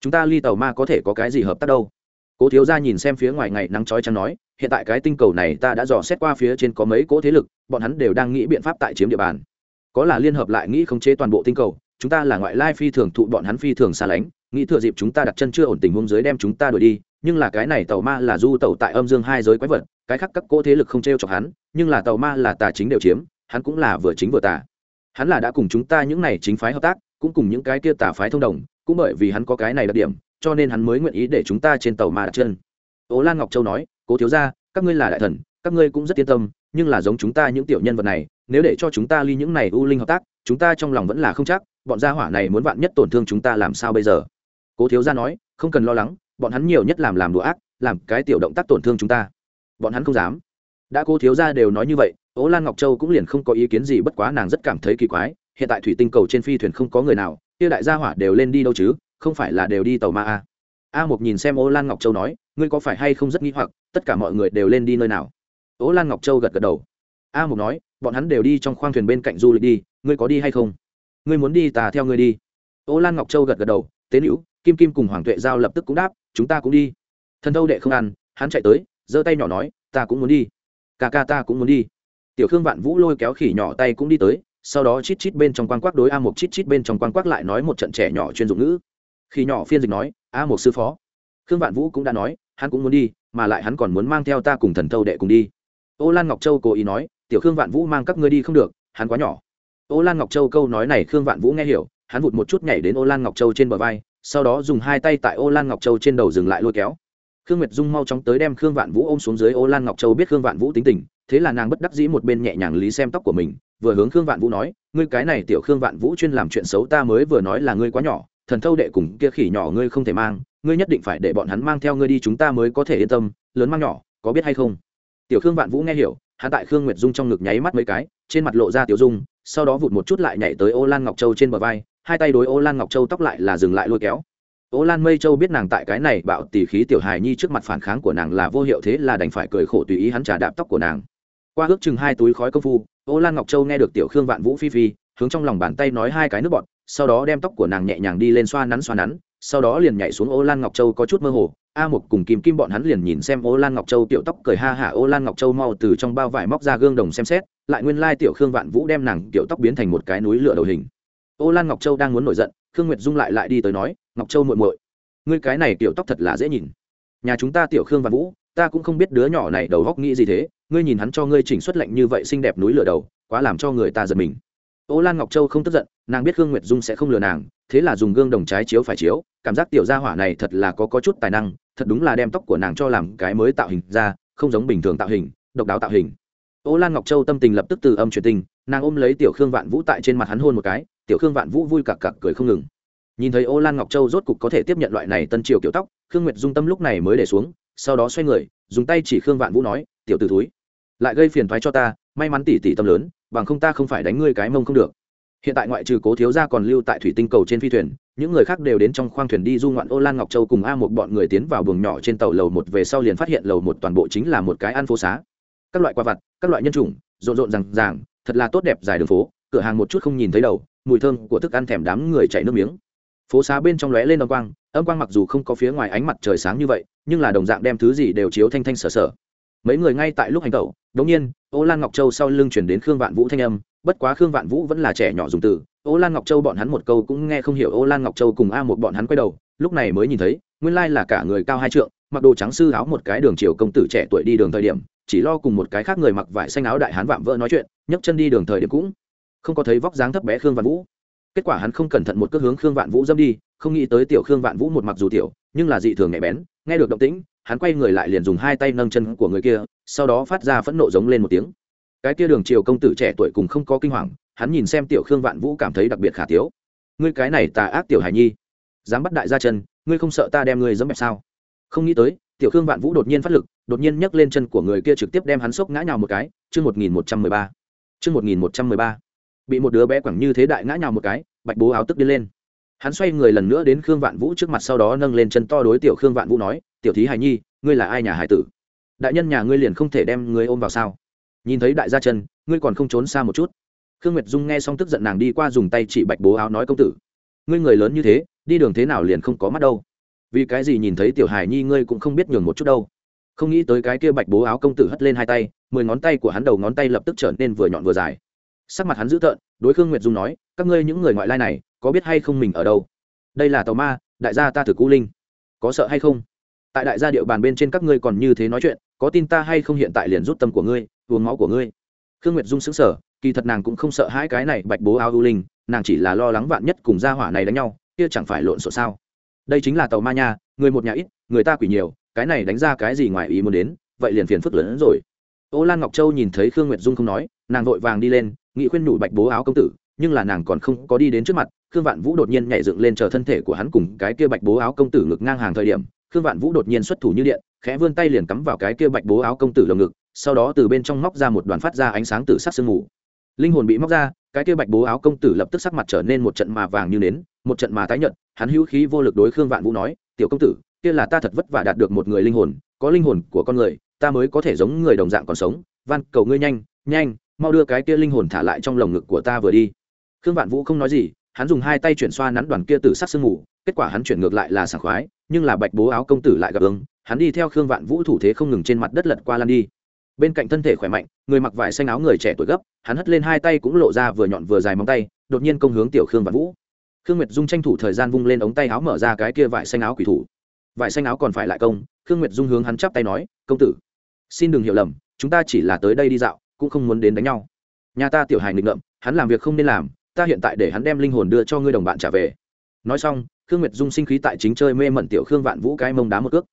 Chúng ta ly tàu ma có thể có cái gì hợp tác đâu? Cố thiếu gia nhìn xem phía ngoài ngày nắng chói chắn nói hiện tại cái tinh cầu này ta đã dò xét qua phía trên có mấy cỗ thế lực bọn hắn đều đang nghĩ biện pháp tại chiếm địa bàn có là liên hợp lại nghĩ khống chế toàn bộ tinh cầu, chúng ta là ngoại lai phi thường thụ bọn hắn phi thường xa lánh, nghĩ thừa dịp chúng ta đặt chân chưa ổn tình hung dưới đem chúng ta đuổi đi, nhưng là cái này tàu ma là du tàu tại âm dương hai giới quái vật, cái khác các cỗ thế lực không t r e o chọc hắn, nhưng là tàu ma là tà chính đều chiếm, hắn cũng là vừa chính vừa tà. Hắn là đã cùng chúng ta những này chính phái hợp tác, cũng cùng những cái kia tà phái thông đồng, cũng bởi vì hắn có cái này đặc điểm, cho nên hắn mới nguyện ý để chúng ta trên tàu ma đặt chân. Ố lan ngọc châu nói, cố thiếu ra các ngươi là đại thần, các ngươi cũng rất yên tâm, nhưng là giống chúng ta những tiểu nhân vật này nếu để cho chúng ta ly những này u linh hợp tác, chúng ta trong lòng vẫn là không chắc, bọn gia hỏa này muốn vạn nhất tổn thương chúng ta làm sao bây giờ? Cố thiếu gia nói, không cần lo lắng, bọn hắn nhiều nhất làm làm đùa ác, làm cái tiểu động tác tổn thương chúng ta. Bọn hắn không dám. Đã cố thiếu gia đều nói như vậy ố lan ngọc châu cũng liền không có ý kiến gì bất quá nàng rất cảm thấy kỳ quái, hiện tại thủy tinh cầu trên phi thuyền không có người nào, kia đại gia hỏa đều lên đi đâu chứ, không phải là đều đi tàu ma a. A một nhìn xem ố lan ngọc châu nói, ngươi có phải hay không rất nghi hoặc, tất cả mọi người đều lên đi nơi nào? Ố lan ngọc châu gật gật đầu a mục nói, bọn hắn đều đi trong khoang thuyền bên cạnh du lịch đi, ngươi có đi hay không? Ngươi muốn đi tà theo ngươi đi. Ô lan ngọc châu gật gật đầu, tế nữ kim kim cùng hoàng tuệ giao lập tức cũng đáp, chúng ta cũng đi. Thần thâu đệ không ăn, hắn chạy tới, giơ tay nhỏ nói, ta cũng muốn đi. Ca ca ta cũng muốn đi. Tiểu khương vạn vũ lôi kéo khỉ nhỏ tay cũng đi tới, sau đó chít chít bên trong quan quắc đối a một chít chít bên trong quan quắc lại nói một trận trẻ nhỏ chuyên dụng ngữ. Khi nhỏ phiên dịch nói, a một sư phó. Khương vạn vũ cũng đã nói, hắn cũng muốn đi, mà lại hắn còn muốn mang theo ta cùng thần thâu đệ cùng đi. Ô lan ngọc châu cố ý nói tiểu khương vạn vũ mang các ngươi đi không được, hắn quá nhỏ. Ô lan ngọc châu câu nói này khương vạn vũ nghe hiểu, hắn vụt một chút nhảy đến ô lan ngọc châu trên bờ vai, sau đó dùng hai tay tại ô lan ngọc châu trên đầu dừng lại lôi kéo. Khương nguyệt dung mau chóng tới đem khương vạn vũ ôm xuống dưới ô lan ngọc châu biết khương vạn vũ tính tình, thế là nàng bất đắc dĩ một bên nhẹ nhàng lý xem tóc của mình, vừa hướng khương vạn vũ nói, ngươi cái này tiểu khương vạn vũ chuyên làm chuyện xấu ta mới vừa nói là ngươi quá nhỏ, thần thâu đệ cùng kia khỉ nhỏ ngươi không thể mang, ngươi nhất định phải để bọn hắn mang theo ngươi đi chúng ta mới có thể yên tâm, lớn mang nhỏ, có biết hay không? Tiểu khương vạn vũ nghe hiểu hắn tại khương nguyệt dung trong ngực nháy mắt mấy cái, trên mặt lộ ra tiểu dung, sau đó vụt một chút lại nhảy tới ô lan ngọc châu trên bờ vai, hai tay đối ô lan ngọc châu tóc lại là dừng lại lôi kéo. Ô lan mây châu biết nàng tại cái này bạo tỉ khí tiểu hài nhi trước mặt phản kháng của nàng là vô hiệu thế là đành phải cười khổ tùy ý hắn trả đạp tóc của nàng. Qua ước chừng hai túi khói công phu, ô lan ngọc châu nghe được tiểu khương vạn vũ phi phi, hướng trong lòng bàn tay nói hai cái nước bọt, sau đó đem tóc của nàng nhẹ nhàng đi lên xoa nắn xoa nắn, sau đó liền nhảy xuống ô lan ngọc châu có chút mơ hồ a Mục cùng kim kim bọn hắn liền nhìn xem ô lan ngọc châu tiểu tóc cười ha hả, ô lan ngọc châu mau từ trong bao vải móc ra gương đồng xem xét, lại nguyên lai tiểu khương vạn vũ đem nàng tiểu tóc biến thành một cái núi lửa đầu hình. Ô lan ngọc châu đang muốn nổi giận, khương nguyệt dung lại lại đi tới nói, ngọc châu muội muội, ngươi cái này tiểu tóc thật là dễ nhìn. Nhà chúng ta tiểu khương vạn vũ, ta cũng không biết đứa nhỏ này đầu góc nghĩ gì thế, ngươi nhìn hắn cho ngươi chỉnh xuất lệnh như vậy xinh đẹp núi lửa đầu, quá làm cho người ta giật mình. Ô lan ngọc châu không tức giận, nàng biết khương nguyệt dung sẽ không lừa nàng thế là dùng gương đồng trái chiếu phải chiếu cảm giác tiểu gia hỏa này thật là có, có chút tài năng thật đúng là đem tóc của nàng cho làm cái mới tạo hình ra không giống bình thường tạo hình độc đáo tạo hình. Ô lan ngọc châu tâm tình lập tức từ âm truyền tình nàng ôm lấy tiểu khương vạn vũ tại trên mặt hắn hôn một cái tiểu khương vạn vũ vui cặc cặc cười không ngừng. Nhìn thấy ô lan ngọc châu rốt cục có thể tiếp nhận loại này tân triều kiểu tóc khương nguyệt dung tâm lúc này mới để xuống sau đó xoay người dùng tay chỉ khương vạn vũ nói tiểu t ử túi lại gây phiền thoái cho ta may mắn tỉ tỉ tâm lớn bằng không ta không phải đánh ngươi cái mông không được hiện tại ngoại trừ cố thiếu gia còn lưu tại thủy tinh cầu trên phi thuyền, những người khác đều đến trong khoang thuyền đi du ngoạn ô lan ngọc châu cùng a một bọn người tiến vào buồng nhỏ trên tàu lầu một về sau liền phát hiện lầu một toàn bộ chính là một cái ăn phố xá. Các loại quả vặt, các loại nhân chủng, rộn rộn rằng ràng, thật là tốt đẹp dài đường phố, cửa hàng một chút không nhìn thấy đầu, mùi thơm của thức ăn thèm đám người chạy nước miếng. Phố xá bên trong lóe lên âm quang âm quang mặc dù không có phía ngoài ánh mặt trời sáng như vậy, nhưng là đồng dạng đem thứ gì đều chiếu thanh thanh sở sở. Mấy người ngay tại lúc hành tẩu đống nhiên, ô lan ngọc châu sau lưng chuyển đến khương vạn vũ thanh âm, bất quá khương vạn vũ vẫn là trẻ nhỏ dùng từ. Ô lan ngọc châu bọn hắn một câu cũng nghe không hiểu, ô lan ngọc châu cùng a một bọn hắn quay đầu, lúc này mới nhìn thấy, nguyên lai là cả người cao hai trượng, mặc đồ trắng sư áo một cái đường chiều công tử trẻ tuổi đi đường thời điểm, chỉ lo cùng một cái khác người mặc vải xanh áo đại hán vạm vỡ nói chuyện, nhấc chân đi đường thời điểm cũng không có thấy vóc dáng thấp bé khương vạn vũ. Kết quả hắn không cẩn thận một cước hướng khương vạn vũ dâm đi, không nghĩ tới tiểu khương vạn vũ một mặc dù tiểu, nhưng là dị thường nhạy bén, nghe được động tĩnh hắn quay người lại liền dùng hai tay nâng chân của người kia, sau đó phát ra phẫn nộ giống lên một tiếng. Cái kia đường triều công tử trẻ tuổi cùng không có kinh hoàng, hắn nhìn xem tiểu khương vạn vũ cảm thấy đặc biệt khả tiếu ngươi cái này tà ác tiểu hải nhi, dám bắt đại ra chân, ngươi không sợ ta đem ngươi dẫm bẹp sao? Không nghĩ tới, tiểu khương vạn vũ đột nhiên phát lực, đột nhiên nhấc lên chân của người kia trực tiếp đem hắn sốc ngã nhào một cái. Chương một nghìn một trăm mười ba. Chương một nghìn một trăm mười ba. Bị một đứa bé quẳng như thế đại ngã nhào một cái, bạch bố áo tức đi lên hắn xoay người lần nữa đến khương vạn vũ trước mặt sau đó nâng lên chân to đối tiểu khương vạn vũ nói, tiểu thí hài nhi, ngươi là ai nhà hải tử? Đại nhân nhà ngươi liền không thể đem ngươi ôm vào sao? Nhìn thấy đại gia chân, ngươi còn không trốn xa một chút. Khương nguyệt dung nghe xong tức giận nàng đi qua dùng tay chỉ bạch bố áo nói, công tử, ngươi người lớn như thế, đi đường thế nào liền không có mắt đâu? Vì cái gì nhìn thấy tiểu hài nhi ngươi cũng không biết nhường một chút đâu? Không nghĩ tới cái kia bạch bố áo công tử hất lên hai tay, mười ngón tay của hắn đầu ngón tay lập tức trở nên vừa nhọn vừa dài. Sắc mặt hắn dữ tợn, đối khương nguyệt dung nói, các ngươi những người ngoại lai này có biết hay không mình ở đâu? Đây là tàu ma, đại gia ta thử cũ linh. Có sợ hay không? Tại đại gia địa bàn bên trên các ngươi còn như thế nói chuyện, có tin ta hay không hiện tại liền rút tâm của ngươi, uống máu của ngươi. Khương nguyệt dung xứng sở kỳ thật nàng cũng không sợ hai cái này bạch bố áo ưu linh, nàng chỉ là lo lắng vạn nhất cùng gia hỏa này đánh nhau, kia chẳng phải lộn xộn sao? Đây chính là tàu ma nha, người một nhà ít, người ta quỷ nhiều, cái này đánh ra cái gì ngoài ý muốn đến, vậy liền phiền phức lớn hơn rồi. Ô lan ngọc châu nhìn thấy khương nguyệt dung không nói, nàng vội vàng đi lên, nghị khuyên nhủ bạch bố áo công tử, nhưng là nàng còn không có đi đến trước mặt khương vạn vũ đột nhiên nhảy dựng lên chờ thân thể của hắn cùng cái kia bạch bố áo công tử ngực ngang hàng thời điểm, khương vạn vũ đột nhiên xuất thủ như điện, khẽ vươn tay liền cắm vào cái kia bạch bố áo công tử lồng ngực, sau đó từ bên trong móc ra một đoàn phát ra ánh sáng tử sắc sương mù. Linh hồn bị móc ra, cái kia bạch bố áo công tử lập tức sắc mặt trở nên một trận mà vàng như nến, một trận mà tái nhợt, hắn hữu khí vô lực đối khương vạn vũ nói, tiểu công tử, kia là ta thật vất vả đạt được một người linh hồn, có linh hồn của con người, ta mới có thể giống người đồng dạng còn sống, van, cầu ngươi nhanh nhanh, mau đưa cái kia linh hồn thả lại trong lồng ngực của ta vừa đi. Khương vạn vũ không nói gì hắn dùng hai tay chuyển xoa nắn đoàn kia tử sắc sương mù, kết quả hắn chuyển ngược lại là sảng khoái, nhưng là bạch bố áo công tử lại gặp ứng, hắn đi theo khương vạn vũ thủ thế không ngừng trên mặt đất lật qua lan đi. Bên cạnh thân thể khỏe mạnh, người mặc vải xanh áo người trẻ tuổi gấp, hắn hất lên hai tay cũng lộ ra vừa nhọn vừa dài móng tay, đột nhiên công hướng tiểu khương vạn vũ. Khương nguyệt dung tranh thủ thời gian vung lên ống tay áo mở ra cái kia vải xanh áo quỷ thủ. Vải xanh áo còn phải lại công, khương nguyệt dung hướng hắn chắp tay nói, công tử, xin đừng hiểu lầm, chúng ta chỉ là tới đây đi dạo, cũng không muốn đến đánh nhau. Nhà ta tiểu hài nghịch ngợm, hắn làm việc không nên làm ta hiện tại để hắn đem linh hồn đưa cho ngươi đồng bạn trả về. Nói xong, khương nguyệt dung sinh khí tại chính chơi mê mẩn tiểu khương vạn vũ cái mông đá một cước.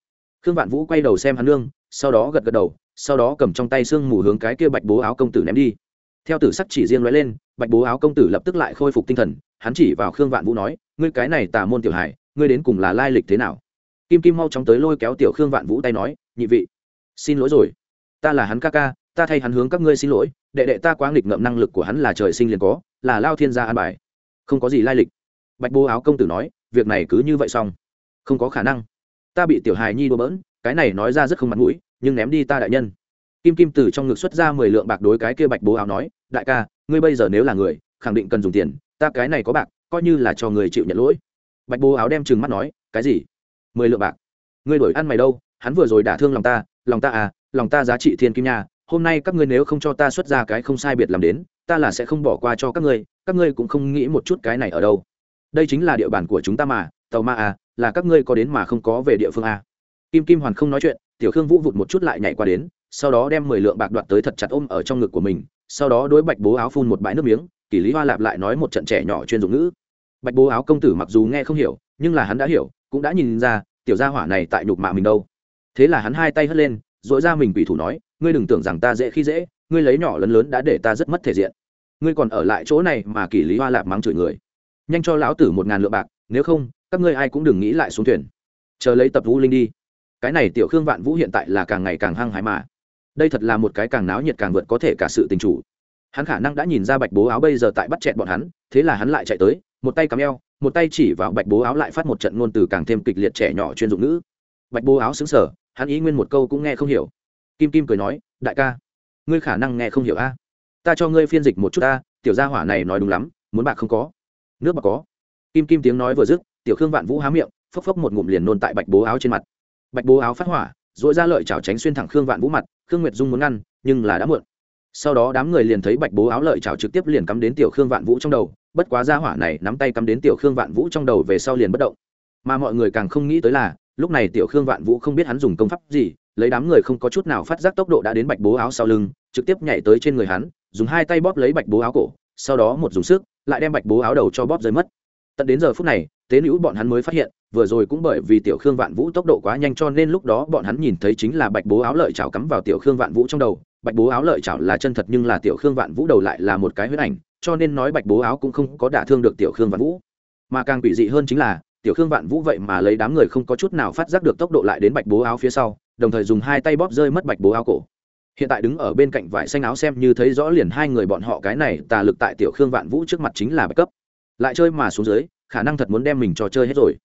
Khương vạn vũ quay đầu xem hắn nương, sau đó gật gật đầu, sau đó cầm trong tay xương mù hướng cái kia bạch bố áo công tử ném đi. Theo tử sắc chỉ riêng nói lên, bạch bố áo công tử lập tức lại khôi phục tinh thần, hắn chỉ vào khương vạn vũ nói, ngươi cái này tà môn tiểu hải ngươi đến cùng là lai lịch thế nào? Kim kim mau chóng tới lôi kéo tiểu khương vạn vũ tay nói, nhị vị, xin lỗi rồi. Ta là hắn ca ca, ta thay hắn hướng các ngươi xin lỗi đệ đệ ta quá nghịch ngợm năng lực của hắn là trời sinh liền có, là lao thiên gia an bài. Không có gì lai lịch. Bạch bố áo công tử nói, việc này cứ như vậy xong. Không có khả năng. Ta bị tiểu hài nhi đùa bỡn, cái này nói ra rất không mặt mũi, nhưng ném đi ta đại nhân. Kim kim từ trong ngực xuất ra mười lượng bạc đối cái kia bạch bố áo nói, đại ca, ngươi bây giờ nếu là người, khẳng định cần dùng tiền, ta cái này có bạc, coi như là cho người chịu nhận lỗi. Bạch bố áo đem trừng mắt nói, cái gì? Mười lượng bạc. Ngươi đổi ăn mày đâu, hắn vừa rồi đả thương lòng ta lòng ta à lòng ta giá trị thiên kim nha hôm nay các ngươi nếu không cho ta xuất ra cái không sai biệt làm đến, ta là sẽ không bỏ qua cho các ngươi các ngươi cũng không nghĩ một chút cái này ở đâu. Đây chính là địa bàn của chúng ta mà, tàu ma à là các ngươi có đến mà không có về địa phương à. kim kim hoàn không nói chuyện, tiểu khương vũ vụt một chút lại nhảy qua đến, sau đó đem mười lượng bạc đoạt tới thật chặt ôm ở trong ngực của mình, sau đó đối bạch bố áo phun một bãi nước miếng, kỷ lý hoa lạp lại nói một trận trẻ nhỏ chuyên dụng ngữ. Bạch bố áo công tử mặc dù nghe không hiểu, nhưng là hắn đã hiểu, cũng đã nhìn ra, tiểu gia hỏa này tại nhục mạ mình đâu. Thế là hắn hai tay hất lên dội ra mình quỷ thủ nói ngươi đừng tưởng rằng ta dễ khi dễ, ngươi lấy nhỏ lớn lớn đã để ta rất mất thể diện. Ngươi còn ở lại chỗ này mà kỷ lý hoa lạp mắng chửi người. Nhanh cho lão tử một ngàn lượng bạc, nếu không, các ngươi ai cũng đừng nghĩ lại xuống thuyền. Chờ lấy tập vũ linh đi. Cái này tiểu khương vạn vũ hiện tại là càng ngày càng hăng hái mà. Đây thật là một cái càng náo nhiệt càng vượt có thể cả sự tình chủ. Hắn khả năng đã nhìn ra bạch bố áo bây giờ tại bắt chẹt bọn hắn, thế là hắn lại chạy tới, một tay cắm eo, một tay chỉ vào bạch bố áo lại phát một trận ngôn từ càng thêm kịch liệt trẻ nhỏ chuyên dụng nữ bạch bố áo xứng sở hắn ý nguyên một câu cũng nghe không hiểu kim kim cười nói, đại ca, ngươi khả năng nghe không hiểu a. Ta cho ngươi phiên dịch một chút ta tiểu gia hỏa này nói đúng lắm, muốn bạc không có. Nước bạc có. Kim kim tiếng nói vừa dứt, tiểu khương vạn vũ há miệng, phốc phốc một ngụm liền nôn tại bạch bố áo trên mặt. Bạch bố áo phát hỏa dội ra lợi chảo tránh xuyên thẳng khương vạn vũ mặt, khương nguyệt dung muốn ngăn, nhưng là đã muộn. Sau đó đám người liền thấy bạch bố áo lợi chảo trực tiếp liền cắm đến tiểu khương vạn vũ trong đầu, bất quá gia hỏa này nắm tay cắm đến tiểu khương vạn vũ trong đầu về sau liền bất động. Mà mọi người càng không nghĩ tới là, lúc này tiểu khương vạn vũ không biết hắn dùng công pháp gì lấy đám người không có chút nào phát giác tốc độ đã đến bạch bố áo sau lưng, trực tiếp nhảy tới trên người hắn, dùng hai tay bóp lấy bạch bố áo cổ, sau đó một dùng sức, lại đem bạch bố áo đầu cho bóp rơi mất. Tận đến giờ phút này, tế nữ bọn hắn mới phát hiện, vừa rồi cũng bởi vì tiểu khương vạn vũ tốc độ quá nhanh cho nên lúc đó bọn hắn nhìn thấy chính là bạch bố áo lợi chảo cắm vào tiểu khương vạn vũ trong đầu. Bạch bố áo lợi chảo là chân thật nhưng là tiểu khương vạn vũ đầu lại là một cái huyết ảnh, cho nên nói bạch bố áo cũng không có đả thương được tiểu khương vạn vũ. Mà càng quỷ dị hơn chính là, tiểu khương vạn vũ vậy mà lấy đám người không có chút nào phát giác được tốc độ lại đến bạch bố áo phía sau đồng thời dùng hai tay bóp rơi mất bạch bố áo cổ. Hiện tại đứng ở bên cạnh vải xanh áo xem như thấy rõ liền hai người bọn họ cái này tà lực tại tiểu khương vạn vũ trước mặt chính là bạch cấp. Lại chơi mà xuống dưới, khả năng thật muốn đem mình cho chơi hết rồi.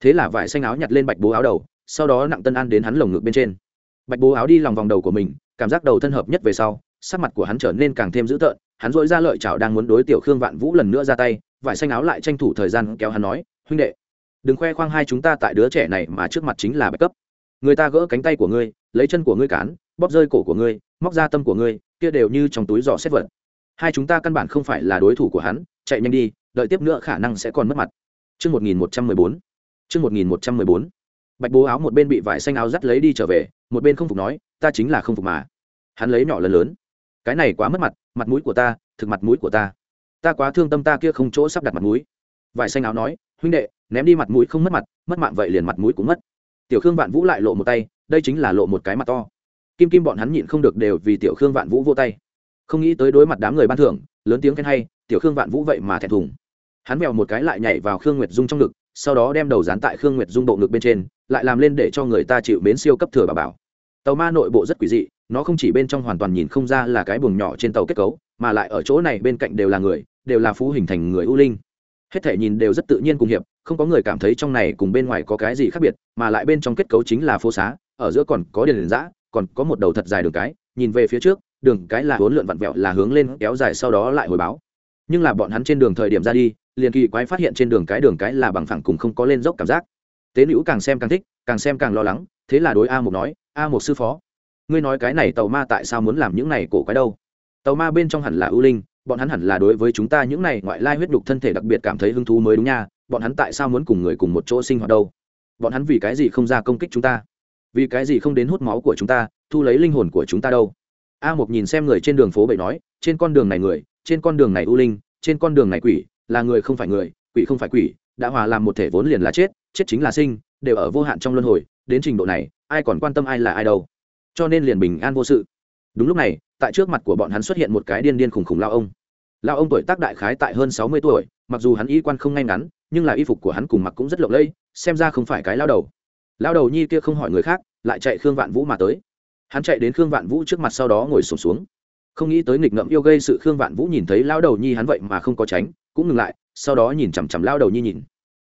Thế là vải xanh áo nhặt lên bạch bố áo đầu, sau đó nặng tân ăn đến hắn lồng ngực bên trên. Bạch bố áo đi lòng vòng đầu của mình, cảm giác đầu thân hợp nhất về sau, sắc mặt của hắn trở nên càng thêm dữ tợn, hắn dội ra lợi chảo đang muốn đối tiểu khương vạn vũ lần nữa ra tay, vải xanh áo lại tranh thủ thời gian kéo hắn nói, huynh đệ, đừng khoe khoang hai chúng ta tại đứa trẻ này mà trước mặt chính là bạch cấp người ta gỡ cánh tay của ngươi lấy chân của ngươi cán bóp rơi cổ của ngươi móc ra tâm của ngươi kia đều như trong túi giỏ xét vật hai chúng ta căn bản không phải là đối thủ của hắn chạy nhanh đi đợi tiếp nữa khả năng sẽ còn mất mặt Trước 1114. Trước 1114. Bạch Bố áo một bên bị vải xanh áo dắt lấy đi trở về, một bên không phục nói, ta chính là không phục mà. Hắn lấy nhỏ lần lớn. Cái này quá mất mặt, mặt mũi của ta, thực mặt mũi của ta. Ta quá thương tâm ta kia không chỗ sắp đặt mặt mũi. Vải xanh áo nói, huynh đệ, ném đi mặt mũi không mất mặt, mất mạng vậy liền mặt mũi cũng mất. Tiểu Khương Vạn Vũ lại lộ một tay, đây chính là lộ một cái mặt to. Kim Kim bọn hắn nhịn không được đều vì Tiểu Khương Vạn Vũ vô tay. Không nghĩ tới đối mặt đám người ban thưởng, lớn tiếng khen hay, Tiểu Khương Vạn Vũ vậy mà thẹn thùng hắn mèo một cái lại nhảy vào khương nguyệt dung trong ngực sau đó đem đầu dán tại khương nguyệt dung bộ ngực bên trên lại làm lên để cho người ta chịu mến siêu cấp thừa bà bảo tàu ma nội bộ rất quỷ dị nó không chỉ bên trong hoàn toàn nhìn không ra là cái buồng nhỏ trên tàu kết cấu mà lại ở chỗ này bên cạnh đều là người đều là phú hình thành người ưu linh hết thể nhìn đều rất tự nhiên cùng hiệp không có người cảm thấy trong này cùng bên ngoài có cái gì khác biệt, mà lại bên trong kết cấu chính là phố xá, ở giữa còn có đền giã còn có một đầu thật dài đường cái, nhìn về phía trước, đường cái là huấn lượn vặn vẹo là hướng lên kéo dài sau đó lại hồi báo. Nhưng là bọn hắn trên đường thời điểm ra đi, liền kỳ quái phát hiện trên đường cái đường cái là bằng phẳng cùng không có lên dốc cảm giác. Tế nữ càng xem càng thích, càng xem càng lo lắng, thế là đối a một nói, a một sư phó, ngươi nói cái này tàu ma tại sao muốn làm những này cổ quái đâu? Tàu ma bên trong hẳn là ưu linh, bọn hắn hẳn là đối với chúng ta những này ngoại lai huyết đục thân thể đặc biệt cảm thấy hứng thú mới đúng nha bọn hắn tại sao muốn cùng người cùng một chỗ sinh hoạt đâu? Bọn hắn vì cái gì không ra công kích chúng ta? Vì cái gì không đến hút máu của chúng ta, thu lấy linh hồn của chúng ta đâu? A một nhìn xem người trên đường phố bậy nói, trên con đường này người, trên con đường này u linh, trên con đường này quỷ, là người không phải người, quỷ không phải quỷ, đã hòa làm một thể vốn liền là chết chết chính là sinh, đều ở vô hạn trong luân hồi, đến trình độ này, ai còn quan tâm ai là ai đâu? Cho nên liền bình an vô sự. Đúng lúc này, tại trước mặt của bọn hắn xuất hiện một cái điên điên khùng khùng lao ông. Lao ông tuổi tác đại khái tại hơn sáu mươi tuổi mặc dù hắn y quan không ngay ngắn nhưng là y phục của hắn cùng mặc cũng rất lộng lẫy xem ra không phải cái lao đầu. Lao đầu nhi kia không hỏi người khác lại chạy khương vạn vũ mà tới. Hắn chạy đến khương vạn vũ trước mặt sau đó ngồi sùng xuống, xuống không nghĩ tới nghịch ngợm yêu gây sự khương vạn vũ nhìn thấy lao đầu nhi hắn vậy mà không có tránh cũng ngừng lại sau đó nhìn chằm chằm lao đầu nhi nhìn.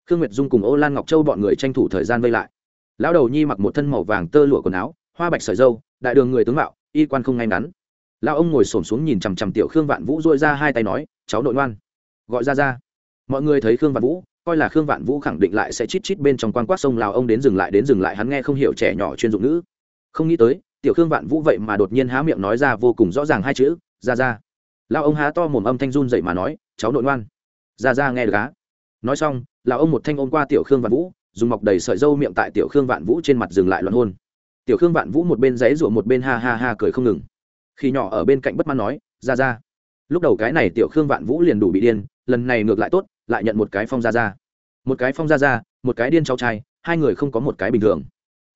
Khương nguyệt dung cùng ô lan ngọc châu bọn người tranh thủ thời gian vây lại. Lao đầu nhi mặc một thân màu vàng tơ lụa quần áo hoa bạch sợi dâu đại đường người tướng mạo y quan không ngay ngắn. Lao ông ngồi xổm xuống nhìn chằm chằm tiểu khương vạn vũ dôi ra hai tay nói cháu nội ngoan. Gọi ra ra mọi người thấy khương vạn vũ, coi là khương vạn vũ khẳng định lại sẽ chít chít bên trong quan quát sông lào, ông đến dừng lại, đến dừng lại, hắn nghe không hiểu trẻ nhỏ chuyên dụng ngữ. Không nghĩ tới, tiểu khương vạn vũ vậy mà đột nhiên há miệng nói ra vô cùng rõ ràng hai chữ, ra ra. Lao ông há to mồm âm thanh run dậy mà nói, cháu nội ngoan. Ra ra, nghe được á. Nói xong, lão ông một thanh ôm qua tiểu khương vạn vũ, dùng mọc đầy sợi dâu miệng tại tiểu khương vạn vũ trên mặt dừng lại loạn hôn. Tiểu khương vạn vũ một bên giấy rụa một bên ha ha ha cười không ngừng. Khi nhỏ ở bên cạnh bất mãn nói, ra ra. Lúc đầu cái này tiểu khương vạn vũ liền đủ bị điên, lần này ngược lại tốt lại nhận một cái phong ra ra một cái phong ra ra một cái điên cháu trai, hai người không có một cái bình thường.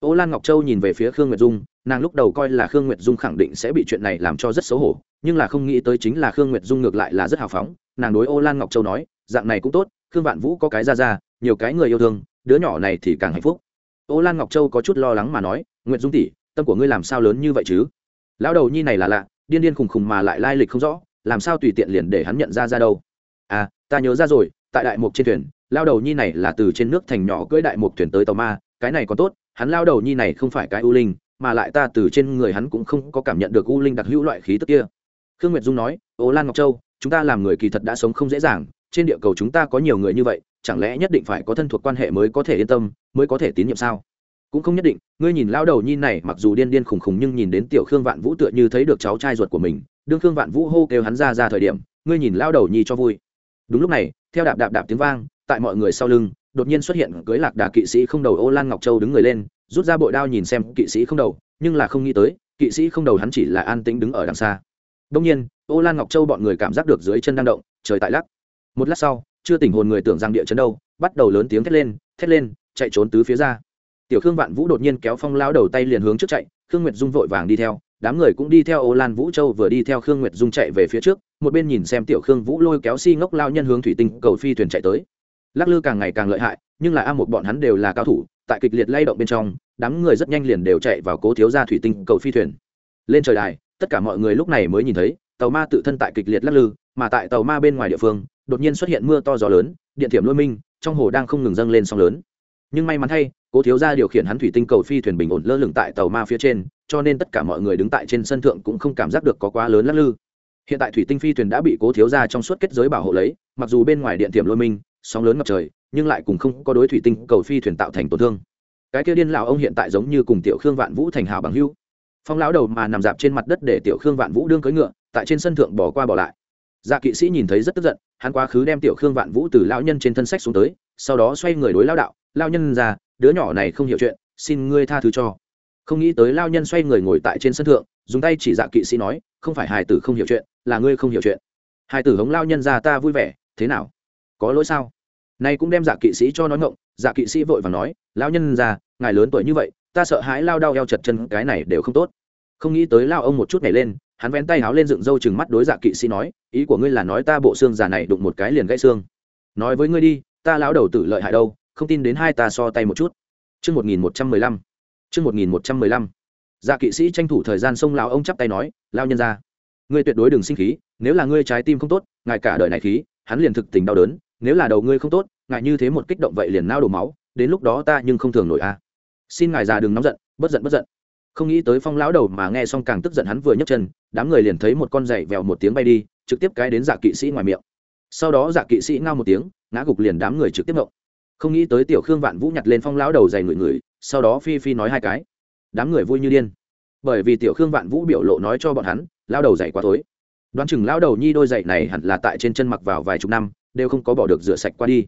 Ô lan ngọc châu nhìn về phía khương nguyệt dung, nàng lúc đầu coi là khương nguyệt dung khẳng định sẽ bị chuyện này làm cho rất xấu hổ, nhưng là không nghĩ tới chính là khương nguyệt dung ngược lại là rất hào phóng. Nàng đối ô lan ngọc châu nói, dạng này cũng tốt, khương vạn vũ có cái ra ra nhiều cái người yêu thương, đứa nhỏ này thì càng hạnh phúc. Ô lan ngọc châu có chút lo lắng mà nói, Nguyệt dung tỷ, tâm của ngươi làm sao lớn như vậy chứ? Lão đầu nhi này là lạ, điên điên khùng khùng mà lại lai lịch không rõ, làm sao tùy tiện liền để hắn nhận ra ra đâu? À ta nhớ ra rồi tại đại mục trên thuyền, lao đầu nhi này là từ trên nước thành nhỏ cưỡi đại mục thuyền tới tàu ma, cái này còn tốt, hắn lao đầu nhi này không phải cái u linh, mà lại ta từ trên người hắn cũng không có cảm nhận được u linh đặc hữu loại khí tức kia. Khương nguyệt dung nói, ô lan ngọc châu, chúng ta làm người kỳ thật đã sống không dễ dàng, trên địa cầu chúng ta có nhiều người như vậy, chẳng lẽ nhất định phải có thân thuộc quan hệ mới có thể yên tâm, mới có thể tín nhiệm sao? Cũng không nhất định, ngươi nhìn lao đầu nhi này mặc dù điên điên khùng khùng nhưng nhìn đến tiểu khương vạn vũ tựa như thấy được cháu trai ruột của mình, đương khương vạn vũ hô kêu hắn ra ra thời điểm, ngươi nhìn lao đầu nhi cho vui. Đúng lúc này theo đạp đạp đạp tiếng vang, tại mọi người sau lưng, đột nhiên xuất hiện cưới lạc đà kỵ sĩ không đầu ô lan ngọc châu đứng người lên, rút ra bội đao nhìn xem kỵ sĩ không đầu, nhưng là không nghĩ tới, kỵ sĩ không đầu hắn chỉ là an tĩnh đứng ở đằng xa. Đông nhiên, ô lan ngọc châu bọn người cảm giác được dưới chân đang động, trời tại lắc. Một lát sau, chưa tỉnh hồn người tưởng rằng địa chấn đâu, bắt đầu lớn tiếng thét lên thét lên, chạy trốn tứ phía ra. Tiểu khương vạn vũ đột nhiên kéo phong lao đầu tay liền hướng trước chạy, khương nguyệt dung vội vàng đi theo, đám người cũng đi theo ô lan vũ châu vừa đi theo khương nguyệt dung chạy về phía trước một bên nhìn xem tiểu khương vũ lôi kéo si ngốc lao nhân hướng thủy tinh cầu phi thuyền chạy tới. Lắc lư càng ngày càng lợi hại, nhưng là a một bọn hắn đều là cao thủ, tại kịch liệt lay động bên trong, đám người rất nhanh liền đều chạy vào cố thiếu ra thủy tinh cầu phi thuyền. Lên trời đài, tất cả mọi người lúc này mới nhìn thấy, tàu ma tự thân tại kịch liệt lắc lư, mà tại tàu ma bên ngoài địa phương, đột nhiên xuất hiện mưa to gió lớn, điện thiểm lôi minh, trong hồ đang không ngừng dâng lên sóng lớn. Nhưng may mắn thay, cố thiếu gia điều khiển hắn thủy tinh cầu phi thuyền bình ổn lơ lửng tại tàu ma phía trên, cho nên tất cả mọi người đứng tại trên sân thượng cũng không cảm giác được có quá lớn lắc lư hiện tại thủy tinh phi thuyền đã bị cố thiếu gia trong suốt kết giới bảo hộ lấy, mặc dù bên ngoài điện tiềm lôi minh, sóng lớn ngập trời, nhưng lại cùng không có đối thủy tinh cầu phi thuyền tạo thành tổn thương. Cái kia điên lão ông hiện tại giống như cùng tiểu khương vạn vũ thành hào bằng hưu phong lão đầu mà nằm dạp trên mặt đất để tiểu khương vạn vũ đương cưỡi ngựa, tại trên sân thượng bỏ qua bỏ lại. Dạ kỵ sĩ nhìn thấy rất tức giận, hắn quá khứ đem tiểu khương vạn vũ từ lão nhân trên thân sách xuống tới, sau đó xoay người đối lao đạo lao nhân ra đứa nhỏ này không hiểu chuyện, xin ngươi tha thứ cho. Không nghĩ tới lao nhân xoay người ngồi tại trên sân thượng dùng tay chỉ dạ kỵ sĩ nói, không phải hài tử không hiểu chuyện, là ngươi không hiểu chuyện. Hài tử hống lao nhân ra ta vui vẻ, thế nào? Có lỗi sao? Nay cũng đem dạ kỵ sĩ cho nói ngộng dạ kỵ sĩ vội và nói, lao nhân ra, ngài lớn tuổi như vậy, ta sợ hãi lao đau eo chật chân, cái này đều không tốt. Không nghĩ tới lao ông một chút này lên, hắn vén tay háo lên dựng râu chừng mắt đối dạ kỵ sĩ nói, ý của ngươi là nói ta bộ xương già này đụng một cái liền gãy xương. Nói với ngươi đi, ta lão đầu tử lợi hại đâu, không tin đến hai ta so tay một chút. Chương 1115. Chương 1115. Dạ kỵ sĩ tranh thủ thời gian xông lão ông chắp tay nói, lao nhân ra, ngươi tuyệt đối đừng sinh khí, nếu là ngươi trái tim không tốt, ngài cả đời này khí, hắn liền thực tình đau đớn, nếu là đầu ngươi không tốt, ngài như thế một kích động vậy liền nao đổ máu, đến lúc đó ta nhưng không thường nổi a. Xin ngài già đừng nóng giận, bất giận bất giận. Không nghĩ tới Phong lão đầu mà nghe xong càng tức giận hắn vừa nhấc chân, đám người liền thấy một con dậy vèo một tiếng bay đi, trực tiếp cái đến dạ kỵ sĩ ngoài miệng. Sau đó dạ kỵ sĩ ngao một tiếng, ngã gục liền đám người trực tiếp ngộng không nghĩ tới tiểu khương vạn vũ nhặt lên phong lão đầu dày người người sau đó phi phi nói hai cái đám người vui như điên. Bởi vì tiểu khương vạn vũ biểu lộ nói cho bọn hắn, lao đầu dày quá tối đoán chừng lao đầu nhi đôi giày này hẳn là tại trên chân mặc vào vài chục năm, đều không có bỏ được rửa sạch qua đi.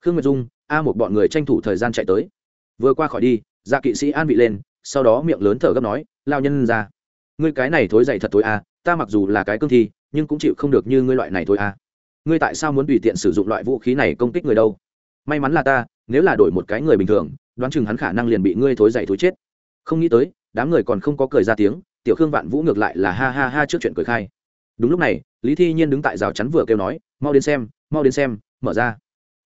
Khương nguyệt dung, a một bọn người tranh thủ thời gian chạy tới. Vừa qua khỏi đi ra kỵ sĩ an vị lên, sau đó miệng lớn thở gấp nói, lao nhân ra, ngươi cái này thối dày thật thối a, ta mặc dù là cái cương thi, nhưng cũng chịu không được như ngươi loại này thôi a. Ngươi tại sao muốn tùy tiện sử dụng loại vũ khí này công kích người đâu? May mắn là ta, nếu là đổi một cái người bình thường, đoán chừng hắn khả năng liền bị ngươi thối dày thối chết không nghĩ tới, đám người còn không có cười ra tiếng, tiểu khương vạn vũ ngược lại là ha ha ha trước chuyện cười khai. Đúng lúc này, lý thi nhiên đứng tại rào chắn vừa kêu nói, mau đến xem, mau đến xem, mở ra.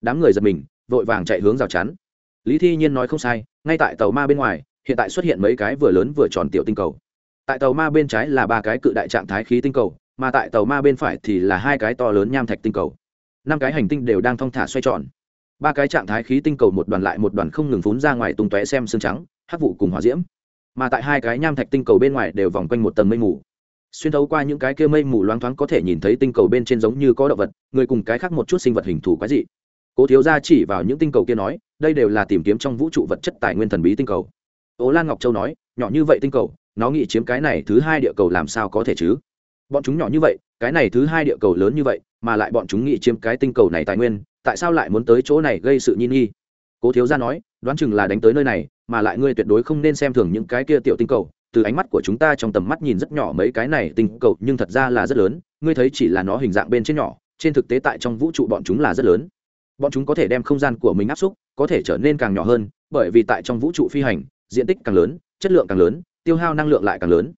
Đám người giật mình, vội vàng chạy hướng rào chắn. Lý thi nhiên nói không sai, ngay tại tàu ma bên ngoài, hiện tại xuất hiện mấy cái vừa lớn vừa tròn tiểu tinh cầu. Tại tàu ma bên trái là ba cái cự đại trạng thái khí tinh cầu, mà tại tàu ma bên phải thì là hai cái to lớn nham thạch tinh cầu. Năm cái hành tinh đều đang thong thả xoay tròn. Ba cái trạng thái khí tinh cầu một đoàn lại một đoàn không ngừng phún ra ngoài tung tóe xem xương trắng hắc vụ cùng hòa diễm. Mà tại hai cái nham thạch tinh cầu bên ngoài đều vòng quanh một tầng mây mù. Xuyên thấu qua những cái kia mây mù loáng thoáng có thể nhìn thấy tinh cầu bên trên giống như có động vật, người cùng cái khác một chút sinh vật hình thù quái dị. Cố thiếu gia chỉ vào những tinh cầu kia nói, đây đều là tìm kiếm trong vũ trụ vật chất tài nguyên thần bí tinh cầu. Ố lan ngọc châu nói, nhỏ như vậy tinh cầu, nó nghĩ chiếm cái này thứ hai địa cầu làm sao có thể chứ? Bọn chúng nhỏ như vậy, cái này thứ hai địa cầu lớn như vậy, mà lại bọn chúng nghĩ chiếm cái tinh cầu này tài nguyên, tại sao lại muốn tới chỗ này gây sự nhi nghi cố thiếu gia nói, đoán chừng là đánh tới nơi này mà lại ngươi tuyệt đối không nên xem thường những cái kia tiểu tinh cầu. Từ ánh mắt của chúng ta trong tầm mắt nhìn rất nhỏ mấy cái này tinh cầu, nhưng thật ra là rất lớn. Ngươi thấy chỉ là nó hình dạng bên trên nhỏ, trên thực tế tại trong vũ trụ bọn chúng là rất lớn. Bọn chúng có thể đem không gian của mình áp xúc, có thể trở nên càng nhỏ hơn, bởi vì tại trong vũ trụ phi hành, diện tích càng lớn, chất lượng càng lớn, tiêu hao năng lượng lại càng lớn.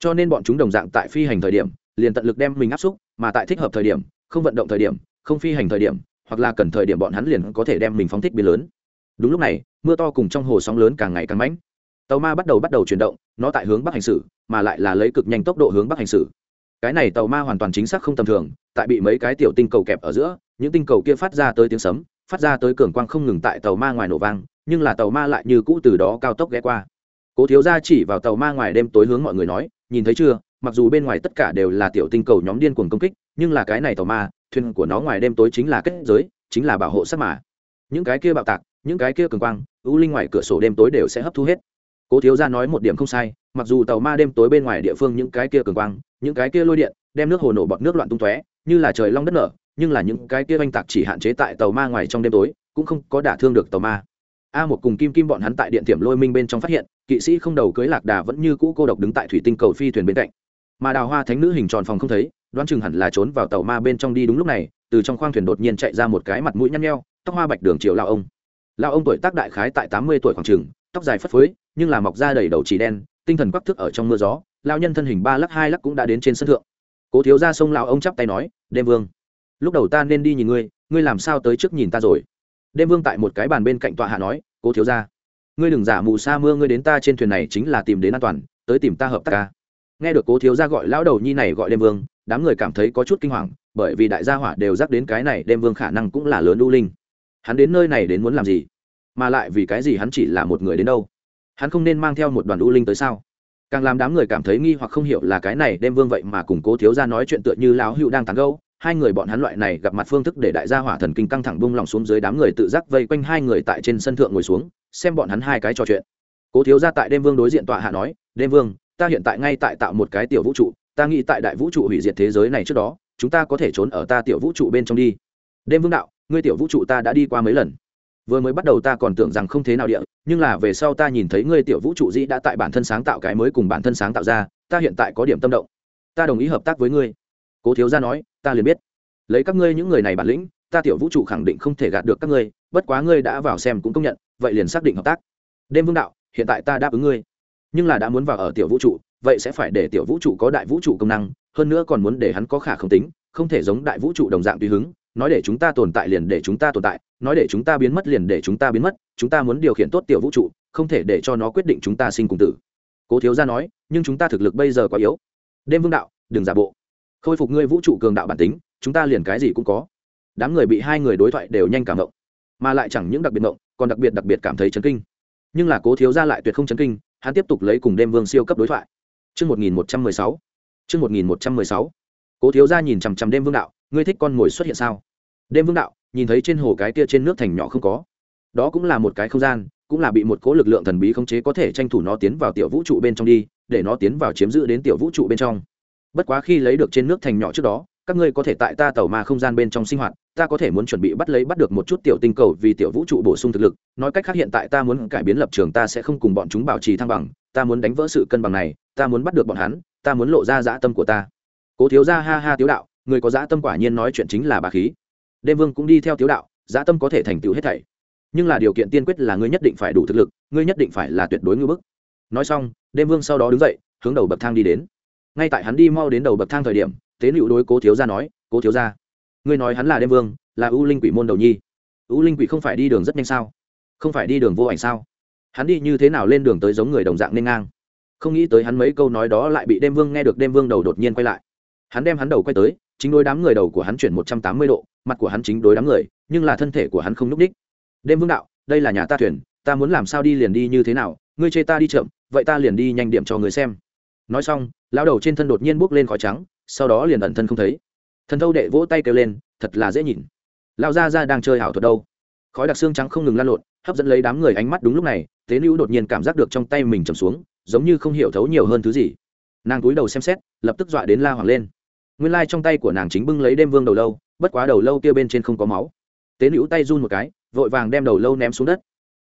Cho nên bọn chúng đồng dạng tại phi hành thời điểm, liền tận lực đem mình áp xúc, mà tại thích hợp thời điểm, không vận động thời điểm, không phi hành thời điểm, hoặc là cần thời điểm bọn hắn liền có thể đem mình phóng thích biến lớn đúng lúc này, mưa to cùng trong hồ sóng lớn càng ngày càng mãnh. Tàu ma bắt đầu bắt đầu chuyển động, nó tại hướng bắc hành xử, mà lại là lấy cực nhanh tốc độ hướng bắc hành xử. Cái này tàu ma hoàn toàn chính xác không tầm thường, tại bị mấy cái tiểu tinh cầu kẹp ở giữa, những tinh cầu kia phát ra tới tiếng sấm, phát ra tới cường quang không ngừng tại tàu ma ngoài nổ vang, nhưng là tàu ma lại như cũ từ đó cao tốc ghé qua. Cố thiếu gia chỉ vào tàu ma ngoài đêm tối hướng mọi người nói, nhìn thấy chưa, mặc dù bên ngoài tất cả đều là tiểu tinh cầu nhóm điên cuồng công kích, nhưng là cái này tàu ma, thuyền của nó ngoài đêm tối chính là kết giới, chính là bảo hộ sắc mà. Những cái kia bạo tạc những cái kia cường quang, ưu linh ngoài cửa sổ đêm tối đều sẽ hấp thu hết. Cố thiếu gia nói một điểm không sai, mặc dù tàu ma đêm tối bên ngoài địa phương những cái kia cường quang, những cái kia lôi điện, đem nước hồ nổ bọt nước loạn tung tóe, như là trời long đất nở, nhưng là những cái kia oanh tạc chỉ hạn chế tại tàu ma ngoài trong đêm tối, cũng không có đả thương được tàu ma. A một cùng kim kim bọn hắn tại điện tiệm lôi minh bên trong phát hiện, kỵ sĩ không đầu cưới lạc đà vẫn như cũ cô độc đứng tại thủy tinh cầu phi thuyền bên cạnh. Mà đào hoa thánh nữ hình tròn phòng không thấy, đoán chừng hẳn là trốn vào tàu ma bên trong đi đúng lúc này, từ trong khoang thuyền đột nhiên chạy ra một cái mặt mũi nhăn nheo, tóc hoa bạch đường triệu lao ông lao ông tuổi tác đại khái tại tám mươi tuổi khoảng trường tóc dài phất phới, nhưng là mọc ra đầy đầu chỉ đen, tinh thần quắc thức ở trong mưa gió lao nhân thân hình ba lắc hai lắc cũng đã đến trên sân thượng. Cố thiếu ra sông lao ông chắp tay nói, đêm vương, lúc đầu ta nên đi nhìn ngươi ngươi làm sao tới trước nhìn ta rồi? Đêm vương tại một cái bàn bên cạnh tọa hạ nói, cố thiếu ra ngươi đừng giả mù sa mưa, ngươi đến ta trên thuyền này chính là tìm đến an toàn, tới tìm ta hợp tác ca. Nghe được cố thiếu ra gọi lão đầu nhi này gọi đêm vương, đám người cảm thấy có chút kinh hoàng, bởi vì đại gia hỏa đều dắt đến cái này, đêm vương khả năng cũng là lớn u linh hắn đến nơi này đến muốn làm gì? Mà lại vì cái gì hắn chỉ là một người đến đâu? Hắn không nên mang theo một đoàn u linh tới sao? Càng làm đám người cảm thấy nghi hoặc không hiểu là cái này đêm vương vậy mà cùng cố thiếu ra nói chuyện tựa như lão hữu đang tán gâu hai người bọn hắn loại này gặp mặt phương thức để đại gia hỏa thần kinh căng thẳng bung lòng xuống dưới đám người tự giác vây quanh hai người tại trên sân thượng ngồi xuống, xem bọn hắn hai cái trò chuyện. Cố thiếu ra tại đêm vương đối diện tọa hạ nói, đêm vương, ta hiện tại ngay tại tạo một cái tiểu vũ trụ, ta nghĩ tại đại vũ trụ hủy diệt thế giới này trước đó, chúng ta có thể trốn ở ta tiểu vũ trụ bên trong đi. Đêm vương đạo ngươi tiểu vũ trụ ta đã đi qua mấy lần. Vừa mới bắt đầu ta còn tưởng rằng không thế nào địa, nhưng là về sau ta nhìn thấy ngươi tiểu vũ trụ dĩ đã tại bản thân sáng tạo cái mới cùng bản thân sáng tạo ra, ta hiện tại có điểm tâm động. Ta đồng ý hợp tác với ngươi. Cố thiếu gia nói, ta liền biết. Lấy các ngươi những người này bản lĩnh, ta tiểu vũ trụ khẳng định không thể gạt được các ngươi, bất quá ngươi đã vào xem cũng công nhận, vậy liền xác định hợp tác. Đêm vương đạo, hiện tại ta đáp ứng ngươi. Nhưng là đã muốn vào ở tiểu vũ trụ, vậy sẽ phải để tiểu vũ trụ có đại vũ trụ công năng, hơn nữa còn muốn để hắn có khả không tính, không thể giống đại vũ trụ đồng dạng tùy hứng nói để chúng ta tồn tại liền để chúng ta tồn tại nói để chúng ta biến mất liền để chúng ta biến mất chúng ta muốn điều khiển tốt tiểu vũ trụ không thể để cho nó quyết định chúng ta sinh cùng tử. Cố thiếu gia nói nhưng chúng ta thực lực bây giờ quá yếu. Đêm vương đạo đừng giả bộ. Khôi phục ngươi vũ trụ cường đạo bản tính chúng ta liền cái gì cũng có. Đám người bị hai người đối thoại đều nhanh cảm động mà lại chẳng những đặc biệt động còn đặc biệt đặc biệt cảm thấy chấn kinh. Nhưng là cố thiếu gia lại tuyệt không chấn kinh hắn tiếp tục lấy cùng đêm vương siêu cấp đối thoại. Chương 1116. Chương 1116. Cố thiếu gia nhìn chằm chằm đêm vương đạo, ngươi thích con mồi xuất hiện sao? Đêm vương đạo, nhìn thấy trên hồ cái kia trên nước thành nhỏ không có. Đó cũng là một cái không gian, cũng là bị một cố lực lượng thần bí khống chế có thể tranh thủ nó tiến vào tiểu vũ trụ bên trong đi, để nó tiến vào chiếm giữ đến tiểu vũ trụ bên trong. Bất quá khi lấy được trên nước thành nhỏ trước đó, các ngươi có thể tại ta tàu ma không gian bên trong sinh hoạt ta có thể muốn chuẩn bị bắt lấy bắt được một chút tiểu tinh cầu vì tiểu vũ trụ bổ sung thực lực nói cách khác hiện tại ta muốn cải biến lập trường ta sẽ không cùng bọn chúng bảo trì thăng bằng ta muốn đánh vỡ sự cân bằng này ta muốn bắt được bọn hắn ta muốn lộ ra dã tâm của ta cố thiếu ra ha ha tiếu đạo người có dã tâm quả nhiên nói chuyện chính là bà khí. Đêm vương cũng đi theo tiếu đạo, dã tâm có thể thành tựu hết thảy. Nhưng là điều kiện tiên quyết là ngươi nhất định phải đủ thực lực, ngươi nhất định phải là tuyệt đối ngư bức. Nói xong, đêm vương sau đó đứng dậy, hướng đầu bậc thang đi đến. Ngay tại hắn đi mau đến đầu bậc thang thời điểm, tế liệu đối cố thiếu gia nói, cố thiếu gia, ngươi nói hắn là đêm vương, là ưu linh quỷ môn đầu nhi. Ưu linh quỷ không phải đi đường rất nhanh sao? Không phải đi đường vô ảnh sao? Hắn đi như thế nào lên đường tới giống người đồng dạng nên ngang? Không nghĩ tới hắn mấy câu nói đó lại bị đêm vương nghe được, đêm vương đầu đột nhiên quay lại. Hắn đem hắn đầu quay tới chính đối đám người đầu của hắn chuyển một trăm tám mươi độ, mặt của hắn chính đối đám người, nhưng là thân thể của hắn không n ú c ních đêm vương đạo, đây là nhà ta thuyền, ta muốn làm sao đi liền đi như thế nào, ngươi chê ta đi chậm, vậy ta liền đi nhanh điểm cho người xem. Nói xong lao đầu trên thân đột nhiên bốc lên khói trắng, sau đó liền ẩn thân không thấy. Thần thâu đệ vỗ tay kêu lên, thật là dễ nhìn. Lão gia ra đang chơi ảo thuật đâu? Khói đặc xương trắng không ngừng lan lộn, hấp dẫn lấy đám người ánh mắt đúng lúc này, tế nữ đột nhiên cảm giác được trong tay mình trầm xuống, giống như không hiểu thấu nhiều hơn thứ gì. Nàng cúi đầu xem xét, lập tức dọa đến la hoàng lên nguyên lai trong tay của nàng chính bưng lấy đêm vương đầu lâu, bất quá đầu lâu kia bên trên không có máu. Tế nữ tay run một cái, vội vàng đem đầu lâu ném xuống đất.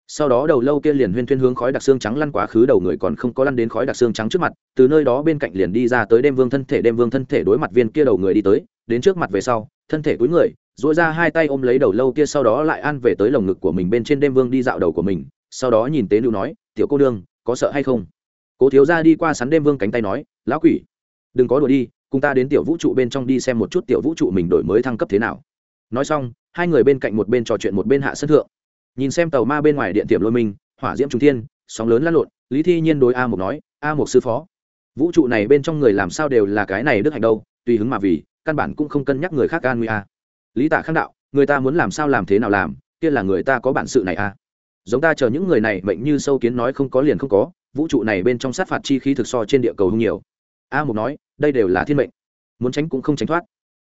Sau đó đầu lâu kia liền huyên thuyên hướng khói đặc xương trắng lăn quá khứ đầu người còn không có lăn đến khói đặc xương trắng trước mặt, từ nơi đó bên cạnh liền đi ra tới đêm vương thân thể, đêm vương thân thể đối mặt viên kia đầu người đi tới, đến trước mặt về sau, thân thể cuối người dỗi ra hai tay ôm lấy đầu lâu kia sau đó lại ăn về tới lồng ngực của mình bên trên đêm vương đi dạo đầu của mình. Sau đó nhìn tế nữ nói, tiểu cô đương có sợ hay không? Cố thiếu ra đi qua sắn đêm vương cánh tay nói, lão quỷ, đừng có đùa đi cùng ta đến tiểu vũ trụ bên trong đi xem một chút tiểu vũ trụ mình đổi mới thăng cấp thế nào. Nói xong, hai người bên cạnh một bên trò chuyện một bên hạ sân thượng. Nhìn xem tàu ma bên ngoài điện tiệm lôi minh hỏa diễm trung thiên, sóng lớn lăn lộn, lý thi nhiên đối a Mục nói, a Mục sư phó, vũ trụ này bên trong người làm sao đều là cái này đức hạnh đâu, tùy hứng mà vì, căn bản cũng không cân nhắc người khác an nguy a. Lý tạ kháng đạo, người ta muốn làm sao làm thế nào làm, kia là người ta có bản sự này a. Giống ta chờ những người này mệnh như sâu kiến nói không có liền không có, vũ trụ này bên trong sát phạt chi khí thực so trên địa cầu hung nhiều. A Mục nói đây đều là thiên mệnh. Muốn tránh cũng không tránh thoát.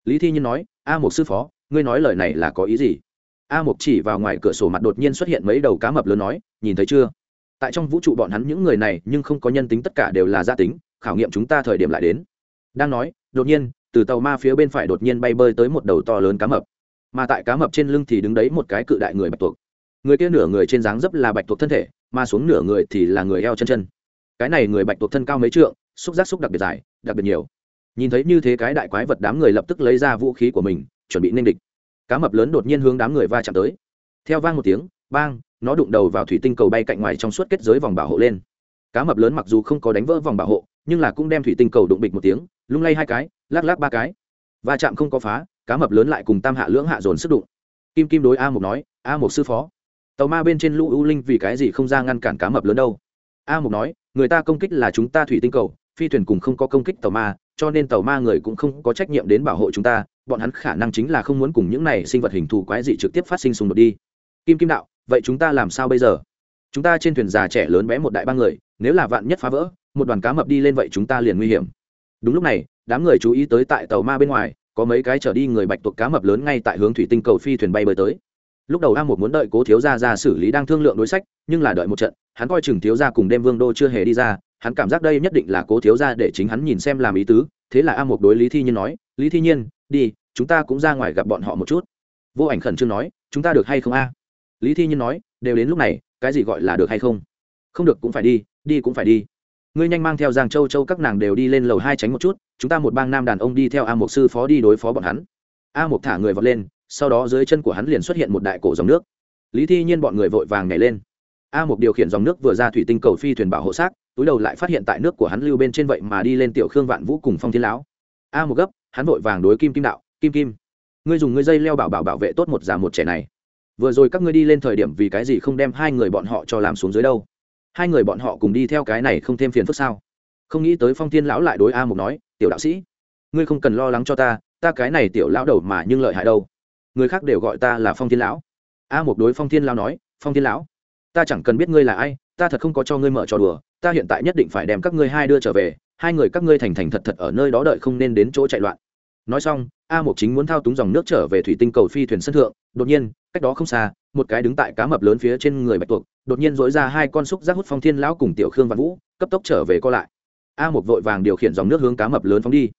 Lý thi nhiên nói, a một sư phó, ngươi nói lời này là có ý gì? A một chỉ vào ngoài cửa sổ mặt đột nhiên xuất hiện mấy đầu cá mập lớn nói, nhìn thấy chưa? Tại trong vũ trụ bọn hắn những người này nhưng không có nhân tính tất cả đều là gia tính, khảo nghiệm chúng ta thời điểm lại đến. Đang nói, đột nhiên, từ tàu ma phía bên phải đột nhiên bay bơi tới một đầu to lớn cá mập. Mà tại cá mập trên lưng thì đứng đấy một cái cự đại người bạch tuộc. Người kia nửa người trên dáng dấp là bạch tuộc thân thể, mà xuống nửa người thì là người eo chân chân. Cái này người bạch tuộc thân cao mấy trượng, xúc giác xúc đặc biệt dài đặc biệt nhiều. Nhìn thấy như thế cái đại quái vật đám người lập tức lấy ra vũ khí của mình, chuẩn bị nên địch. Cá mập lớn đột nhiên hướng đám người va chạm tới. Theo vang một tiếng, bang, nó đụng đầu vào thủy tinh cầu bay cạnh ngoài trong suốt kết giới vòng bảo hộ lên. Cá mập lớn mặc dù không có đánh vỡ vòng bảo hộ, nhưng là cũng đem thủy tinh cầu đụng bịch một tiếng, lung lay hai cái, lắc lắc ba cái. Va chạm không có phá, cá mập lớn lại cùng tam hạ lưỡng hạ dồn sức đụng. Kim kim đối a Mục nói, a Mục sư phó, tàu ma bên trên lũ u linh vì cái gì không ra ngăn cản cá mập lớn đâu? A Mục nói, người ta công kích là chúng ta thủy tinh cầu phi thuyền cùng không có công kích tàu ma, cho nên tàu ma người cũng không có trách nhiệm đến bảo hộ chúng ta, bọn hắn khả năng chính là không muốn cùng những này sinh vật hình thù quái dị trực tiếp phát sinh xung đột đi. Kim kim đạo, vậy chúng ta làm sao bây giờ? Chúng ta trên thuyền già trẻ lớn bé một đại ba người, nếu là vạn nhất phá vỡ, một đoàn cá mập đi lên vậy chúng ta liền nguy hiểm. Đúng lúc này, đám người chú ý tới tại tàu ma bên ngoài, có mấy cái trở đi người bạch tuộc cá mập lớn ngay tại hướng thủy tinh cầu phi thuyền bay bơi tới. Lúc đầu a một muốn đợi cố thiếu gia ra xử lý đang thương lượng đối sách, nhưng là đợi một trận, hắn coi chừng thiếu gia cùng đêm vương đô chưa hề đi ra hắn cảm giác đây nhất định là cố thiếu gia để chính hắn nhìn xem làm ý tứ, thế là a một đối lý thi nhiên nói, lý thi nhiên, đi, chúng ta cũng ra ngoài gặp bọn họ một chút. Vô ảnh khẩn trương nói, chúng ta được hay không a? Lý thi nhiên nói, đều đến lúc này, cái gì gọi là được hay không? Không được cũng phải đi đi cũng phải đi. Ngươi nhanh mang theo giang châu châu các nàng đều đi lên lầu hai tránh một chút, chúng ta một bang nam đàn ông đi theo a một sư phó đi đối phó bọn hắn. A một thả người vọt lên, sau đó dưới chân của hắn liền xuất hiện một đại cổ dòng nước. Lý thi nhiên bọn người vội vàng nhảy lên. A một điều khiển dòng nước vừa ra thủy tinh cầu phi thuyền bảo hộ xác túi đầu lại phát hiện tại nước của hắn lưu bên trên vậy mà đi lên tiểu khương vạn vũ cùng phong thiên lão. A một gấp, hắn vội vàng đối kim kim đạo, kim kim, ngươi dùng ngươi dây leo bảo bảo bảo vệ tốt một già một trẻ này. Vừa rồi các ngươi đi lên thời điểm vì cái gì không đem hai người bọn họ cho làm xuống dưới đâu? Hai người bọn họ cùng đi theo cái này không thêm phiền phức sao? Không nghĩ tới phong thiên lão lại đối a mục nói, tiểu đạo sĩ, ngươi không cần lo lắng cho ta ta cái này tiểu lão đầu mà nhưng lợi hại đâu. Người khác đều gọi ta là phong thiên lão. A mục đối phong thiên lão nói, phong thiên lão, ta chẳng cần biết ngươi là ai, ta thật không có cho ngươi mở trò đùa ta hiện tại nhất định phải đem các ngươi hai đưa trở về, hai người các ngươi thành thành thật thật ở nơi đó đợi không nên đến chỗ chạy loạn. Nói xong, a một chính muốn thao túng dòng nước trở về thủy tinh cầu phi thuyền sân thượng, đột nhiên, cách đó không xa, một cái đứng tại cá mập lớn phía trên người bạch tuộc, đột nhiên dối ra hai con xúc giác hút phong thiên lão cùng tiểu khương văn vũ, cấp tốc trở về co lại. A một vội vàng điều khiển dòng nước hướng cá mập lớn phóng đi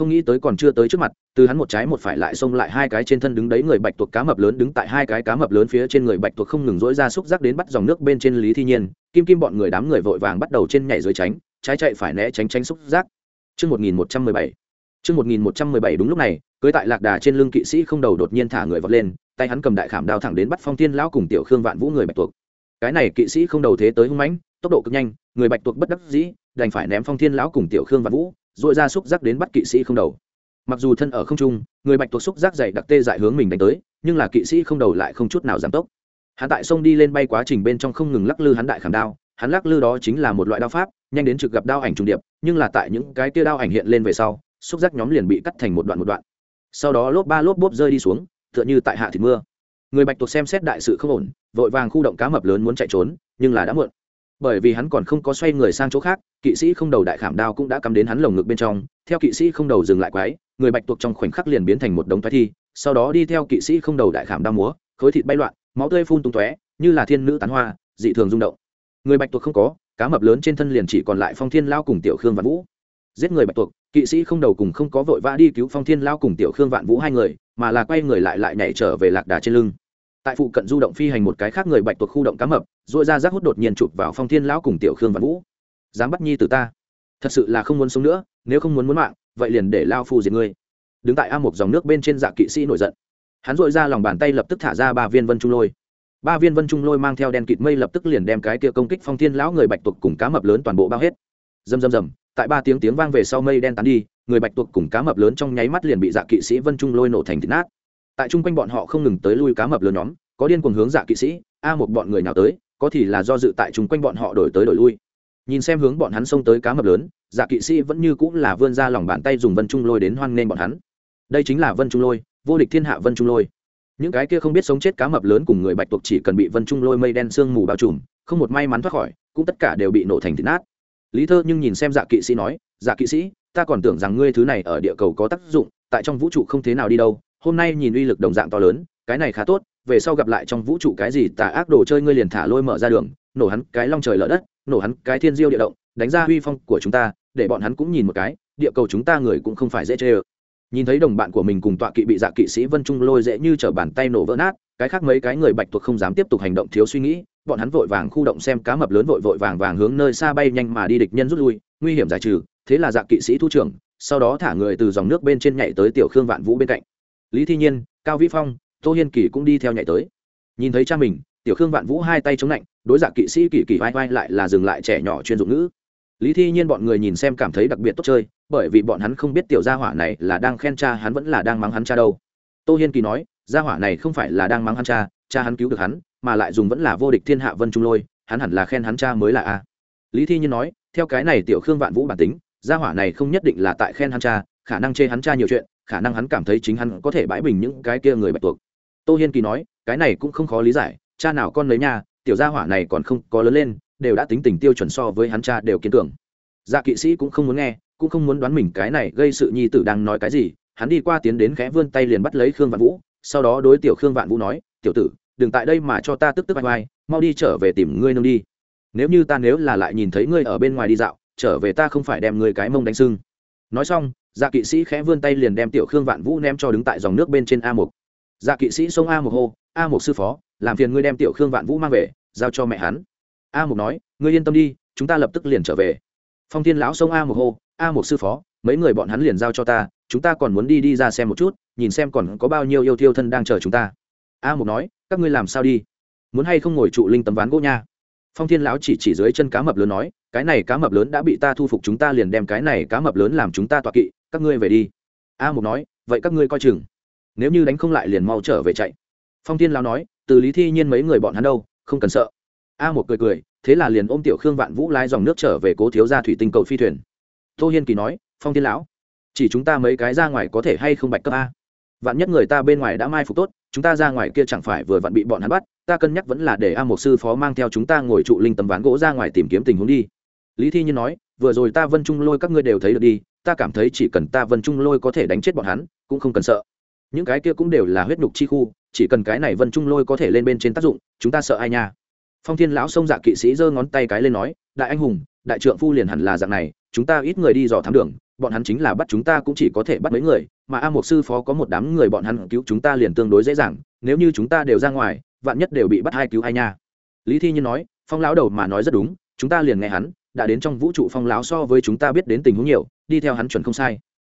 không nghĩ tới còn chưa tới trước mặt từ hắn một trái một phải lại xông lại hai cái trên thân đứng đấy người bạch tuộc cá mập lớn đứng tại hai cái cá mập lớn phía trên người bạch tuộc không ngừng dỗi ra xúc giác đến bắt dòng nước bên trên lý thi nhiên kim kim bọn người đám người vội vàng bắt đầu trên nhảy dưới tránh trái chạy phải né tránh tránh xúc giác Trước 1117, Trước 1117 đúng lúc này, cưới tại lạc đà trên lưng kỵ sĩ không đầu đột nhiên thả người vọt lên, tay hắn cầm đại khảm đao thẳng đến bắt Phong Thiên lão cùng tiểu Khương Vạn Vũ người bạch tuộc. Cái này kỵ sĩ không đầu thế tới hung mãnh, tốc độ cực nhanh, người bạch tuộc bất đắc dĩ, đành phải ném Phong Thiên lão cùng tiểu Khương Vạn Vũ, rồi ra xúc giác đến bắt kỵ sĩ không đầu. Mặc dù thân ở không trung, người bạch tuộc xúc giác dày đặc tê dại hướng mình đánh tới, nhưng là kỵ sĩ không đầu lại không chút nào giảm tốc. Hắn tại sông đi lên bay quá trình bên trong không ngừng lắc lư hắn đại khảm đao, hắn lắc lư đó chính là một loại đao pháp, nhanh đến trực gặp đao ảnh trùng điệp, nhưng là tại những cái tia đao ảnh hiện lên về sau, xúc giác nhóm liền bị cắt thành một đoạn một đoạn sau đó lốp ba lốp bốp rơi đi xuống tựa như tại hạ thịt mưa người bạch tuộc xem xét đại sự không ổn vội vàng khu động cá mập lớn muốn chạy trốn nhưng là đã muộn bởi vì hắn còn không có xoay người sang chỗ khác, kỵ sĩ không đầu đại khảm đao cũng đã cắm đến hắn lồng ngực bên trong. Theo kỵ sĩ không đầu dừng lại quái, người bạch tuộc trong khoảnh khắc liền biến thành một đống thoái thi, sau đó đi theo kỵ sĩ không đầu đại khảm đao múa, khối thịt bay loạn, máu tươi phun tung tóe, như là thiên nữ tán hoa, dị thường rung động. Người bạch tuộc không có, cá mập lớn trên thân liền chỉ còn lại phong thiên lao cùng tiểu khương vạn vũ. Giết người bạch tuộc, kỵ sĩ không đầu cùng không có vội vã đi cứu phong thiên lao cùng tiểu khương vạn vũ hai người, mà là quay người lại lại nhảy trở về lạc đà trên lưng tại phụ cận du động phi hành một cái khác người bạch tuộc khu động cá mập dội ra rác hút đột nhiên chụp vào phong thiên lão cùng tiểu khương văn vũ. Dám bắt nhi từ ta. Thật sự là không muốn sống nữa, nếu không muốn muốn mạng, vậy liền để lao phu diệt ngươi. Đứng tại a một dòng nước bên trên dạ kỵ sĩ nổi giận. Hắn dội ra lòng bàn tay lập tức thả ra ba viên vân trung lôi. Ba viên vân trung lôi mang theo đen kịt mây lập tức liền đem cái kia công kích phong thiên lão người bạch tuộc cùng cá mập lớn toàn bộ bao hết. Dầm dầm dầm tại ba tiếng tiếng vang về sau mây đen tán đi, người bạch tuộc cùng cá mập lớn trong nháy mắt liền bị dạ kỵ sĩ vân trung lôi nổ thành thịt nát tại chung quanh bọn họ không ngừng tới lui cá mập lớn nhóm, có điên cuồng hướng dạ kỵ sĩ, a một bọn người nào tới, có thì là do dự tại chung quanh bọn họ đổi tới đổi lui. Nhìn xem hướng bọn hắn xông tới cá mập lớn dạ kỵ sĩ vẫn như cũng là vươn ra lòng bàn tay dùng vân trung lôi đến hoan nghênh bọn hắn. Đây chính là vân trung lôi, vô địch thiên hạ vân trung lôi. Những cái kia không biết sống chết cá mập lớn cùng người bạch tuộc chỉ cần bị vân trung lôi mây đen sương mù bao trùm, không một may mắn thoát khỏi, cũng tất cả đều bị nổ thành thịt nát. Lý thơ nhưng nhìn xem dạ kỵ sĩ nói dạ kỵ sĩ, ta còn tưởng rằng ngươi thứ này ở địa cầu có tác dụng, tại trong vũ trụ không thế nào đi đâu hôm nay nhìn uy lực đồng dạng to lớn, cái này khá tốt, về sau gặp lại trong vũ trụ cái gì tà ác đồ chơi ngươi liền thả lôi mở ra đường, nổ hắn cái long trời lở đất, nổ hắn cái thiên diêu địa động, đánh ra uy phong của chúng ta, để bọn hắn cũng nhìn một cái, địa cầu chúng ta người cũng không phải dễ chê ơ. Nhìn thấy đồng bạn của mình cùng tọa kỵ bị dạ kỵ sĩ vân trung lôi dễ như t r ở bàn tay nổ vỡ nát, cái khác mấy cái người bạch tuộc không dám tiếp tục hành động thiếu suy nghĩ, bọn hắn vội vàng khu động xem cá mập lớn vội vội vàng vàng hướng nơi xa bay nhanh mà đi địch nhân rút lui, nguy hiểm giải trừ, thế là dạ kỵ sĩ thu trưởng, sau đó thả người từ dòng nước bên trên nhảy tới tiểu khương vạn vũ bên cạnh lý thi nhiên, cao vĩ phong, tô hiên kỳ cũng đi theo nhảy tới. Nhìn thấy cha mình, tiểu khương vạn vũ hai tay chống lạnh đối giả kỵ sĩ kỳ kỳ vai vai lại là dừng lại trẻ nhỏ chuyên dụng ngữ. Lý thi nhiên bọn người nhìn xem cảm thấy đặc biệt tốt chơi, bởi vì bọn hắn không biết tiểu gia hỏa này là đang khen cha hắn vẫn là đang mắng hắn cha đâu. Tô hiên kỳ nói, gia hỏa này không phải là đang mắng hắn cha cha hắn cứu được hắn, mà lại dùng vẫn là vô địch thiên hạ vân trung lôi, hắn hẳn là khen hắn cha mới là a. Lý thi nhiên nói, theo cái này tiểu khương vạn vũ bản tính, gia hỏa này không nhất định là tại khen hắn cha, khả năng chê hắn cha nhiều chuyện khả năng hắn cảm thấy chính hắn có thể bãi bình những cái kia người bạch tuộc. Tô hiên kỳ nói, cái này cũng không khó lý giải, cha nào con lấy nhà tiểu gia hỏa này còn không có lớn lên, đều đã tính tình tiêu chuẩn so với hắn cha đều kiên tưởng. dạ kỵ sĩ cũng không muốn nghe, cũng không muốn đoán mình cái này gây sự nhi tử đang nói cái gì, hắn đi qua tiến đến khẽ vươn tay liền bắt lấy khương vạn vũ, sau đó đối tiểu khương vạn vũ nói, tiểu tử, đừng tại đây mà cho ta tức tức vai vai mau đi trở về tìm ngươi nương đi. Nếu như ta nếu là lại nhìn thấy ngươi ở bên ngoài đi dạo, trở về ta không phải đem ngươi cái mông đánh sưng. Nói xong dạ kỵ sĩ khẽ vươn tay liền đem tiểu khương vạn vũ ném cho đứng tại dòng nước bên trên a mục. Dạ kỵ sĩ xông a mục hô, a mục sư phó, làm phiền ngươi đem tiểu khương vạn vũ mang về, giao cho mẹ hắn. A mục nói, ngươi yên tâm đi, chúng ta lập tức liền trở về. Phong thiên lão xông a mục hô, a mục sư phó, mấy người bọn hắn liền giao cho ta, chúng ta còn muốn đi đi ra xem một chút, nhìn xem còn có bao nhiêu yêu thiêu thân đang chờ chúng ta. A mục nói, các ngươi làm sao đi? Muốn hay không ngồi trụ linh tấm ván gỗ nha? Phong thiên lão chỉ chỉ dưới chân cá mập lớn nói, cái này cá mập lớn đã bị ta thu phục, chúng ta liền đem cái này cá mập lớn làm chúng ta tọa kỵ các ngươi về đi. A mục nói, vậy các ngươi coi chừng. Nếu như đánh không lại liền mau trở về chạy. Phong thiên lão nói, từ lý thi nhiên mấy người bọn hắn đâu, không cần sợ. A một cười cười, thế là liền ôm tiểu khương vạn vũ lái dòng nước trở về cố thiếu ra thủy tinh cầu phi thuyền. Tô hiên kỳ nói, phong thiên lão, chỉ chúng ta mấy cái ra ngoài có thể hay không bạch cấp a? Vạn nhất người ta bên ngoài đã mai phục tốt, chúng ta ra ngoài kia chẳng phải vừa vặn bị bọn hắn bắt, ta cân nhắc vẫn là để a một sư phó mang theo chúng ta ngồi trụ linh tấm ván gỗ ra ngoài tìm kiếm tình huống đi. Lý thi nhiên nói vừa rồi ta vân trung lôi các ngươi đều thấy được đi, ta cảm thấy chỉ cần ta vân trung lôi có thể đánh chết bọn hắn, cũng không cần sợ. Những cái kia cũng đều là huyết nhục chi khu, chỉ cần cái này vân trung lôi có thể lên bên trên tác dụng, chúng ta sợ ai nha? Phong thiên lão xông dạ kỵ sĩ giơ ngón tay cái lên nói, đại anh hùng, đại trượng phu liền hẳn là dạng này, chúng ta ít người đi dò thám đường, bọn hắn chính là bắt chúng ta cũng chỉ có thể bắt mấy người, mà a một sư phó có một đám người bọn hắn cứu chúng ta liền tương đối dễ dàng, nếu như chúng ta đều ra ngoài, vạn nhất đều bị bắt hai cứu hai nha? Lý thi nhiên nói, phong lão đầu mà nói rất đúng, chúng ta liền nghe hắn đã đến trong vũ trụ phong láo so với chúng ta biết đến tình huống nhiều đi theo hắn chuẩn không sai.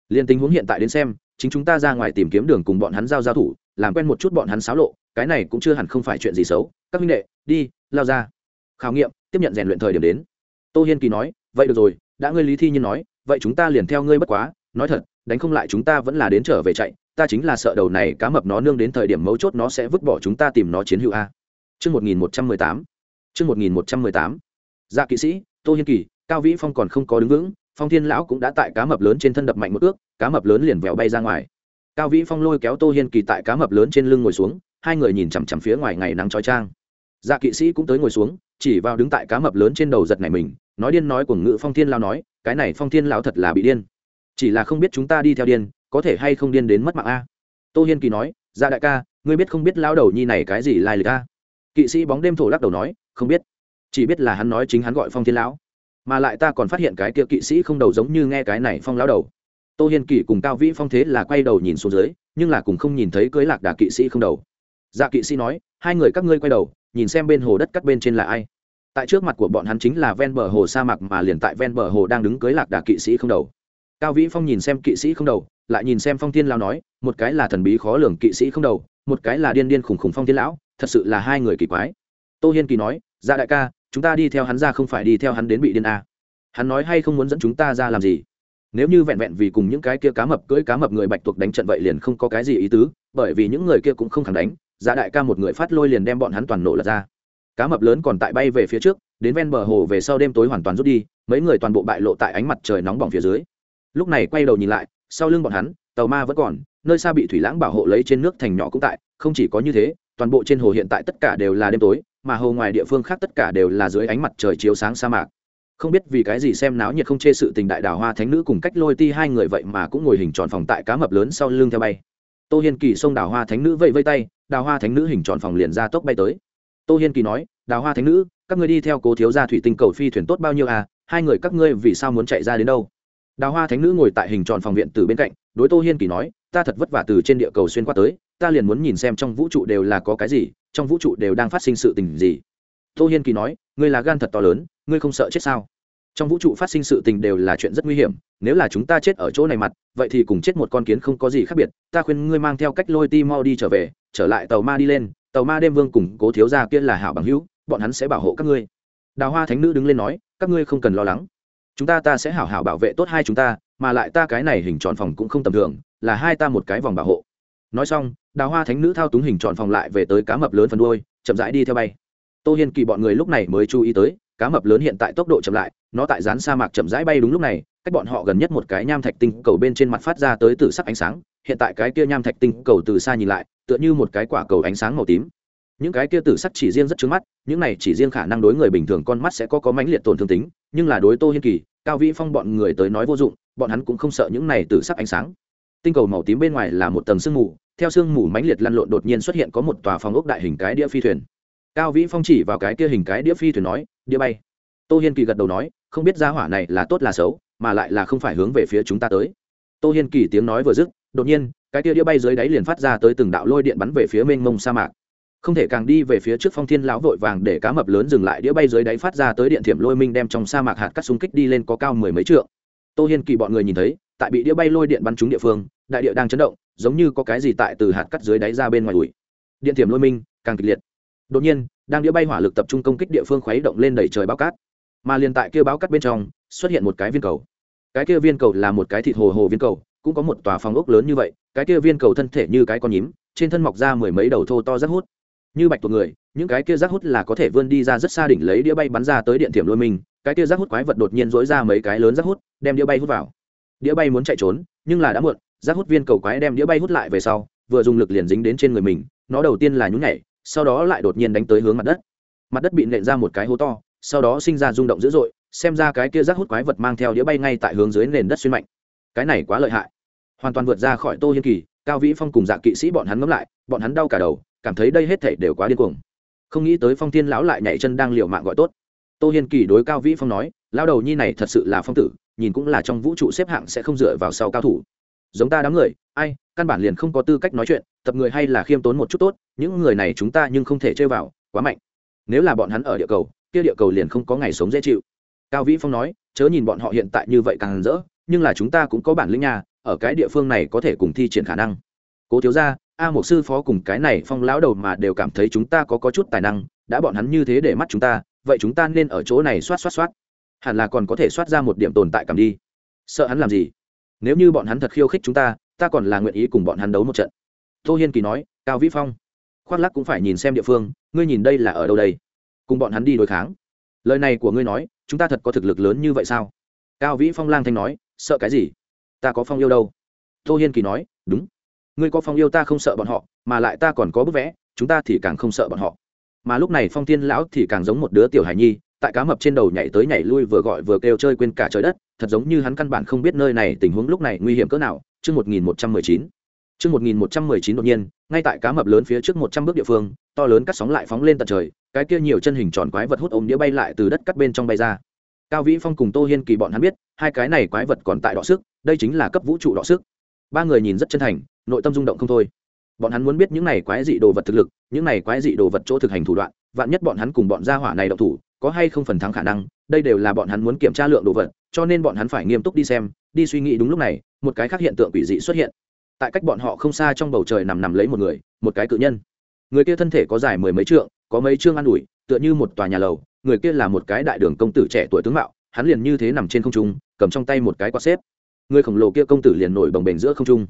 Liền tình huống hiện tại đến xem chính chúng ta ra ngoài tìm kiếm đường cùng bọn hắn giao giao thủ làm quen một chút bọn hắn xáo lộ cái này cũng chưa hẳn không phải chuyện gì xấu. Các minh đệ đi lao ra. Khảo nghiệm tiếp nhận rèn luyện thời điểm đến. Tô hiên kỳ nói vậy được rồi đã ngươi lý thi nhiên nói vậy chúng ta liền theo ngươi bất quá. Nói thật đánh không lại chúng ta vẫn là đến trở về chạy ta chính là sợ đầu này cá mập nó nương đến thời điểm mấu chốt nó sẽ vứt bỏ chúng ta tìm nó chiến hữu a. Chương 1118. Chương 1118. Dạ kỵ sĩ, Tô Hiên Kỳ, Cao Vĩ Phong còn không có đứng vững, Phong Thiên lão cũng đã tại cá mập lớn trên thân đập mạnh một ước, cá mập lớn liền vèo bay ra ngoài. Cao Vĩ Phong lôi kéo Tô Hiên Kỳ tại cá mập lớn trên lưng ngồi xuống, hai người nhìn chằm chằm phía ngoài ngày nắng trói trang. dạ kỵ sĩ cũng tới ngồi xuống chỉ vào đứng tại cá mập lớn trên đầu giật này mình nói điên nói của ngự phong thiên lao nói cái này phong thiên lao thật là bị điên chỉ là không biết chúng ta đi theo điên có thể hay không điên đến mất mạng a tô hiên kỳ nói dạ đại ca ngươi biết không biết lao đầu nhi này cái gì lai lịch a kỵ sĩ bóng đêm thổ lắc đầu nói không biết chỉ biết là hắn nói chính hắn gọi phong thiên lão, mà lại ta còn phát hiện cái kia kỵ sĩ không đầu giống như nghe cái này phong lão đầu. Tô hiên kỳ cùng cao vĩ phong thế là quay đầu nhìn xuống dưới, nhưng là cùng không nhìn thấy cưới lạc đà kỵ sĩ không đầu. Dạ kỵ sĩ nói, hai người các ngươi quay đầu, nhìn xem bên hồ đất cắt bên trên là ai. Tại trước mặt của bọn hắn chính là ven bờ hồ sa mạc mà liền tại ven bờ hồ đang đứng cưới lạc đà kỵ sĩ không đầu. Cao vĩ phong nhìn xem kỵ sĩ không đầu, lại nhìn xem phong thiên lao nói, một cái là thần bí khó lường kỵ sĩ không đầu, một cái là điên điên khủng khủng phong thiên lão, thật sự là hai người kỳ quái. Tô hiên kỳ nói dạ đại ca chúng ta đi theo hắn ra không phải đi theo hắn đến bị điên a hắn nói hay không muốn dẫn chúng ta ra làm gì? Nếu như vẹn vẹn vì cùng những cái kia cá mập cưỡi cá mập người bạch tuộc đánh trận vậy liền không có cái gì ý tứ, bởi vì những người kia cũng không khẳng đánh giả đại ca một người phát lôi liền đem bọn hắn toàn nổ lật ra. Cá mập lớn còn tại bay về phía trước, đến ven bờ hồ về sau đêm tối hoàn toàn rút đi, mấy người toàn bộ bại lộ tại ánh mặt trời nóng bỏng phía dưới. Lúc này quay đầu nhìn lại, sau lưng bọn hắn, tàu ma vẫn còn, nơi xa bị thủy lãng bảo hộ lấy trên nước thành nhỏ cũng tại, không chỉ có như thế, toàn bộ trên hồ hiện tại tất cả đều là đêm tối mà hồ ngoài địa phương khác tất cả đều là dưới ánh mặt trời chiếu sáng sa mạc. Không biết vì cái gì xem náo nhiệt không chê sự tình đại đào hoa thánh nữ cùng cách lôi ti hai người vậy mà cũng ngồi hình tròn phòng tại cá mập lớn sau lưng theo bay. Tô hiên kỳ xông đào hoa thánh nữ vẫy vây tay đào hoa thánh nữ hình tròn phòng liền ra tốc bay tới. Tô hiên kỳ nói đào hoa thánh nữ, các ngươi đi theo cố thiếu gia thủy tinh cầu phi thuyền tốt bao nhiêu à? Hai người các ngươi vì sao muốn chạy ra đến đâu? Đào hoa thánh nữ ngồi tại hình tròn phòng viện từ bên cạnh, đối tô hiên kỳ nói, ta thật vất vả từ trên địa cầu xuyên qua tới ta liền muốn nhìn xem trong vũ trụ đều là có cái gì, trong vũ trụ đều đang phát sinh sự tình gì. Tô hiên kỳ nói, ngươi là gan thật to lớn, ngươi không sợ chết sao? Trong vũ trụ phát sinh sự tình đều là chuyện rất nguy hiểm, nếu là chúng ta chết ở chỗ này mặt, vậy thì cùng chết một con kiến không có gì khác biệt, ta khuyên ngươi mang theo cách lôi ti mau đi trở về, trở lại tàu ma đi lên, tàu ma đêm vương cùng cố thiếu gia kia là hảo bằng hữu, bọn hắn sẽ bảo hộ các ngươi. Đào hoa thánh nữ đứng lên nói, các ngươi không cần lo lắng. Chúng ta ta sẽ hảo hảo bảo vệ tốt hai chúng ta, mà lại ta cái này hình tròn phòng cũng không tầm thường, là hai ta một cái vòng bảo hộ nói xong, đào hoa thánh nữ thao túng hình tròn phòng lại về tới cá mập lớn phần đuôi, chậm rãi đi theo bay. Tô hiên kỳ bọn người lúc này mới chú ý tới, cá mập lớn hiện tại tốc độ chậm lại, nó tại rán sa mạc chậm rãi bay đúng lúc này, cách bọn họ gần nhất một cái nham thạch tinh cầu bên trên mặt phát ra tới từ sắc ánh sáng, hiện tại cái kia nham thạch tinh cầu từ xa nhìn lại, tựa như một cái quả cầu ánh sáng màu tím. Những cái kia tử sắc chỉ riêng rất trướng mắt, những này chỉ riêng khả năng đối người bình thường con mắt sẽ có có mãnh liệt tổn thương tính, nhưng là đối tô hiên kỳ, cao vĩ phong bọn người tới nói vô dụng, bọn hắn cũng không sợ những này tử sắc ánh sáng tinh cầu màu tím bên ngoài là một tầng sương mù, theo sương mù mãnh liệt lăn lộn đột nhiên xuất hiện có một tòa phòng ốc đại hình cái đĩa phi thuyền. Cao vĩ phong chỉ vào cái kia hình cái đĩa phi thuyền nói, đĩa bay. Tô hiên kỳ gật đầu nói, không biết ra hỏa này là tốt là xấu, mà lại là không phải hướng về phía chúng ta tới. Tô hiên kỳ tiếng nói vừa dứt, đột nhiên, cái kia đĩa bay dưới đáy liền phát ra tới từng đạo lôi điện bắn về phía mênh mông sa mạc. Không thể càng đi về phía trước phong thiên lão vội vàng để cá mập lớn dừng lại, đĩa bay dưới đáy phát ra tới điện thiểm lôi minh đem trong sa mạc hạt cắt xung kích đi lên có cao mười mấy trượng. Tô hiên kỳ bọn người nhìn thấy tại bị đĩa bay lôi điện bắn trúng địa phương, đại địa đang chấn động, giống như có cái gì tại từ hạt cắt dưới đáy ra bên ngoài đùi điện thiểm lôi minh, càng kịch liệt. Đột nhiên, đang đĩa bay hỏa lực tập trung công kích địa phương khuấy động lên đẩy trời bao cát. Mà liền tại kia báo cát bên trong, xuất hiện một cái viên cầu. Cái kia viên cầu là một cái thịt hồ hồ viên cầu, cũng có một tòa phòng ốc lớn như vậy, cái kia viên cầu thân thể như cái con nhím, trên thân mọc ra mười mấy đầu thô to rác hút. Như bạch tuộc người, những cái kia rác hút là có thể vươn đi ra rất xa đỉnh lấy đĩa bay bắn ra tới điện thiểm lôi mình cái kia rác hút quái vật đột nhiên dỗi ra mấy cái lớn rác hút, đem đĩa bay hút vào đĩa bay muốn chạy trốn, nhưng là đã muộn, rác hút viên cầu quái đem đĩa bay hút lại về sau, vừa dùng lực liền dính đến trên người mình, nó đầu tiên là nhún nhảy, sau đó lại đột nhiên đánh tới hướng mặt đất. Mặt đất bị nện ra một cái hố to, sau đó sinh ra rung động dữ dội, xem ra cái kia rác hút quái vật mang theo đĩa bay ngay tại hướng dưới nền đất xuyên mạnh. Cái này quá lợi hại. Hoàn toàn vượt ra khỏi tô hiên kỳ, cao vĩ phong cùng dạ kỵ sĩ bọn hắn ngấm lại, bọn hắn đau cả đầu, cảm thấy đây hết thể đều quá điên cuồng. Không nghĩ tới phong thiên lão lại nhảy chân đang liều mạng gọi tốt. Tô hiên kỳ đối cao vĩ phong nói lao đầu nhi này thật sự là phong tử nhìn cũng là trong vũ trụ xếp hạng sẽ không dựa vào sau cao thủ. Giống ta đám người, ai, căn bản liền không có tư cách nói chuyện, tập người hay là khiêm tốn một chút tốt, những người này chúng ta nhưng không thể chơi vào, quá mạnh. Nếu là bọn hắn ở địa cầu, kia địa cầu liền không có ngày sống dễ chịu. Cao vĩ phong nói, chớ nhìn bọn họ hiện tại như vậy càng rỡ, nhưng là chúng ta cũng có bản lĩnh nhà ở cái địa phương này có thể cùng thi triển khả năng. Cố thiếu ra a một sư phó cùng cái này phong lão đầu mà đều cảm thấy chúng ta có có chút tài năng, đã bọn hắn như thế để mắt chúng ta, vậy chúng ta nên ở chỗ này xoát xoát xoát hẳn là còn có thể xoát ra một điểm tồn tại cảm đi. Sợ hắn làm gì? Nếu như bọn hắn thật khiêu khích chúng ta ta còn là nguyện ý cùng bọn hắn đấu một trận. Tô hiên kỳ nói, cao vĩ phong. Khoác lắc cũng phải nhìn xem địa phương, ngươi nhìn đây là ở đâu đây? Cùng bọn hắn đi đối kháng. Lời này của ngươi nói, chúng ta thật có thực lực lớn như vậy sao? Cao vĩ phong lang thanh nói, sợ cái gì? Ta có phong yêu đâu? Tô hiên kỳ nói, đúng. Ngươi có phong yêu ta không sợ bọn họ, mà lại ta còn có bức vẽ, chúng ta thì càng không sợ bọn họ. Mà lúc này phong tiên lão thì càng giống một đứa tiểu hải nhi tại cá mập trên đầu nhảy tới nhảy lui vừa gọi vừa kêu chơi quên cả trời đất, thật giống như hắn căn bản không biết nơi này tình huống lúc này nguy hiểm cỡ nào. Chương một nghìn một trăm mười chín. Chương một nghìn một trăm mười chín đột nhiên, ngay tại cá mập lớn phía trước một trăm bước địa phương, to lớn cắt sóng lại phóng lên tận trời, cái kia nhiều chân hình tròn quái vật hút ôm đĩa bay lại từ đất cắt bên trong bay ra. Cao vĩ phong cùng tô hiên kỳ bọn hắn biết, hai cái này quái vật còn tại đọ sức, đây chính là cấp vũ trụ đọ sức. Ba người nhìn rất chân thành, nội tâm rung động không thôi. Bọn hắn muốn biết những này quái dị đồ vật thực lực, những này quái dị đồ vật chỗ thực hành thủ đoạn, vạn nhất bọn hắn cùng bọn gia hỏa này độc thủ có hay không phần thắng khả năng, đây đều là bọn hắn muốn kiểm tra lượng đồ vật, cho nên bọn hắn phải nghiêm túc đi xem, đi suy nghĩ đúng lúc này, một cái khác hiện tượng quỷ dị xuất hiện. Tại cách bọn họ không xa trong bầu trời nằm nằm lấy một người, một cái cự nhân. Người kia thân thể có dài mười mấy trượng, có mấy chương ăn ủi, tựa như một tòa nhà lầu, người kia là một cái đại đường công tử trẻ tuổi tướng mạo, hắn liền như thế nằm trên không trung, cầm trong tay một cái quạt xếp. Người khổng lồ kia công tử liền nổi bồng bềnh giữa không trung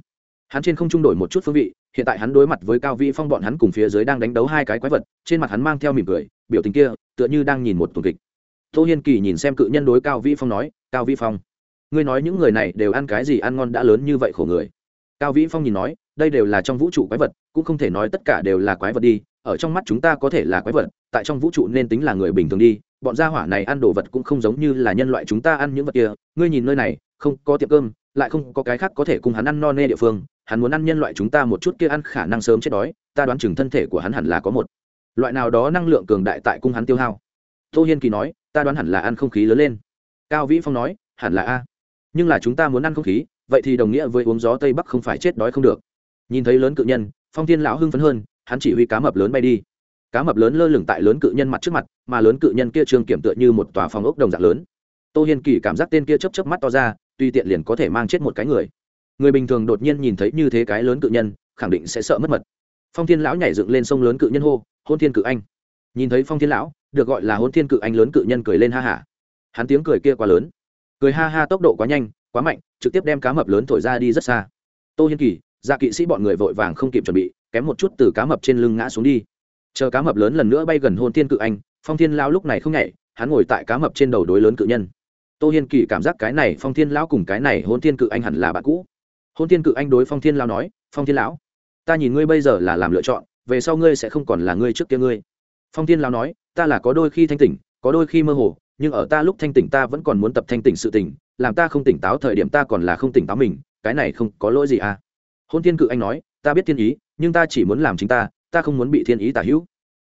hắn trên không trung đổi một chút phương vị, hiện tại hắn đối mặt với cao vĩ phong bọn hắn cùng phía dưới đang đánh đấu hai cái quái vật, trên mặt hắn mang theo mỉm cười, biểu tình kia, tựa như đang nhìn một tuần kịch. Tô hiên kỳ nhìn xem cự nhân đối cao vĩ phong nói, cao vĩ phong, ngươi nói những người này đều ăn cái gì ăn ngon đã lớn như vậy khổ người? Cao vĩ phong nhìn nói, đây đều là trong vũ trụ quái vật, cũng không thể nói tất cả đều là quái vật đi, ở trong mắt chúng ta có thể là quái vật, tại trong vũ trụ nên tính là người bình thường đi, bọn gia hỏa này ăn đồ vật cũng không giống như là nhân loại chúng ta ăn những vật kia, ngươi nhìn nơi này, không có tiệm cơm, lại không có cái khác có thể cùng hắn ăn no nê địa phương hắn muốn ăn nhân loại chúng ta một chút kia ăn khả năng sớm chết đói, ta đoán chừng thân thể của hắn hẳn là có một. Loại nào đó năng lượng cường đại tại cung hắn tiêu hao. Tô hiên kỳ nói, ta đoán hẳn là ăn không khí lớn lên. Cao vĩ phong nói, hẳn là a. Nhưng là chúng ta muốn ăn không khí, vậy thì đồng nghĩa với uống gió tây bắc không phải chết đói không được. Nhìn thấy lớn cự nhân, phong thiên lão hưng phấn hơn, hắn chỉ huy cá mập lớn bay đi. Cá mập lớn lơ lửng tại lớn cự nhân mặt trước mặt, mà lớn cự nhân kia trường kiểm tựa như một tòa phòng ốc đồng dạng lớn. Tô hiên kỳ cảm giác tên kia chấp chấp mắt to ra, tuy tiện liền có thể mang chết một cái người người bình thường đột nhiên nhìn thấy như thế cái lớn cự nhân, khẳng định sẽ sợ mất mật. Phong thiên lão nhảy dựng lên sông lớn cự nhân hô, hôn thiên cự anh. Nhìn thấy phong thiên lão, được gọi là hôn thiên cự anh lớn cự nhân cười lên ha hả. Hắn tiếng cười kia quá lớn. Cười ha ha tốc độ quá nhanh, quá mạnh, trực tiếp đem cá mập lớn thổi ra đi rất xa. Tô hiên kỳ dạ kỵ sĩ bọn người vội vàng không kịp chuẩn bị, kém một chút từ cá mập trên lưng ngã xuống đi. Chờ cá mập lớn lần nữa bay gần hôn thiên cự anh, phong thiên lão lúc này không nhảy, hắn ngồi tại cá mập trên đầu đối lớn cự nhân. Tô hiên kỳ cảm giác cái này phong thiên lão cùng cái này hôn thiên cự anh hẳn là bạn cũ hôn thiên cự anh đối phong thiên lão nói, phong thiên lão, ta nhìn ngươi bây giờ là làm lựa chọn, về sau ngươi sẽ không còn là ngươi trước kia ngươi. Phong thiên lão nói, ta là có đôi khi thanh tỉnh, có đôi khi mơ hồ, nhưng ở ta lúc thanh tỉnh ta vẫn còn muốn tập thanh tỉnh sự tỉnh làm ta không tỉnh táo thời điểm ta còn là không tỉnh táo mình, cái này không có lỗi gì à? Hôn thiên cự anh nói, ta biết thiên ý, nhưng ta chỉ muốn làm chính ta ta không muốn bị thiên ý tả hữu.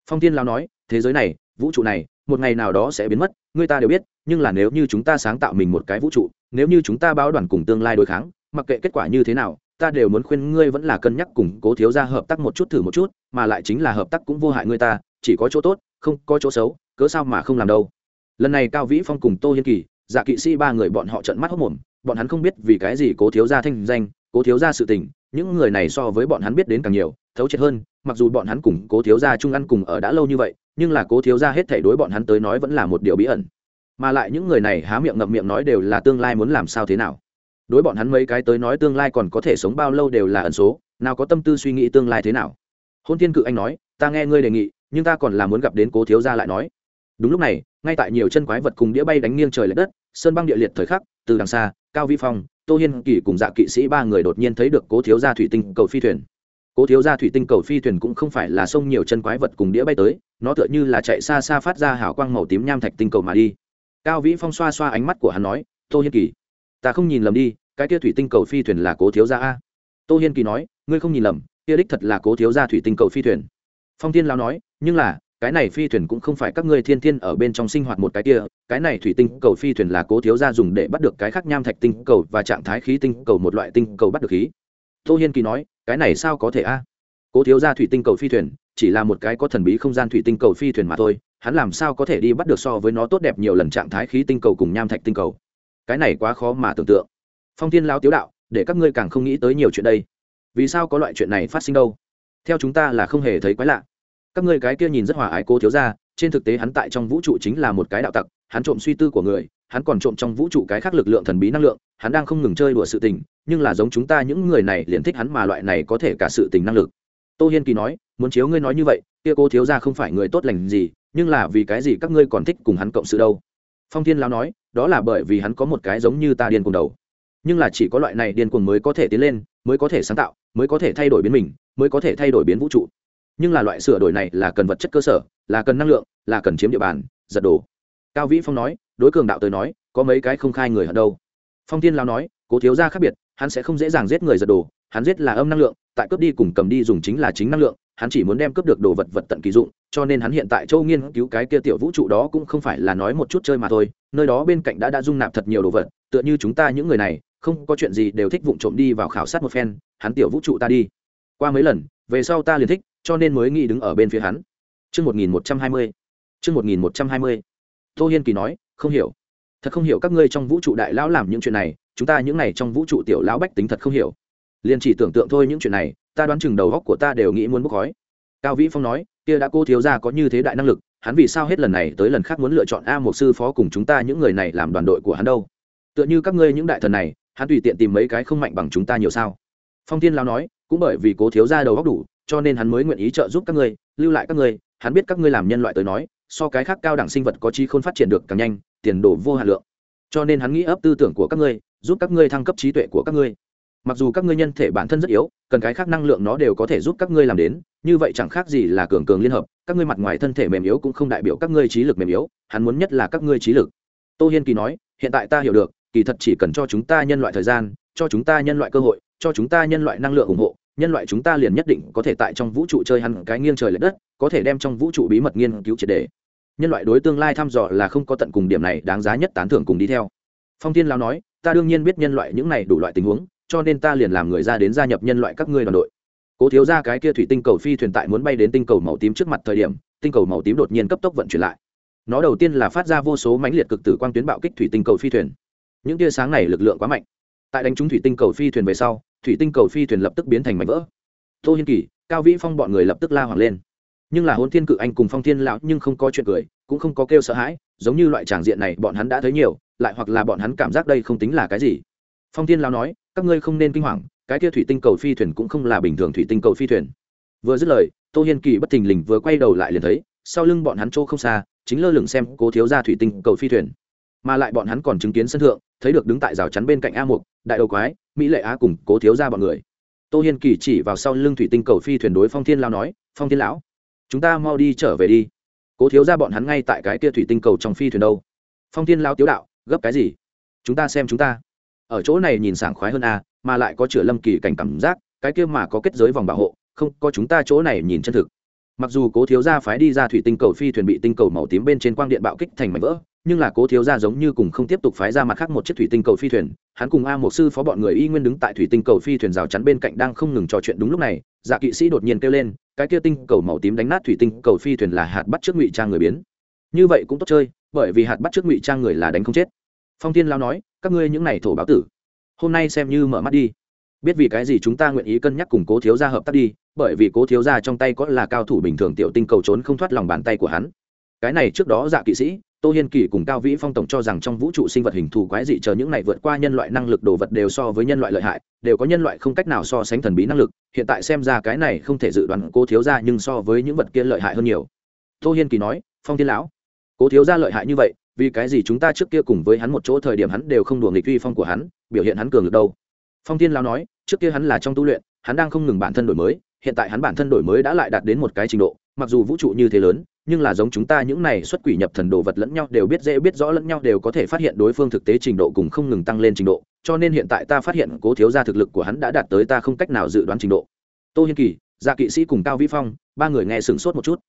Phong thiên lão nói, thế giới này, vũ trụ này, một ngày nào đó sẽ biến mất, ngươi ta đều biết, nhưng là nếu như chúng ta sáng tạo mình một cái vũ trụ, nếu như chúng ta báo đoàn cùng tương lai đối kháng mặc kệ kết quả như thế nào, ta đều muốn khuyên ngươi vẫn là cân nhắc cùng cố thiếu ra hợp tác một chút thử một chút, mà lại chính là hợp tác cũng vô hại ngươi ta, chỉ có chỗ tốt, không có chỗ xấu, cớ sao mà không làm đâu. Lần này cao vĩ phong cùng tô hiên kỳ dạ kỵ sĩ ba người bọn họ trận mắt hốc mồm bọn hắn không biết vì cái gì cố thiếu ra thanh danh, cố thiếu ra sự tình, những người này so với bọn hắn biết đến càng nhiều, thấu triệt hơn, mặc dù bọn hắn cùng cố thiếu gia chung ăn cùng ở đã lâu như vậy, nhưng là cố thiếu gia hết thể đối bọn hắn tới nói vẫn là một điều bí ẩn. Mà lại những người này há miệng ngậm miệng nói đều là tương lai muốn làm sao thế nào đối bọn hắn mấy cái tới nói tương lai còn có thể sống bao lâu đều là ẩn số, nào có tâm tư suy nghĩ tương lai thế nào. Hôn thiên cự anh nói, ta nghe ngươi đề nghị, nhưng ta còn là muốn gặp đến cố thiếu gia lại nói. Đúng lúc này, ngay tại nhiều chân quái vật cùng đĩa bay đánh nghiêng trời l ệ đất, sơn băng địa liệt thời khắc, từ đằng xa, cao vi phong, tô hiên kỳ cùng dạ kỵ sĩ ba người đột nhiên thấy được cố thiếu gia thủy tinh cầu phi thuyền. Cố thiếu gia thủy tinh cầu phi thuyền cũng không phải là sông nhiều chân quái vật cùng đĩa bay tới, nó tựa như là chạy xa xa phát ra hào quang màu tím nham thạch tinh cầu mà đi. Cao vĩ phong xoa xoa ánh mắt của hắn nói, tô hiên kỳ, ta không nhìn lầm đi cái kia thủy tinh cầu phi thuyền là cố thiếu gia a. Tô hiên kỳ nói, ngươi không nhìn lầm, kia đích thật là cố thiếu gia thủy tinh cầu phi thuyền. Phong thiên lao nói, nhưng là, cái này phi thuyền cũng không phải các ngươi thiên thiên ở bên trong sinh hoạt một cái kia, cái này thủy tinh cầu phi thuyền là cố thiếu gia dùng để bắt được cái khác nham thạch tinh cầu và trạng thái khí tinh cầu một loại tinh cầu bắt được khí. Tô hiên kỳ nói, cái này sao có thể a? Cố thiếu gia thủy tinh cầu phi thuyền, chỉ là một cái có thần bí không gian thủy tinh cầu phi thuyền mà thôi, hắn làm sao có thể đi bắt được so với nó tốt đẹp nhiều lần trạng thái khí tinh cầu cùng nham thạch tinh cầu? Cái này quá khó mà tưởng tượng phong thiên lao tiếu đạo, để các ngươi càng không nghĩ tới nhiều chuyện đây. Vì sao có loại chuyện này phát sinh đâu? Theo chúng ta là không hề thấy quái lạ. Các ngươi cái kia nhìn rất hòa ái cô thiếu ra trên thực tế hắn tại trong vũ trụ chính là một cái đạo tặc, hắn trộm suy tư của người, hắn còn trộm trong vũ trụ cái khác lực lượng thần bí năng lượng, hắn đang không ngừng chơi đùa sự tình, nhưng là giống chúng ta những người này liền thích hắn mà loại này có thể cả sự tình năng lực. Tô hiên kỳ nói, muốn chiếu ngươi nói như vậy, kia cô thiếu ra không phải người tốt lành gì, nhưng là vì cái gì các ngươi còn thích cùng hắn cộng sự đâu? Phong thiên lao nói, đó là bởi vì hắn có một cái giống như ta điên cùng đầu nhưng là chỉ có loại này điên cuồng mới có thể tiến lên, mới có thể sáng tạo, mới có thể thay đổi biến mình, mới có thể thay đổi biến vũ trụ. Nhưng là loại sửa đổi này là cần vật chất cơ sở, là cần năng lượng, là cần chiếm địa bàn, giật đổ. Cao vĩ phong nói, đối cường đạo tới nói, có mấy cái không khai người ở đâu. Phong thiên lao nói, cố thiếu ra khác biệt, hắn sẽ không dễ dàng giết người giật đồ hắn giết là âm năng lượng, tại cướp đi cùng cầm đi dùng chính là chính năng lượng, hắn chỉ muốn đem cướp được đồ vật vật tận kỳ dụng, cho nên hắn hiện tại châu nghiên cứu cái kia tiểu vũ trụ đó cũng không phải là nói một chút chơi mà thôi, nơi đó bên cạnh đã đã dung nạp thật nhiều đồ vật, tựa như chúng ta những người này không có chuyện gì đều thích vụng trộm đi vào khảo sát một phen hắn tiểu vũ trụ ta đi qua mấy lần về sau ta liền thích cho nên mới nghĩ đứng ở bên phía hắn Chương 1120. Chương 1120. Tô Hiên Kỳ nói, không hiểu. Thật không hiểu các ngươi trong vũ trụ đại lão làm những chuyện này, chúng ta những này trong vũ trụ tiểu lão bách tính thật không hiểu. Liên chỉ tưởng tượng thôi những chuyện này, ta đoán chừng đầu góc của ta đều nghĩ muốn bốc khói. Cao Vĩ Phong nói, kia đã cô thiếu gia có như thế đại năng lực, hắn vì sao hết lần này tới lần khác muốn lựa chọn a một sư phó cùng chúng ta những người này làm đoàn đội của hắn đâu? Tựa như các ngươi những đại thần này, hắn tùy tiện tìm mấy cái không mạnh bằng chúng ta nhiều sao? phong thiên lao nói, cũng bởi vì cố thiếu ra đầu góc đủ, cho nên hắn mới nguyện ý trợ giúp các ngươi, lưu lại các ngươi. Hắn biết các ngươi làm nhân loại tới nói, so cái khác cao đẳng sinh vật có chi khôn phát triển được càng nhanh, tiền đồ vô hạn lượng. Cho nên hắn nghĩ ấp tư tưởng của các ngươi, giúp các ngươi thăng cấp trí tuệ của các ngươi. Mặc dù các ngươi nhân thể bản thân rất yếu, cần cái khác năng lượng nó đều có thể giúp các ngươi làm đến, như vậy chẳng khác gì là cường cường liên hợp, các ngươi mặt ngoài thân thể mềm yếu cũng không đại biểu các ngươi trí lực mềm yếu, hắn muốn nhất là các ngươi trí lực. Tô hiên kỳ nói, hiện tại ta hiểu được kỳ thật chỉ cần cho chúng ta nhân loại thời gian, cho chúng ta nhân loại cơ hội, cho chúng ta nhân loại năng lượng ủng hộ, nhân loại chúng ta liền nhất định có thể tại trong vũ trụ chơi hẳn cái nghiêng trời l ệ đất, có thể đem trong vũ trụ bí mật nghiên cứu triệt đề nhân loại đối tương lai thăm dò là không có tận cùng điểm này đáng giá nhất tán thưởng cùng đi theo. Phong tiên lao nói, ta đương nhiên biết nhân loại những này đủ loại tình huống, cho nên ta liền làm người ra đến gia nhập nhân loại các ngươi đoàn đội. Cố thiếu ra cái kia thủy tinh cầu phi thuyền tại muốn bay đến tinh cầu màu tím trước mặt thời điểm, tinh cầu màu tím đột nhiên cấp tốc vận chuyển lại. Nó đầu tiên là phát ra vô số mãnh liệt cực tử quang tuyến bạo kích thủy tinh cầu phi thuyền những tia sáng này lực lượng quá mạnh. Tại đánh trúng thủy tinh cầu phi thuyền về sau, thủy tinh cầu phi thuyền lập tức biến thành mảnh vỡ. Tô hiên kỳ, cao vĩ phong bọn người lập tức la hoảng lên. Nhưng là hôn thiên cự anh cùng phong thiên lão nhưng không có chuyện cười, cũng không có kêu sợ hãi, giống như loại tràng diện này bọn hắn đã thấy nhiều, lại hoặc là bọn hắn cảm giác đây không tính là cái gì. Phong thiên lão nói, các ngươi không nên kinh hoàng, cái kia thủy tinh cầu phi thuyền cũng không là bình thường thủy tinh cầu phi thuyền. Vừa dứt lời, tô hiên kỳ bất thình lình vừa quay đầu lại liền thấy, sau lưng bọn hắn chỗ không xa, chính lơ lửng xem cố thiếu ra thủy tinh cầu phi thuyền mà lại bọn hắn còn chứng kiến sân thượng, thấy được đứng tại rào chắn bên cạnh a mục, đại đầu quái, mỹ lệ á cùng cố thiếu ra bọn người. Tô hiên kỳ chỉ vào sau lưng thủy tinh cầu phi thuyền đối phong thiên lao nói, phong thiên lão, chúng ta mau đi trở về đi. Cố thiếu ra bọn hắn ngay tại cái kia thủy tinh cầu trong phi thuyền đâu. Phong thiên lao tiếu đạo, gấp cái gì? Chúng ta xem chúng ta. Ở chỗ này nhìn sảng khoái hơn a, mà lại có chửa lâm kỳ cảnh cảm giác, cái kia mà có kết giới vòng bảo hộ, không có chúng ta chỗ này nhìn chân thực. Mặc dù cố thiếu gia phái đi ra thủy tinh cầu phi thuyền bị tinh cầu màu tím bên trên quang điện bạo kích thành mảnh vỡ nhưng là cố thiếu gia giống như cùng không tiếp tục phái ra mặt khác một chiếc thủy tinh cầu phi thuyền, hắn cùng a một sư phó bọn người y nguyên đứng tại thủy tinh cầu phi thuyền rào chắn bên cạnh đang không ngừng trò chuyện đúng lúc này dạ kỵ sĩ đột nhiên kêu lên, cái kia tinh cầu màu tím đánh nát thủy tinh cầu phi thuyền là hạt bắt trước ngụy trang người biến. Như vậy cũng tốt chơi, bởi vì hạt bắt trước ngụy trang người là đánh không chết. Phong thiên lao nói, các ngươi những này thổ báo tử, hôm nay xem như mở mắt đi. Biết vì cái gì chúng ta nguyện ý cân nhắc cùng cố thiếu gia hợp tác đi, bởi vì cố thiếu gia trong tay có là cao thủ bình thường tiểu tinh cầu trốn không thoát lòng bàn tay của hắn. Cái này trước đó dạ kỵ sĩ tô hiên kỳ cùng cao vĩ phong tổng cho rằng trong vũ trụ sinh vật hình thù quái dị chờ những này vượt qua nhân loại năng lực đồ vật đều so với nhân loại lợi hại, đều có nhân loại không cách nào so sánh thần bí năng lực, hiện tại xem ra cái này không thể dự đoán cố thiếu gia nhưng so với những vật kia lợi hại hơn nhiều. Tô hiên kỳ nói, phong thiên lão, cố thiếu gia lợi hại như vậy, vì cái gì chúng ta trước kia cùng với hắn một chỗ thời điểm hắn đều không đùa nghịch uy phong của hắn, biểu hiện hắn cường được đâu? Phong thiên lão nói, trước kia hắn là trong tu luyện, hắn đang không ngừng bản thân đổi mới, hiện tại hắn bản thân đổi mới đã lại đạt đến một cái trình độ, mặc dù vũ trụ như thế lớn nhưng là giống chúng ta những này xuất quỷ nhập thần đồ vật lẫn nhau đều biết dễ biết rõ lẫn nhau đều có thể phát hiện đối phương thực tế trình độ cùng không ngừng tăng lên trình độ, cho nên hiện tại ta phát hiện cố thiếu gia thực lực của hắn đã đạt tới ta không cách nào dự đoán trình độ. Tô hiên kỳ gia kỵ sĩ cùng cao vĩ phong, ba người nghe sửng sốt một chút.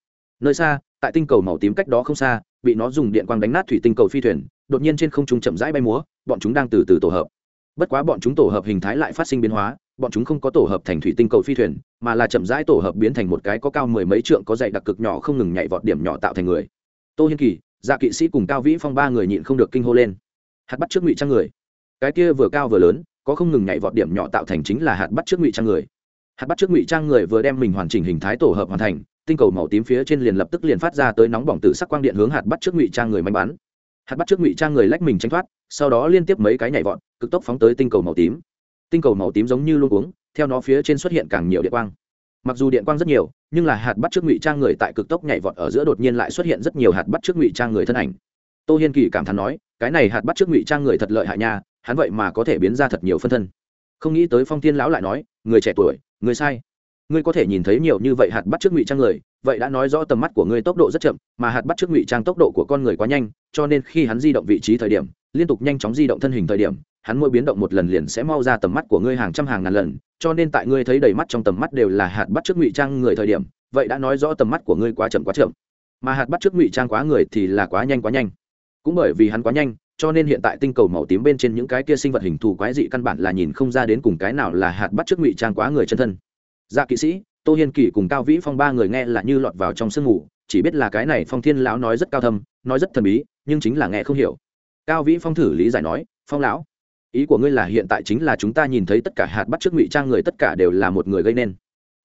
Nơi xa, tại tinh cầu màu tím cách đó không xa, bị nó dùng điện quang đánh nát thủy tinh cầu phi thuyền, đột nhiên trên không trung chậm rãi bay múa, bọn chúng đang từ từ tổ hợp. Bất quá bọn chúng tổ hợp hình thái lại phát sinh biến hóa bọn chúng không có tổ hợp thành thủy tinh cầu phi thuyền, mà là chậm rãi tổ hợp biến thành một cái có cao mười mấy trượng, có dày đặc cực nhỏ không ngừng nhảy vọt điểm nhỏ tạo thành người. Tô hiên kỳ dạ kỵ sĩ cùng cao vĩ phong ba người nhịn không được kinh hô lên. Hạt bắt trước ngụy trang người. Cái kia vừa cao vừa lớn, có không ngừng nhảy vọt điểm nhỏ tạo thành chính là hạt bắt trước ngụy trang người. Hạt bắt trước ngụy trang người vừa đem mình hoàn chỉnh hình thái tổ hợp hoàn thành, tinh cầu màu tím phía trên liền lập tức liền phát ra tới nóng bỏng từ sắc quang điện hướng hạt bắt trước ngụy trang người may bắn. Hạt bắt trước ngụy trang người lách mình tranh thoát, sau đó liên tiếp mấy cái nhảy vọt, cực tốc phóng tới tinh cầu màu tím tinh cầu màu tím giống như luôn uống theo nó phía trên xuất hiện càng nhiều điện quang. Mặc dù điện quang rất nhiều, nhưng là hạt bắt trước ngụy trang người tại cực tốc nhảy vọt ở giữa đột nhiên lại xuất hiện rất nhiều hạt bắt trước ngụy trang người thân ảnh. Tô hiên kỳ cảm thán nói, cái này hạt bắt trước ngụy trang người thật lợi hại nha, hắn vậy mà có thể biến ra thật nhiều phân thân. Không nghĩ tới phong thiên lão lại nói, người trẻ tuổi, người sai. Ngươi có thể nhìn thấy nhiều như vậy hạt bắt trước ngụy trang người, vậy đã nói rõ tầm mắt của ngươi tốc độ rất chậm, mà hạt bắt trước ngụy trang tốc độ của con người quá nhanh, cho nên khi hắn di động vị trí thời điểm, liên tục nhanh chóng di động thân hình thời điểm hắn mỗi biến động một lần liền sẽ mau ra tầm mắt của ngươi hàng trăm hàng ngàn lần, cho nên tại ngươi thấy đầy mắt trong tầm mắt đều là hạt bắt trước ngụy trang người thời điểm, vậy đã nói rõ tầm mắt của ngươi quá chậm quá chậm. Mà hạt bắt trước ngụy trang quá người thì là quá nhanh quá nhanh. Cũng bởi vì hắn quá nhanh, cho nên hiện tại tinh cầu màu tím bên trên những cái kia sinh vật hình thù quái dị căn bản là nhìn không ra đến cùng cái nào là hạt bắt trước ngụy trang quá người chân thân. Dạ kỵ sĩ, tô hiên kỷ cùng cao vĩ phong ba người nghe là như lọt vào trong sương ngủ, chỉ biết là cái này phong thiên lão nói rất cao thâm, nói rất thần bí, nhưng chính là nghe không hiểu. Cao vĩ phong thử lý giải nói, phong lão ý của ngươi là hiện tại chính là chúng ta nhìn thấy tất cả hạt bắt trước ngụy trang người tất cả đều là một người gây nên.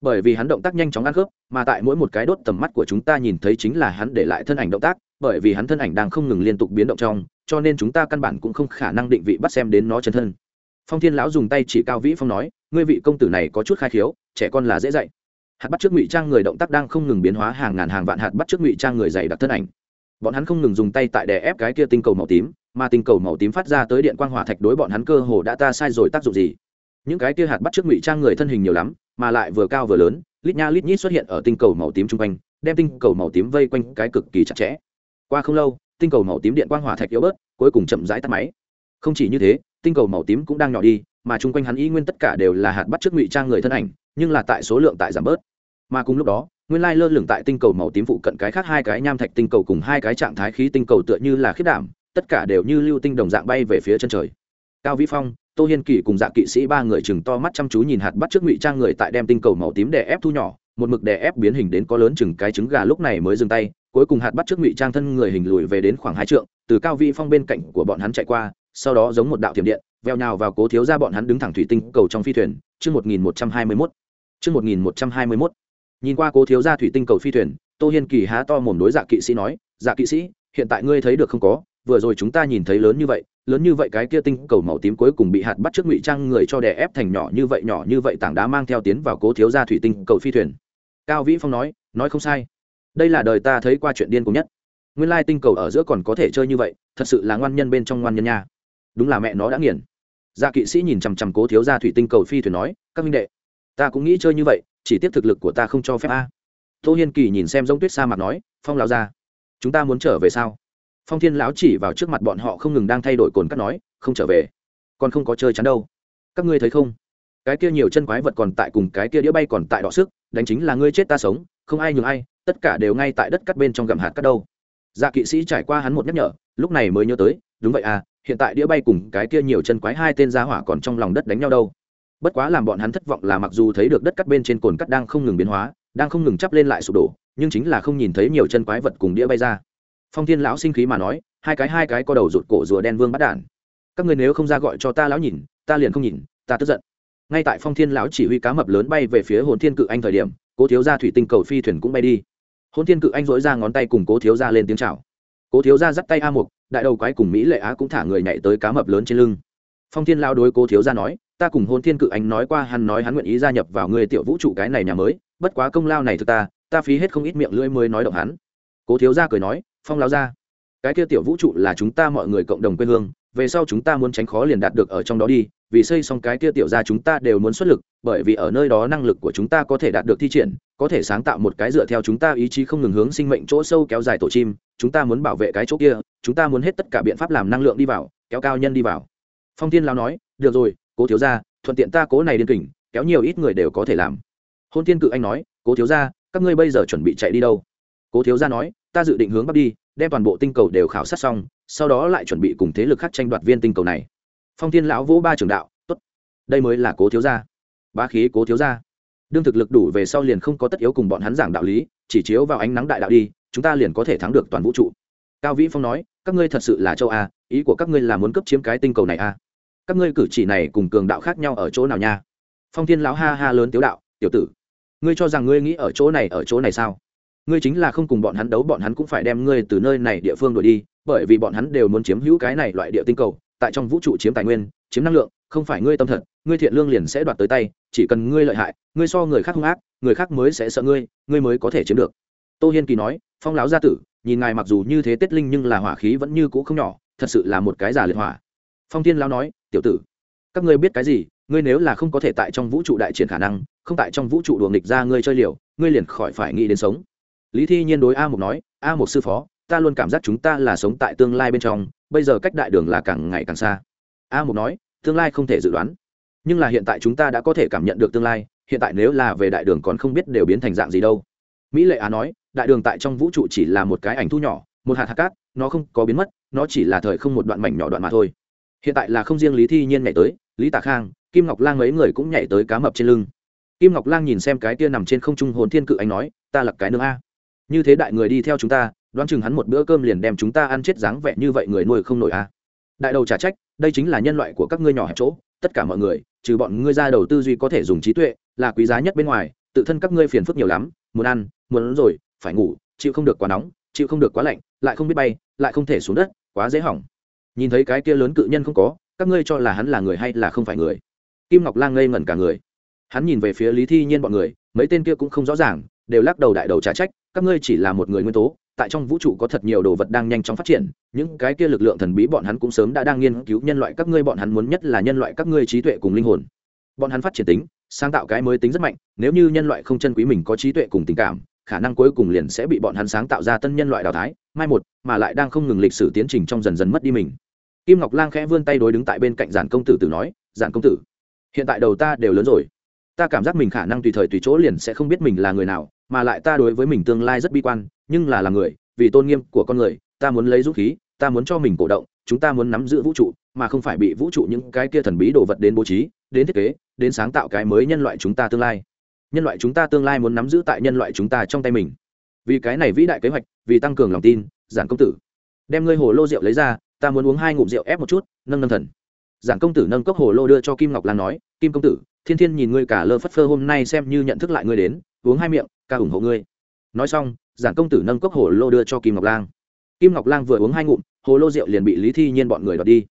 Bởi vì hắn động tác nhanh chóng ăn khớp, mà tại mỗi một cái đốt tầm mắt của chúng ta nhìn thấy chính là hắn để lại thân ảnh động tác, bởi vì hắn thân ảnh đang không ngừng liên tục biến động trong, cho nên chúng ta căn bản cũng không khả năng định vị bắt xem đến nó chân thân. Phong thiên lão dùng tay chỉ cao vĩ phong nói, ngươi vị công tử này có chút khai khiếu, trẻ con là dễ dạy. Hạt bắt trước ngụy trang người động tác đang không ngừng biến hóa hàng ngàn hàng vạn hạt bắt trước ngụy trang người dày đặc thân ảnh. Bọn hắn không ngừng dùng tay tại đè ép cái kia tinh cầu màu tím mà tinh cầu màu tím phát ra tới điện quang hỏa thạch đối bọn hắn cơ hồ đã ta sai rồi tác dụng gì? Những cái kia hạt bắt trước ngụy trang người thân hình nhiều lắm, mà lại vừa cao vừa lớn, lít nha lít nhít xuất hiện ở tinh cầu màu tím chung quanh, đem tinh cầu màu tím vây quanh cái cực kỳ chặt chẽ. Qua không lâu, tinh cầu màu tím điện quang hỏa thạch yếu bớt, cuối cùng chậm rãi tắt máy. Không chỉ như thế, tinh cầu màu tím cũng đang nhỏ đi, mà chung quanh hắn y nguyên tất cả đều là hạt bắt trước ngụy trang người thân ảnh, nhưng là tại số lượng tại giảm bớt. Mà cùng lúc đó, nguyên lai lơ lửng tại tinh cầu màu tím phụ cận cái khác hai cái nham thạch tinh cầu cùng hai cái trạng thái khí tinh cầu tựa như là khiết đảm tất cả đều như lưu tinh đồng dạng bay về phía chân trời. Cao vĩ phong, tô hiên kỳ cùng dạ kỵ sĩ ba người chừng to mắt chăm chú nhìn hạt bắt trước ngụy trang người tại đem tinh cầu màu tím đè ép thu nhỏ, một mực đè ép biến hình đến có lớn chừng cái trứng gà lúc này mới dừng tay, cuối cùng hạt bắt trước ngụy trang thân người hình lùi về đến khoảng hai trượng, từ cao vĩ phong bên cạnh của bọn hắn chạy qua, sau đó giống một đạo thiểm điện, veo nhào vào cố thiếu ra bọn hắn đứng thẳng thủy tinh cầu trong phi thuyền, chương một nghìn một trăm hai mươi mốt. Chương một nghìn một trăm hai mươi mốt. Nhìn qua cố thiếu ra thủy tinh cầu phi thuyền, tô hiên kỳ há to mồm đối dạ kỵ sĩ nói dạ kỵ sĩ, hiện tại ngươi thấy được không có vừa rồi chúng ta nhìn thấy lớn như vậy, lớn như vậy cái kia tinh cầu màu tím cuối cùng bị hạt bắt trước ngụy trang người cho đè ép thành nhỏ như vậy, nhỏ như vậy tảng đá mang theo tiến vào cố thiếu ra thủy tinh cầu phi thuyền. Cao vĩ phong nói nói không sai. Đây là đời ta thấy qua chuyện điên cùng nhất. Nguyên lai tinh cầu ở giữa còn có thể chơi như vậy, thật sự là ngoan nhân bên trong ngoan nhân nha. Đúng là mẹ nó đã nghiền. Gia kỵ sĩ nhìn chằm chằm cố thiếu ra thủy tinh cầu phi thuyền nói, các minh đệ, ta cũng nghĩ chơi như vậy, chỉ tiếp thực lực của ta không cho phép a. Tô hiên kỳ nhìn xem giống tuyết sa mặt nói, phong lão ra chúng ta muốn trở về sao? Phong thiên lão chỉ vào trước mặt bọn họ không ngừng đang thay đổi cồn cắt nói, không trở về. Còn không có chơi chắn đâu. Các ngươi thấy không? Cái kia nhiều chân quái vật còn tại cùng cái kia đĩa bay còn tại đọ sức, đánh chính là ngươi chết ta sống, không ai nhường ai, tất cả đều ngay tại đất cắt bên trong gầm hạt cắt đâu. Dạ kỵ sĩ trải qua hắn một nhắc nhở, lúc này mới nhớ tới, đúng vậy à hiện tại đĩa bay cùng cái kia nhiều chân quái hai tên gia hỏa còn trong lòng đất đánh nhau đâu. Bất quá làm bọn hắn thất vọng là mặc dù thấy được đất cắt bên trên cồn cắt đang không ngừng biến hóa, đang không ngừng chắp lên lại sụp đổ, nhưng chính là không nhìn thấy nhiều chân quái vật cùng đĩa bay ra phong thiên lão sinh khí mà nói, hai cái hai cái có đầu rụt cổ rùa đen vương bắt đản. Các người nếu không ra gọi cho ta lão nhìn, ta liền không nhìn, ta tức giận. Ngay tại phong thiên lão chỉ huy cá mập lớn bay về phía hồn thiên cự anh thời điểm, cố thiếu gia thủy tinh cầu phi thuyền cũng bay đi. Hồn thiên cự anh dỗi ra ngón tay cùng cố thiếu gia lên tiếng chào. Cố thiếu gia dắt tay a mục, đại đầu quái cùng mỹ lệ á cũng thả người nhảy tới cá mập lớn trên lưng. Phong thiên lao đối cố thiếu gia nói, ta cùng hôn thiên cự anh nói qua, hắn nói hắn nguyện ý gia nhập vào người tiểu vũ trụ cái này nhà mới, bất quá công lao này thực ta ta phí hết không ít miệng lưỡi mới nói động hắn. Cố thiếu gia cười nói phong lao ra. Cái kia tiểu vũ trụ là chúng ta mọi người cộng đồng quê hương, về sau chúng ta muốn tránh khó liền đạt được ở trong đó đi, vì xây xong cái kia tiểu ra chúng ta đều muốn xuất lực, bởi vì ở nơi đó năng lực của chúng ta có thể đạt được thi triển, có thể sáng tạo một cái dựa theo chúng ta ý chí không ngừng hướng sinh mệnh chỗ sâu kéo dài tổ chim, chúng ta muốn bảo vệ cái chỗ kia, chúng ta muốn hết tất cả biện pháp làm năng lượng đi vào, kéo cao nhân đi vào. Phong tiên lao nói, được rồi, cố thiếu ra thuận tiện ta cố này điên kỉnh kéo nhiều ít người đều có thể làm. Hôn tiên cự anh nói, cố thiếu ra các ngươi bây giờ chuẩn bị chạy đi đâu? Cố thiếu ra nói ta dự định hướng bắc đi, đem toàn bộ tinh cầu đều khảo sát xong, sau đó lại chuẩn bị cùng thế lực khác tranh đoạt viên tinh cầu này. Phong thiên lão vỗ ba trường đạo t ố t đây mới là cố thiếu gia. Ba khí cố thiếu gia. Đương thực lực đủ về sau liền không có tất yếu cùng bọn hắn giảng đạo lý, chỉ chiếu vào ánh nắng đại đạo đi, chúng ta liền có thể thắng được toàn vũ trụ. Cao vĩ phong nói, các ngươi thật sự là châu a, ý của các ngươi là muốn cấp chiếm cái tinh cầu này a. Các ngươi cử chỉ này cùng cường đạo khác nhau ở chỗ nào nha? Phong thiên lão ha ha lớn tiếu đạo, tiểu tử, ngươi cho rằng ngươi nghĩ ở chỗ này ở chỗ này sao? Ngươi chính là không cùng bọn hắn đấu, bọn hắn cũng phải đem ngươi từ nơi này địa phương đổi đi, bởi vì bọn hắn đều muốn chiếm hữu cái này loại địa tinh cầu, tại trong vũ trụ chiếm tài nguyên, chiếm năng lượng, không phải ngươi tâm thật, ngươi thiện lương liền sẽ đoạt tới tay, chỉ cần ngươi lợi hại, ngươi so người khác hung ác, người khác mới sẽ sợ ngươi ngươi mới có thể chiếm được. Tô hiên kỳ nói, phong láo gia tử, nhìn ngài mặc dù như thế tết linh nhưng là hỏa khí vẫn như cũ không nhỏ, thật sự là một cái giả liệt hỏa. Phong thiên lão nói, tiểu tử, các ngươi biết cái gì, ngươi nếu là không có thể tại trong vũ trụ đại triển khả năng, không tại trong vũ trụ đùa nghịch ra ngươi chơi liều, ngươi liền khỏi phải nghĩ đến sống lý thi nhiên đối a mục nói, a mục sư phó, ta luôn cảm giác chúng ta là sống tại tương lai bên trong, bây giờ cách đại đường là càng ngày càng xa. A mục nói, tương lai không thể dự đoán. Nhưng là hiện tại chúng ta đã có thể cảm nhận được tương lai, hiện tại nếu là về đại đường còn không biết đều biến thành dạng gì đâu. Mỹ lệ á nói, đại đường tại trong vũ trụ chỉ là một cái ảnh thu nhỏ, một hạt hạt cát, nó không có biến mất, nó chỉ là thời không một đoạn mảnh nhỏ đoạn mà thôi. Hiện tại là không riêng lý thi nhiên nhảy tới, lý tạ khang, kim ngọc lang mấy người cũng nhảy tới cá mập trên lưng. Kim ngọc lang nhìn xem cái tia nằm trên không trung hồn thiên cự anh nói, ta là cái nương a như thế đại người đi theo chúng ta, đoán chừng hắn một bữa cơm liền đem chúng ta ăn chết dáng vẻ như vậy người nuôi không nổi à. đại đầu trả trách, đây chính là nhân loại của các ngươi nhỏ hẹp chỗ, tất cả mọi người, trừ bọn ngươi ra đầu tư duy có thể dùng trí tuệ, là quý giá nhất bên ngoài, tự thân các ngươi phiền phức nhiều lắm, muốn ăn, muốn rồi, phải ngủ, chịu không được quá nóng, chịu không được quá lạnh, lại không biết bay, lại không thể xuống đất, quá dễ hỏng. Nhìn thấy cái kia lớn cự nhân không có, các ngươi cho là hắn là người hay là không phải người? Kim ngọc lang ngây ngẩn cả người. Hắn nhìn về phía lý thi nhiên bọn người, mấy tên kia cũng không rõ ràng đều lắc đầu đại đầu trả trách, các ngươi chỉ là một người nguyên tố, tại trong vũ trụ có thật nhiều đồ vật đang nhanh chóng phát triển, những cái kia lực lượng thần bí bọn hắn cũng sớm đã đang nghiên cứu nhân loại các ngươi, bọn hắn muốn nhất là nhân loại các ngươi trí tuệ cùng linh hồn. Bọn hắn phát triển tính, sáng tạo cái mới tính rất mạnh, nếu như nhân loại không chân quý mình có trí tuệ cùng tình cảm, khả năng cuối cùng liền sẽ bị bọn hắn sáng tạo ra tân nhân loại đào thái mai một, mà lại đang không ngừng lịch sử tiến trình trong dần dần mất đi mình. Kim ngọc lang khẽ vươn tay đối đứng tại bên cạnh giản công tử tử nói, giản công tử, hiện tại đầu ta đều lớn rồi ta cảm giác mình khả năng tùy thời tùy chỗ liền sẽ không biết mình là người nào, mà lại ta đối với mình tương lai rất bi quan, nhưng là là người, vì tôn nghiêm của con người, ta muốn lấy dũng khí, ta muốn cho mình cổ động, chúng ta muốn nắm giữ vũ trụ, mà không phải bị vũ trụ những cái kia thần bí đồ vật đến bố trí, đến thiết kế, đến sáng tạo cái mới nhân loại chúng ta tương lai. Nhân loại chúng ta tương lai muốn nắm giữ tại nhân loại chúng ta trong tay mình. Vì cái này vĩ đại kế hoạch, vì tăng cường lòng tin giản công tử. Đem ngươi hồ lô rượu lấy ra, ta muốn uống hai ngụm rượu ép một chút, nâng nâng thần. Giản công tử nâng cốc hồ lô đưa cho kim ngọc lan nói, kim công tử thiên thiên nhìn ngươi cả lơ phất phơ hôm nay xem như nhận thức lại ngươi đến, uống hai miệng, ca ủng hộ ngươi. Nói xong giản công tử nâng cốc hồ lô đưa cho kim ngọc lang. Kim ngọc lang vừa uống hai ngụm, hồ lô rượu liền bị lý thi nhiên bọn người đoạt đi.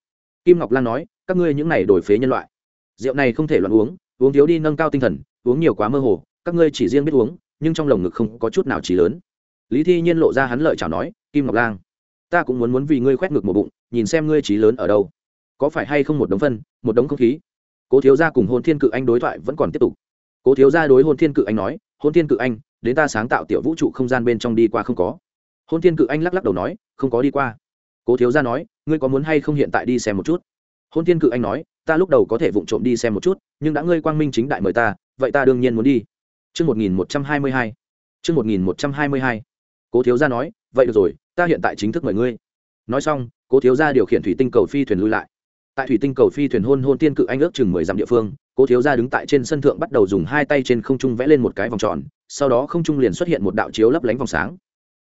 Kim ngọc lang nói, các ngươi những này đổi phế nhân loại. Rượu này không thể loạn uống uống thiếu đi nâng cao tinh thần, uống nhiều quá mơ hồ, các ngươi chỉ riêng biết uống, nhưng trong lồng ngực không có chút nào trí lớn. Lý thi nhiên lộ ra hắn lợi chào nói, kim ngọc lang, ta cũng muốn muốn vì ngươi khoét ngực một bụng, nhìn xem ngươi trí lớn ở đâu. Có phải hay không một đống phân, một đống không khí cố thiếu gia cùng hôn thiên cự anh đối thoại vẫn còn tiếp tục cố thiếu gia đối hôn thiên cự anh nói hôn thiên cự anh đến ta sáng tạo tiểu vũ trụ không gian bên trong đi qua không có hôn thiên cự anh lắc lắc đầu nói không có đi qua cố thiếu gia nói ngươi có muốn hay không hiện tại đi xem một chút hôn thiên cự anh nói ta lúc đầu có thể vụng trộm đi xem một chút nhưng đã ngươi quang minh chính đại mời ta vậy ta đương nhiên muốn đi Chương 1122. Chương 1122. Cố thiếu gia nói, vậy được rồi, ta hiện tại chính thức mời ngươi. Nói xong, Cố thiếu gia điều khiển thủy tinh cầu phi thuyền lui lại. Tại thủy tinh cầu phi thuyền hôn hôn tiên cự anh ước chừng mười dặm địa phương, Cố thiếu gia đứng tại trên sân thượng bắt đầu dùng hai tay trên không trung vẽ lên một cái vòng tròn, sau đó không trung liền xuất hiện một đạo chiếu lấp lánh vòng sáng.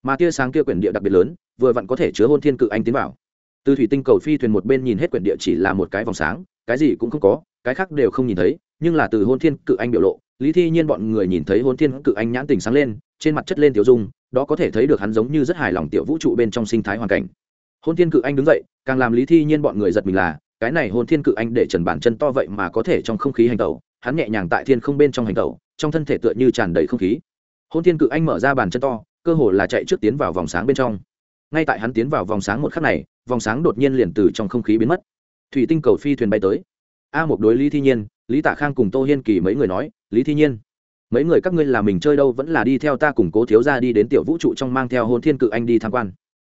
Mà tia sáng kia quyển địa đặc biệt lớn, vừa vặn có thể chứa hôn thiên cự anh tiến vào. Từ thủy tinh cầu phi thuyền một bên nhìn hết quyển địa chỉ là một cái vòng sáng, cái gì cũng không có, cái khác đều không nhìn thấy, nhưng là từ hôn thiên cự anh biểu lộ, lý thi nhiên bọn người nhìn thấy hôn thiên cự anh nhãn tình sáng lên trên mặt chất lên tiểu dung đó có thể thấy được hắn giống như rất hài lòng tiểu vũ trụ bên trong sinh thái hoàn cảnh hôn thiên cự anh đứng dậy càng làm lý thi nhiên bọn người giật mình là cái này hôn thiên cự anh để trần bản chân to vậy mà có thể trong không khí hành tẩu, hắn nhẹ nhàng tại thiên không bên trong hành tẩu, trong thân thể tựa như tràn đầy không khí. Hôn thiên cự anh mở ra bàn chân to, cơ hồ là chạy trước tiến vào vòng sáng bên trong. Ngay tại hắn tiến vào vòng sáng một khắc này, vòng sáng đột nhiên liền từ trong không khí biến mất. Thủy tinh cầu phi thuyền bay tới. A một đối lý thi nhiên, lý tạ khang cùng tô hiên kỳ mấy người nói, lý thi nhiên, mấy người các ngươi là mình chơi đâu vẫn là đi theo ta cùng cố thiếu ra đi đến tiểu vũ trụ trong mang theo hôn thiên cự anh đi tham quan.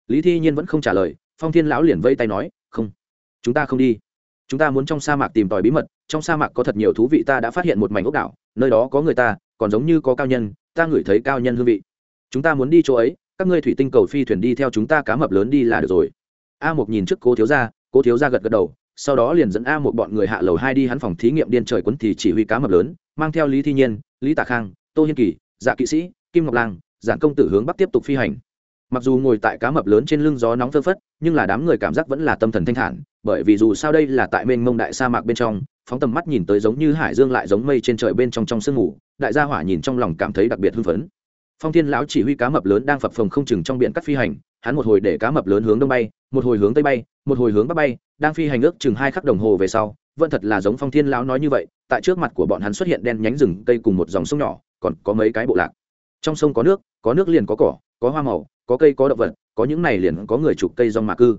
Lý thi nhiên vẫn không trả lời, phong thiên lão liền vây tay nói chúng ta không đi. Chúng ta muốn trong sa mạc tìm tòi bí mật, trong sa mạc có thật nhiều thú vị ta đã phát hiện một mảnh ốc đảo, nơi đó có người ta, còn giống như có cao nhân, ta ngửi thấy cao nhân hương vị. Chúng ta muốn đi chỗ ấy, các ngươi thủy tinh cầu phi thuyền đi theo chúng ta cá mập lớn đi là được rồi. A một nhìn trước cố thiếu gia, cố thiếu gia gật gật đầu, sau đó liền dẫn a một bọn người hạ lầu hai đi hắn phòng thí nghiệm điên trời quấn thì chỉ huy cá mập lớn, mang theo lý thi nhiên, lý tạ khang, tô hiên kỳ dạ kỵ sĩ, kim ngọc lang giảng công tử hướng bắc tiếp tục phi hành mặc dù ngồi tại cá mập lớn trên lưng gió nóng phơ phất, nhưng là đám người cảm giác vẫn là tâm thần thanh thản, bởi vì dù sao đây là tại mênh mông đại sa mạc bên trong, phóng tầm mắt nhìn tới giống như hải dương lại giống mây trên trời bên trong trong sương ngủ đại gia hỏa nhìn trong lòng cảm thấy đặc biệt hưng phấn. Phong thiên lão chỉ huy cá mập lớn đang phập phồng không chừng trong biển cắt phi hành, hắn một hồi để cá mập lớn hướng đông bay, một hồi hướng tây bay, một hồi hướng bắc bay, đang phi hành ước chừng hai khắc đồng hồ về sau, vẫn thật là giống phong thiên lão nói như vậy, tại trước mặt của bọn hắn xuất hiện đen nhánh rừng cây cùng một dòng sông nhỏ, còn có mấy cái bộ lạc. Trong sông có nước có nước liền có cỏ, có hoa màu có cây có động vật, có những này liền có người chụp cây rong mạc cư.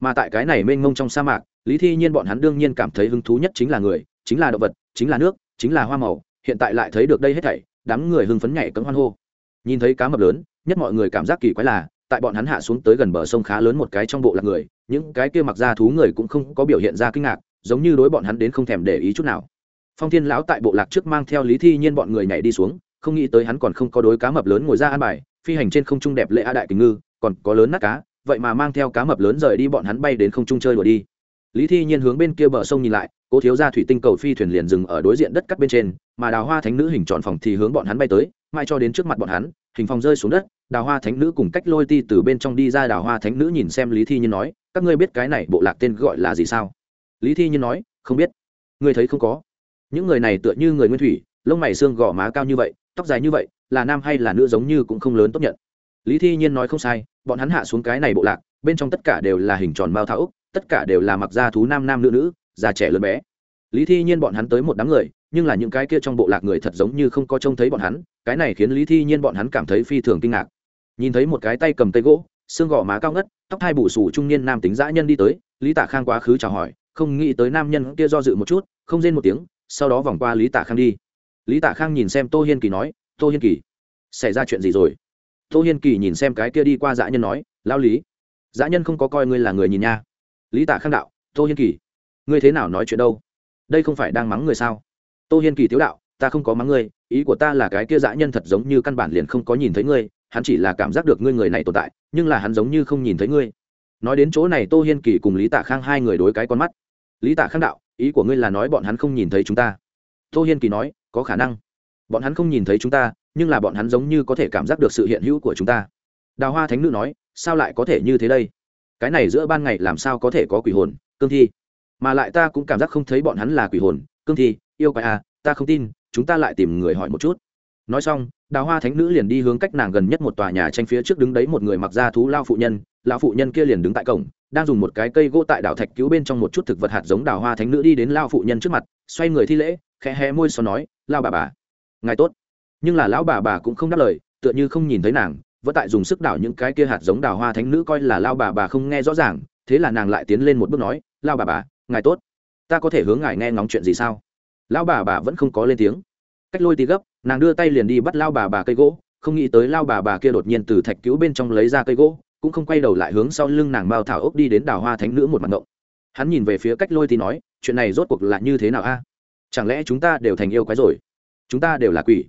Mà tại cái này mênh mông trong sa mạc, lý thi nhiên bọn hắn đương nhiên cảm thấy hứng thú nhất chính là người, chính là động vật, chính là nước, chính là hoa màu, hiện tại lại thấy được đây hết thảy, đám người hưng phấn nhảy cấm hoan hô. Nhìn thấy cá mập lớn, nhất mọi người cảm giác kỳ quái là, tại bọn hắn hạ xuống tới gần bờ sông khá lớn một cái trong bộ lạc người, những cái kia mặc ra thú người cũng không có biểu hiện ra kinh ngạc, giống như đối bọn hắn đến không thèm để ý chút nào. Phong thiên lão tại bộ lạc trước mang theo lý thi nhiên bọn người nhảy đi xuống, không nghĩ tới hắn còn không có đối cá mập lớn ngồi ra ăn bài phi hành trên không trung đẹp lệ a đại kình ngư, còn có lớn nát cá, vậy mà mang theo cá mập lớn rời đi bọn hắn bay đến không trung chơi đùa đi. Lý thi nhiên hướng bên kia bờ sông nhìn lại, cố thiếu ra thủy tinh cầu phi thuyền liền dừng ở đối diện đất cắt bên trên, mà đào hoa thánh nữ hình tròn phòng thì hướng bọn hắn bay tới mai cho đến trước mặt bọn hắn, hình phòng rơi xuống đất, đào hoa thánh nữ cùng cách lôi ti từ bên trong đi ra đào hoa thánh nữ nhìn xem lý thi nhiên nói, các ngươi biết cái này bộ lạc tên gọi là gì sao? Lý thi nhiên nói, không biết. Ngươi thấy không có. Những người này tựa như người nguyên thủy, lông mày xương gò má cao như vậy, tóc dài như vậy là nam hay là nữ giống như cũng không lớn tốt nhận. Lý thi nhiên nói không sai, bọn hắn hạ xuống cái này bộ lạc, bên trong tất cả đều là hình tròn mao thảo úc, tất cả đều là mặc da thú nam nam nữ nữ, già trẻ lớn bé. Lý thi nhiên bọn hắn tới một đám người, nhưng là những cái kia trong bộ lạc người thật giống như không có trông thấy bọn hắn, cái này khiến lý thi nhiên bọn hắn cảm thấy phi thường kinh ngạc. Nhìn thấy một cái tay cầm tay gỗ, xương gò má cao ngất, tóc hai bù sù trung niên nam tính dã nhân đi tới, lý tạ khang quá khứ chào hỏi, không nghĩ tới nam nhân kia do dự một chút, không rên một tiếng, sau đó vòng qua lý tạ khang đi. Lý tạ khang nhìn xem tô hiên kỳ nói tô hiên kỳ. Xảy ra chuyện gì rồi? Tô hiên kỳ nhìn xem cái kia đi qua dã nhân nói lao lý, dã nhân không có coi ngươi là người nhìn nha. Lý tạ khang đạo, tô hiên kỳ, ngươi thế nào nói chuyện đâu? Đây không phải đang mắng người sao? Tô hiên kỳ tiếu đạo, ta không có mắng ngươi, ý của ta là cái kia dã nhân thật giống như căn bản liền không có nhìn thấy ngươi, hắn chỉ là cảm giác được ngươi người này tồn tại, nhưng là hắn giống như không nhìn thấy ngươi. Nói đến chỗ này, tô hiên kỳ cùng lý tạ khang hai người đối cái con mắt. Lý tạ khang đạo, ý của ngươi là nói bọn hắn không nhìn thấy chúng ta. Tô hiên kỳ nói, có khả năng bọn hắn không nhìn thấy chúng ta, nhưng là bọn hắn giống như có thể cảm giác được sự hiện hữu của chúng ta. Đào hoa thánh nữ nói, sao lại có thể như thế đây? Cái này giữa ban ngày làm sao có thể có quỷ hồn, cương thi? Mà lại ta cũng cảm giác không thấy bọn hắn là quỷ hồn, cương thi, yêu quái à ta không tin, chúng ta lại tìm người hỏi một chút. Nói xong, đào hoa thánh nữ liền đi hướng cách nàng gần nhất một tòa nhà tranh phía trước đứng đấy một người mặc da thú lao phụ nhân, lão phụ nhân kia liền đứng tại cổng, đang dùng một cái cây gỗ tại đảo thạch cứu bên trong một chút thực vật hạt giống đào hoa thánh nữ đi đến lao phụ nhân trước mặt, xoay người thi lễ, khẽ hé môi xó nói, lao bà bà ngài tốt. Nhưng là lão bà bà cũng không đáp lời, tựa như không nhìn thấy nàng, vẫn tại dùng sức đảo những cái kia hạt giống đào hoa thánh nữ coi là lao bà bà không nghe rõ ràng, thế là nàng lại tiến lên một bước nói lao bà bà, ngài tốt. Ta có thể hướng ngài nghe ngóng chuyện gì sao? Lão bà bà vẫn không có lên tiếng. Cách lôi tí gấp, nàng đưa tay liền đi bắt lao bà bà cây gỗ, không nghĩ tới lao bà bà kia đột nhiên từ thạch cứu bên trong lấy ra cây gỗ, cũng không quay đầu lại hướng sau lưng nàng bao thảo ốc đi đến đào hoa thánh nữ một mặt ngộng. Hắn nhìn về phía cách lôi tí nói, chuyện này rốt cuộc là như thế nào a? Chẳng lẽ chúng ta đều thành yêu quái rồi? Chúng ta đều là quỷ.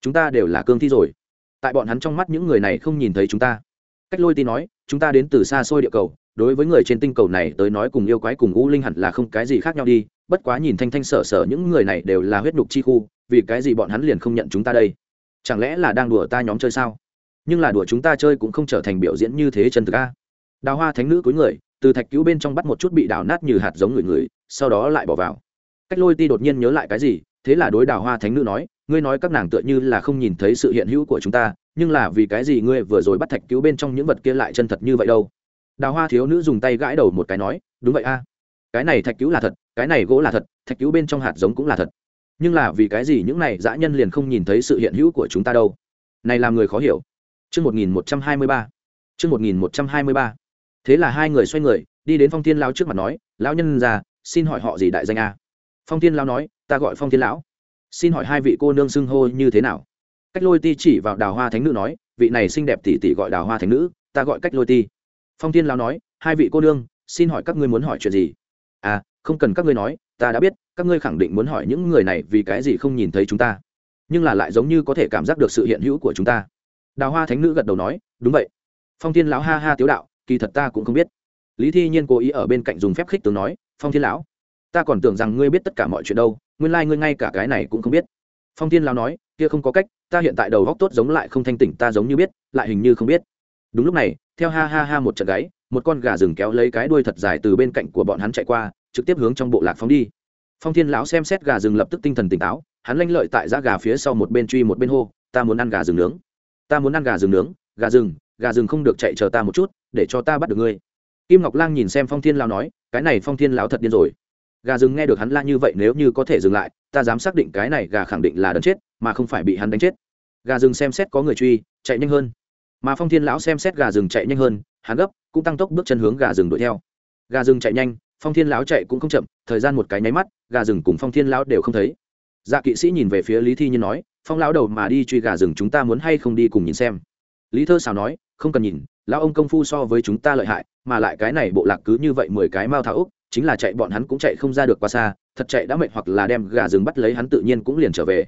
Chúng ta đều là cương thi rồi. Tại bọn hắn trong mắt những người này không nhìn thấy chúng ta. Cách lôi ti nói, chúng ta đến từ xa xôi địa cầu, đối với người trên tinh cầu này tới nói cùng yêu quái cùng u linh hẳn là không cái gì khác nhau đi, bất quá nhìn thanh thanh sở sở những người này đều là huyết nhục chi khu, vì cái gì bọn hắn liền không nhận chúng ta đây? Chẳng lẽ là đang đùa ta nhóm chơi sao? Nhưng là đùa chúng ta chơi cũng không trở thành biểu diễn như thế chân thực a. Đào hoa thánh nữ cuối người, từ thạch cứu bên trong bắt một chút bị đào nát như hạt giống người người, sau đó lại bỏ vào. Cách lôi ti đột nhiên nhớ lại cái gì thế là đối đào hoa thánh nữ nói ngươi nói các nàng tựa như là không nhìn thấy sự hiện hữu của chúng ta nhưng là vì cái gì ngươi vừa rồi bắt thạch cứu bên trong những vật kia lại chân thật như vậy đâu đào hoa thiếu nữ dùng tay gãi đầu một cái nói đúng vậy a cái này thạch cứu là thật cái này gỗ là thật thạch cứu bên trong hạt giống cũng là thật nhưng là vì cái gì những này dã nhân liền không nhìn thấy sự hiện hữu của chúng ta đâu này làm người khó hiểu Chương 1123. Chương 1123. Thế là hai người xoay người, đi đến Phong Thiên lão trước mặt nói, "Lão nhân già, xin hỏi họ gì đại danh a?" Phong Thiên lão nói, "Ta gọi Phong Thiên lão." "Xin hỏi hai vị cô nương xưng hô như thế nào?" Cách Lôi Ti chỉ vào Đào Hoa Thánh nữ nói, "Vị này xinh đẹp tỷ tỷ gọi Đào Hoa Thánh nữ, ta gọi Cách Lôi Ti." Phong Thiên lão nói, "Hai vị cô nương, xin hỏi các ngươi muốn hỏi chuyện gì?" "À, không cần các ngươi nói, ta đã biết, các ngươi khẳng định muốn hỏi những người này vì cái gì không nhìn thấy chúng ta, nhưng là lại giống như có thể cảm giác được sự hiện hữu của chúng ta." đào hoa thánh nữ gật đầu nói đúng vậy phong thiên lão ha ha tiếu đạo kỳ thật ta cũng không biết lý thi nhiên cố ý ở bên cạnh dùng phép khích tướng nói phong thiên lão ta còn tưởng rằng ngươi biết tất cả mọi chuyện đâu, nguyên lai、like、ngươi ngay cả cái này cũng không biết. Phong thiên lão nói, kia không có cách, ta hiện tại đầu góc tốt giống lại không thanh tỉnh, ta giống như biết, lại hình như không biết. Đúng lúc này, theo ha ha ha một trận gáy, một con gà rừng kéo lấy cái đuôi thật dài từ bên cạnh của bọn hắn chạy qua, trực tiếp hướng trong bộ lạc phóng đi. Phong thiên lão xem xét gà rừng lập tức tinh thần tỉnh táo, hắn lanh lợi tại ra gà phía sau một bên truy một bên hô, ta muốn ăn gà rừng nướng. Ta muốn ăn gà rừng nướng, gà rừng gà rừng không được chạy chờ ta một chút, để cho ta bắt được ngươi. Kim ngọc lang nhìn xem phong thiên Lão nói, cái này phong thiên Lão thật điên rồi gà rừng nghe được hắn la như vậy nếu như có thể dừng lại, ta dám xác định cái này gà khẳng định là đần chết, mà không phải bị hắn đánh chết. Gà rừng xem xét có người truy, chạy nhanh hơn. Mà phong thiên lão xem xét gà rừng chạy nhanh hơn, hắn gấp, cũng tăng tốc bước chân hướng gà rừng đuổi theo. Gà rừng chạy nhanh, phong thiên lão chạy cũng không chậm, thời gian một cái nháy mắt, gà rừng cùng phong thiên lão đều không thấy. Dạ kỵ sĩ nhìn về phía lý thi nhiên nói, phong lão đầu mà đi truy gà rừng chúng ta muốn hay không đi cùng nhìn xem? Lý thơ xào nói, không cần nhìn, lão ông công phu so với chúng ta lợi hại, mà lại cái này bộ lạc cứ như vậy mười cái mao thảo úc chính là chạy bọn hắn cũng chạy không ra được qua xa, thật chạy đã mệt hoặc là đem gà rừng bắt lấy hắn tự nhiên cũng liền trở về.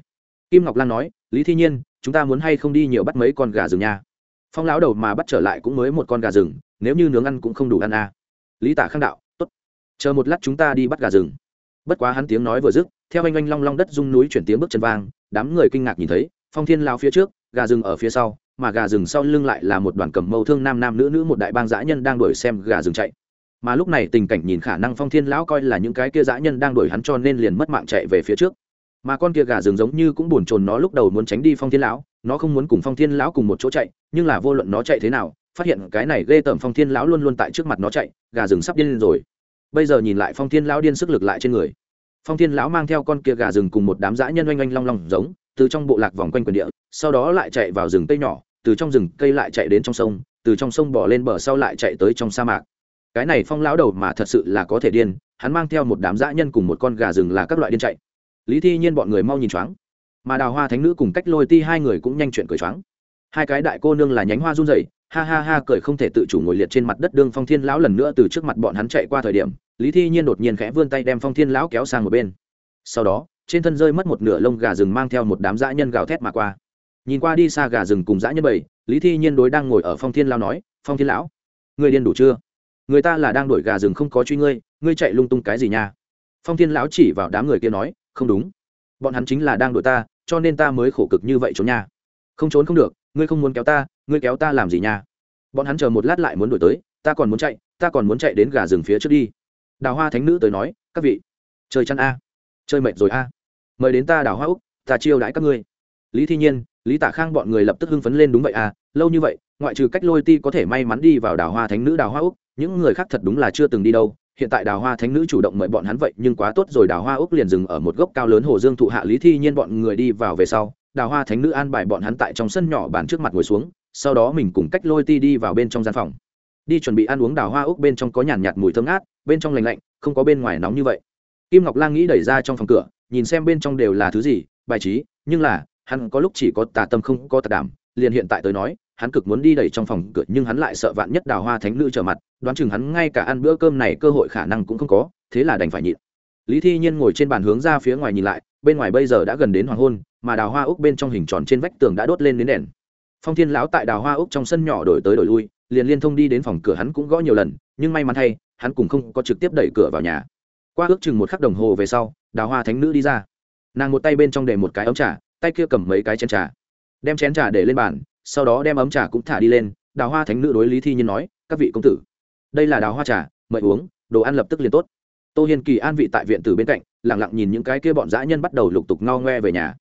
Kim ngọc lan nói, lý thi nhiên, chúng ta muốn hay không đi nhiều bắt mấy con gà rừng nha? Phong lão đầu mà bắt trở lại cũng mới một con gà rừng, nếu như nướng ăn cũng không đủ ăn à. lý tả khang đạo, tốt, chờ một lát chúng ta đi bắt gà rừng. Bất quá hắn tiếng nói vừa dứt, theo anh anh long long đất rung núi chuyển tiếng bước chân vang, đám người kinh ngạc nhìn thấy, phong thiên lao phía trước, gà rừng ở phía sau, mà gà rừng sau lưng lại là một đoàn cầm mâu thương nam nam nữ nữ một đại bang dã nhân đang đuổi xem gà rừng chạy mà lúc này tình cảnh nhìn khả năng phong thiên lão coi là những cái kia dã nhân đang đuổi hắn cho nên liền mất mạng chạy về phía trước. Mà con kia gà rừng giống như cũng buồn chồn nó lúc đầu muốn tránh đi phong thiên lão, nó không muốn cùng phong thiên lão cùng một chỗ chạy, nhưng là vô luận nó chạy thế nào, phát hiện cái này ghê tởm phong thiên lão luôn luôn tại trước mặt nó chạy, gà rừng sắp điên lên rồi. Bây giờ nhìn lại phong thiên lão điên sức lực lại trên người. Phong thiên lão mang theo con kia gà rừng cùng một đám dã nhân oanh oanh long long giống, từ trong bộ lạc vòng quanh quần địa, sau đó lại chạy vào rừng cây nhỏ, từ trong rừng cây lại chạy đến trong sông, từ trong sông bỏ lên bờ sau lại chạy tới trong sa mạc cái này phong lão đầu mà thật sự là có thể điên, hắn mang theo một đám dã nhân cùng một con gà rừng là các loại điên chạy. Lý thi nhiên bọn người mau nhìn choáng. Mà đào hoa thánh nữ cùng cách lôi ti hai người cũng nhanh chuyện cười choáng. Hai cái đại cô nương là nhánh hoa run rẩy, ha ha ha cười không thể tự chủ ngồi liệt trên mặt đất đương phong thiên lão lần nữa từ trước mặt bọn hắn chạy qua thời điểm, lý thi nhiên đột nhiên khẽ vươn tay đem phong thiên lão kéo sang một bên. Sau đó, trên thân rơi mất một nửa lông gà rừng mang theo một đám dã nhân gào thét mà qua. Nhìn qua đi xa gà rừng cùng dã nhân bầy, lý thi nhiên đối đang ngồi ở phong thiên lão nói, phong thiên lão, người điên đủ chưa? Người ta là đang đuổi gà rừng không có truy ngươi ngươi chạy lung tung cái gì nha? Phong thiên lão chỉ vào đám người kia nói, không đúng. Bọn hắn chính là đang đuổi ta, cho nên ta mới khổ cực như vậy trốn nha. Không trốn không được, ngươi không muốn kéo ta, ngươi kéo ta làm gì nha? Bọn hắn chờ một lát lại muốn đuổi tới, ta còn muốn chạy, ta còn muốn chạy đến gà rừng phía trước đi. Đào hoa thánh nữ tới nói, các vị chơi chăn a chơi mệt rồi a. Mời đến ta đào hoa úc, ta chiêu đãi các ngươi. Lý thi nhiên, lý tả khang bọn người lập tức hưng phấn lên đúng vậy à lâu như vậy ngoại trừ cách lôi ti có thể may mắn đi vào đào hoa thánh nữ đào hoa úc, những người khác thật đúng là chưa từng đi đâu. Hiện tại đào hoa thánh nữ chủ động mời bọn hắn vậy, nhưng quá tốt rồi, đào hoa úc liền dừng ở một gốc cao lớn hồ dương thụ hạ lý thi nhiên bọn người đi vào về sau. Đào hoa thánh nữ an bài bọn hắn tại trong sân nhỏ bàn trước mặt ngồi xuống, sau đó mình cùng cách lôi ti đi vào bên trong gian phòng. Đi chuẩn bị ăn uống, đào hoa úc bên trong có nhàn nhạt mùi thơm ngát, bên trong lành lạnh, không có bên ngoài nóng như vậy. Kim ngọc lang nghĩ đẩy ra trong phòng cửa, nhìn xem bên trong đều là thứ gì, bài trí, nhưng là, hắn có lúc chỉ có tà tâm không có tà đảm, liền hiện tại tới nói hắn cực muốn đi đẩy trong phòng cửa, nhưng hắn lại sợ vạn nhất đào hoa thánh nữ trở mặt, đoán chừng hắn ngay cả ăn bữa cơm này cơ hội khả năng cũng không có, thế là đành phải nhịn. Lý thi nhiên ngồi trên bàn hướng ra phía ngoài nhìn lại, bên ngoài bây giờ đã gần đến hoàng hôn, mà đào hoa úc bên trong hình tròn trên vách tường đã đốt lên đến đèn. Phong thiên lão tại đào hoa úc trong sân nhỏ đổi tới đổi lui, liền liên thông đi đến phòng cửa hắn cũng gõ nhiều lần, nhưng may mắn thay, hắn cũng không có trực tiếp đẩy cửa vào nhà. Qua ước chừng một khắc đồng hồ về sau, đào hoa thánh nữ đi ra. Nàng một tay bên trong để một cái ấm trà, tay kia cầm mấy cái chén trà. Đem chén trà để lên bàn sau đó đem ấm trà cũng thả đi lên, đào hoa thánh nữ đối lý thi nhiên nói, các vị công tử, đây là đào hoa trà, mời uống, đồ ăn lập tức liền tốt. Tô hiền kỳ an vị tại viện tử bên cạnh lẳng lặng nhìn những cái kia bọn dã nhân bắt đầu lục tục ngao ngoe về nhà.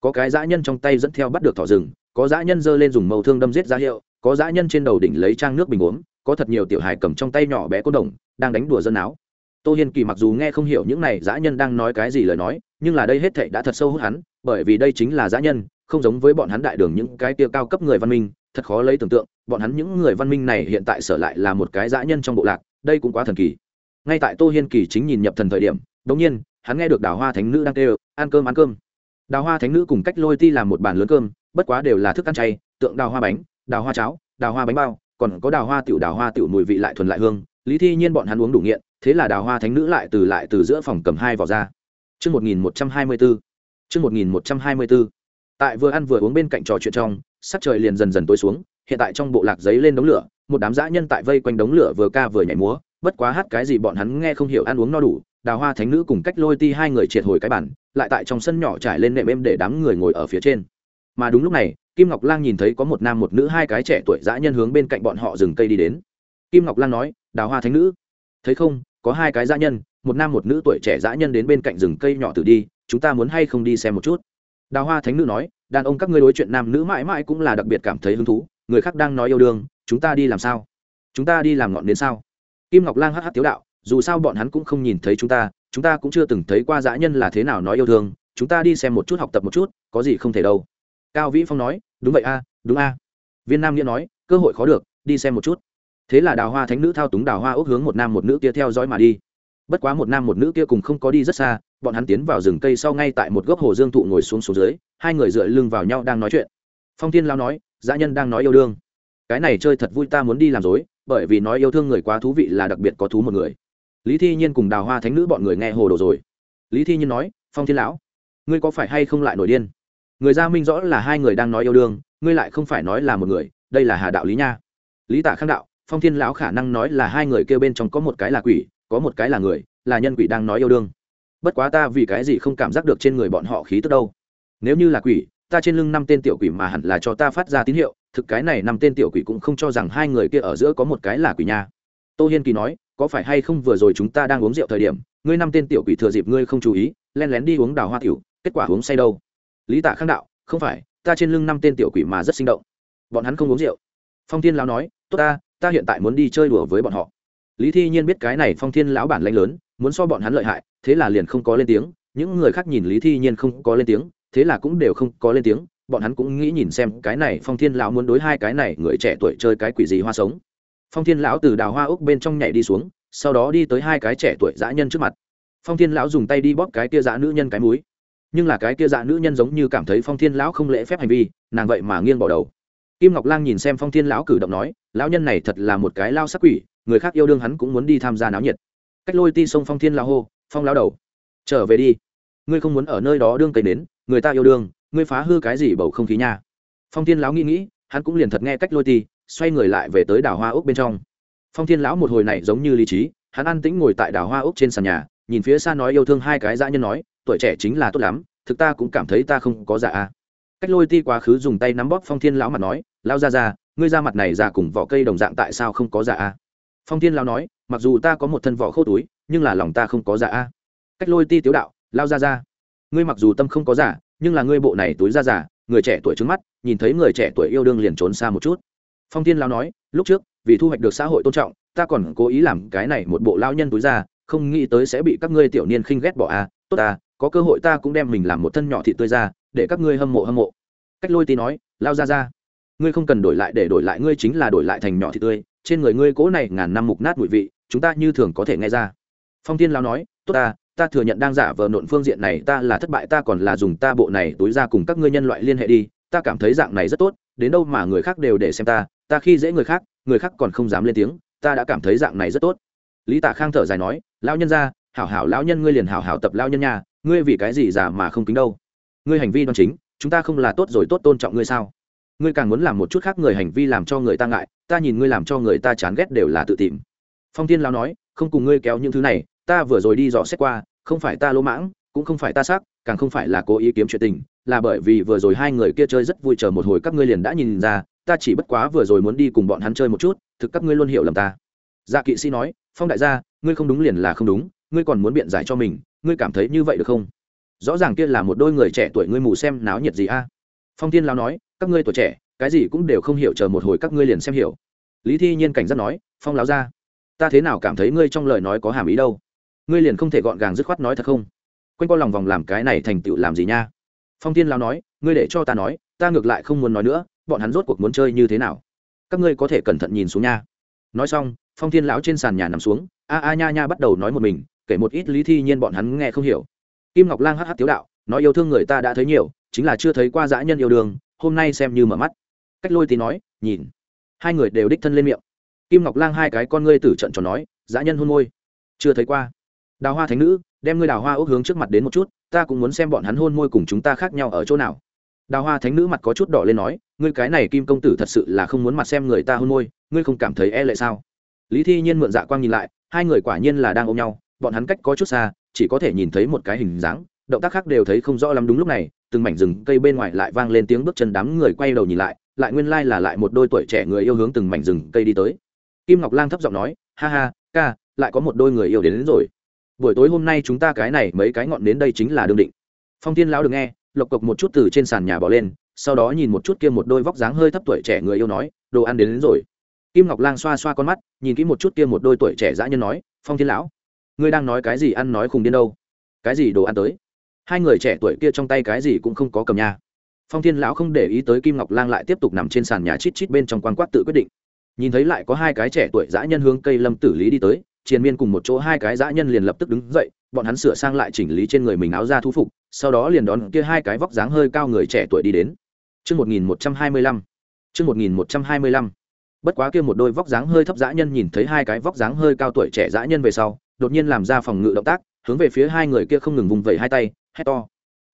Có cái dã nhân trong tay dẫn theo bắt được thỏ rừng, có dã nhân giơ lên dùng màu thương đâm giết ra hiệu, có dã nhân trên đầu đỉnh lấy trang nước bình uống, có thật nhiều tiểu hài cầm trong tay nhỏ bé côn đồng, đang đánh đùa dân áo. Tô hiền kỳ mặc dù nghe không hiểu những này dã nhân đang nói cái gì lời nói, nhưng là đây hết thảy đã thật sâu hút hắn, bởi vì đây chính là dã nhân không giống với bọn hắn đại đường những cái kia cao cấp người văn minh, thật khó lấy tưởng tượng, bọn hắn những người văn minh này hiện tại sở lại là một cái dã nhân trong bộ lạc, đây cũng quá thần kỳ ngay tại tô hiên kỳ chính nhìn nhập thần thời điểm đ nhiên, hắn nghe được đào hoa thánh nữ đang kêu, ăn cơm ăn cơm đào hoa thánh nữ cùng cách lôi ti làm một bàn lớn cơm, bất quá đều là thức ăn chay, tượng đào hoa bánh, đào hoa cháo, đào hoa bánh bao, còn có đào hoa tiểu, đào hoa tiểu mùi vị lại thuần lại hương lý thi nhiên bọn hắn uống đủ nghiện, thế là đào hoa thánh nữ lại từ lại từ giữa phòng cầm hai vào ra Trước 1124. Trước 1124. Tại vừa ăn vừa uống bên cạnh trò chuyện trong, sắc trời liền dần dần tối xuống, hiện tại trong bộ lạc giấy lên đống lửa, một đám dã nhân tại vây quanh đống lửa vừa ca vừa nhảy múa, bất quá hát cái gì bọn hắn nghe không hiểu ăn uống no đủ, đào hoa thánh nữ cùng cách lôi ti hai người triệt hồi cái bản, lại tại trong sân nhỏ trải lên nệm êm để đám người ngồi ở phía trên. Mà đúng lúc này, Kim Ngọc Lang nhìn thấy có một nam một nữ hai cái trẻ tuổi dã nhân hướng bên cạnh bọn họ dừng cây đi đến. Kim Ngọc Lang nói, "Đào Hoa Thánh nữ, thấy không, có hai cái dã nhân, một nam một nữ tuổi trẻ dã nhân đến bên cạnh rừng cây nhỏ tử đi, chúng ta muốn hay không đi xem một chút?" Đào Hoa Thánh nữ nói, "Đàn ông các ngươi đối chuyện nam nữ mãi mãi cũng là đặc biệt cảm thấy hứng thú, người khác đang nói yêu đương, chúng ta đi làm sao? Chúng ta đi làm ngọn đến sao?" Kim Ngọc Lang hh tiếu đạo, dù sao bọn hắn cũng không nhìn thấy chúng ta, chúng ta cũng chưa từng thấy qua dã nhân là thế nào nói yêu thương, chúng ta đi xem một chút học tập một chút, có gì không thể đâu cao vĩ phong nói đúng vậy a đúng a viên nam nghĩa nói cơ hội khó được đi xem một chút thế là đào hoa thánh nữ thao túng đào hoa ốc hướng một nam một nữ kia theo dõi mà đi bất quá một nam một nữ kia cùng không có đi rất xa bọn hắn tiến vào rừng cây sau ngay tại một gốc hồ dương thụ ngồi xuống xuống dưới, hai người dựa lưng vào nhau đang nói chuyện. Phong thiên lao nói, dã nhân đang nói yêu đương. Cái này chơi thật vui ta muốn đi làm dối, bởi vì nói yêu thương người quá thú vị là đặc biệt có thú một người. Lý thi nhiên cùng đào hoa thánh nữ bọn người nghe hồ đồ rồi. Lý thi nhiên nói, phong thiên lão, ngươi có phải hay không lại nổi điên? Người gia minh rõ là hai người đang nói yêu đương, ngươi lại không phải nói là một người, đây là hà đạo lý nha. Lý tả khang đạo, phong thiên lão khả năng nói là hai người kêu bên trong có một cái là quỷ, có một cái là người, là nhân quỷ đang nói yêu đương bất quá ta vì cái gì không cảm giác được trên người bọn họ khí tức đâu? Nếu như là quỷ, ta trên lưng năm tên tiểu quỷ mà hẳn là cho ta phát ra tín hiệu, thực cái này năm tên tiểu quỷ cũng không cho rằng hai người kia ở giữa có một cái là quỷ nha. Tô hiên kỳ nói, có phải hay không vừa rồi chúng ta đang uống rượu thời điểm, ngươi năm tên tiểu quỷ thừa dịp ngươi không chú ý len lén đi uống đào hoa tiểu, kết quả uống say đâu? Lý tạ khang đạo, không phải, ta trên lưng năm tên tiểu quỷ mà rất sinh động. Bọn hắn không uống rượu. Phong tiên lão nói, tốt ta ta hiện tại muốn đi chơi đùa với bọn họ lý thi nhiên biết cái này phong thiên lão bản lãnh lớn, muốn so bọn hắn lợi hại, thế là liền không có lên tiếng. Những người khác nhìn lý thi nhiên không có lên tiếng, thế là cũng đều không có lên tiếng. Bọn hắn cũng nghĩ nhìn xem cái này phong thiên lão muốn đối hai cái này người trẻ tuổi chơi cái quỷ gì hoa sống. Phong thiên lão từ đào hoa úc bên trong nhảy đi xuống, sau đó đi tới hai cái trẻ tuổi dã nhân trước mặt. Phong thiên lão dùng tay đi bóp cái kia dã nữ nhân cái múi nhưng là cái kia dã nữ nhân giống như cảm thấy phong thiên lão không lễ phép hành vi, nàng vậy mà nghiêng bỏ đầu. Kim ngọc lang nhìn xem phong thiên lão cử động nói, lão nhân này thật là một cái lao sắc quỷ người khác yêu đương hắn cũng muốn đi tham gia náo nhiệt. Cách lôi ti sông phong thiên lão hô, phong lão đầu. Trở về đi. Ngươi không muốn ở nơi đó đương cây đến người ta yêu đương, ngươi phá hư cái gì bầu không khí nha. Phong thiên lão nghĩ nghĩ, hắn cũng liền thật nghe cách lôi ti, xoay người lại về tới đảo hoa úc bên trong. Phong thiên lão một hồi này giống như lý trí, hắn an tĩnh ngồi tại đảo hoa úc trên sàn nhà, nhìn phía xa nói yêu thương hai cái dã nhân nói, tuổi trẻ chính là tốt lắm, thực ta cũng cảm thấy ta không có dạ à. cách lôi ti quá khứ dùng tay nắm bóp phong thiên lão mặt nói lao ra ra ngươi ra mặt này ra cùng vỏ cây đồng dạng tại sao không có dạ à? Phong thiên lão nói, mặc dù ta có một thân vỏ khô túi, nhưng là lòng ta không có giả. a. Cách lôi ti tiếu đạo lao ra ra ngươi mặc dù tâm không có giả, nhưng là ngươi bộ này túi ra giả, người trẻ tuổi trước mắt, nhìn thấy người trẻ tuổi yêu đương liền trốn xa một chút. Phong thiên lão nói, lúc trước, vì thu hoạch được xã hội tôn trọng, ta còn cố ý làm cái này một bộ lao nhân túi ra, không nghĩ tới sẽ bị các ngươi tiểu niên khinh ghét bỏ à tốt à có cơ hội ta cũng đem mình làm một thân nhỏ thị tươi ra, để các ngươi hâm mộ hâm mộ. Cách lôi ti nói lao ra ra ngươi không cần đổi lại để đổi lại ngươi chính là đổi lại thành nhỏ thì tươi, trên người ngươi cố này ngàn năm mục nát mùi vị, chúng ta như thường có thể nghe ra. Phong thiên lao nói, tốt ta ta thừa nhận đang giả vờ nộn phương diện này ta là thất bại, ta còn là dùng ta bộ này tối ra cùng các ngươi nhân loại liên hệ đi, ta cảm thấy dạng này rất tốt, đến đâu mà người khác đều để xem ta ta khi dễ người khác người khác còn không dám lên tiếng, ta đã cảm thấy dạng này rất tốt. Lý tạ khang thở dài nói, lão nhân ra hảo hảo lão nhân ngươi liền hảo hảo tập lão nhân nha, ngươi vì cái gì giả mà không kính đâu? Ngươi hành vi đoan chính, chúng ta không là tốt rồi tốt tôn trọng ngươi sao? Ngươi càng muốn làm một chút khác người hành vi làm cho người ta ngại, ta nhìn ngươi làm cho người ta chán ghét đều là tự tìm. Phong tiên lao nói, không cùng ngươi kéo những thứ này, ta vừa rồi đi dò xét qua, không phải ta lỗ mãng, cũng không phải ta xác, càng không phải là cố ý kiếm chuyện tình, là bởi vì vừa rồi hai người kia chơi rất vui chờ một hồi các ngươi liền đã nhìn ra, ta chỉ bất quá vừa rồi muốn đi cùng bọn hắn chơi một chút, thực các ngươi luôn hiểu lầm ta. Dạ kỵ sĩ nói, phong đại gia, ngươi không đúng liền là không đúng, ngươi còn muốn biện giải cho mình, ngươi cảm thấy như vậy được không? Rõ ràng kia là một đôi người trẻ tuổi, ngươi mù xem náo nhiệt gì a? Phong thiên lao nói các ngươi tuổi trẻ, cái gì cũng đều không hiểu, chờ một hồi các ngươi liền xem hiểu. Lý thi nhiên cảnh giác nói, phong láo ra ta thế nào cảm thấy ngươi trong lời nói có hàm ý đâu? Ngươi liền không thể gọn gàng dứt khoát nói thật không? Quanh co lòng vòng làm cái này thành tựu làm gì nha? Phong thiên lao nói, ngươi để cho ta nói, ta ngược lại không muốn nói nữa, bọn hắn rốt cuộc muốn chơi như thế nào? Các ngươi có thể cẩn thận nhìn xuống nha. Nói xong, phong thiên lão trên sàn nhà nằm xuống, a a, nha nha bắt đầu nói một mình, kể một ít lý thi nhiên bọn hắn nghe không hiểu. Kim ngọc lang hh tiếu đạo, nói yêu thương người ta đã thấy nhiều, chính là chưa thấy qua dã nhân yêu đương hôm nay xem như mở mắt. Cách lôi tí nói, nhìn. Hai người đều đích thân lên miệng. Kim ngọc lang hai cái con ngươi tử trận tròn nói, dã nhân hôn môi. Chưa thấy qua. Đào hoa thánh nữ, đem ngươi đào hoa ốc hướng trước mặt đến một chút, ta cũng muốn xem bọn hắn hôn môi cùng chúng ta khác nhau ở chỗ nào. Đào hoa thánh nữ mặt có chút đỏ lên nói, ngươi cái này kim công tử thật sự là không muốn mặt xem người ta hôn môi, ngươi không cảm thấy e lệ sao? Lý thi nhiên mượn dạ quang nhìn lại, hai người quả nhiên là đang ôm nhau, bọn hắn cách có chút xa, chỉ có thể nhìn thấy một cái hình dáng động tác khác đều thấy không rõ lắm đúng lúc này từng mảnh rừng cây bên ngoài lại vang lên tiếng bước chân đám người quay đầu nhìn lại lại nguyên lai là lại một đôi tuổi trẻ người yêu hướng từng mảnh rừng cây đi tới. Kim ngọc lang thấp giọng nói ha ha ca lại có một đôi người yêu đến, đến rồi. Buổi tối hôm nay chúng ta cái này mấy cái ngọn đến đây chính là đương định. Phong tiên lão được nghe lộc cộc một chút từ trên sàn nhà bỏ lên sau đó nhìn một chút kia một đôi vóc dáng hơi thấp tuổi trẻ người yêu nói đồ ăn đến, đến rồi. Kim ngọc lang xoa xoa con mắt nhìn kỹ một chút kia một đôi tuổi trẻ dã nhân nói phong thiên lão ngươi đang nói cái gì ăn nói khùng điên đâu? Cái gì đồ ăn tới? Hai người trẻ tuổi kia trong tay cái gì cũng không có cầm nha. Phong thiên lão không để ý tới kim ngọc lang lại tiếp tục nằm trên sàn nhà chít chít bên trong quan quát tự quyết định. Nhìn thấy lại có hai cái trẻ tuổi dã nhân hướng cây lâm tử lý đi tới, triền miên cùng một chỗ hai cái dã nhân liền lập tức đứng dậy, bọn hắn sửa sang lại chỉnh lý trên người mình áo ra thú phục, sau đó liền đón kia hai cái vóc dáng hơi cao người trẻ tuổi đi đến. Trước 1125. Trước 1125 bất quá kia một đôi vóc dáng hơi thấp dã nhân nhìn thấy hai cái vóc dáng hơi cao tuổi trẻ dã nhân về sau, đột nhiên làm ra phòng ngự động tác, hướng về phía hai người kia không ngừng vùng vẩy hai tay hét to.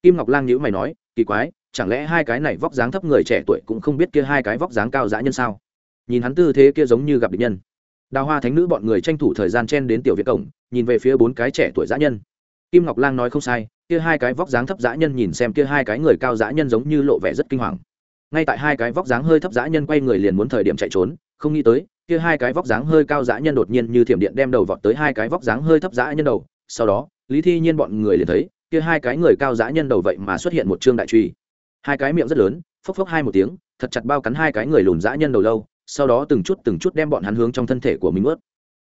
Kim ngọc lang nhữ mày nói, kỳ quái, chẳng lẽ hai cái này vóc dáng thấp người trẻ tuổi cũng không biết kia hai cái vóc dáng cao dã nhân sao? Nhìn hắn tư thế kia giống như gặp địch nhân. Đào hoa thánh nữ bọn người tranh thủ thời gian chen đến tiểu việt cổng, nhìn về phía bốn cái trẻ tuổi dã nhân. Kim ngọc lang nói không sai, kia hai cái vóc dáng thấp dã nhân nhìn xem kia hai cái người cao dã nhân giống như lộ vẻ rất kinh hoàng. Ngay tại hai cái vóc dáng hơi thấp dã nhân quay người liền muốn thời điểm chạy trốn, không nghĩ tới, kia hai cái vóc dáng hơi cao dã nhân đột nhiên như thiểm điện đem đầu vọt tới hai cái vóc dáng hơi thấp dã nhân đầu, sau đó, lý thi nhiên bọn người liền thấy kia hai cái người cao dã nhân đầu vậy mà xuất hiện một trương đại truy. Hai cái miệng rất lớn, phốc phốc hai một tiếng, thật chặt bao cắn hai cái người lùn dã nhân đầu lâu, sau đó từng chút từng chút đem bọn hắn hướng trong thân thể của mình ướt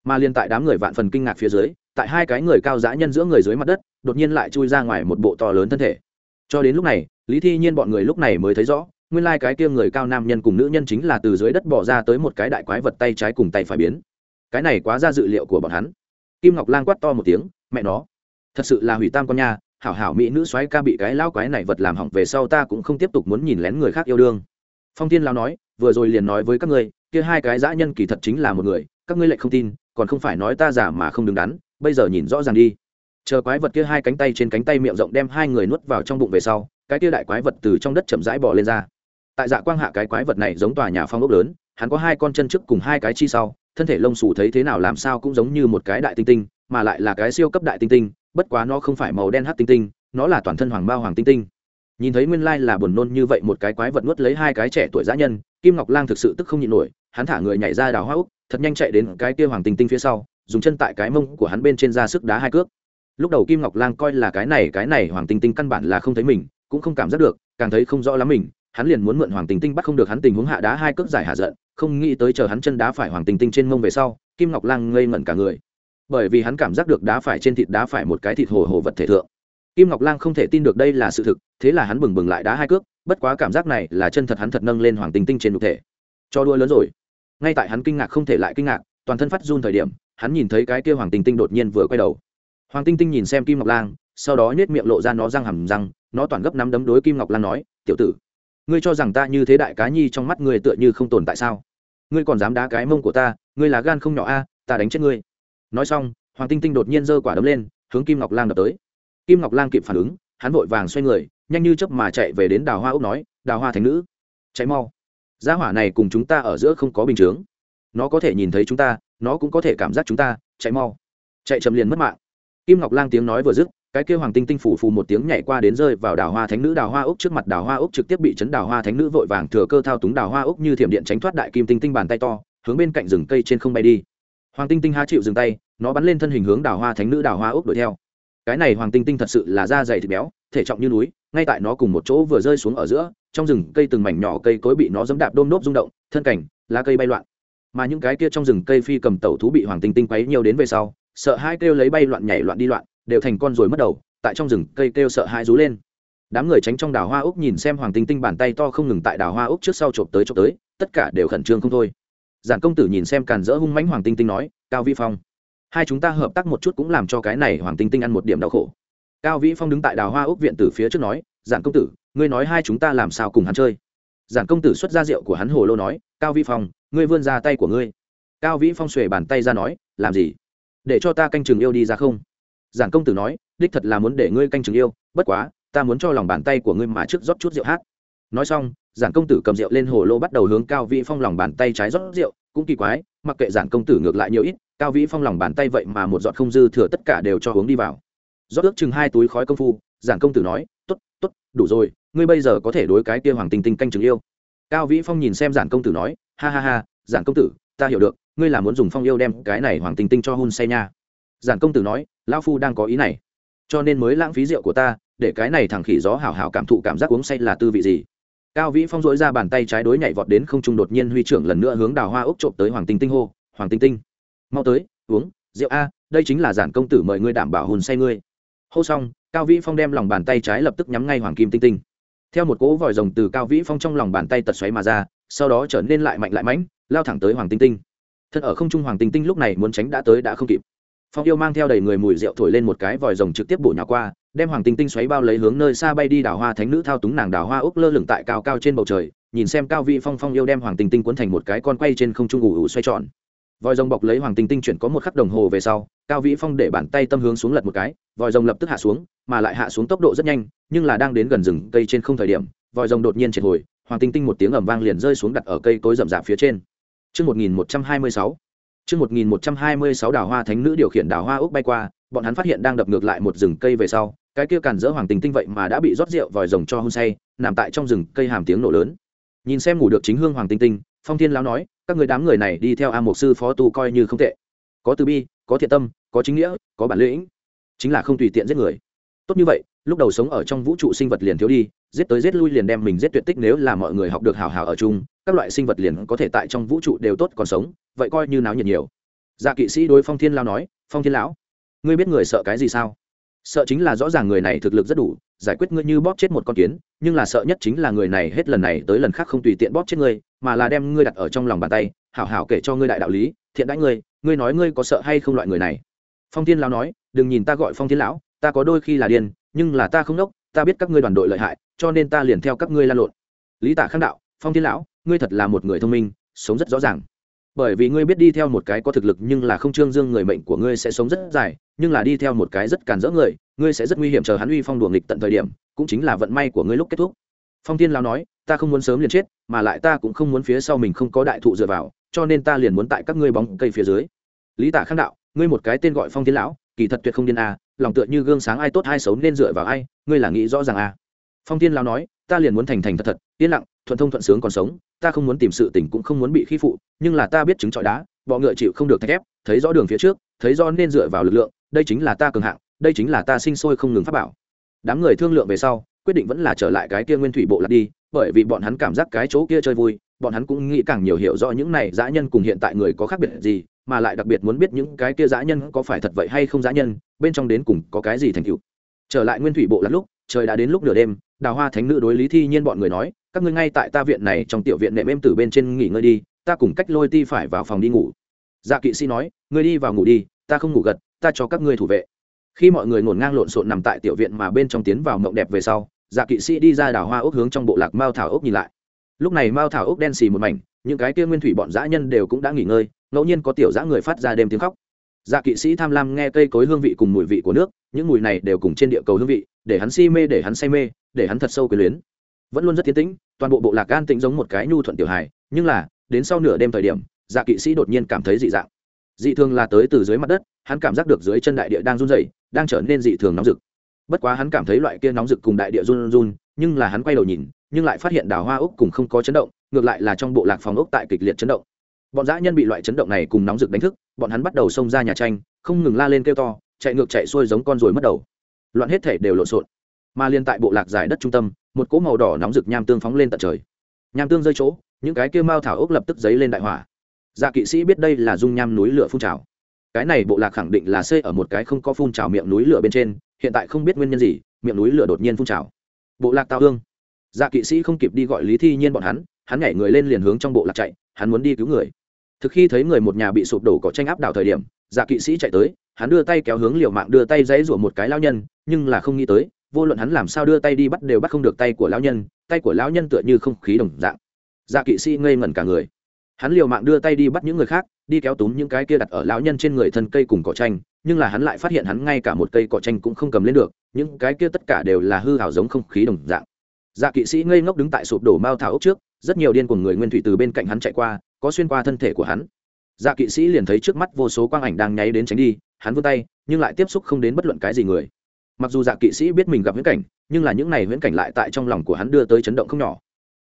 mà liên tại đám người vạn phần kinh ngạc phía dưới, tại hai cái người cao dã nhân giữa người dưới mặt đất, đột nhiên lại chui ra ngoài một bộ to lớn thân thể. Cho đến lúc này, lý thi nhiên bọn người lúc này mới thấy rõ, nguyên lai cái kia người cao nam nhân cùng nữ nhân chính là từ dưới đất bỏ ra tới một cái đại quái vật tay trái cùng tay phải biến. Cái này quá ra dự liệu của bọn hắn. Kim ngọc lang quát to một tiếng, mẹ nó, thật sự là hủy tam con nha hảo hảo mỹ nữ soái ca bị cái lão quái này vật làm hỏng về sau ta cũng không tiếp tục muốn nhìn lén người khác yêu đương. Phong thiên lao nói, vừa rồi liền nói với các ngươi, kia hai cái dã nhân kỳ thật chính là một người, các ngươi lại không tin, còn không phải nói ta giả mà không đứng đắn, bây giờ nhìn rõ ràng đi. Chờ quái vật kia hai cánh tay trên cánh tay miệng rộng đem hai người nuốt vào trong bụng về sau, cái kia đại quái vật từ trong đất chậm rãi bò lên ra. Tại dạ quang hạ cái quái vật này giống tòa nhà phong ốc lớn, hắn có hai con chân trước cùng hai cái chi sau, thân thể lông xù thấy thế nào làm sao cũng giống như một cái đại tinh tinh, mà lại là cái siêu cấp đại tinh tinh bất quá nó không phải màu đen hắc tinh tinh, nó là toàn thân hoàng bao hoàng tinh tinh. Nhìn thấy nguyên lai là buồn nôn như vậy một cái quái vật nuốt lấy hai cái trẻ tuổi dã nhân, kim ngọc lang thực sự tức không nhịn nổi, hắn thả người nhảy ra đào hoa úc, thật nhanh chạy đến cái kia hoàng tinh tinh phía sau, dùng chân tại cái mông của hắn bên trên ra sức đá hai cước. Lúc đầu kim ngọc lang coi là cái này cái này hoàng tinh tinh căn bản là không thấy mình, cũng không cảm giác được, càng thấy không rõ lắm mình, hắn liền muốn mượn hoàng tinh tinh bắt không được hắn tình huống hạ đá hai cước giải hạ giận, không nghĩ tới chờ hắn chân đá phải hoàng tinh tinh trên mông về sau, kim ngọc lang ngây ngẩn cả người bởi vì hắn cảm giác được đá phải trên thịt đá phải một cái thịt hồ hồ vật thể thượng. Kim ngọc lang không thể tin được đây là sự thực, thế là hắn bừng bừng lại đá hai cước, bất quá cảm giác này là chân thật hắn thật nâng lên hoàng tinh tinh trên nhục thể. Cho đua lớn rồi. Ngay tại hắn kinh ngạc không thể lại kinh ngạc, toàn thân phát run thời điểm, hắn nhìn thấy cái kia hoàng tinh tinh đột nhiên vừa quay đầu. Hoàng tinh tinh nhìn xem kim ngọc lang, sau đó nhét miệng lộ ra nó răng hầm răng, nó toàn gấp nắm đấm đối kim ngọc lang nói, tiểu tử, ngươi cho rằng ta như thế đại cá nhi trong mắt ngươi tựa như không tồn tại sao? Ngươi còn dám đá cái mông của ta, ngươi là gan không nhỏ a, ta đánh chết ngươi nói xong, hoàng tinh tinh đột nhiên giơ quả đấm lên, hướng kim ngọc lang đập tới. Kim ngọc lang kịp phản ứng, hắn vội vàng xoay người, nhanh như chớp mà chạy về đến đào hoa úc nói, đào hoa thành nữ cháy mau. Gia hỏa này cùng chúng ta ở giữa không có bình chướng. Nó có thể nhìn thấy chúng ta, nó cũng có thể cảm giác chúng ta, chạy mau. Chạy chậm liền mất mạng. Kim ngọc lang tiếng nói vừa dứt, cái kêu hoàng tinh tinh phủ phù một tiếng nhảy qua đến rơi vào đào hoa thánh nữ. Đào hoa úc trước mặt đào hoa úc trực tiếp bị chấn đào hoa thánh nữ vội vàng thừa cơ thao túng đào hoa úc như thiểm điện tránh thoát đại kim tinh tinh bàn tay to, hướng bên cạnh rừng cây trên không bay đi hoàng tinh tinh há chịu dừng tay, nó bắn lên thân hình hướng đào hoa thánh nữ đào hoa úc đuổi theo. Cái này hoàng tinh tinh thật sự là da dày thịt béo, thể trọng như núi, ngay tại nó cùng một chỗ vừa rơi xuống ở giữa, trong rừng cây từng mảnh nhỏ cây cối bị nó dẫm đạp đôm nốt rung động, thân cảnh, lá cây bay loạn. Mà những cái kia trong rừng cây phi cầm tẩu thú bị hoàng tinh tinh quấy nhiều đến về sau, sợ hai kêu lấy bay loạn nhảy loạn đi loạn, đều thành con rồi mất đầu, tại trong rừng cây kêu sợ hai rú lên. Đám người tránh trong đào hoa úc nhìn xem hoàng tinh tinh bàn tay to không ngừng tại đào hoa úc trước sau chộp tới chộp tới, tất cả đều khẩn trương không thôi giản công tử nhìn xem càn rỡ hung mãnh hoàng tinh tinh nói, cao vi phong, hai chúng ta hợp tác một chút cũng làm cho cái này hoàng tinh tinh ăn một điểm đau khổ. Cao vĩ phong đứng tại đào hoa úc viện từ phía trước nói, giản công tử, ngươi nói hai chúng ta làm sao cùng hắn chơi? Giản công tử xuất ra rượu của hắn hồ lô nói, cao vĩ phong, ngươi vươn ra tay của ngươi. Cao vĩ phong xuề bàn tay ra nói, làm gì? Để cho ta canh chừng yêu đi ra không? Giản công tử nói, đích thật là muốn để ngươi canh chừng yêu, bất quá, ta muốn cho lòng bàn tay của ngươi mà trước rót chút rượu hát nói xong, giản công tử cầm rượu lên hồ lô bắt đầu hướng cao vĩ phong lòng bàn tay trái rót rượu, cũng kỳ quái, mặc kệ giản công tử ngược lại nhiều ít, cao vĩ phong lòng bàn tay vậy mà một giọt không dư thừa tất cả đều cho uống đi vào. Rót ước chừng hai túi khói công phu, giản công tử nói t ố t t ố t đủ rồi, ngươi bây giờ có thể đối cái kia hoàng tinh tinh canh chừng yêu. Cao vĩ phong nhìn xem giản công tử nói, ha ha ha, giản công tử, ta hiểu được, ngươi là muốn dùng phong yêu đem cái này hoàng tinh tinh cho hun say nha. Giản công tử nói, lão phu đang có ý này, cho nên mới lãng phí rượu của ta, để cái này thằng khỉ gió hảo hảo cảm thụ cảm giác uống say là tư vị gì? Cao vĩ phong dỗi ra bàn tay trái đối nhảy vọt đến không trung đột nhiên huy trưởng lần nữa hướng đào hoa úc trộm tới hoàng tinh tinh hô, hoàng tinh tinh, mau tới, uống rượu a, đây chính là giản công tử mời ngươi đảm bảo hồn say ngươi. Hô xong, cao vĩ phong đem lòng bàn tay trái lập tức nhắm ngay hoàng kim tinh tinh. Theo một cỗ vòi rồng từ cao vĩ phong trong lòng bàn tay tật xoáy mà ra, sau đó trở nên lại mạnh lại mãnh, lao thẳng tới hoàng tinh tinh. Thân ở không trung hoàng tinh tinh lúc này muốn tránh đã tới đã không kịp phong yêu mang theo đầy người mùi rượu thổi lên một cái vòi rồng trực tiếp bổ nhỏ qua đem hoàng tinh tinh xoáy bao lấy hướng nơi xa bay đi đào hoa thánh nữ thao túng nàng đào hoa úc lơ lửng tại cao cao trên bầu trời nhìn xem cao vị phong phong yêu đem hoàng tinh tinh cuốn thành một cái con quay trên không trung ủ ủ xoay tròn. Vòi rồng bọc lấy hoàng tinh tinh chuyển có một khắc đồng hồ về sau cao vĩ phong để bàn tay tâm hướng xuống lật một cái vòi rồng lập tức hạ xuống mà lại hạ xuống tốc độ rất nhanh nhưng là đang đến gần rừng cây trên không thời điểm vòi rồng đột nhiên triệt hồi hoàng tinh tinh một tiếng ầm vang liền rơi xuống đặt ở cây cối rậm rạp phía trên. Trước 1126, Trước 1126 đào hoa thánh nữ điều khiển đào hoa úc bay qua, bọn hắn phát hiện đang đập ngược lại một rừng cây về sau, cái kia càn dỡ hoàng tình tinh vậy mà đã bị rót rượu vòi rồng cho hôn say, nằm tại trong rừng cây hàm tiếng nổ lớn. Nhìn xem ngủ được chính hương hoàng tinh tinh, Phong Thiên lão nói, các người đám người này đi theo A Mộc sư phó tu coi như không tệ. Có từ bi, có thiện tâm, có chính nghĩa, có bản lĩnh, chính là không tùy tiện giết người. Tốt như vậy, lúc đầu sống ở trong vũ trụ sinh vật liền thiếu đi, giết tới giết lui liền đem mình giết tuyệt tích nếu là mọi người học được hào hào ở chung, các loại sinh vật liền có thể tại trong vũ trụ đều tốt còn sống, vậy coi như náo nhiệt nhiều. Dạ kỵ sĩ đối phong thiên lao nói, phong thiên lão, ngươi biết người sợ cái gì sao? Sợ chính là rõ ràng người này thực lực rất đủ, giải quyết ngươi như bóp chết một con kiến, nhưng là sợ nhất chính là người này hết lần này tới lần khác không tùy tiện bóp chết ngươi, mà là đem ngươi đặt ở trong lòng bàn tay, hảo hảo kể cho ngươi đại đạo lý, thiện đãi ngươi ngươi nói ngươi có sợ hay không loại người này? Phong thiên lão nói, đừng nhìn ta gọi phong thiên lão, ta có đôi khi là điên, nhưng là ta không đốc, ta biết các ngươi đoàn đội lợi hại, cho nên ta liền theo các ngươi lan lộn. Lý tả khang đạo, phong thiên lão, ngươi thật là một người thông minh, sống rất rõ ràng bởi vì ngươi biết đi theo một cái có thực lực nhưng là không trương dương người mệnh của ngươi sẽ sống rất dài nhưng là đi theo một cái rất càn rỡ người ngươi sẽ rất nguy hiểm chờ hắn uy phong đùa nghịch tận thời điểm cũng chính là vận may của ngươi lúc kết thúc phong tiên lao nói ta không muốn sớm liền chết mà lại ta cũng không muốn phía sau mình không có đại thụ dựa vào cho nên ta liền muốn tại các ngươi bóng cây phía dưới lý tả khang đạo ngươi một cái tên gọi phong tiên lão kỳ thật tuyệt không điên a à, lòng tựa như gương sáng ai tốt ai xấu nên dựa vào ai ngươi là nghĩ rõ ràng a à. phong tiên lão nói ta liền muốn thành thành thật thật yên lặng thuận thông thuận sướng còn sống ta không muốn tìm sự tình cũng không muốn bị khi phụ, nhưng là ta biết chứng trọi đá, bọ ngựa chịu không được thay ép, thấy rõ đường phía trước, thấy rõ nên dựa vào lực lượng, đây chính là ta cường hạng, đây chính là ta sinh sôi không ngừng phát bảo. Đám người thương lượng về sau, quyết định vẫn là trở lại cái kia nguyên thủy bộ lạc đi, bởi vì bọn hắn cảm giác cái chỗ kia chơi vui, bọn hắn cũng nghĩ càng nhiều hiểu rõ những này dã nhân cùng hiện tại người có khác biệt gì, mà lại đặc biệt muốn biết những cái kia dã nhân có phải thật vậy hay không dã nhân, bên trong đến cùng có cái gì thành tựu. Trở lại nguyên thủy bộ lạc lúc, trời đã đến lúc nửa đêm, đào hoa thánh nữ đối lý thi nhiên bọn người nói các ngươi ngay tại ta viện này trong tiểu viện nệm êm từ bên trên nghỉ ngơi đi, ta cùng cách lôi ti phải vào phòng đi ngủ. Dạ kỵ sĩ nói, ngươi đi vào ngủ đi, ta không ngủ gật, ta cho các ngươi thủ vệ. Khi mọi người ngổn ngang lộn xộn nằm tại tiểu viện mà bên trong tiến vào mộng đẹp về sau dạ kỵ sĩ đi ra đào hoa ốc hướng trong bộ lạc mao thảo ốc nhìn lại. Lúc này mao thảo ốc đen xì một mảnh, những cái kia nguyên thủy bọn dã nhân đều cũng đã nghỉ ngơi, ngẫu nhiên có tiểu dã người phát ra đêm tiếng khóc. Dạ kỵ sĩ tham lam nghe cây cối hương vị cùng mùi vị của nước, những mùi này đều cùng trên địa cầu hương vị, để hắn si mê, để hắn say mê, để hắn thật sâu quyền luyến vẫn luôn rất tiến tĩnh, toàn bộ bộ lạc an tĩnh giống một cái nhu thuận tiểu hài, nhưng là, đến sau nửa đêm thời điểm dạ kỵ sĩ đột nhiên cảm thấy dị dạng. Dị thường là tới từ dưới mặt đất, hắn cảm giác được dưới chân đại địa đang run rẩy, đang trở nên dị thường nóng rực. Bất quá hắn cảm thấy loại kia nóng rực cùng đại địa run run, nhưng là hắn quay đầu nhìn, nhưng lại phát hiện đào hoa ốc cùng không có chấn động, ngược lại là trong bộ lạc phòng ốc tại kịch liệt chấn động. Bọn dã nhân bị loại chấn động này cùng nóng rực đánh thức, bọn hắn bắt đầu xông ra nhà tranh, không ngừng la lên kêu to, chạy ngược chạy xuôi giống con ruồi mất đầu. Loạn hết thể đều lộn xộn mà liên tại bộ lạc giải đất trung tâm, một cỗ màu đỏ nóng rực nham tương phóng lên tận trời. Nham tương rơi chỗ, những cái kia mao thảo ốc lập tức dấy lên đại hỏa. Dạ kỵ sĩ biết đây là dung nham núi lửa phun trào. Cái này bộ lạc khẳng định là xây ở một cái không có phun trào miệng núi lửa bên trên, hiện tại không biết nguyên nhân gì, miệng núi lửa đột nhiên phun trào. Bộ lạc tao hương. Dạ kỵ sĩ không kịp đi gọi lý thi nhiên bọn hắn hắn nhảy người lên liền hướng trong bộ lạc chạy, hắn muốn đi cứu người. Thực khi thấy người một nhà bị sụp đổ có tranh áp đảo thời điểm dạ kỵ sĩ chạy tới, hắn đưa tay kéo hướng liều mạng đưa tay dãy rủa một cái lao nhân, nhưng là không nghĩ tới vô luận hắn làm sao đưa tay đi bắt đều bắt không được tay của lão nhân, tay của lão nhân tựa như không khí đồng dạng. Dạ kỵ sĩ ngây ngẩn cả người. Hắn liều mạng đưa tay đi bắt những người khác, đi kéo túm những cái kia đặt ở lão nhân trên người thân cây cùng cỏ tranh nhưng là hắn lại phát hiện hắn ngay cả một cây cỏ tranh cũng không cầm lên được, những cái kia tất cả đều là hư hào giống không khí đồng dạng. Dạ kỵ sĩ ngây ngốc đứng tại sụp đổ mao thảo ốc trước, rất nhiều điên của người nguyên thủy từ bên cạnh hắn chạy qua, có xuyên qua thân thể của hắn. Dạ kỵ sĩ liền thấy trước mắt vô số quang ảnh đang nháy đến tránh đi, hắn vươn tay, nhưng lại tiếp xúc không đến bất luận cái gì người mặc dù dạ kỵ sĩ biết mình gặp viễn cảnh, nhưng là những này viễn cảnh lại tại trong lòng của hắn đưa tới chấn động không nhỏ.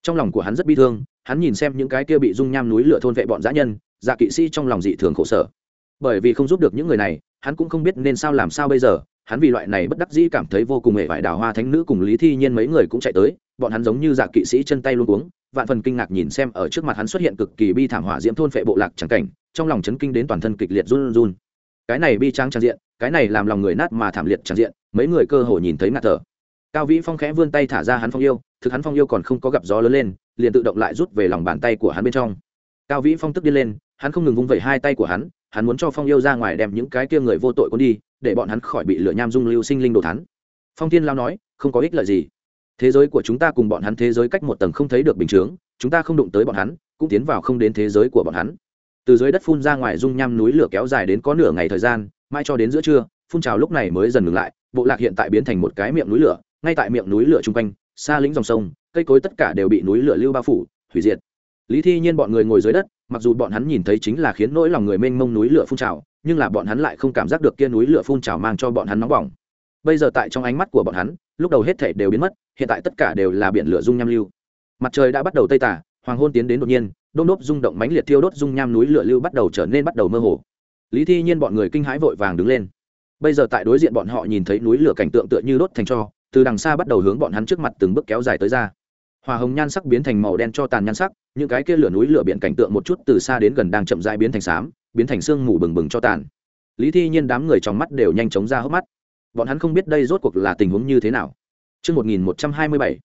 Trong lòng của hắn rất bi thương, hắn nhìn xem những cái kia bị dung nham núi lửa thôn vệ bọn dã nhân dạ kỵ sĩ trong lòng dị thường khổ sở. Bởi vì không giúp được những người này, hắn cũng không biết nên sao làm sao bây giờ, hắn vì loại này bất đắc dĩ cảm thấy vô cùng hề vải đào hoa thánh nữ cùng lý thi nhiên mấy người cũng chạy tới, bọn hắn giống như dạ kỵ sĩ chân tay luôn uống vạn phần kinh ngạc nhìn xem ở trước mặt hắn xuất hiện cực kỳ bi thảm hỏa diễm thôn phệ bộ lạc chẳng cảnh, trong lòng chấn kinh đến toàn thân kịch liệt run run. Cái này bi tráng trang diện, cái này làm lòng người nát mà thảm liệt trang diện mấy người cơ hồ nhìn thấy ngạt thở. Cao vĩ phong khẽ vươn tay thả ra hắn phong yêu, thực hắn phong yêu còn không có gặp gió lớn lên, liền tự động lại rút về lòng bàn tay của hắn bên trong. Cao vĩ phong tức đi lên, hắn không ngừng vung vẩy hai tay của hắn hắn muốn cho phong yêu ra ngoài đem những cái kia người vô tội cuốn đi, để bọn hắn khỏi bị lửa nham dung lưu sinh linh đồ thắn. Phong thiên lao nói, không có ích lợi gì. Thế giới của chúng ta cùng bọn hắn thế giới cách một tầng không thấy được bình chướng, chúng ta không đụng tới bọn hắn, cũng tiến vào không đến thế giới của bọn hắn. Từ dưới đất phun ra ngoài dung nham núi lửa kéo dài đến có nửa ngày thời gian mai cho đến giữa trưa, phun trào lúc này mới dần ngừng lại bộ lạc hiện tại biến thành một cái miệng núi lửa, ngay tại miệng núi lửa chung quanh, xa lĩnh dòng sông, cây cối tất cả đều bị núi lửa lưu bao phủ, hủy diệt. Lý thi nhiên bọn người ngồi dưới đất, mặc dù bọn hắn nhìn thấy chính là khiến nỗi lòng người mênh mông núi lửa phun trào, nhưng là bọn hắn lại không cảm giác được kia núi lửa phun trào mang cho bọn hắn nóng bỏng. Bây giờ tại trong ánh mắt của bọn hắn, lúc đầu hết thể đều biến mất, hiện tại tất cả đều là biển lửa dung nham lưu. Mặt trời đã bắt đầu tây tả, hoàng hôn tiến đến đột nhiên đôn đốp rung động mãnh liệt thiêu đốt dung nham núi lửa lưu bắt đầu trở nên bắt đầu mơ hồ. Lý thi nhiên bọn người kinh hãi vội vàng đứng lên bây giờ tại đối diện bọn họ nhìn thấy núi lửa cảnh tượng tựa như đốt thành cho từ đằng xa bắt đầu hướng bọn hắn trước mặt từng bước kéo dài tới ra hòa hồng nhan sắc biến thành màu đen cho tàn nhan sắc những cái kia lửa núi lửa biển cảnh tượng một chút từ xa đến gần đang chậm rãi biến thành xám biến thành sương mù bừng bừng cho tàn lý thi nhiên đám người trong mắt đều nhanh chóng ra hốc mắt bọn hắn không biết đây rốt cuộc là tình huống như thế nào Trước 1127.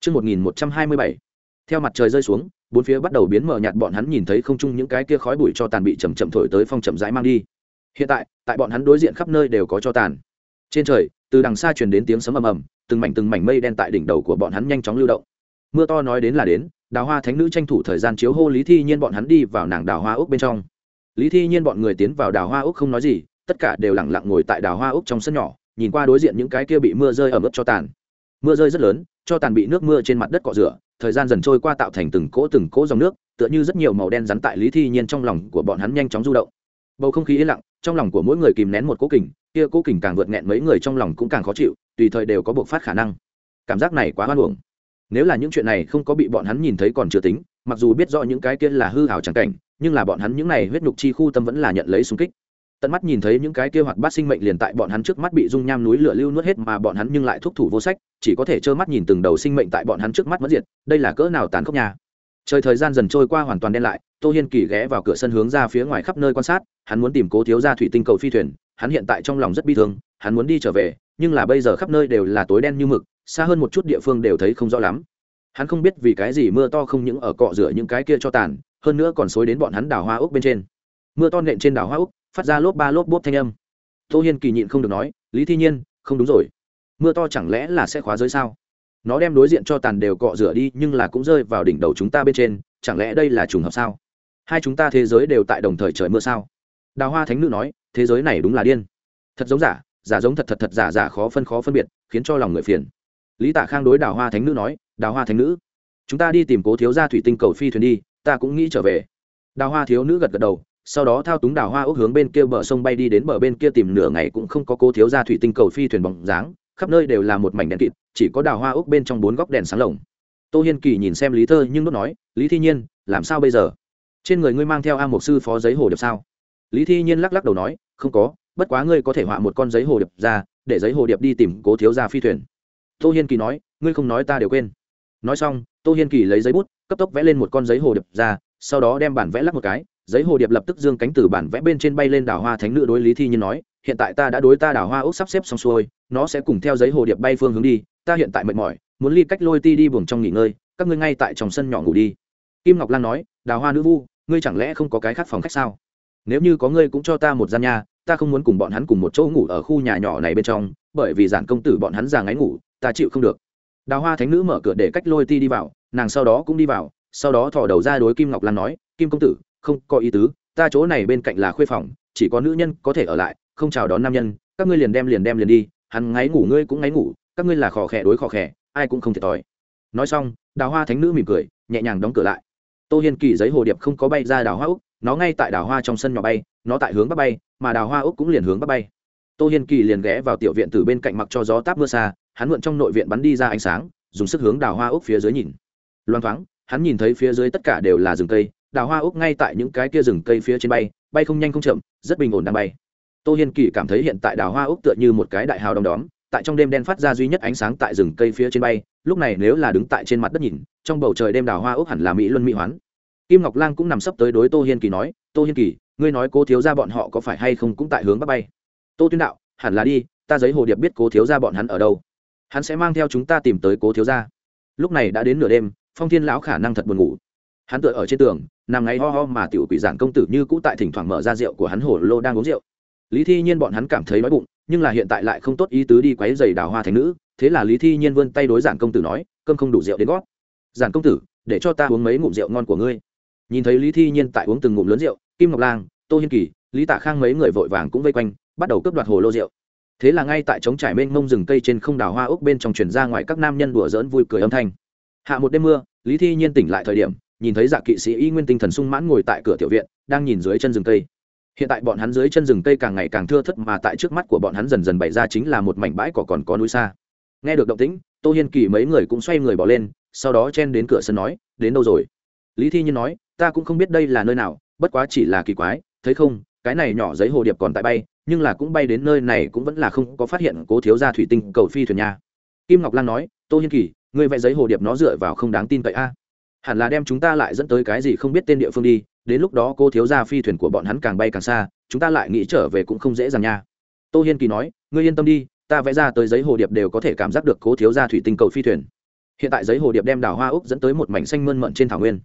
Trước 1127. Theo mặt trời rơi xuống, bốn phía bắt đầu biến mờ nhạt bọn hắn nhìn thấy không chung những cái kia khói bụi cho tàn bị chậm chậm thổi tới phong chậm rãi mang đi. Hiện tại, tại bọn hắn đối diện khắp nơi đều có cho tàn. Trên trời, từ đằng xa truyền đến tiếng sấm ầm ầm, từng mảnh từng mảnh mây đen tại đỉnh đầu của bọn hắn nhanh chóng lưu động. Mưa to nói đến là đến, Đào Hoa Thánh nữ tranh thủ thời gian chiếu hô Lý Thi Nhiên bọn hắn đi vào nàng Đào Hoa ốc bên trong. Lý Thi Nhiên bọn người tiến vào Đào Hoa ốc không nói gì, tất cả đều lặng lặng ngồi tại Đào Hoa ốc trong sân nhỏ, nhìn qua đối diện những cái kia bị mưa rơi ẩm ướt cho tàn mưa rơi rất lớn cho tàn bị nước mưa trên mặt đất cọ rửa thời gian dần trôi qua tạo thành từng cỗ từng cỗ dòng nước tựa như rất nhiều màu đen rắn tại lý thi nhiên trong lòng của bọn hắn nhanh chóng du động bầu không khí yên lặng, trong lòng của mỗi người kìm nén một cố kình, kia cố kình càng vượt nghẹn mấy người trong lòng cũng càng khó chịu, tùy thời đều có buộc phát khả năng. Cảm giác này quá hoan hưởng nếu là những chuyện này không có bị bọn hắn nhìn thấy còn chưa tính, mặc dù biết rõ những cái kia là hư hảo chẳng cảnh, nhưng là bọn hắn những này huyết nhục chi khu tâm vẫn là nhận lấy xung kích. Tận mắt nhìn thấy những cái kia hoạt bát sinh mệnh liền tại bọn hắn trước mắt bị dung nham núi lửa lưu nuốt hết mà bọn hắn nhưng lại thúc thủ vô sách, chỉ có thể trơ mắt nhìn từng đầu sinh mệnh tại bọn hắn trước mắt mất diệt, đây là cỡ nào tàn khốc nhà trời thời gian dần trôi qua hoàn toàn đen lại, tô hiên kỳ ghé vào cửa sân hướng ra phía ngoài khắp nơi quan sát, hắn muốn tìm cố thiếu ra thủy tinh cầu phi thuyền, hắn hiện tại trong lòng rất bi thương, hắn muốn đi trở về, nhưng là bây giờ khắp nơi đều là tối đen như mực, xa hơn một chút địa phương đều thấy không rõ lắm. Hắn không biết vì cái gì mưa to không những ở cọ rửa những cái kia cho tàn, hơn nữa còn xối đến bọn hắn đảo hoa úc bên trên. Mưa to nện trên đảo hoa úc phát ra lốp ba lốp bốp thanh âm. Tô hiên kỳ nhịn không được nói, lý thi nhiên, không đúng rồi. Mưa to chẳng lẽ là sẽ khóa giới sao? Nó đem đối diện cho tàn đều cọ rửa đi, nhưng là cũng rơi vào đỉnh đầu chúng ta bên trên, chẳng lẽ đây là trùng hợp sao? Hai chúng ta thế giới đều tại đồng thời trời mưa sao? Đào hoa thánh nữ nói, thế giới này đúng là điên. Thật giống giả giả giống thật thật thật giả giả khó phân khó phân biệt, khiến cho lòng người phiền. Lý tạ khang đối đào hoa thánh nữ nói, đào hoa thánh nữ, chúng ta đi tìm cố thiếu gia thủy tinh cầu phi thuyền đi, ta cũng nghĩ trở về. Đào hoa thiếu nữ gật gật đầu, sau đó thao túng đào hoa ốc hướng bên kia bờ sông bay đi đến bờ bên kia tìm nửa ngày cũng không có cố thiếu gia thủy tinh cầu phi thuyền bóng dáng khắp nơi đều là một mảnh đèn kịt, chỉ có đào hoa ốc bên trong bốn góc đèn sáng lồng. Tô hiên kỳ nhìn xem lý thơ nhưng đốt nói, lý thi nhiên, làm sao bây giờ? Trên người ngươi mang theo a mục sư phó giấy hồ điệp sao? Lý thi nhiên lắc lắc đầu nói, không có, bất quá ngươi có thể họa một con giấy hồ điệp ra, để giấy hồ điệp đi tìm cố thiếu ra phi thuyền. Tô hiên kỳ nói, ngươi không nói ta đều quên. Nói xong, tô hiên kỳ lấy giấy bút, cấp tốc vẽ lên một con giấy hồ điệp ra, sau đó đem bản vẽ lắc một cái, giấy hồ điệp lập tức dương cánh từ bản vẽ bên trên bay lên đảo hoa thánh nữ đối lý thi nhiên nói hiện tại ta đã đối ta đảo hoa ốc sắp xếp xong xuôi, nó sẽ cùng theo giấy hồ điệp bay phương hướng đi, ta hiện tại mệt mỏi, muốn ly cách lôi ti đi buồng trong nghỉ ngơi, các ngươi ngay tại trong sân nhỏ ngủ đi. Kim ngọc lan nói, đào hoa nữ vu, ngươi chẳng lẽ không có cái khác phòng khách sao? Nếu như có ngươi cũng cho ta một gian nhà, ta không muốn cùng bọn hắn cùng một chỗ ngủ ở khu nhà nhỏ này bên trong, bởi vì giản công tử bọn hắn già ngáy ngủ, ta chịu không được. Đào hoa thánh nữ mở cửa để cách lôi ti đi vào, nàng sau đó cũng đi vào, sau đó thò đầu ra đối kim ngọc lan nói, kim công tử, không có ý tứ, ta chỗ này bên cạnh là khuê phòng, chỉ có nữ nhân có thể ở lại không chào đón nam nhân, các ngươi liền đem liền đem liền đi, hắn ngáy ngủ, ngươi cũng ngáy ngủ, các ngươi là khò khẽ đối khò khẽ ai cũng không thể thòi. Nói xong, đào hoa thánh nữ mỉm cười, nhẹ nhàng đóng cửa lại. Tô hiên kỳ giấy hồ điệp không có bay ra đào hoa úc, nó ngay tại đào hoa trong sân nhỏ bay, nó tại hướng bắc bay, mà đào hoa úc cũng liền hướng bắc bay. Tô hiên kỳ liền ghé vào tiểu viện từ bên cạnh mặc cho gió táp mưa xa, hắn mượn trong nội viện bắn đi ra ánh sáng, dùng sức hướng đào hoa úc phía dưới nhìn. Loang thoáng, hắn nhìn thấy phía dưới tất cả đều là rừng cây, đào hoa úc ngay tại những cái kia rừng cây phía trên bay bay không nhanh không chậm, rất bình ổn đang bay tô hiên kỳ cảm thấy hiện tại đào hoa úc tựa như một cái đại hào đom đóm, tại trong đêm đen phát ra duy nhất ánh sáng tại rừng cây phía trên bay, lúc này nếu là đứng tại trên mặt đất nhìn, trong bầu trời đêm đào hoa úc hẳn là mỹ luân mỹ hoán. Kim ngọc lan cũng nằm sấp tới đối tô hiên kỳ nói, tô hiên kỳ, ngươi nói cô thiếu ra bọn họ có phải hay không cũng tại hướng bắc bay? Tô tuyên đạo, hẳn là đi, ta giấy hồ điệp biết cố thiếu ra bọn hắn ở đâu. Hắn sẽ mang theo chúng ta tìm tới cố thiếu ra lúc này đã đến nửa đêm, phong thiên lão khả năng thật buồn ngủ. Hắn tựa ở trên tường, nằm ngáy ho ho mà tiểu quỷ giản công tử như cũ tại thỉnh thoảng mở ra rượu của hắn hổ lô đang uống rượu lý thi nhiên bọn hắn cảm thấy đói bụng, nhưng là hiện tại lại không tốt ý tứ đi quấy giày đào hoa thành nữ, thế là lý thi nhiên vươn tay đối giản công tử nói, cơm không đủ rượu đến gót. Giản công tử, để cho ta uống mấy ngụm rượu ngon của ngươi. Nhìn thấy lý thi nhiên tại uống từng ngụm lớn rượu, kim ngọc lang, tô hiên kỳ, lý tạ khang mấy người vội vàng cũng vây quanh, bắt đầu cướp đoạt hồ lô rượu. Thế là ngay tại trống trải mênh mông rừng cây trên không đào hoa úc bên trong truyền ra ngoài các nam nhân đùa dỡn vui cười âm thanh. Hạ một đêm mưa, lý thi nhiên tỉnh lại thời điểm, nhìn thấy dạ kỵ sĩ y nguyên tinh thần sung mãn ngồi tại cửa tiểu viện, đang nhìn dưới chân rừng cây hiện tại bọn hắn dưới chân rừng cây càng ngày càng thưa thất mà tại trước mắt của bọn hắn dần dần bày ra chính là một mảnh bãi cỏ còn có núi xa. Nghe được động tĩnh, tô hiên kỳ mấy người cũng xoay người bỏ lên, sau đó chen đến cửa sân nói, đến đâu rồi? Lý thi nhiên nói, ta cũng không biết đây là nơi nào, bất quá chỉ là kỳ quái, thấy không, cái này nhỏ giấy hồ điệp còn tại bay, nhưng là cũng bay đến nơi này cũng vẫn là không có phát hiện cố thiếu gia thủy tinh cầu phi thuyền nha. Kim ngọc lan nói, tô hiên kỳ người vẽ giấy hồ điệp nó dựa vào không đáng tin cậy a. Hẳn là đem chúng ta lại dẫn tới cái gì không biết tên địa phương đi đến lúc đó cô thiếu gia phi thuyền của bọn hắn càng bay càng xa, chúng ta lại nghĩ trở về cũng không dễ dàng nha. Tô hiên kỳ nói, ngươi yên tâm đi, ta vẽ ra tới giấy hồ điệp đều có thể cảm giác được cố thiếu gia thủy tinh cầu phi thuyền. Hiện tại giấy hồ điệp đem đào hoa úc dẫn tới một mảnh xanh mơn mận trên thảo nguyên.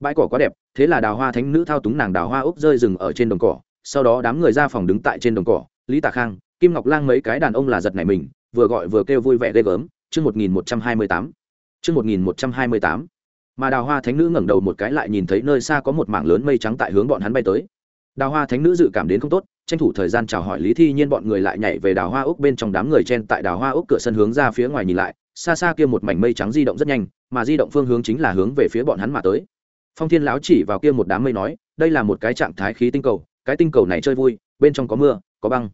Bãi cỏ quá đẹp, thế là đào hoa thánh nữ thao túng nàng đào hoa úc rơi rừng ở trên đồng cỏ. Sau đó đám người ra phòng đứng tại trên đồng cỏ, lý tạ khang, kim ngọc lang mấy cái đàn ông là giật này mình, vừa gọi vừa kêu vui vẻ ghê gớm. Chương một nghìn một trăm hai mươi tám. Chương một nghìn một trăm hai mươi tám mà đào hoa thánh nữ ngẩng đầu một cái lại nhìn thấy nơi xa có một mảng lớn mây trắng tại hướng bọn hắn bay tới. Đào hoa thánh nữ dự cảm đến không tốt, tranh thủ thời gian chào hỏi lý thi nhiên bọn người lại nhảy về đào hoa úc bên trong đám người chen tại đào hoa úc cửa sân hướng ra phía ngoài nhìn lại, xa xa kia một mảnh mây trắng di động rất nhanh, mà di động phương hướng chính là hướng về phía bọn hắn mà tới. Phong thiên lão chỉ vào kia một đám mây nói, đây là một cái trạng thái khí tinh cầu, cái tinh cầu này chơi vui, bên trong có mưa, có băng.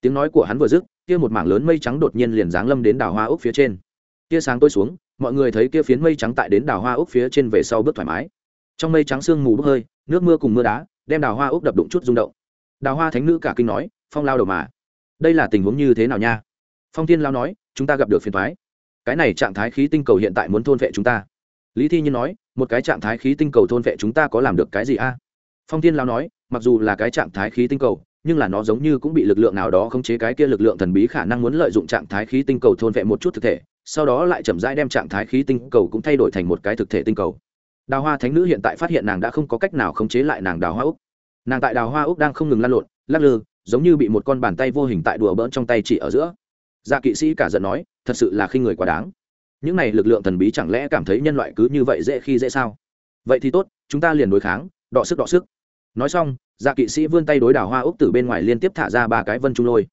Tiếng nói của hắn vừa dứt, kia một mảng lớn mây trắng đột nhiên liền giáng lâm đến đào hoa úc phía trên. Tia sáng tối xuống mọi người thấy kia phiến mây trắng tại đến đào hoa úc phía trên về sau bước thoải mái. Trong mây trắng sương mù bốc hơi, nước mưa cùng mưa đá, đem đào hoa úc đập đụng chút rung động. Đào hoa thánh nữ cả kinh nói, phong lao đầu mà, đây là tình huống như thế nào nha? Phong thiên lao nói, chúng ta gặp được phiền thoái cái này trạng thái khí tinh cầu hiện tại muốn thôn vệ chúng ta. Lý thi nhiên nói, một cái trạng thái khí tinh cầu thôn vệ chúng ta có làm được cái gì a? Phong thiên lao nói, mặc dù là cái trạng thái khí tinh cầu, nhưng là nó giống như cũng bị lực lượng nào đó khống chế cái kia lực lượng thần bí khả năng muốn lợi dụng trạng thái khí tinh cầu thôn vệ một chút thực thể sau đó lại chậm rãi đem trạng thái khí tinh cầu cũng thay đổi thành một cái thực thể tinh cầu. Đào hoa thánh nữ hiện tại phát hiện nàng đã không có cách nào khống chế lại nàng đào hoa úc. Nàng tại đào hoa úc đang không ngừng lăn lộn, lắc lư, giống như bị một con bàn tay vô hình tại đùa bỡn trong tay chỉ ở giữa. Dạ kỵ sĩ cả giận nói, thật sự là khi người quá đáng. Những này lực lượng thần bí chẳng lẽ cảm thấy nhân loại cứ như vậy dễ khi dễ sao? Vậy thì tốt, chúng ta liền đối kháng, đọ sức đọ sức. Nói xong dạ kỵ sĩ vươn tay đối đào hoa úc từ bên ngoài liên tiếp thả ra ba cái vân trung lôi.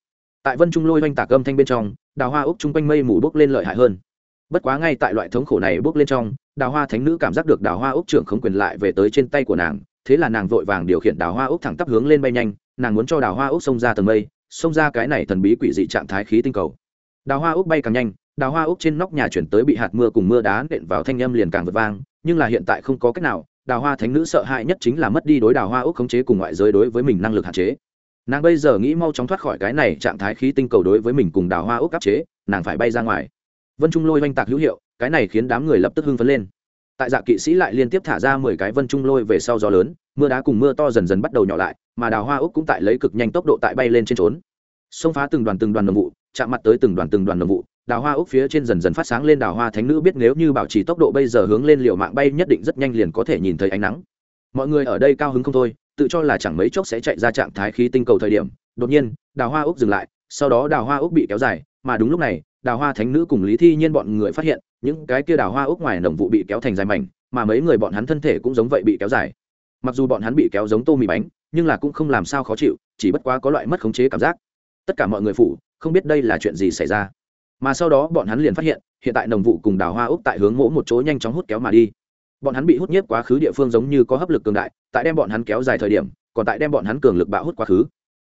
Tại vân trung lôi oanh tạc âm thanh bên trong đào hoa úc chung quanh mây mù bốc lên lợi hại hơn. Bất quá ngay tại loại thống khổ này bốc lên trong, đào hoa thánh nữ cảm giác được đào hoa úc trưởng không quyền lại về tới trên tay của nàng, thế là nàng vội vàng điều khiển đào hoa úc thẳng tắp hướng lên bay nhanh, nàng muốn cho đào hoa úc xông ra tầng mây, xông ra cái này thần bí quỷ dị trạng thái khí tinh cầu. Đào hoa úc bay càng nhanh, đào hoa úc trên nóc nhà chuyển tới bị hạt mưa cùng mưa đá nện vào thanh âm liền càng vượt vang, nhưng là hiện tại không có cách nào, đào hoa thánh nữ sợ hãi nhất chính là mất đi đối đào hoa úc khống chế cùng ngoại giới đối với mình năng lực hạn chế nàng bây giờ nghĩ mau chóng thoát khỏi cái này trạng thái khí tinh cầu đối với mình cùng đào hoa ốc áp chế, nàng phải bay ra ngoài. Vân trung lôi oanh tạc hữu hiệu, cái này khiến đám người lập tức hưng phấn lên. Tại dạ kỵ sĩ lại liên tiếp thả ra mười cái vân trung lôi về sau gió lớn, mưa đá cùng mưa to dần dần bắt đầu nhỏ lại, mà đào hoa ốc cũng tại lấy cực nhanh tốc độ tại bay lên trên trốn. Xông phá từng đoàn từng đoàn đồng vụ, chạm mặt tới từng đoàn từng đoàn đồng vụ, đào hoa ốc phía trên dần dần phát sáng lên đào hoa thánh nữ biết nếu như bảo trì tốc độ bây giờ hướng lên liệu mạng bay nhất định rất nhanh liền có thể nhìn thấy ánh nắng. Mọi người ở đây cao hứng không thôi tự cho là chẳng mấy chốc sẽ chạy ra trạng thái khí tinh cầu thời điểm, đột nhiên, đào hoa úc dừng lại, sau đó đào hoa úc bị kéo dài, mà đúng lúc này, đào hoa thánh nữ cùng lý thi nhiên bọn người phát hiện, những cái kia đào hoa úc ngoài nồng vụ bị kéo thành dài mảnh, mà mấy người bọn hắn thân thể cũng giống vậy bị kéo dài. Mặc dù bọn hắn bị kéo giống tô mì bánh, nhưng là cũng không làm sao khó chịu, chỉ bất quá có loại mất khống chế cảm giác. Tất cả mọi người phủ, không biết đây là chuyện gì xảy ra. Mà sau đó bọn hắn liền phát hiện hiện tại nồng vụ cùng đào hoa úc tại hướng mỗ một chỗ nhanh chóng hút kéo mà đi bọn hắn bị hút nhiếp quá khứ địa phương giống như có hấp lực cường đại, tại đem bọn hắn kéo dài thời điểm, còn tại đem bọn hắn cường lực bạo hút quá khứ.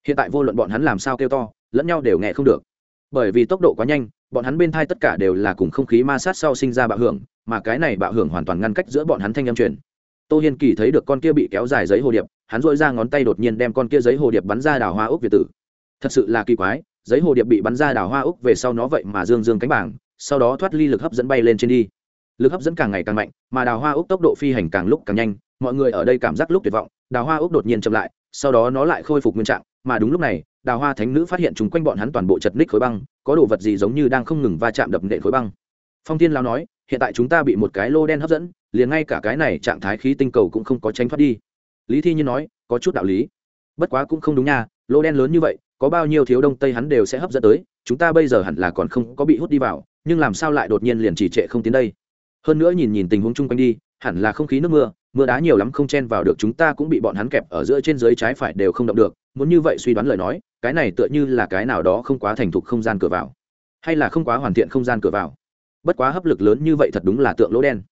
Hiện tại vô luận bọn hắn làm sao kêu to, lẫn nhau đều nghe không được. Bởi vì tốc độ quá nhanh, bọn hắn bên thai tất cả đều là cùng không khí ma sát sau sinh ra bạo hưởng, mà cái này bạo hưởng hoàn toàn ngăn cách giữa bọn hắn thanh âm truyền. Tô hiên kỳ thấy được con kia bị kéo dài giấy hồ điệp, hắn dội ra ngón tay đột nhiên đem con kia giấy hồ điệp bắn ra đào hoa úc việt tử. Thật sự là kỳ quái, giấy hồ điệp bị bắn ra đào hoa úc về sau nó vậy mà dương dương cánh bảng, sau đó thoát ly lực hấp dẫn bay lên trên đi lực hấp dẫn càng ngày càng mạnh, mà đào hoa úc tốc độ phi hành càng lúc càng nhanh, mọi người ở đây cảm giác lúc tuyệt vọng, đào hoa úc đột nhiên chậm lại, sau đó nó lại khôi phục nguyên trạng, mà đúng lúc này, đào hoa thánh nữ phát hiện chúng quanh bọn hắn toàn bộ chật ních khối băng, có đồ vật gì giống như đang không ngừng va chạm đập nện khối băng. Phong tiên lao nói, hiện tại chúng ta bị một cái lô đen hấp dẫn, liền ngay cả cái này trạng thái khí tinh cầu cũng không có tránh thoát đi. Lý thi nhiên nói, có chút đạo lý. Bất quá cũng không đúng nha, lô đen lớn như vậy, có bao nhiêu thiếu đông tây hắn đều sẽ hấp dẫn tới, chúng ta bây giờ hẳn là còn không có bị hút đi vào, nhưng làm sao lại đột nhiên liền trì trệ không tiến đây? Hơn nữa nhìn nhìn tình huống chung quanh đi, hẳn là không khí nước mưa mưa đá nhiều lắm không chen vào được chúng ta cũng bị bọn hắn kẹp ở giữa trên dưới trái phải đều không động được, muốn như vậy suy đoán lời nói, cái này tựa như là cái nào đó không quá thành thục không gian cửa vào. Hay là không quá hoàn thiện không gian cửa vào. Bất quá hấp lực lớn như vậy thật đúng là tượng lỗ đen.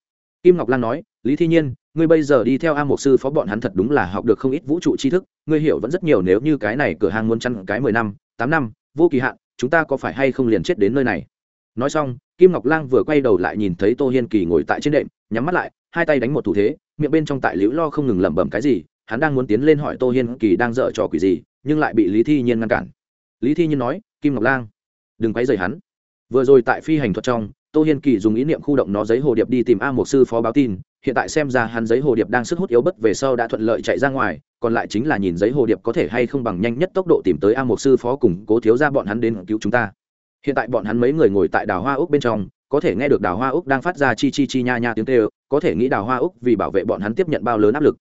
Kim ngọc lan nói, lý thi nhiên, ngươi bây giờ đi theo a mục sư phó bọn hắn thật đúng là học được không ít vũ trụ tri thức, ngươi hiểu vẫn rất nhiều nếu như cái này cửa hàng muốn chăn cái mười năm, tám năm, vô kỳ hạn, chúng ta có phải hay không liền chết đến nơi này? Nói xong, kim ngọc lang vừa quay đầu lại nhìn thấy tô hiên kỳ ngồi tại trên đệm, nhắm mắt lại, hai tay đánh một thủ thế, miệng bên trong tại liễu lo không ngừng lẩm bẩm cái gì, hắn đang muốn tiến lên hỏi tô hiên kỳ đang dở trò quỷ gì, nhưng lại bị lý thi nhiên ngăn cản. Lý thi nhiên nói, kim ngọc lang, đừng quấy rầy hắn. Vừa rồi tại phi hành thuật trong, tô hiên kỳ dùng ý niệm khu động nó giấy hồ điệp đi tìm a một sư phó báo tin, hiện tại xem ra hắn giấy hồ điệp đang sức hút yếu bất về sau đã thuận lợi chạy ra ngoài, còn lại chính là nhìn giấy hồ điệp có thể hay không bằng nhanh nhất tốc độ tìm tới a một sư phó cùng cố thiếu ra bọn hắn đến cứu chúng ta hiện tại bọn hắn mấy người ngồi tại đào hoa úc bên trong, có thể nghe được đào hoa úc đang phát ra chi chi chi nha nha tiếng kêu, có thể nghĩ đào hoa úc vì bảo vệ bọn hắn tiếp nhận bao lớn áp lực.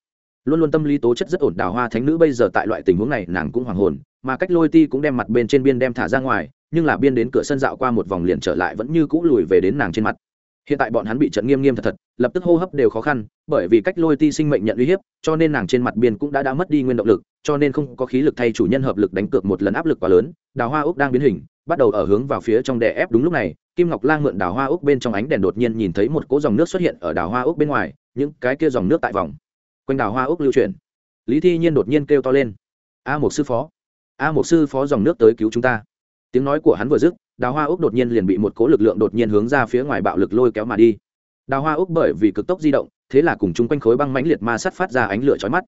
Luôn luôn tâm lý tố chất rất ổn, đào hoa thánh nữ bây giờ tại loại tình huống này, nàng cũng hoàng hồn, mà cách lôi ti cũng đem mặt bên trên biên đem thả ra ngoài, nhưng là biên đến cửa sân dạo qua một vòng liền trở lại vẫn như cũ lùi về đến nàng trên mặt hiện tại bọn hắn bị trận nghiêm nghiêm thật thật, lập tức hô hấp đều khó khăn, bởi vì cách lôi ti sinh mệnh nhận uy hiếp, cho nên nàng trên mặt biên cũng đã đã mất đi nguyên động lực, cho nên không có khí lực thay chủ nhân hợp lực đánh cược một lần áp lực quá lớn. Đào hoa úc đang biến hình, bắt đầu ở hướng vào phía trong đè ép đúng lúc này, kim ngọc lang mượn đào hoa úc bên trong ánh đèn đột nhiên nhìn thấy một cỗ dòng nước xuất hiện ở đào hoa úc bên ngoài, những cái kia dòng nước tại vòng quanh đào hoa úc lưu chuyển. Lý thi nhiên đột nhiên kêu to lên, a một sư phó! A một sư phó dòng nước tới cứu chúng ta! Tiếng nói của hắn vừa dứt đào hoa úc đột nhiên liền bị một cố lực lượng đột nhiên hướng ra phía ngoài bạo lực lôi kéo mà đi. Đào hoa úc bởi vì cực tốc di động, thế là cùng chung quanh khối băng mãnh liệt ma sắt phát ra ánh lửa chói mắt.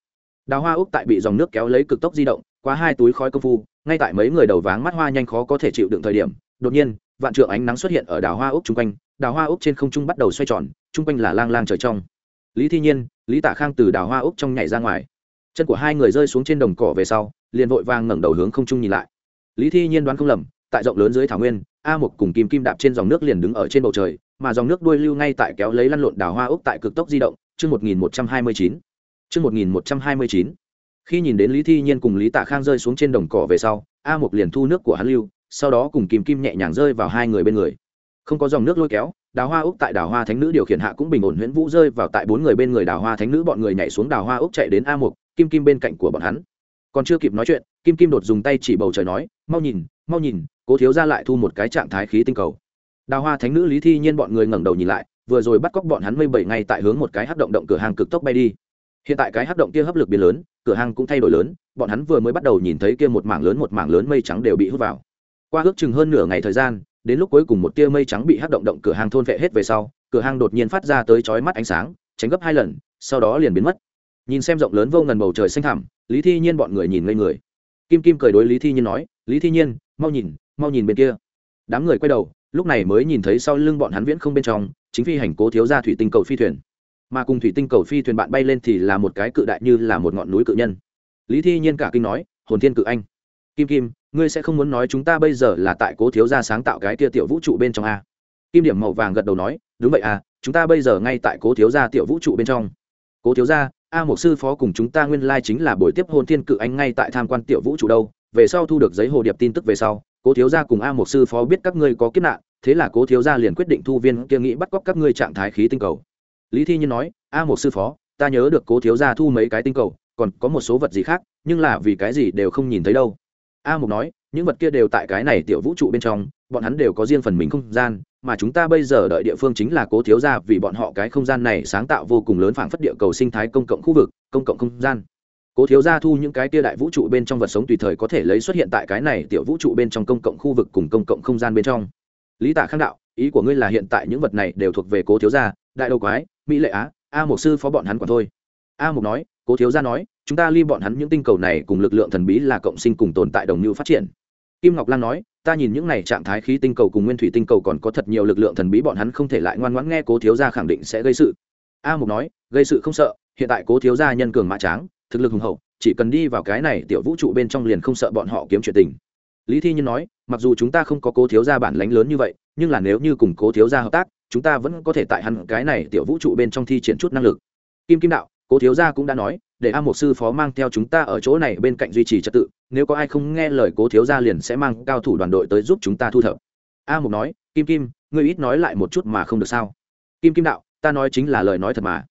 Đào hoa úc tại bị dòng nước kéo lấy cực tốc di động, qua hai túi khói công phu, ngay tại mấy người đầu váng mắt hoa nhanh khó có thể chịu đựng thời điểm, đột nhiên, vạn trượng ánh nắng xuất hiện ở đào hoa úc chung quanh, đào hoa úc trên không trung bắt đầu xoay tròn, chung quanh là lang lang trời trong. Lý thi nhiên, lý tả khang từ đào hoa úc trong nhảy ra ngoài. Chân của hai người rơi xuống trên đồng cỏ về sau, liền vội vàng ngẩng đầu hướng không trung nhìn lại. Lý thi nhiên đoán không lầm tại rộng lớn dưới thảo nguyên, a một cùng kim kim đạp trên dòng nước liền đứng ở trên bầu trời, mà dòng nước đuôi lưu ngay tại kéo lấy lăn lộn đào hoa úc tại cực tốc di động, chương một nghìn một trăm hai mươi chín. Chương một nghìn một trăm hai mươi chín. Khi nhìn đến lý thi nhiên cùng lý tạ khang rơi xuống trên đồng cỏ về sau, a một liền thu nước của hắn lưu, sau đó cùng kim kim nhẹ nhàng rơi vào hai người bên người. Không có dòng nước lôi kéo, đào hoa úc tại đào hoa thánh nữ điều khiển hạ cũng bình ổn, huyễn vũ rơi vào tại bốn người bên người đào hoa thánh nữ, bọn người nhảy xuống đào hoa úc chạy đến a một kim kim bên cạnh của bọn hắn. Còn chưa kịp nói chuyện, kim kim đột dùng tay chỉ bầu trời nói, mau nhìn mau nhìn, cố thiếu ra lại thu một cái trạng thái khí tinh cầu. Đào hoa thánh nữ lý thi nhiên bọn người ngẩng đầu nhìn lại, vừa rồi bắt cóc bọn hắn mây bảy ngay tại hướng một cái hát động động cửa hàng cực tốc bay đi. Hiện tại cái hát động kia hấp lực biến lớn, cửa hàng cũng thay đổi lớn, bọn hắn vừa mới bắt đầu nhìn thấy kia một mảng lớn một mảng lớn mây trắng đều bị hút vào. Qua ước chừng hơn nửa ngày thời gian, đến lúc cuối cùng một tia mây trắng bị hát động động cửa hàng thôn vệ hết về sau, cửa hàng đột nhiên phát ra tới chói mắt ánh sáng, tránh gấp hai lần, sau đó liền biến mất. Nhìn xem rộng lớn vô ngần bầu trời xanh thẳm, lý thi nhiên bọn người nhìn ngây người. Kim kim cười đối lý thi nhiên nói lý thi nhiên, mau nhìn mau nhìn bên kia. Đám người quay đầu, lúc này mới nhìn thấy sau lưng bọn hắn viễn không bên trong, chính phi hành cố thiếu ra thủy tinh cầu phi thuyền. Mà cùng thủy tinh cầu phi thuyền bạn bay lên thì là một cái cự đại như là một ngọn núi cự nhân. Lý thi nhiên cả kinh nói, hồn thiên cự anh, kim kim, ngươi sẽ không muốn nói chúng ta bây giờ là tại cố thiếu gia sáng tạo cái kia tiểu vũ trụ bên trong a? Kim điểm màu vàng gật đầu nói, đúng vậy à chúng ta bây giờ ngay tại cố thiếu gia tiểu vũ trụ bên trong. Cố thiếu gia, a một sư phó cùng chúng ta nguyên lai chính là buổi tiếp hồn thiên cự anh ngay tại tham quan tiểu vũ trụ đâu về sau thu được giấy hồ điệp tin tức về sau, cố thiếu gia cùng a một sư phó biết các ngươi có kiếp nạn, thế là cố thiếu gia liền quyết định thu viên kia nghĩ bắt cóc các ngươi trạng thái khí tinh cầu. Lý thi nhiên nói, a một sư phó, ta nhớ được cố thiếu gia thu mấy cái tinh cầu, còn có một số vật gì khác, nhưng là vì cái gì đều không nhìn thấy đâu. A mục nói, những vật kia đều tại cái này tiểu vũ trụ bên trong, bọn hắn đều có riêng phần mình không gian, mà chúng ta bây giờ đợi địa phương chính là cố thiếu gia vì bọn họ cái không gian này sáng tạo vô cùng lớn phảng phất địa cầu sinh thái công cộng khu vực, công cộng không gian cố thiếu gia thu những cái tia đại vũ trụ bên trong vật sống tùy thời có thể lấy xuất hiện tại cái này tiểu vũ trụ bên trong công cộng khu vực cùng công cộng không gian bên trong. Lý tả khang đạo, ý của ngươi là hiện tại những vật này đều thuộc về cố thiếu gia, đại đầu quái, mỹ lệ á, a một sư phó bọn hắn còn thôi. A mục nói, cố thiếu gia nói, chúng ta ly bọn hắn những tinh cầu này cùng lực lượng thần bí là cộng sinh cùng tồn tại đồng mưu phát triển. Kim ngọc lan nói, ta nhìn những này trạng thái khí tinh cầu cùng nguyên thủy tinh cầu còn có thật nhiều lực lượng thần bí bọn hắn không thể lại ngoan ngoãn nghe cố thiếu gia khẳng định sẽ gây sự. A mục nói, gây sự không sợ, hiện tại cố thiếu gia nhân cường mã tráng thực lực hùng hậu, chỉ cần đi vào cái này tiểu vũ trụ bên trong liền không sợ bọn họ kiếm chuyện tình. Lý thi nhiên nói, mặc dù chúng ta không có cố thiếu gia bản lánh lớn như vậy, nhưng là nếu như cùng cố thiếu gia hợp tác, chúng ta vẫn có thể tại hẳn cái này tiểu vũ trụ bên trong thi triển chút năng lực. Kim kim đạo, cố thiếu gia cũng đã nói, để a một sư phó mang theo chúng ta ở chỗ này bên cạnh duy trì trật tự, nếu có ai không nghe lời cố thiếu gia liền sẽ mang cao thủ đoàn đội tới giúp chúng ta thu thập. A một nói, kim kim, ngươi ít nói lại một chút mà không được sao? Kim kim đạo, ta nói chính là lời nói thật mà.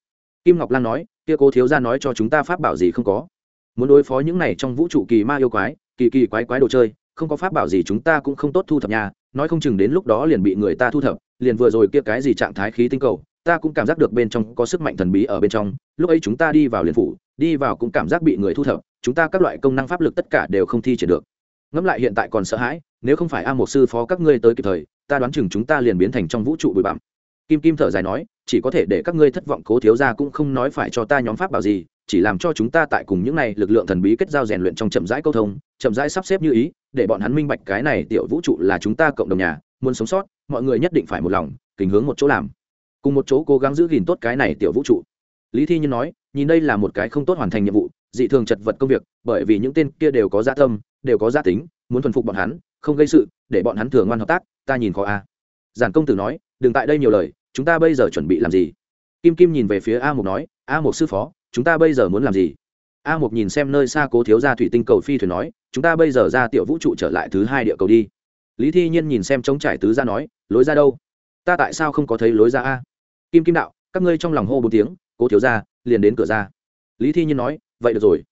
Kim ngọc lan nói kia cố thiếu gia nói cho chúng ta pháp bảo gì không có. Muốn đối phó những này trong vũ trụ kỳ ma yêu quái, kỳ kỳ quái quái đồ chơi, không có pháp bảo gì chúng ta cũng không tốt thu thập nhà nói không chừng đến lúc đó liền bị người ta thu thập, liền vừa rồi kia cái gì trạng thái khí tinh cầu, ta cũng cảm giác được bên trong có sức mạnh thần bí ở bên trong. Lúc ấy chúng ta đi vào liền phủ, đi vào cũng cảm giác bị người thu thập, chúng ta các loại công năng pháp lực tất cả đều không thi triển được. Ngẫm lại hiện tại còn sợ hãi, nếu không phải a một sư phó các ngươi tới kịp thời, ta đoán chừng chúng ta liền biến thành trong vũ trụ bụi bặm. Kim kim thở dài nói chỉ có thể để các ngươi thất vọng cố thiếu gia cũng không nói phải cho ta nhóm pháp bảo gì, chỉ làm cho chúng ta tại cùng những này lực lượng thần bí kết giao rèn luyện trong chậm rãi câu thông, chậm rãi sắp xếp như ý, để bọn hắn minh bạch cái này tiểu vũ trụ là chúng ta cộng đồng nhà, muốn sống sót, mọi người nhất định phải một lòng kính hướng một chỗ làm. Cùng một chỗ cố gắng giữ gìn tốt cái này tiểu vũ trụ. Lý thi nhân nói, nhìn đây là một cái không tốt hoàn thành nhiệm vụ, dị thường chật vật công việc, bởi vì những tên kia đều có gia tâm, đều có gia tính, muốn thuần phục bọn hắn, không gây sự, để bọn hắn thường ngoan hợp tác, ta nhìn khó a. Giản công tử nói, đừng tại đây nhiều lời chúng ta bây giờ chuẩn bị làm gì? Kim kim nhìn về phía a mục nói, a mục sư phó, chúng ta bây giờ muốn làm gì? A mục nhìn xem nơi xa cố thiếu ra thủy tinh cầu phi thuyền nói, chúng ta bây giờ ra tiểu vũ trụ trở lại thứ hai địa cầu đi. Lý thi nhiên nhìn xem trống trải tứ ra nói, lối ra đâu? Ta tại sao không có thấy lối ra a? Kim kim đạo, các ngươi trong lòng hô bốn tiếng, cố thiếu ra liền đến cửa ra. Lý thi nhiên nói, vậy được rồi.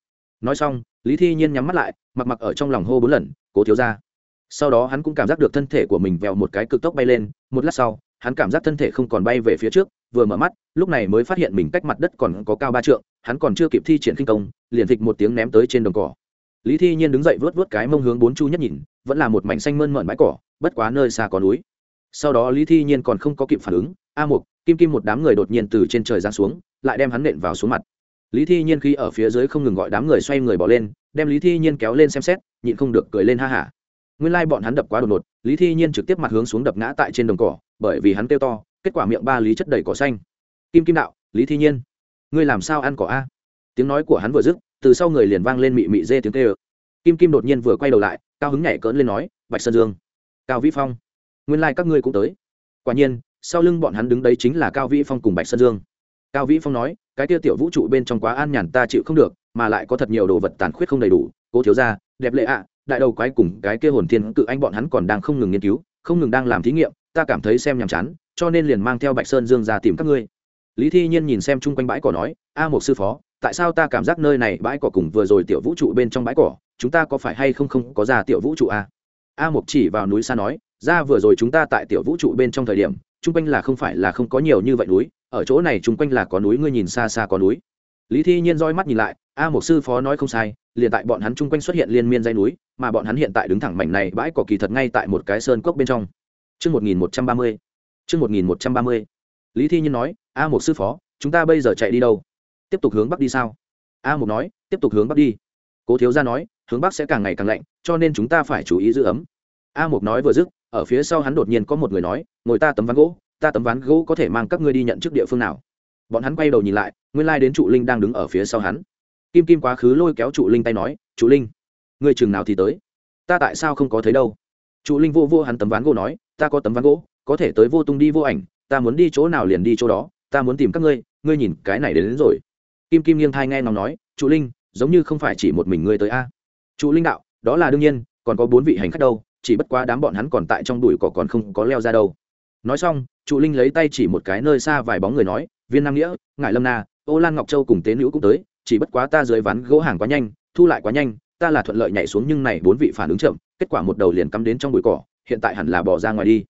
Nói xong, lý thi nhiên nhắm mắt lại, mặc mặc ở trong lòng hô bốn lần, cố thiếu ra sau đó hắn cũng cảm giác được thân thể của mình vèo một cái cực tốc bay lên, một lát sau hắn cảm giác thân thể không còn bay về phía trước, vừa mở mắt, lúc này mới phát hiện mình cách mặt đất còn có cao ba trượng, hắn còn chưa kịp thi triển kinh công, liền thịch một tiếng ném tới trên đồng cỏ. Lý thi nhiên đứng dậy vớt vớt cái mông hướng bốn chu nhất nhìn, vẫn là một mảnh xanh mơn mởn bãi cỏ, bất quá nơi xa có núi. Sau đó lý thi nhiên còn không có kịp phản ứng, a mục, kim kim một đám người đột nhiên từ trên trời giáng xuống, lại đem hắn nện vào xuống mặt. Lý thi nhiên khi ở phía dưới không ngừng gọi đám người xoay người bỏ lên, đem lý thi nhiên kéo lên xem xét, nhịn không được cười lên ha hả nguyên lai bọn hắn đập quá đột ngột, lý thi nhiên trực tiếp mặt hướng xuống đập ngã tại trên đồng cỏ, bởi vì hắn kêu to, kết quả miệng ba lý chất đầy cỏ xanh. Kim kim đạo, lý thi nhiên, ngươi làm sao ăn cỏ a? Tiếng nói của hắn vừa dứt, từ sau người liền vang lên mị mị dê tiếng kêu. Kim kim đột nhiên vừa quay đầu lại, cao hứng nhảy cỡn lên nói, bạch sơn dương, cao vĩ phong, nguyên lai、like、các ngươi cũng tới. Quả nhiên, sau lưng bọn hắn đứng đấy chính là cao vĩ phong cùng bạch sơn dương. Cao vĩ phong nói, cái tiêu tiểu vũ trụ bên trong quá an nhàn ta chịu không được, mà lại có thật nhiều đồ vật tàn khuyết không đầy đủ, cố thiếu ra đẹp lệ ạ đại đầu quái cùng cái kia hồn thiên cự anh bọn hắn còn đang không ngừng nghiên cứu, không ngừng đang làm thí nghiệm, ta cảm thấy xem nhàm chán, cho nên liền mang theo bạch sơn dương ra tìm các ngươi. Lý thi nhiên nhìn xem chung quanh bãi cỏ nói, a một sư phó, tại sao ta cảm giác nơi này bãi cỏ cùng vừa rồi tiểu vũ trụ bên trong bãi cỏ, chúng ta có phải hay không không có ra tiểu vũ trụ à? a a một chỉ vào núi xa nói, ra vừa rồi chúng ta tại tiểu vũ trụ bên trong thời điểm, chung quanh là không phải là không có nhiều như vậy núi, ở chỗ này chung quanh là có núi, ngươi nhìn xa xa có núi. Lý thi nhiên roi mắt nhìn lại, a một sư phó nói không sai liền tại bọn hắn chung quanh xuất hiện liên miên dây núi mà bọn hắn hiện tại đứng thẳng mảnh này bãi cỏ kỳ thật ngay tại một cái sơn cốc bên trong Chương 1130. Chương 1130. Lý Thi Nhân nói, "A Mục sư phó, chúng ta bây giờ chạy đi đâu? Tiếp tục hướng bắc đi sao?" A Mục nói, "Tiếp tục hướng bắc đi." Cố thiếu gia nói, "Hướng bắc sẽ càng ngày càng lạnh, cho nên chúng ta phải chú ý giữ ấm." A Mục nói vừa dứt, ở phía sau hắn đột nhiên có một người nói, "Ngồi ta tấm ván gỗ, ta tấm ván gỗ có thể mang các ngươi đi nhận chức địa phương nào?" Bọn hắn quay đầu nhìn lại, nguyên lai đến trụ linh đang đứng ở phía sau hắn. Kim Kim quá khứ lôi kéo trụ linh tay nói, "Trụ linh, người chừng nào thì tới? Ta tại sao không có thấy đâu?" Trụ linh vô vô hắn tấm ván gỗ nói, ta có tấm ván gỗ có thể tới vô tung đi vô ảnh ta muốn đi chỗ nào liền đi chỗ đó ta muốn tìm các ngươi ngươi nhìn cái này đến, đến rồi kim kim nghiêng thai nghe ngóng nói trụ linh giống như không phải chỉ một mình ngươi tới a trụ linh đạo đó là đương nhiên còn có bốn vị hành khách đâu chỉ bất quá đám bọn hắn còn tại trong đùi cỏ còn không có leo ra đâu nói xong trụ linh lấy tay chỉ một cái nơi xa vài bóng người nói viên nam nghĩa ngại lâm na ô lan ngọc châu cùng tế nữ cũng tới chỉ bất quá ta dưới ván gỗ hàng quá nhanh thu lại quá nhanh ta là thuận lợi nhảy xuống nhưng này bốn vị phản ứng chậm kết quả một đầu liền cắm đến trong bụi cỏ hiện tại hẳn là bỏ ra ngoài đi.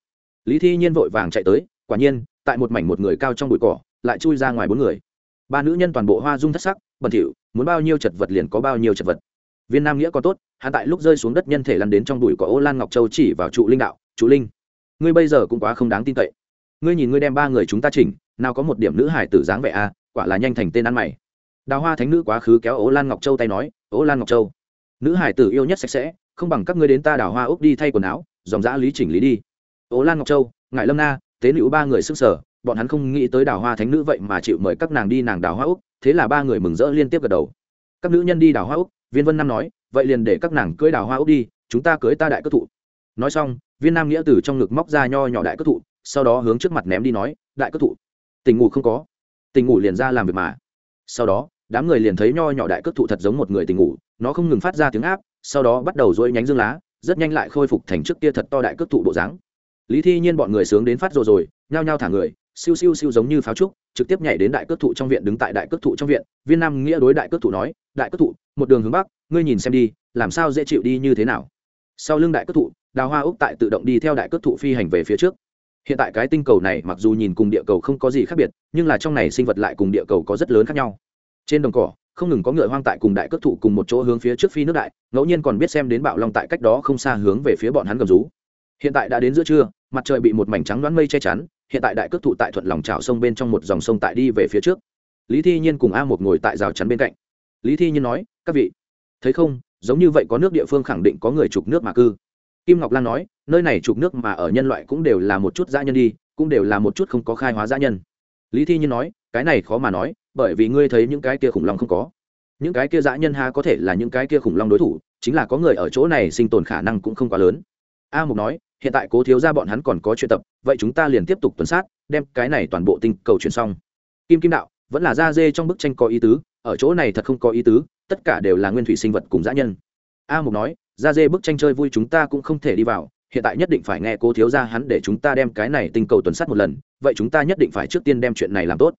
Lý thi nhiên vội vàng chạy tới quả nhiên tại một mảnh một người cao trong bụi cỏ lại chui ra ngoài bốn người. Ba nữ nhân toàn bộ hoa dung thất sắc bẩn thỉu muốn bao nhiêu chật vật liền có bao nhiêu chật vật. Viên nam nghĩa có tốt hạ tại lúc rơi xuống đất nhân thể lăn đến trong bụi cỏ ô lan ngọc châu chỉ vào trụ linh đạo trụ linh ngươi bây giờ cũng quá không đáng tin cậy. Ngươi nhìn ngươi đem ba người chúng ta chỉnh nào có một điểm nữ hải tử dáng vẻ a à, quả là nhanh thành tên ăn mày đào hoa thánh nữ quá khứ kéo ố lan ngọc châu tay nói, ố lan ngọc châu, nữ hải tử yêu nhất sạch sẽ, không bằng các ngươi đến ta đào hoa úc đi thay quần áo, dòng dã lý chỉnh lý đi. Ố lan ngọc châu ngại lâm na tế nữ ba người sức sở bọn hắn không nghĩ tới đào hoa thánh nữ vậy mà chịu mời các nàng đi nàng đào hoa úc, thế là ba người mừng rỡ liên tiếp gật đầu. Các nữ nhân đi đào hoa úc, viên vân nam nói, vậy liền để các nàng cưới đào hoa úc đi, chúng ta cưới ta đại cất thụ. Nói xong, viên nam nghĩa từ trong ngực móc ra nho nhỏ đại cất thụ, sau đó hướng trước mặt ném đi nói, đại cất thụ, tình ngủ không có, tình ngủ liền ra làm việc mà. Sau đó đám người liền thấy nho nhỏ đại cước thụ thật giống một người tình ngủ, nó không ngừng phát ra tiếng áp, sau đó bắt đầu dỗi nhánh dương lá, rất nhanh lại khôi phục thành trước kia thật to đại cước thụ bộ dáng. Lý thi nhiên bọn người sướng đến phát rồi rồi, nhao nhao thả người, siêu siêu siêu giống như pháo trúc, trực tiếp nhảy đến đại cước thụ trong viện đứng tại đại cước thụ trong viện, viên nam nghĩa đối đại cước thụ nói, đại cước thụ, một đường hướng bắc, ngươi nhìn xem đi, làm sao dễ chịu đi như thế nào? Sau lưng đại cước thụ, đào hoa úc tại tự động đi theo đại cước thụ phi hành về phía trước. Hiện tại cái tinh cầu này mặc dù nhìn cùng địa cầu không có gì khác biệt, nhưng là trong này sinh vật lại cùng địa cầu có rất lớn khác nhau trên đồng cỏ, không ngừng có ngựa hoang tại cùng đại cất thụ cùng một chỗ hướng phía trước phi nước đại, ngẫu nhiên còn biết xem đến bạo long tại cách đó không xa hướng về phía bọn hắn gầm rú. Hiện tại đã đến giữa trưa, mặt trời bị một mảnh trắng đoán mây che chắn, hiện tại đại cước thụ tại thuận lòng trào sông bên trong một dòng sông tại đi về phía trước. Lý thi nhiên cùng a một ngồi tại rào chắn bên cạnh. Lý thi nhiên nói, các vị, thấy không, giống như vậy có nước địa phương khẳng định có người trục nước mà cư. Kim ngọc lan nói, nơi này trục nước mà ở nhân loại cũng đều là một chút dã nhân đi, cũng đều là một chút không có khai hóa dã nhân. Lý thi nhiên nói, cái này khó mà nói bởi vì ngươi thấy những cái kia khủng long không có. Những cái kia dã nhân ha có thể là những cái kia khủng long đối thủ, chính là có người ở chỗ này sinh tồn khả năng cũng không quá lớn. A mục nói, hiện tại cố thiếu ra bọn hắn còn có chuyện tập, vậy chúng ta liền tiếp tục tuần sát, đem cái này toàn bộ tinh cầu chuyển xong. Kim kim đạo, vẫn là da dê trong bức tranh có ý tứ, ở chỗ này thật không có ý tứ, tất cả đều là nguyên thủy sinh vật cùng dã nhân. A mục nói da dê bức tranh chơi vui chúng ta cũng không thể đi vào, hiện tại nhất định phải nghe cố thiếu ra hắn để chúng ta đem cái này tinh cầu tuần sát một lần, vậy chúng ta nhất định phải trước tiên đem chuyện này làm tốt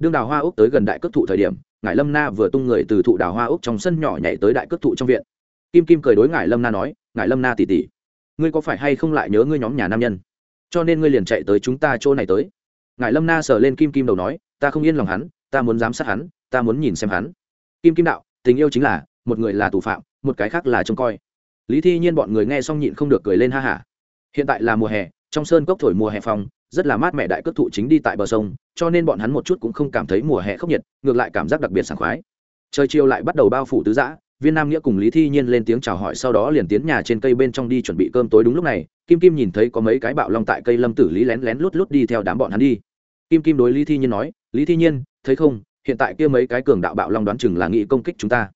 đương đào hoa úc tới gần đại cước thụ thời điểm ngài lâm na vừa tung người từ thụ đào hoa úc trong sân nhỏ nhảy tới đại cước thụ trong viện. Kim kim cười đối ngài lâm na nói ngài lâm na tỉ tỉ ngươi có phải hay không lại nhớ ngươi nhóm nhà nam nhân? Cho nên ngươi liền chạy tới chúng ta chỗ này tới. Ngài lâm na sờ lên kim kim đầu nói, ta không yên lòng hắn, ta muốn giám sát hắn, ta muốn nhìn xem hắn. Kim kim đạo, tình yêu chính là, một người là tù phạm, một cái khác là trông coi. Lý thi nhiên bọn người nghe xong nhịn không được cười lên ha hả. Hiện tại là mùa hè, trong sơn cốc thổi mùa hè phong rất là mát mẻ đại cước thụ chính đi tại bờ sông, cho nên bọn hắn một chút cũng không cảm thấy mùa hè khốc nhiệt, ngược lại cảm giác đặc biệt sảng khoái. Trời chiều lại bắt đầu bao phủ tứ giã, viên nam nghĩa cùng lý thi nhiên lên tiếng chào hỏi sau đó liền tiến nhà trên cây bên trong đi chuẩn bị cơm tối đúng lúc này, kim kim nhìn thấy có mấy cái bạo long tại cây lâm tử lý lén lén lút lút đi theo đám bọn hắn đi. Kim kim đối lý thi nhiên nói, lý thi nhiên, thấy không, hiện tại kia mấy cái cường đạo bạo long đoán chừng là nghị công kích chúng ta.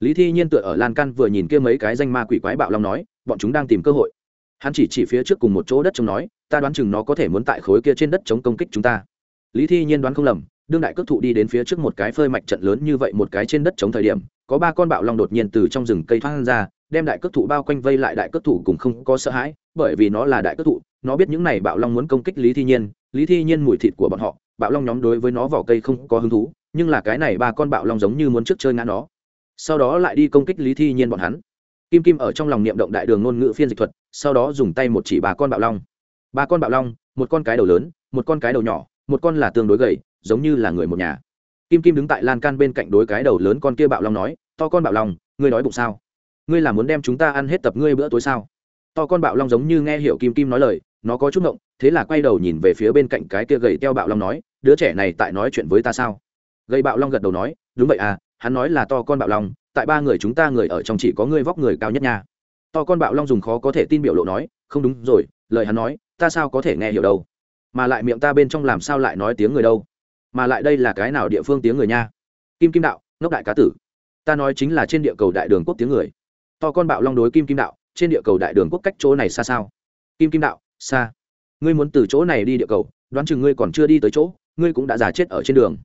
Lý thi nhiên tựa ở lan căn vừa nhìn kia mấy cái danh ma quỷ quái bạo long nói, bọn chúng đang tìm cơ hội hắn chỉ chỉ phía trước cùng một chỗ đất chống nói, ta đoán chừng nó có thể muốn tại khối kia trên đất chống công kích chúng ta. Lý thi nhiên đoán không lầm, đương đại cước thụ đi đến phía trước một cái phơi mạch trận lớn như vậy một cái trên đất chống thời điểm, có ba con bạo long đột nhiên từ trong rừng cây thoát ra, đem đại cước thụ bao quanh vây lại đại cước thụ cũng không có sợ hãi, bởi vì nó là đại cước thụ, nó biết những này bạo long muốn công kích lý thi nhiên, lý thi nhiên mùi thịt của bọn họ, bạo long nhóm đối với nó vỏ cây không có hứng thú, nhưng là cái này ba con bạo long giống như muốn trước chơi ngã nó. Sau đó lại đi công kích lý thi nhiên bọn hắn kim kim ở trong lòng niệm động đại đường ngôn ngữ phiên dịch thuật, sau đó dùng tay một chỉ bà con bạo long. Ba con bạo long, một con cái đầu lớn, một con cái đầu nhỏ, một con là tương đối gầy, giống như là người một nhà. Kim kim đứng tại lan can bên cạnh đối cái đầu lớn con kia bạo long nói, to con bạo long, ngươi nói bụng sao? Ngươi là muốn đem chúng ta ăn hết tập ngươi bữa tối sao? To con bạo long giống như nghe hiểu kim kim nói lời, nó có chút ngộng, thế là quay đầu nhìn về phía bên cạnh cái kia gầy teo bạo long nói, đứa trẻ này tại nói chuyện với ta sao? Gầy bạo long gật đầu nói, đúng vậy à hắn nói là to con bạo long tại ba người chúng ta người ở trong chỉ có ngươi vóc người cao nhất nha. To con bạo long dùng khó có thể tin biểu lộ nói, không đúng rồi, lời hắn nói, ta sao có thể nghe hiểu đâu. Mà lại miệng ta bên trong làm sao lại nói tiếng người đâu. Mà lại đây là cái nào địa phương tiếng người nha? Kim kim đạo, ngốc đại cá tử. Ta nói chính là trên địa cầu đại đường quốc tiếng người. To con bạo long đối kim kim đạo, trên địa cầu đại đường quốc cách chỗ này xa sao? Kim kim đạo, xa. Ngươi muốn từ chỗ này đi địa cầu, đoán chừng ngươi còn chưa đi tới chỗ, ngươi cũng đã già chết ở trên đường.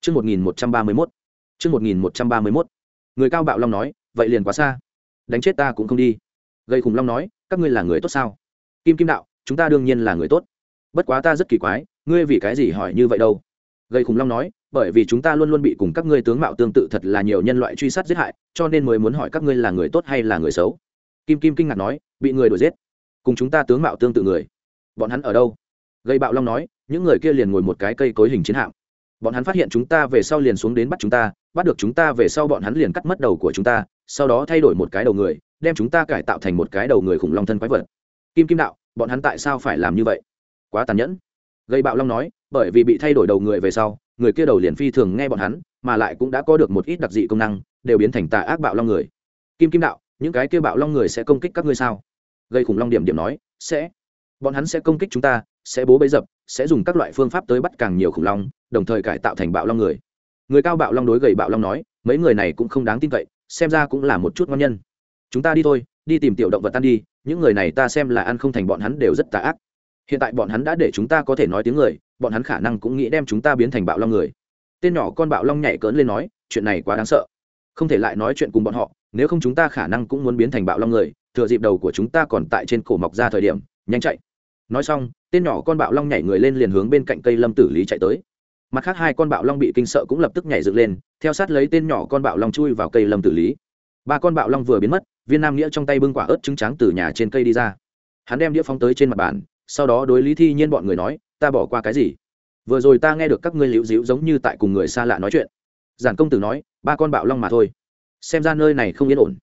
Trước 1131. Trước 1131. Người cao bạo long nói, vậy liền quá xa. Đánh chết ta cũng không đi. Gây khủng long nói, các ngươi là người tốt sao? Kim Kim đạo, chúng ta đương nhiên là người tốt. Bất quá ta rất kỳ quái, ngươi vì cái gì hỏi như vậy đâu? Gây khủng long nói, bởi vì chúng ta luôn luôn bị cùng các ngươi tướng mạo tương tự thật là nhiều nhân loại truy sát giết hại, cho nên mới muốn hỏi các ngươi là người tốt hay là người xấu. Kim Kim kinh ngạc nói, bị người đuổi giết. Cùng chúng ta tướng mạo tương tự người. Bọn hắn ở đâu? Gây bạo long nói, những người kia liền ngồi một cái cây cối hình chiến hạm bọn hắn phát hiện chúng ta về sau liền xuống đến bắt chúng ta bắt được chúng ta về sau bọn hắn liền cắt mất đầu của chúng ta, sau đó thay đổi một cái đầu người, đem chúng ta cải tạo thành một cái đầu người khủng long thân quái vật. Kim kim đạo, bọn hắn tại sao phải làm như vậy? Quá tàn nhẫn. Gây bạo long nói, bởi vì bị thay đổi đầu người về sau, người kia đầu liền phi thường nghe bọn hắn, mà lại cũng đã có được một ít đặc dị công năng, đều biến thành tà ác bạo long người. Kim kim đạo, những cái kia bạo long người sẽ công kích các ngươi sao? Gây khủng long điểm điểm nói, sẽ. Bọn hắn sẽ công kích chúng ta, sẽ bố bấy dập, sẽ dùng các loại phương pháp tới bắt càng nhiều khủng long, đồng thời cải tạo thành bạo long người người cao bạo long đối gầy bạo long nói, mấy người này cũng không đáng tin cậy, xem ra cũng là một chút ngon nhân. Chúng ta đi thôi, đi tìm tiểu động vật tan đi, những người này ta xem là ăn không thành bọn hắn đều rất tà ác. Hiện tại bọn hắn đã để chúng ta có thể nói tiếng người, bọn hắn khả năng cũng nghĩ đem chúng ta biến thành bạo long người. Tên nhỏ con bạo long nhảy cỡn lên nói, chuyện này quá đáng sợ. Không thể lại nói chuyện cùng bọn họ, nếu không chúng ta khả năng cũng muốn biến thành bạo long người, thừa dịp đầu của chúng ta còn tại trên cổ mọc ra thời điểm, nhanh chạy. Nói xong, tên nhỏ con bạo long nhảy người lên liền hướng bên cạnh cây lâm tử lý chạy tới mặt khác hai con bạo long bị kinh sợ cũng lập tức nhảy dựng lên, theo sát lấy tên nhỏ con bạo long chui vào cây lâm tử lý. Ba con bạo long vừa biến mất, viên nam nghĩa trong tay bưng quả ớt trứng trắng từ nhà trên cây đi ra. Hắn đem đĩa phóng tới trên mặt bàn, sau đó đối lý thi nhiên bọn người nói, ta bỏ qua cái gì? Vừa rồi ta nghe được các ngươi liễu dĩu giống như tại cùng người xa lạ nói chuyện. Giản công tử nói, ba con bạo long mà thôi. Xem ra nơi này không yên ổn.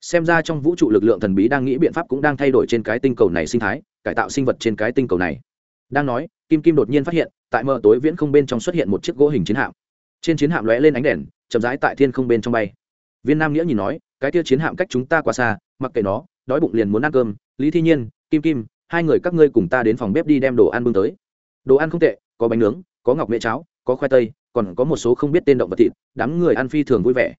Xem ra trong vũ trụ lực lượng thần bí đang nghĩ biện pháp cũng đang thay đổi trên cái tinh cầu này sinh thái, cải tạo sinh vật trên cái tinh cầu này. Đang nói kim kim đột nhiên phát hiện, tại mờ tối viễn không bên trong xuất hiện một chiếc gỗ hình chiến hạm. Trên chiến hạm lóe lên ánh đèn, chậm rãi tại thiên không bên trong bay. Viên nam nghĩa nhìn nói, cái tia chiến hạm cách chúng ta quá xa, mặc kệ nó, đói bụng liền muốn ăn cơm. Lý thi nhiên, kim kim, hai người các ngươi cùng ta đến phòng bếp đi đem đồ ăn bưng tới. Đồ ăn không tệ, có bánh nướng, có ngọc mễ cháo, có khoai tây, còn có một số không biết tên động vật thịt, đám người ăn phi thường vui vẻ.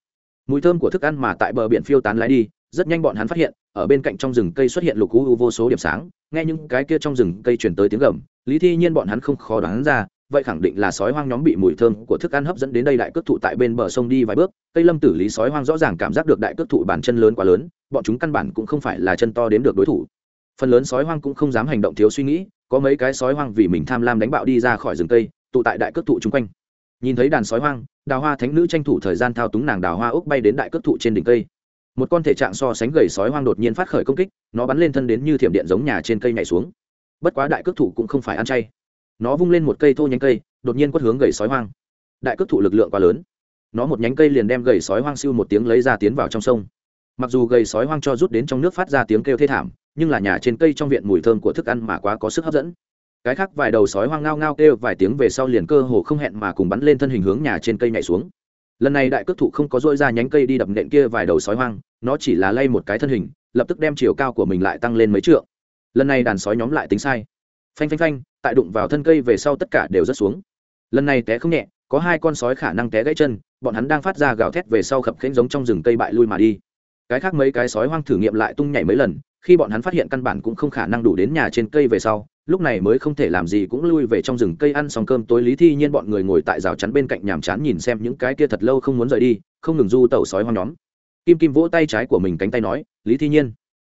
Mùi thơm của thức ăn mà tại bờ biển phiêu tán lái đi rất nhanh bọn hắn phát hiện, ở bên cạnh trong rừng cây xuất hiện lục u vô số điểm sáng, nghe những cái kia trong rừng cây truyền tới tiếng gầm, lý thi nhiên bọn hắn không khó đoán ra, vậy khẳng định là sói hoang nhóm bị mùi thơm của thức ăn hấp dẫn đến đây đại cước thụ tại bên bờ sông đi vài bước, cây lâm tử lý sói hoang rõ ràng cảm giác được đại cước thụ bàn chân lớn quá lớn, bọn chúng căn bản cũng không phải là chân to đến được đối thủ. Phần lớn sói hoang cũng không dám hành động thiếu suy nghĩ, có mấy cái sói hoang vì mình tham lam đánh bạo đi ra khỏi rừng cây, tụ tại đại cước thụ chung quanh. Nhìn thấy đàn sói hoang, đào hoa thánh nữ tranh thủ thời gian thao túng nàng đào hoa úc bay đến đại cước thụ trên đỉnh cây một con thể trạng so sánh gầy sói hoang đột nhiên phát khởi công kích, nó bắn lên thân đến như thiểm điện giống nhà trên cây nhảy xuống. Bất quá đại cước thủ cũng không phải ăn chay. Nó vung lên một cây thô nhánh cây, đột nhiên quất hướng gầy sói hoang. Đại cước thủ lực lượng quá lớn. Nó một nhánh cây liền đem gầy sói hoang siêu một tiếng lấy ra tiến vào trong sông. Mặc dù gầy sói hoang cho rút đến trong nước phát ra tiếng kêu thê thảm, nhưng là nhà trên cây trong viện mùi thơm của thức ăn mà quá có sức hấp dẫn. Cái khác vài đầu sói hoang ngao ngao kêu vài tiếng về sau liền cơ hồ không hẹn mà cùng bắn lên thân hình hướng nhà trên cây nhảy xuống lần này đại cước thụ không có dôi ra nhánh cây đi đập nện kia vài đầu sói hoang, nó chỉ là lay một cái thân hình, lập tức đem chiều cao của mình lại tăng lên mấy trượng. Lần này đàn sói nhóm lại tính sai. Phanh phanh phanh, tại đụng vào thân cây về sau tất cả đều rớt xuống. Lần này té không nhẹ, có hai con sói khả năng té gãy chân, bọn hắn đang phát ra gào thét về sau khập khênh giống trong rừng cây bại lui mà đi. Cái khác mấy cái sói hoang thử nghiệm lại tung nhảy mấy lần, khi bọn hắn phát hiện căn bản cũng không khả năng đủ đến nhà trên cây về sau lúc này mới không thể làm gì cũng lui về trong rừng cây ăn xong cơm tối lý thi nhiên bọn người ngồi tại rào chắn bên cạnh nhàm chán nhìn xem những cái kia thật lâu không muốn rời đi, không ngừng du tẩu sói hoang nhóm. Kim kim vỗ tay trái của mình cánh tay nói, lý thi nhiên,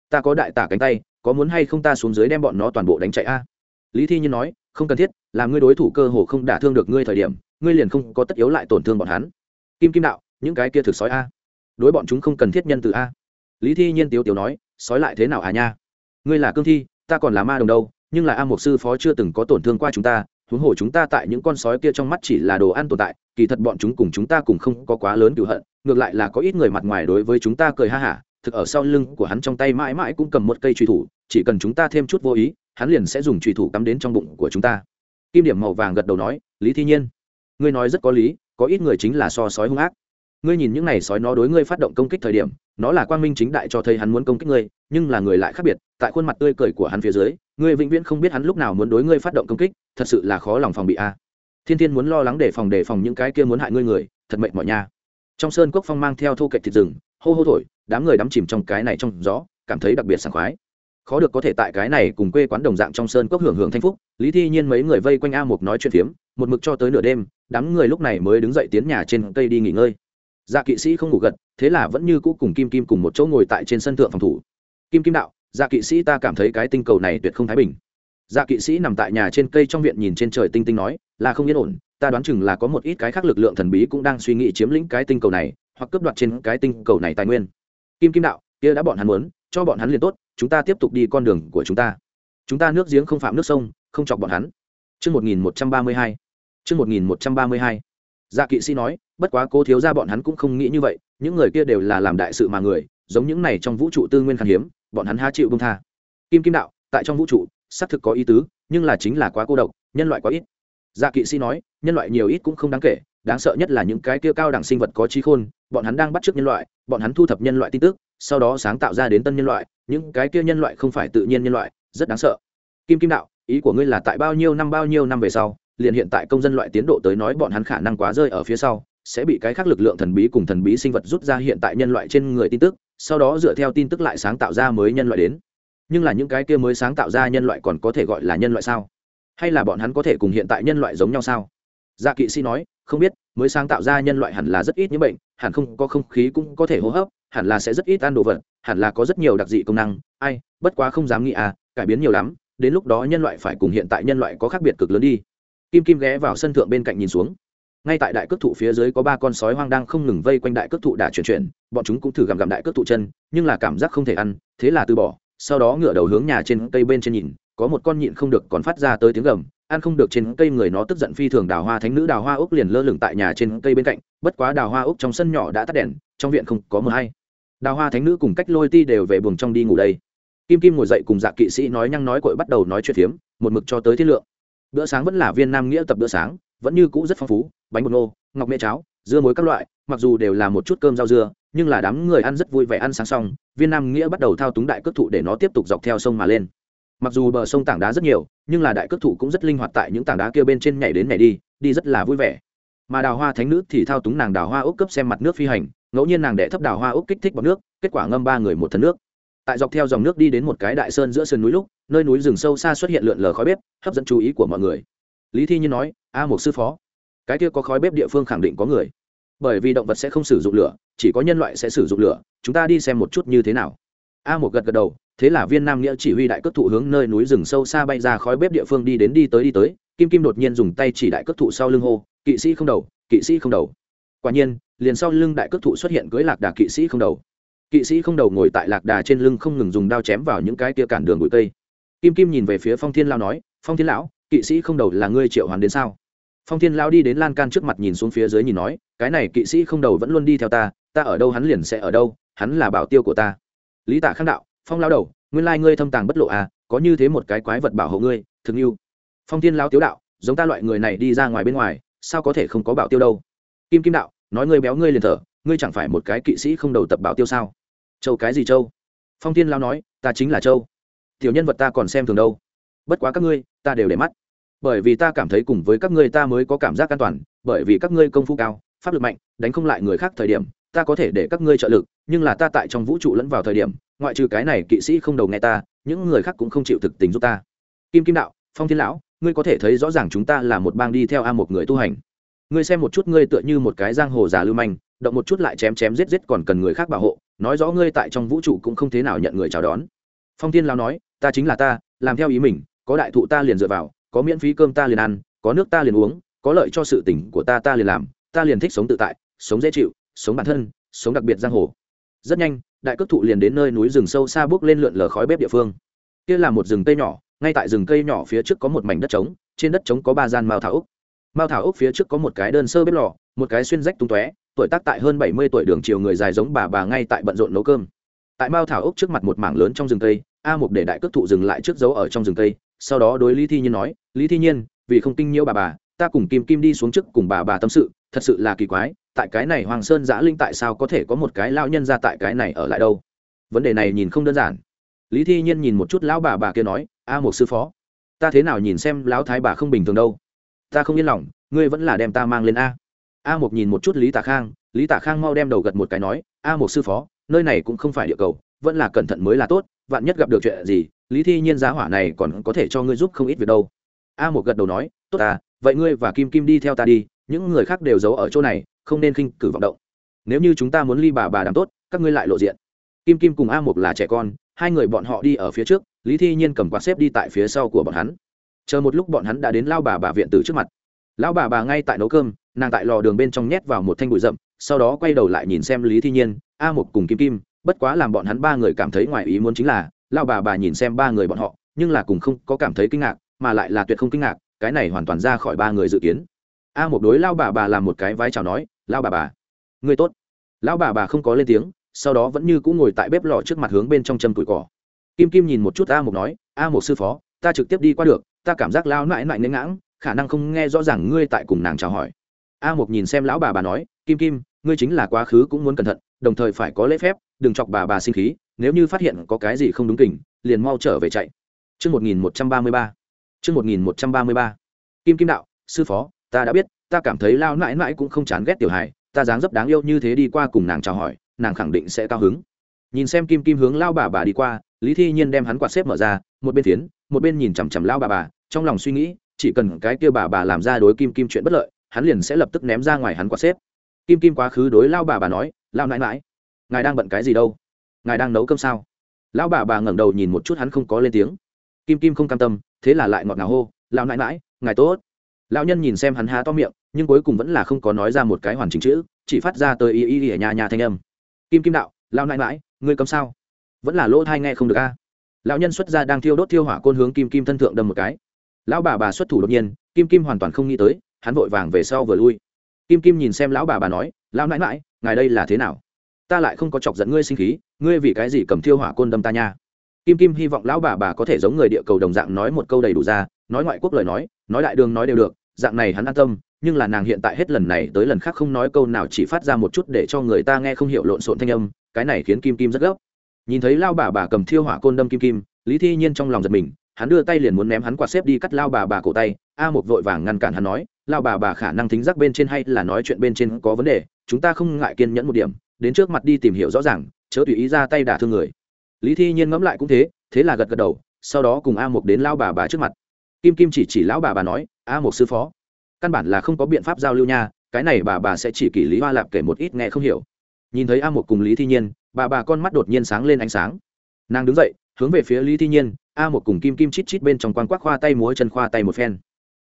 ta có đại tả cánh tay, có muốn hay không ta xuống dưới đem bọn nó toàn bộ đánh chạy a? Lý thi nhiên nói, không cần thiết, là ngươi đối thủ cơ hồ không đả thương được ngươi thời điểm, ngươi liền không có tất yếu lại tổn thương bọn hắn. Kim kim đạo, những cái kia thực sói a, đối bọn chúng không cần thiết nhân từ a. Lý thi nhiên tiếu tiếu nói, sói lại thế nào à nha? Ngươi là cương thi, ta còn là ma đồng đâu nhưng là a mục sư phó chưa từng có tổn thương qua chúng ta, huống hồ chúng ta tại những con sói kia trong mắt chỉ là đồ ăn tồn tại, kỳ thật bọn chúng cùng chúng ta cùng không có quá lớn cựu hận, ngược lại là có ít người mặt ngoài đối với chúng ta cười ha hả, thực ở sau lưng của hắn trong tay mãi mãi cũng cầm một cây truy thủ, chỉ cần chúng ta thêm chút vô ý, hắn liền sẽ dùng truy thủ cắm đến trong bụng của chúng ta. Kim điểm màu vàng gật đầu nói, lý thi nhiên, ngươi nói rất có lý, có ít người chính là so sói hung ác ngươi nhìn những này sói nó đối ngươi phát động công kích thời điểm, nó là quang minh chính đại cho thấy hắn muốn công kích ngươi, nhưng là người lại khác biệt, tại khuôn mặt tươi cười của hắn phía dưới, ngươi vĩnh viễn không biết hắn lúc nào muốn đối ngươi phát động công kích, thật sự là khó lòng phòng bị a. Thiên thiên muốn lo lắng để phòng đề phòng những cái kia muốn hại ngươi người, thật mệnh mọi nha. Trong sơn cốc phong mang theo thô kệch thịt rừng, hô hô thổi, đám người đắm chìm trong cái này trong gió, cảm thấy đặc biệt sảng khoái. Khó được có thể tại cái này cùng quê quán đồng dạng trong sơn cốc hưởng hưởng thanh phúc, lý thi nhiên mấy người vây quanh a mục nói chuyện phiếm, một mực cho tới nửa đêm, đám người lúc này mới đứng dậy tiến nhà trên cây đi nghỉ ngơi dạ kỵ sĩ không ngủ gật, thế là vẫn như cũ cùng kim kim cùng một chỗ ngồi tại trên sân thượng phòng thủ. Kim kim đạo dạ kỵ sĩ ta cảm thấy cái tinh cầu này tuyệt không thái bình. Dạ kỵ sĩ nằm tại nhà trên cây trong viện nhìn trên trời tinh tinh nói, là không yên ổn, ta đoán chừng là có một ít cái khác lực lượng thần bí cũng đang suy nghĩ chiếm lĩnh cái tinh cầu này, hoặc cướp đoạt trên cái tinh cầu này tài nguyên. Kim kim đạo, kia đã bọn hắn muốn, cho bọn hắn liền tốt, chúng ta tiếp tục đi con đường của chúng ta. Chúng ta nước giếng không phạm nước sông, không chọc bọn hắn. Trước 1132. Trước 1132. Dạ kỵ sĩ nói, bất quá cô thiếu ra bọn hắn cũng không nghĩ như vậy, những người kia đều là làm đại sự mà người, giống những này trong vũ trụ tư nguyên khan hiếm, bọn hắn há chịu buông tha. Kim Kim đạo, tại trong vũ trụ, xác thực có ý tứ, nhưng là chính là quá cô độc, nhân loại quá ít. Dạ kỵ sĩ nói, nhân loại nhiều ít cũng không đáng kể, đáng sợ nhất là những cái kia cao đẳng sinh vật có trí khôn, bọn hắn đang bắt chước nhân loại, bọn hắn thu thập nhân loại tin tức, sau đó sáng tạo ra đến tân nhân loại, những cái kia nhân loại không phải tự nhiên nhân loại, rất đáng sợ. Kim Kim đạo, ý của ngươi là tại bao nhiêu năm bao nhiêu năm về sau, liền hiện tại công dân loại tiến độ tới nói bọn hắn khả năng quá rơi ở phía sau, sẽ bị cái khác lực lượng thần bí cùng thần bí sinh vật rút ra hiện tại nhân loại trên người tin tức, sau đó dựa theo tin tức lại sáng tạo ra mới nhân loại đến. Nhưng là những cái kia mới sáng tạo ra nhân loại còn có thể gọi là nhân loại sao? Hay là bọn hắn có thể cùng hiện tại nhân loại giống nhau sao? Dạ kỵ sĩ nói, không biết, mới sáng tạo ra nhân loại hẳn là rất ít những bệnh, hẳn không có không khí cũng có thể hô hấp, hẳn là sẽ rất ít ăn đồ vật, hẳn là có rất nhiều đặc dị công năng. Ai, bất quá không dám nghĩ à cải biến nhiều lắm, đến lúc đó nhân loại phải cùng hiện tại nhân loại có khác biệt cực lớn đi kim kim ghé vào sân thượng bên cạnh nhìn xuống. Ngay tại đại cước thụ phía dưới có ba con sói hoang đang không ngừng vây quanh đại cước thụ đã chuyển chuyển, bọn chúng cũng thử gặm gặm đại cước thụ chân, nhưng là cảm giác không thể ăn, thế là từ bỏ, sau đó ngửa đầu hướng nhà trên cây bên trên nhìn, có một con nhịn không được còn phát ra tới tiếng gầm, ăn không được trên cây người nó tức giận phi thường đào hoa thánh nữ đào hoa úc liền lơ lửng tại nhà trên cây bên cạnh, bất quá đào hoa úc trong sân nhỏ đã tắt đèn, trong viện không có mờ hay. Đào hoa thánh nữ cùng cách lôi ti đều về buồng trong đi ngủ đây. Kim kim ngồi dậy cùng dạ kỵ sĩ nói nhăng nói cội bắt đầu nói chuyện phiếm, một mực cho tới thiết lượng bữa sáng vẫn là viên nam nghĩa tập bữa sáng, vẫn như cũ rất phong phú, bánh bột nô, ngọc mễ cháo, dưa muối các loại, mặc dù đều là một chút cơm rau dưa, nhưng là đám người ăn rất vui vẻ ăn sáng xong, viên nam nghĩa bắt đầu thao túng đại cước thụ để nó tiếp tục dọc theo sông mà lên. Mặc dù bờ sông tảng đá rất nhiều, nhưng là đại cước thụ cũng rất linh hoạt tại những tảng đá kia bên trên nhảy đến nhảy đi đi rất là vui vẻ. Mà đào hoa thánh nữ thì thao túng nàng đào hoa úc cấp xem mặt nước phi hành, ngẫu nhiên nàng đệ thấp đào hoa úc kích thích bọc nước, kết quả ngâm ba người một thân nước tại dọc theo dòng nước đi đến một cái đại sơn giữa sườn núi lúc, nơi núi rừng sâu xa xuất hiện lượn lờ khói bếp, hấp dẫn chú ý của mọi người. Lý thi nhiên nói, a một sư phó, cái kia có khói bếp địa phương khẳng định có người. Bởi vì động vật sẽ không sử dụng lửa, chỉ có nhân loại sẽ sử dụng lửa, chúng ta đi xem một chút như thế nào. A một gật gật đầu, thế là viên nam nghĩa chỉ huy đại cất thụ hướng nơi núi rừng sâu xa bay ra khói bếp địa phương đi đến đi tới đi tới, kim kim đột nhiên dùng tay chỉ đại cất thụ sau lưng hô, kỵ sĩ không đầu, kỵ sĩ không đầu. Quả nhiên, liền sau lưng đại cất thụ xuất hiện cưới lạc đà kỵ sĩ không đầu kỵ sĩ không đầu ngồi tại lạc đà trên lưng không ngừng dùng đao chém vào những cái kia cản đường bụi cây. Kim kim nhìn về phía phong thiên lao nói, phong thiên lão, kỵ sĩ không đầu là ngươi triệu hoàn đến sao? Phong thiên lao đi đến lan can trước mặt nhìn xuống phía dưới nhìn nói, cái này kỵ sĩ không đầu vẫn luôn đi theo ta ta ở đâu hắn liền sẽ ở đâu, hắn là bảo tiêu của ta. Lý tạ khang đạo, phong lao đầu, nguyên lai ngươi thâm tàng bất lộ à có như thế một cái quái vật bảo hộ ngươi, thương yêu. Phong thiên lao tiếu đạo, giống ta loại người này đi ra ngoài bên ngoài, sao có thể không có bảo tiêu đâu? Kim kim đạo, nói ngươi béo ngươi liền thở, ngươi chẳng phải một cái kỵ sĩ không đầu tập bảo tiêu sao? Châu cái gì châu? Phong thiên lao nói, ta chính là châu. Tiểu nhân vật ta còn xem thường đâu. Bất quá các ngươi, ta đều để mắt. Bởi vì ta cảm thấy cùng với các ngươi ta mới có cảm giác an toàn, bởi vì các ngươi công phu cao, pháp lực mạnh, đánh không lại người khác thời điểm, ta có thể để các ngươi trợ lực, nhưng là ta tại trong vũ trụ lẫn vào thời điểm, ngoại trừ cái này kỵ sĩ không đầu nghe ta, những người khác cũng không chịu thực tình giúp ta. Kim kim đạo, phong thiên lão, ngươi có thể thấy rõ ràng chúng ta là một bang đi theo a một người tu hành. Ngươi xem một chút ngươi tựa như một cái giang hồ già lưu manh, động một chút lại chém chém giết giết còn cần người khác bảo hộ nói rõ ngươi tại trong vũ trụ cũng không thế nào nhận người chào đón. Phong thiên lao nói, ta chính là ta, làm theo ý mình, có đại thụ ta liền dựa vào, có miễn phí cơm ta liền ăn, có nước ta liền uống, có lợi cho sự tỉnh của ta ta liền làm, ta liền thích sống tự tại, sống dễ chịu, sống bản thân, sống đặc biệt giang hồ. Rất nhanh, đại cước thụ liền đến nơi núi rừng sâu xa bước lên lượn lờ khói bếp địa phương. Kia là một rừng cây nhỏ, ngay tại rừng cây nhỏ phía trước có một mảnh đất trống, trên đất trống có ba gian mao thảo úc mao thảo úc phía trước có một cái đơn sơ bếp lò, một cái xuyên rách tung tóe tuổi tác tại hơn bảy mươi tuổi đường chiều người dài giống bà bà ngay tại bận rộn nấu cơm. Tại mao thảo ốc trước mặt một mảng lớn trong rừng cây, a mục để đại cước thụ dừng lại trước dấu ở trong rừng cây, sau đó đối lý thi nhiên nói, lý thi nhiên, vì không kinh nhiễu bà bà, ta cùng kim kim đi xuống trước cùng bà bà tâm sự, thật sự là kỳ quái, tại cái này hoàng sơn giã linh tại sao có thể có một cái lao nhân ra tại cái này ở lại đâu? Vấn đề này nhìn không đơn giản. Lý thi nhiên nhìn một chút lão bà bà kia nói, a một sư phó, ta thế nào nhìn xem lão thái bà không bình thường đâu? Ta không yên lòng, ngươi vẫn là đem ta mang lên a a một nhìn một chút lý tạ khang, lý tạ khang mau đem đầu gật một cái nói, a một sư phó, nơi này cũng không phải địa cầu, vẫn là cẩn thận mới là tốt, vạn nhất gặp được chuyện gì, lý thi nhiên giá hỏa này còn có thể cho ngươi giúp không ít việc đâu. A một gật đầu nói, tốt ta, vậy ngươi và kim kim đi theo ta đi, những người khác đều giấu ở chỗ này, không nên khinh cử vọng động. Nếu như chúng ta muốn ly bà bà đảm tốt, các ngươi lại lộ diện. Kim kim cùng a một là trẻ con, hai người bọn họ đi ở phía trước, lý thi nhiên cầm quạt xếp đi tại phía sau của bọn hắn. Chờ một lúc bọn hắn đã đến lao bà bà viện tử trước mặt lão bà bà ngay tại nấu cơm, nàng tại lò đường bên trong nhét vào một thanh bụi rậm, sau đó quay đầu lại nhìn xem lý thi nhiên, a một cùng kim kim, bất quá làm bọn hắn ba người cảm thấy ngoài ý muốn chính là, lão bà bà nhìn xem ba người bọn họ, nhưng là cùng không có cảm thấy kinh ngạc, mà lại là tuyệt không kinh ngạc, cái này hoàn toàn ra khỏi ba người dự kiến. A một đối lão bà bà làm một cái vái chào nói, lão bà bà người tốt. Lão bà bà không có lên tiếng, sau đó vẫn như cũng ngồi tại bếp lò trước mặt hướng bên trong châm củi cỏ. Kim kim nhìn một chút a một nói, a một sư phó, ta trực tiếp đi qua được, ta cảm giác lao mãi mãi nên ngãng khả năng không nghe rõ ràng ngươi tại cùng nàng chào hỏi a một nhìn xem lão bà bà nói kim kim ngươi chính là quá khứ cũng muốn cẩn thận đồng thời phải có lễ phép đừng chọc bà bà sinh khí nếu như phát hiện có cái gì không đúng kỉnh liền mau trở về chạy Trước 1133. mươi 1133. Kim Kim đạo, sư phó, ta đã biết, ta cảm thấy lao nãi nãi cũng không chán ghét tiểu hài, ta dáng dấp đáng yêu như thế đi qua cùng nàng chào hỏi, nàng khẳng định sẽ cao hứng. Nhìn xem Kim Kim hướng lao bà bà đi qua, Lý Thi Nhiên đem hắn quạt xếp mở ra, một bên tiến, một bên nhìn chằm chằm lao bà bà, trong lòng suy nghĩ, chỉ cần cái kia bà bà làm ra đối Kim Kim chuyện bất lợi, hắn liền sẽ lập tức ném ra ngoài hắn quả xếp. Kim Kim quá khứ đối lao bà bà nói, lao nãi nãi, ngài đang bận cái gì đâu? ngài đang nấu cơm sao? Lão bà bà ngẩng đầu nhìn một chút hắn không có lên tiếng. Kim kim không cam tâm thế là lại ngọt ngào hô lão nãi mãi ngài tốt. Lão nhân nhìn xem hắn há to miệng nhưng cuối cùng vẫn là không có nói ra một cái hoàn chỉnh chữ chỉ phát ra tới y y y ở nhà nhà thanh âm. Kim kim đạo lão nãi mãi ngươi cấm sao? Vẫn là lỗ thai nghe không được a. Lão nhân xuất ra đang thiêu đốt thiêu hỏa côn hướng kim kim thân thượng đâm một cái lão bà bà xuất thủ đột nhiên, kim kim hoàn toàn không nghĩ tới, hắn vội vàng về sau vừa lui. Kim kim nhìn xem lão bà bà nói, lão nãi mãi ngài đây là thế nào? Ta lại không có chọc giận ngươi sinh khí, ngươi vì cái gì cầm thiêu hỏa côn đâm ta nha? Kim kim hy vọng lão bà bà có thể giống người địa cầu đồng dạng nói một câu đầy đủ ra, nói ngoại quốc lời nói nói đại đường nói đều được, dạng này hắn an tâm, nhưng là nàng hiện tại hết lần này tới lần khác không nói câu nào chỉ phát ra một chút để cho người ta nghe không hiểu lộn xộn thanh âm, cái này khiến kim kim rất gấp. Nhìn thấy lao bà bà cầm thiêu hỏa côn đâm kim kim, lý thi nhiên trong lòng giật mình hắn đưa tay liền muốn ném hắn quạt xếp đi cắt lao bà bà cổ tay, a một vội vàng ngăn cản hắn nói, lao bà bà khả năng thính giác bên trên hay là nói chuyện bên trên có vấn đề, chúng ta không ngại kiên nhẫn một điểm, đến trước mặt đi tìm hiểu rõ ràng, chớ tùy ý ra tay đả thương người. Lý thi nhiên ngẫm lại cũng thế thế là gật gật đầu, sau đó cùng a một đến lao bà bà trước mặt. Kim kim chỉ chỉ lão bà bà nói, a một sư phó, căn bản là không có biện pháp giao lưu nha, cái này bà bà sẽ chỉ kỷ lý hoa lạp kể một ít nghe không hiểu. Nhìn thấy a một cùng lý thi nhiên, bà bà con mắt đột nhiên sáng lên ánh sáng. Nàng đứng dậy hướng về phía lý thi nhiên, a một cùng kim kim chít chít bên trong quan quắc khoa tay múa chân khoa tay một phen.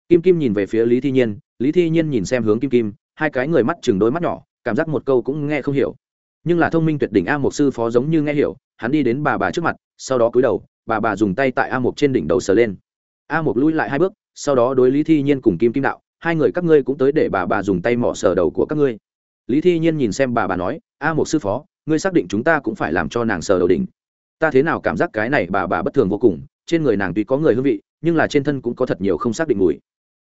Kim kim nhìn về phía lý thi nhiên, lý thi nhiên nhìn xem hướng kim kim, hai cái người mắt chừng đôi mắt nhỏ, cảm giác một câu cũng nghe không hiểu. Nhưng là thông minh tuyệt đỉnh a một sư phó giống như nghe hiểu, hắn đi đến bà bà trước mặt, sau đó cúi đầu, bà bà dùng tay tại a một trên đỉnh đầu sờ lên. A một lui lại hai bước, sau đó đối lý thi nhiên cùng kim kim đạo, hai người các ngươi cũng tới để bà bà dùng tay mỏ sờ đầu của các ngươi. Lý thi nhiên nhìn xem bà bà nói, a một sư phó, ngươi xác định chúng ta cũng phải làm cho nàng sờ đầu đỉnh ta thế nào cảm giác cái này bà bà bất thường vô cùng, trên người nàng tuy có người hương vị, nhưng là trên thân cũng có thật nhiều không xác định mùi.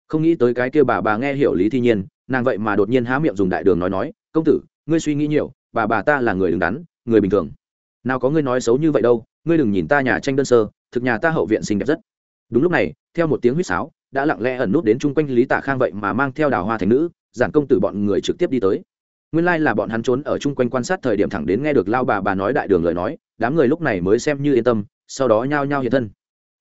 Không nghĩ tới cái kia bà bà nghe hiểu lý thi nhiên, nàng vậy mà đột nhiên há miệng dùng đại đường nói nói, công tử, ngươi suy nghĩ nhiều, bà bà ta là người đứng đắn, người bình thường. Nào có ngươi nói xấu như vậy đâu, ngươi đừng nhìn ta nhà tranh đơn sơ, thực nhà ta hậu viện xinh đẹp rất. Đúng lúc này, theo một tiếng huýt sáo, đã lặng lẽ ẩn nút đến chung quanh lý tạ khang vậy mà mang theo đào hoa thành nữ, giản công tử bọn người trực tiếp đi tới nguyên lai là bọn hắn trốn ở chung quanh quan sát thời điểm thẳng đến nghe được lao bà bà nói đại đường lời nói, đám người lúc này mới xem như yên tâm, sau đó nhao nhao hiện thân.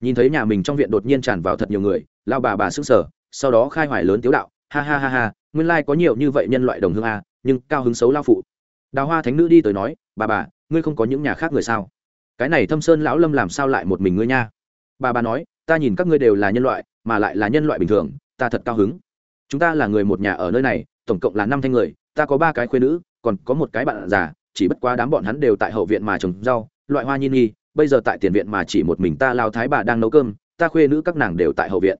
Nhìn thấy nhà mình trong viện đột nhiên tràn vào thật nhiều người, lao bà bà s sờ n g sở sau đó khai hoài lớn tiếu đạo, ha ha ha ha, nguyên lai có nhiều như vậy nhân loại đồng hương a, nhưng cao hứng xấu lao phụ. Đào hoa thánh nữ đi tới nói, bà bà, ngươi không có những nhà khác người sao? Cái này thâm sơn lão lâm làm sao lại một mình ngươi nha? Bà bà nói, ta nhìn các ngươi đều là nhân loại, mà lại là nhân loại bình thường, ta thật cao hứng. Chúng ta là người một nhà ở nơi này, tổng cộng là năm thanh người ta có ba cái khuyên nữ, còn có một cái bạn già, chỉ bất quá đám bọn hắn đều tại hậu viện mà trồng rau, loại hoa nhi nhi, bây giờ tại tiền viện mà chỉ một mình ta lao thái bà đang nấu cơm, ta khuê nữ các nàng đều tại hậu viện.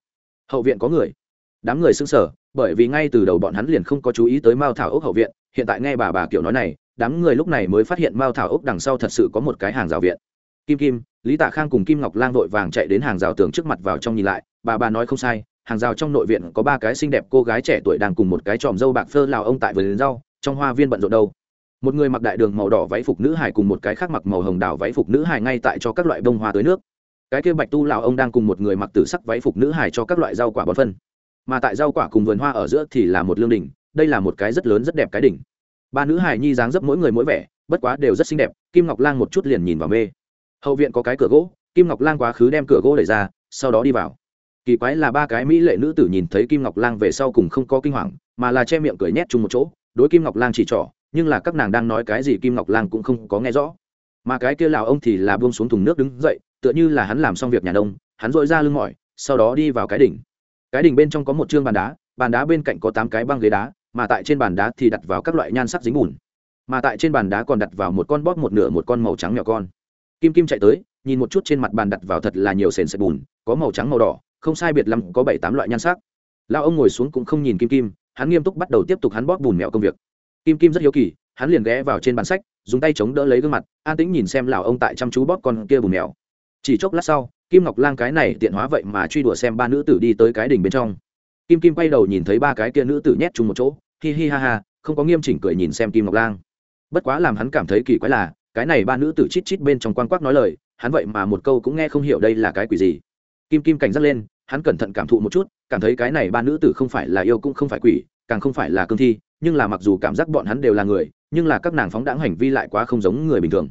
Hậu viện có người? Đám người xưng sở bởi vì ngay từ đầu bọn hắn liền không có chú ý tới mao thảo ốc hậu viện, hiện tại nghe bà bà kiểu nói này, đám người lúc này mới phát hiện mao thảo ốc đằng sau thật sự có một cái hàng rào viện. Kim kim, lý tạ khang cùng kim ngọc lang vội vàng chạy đến hàng rào tường trước mặt vào trong nhìn lại, bà bà nói không sai hàng rào trong nội viện có ba cái xinh đẹp cô gái trẻ tuổi đang cùng một cái tròm dâu bạc phơ lào ông tại vườn rau, trong hoa viên bận rộn đâu. Một người mặc đại đường màu đỏ váy phục nữ hải cùng một cái khác mặc màu hồng đào váy phục nữ hải ngay tại cho các loại bông hoa tới nước. Cái kia bạch tu lào ông đang cùng một người mặc tử sắc váy phục nữ hải cho các loại rau quả bón phân. Mà tại rau quả cùng vườn hoa ở giữa thì là một lương đỉnh, đây là một cái rất lớn rất đẹp cái đỉnh. Ba nữ hải nhi dáng dấp mỗi người mỗi vẻ, bất quá đều rất xinh đẹp, kim ngọc lang một chút liền nhìn vào mê. Hậu viện có cái cửa gỗ, kim ngọc lang quá khứ đem cửa gỗ đẩy ra, sau đó đi vào kỳ quái là ba cái mỹ lệ nữ tử nhìn thấy kim ngọc lang về sau cùng không có kinh hoàng, mà là che miệng cười nhét chung một chỗ, đối kim ngọc lang chỉ trỏ, nhưng là các nàng đang nói cái gì kim ngọc lang cũng không có nghe rõ. Mà cái kia lào ông thì là buông xuống thùng nước đứng dậy, tựa như là hắn làm xong việc nhà nông, hắn dội ra lưng mỏi, sau đó đi vào cái đỉnh. Cái đỉnh bên trong có một chương bàn đá bàn đá bên cạnh có tám cái băng ghế đá, mà tại trên bàn đá thì đặt vào các loại nhan sắc dính bùn. Mà tại trên bàn đá còn đặt vào một con bóp một nửa một con màu trắng nhỏ con. Kim kim chạy tới, nhìn một chút trên mặt bàn đặt vào thật là nhiều sền sệt bùn, có màu trắng màu đỏ không sai biệt lắm có bảy tám loại nhan sắc. Lao ông ngồi xuống cũng không nhìn kim kim, hắn nghiêm túc bắt đầu tiếp tục hắn bóp bùn mẹo công việc. Kim kim rất hiếu kỳ, hắn liền ghé vào trên bàn sách, dùng tay chống đỡ lấy gương mặt, an tĩnh nhìn xem lào ông tại chăm chú bóp con kia bùn mèo chỉ chốc lát sau, kim ngọc lang cái này tiện hóa vậy mà truy đuổi xem ba nữ tử đi tới cái đỉnh bên trong. Kim kim quay đầu nhìn thấy ba cái kia nữ tử nhét chung một chỗ, hi hi ha ha, không có nghiêm chỉnh cười nhìn xem kim ngọc lang. Bất quá làm hắn cảm thấy kỳ quái là, cái này ba nữ tử chít chít bên trong quan quắc nói lời, hắn vậy mà một câu cũng nghe không hiểu đây là cái quỷ gì kim kim cảnh giác lên, hắn cẩn thận cảm thụ một chút, cảm thấy cái này ba nữ tử không phải là yêu cũng không phải quỷ, càng không phải là cương thi, nhưng là mặc dù cảm giác bọn hắn đều là người, nhưng là các nàng phóng đãng hành vi lại quá không giống người bình thường.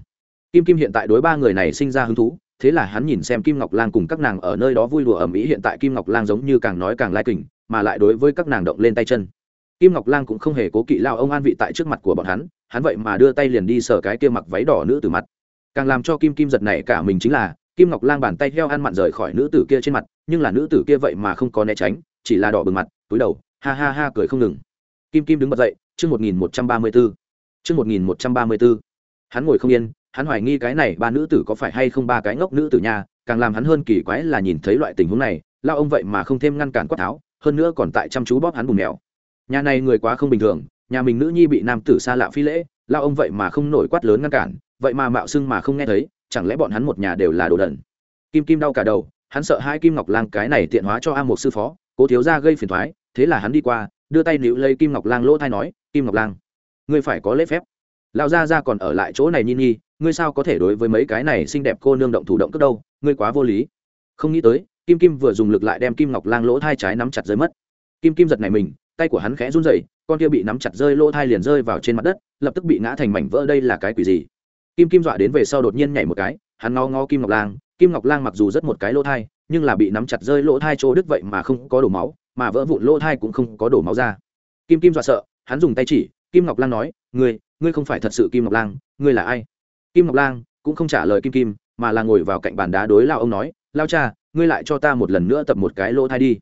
Kim kim hiện tại đối ba người này sinh ra hứng thú, thế là hắn nhìn xem kim ngọc lang cùng các nàng ở nơi đó vui đùa ầm ĩ hiện tại kim ngọc lang giống như càng nói càng lai kình, mà lại đối với các nàng động lên tay chân. Kim ngọc lang cũng không hề cố kỵ lao ông an vị tại trước mặt của bọn hắn hắn vậy mà đưa tay liền đi sờ cái kia mặc váy đỏ nữ từ mặt. Càng làm cho kim kim giật này cả mình chính là kim ngọc lang bàn tay heo ăn mặn rời khỏi nữ tử kia trên mặt, nhưng là nữ tử kia vậy mà không có né tránh, chỉ là đỏ bừng mặt, túi đầu, ha ha ha cười không ngừng. Kim kim đứng bật dậy, chương một nghìn một trăm ba mươi bốn chương một nghìn một trăm ba mươi bốn hắn ngồi không yên, hắn hoài nghi cái này ba nữ tử có phải hay không ba cái ngốc nữ tử nha, càng làm hắn hơn kỳ quái là nhìn thấy loại tình huống này, lao ông vậy mà không thêm ngăn cản quát tháo, hơn nữa còn tại chăm chú bóp hắn bùn mèo. Nhà này người quá không bình thường, nhà mình nữ nhi bị nam tử xa lạ phi lễ, lao ông vậy mà không nổi quát lớn ngăn cản, vậy mà mạo xưng mà không nghe thấy chẳng lẽ bọn hắn một nhà đều là đồ đần? Kim kim đau cả đầu, hắn sợ hai kim ngọc lang cái này tiện hóa cho a một sư phó, cố thiếu ra gây phiền thoái thế là hắn đi qua, đưa tay níu lấy kim ngọc lang lỗ thai nói, kim ngọc lang, ngươi phải có lễ phép. Lão gia gia còn ở lại chỗ này nhi nhi, ngươi sao có thể đối với mấy cái này xinh đẹp cô nương động thủ động cất đâu, ngươi quá vô lý. Không nghĩ tới, kim kim vừa dùng lực lại đem kim ngọc lang lỗ thai trái nắm chặt rơi mất. Kim kim giật này mình, tay của hắn khẽ run rẩy, con kia bị nắm chặt rơi lỗ thai liền rơi vào trên mặt đất, lập tức bị ngã thành mảnh vỡ, đây là cái quỷ gì? Kim kim dọa đến về sau đột nhiên nhảy một cái, hắn ngó ngó kim ngọc lang, kim ngọc lang mặc dù rất một cái lỗ thai, nhưng là bị nắm chặt rơi lỗ thai chỗ đứt vậy mà không có đổ máu, mà vỡ vụn lỗ thai cũng không có đổ máu ra. Kim kim dọa sợ, hắn dùng tay chỉ, kim ngọc lang nói, ngươi ngươi không phải thật sự kim ngọc lang, ngươi là ai? Kim ngọc lang cũng không trả lời kim kim, mà là ngồi vào cạnh bàn đá đối lao ông nói, lao cha, ngươi lại cho ta một lần nữa tập một cái lỗ thai đi.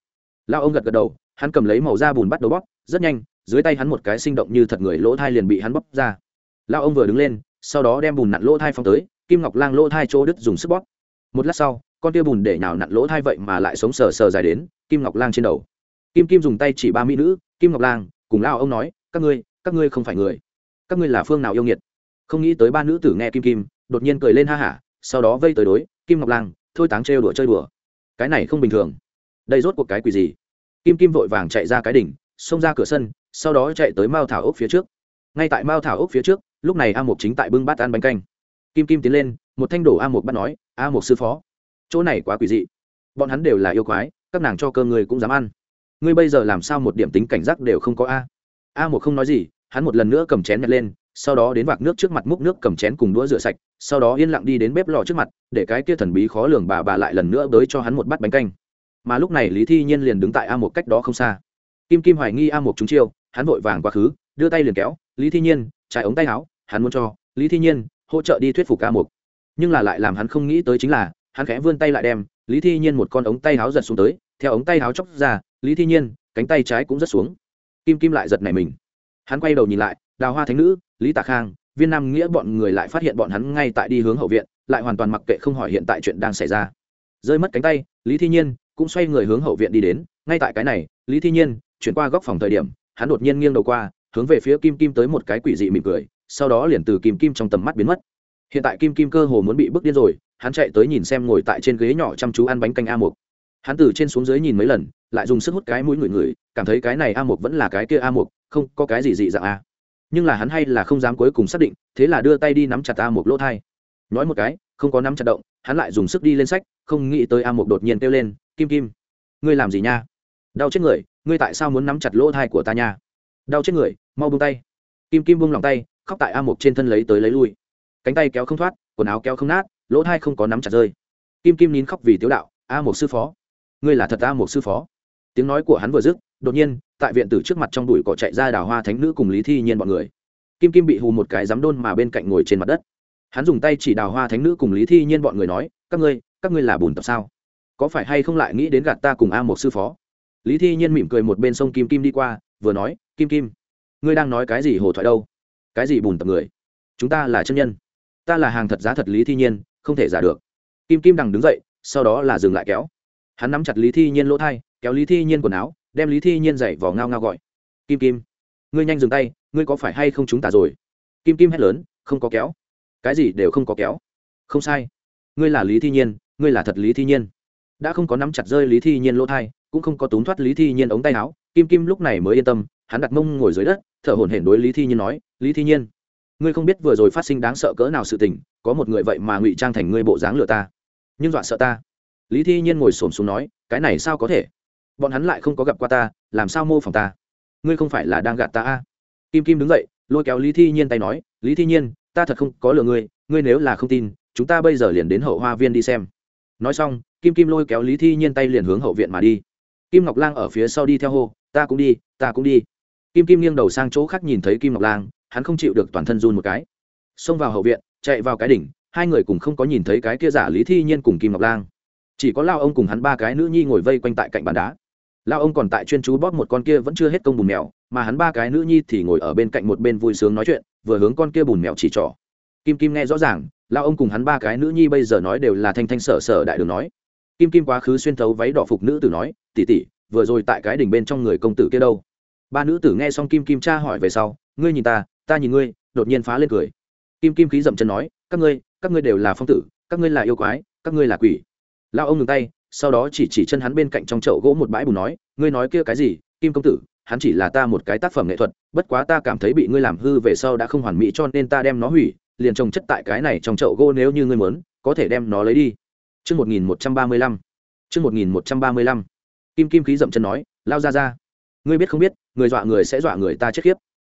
Lao ông gật gật đầu, hắn cầm lấy màu da bùn bắt đầu bóp, rất nhanh, dưới tay hắn một cái sinh động như thật người lỗ thai liền bị hắn bóp ra. Lao ông vừa đứng lên sau đó đem bùn nặn lỗ thai phong tới, kim ngọc lang lỗ thai chỗ đứt dùng sức bóp. Một lát sau, con tia bùn để nào nặn lỗ thai vậy mà lại sống sờ sờ dài đến kim ngọc lang trên đầu. Kim kim dùng tay chỉ ba mỹ nữ, kim ngọc lang, cùng lao ông nói, các ngươi các ngươi không phải người. Các ngươi là phương nào yêu nghiệt? Không nghĩ tới ba nữ tử nghe kim kim, đột nhiên cười lên ha hả, sau đó vây tới đối, kim ngọc lang, thôi táng trêu đùa chơi đùa. Cái này không bình thường. Đây rốt cuộc cái quỷ gì? Kim kim vội vàng chạy ra cái đỉnh, xông ra cửa sân, sau đó chạy tới mao thảo ốc phía trước. Ngay tại mao thảo ốc phía trước lúc này a mục chính tại bưng bát ăn bánh canh. Kim kim tiến lên, một thanh đổ a mục bắt nói, a mục sư phó, chỗ này quá quỷ dị. Bọn hắn đều là yêu quái, các nàng cho cơ người cũng dám ăn. Ngươi bây giờ làm sao một điểm tính cảnh giác đều không có a? A một không nói gì, hắn một lần nữa cầm chén nhặt lên, sau đó đến vạc nước trước mặt múc nước cầm chén cùng đũa rửa sạch, sau đó yên lặng đi đến bếp lò trước mặt, để cái kia thần bí khó lường bà bà lại lần nữa tới cho hắn một bát bánh canh. Mà lúc này lý thi nhiên liền đứng tại a một cách đó không xa. Kim kim hoài nghi a một chúng chiêu, hắn vội vàng quá khứ, đưa tay liền kéo, lý thi nhiên trái ống tay áo hắn muốn cho, lý thi nhiên hỗ trợ đi thuyết phục ca một nhưng là lại làm hắn không nghĩ tới chính là, hắn khẽ vươn tay lại đem, lý thi nhiên một con ống tay áo giật xuống tới, theo ống tay áo chóc ra, lý thi nhiên, cánh tay trái cũng rất xuống. Kim kim lại giật này mình. Hắn quay đầu nhìn lại, đào hoa thánh nữ, lý tạ khang, viên nam nghĩa bọn người lại phát hiện bọn hắn ngay tại đi hướng hậu viện, lại hoàn toàn mặc kệ không hỏi hiện tại chuyện đang xảy ra. Rơi mất cánh tay, lý thi nhiên cũng xoay người hướng hậu viện đi đến, ngay tại cái này, lý thi nhiên chuyển qua góc phòng thời điểm, hắn đột nhiên nghiêng đầu qua, hướng về phía kim kim tới một cái quỷ dị mỉm cười sau đó liền từ kim kim trong tầm mắt biến mất. Hiện tại kim kim cơ hồ muốn bị bước điên rồi, hắn chạy tới nhìn xem ngồi tại trên ghế nhỏ chăm chú ăn bánh canh a mục. Hắn từ trên xuống dưới nhìn mấy lần, lại dùng sức hút cái mũi người người cảm thấy cái này a mục vẫn là cái kia a mục, không có cái gì dị dạng a. Nhưng là hắn hay là không dám cuối cùng xác định, thế là đưa tay đi nắm chặt a mục lỗ thai. Nói một cái, không có nắm chặt động, hắn lại dùng sức đi lên sách, không nghĩ tới a mục đột nhiên kêu lên, kim kim, ngươi làm gì nha? Đau chết người, ngươi tại sao muốn nắm chặt lỗ thai của ta nha? Đau chết người, mau buông tay. Kim kim buông lòng tay khóc tại a mục trên thân lấy tới lấy lui. Cánh tay kéo không thoát, quần áo kéo không nát, lỗ thai không có nắm chặt rơi. Kim kim nín khóc vì tiếu đạo, a mục sư phó, ngươi là thật a mục sư phó? Tiếng nói của hắn vừa dứt, đột nhiên, tại viện tử trước mặt trong đùi cỏ chạy ra đào hoa thánh nữ cùng lý thi nhiên bọn người. Kim kim bị hù một cái dám đôn mà bên cạnh ngồi trên mặt đất. Hắn dùng tay chỉ đào hoa thánh nữ cùng lý thi nhiên bọn người nói, các ngươi các ngươi là bùn tập sao? Có phải hay không lại nghĩ đến gạt ta cùng a một sư phó? Lý thi nhiên mỉm cười một bên sông kim kim đi qua, vừa nói, kim kim, ngươi đang nói cái gì hồ thoại đâu? Cái gì bùn tập người? Chúng ta là chân nhân. Ta là hàng thật giá thật lý thi nhiên, không thể giả được. Kim kim đằng đứng dậy, sau đó là dừng lại kéo. Hắn nắm chặt lý thi nhiên lỗ thai, kéo lý thi nhiên quần áo, đem lý thi nhiên dậy vỏ ngao ngao gọi. Kim kim, ngươi nhanh dừng tay, ngươi có phải hay không chúng ta rồi? Kim kim hét lớn, không có kéo. Cái gì đều không có kéo. Không sai. Ngươi là lý thi nhiên, ngươi là thật lý thi nhiên. Đã không có nắm chặt rơi lý thi nhiên lỗ thai, cũng không có tốn thoát lý thi nhiên ống tay áo, kim kim lúc này mới yên tâm hắn đặt mông ngồi dưới đất, thở hổn hển đối lý thi nhiên nói, lý thi nhiên, ngươi không biết vừa rồi phát sinh đáng sợ cỡ nào sự tình, có một người vậy mà ngụy trang thành ngươi bộ dáng lừa ta. Nhưng dọa sợ ta. Lý thi nhiên ngồi xổm xuống nói, cái này sao có thể? Bọn hắn lại không có gặp qua ta, làm sao mô phỏng ta? Ngươi không phải là đang gạt ta a? À? kim kim đứng dậy, lôi kéo lý thi nhiên tay nói, lý thi nhiên, ta thật không có lừa ngươi ngươi nếu là không tin, chúng ta bây giờ liền đến hậu hoa viên đi xem. Nói xong, kim kim lôi kéo lý thi nhiên tay liền hướng hậu viện mà đi. Kim ngọc lang ở phía sau đi theo hô, ta cũng đi, ta cũng đi kim kim nghiêng đầu sang chỗ khác nhìn thấy kim ngọc lang, hắn không chịu được toàn thân run một cái. Xông vào hậu viện, chạy vào cái đỉnh, hai người cùng không có nhìn thấy cái kia giả lý thi nhiên cùng kim ngọc lang. Chỉ có lao ông cùng hắn ba cái nữ nhi ngồi vây quanh tại cạnh bàn đá. Lao ông còn tại chuyên chú bóp một con kia vẫn chưa hết công bùn mèo, mà hắn ba cái nữ nhi thì ngồi ở bên cạnh một bên vui sướng nói chuyện, vừa hướng con kia bùn mèo chỉ trỏ. Kim kim nghe rõ ràng, lao ông cùng hắn ba cái nữ nhi bây giờ nói đều là thanh thanh sở sở đại đường nói. Kim kim quá khứ xuyên thấu váy đỏ phục nữ tử nói tỉ tỉ vừa rồi tại cái đỉnh bên trong người công tử kia đâu? Ba nữ tử nghe xong kim kim cha hỏi về sau ngươi nhìn ta ta nhìn ngươi đột nhiên phá lên cười kim kim khí dậm chân nói các ngươi các ngươi đều là phong tử các ngươi là yêu quái các ngươi là quỷ lao ông ngừng tay sau đó chỉ chỉ chân hắn bên cạnh trong chậu gỗ một bãi bùn nói ngươi nói kia cái gì kim công tử hắn chỉ là ta một cái tác phẩm nghệ thuật bất quá ta cảm thấy bị ngươi làm hư về sau đã không hoàn mỹ cho nên ta đem nó hủy liền trồng chất tại cái này trong chậu gỗ nếu như ngươi muốn có thể đem nó lấy đi Trước 1135. Trước 1135. Kim Kim khí dậm chân nói, lao ra ra ngươi biết không biết, người dọa người sẽ dọa người ta chết khiếp.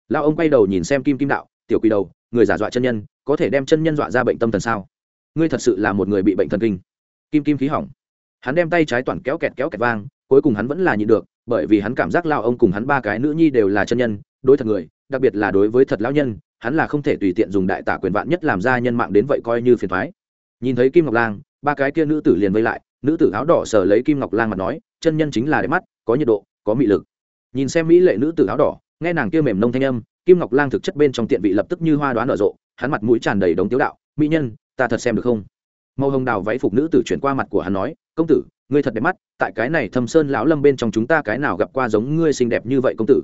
Lao ông quay đầu nhìn xem kim kim đạo, tiểu quỳ đầu, người giả dọa chân nhân, có thể đem chân nhân dọa ra bệnh tâm thần sao? Ngươi thật sự là một người bị bệnh thần kinh. Kim kim khí hỏng. Hắn đem tay trái toàn kéo kẹt kéo kẹt vang, cuối cùng hắn vẫn là nhịn được, bởi vì hắn cảm giác lao ông cùng hắn ba cái nữ nhi đều là chân nhân, đối thật người, đặc biệt là đối với thật lão nhân, hắn là không thể tùy tiện dùng đại tả quyền vạn nhất làm ra nhân mạng đến vậy coi như phiền thoái nhìn thấy kim ngọc lang, ba cái kia nữ tử liền vây lại, nữ tử áo đỏ sờ lấy kim ngọc lang mà nói, chân nhân chính là đẹp mắt, có nhiệt độ, có mị lực nhìn xem mỹ lệ nữ tử áo đỏ, nghe nàng kia mềm nông thanh âm, kim ngọc lang thực chất bên trong tiện vị lập tức như hoa đoán nở rộ, hắn mặt mũi tràn đầy đống tiếu đạo, mỹ nhân, ta thật xem được không? Màu hồng đào váy phục nữ tử chuyển qua mặt của hắn nói, công tử, ngươi thật đẹp mắt, tại cái này thâm sơn lão lâm bên trong chúng ta cái nào gặp qua giống ngươi xinh đẹp như vậy công tử?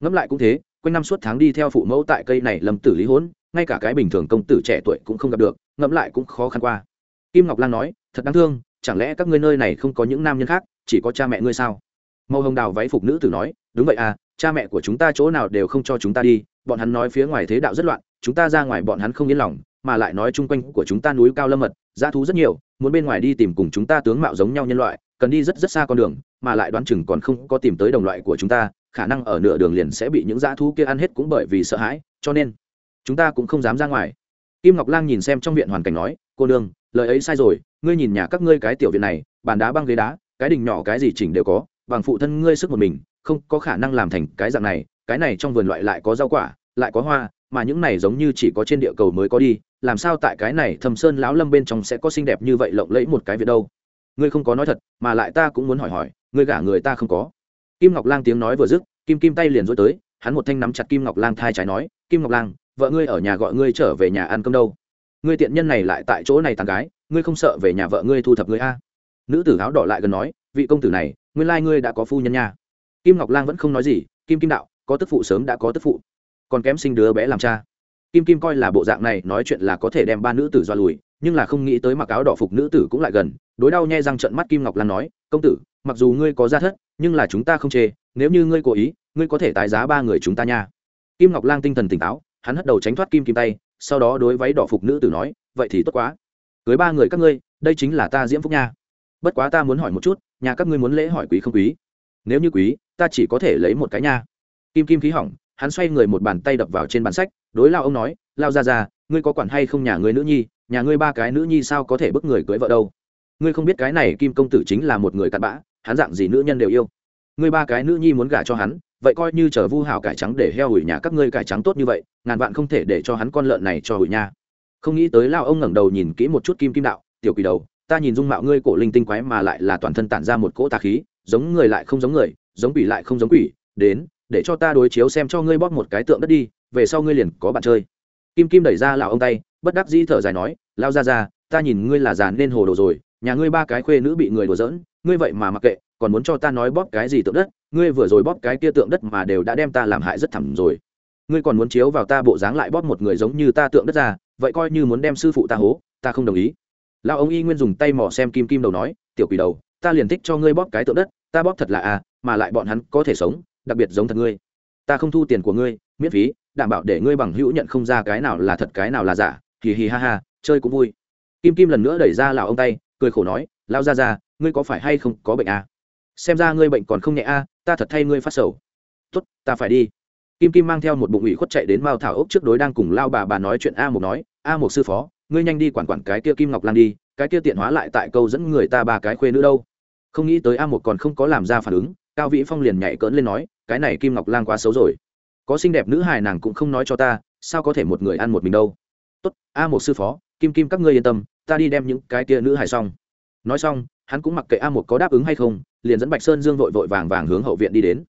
Ngẫm lại cũng thế, quanh năm suốt tháng đi theo phụ mẫu tại cây này lâm tử lý hỗn ngay cả cái bình thường công tử trẻ tuổi cũng không gặp được, ngẫm lại cũng khó khăn qua. Kim ngọc lan nói, thật đáng thương, chẳng lẽ các ngươi nơi này không có những nam nhân khác, chỉ có cha mẹ ngươi sao? Màu hồng đào váy phục nữ tử nói, đúng vậy à cha mẹ của chúng ta chỗ nào đều không cho chúng ta đi, bọn hắn nói phía ngoài thế đạo rất loạn, chúng ta ra ngoài bọn hắn không yên lòng, mà lại nói chung quanh của chúng ta núi cao lâm mật, dã thú rất nhiều, muốn bên ngoài đi tìm cùng chúng ta tướng mạo giống nhau nhân loại, cần đi rất rất xa con đường, mà lại đoán chừng còn không có tìm tới đồng loại của chúng ta, khả năng ở nửa đường liền sẽ bị những dã thú kia ăn hết cũng bởi vì sợ hãi, cho nên chúng ta cũng không dám ra ngoài. Kim ngọc lang nhìn xem trong viện hoàn cảnh nói, cô nương, lời ấy sai rồi, ngươi nhìn nhà các ngươi cái tiểu viện này, bàn đá băng ghế đá, cái đình nhỏ cái gì chỉnh đều có bằng phụ thân ngươi sức một mình, không có khả năng làm thành cái dạng này, cái này trong vườn loại lại có rau quả, lại có hoa, mà những này giống như chỉ có trên địa cầu mới có đi, làm sao tại cái này thâm sơn lão lâm bên trong sẽ có xinh đẹp như vậy lộng lẫy một cái việc đâu? Ngươi không có nói thật, mà lại ta cũng muốn hỏi hỏi, ngươi gả người ta không có. Kim ngọc lang tiếng nói vừa dứt, kim kim tay liền dối tới, hắn một thanh nắm chặt kim ngọc lang thai trái nói, kim ngọc lang, vợ ngươi ở nhà gọi ngươi trở về nhà ăn cơm đâu? Ngươi tiện nhân này lại tại chỗ này tàn gái, ngươi không sợ về nhà vợ ngươi thu thập ngươi a? Nữ tử áo đỏ lại gần nói, vị công tử này nguyên lai ngươi đã có phu nhân nha. Kim ngọc lang vẫn không nói gì, kim kim đạo, có tức phụ sớm đã có tức phụ. Còn kém sinh đứa bé làm cha. Kim kim coi là bộ dạng này, nói chuyện là có thể đem ba nữ tử do lùi, nhưng là không nghĩ tới mặc áo đỏ phục nữ tử cũng lại gần, đối đau nhe răng trận mắt kim ngọc lan nói, công tử, mặc dù ngươi có gia thất, nhưng là chúng ta không chê, nếu như ngươi cố ý, ngươi có thể tái giá ba người chúng ta nha. Kim ngọc lang tinh thần tỉnh táo, hắn hất đầu tránh thoát kim kim tay, sau đó đối váy đỏ phục nữ tử nói, vậy thì tốt quá. Cưới ba người các ngươi, đây chính là ta diễm phúc nha. Bất quá ta muốn hỏi một chút nhà các ngươi muốn lễ hỏi quý không quý? Nếu như quý, ta chỉ có thể lấy một cái nha. Kim kim khí hỏng, hắn xoay người một bàn tay đập vào trên bàn sách, đối lao ông nói, lao ra ra ngươi có quản hay không nhà ngươi nữ nhi? Nhà ngươi ba cái nữ nhi sao có thể bức người cưới vợ đâu? Ngươi không biết cái này kim công tử chính là một người cặn bã, hắn dạng gì nữ nhân đều yêu. Ngươi ba cái nữ nhi muốn gả cho hắn, vậy coi như chờ vu hào cải trắng để heo hủy nhà các ngươi cải trắng tốt như vậy, ngàn vạn không thể để cho hắn con lợn này cho hủy nha. Không nghĩ tới lao ông ngẩng đầu nhìn kỹ một chút kim kim đạo, tiểu quỷ đầu ta nhìn dung mạo ngươi cổ linh tinh quái mà lại là toàn thân tản ra một cỗ tà khí, giống người lại không giống người, giống quỷ lại không giống quỷ, đến, để cho ta đối chiếu xem cho ngươi bóp một cái tượng đất đi, về sau ngươi liền có bạn chơi. Kim kim đẩy ra lão ông tay, bất đắc dĩ thở dài nói lao ra ra ta nhìn ngươi là già nên hồ đồ rồi, nhà ngươi ba cái khuê nữ bị người đùa giỡn, ngươi vậy mà mặc kệ, còn muốn cho ta nói bóp cái gì tượng đất, ngươi vừa rồi bóp cái kia tượng đất mà đều đã đem ta làm hại rất thẳm rồi. Ngươi còn muốn chiếu vào ta bộ dáng lại bóp một người giống như ta tượng đất ra, vậy coi như muốn đem sư phụ ta hố, ta không đồng ý lão ông y nguyên dùng tay mò xem kim kim đầu nói tiểu quỷ đầu ta liền thích cho ngươi bóp cái tượng đất ta bóp thật là à mà lại bọn hắn có thể sống đặc biệt giống thật ngươi. Ta không thu tiền của ngươi miễn phí đảm bảo để ngươi bằng hữu nhận không ra cái nào là thật cái nào là giả. Hì hì ha ha chơi cũng vui. Kim kim lần nữa đẩy ra lão ông tay cười khổ nói lao ra ra ngươi có phải hay không có bệnh à? xem ra ngươi bệnh còn không nhẹ à, ta thật thay ngươi phát sầu. Tốt ta phải đi. Kim kim mang theo một bụng ủy khuất chạy đến mao thảo ốc trước đối đang cùng lao bà bà nói chuyện a một nói a một sư phó ngươi nhanh đi quản quản cái kia kim ngọc lan đi, cái kia tiện hóa lại tại câu dẫn người ta ba cái khuê nữ đâu. Không nghĩ tới a một còn không có làm ra phản ứng, cao vĩ phong liền nhảy cỡn lên nói, cái này kim ngọc lan quá xấu rồi. Có xinh đẹp nữ hài nàng cũng không nói cho ta, sao có thể một người ăn một mình đâu. Tốt, a một sư phó, kim kim các ngươi yên tâm, ta đi đem những cái kia nữ hài xong. Nói xong, hắn cũng mặc kệ a một có đáp ứng hay không, liền dẫn bạch sơn dương vội vội vàng vàng hướng hậu viện đi đến.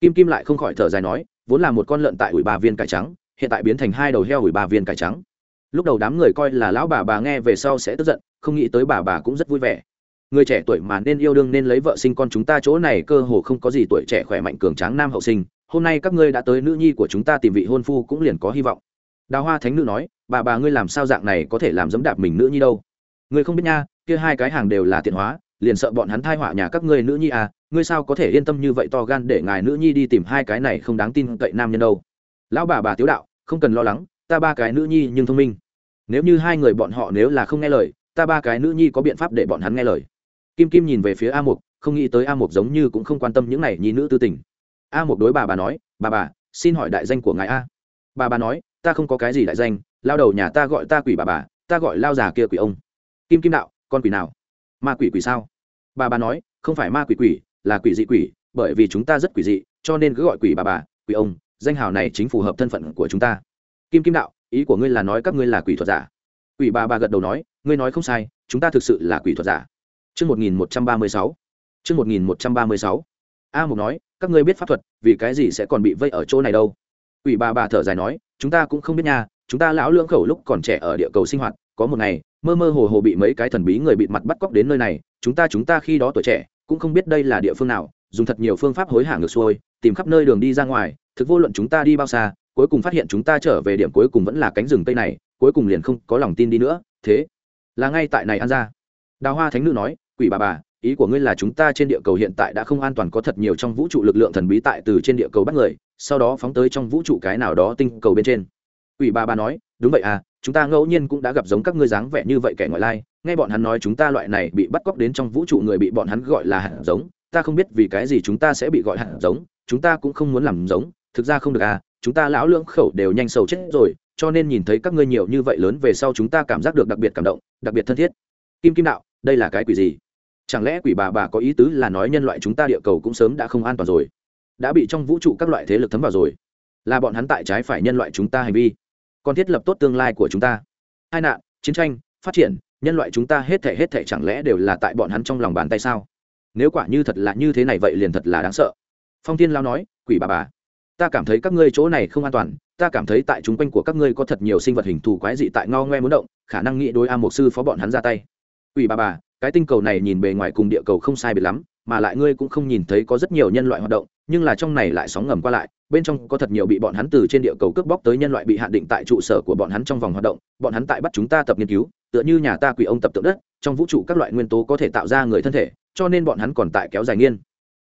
Kim kim lại không khỏi thở dài nói, vốn là một con lợn tại ủi ba viên cải trắng, hiện tại biến thành hai đầu heo ủi ba viên cải trắng lúc đầu đám người coi là lão bà bà nghe về sau sẽ tức giận, không nghĩ tới bà bà cũng rất vui vẻ. Người trẻ tuổi mà nên yêu đương nên lấy vợ sinh con chúng ta chỗ này cơ hồ không có gì tuổi trẻ khỏe mạnh cường tráng nam hậu sinh. Hôm nay các ngươi đã tới nữ nhi của chúng ta tìm vị hôn phu cũng liền có hy vọng. Đào hoa thánh nữ nói, bà bà ngươi làm sao dạng này có thể làm dẫm đạp mình nữ nhi đâu? Ngươi không biết nha, kia hai cái hàng đều là tiện hóa, liền sợ bọn hắn thai họa nhà các ngươi nữ nhi à ngươi sao có thể yên tâm như vậy to gan để ngài nữ nhi đi tìm hai cái này không đáng tin cậy nam nhân đâu? Lão bà bà tiếu đạo, không cần lo lắng ta ba cái nữ nhi nhưng thông minh. Nếu như hai người bọn họ nếu là không nghe lời, ta ba cái nữ nhi có biện pháp để bọn hắn nghe lời. Kim kim nhìn về phía a mục, không nghĩ tới a mục giống như cũng không quan tâm những này nhi nữ tư tình. A Mục đối bà bà nói, bà bà, xin hỏi đại danh của ngài a. Bà bà nói, ta không có cái gì đại danh, lao đầu nhà ta gọi ta quỷ bà bà, ta gọi lao già kia quỷ ông. Kim kim đạo, con quỷ nào? Ma quỷ quỷ sao? Bà bà nói, không phải ma quỷ quỷ, là quỷ dị quỷ, bởi vì chúng ta rất quỷ dị, cho nên cứ gọi quỷ bà bà, quỷ ông, danh hào này chính phù hợp thân phận của chúng ta kim kim đạo ý của ngươi là nói các ngươi là quỷ thuật giả quỷ bà bà gật đầu nói ngươi nói không sai chúng ta thực sự là quỷ thuật giả Chương 1136. Chương 1136. A Mục nói, các ngươi biết pháp thuật, vì cái gì sẽ còn bị vây ở chỗ này đâu? Quỷ bà bà thở dài nói, chúng ta cũng không biết nha, chúng ta lão lưỡng khẩu lúc còn trẻ ở địa cầu sinh hoạt, có một ngày, mơ mơ hồ hồ bị mấy cái thần bí người bịt mặt bắt cóc đến nơi này, chúng ta chúng ta khi đó tuổi trẻ, cũng không biết đây là địa phương nào, dùng thật nhiều phương pháp hối hả ngược xuôi, tìm khắp nơi đường đi ra ngoài, thực vô luận chúng ta đi bao xa, cuối cùng phát hiện chúng ta trở về điểm cuối cùng vẫn là cánh rừng tây này, cuối cùng liền không có lòng tin đi nữa, thế là ngay tại này ăn ra. Đào Hoa Thánh nữ nói, quỷ bà bà ý của ngươi là chúng ta trên địa cầu hiện tại đã không an toàn có thật nhiều trong vũ trụ lực lượng thần bí tại từ trên địa cầu bắt người sau đó phóng tới trong vũ trụ cái nào đó tinh cầu bên trên quỷ bà bà nói đúng vậy à chúng ta ngẫu nhiên cũng đã gặp giống các ngươi dáng vẻ như vậy kẻ ngoại lai nghe bọn hắn nói chúng ta loại này bị bắt cóc đến trong vũ trụ người bị bọn hắn gọi là hạt giống ta không biết vì cái gì chúng ta sẽ bị gọi hạt giống chúng ta cũng không muốn làm giống thực ra không được à chúng ta lão lưỡng khẩu đều nhanh sầu chết rồi, cho nên nhìn thấy các ngươi nhiều như vậy lớn về sau chúng ta cảm giác được đặc biệt cảm động, đặc biệt thân thiết. Kim kim đạo, đây là cái quỷ gì? Chẳng lẽ quỷ bà bà có ý tứ là nói nhân loại chúng ta địa cầu cũng sớm đã không an toàn rồi? Đã bị trong vũ trụ các loại thế lực thấm vào rồi. Là bọn hắn tại trái phải nhân loại chúng ta hành vi. Còn thiết lập tốt tương lai của chúng ta. Hai nạn, chiến tranh, phát triển, nhân loại chúng ta hết thể hết thể chẳng lẽ đều là tại bọn hắn trong lòng bàn tay sao? Nếu quả như thật là như thế này vậy liền thật là đáng sợ. Phong thiên lao nói, quỷ bà bà ta cảm thấy các ngươi chỗ này không an toàn, ta cảm thấy tại chúng quanh của các ngươi có thật nhiều sinh vật hình thù quái dị tại ngao ngoe muốn động, khả năng nghĩ đối a mục sư phó bọn hắn ra tay. Ủy bà bà, cái tinh cầu này nhìn bề ngoài cùng địa cầu không sai biệt lắm, mà lại ngươi cũng không nhìn thấy có rất nhiều nhân loại hoạt động, nhưng là trong này lại sóng ngầm qua lại, bên trong có thật nhiều bị bọn hắn từ trên địa cầu cướp bóc tới nhân loại bị hạn định tại trụ sở của bọn hắn trong vòng hoạt động, bọn hắn tại bắt chúng ta tập nghiên cứu, tựa như nhà ta quỷ ông tập tượng đất, trong vũ trụ các loại nguyên tố có thể tạo ra người thân thể, cho nên bọn hắn còn tại kéo dài nghiên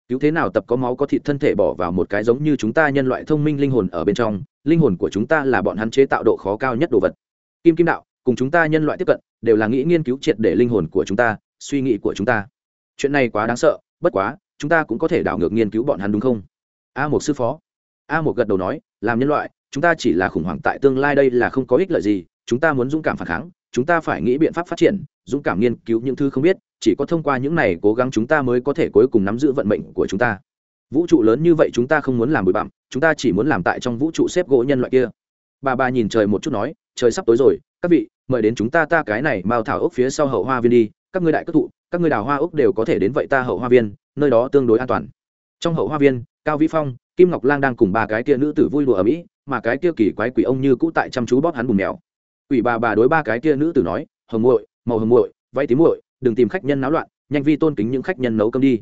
cứu thế nào tập có máu có thịt thân thể bỏ vào một cái giống như chúng ta nhân loại thông minh linh hồn ở bên trong, linh hồn của chúng ta là bọn hắn chế tạo độ khó cao nhất đồ vật. Kim kim đạo, cùng chúng ta nhân loại tiếp cận, đều là nghĩ nghiên cứu triệt để linh hồn của chúng ta, suy nghĩ của chúng ta. Chuyện này quá đáng sợ, bất quá, chúng ta cũng có thể đảo ngược nghiên cứu bọn hắn đúng không? A một sư phó. A một gật đầu nói, làm nhân loại, chúng ta chỉ là khủng hoảng tại tương lai đây là không có ích lợi gì, chúng ta muốn dũng cảm phản kháng, chúng ta phải nghĩ biện pháp phát triển, dũng cảm nghiên cứu những thứ không biết chỉ có thông qua những này cố gắng chúng ta mới có thể cuối cùng nắm giữ vận mệnh của chúng ta. Vũ trụ lớn như vậy chúng ta không muốn làm bụi bặm, chúng ta chỉ muốn làm tại trong vũ trụ xếp gỗ nhân loại kia. Bà bà nhìn trời một chút nói, trời sắp tối rồi, các vị, mời đến chúng ta ta cái này mao thảo ốc phía sau hậu hoa viên đi, các ngươi đại cất thụ, các ngươi đào hoa ốc đều có thể đến vậy ta hậu hoa viên, nơi đó tương đối an toàn. Trong hậu hoa viên, cao vĩ phong, kim ngọc lang đang cùng ba cái kia nữ tử vui đùa ở mỹ, mà cái kia kỳ quái quỷ ông như cũ tại chăm chú bóp hắn bùn mèo. Quỷ bà bà đối ba cái kia nữ tử nói, hồng muội, màu hồng muội vay tím muội đừng tìm khách nhân náo loạn, nhanh vi tôn kính những khách nhân nấu cơm đi.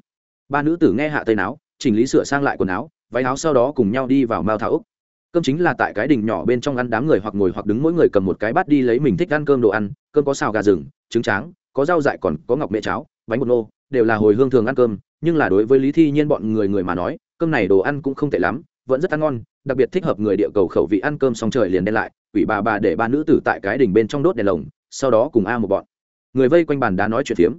Ba nữ tử nghe hạ tây náo, chỉnh lý sửa sang lại quần áo, váy áo sau đó cùng nhau đi vào mao thảo úc. Cơm chính là tại cái đình nhỏ bên trong ăn, đám người hoặc ngồi hoặc đứng mỗi người cầm một cái bát đi lấy mình thích ăn cơm đồ ăn, cơm có xào gà rừng, trứng tráng, có rau dại còn có ngọc mẹ cháo, bánh bột nô, đều là hồi hương thường ăn cơm, nhưng là đối với lý thi nhiên bọn người người mà nói, cơm này đồ ăn cũng không tệ lắm, vẫn rất ăn ngon, đặc biệt thích hợp người địa cầu khẩu vị ăn cơm xong trời liền đen lại, quỷ bà bà để ba nữ tử tại cái đình bên trong đốt đèn lồng, sau đó cùng a một bọn người vây quanh bàn đá nói chuyện phiếm.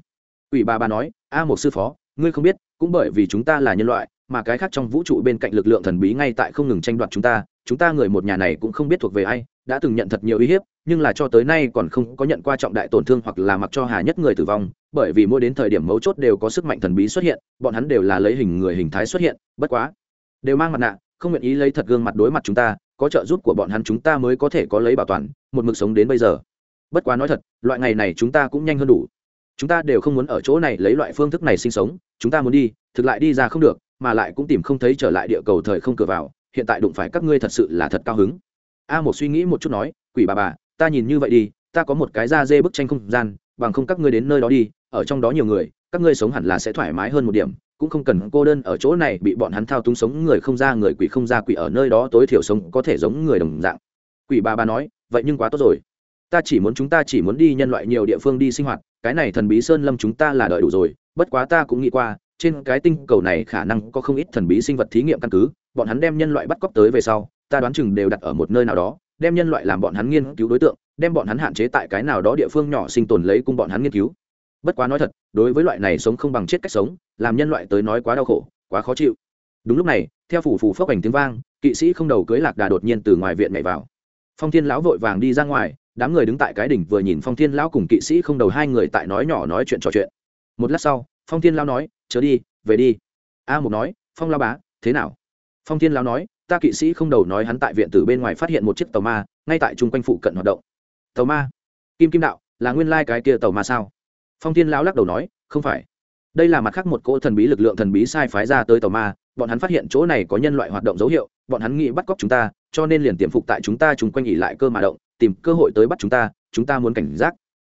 Quỷ bà bà nói, a một sư phó, ngươi không biết, cũng bởi vì chúng ta là nhân loại, mà cái khác trong vũ trụ bên cạnh lực lượng thần bí ngay tại không ngừng tranh đoạt chúng ta chúng ta người một nhà này cũng không biết thuộc về ai, đã từng nhận thật nhiều uy hiếp, nhưng là cho tới nay còn không có nhận qua trọng đại tổn thương hoặc là mặc cho hà nhất người tử vong, bởi vì mỗi đến thời điểm mấu chốt đều có sức mạnh thần bí xuất hiện, bọn hắn đều là lấy hình người hình thái xuất hiện, bất quá, đều mang mặt nạ, không nguyện ý lấy thật gương mặt đối mặt chúng ta, có trợ giúp của bọn hắn chúng ta mới có thể có lấy bảo toàn, một mực sống đến bây giờ bất quá nói thật, loại ngày này chúng ta cũng nhanh hơn đủ. Chúng ta đều không muốn ở chỗ này lấy loại phương thức này sinh sống, chúng ta muốn đi, thực lại đi ra không được, mà lại cũng tìm không thấy trở lại địa cầu thời không cửa vào, hiện tại đụng phải các ngươi thật sự là thật cao hứng. A một suy nghĩ một chút nói, quỷ bà bà, ta nhìn như vậy đi, ta có một cái da dê bức tranh không gian, bằng không các ngươi đến nơi đó đi, ở trong đó nhiều người, các ngươi sống hẳn là sẽ thoải mái hơn một điểm, cũng không cần cô đơn ở chỗ này bị bọn hắn thao túng sống người không ra người quỷ không ra quỷ ở nơi đó tối thiểu sống có thể giống người đồng dạng. Quỷ bà bà nói, vậy nhưng quá tốt rồi ta chỉ muốn chúng ta chỉ muốn đi nhân loại nhiều địa phương đi sinh hoạt, cái này thần bí sơn lâm chúng ta là đợi đủ rồi, bất quá ta cũng nghĩ qua, trên cái tinh cầu này khả năng có không ít thần bí sinh vật thí nghiệm căn cứ, bọn hắn đem nhân loại bắt cóc tới về sau, ta đoán chừng đều đặt ở một nơi nào đó, đem nhân loại làm bọn hắn nghiên cứu đối tượng, đem bọn hắn hạn chế tại cái nào đó địa phương nhỏ sinh tồn lấy cung bọn hắn nghiên cứu. Bất quá nói thật, đối với loại này sống không bằng chết cách sống, làm nhân loại tới nói quá đau khổ, quá khó chịu. Đúng lúc này, theo phủ phủ phốc ảnh tiếng vang, kỵ sĩ không đầu cưới lạc đà đột nhiên từ ngoài viện nhảy vào. Phong thiên lão vội vàng đi ra ngoài đám người đứng tại cái đỉnh vừa nhìn phong thiên lão cùng kỵ sĩ không đầu hai người tại nói nhỏ nói chuyện trò chuyện. Một lát sau, phong thiên lão nói, chớ đi, về đi. A một nói, phong lao bá, thế nào? Phong thiên lão nói, ta kỵ sĩ không đầu nói hắn tại viện từ bên ngoài phát hiện một chiếc tàu ma, ngay tại chung quanh phụ cận hoạt động. Tàu ma? Kim kim đạo, là nguyên lai cái kia tàu ma sao? Phong thiên lão lắc đầu nói, không phải. Đây là mặt khác một cỗ thần bí lực lượng thần bí sai phái ra tới tàu ma, bọn hắn phát hiện chỗ này có nhân loại hoạt động dấu hiệu, bọn hắn nghĩ bắt cóc chúng ta, cho nên liền tiềm phục tại chúng ta chung quanh nghỉ lại cơ mà động tìm cơ hội tới bắt chúng ta chúng ta muốn cảnh giác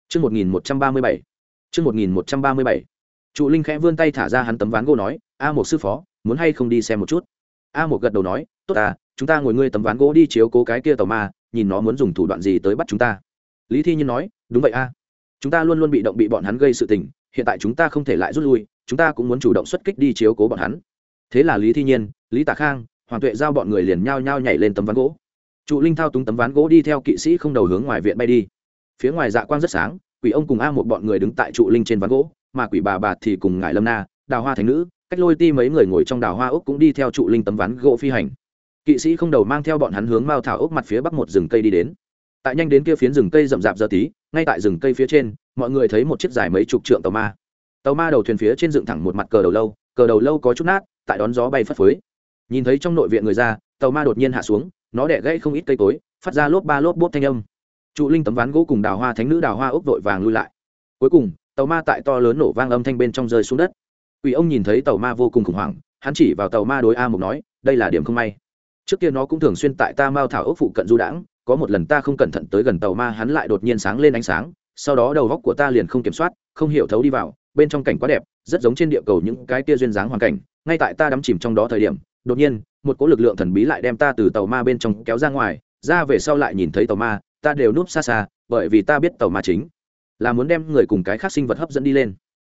Trước 1137. Trước 1137. Trụ Linh khẽ vươn tay thả ra hắn tấm ván gỗ nói, "A một sư phó, muốn hay không đi xem một chút?" A một gật đầu nói, "Tốt à, chúng ta ngồi ngươi tấm ván gỗ đi chiếu cố cái kia tàu ma, nhìn nó muốn dùng thủ đoạn gì tới bắt chúng ta." Lý Thi Nhiên nói, "Đúng vậy a. Chúng ta luôn luôn bị động bị bọn hắn gây sự tình, hiện tại chúng ta không thể lại rút lui, chúng ta cũng muốn chủ động xuất kích đi chiếu cố bọn hắn." Thế là Lý Thi Nhiên, Lý tạ Khang, Hoàng Tuệ giao bọn người liền nhao nhao nhảy lên tấm ván gỗ trụ linh thao túng tấm ván gỗ đi theo kỵ sĩ không đầu hướng ngoài viện bay đi. Phía ngoài dạ quang rất sáng, quỷ ông cùng a một bọn người đứng tại trụ linh trên ván gỗ, mà quỷ bà bà thì cùng ngải lâm na, đào hoa thành nữ, cách lôi ti mấy người ngồi trong đào hoa ốc cũng đi theo trụ linh tấm ván gỗ phi hành. Kỵ sĩ không đầu mang theo bọn hắn hướng mao thảo ốc mặt phía bắc một rừng cây đi đến. Tại nhanh đến kia phiến rừng cây rậm rạp giờ tí, ngay tại rừng cây phía trên, mọi người thấy một chiếc dài mấy chục trượng tàu ma. Tàu ma đầu thuyền phía trên dựng thẳng một mặt cờ đầu lâu, cờ đầu lâu có chút nát, tại đón gió bay phất phới. Nhìn thấy trong nội viện người ra, tàu ma đột nhiên hạ xuống nó đẻ gãy không ít cây cối, phát ra lốp ba lốp bốt thanh âm. Trụ linh tấm ván gỗ cùng đào hoa thánh nữ đào hoa ốc vội vàng lui lại. Cuối cùng, tàu ma tại to lớn nổ vang âm thanh bên trong rơi xuống đất. Quỷ ông nhìn thấy tàu ma vô cùng khủng hoảng, hắn chỉ vào tàu ma đối a mục nói, đây là điểm không may. Trước kia nó cũng thường xuyên tại ta mao thảo ốc phụ cận du đãng, có một lần ta không cẩn thận tới gần tàu ma hắn lại đột nhiên sáng lên ánh sáng, sau đó đầu góc của ta liền không kiểm soát, không hiểu thấu đi vào, bên trong cảnh quá đẹp, rất giống trên địa cầu những cái tia duyên dáng hoàn cảnh, ngay tại ta đắm chìm trong đó thời điểm, đột nhiên một cỗ lực lượng thần bí lại đem ta từ tàu ma bên trong kéo ra ngoài, ra về sau lại nhìn thấy tàu ma, ta đều núp xa xa, bởi vì ta biết tàu ma chính là muốn đem người cùng cái khác sinh vật hấp dẫn đi lên.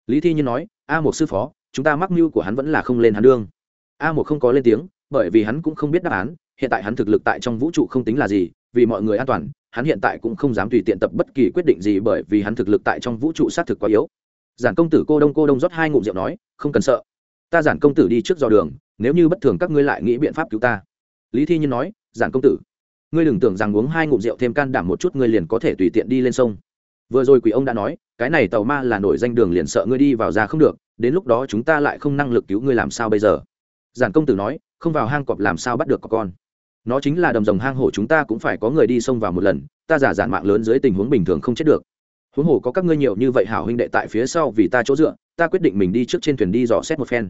Lý thi nhiên nói, a một sư phó, chúng ta mắc mưu của hắn vẫn là không lên hắn đương. A một không có lên tiếng, bởi vì hắn cũng không biết đáp án, hiện tại hắn thực lực tại trong vũ trụ không tính là gì, vì mọi người an toàn, hắn hiện tại cũng không dám tùy tiện tập bất kỳ quyết định gì bởi vì hắn thực lực tại trong vũ trụ xác thực quá yếu. Giản công tử cô đông cô đông rót hai ngụm rượu nói, không cần sợ ta giản công tử đi trước dò đường, nếu như bất thường các ngươi lại nghĩ biện pháp cứu ta. Lý thi nhiên nói, giản công tử, ngươi đừng tưởng rằng uống hai ngụm rượu thêm can đảm một chút ngươi liền có thể tùy tiện đi lên sông. Vừa rồi quỷ ông đã nói, cái này tàu ma là nổi danh đường liền sợ ngươi đi vào ra không được, đến lúc đó chúng ta lại không năng lực cứu ngươi làm sao bây giờ? Giản công tử nói, không vào hang cọp làm sao bắt được có con? Nó chính là đầm rồng hang hổ chúng ta cũng phải có người đi sông vào một lần, ta giả giản mạng lớn dưới tình huống bình thường không chết được. Huống hồ có các ngươi nhiều như vậy hảo huynh đệ tại phía sau vì ta chỗ dựa ta quyết định mình đi trước trên thuyền đi dò xét một phen.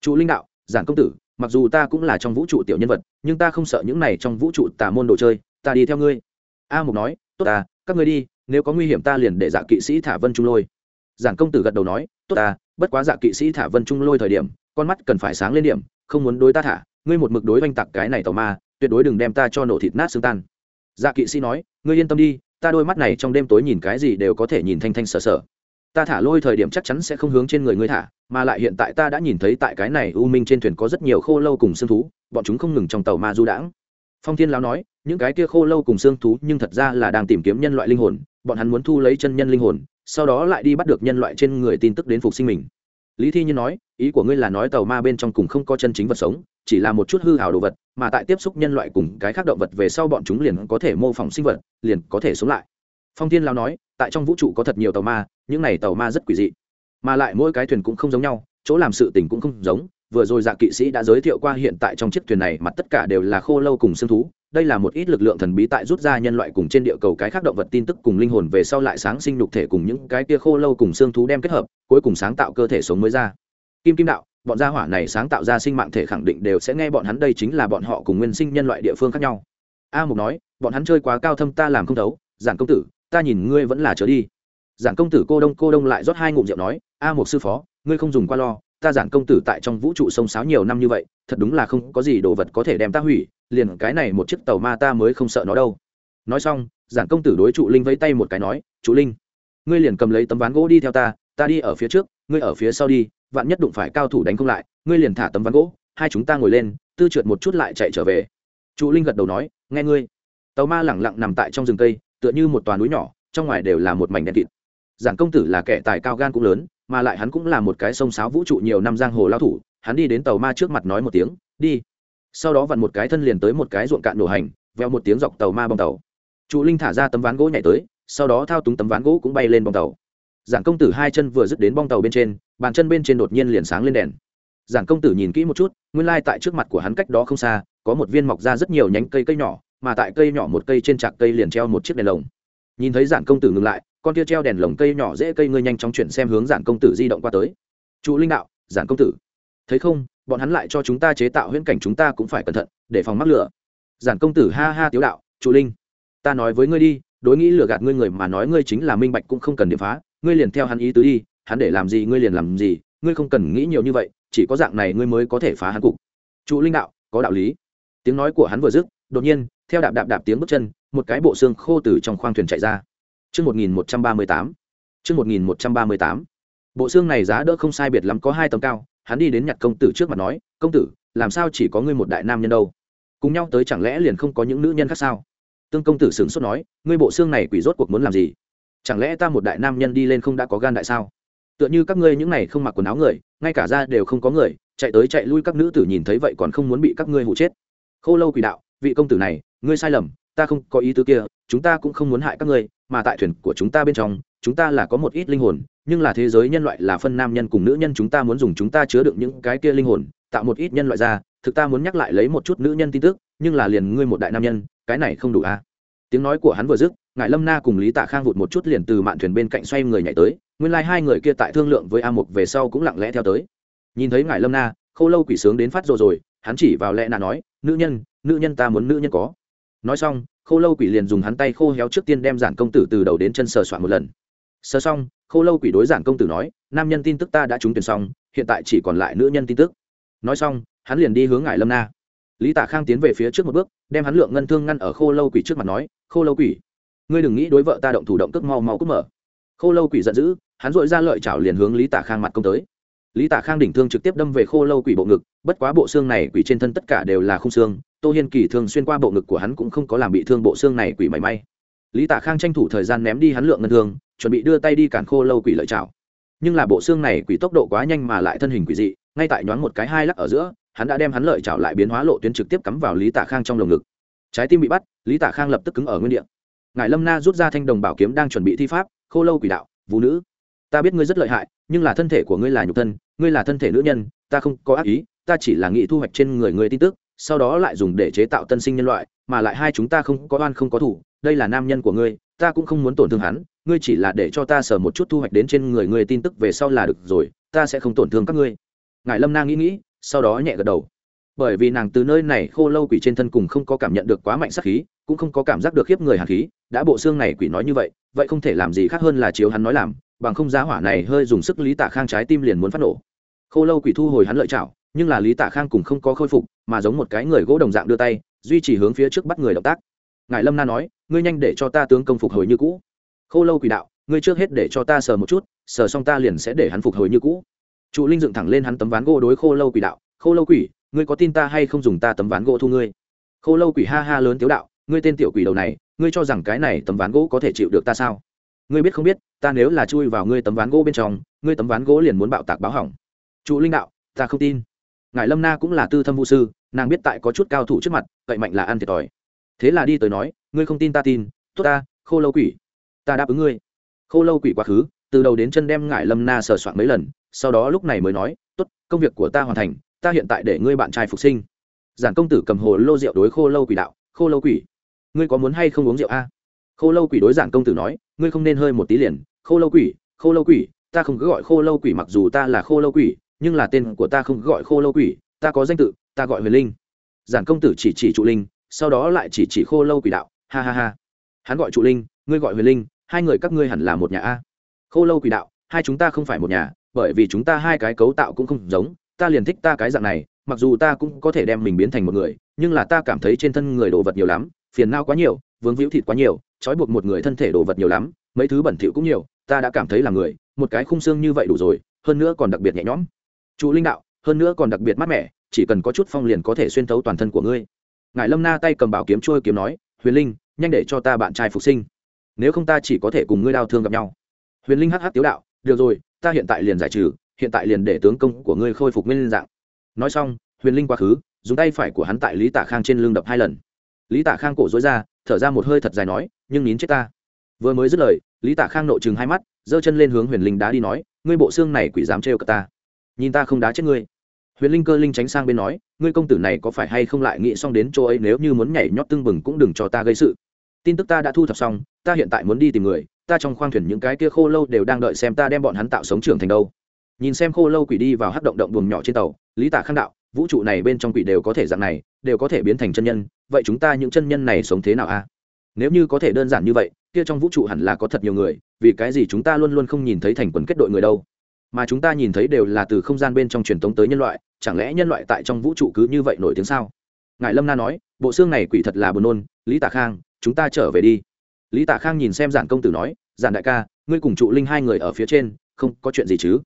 Chủ linh đạo, giản công tử, mặc dù ta cũng là trong vũ trụ tiểu nhân vật, nhưng ta không sợ những này trong vũ trụ tà môn đồ chơi, ta đi theo ngươi. A mục nói, tốt ta, các ngươi đi, nếu có nguy hiểm ta liền để dạ kỵ sĩ thả vân trung lôi. Giản công tử gật đầu nói, tốt ta, bất quá dạ kỵ sĩ thả vân trung lôi thời điểm, con mắt cần phải sáng lên điểm, không muốn đối ta thả, ngươi một mực đối oanh tặc cái này tàu ma, tuyệt đối đừng đem ta cho nổ thịt nát xương tan. Dạ kỵ sĩ nói, ngươi yên tâm đi, ta đôi mắt này trong đêm tối nhìn cái gì đều có thể nhìn thanh thanh sợ sợ ta thả lôi thời điểm chắc chắn sẽ không hướng trên người ngươi thả, mà lại hiện tại ta đã nhìn thấy tại cái này u minh trên thuyền có rất nhiều khô lâu cùng xương thú, bọn chúng không ngừng trong tàu ma du đãng. Phong thiên lão nói, những cái kia khô lâu cùng xương thú nhưng thật ra là đang tìm kiếm nhân loại linh hồn, bọn hắn muốn thu lấy chân nhân linh hồn, sau đó lại đi bắt được nhân loại trên người tin tức đến phục sinh mình. Lý thi nhiên nói, ý của ngươi là nói tàu ma bên trong cùng không có chân chính vật sống, chỉ là một chút hư hào đồ vật, mà tại tiếp xúc nhân loại cùng cái khác động vật về sau bọn chúng liền có thể mô phỏng sinh vật, liền có thể sống lại. Phong thiên lão nói, tại trong vũ trụ có thật nhiều tàu ma những này tàu ma rất quỷ dị, mà lại mỗi cái thuyền cũng không giống nhau, chỗ làm sự tình cũng không giống. Vừa rồi dạ kỵ sĩ đã giới thiệu qua hiện tại trong chiếc thuyền này mặt tất cả đều là khô lâu cùng xương thú. Đây là một ít lực lượng thần bí tại rút ra nhân loại cùng trên địa cầu cái khác động vật tin tức cùng linh hồn về sau lại sáng sinh nhục thể cùng những cái kia khô lâu cùng xương thú đem kết hợp, cuối cùng sáng tạo cơ thể sống mới ra. Kim kim đạo, bọn gia hỏa này sáng tạo ra sinh mạng thể khẳng định đều sẽ nghe bọn hắn, đây chính là bọn họ cùng nguyên sinh nhân loại địa phương khác nhau. A mục nói, bọn hắn chơi quá cao thâm ta làm không thấu giản công tử, ta nhìn ngươi vẫn là trở đi giản công tử cô đông cô đông lại rót hai ngụm rượu nói, a một sư phó, ngươi không dùng qua lo, ta giản công tử tại trong vũ trụ sông sáo nhiều năm như vậy, thật đúng là không có gì đồ vật có thể đem ta hủy, liền cái này một chiếc tàu ma ta mới không sợ nó đâu. Nói xong giản công tử đối trụ linh vẫy tay một cái nói, trụ linh, ngươi liền cầm lấy tấm ván gỗ đi theo ta ta đi ở phía trước, ngươi ở phía sau đi, vạn nhất đụng phải cao thủ đánh không lại, ngươi liền thả tấm ván gỗ, hai chúng ta ngồi lên, tư trượt một chút lại chạy trở về. Trụ linh gật đầu nói, nghe ngươi. Tàu ma lẳng lặng nằm tại trong rừng cây, tựa như một toàn núi nhỏ, trong ngoài đều là một mảnh đen kịt giản công tử là kẻ tài cao gan cũng lớn, mà lại hắn cũng là một cái sông sáo vũ trụ nhiều năm giang hồ lao thủ, hắn đi đến tàu ma trước mặt nói một tiếng, đi. Sau đó vặn một cái thân liền tới một cái ruộng cạn nổ hành, veo một tiếng dọc tàu ma bong tàu. Trụ linh thả ra tấm ván gỗ nhảy tới, sau đó thao túng tấm ván gỗ cũng bay lên bong tàu. Giản công tử hai chân vừa dứt đến bong tàu bên trên, bàn chân bên trên đột nhiên liền sáng lên đèn. Giản công tử nhìn kỹ một chút, nguyên lai tại trước mặt của hắn cách đó không xa, có một viên mọc ra rất nhiều nhánh cây cây nhỏ, mà tại cây nhỏ một cây trên trạc cây liền treo một chiếc đèn lồng. Nhìn thấy giản công tử ngừng lại con kia treo đèn lồng cây nhỏ dễ cây ngươi nhanh chóng chuyển xem hướng giản công tử di động qua tới. Trụ linh đạo, giản công tử. Thấy không, bọn hắn lại cho chúng ta chế tạo huyễn cảnh chúng ta cũng phải cẩn thận, để phòng mắc lửa. Giản công tử ha ha tiếu đạo trụ linh. Ta nói với ngươi đi, đối nghĩ lừa gạt ngươi người mà nói ngươi chính là minh bạch cũng không cần điểm phá, ngươi liền theo hắn ý tứ đi, hắn để làm gì ngươi liền làm gì, ngươi không cần nghĩ nhiều như vậy, chỉ có dạng này ngươi mới có thể phá hắn cục. Trụ linh đạo, có đạo lý. Tiếng nói của hắn vừa dứt, đột nhiên, theo đạp đạp đạp tiếng bước chân, một cái bộ xương khô từ trong khoang thuyền chạy ra chương một nghìn một trăm ba mươi tám. Chương một nghìn một trăm ba mươi tám. Bộ xương này giá đỡ không sai biệt lắm có hai tầng cao, hắn đi đến nhặt công tử trước mặt nói, công tử, làm sao chỉ có ngươi một đại nam nhân đâu? Cùng nhau tới chẳng lẽ liền không có những nữ nhân khác sao? Tương công tử sửng sốt nói, ngươi bộ xương này quỷ rốt cuộc muốn làm gì? Chẳng lẽ ta một đại nam nhân đi lên không đã có gan đại sao? Tựa như các ngươi những này không mặc quần áo người, ngay cả da đều không có người, chạy tới chạy lui các nữ tử nhìn thấy vậy còn không muốn bị các ngươi hụ chết. Khô lâu quỷ đạo, vị công tử này, ngươi sai lầm ta không có ý tứ kia, chúng ta cũng không muốn hại các ngươi, mà tại thuyền của chúng ta bên trong, chúng ta là có một ít linh hồn, nhưng là thế giới nhân loại là phân nam nhân cùng nữ nhân, chúng ta muốn dùng chúng ta chứa đựng những cái kia linh hồn, tạo một ít nhân loại ra, thực ta muốn nhắc lại lấy một chút nữ nhân tin tức, nhưng là liền ngươi một đại nam nhân, cái này không đủ à? Tiếng nói của hắn vừa dứt ngài lâm na cùng lý tạ khang vụt một chút liền từ mạn thuyền bên cạnh xoay người nhảy tới, nguyên lai、like、hai người kia tại thương lượng với a mục về sau cũng lặng lẽ theo tới. Nhìn thấy ngài lâm na k h ô lâu quỷ sướng đến phát rồi rồi, hắn chỉ vào lẽ nà nói, nữ nhân nữ nhân ta muốn nữ nhân có nói xong k h ô lâu quỷ liền dùng hắn tay khô héo trước tiên đem giản công tử từ đầu đến chân sờ soạn một lần. Sờ xong k h ô lâu quỷ đối giản công tử nói, nam nhân tin tức ta đã trúng tuyển xong, hiện tại chỉ còn lại nữ nhân tin tức. Nói xong, hắn liền đi hướng ngải lâm na. Lý tạ khang tiến về phía trước một bước, đem hắn lượng ngân thương ngăn ở khô lâu quỷ trước mặt nói, khô lâu quỷ, ngươi đừng nghĩ đối vợ ta động thủ động tức mau mau cướp mở. Khô lâu quỷ giận dữ, hắn dội ra lợi chảo liền hướng lý tả khang mặt công tới lý tả khang đỉnh thương trực tiếp đâm về khô lâu quỷ bộ ngực, bất quá bộ xương này quỷ trên thân tất cả đều là khung xương, tô hiên kỳ thường xuyên qua bộ ngực của hắn cũng không có làm bị thương bộ xương này quỷ mảy may. Lý tả khang tranh thủ thời gian ném đi hắn lượng ngân thương, chuẩn bị đưa tay đi cản khô lâu quỷ lợi chảo nhưng là bộ xương này quỷ tốc độ quá nhanh mà lại thân hình quỷ dị, ngay tại nhoáng một cái hai lắc ở giữa, hắn đã đem hắn lợi chảo lại biến hóa lộ tuyến trực tiếp cắm vào lý tả khang trong lồng ngực. Trái tim bị bắt, lý tả khang lập tức cứng ở nguyên đ ị a ngài lâm na rút ra thanh đồng bảo kiếm đang chuẩn bị thi pháp, khô lâu quỷ đạo, vũ nữ, ta biết ngươi rất lợi hại nhưng là thân thể của ngươi là nhục thân, ngươi là thân thể nữ nhân, ta không có ác ý, ta chỉ là nghĩ thu hoạch trên người ngươi tin tức, sau đó lại dùng để chế tạo tân sinh nhân loại, mà lại hai chúng ta không có oan không có thủ, đây là nam nhân của ngươi, ta cũng không muốn tổn thương hắn, ngươi chỉ là để cho ta sờ một chút thu hoạch đến trên người ngươi tin tức về sau là được rồi, ta sẽ không tổn thương các ngươi. Ngài lâm na nghĩ nghĩ, sau đó nhẹ gật đầu. Bởi vì nàng từ nơi này khô lâu quỷ trên thân cùng không có cảm nhận được quá mạnh sắc khí, cũng không có cảm giác được khiếp người hàn khí, đã bộ xương này quỷ nói như vậy vậy không thể làm gì khác hơn là chiếu hắn nói làm bằng không giá hỏa này hơi dùng sức lý tạ khang trái tim liền muốn phát nổ. Khô lâu quỷ thu hồi hắn lợi chảo, nhưng là lý tạ khang cùng không có khôi phục, mà giống một cái người gỗ đồng dạng đưa tay, duy trì hướng phía trước bắt người động tác. Ngài lâm na nói, ngươi nhanh để cho ta tướng công phục hồi như cũ. Khô lâu quỷ đạo, ngươi trước hết để cho ta sờ một chút, sờ xong ta liền sẽ để hắn phục hồi như cũ. Trụ linh dựng thẳng lên hắn tấm ván gỗ đối khô lâu quỷ đạo, khô lâu quỷ, ngươi có tin ta hay không dùng ta tấm ván gỗ thu ngươi? Khô lâu quỷ ha ha lớn tiếu đạo, ngươi tên tiểu quỷ đầu này, ngươi cho rằng cái này tấm ván gỗ có thể chịu được ta sao? Ngươi biết không biết, ta nếu là chui vào ngươi tấm ván gỗ bên trong, ngươi tấm ván gỗ liền muốn bạo tạc báo hỏng. Trụ linh đạo, ta không tin. Ngài lâm na cũng là tư thâm vũ sư, nàng biết tại có chút cao thủ trước mặt cậy mạnh là ăn thiệt thòi. Thế là đi tới nói, ngươi không tin ta tin, tốt ta, khô lâu quỷ. Ta đáp ứng ngươi. Khô lâu quỷ quá khứ, từ đầu đến chân đem ngài lâm na sờ soạn mấy lần, sau đó lúc này mới nói, tốt, công việc của ta hoàn thành, ta hiện tại để ngươi bạn trai phục sinh. Giản công tử cầm hồ lô rượu đối khô lâu quỷ đạo, khô lâu quỷ, ngươi có muốn hay không uống rượu a? Khô lâu quỷ đối giản công tử nói, ngươi không nên hơi một tí liền, khô lâu quỷ, khô lâu quỷ, ta không cứ gọi khô lâu quỷ mặc dù ta là khô lâu quỷ, nhưng là tên của ta không gọi khô lâu quỷ, ta có danh tự, ta gọi huyền linh. Giản công tử chỉ chỉ trụ linh, sau đó lại chỉ chỉ khô lâu quỷ đạo, ha ha ha, hắn gọi trụ linh, ngươi gọi huyền linh, hai người các ngươi hẳn là một nhà a. Khô lâu quỷ đạo, hai chúng ta không phải một nhà, bởi vì chúng ta hai cái cấu tạo cũng không giống, ta liền thích ta cái dạng này, mặc dù ta cũng có thể đem mình biến thành một người, nhưng là ta cảm thấy trên thân người đồ vật nhiều lắm, phiền não quá nhiều vướng víu thịt quá nhiều, trói buộc một người thân thể đồ vật nhiều lắm, mấy thứ bẩn thỉu cũng nhiều, ta đã cảm thấy là người, một cái khung xương như vậy đủ rồi, hơn nữa còn đặc biệt nhẹ nhõm. Chủ linh đạo, hơn nữa còn đặc biệt mát mẻ, chỉ cần có chút phong liền có thể xuyên thấu toàn thân của ngươi. Ngài lâm na tay cầm bảo kiếm trôi kiếm nói, huyền linh, nhanh để cho ta bạn trai phục sinh. Nếu không ta chỉ có thể cùng ngươi đau thương gặp nhau. Huyền linh hắc hắc tiếu đạo, được rồi, ta hiện tại liền giải trừ, hiện tại liền để tướng công của ngươi khôi phục nguyên dạng. Nói xong, huyền linh quá khứ, dùng tay phải của hắn tại lý tả khang trên lưng đập hai lần lý tả khang cổ dối ra, thở ra một hơi thật dài nói, nhưng nín chết ta. Vừa mới dứt lời, lý tả khang nộ chừng hai mắt, giơ chân lên hướng huyền linh đá đi nói, ngươi bộ xương này quỷ dám trêu cả ta? Nhìn ta không đá chết ngươi. Huyền linh cơ linh tránh sang bên nói, ngươi công tử này có phải hay không lại nghĩ xong đến chỗ ấy nếu như muốn nhảy nhót tưng bừng cũng đừng cho ta gây sự. Tin tức ta đã thu thập xong, ta hiện tại muốn đi tìm người, ta trong khoang thuyền những cái kia khô lâu đều đang đợi xem ta đem bọn hắn tạo sống trưởng thành đâu. Nhìn xem khô lâu quỷ đi vào hắc động động buồng nhỏ trên tàu, lý tả khang đạo, vũ trụ này bên trong quỷ đều có thể dạng này, đều có thể biến thành chân nhân vậy chúng ta những chân nhân này sống thế nào a? Nếu như có thể đơn giản như vậy, kia trong vũ trụ hẳn là có thật nhiều người, vì cái gì chúng ta luôn luôn không nhìn thấy thành quần kết đội người đâu? Mà chúng ta nhìn thấy đều là từ không gian bên trong truyền thống tới nhân loại, chẳng lẽ nhân loại tại trong vũ trụ cứ như vậy nổi tiếng sao? Ngài lâm na nói, bộ xương này quỷ thật là buồn nôn, lý tạ khang, chúng ta trở về đi. Lý tạ khang nhìn xem giản công tử nói, giản đại ca, ngươi cùng trụ linh hai người ở phía trên, không có chuyện gì chứ?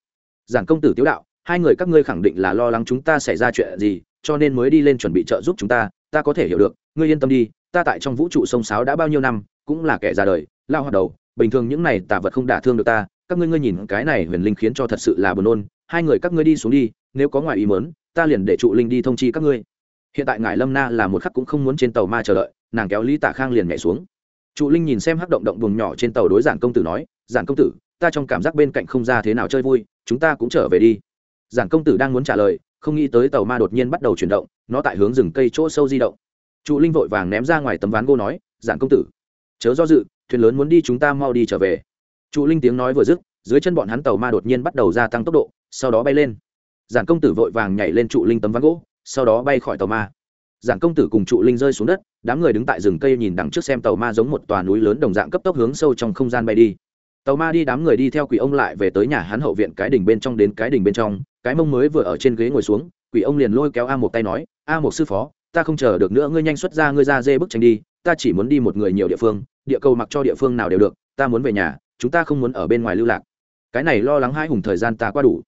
Giản công tử tiếu đạo, hai người các ngươi khẳng định là lo lắng chúng ta xảy ra chuyện gì, cho nên mới đi lên chuẩn bị trợ giúp chúng ta ta có thể hiểu được, ngươi yên tâm đi, ta tại trong vũ trụ sông sáo đã bao nhiêu năm, cũng là kẻ ra đời, lao hoạt đầu, bình thường những này tà vật không đả thương được ta, các ngươi ngươi nhìn, cái này huyền linh khiến cho thật sự là buồn nôn, hai người các ngươi đi xuống đi, nếu có ngoài ý mớn ta liền để trụ linh đi thông chi các ngươi. Hiện tại ngài lâm na là một khắc cũng không muốn trên tàu ma chờ đợi, nàng kéo lý tạ khang liền nhảy xuống. Trụ linh nhìn xem hắc động động buồng nhỏ trên tàu đối giản công tử nói, giản công tử, ta trong cảm giác bên cạnh không ra thế nào chơi vui, chúng ta cũng trở về đi. Giản công tử đang muốn trả lời không nghĩ tới tàu ma đột nhiên bắt đầu chuyển động, nó tại hướng rừng cây chỗ sâu di động. Trụ linh vội vàng ném ra ngoài tấm ván gỗ nói, giản công tử, chớ do dự, thuyền lớn muốn đi chúng ta mau đi trở về. Trụ linh tiếng nói vừa dứt, dưới chân bọn hắn tàu ma đột nhiên bắt đầu gia tăng tốc độ, sau đó bay lên. Giản công tử vội vàng nhảy lên trụ linh tấm ván gỗ, sau đó bay khỏi tàu ma. Giản công tử cùng trụ linh rơi xuống đất, đám người đứng tại rừng cây nhìn đằng trước xem tàu ma giống một tòa núi lớn đồng dạng cấp tốc hướng sâu trong không gian bay đi. Tàu ma đi, đám người đi theo quỷ ông lại về tới nhà hắn hậu viện cái đỉnh bên trong đến cái đỉnh bên trong cái mông mới vừa ở trên ghế ngồi xuống, quỷ ông liền lôi kéo a một tay nói, a một sư phó, ta không chờ được nữa, ngươi nhanh xuất ra, ngươi ra dê bức tranh đi, ta chỉ muốn đi một người nhiều địa phương, địa cầu mặc cho địa phương nào đều được, ta muốn về nhà, chúng ta không muốn ở bên ngoài lưu lạc. Cái này lo lắng hai hùng thời gian ta qua đủ.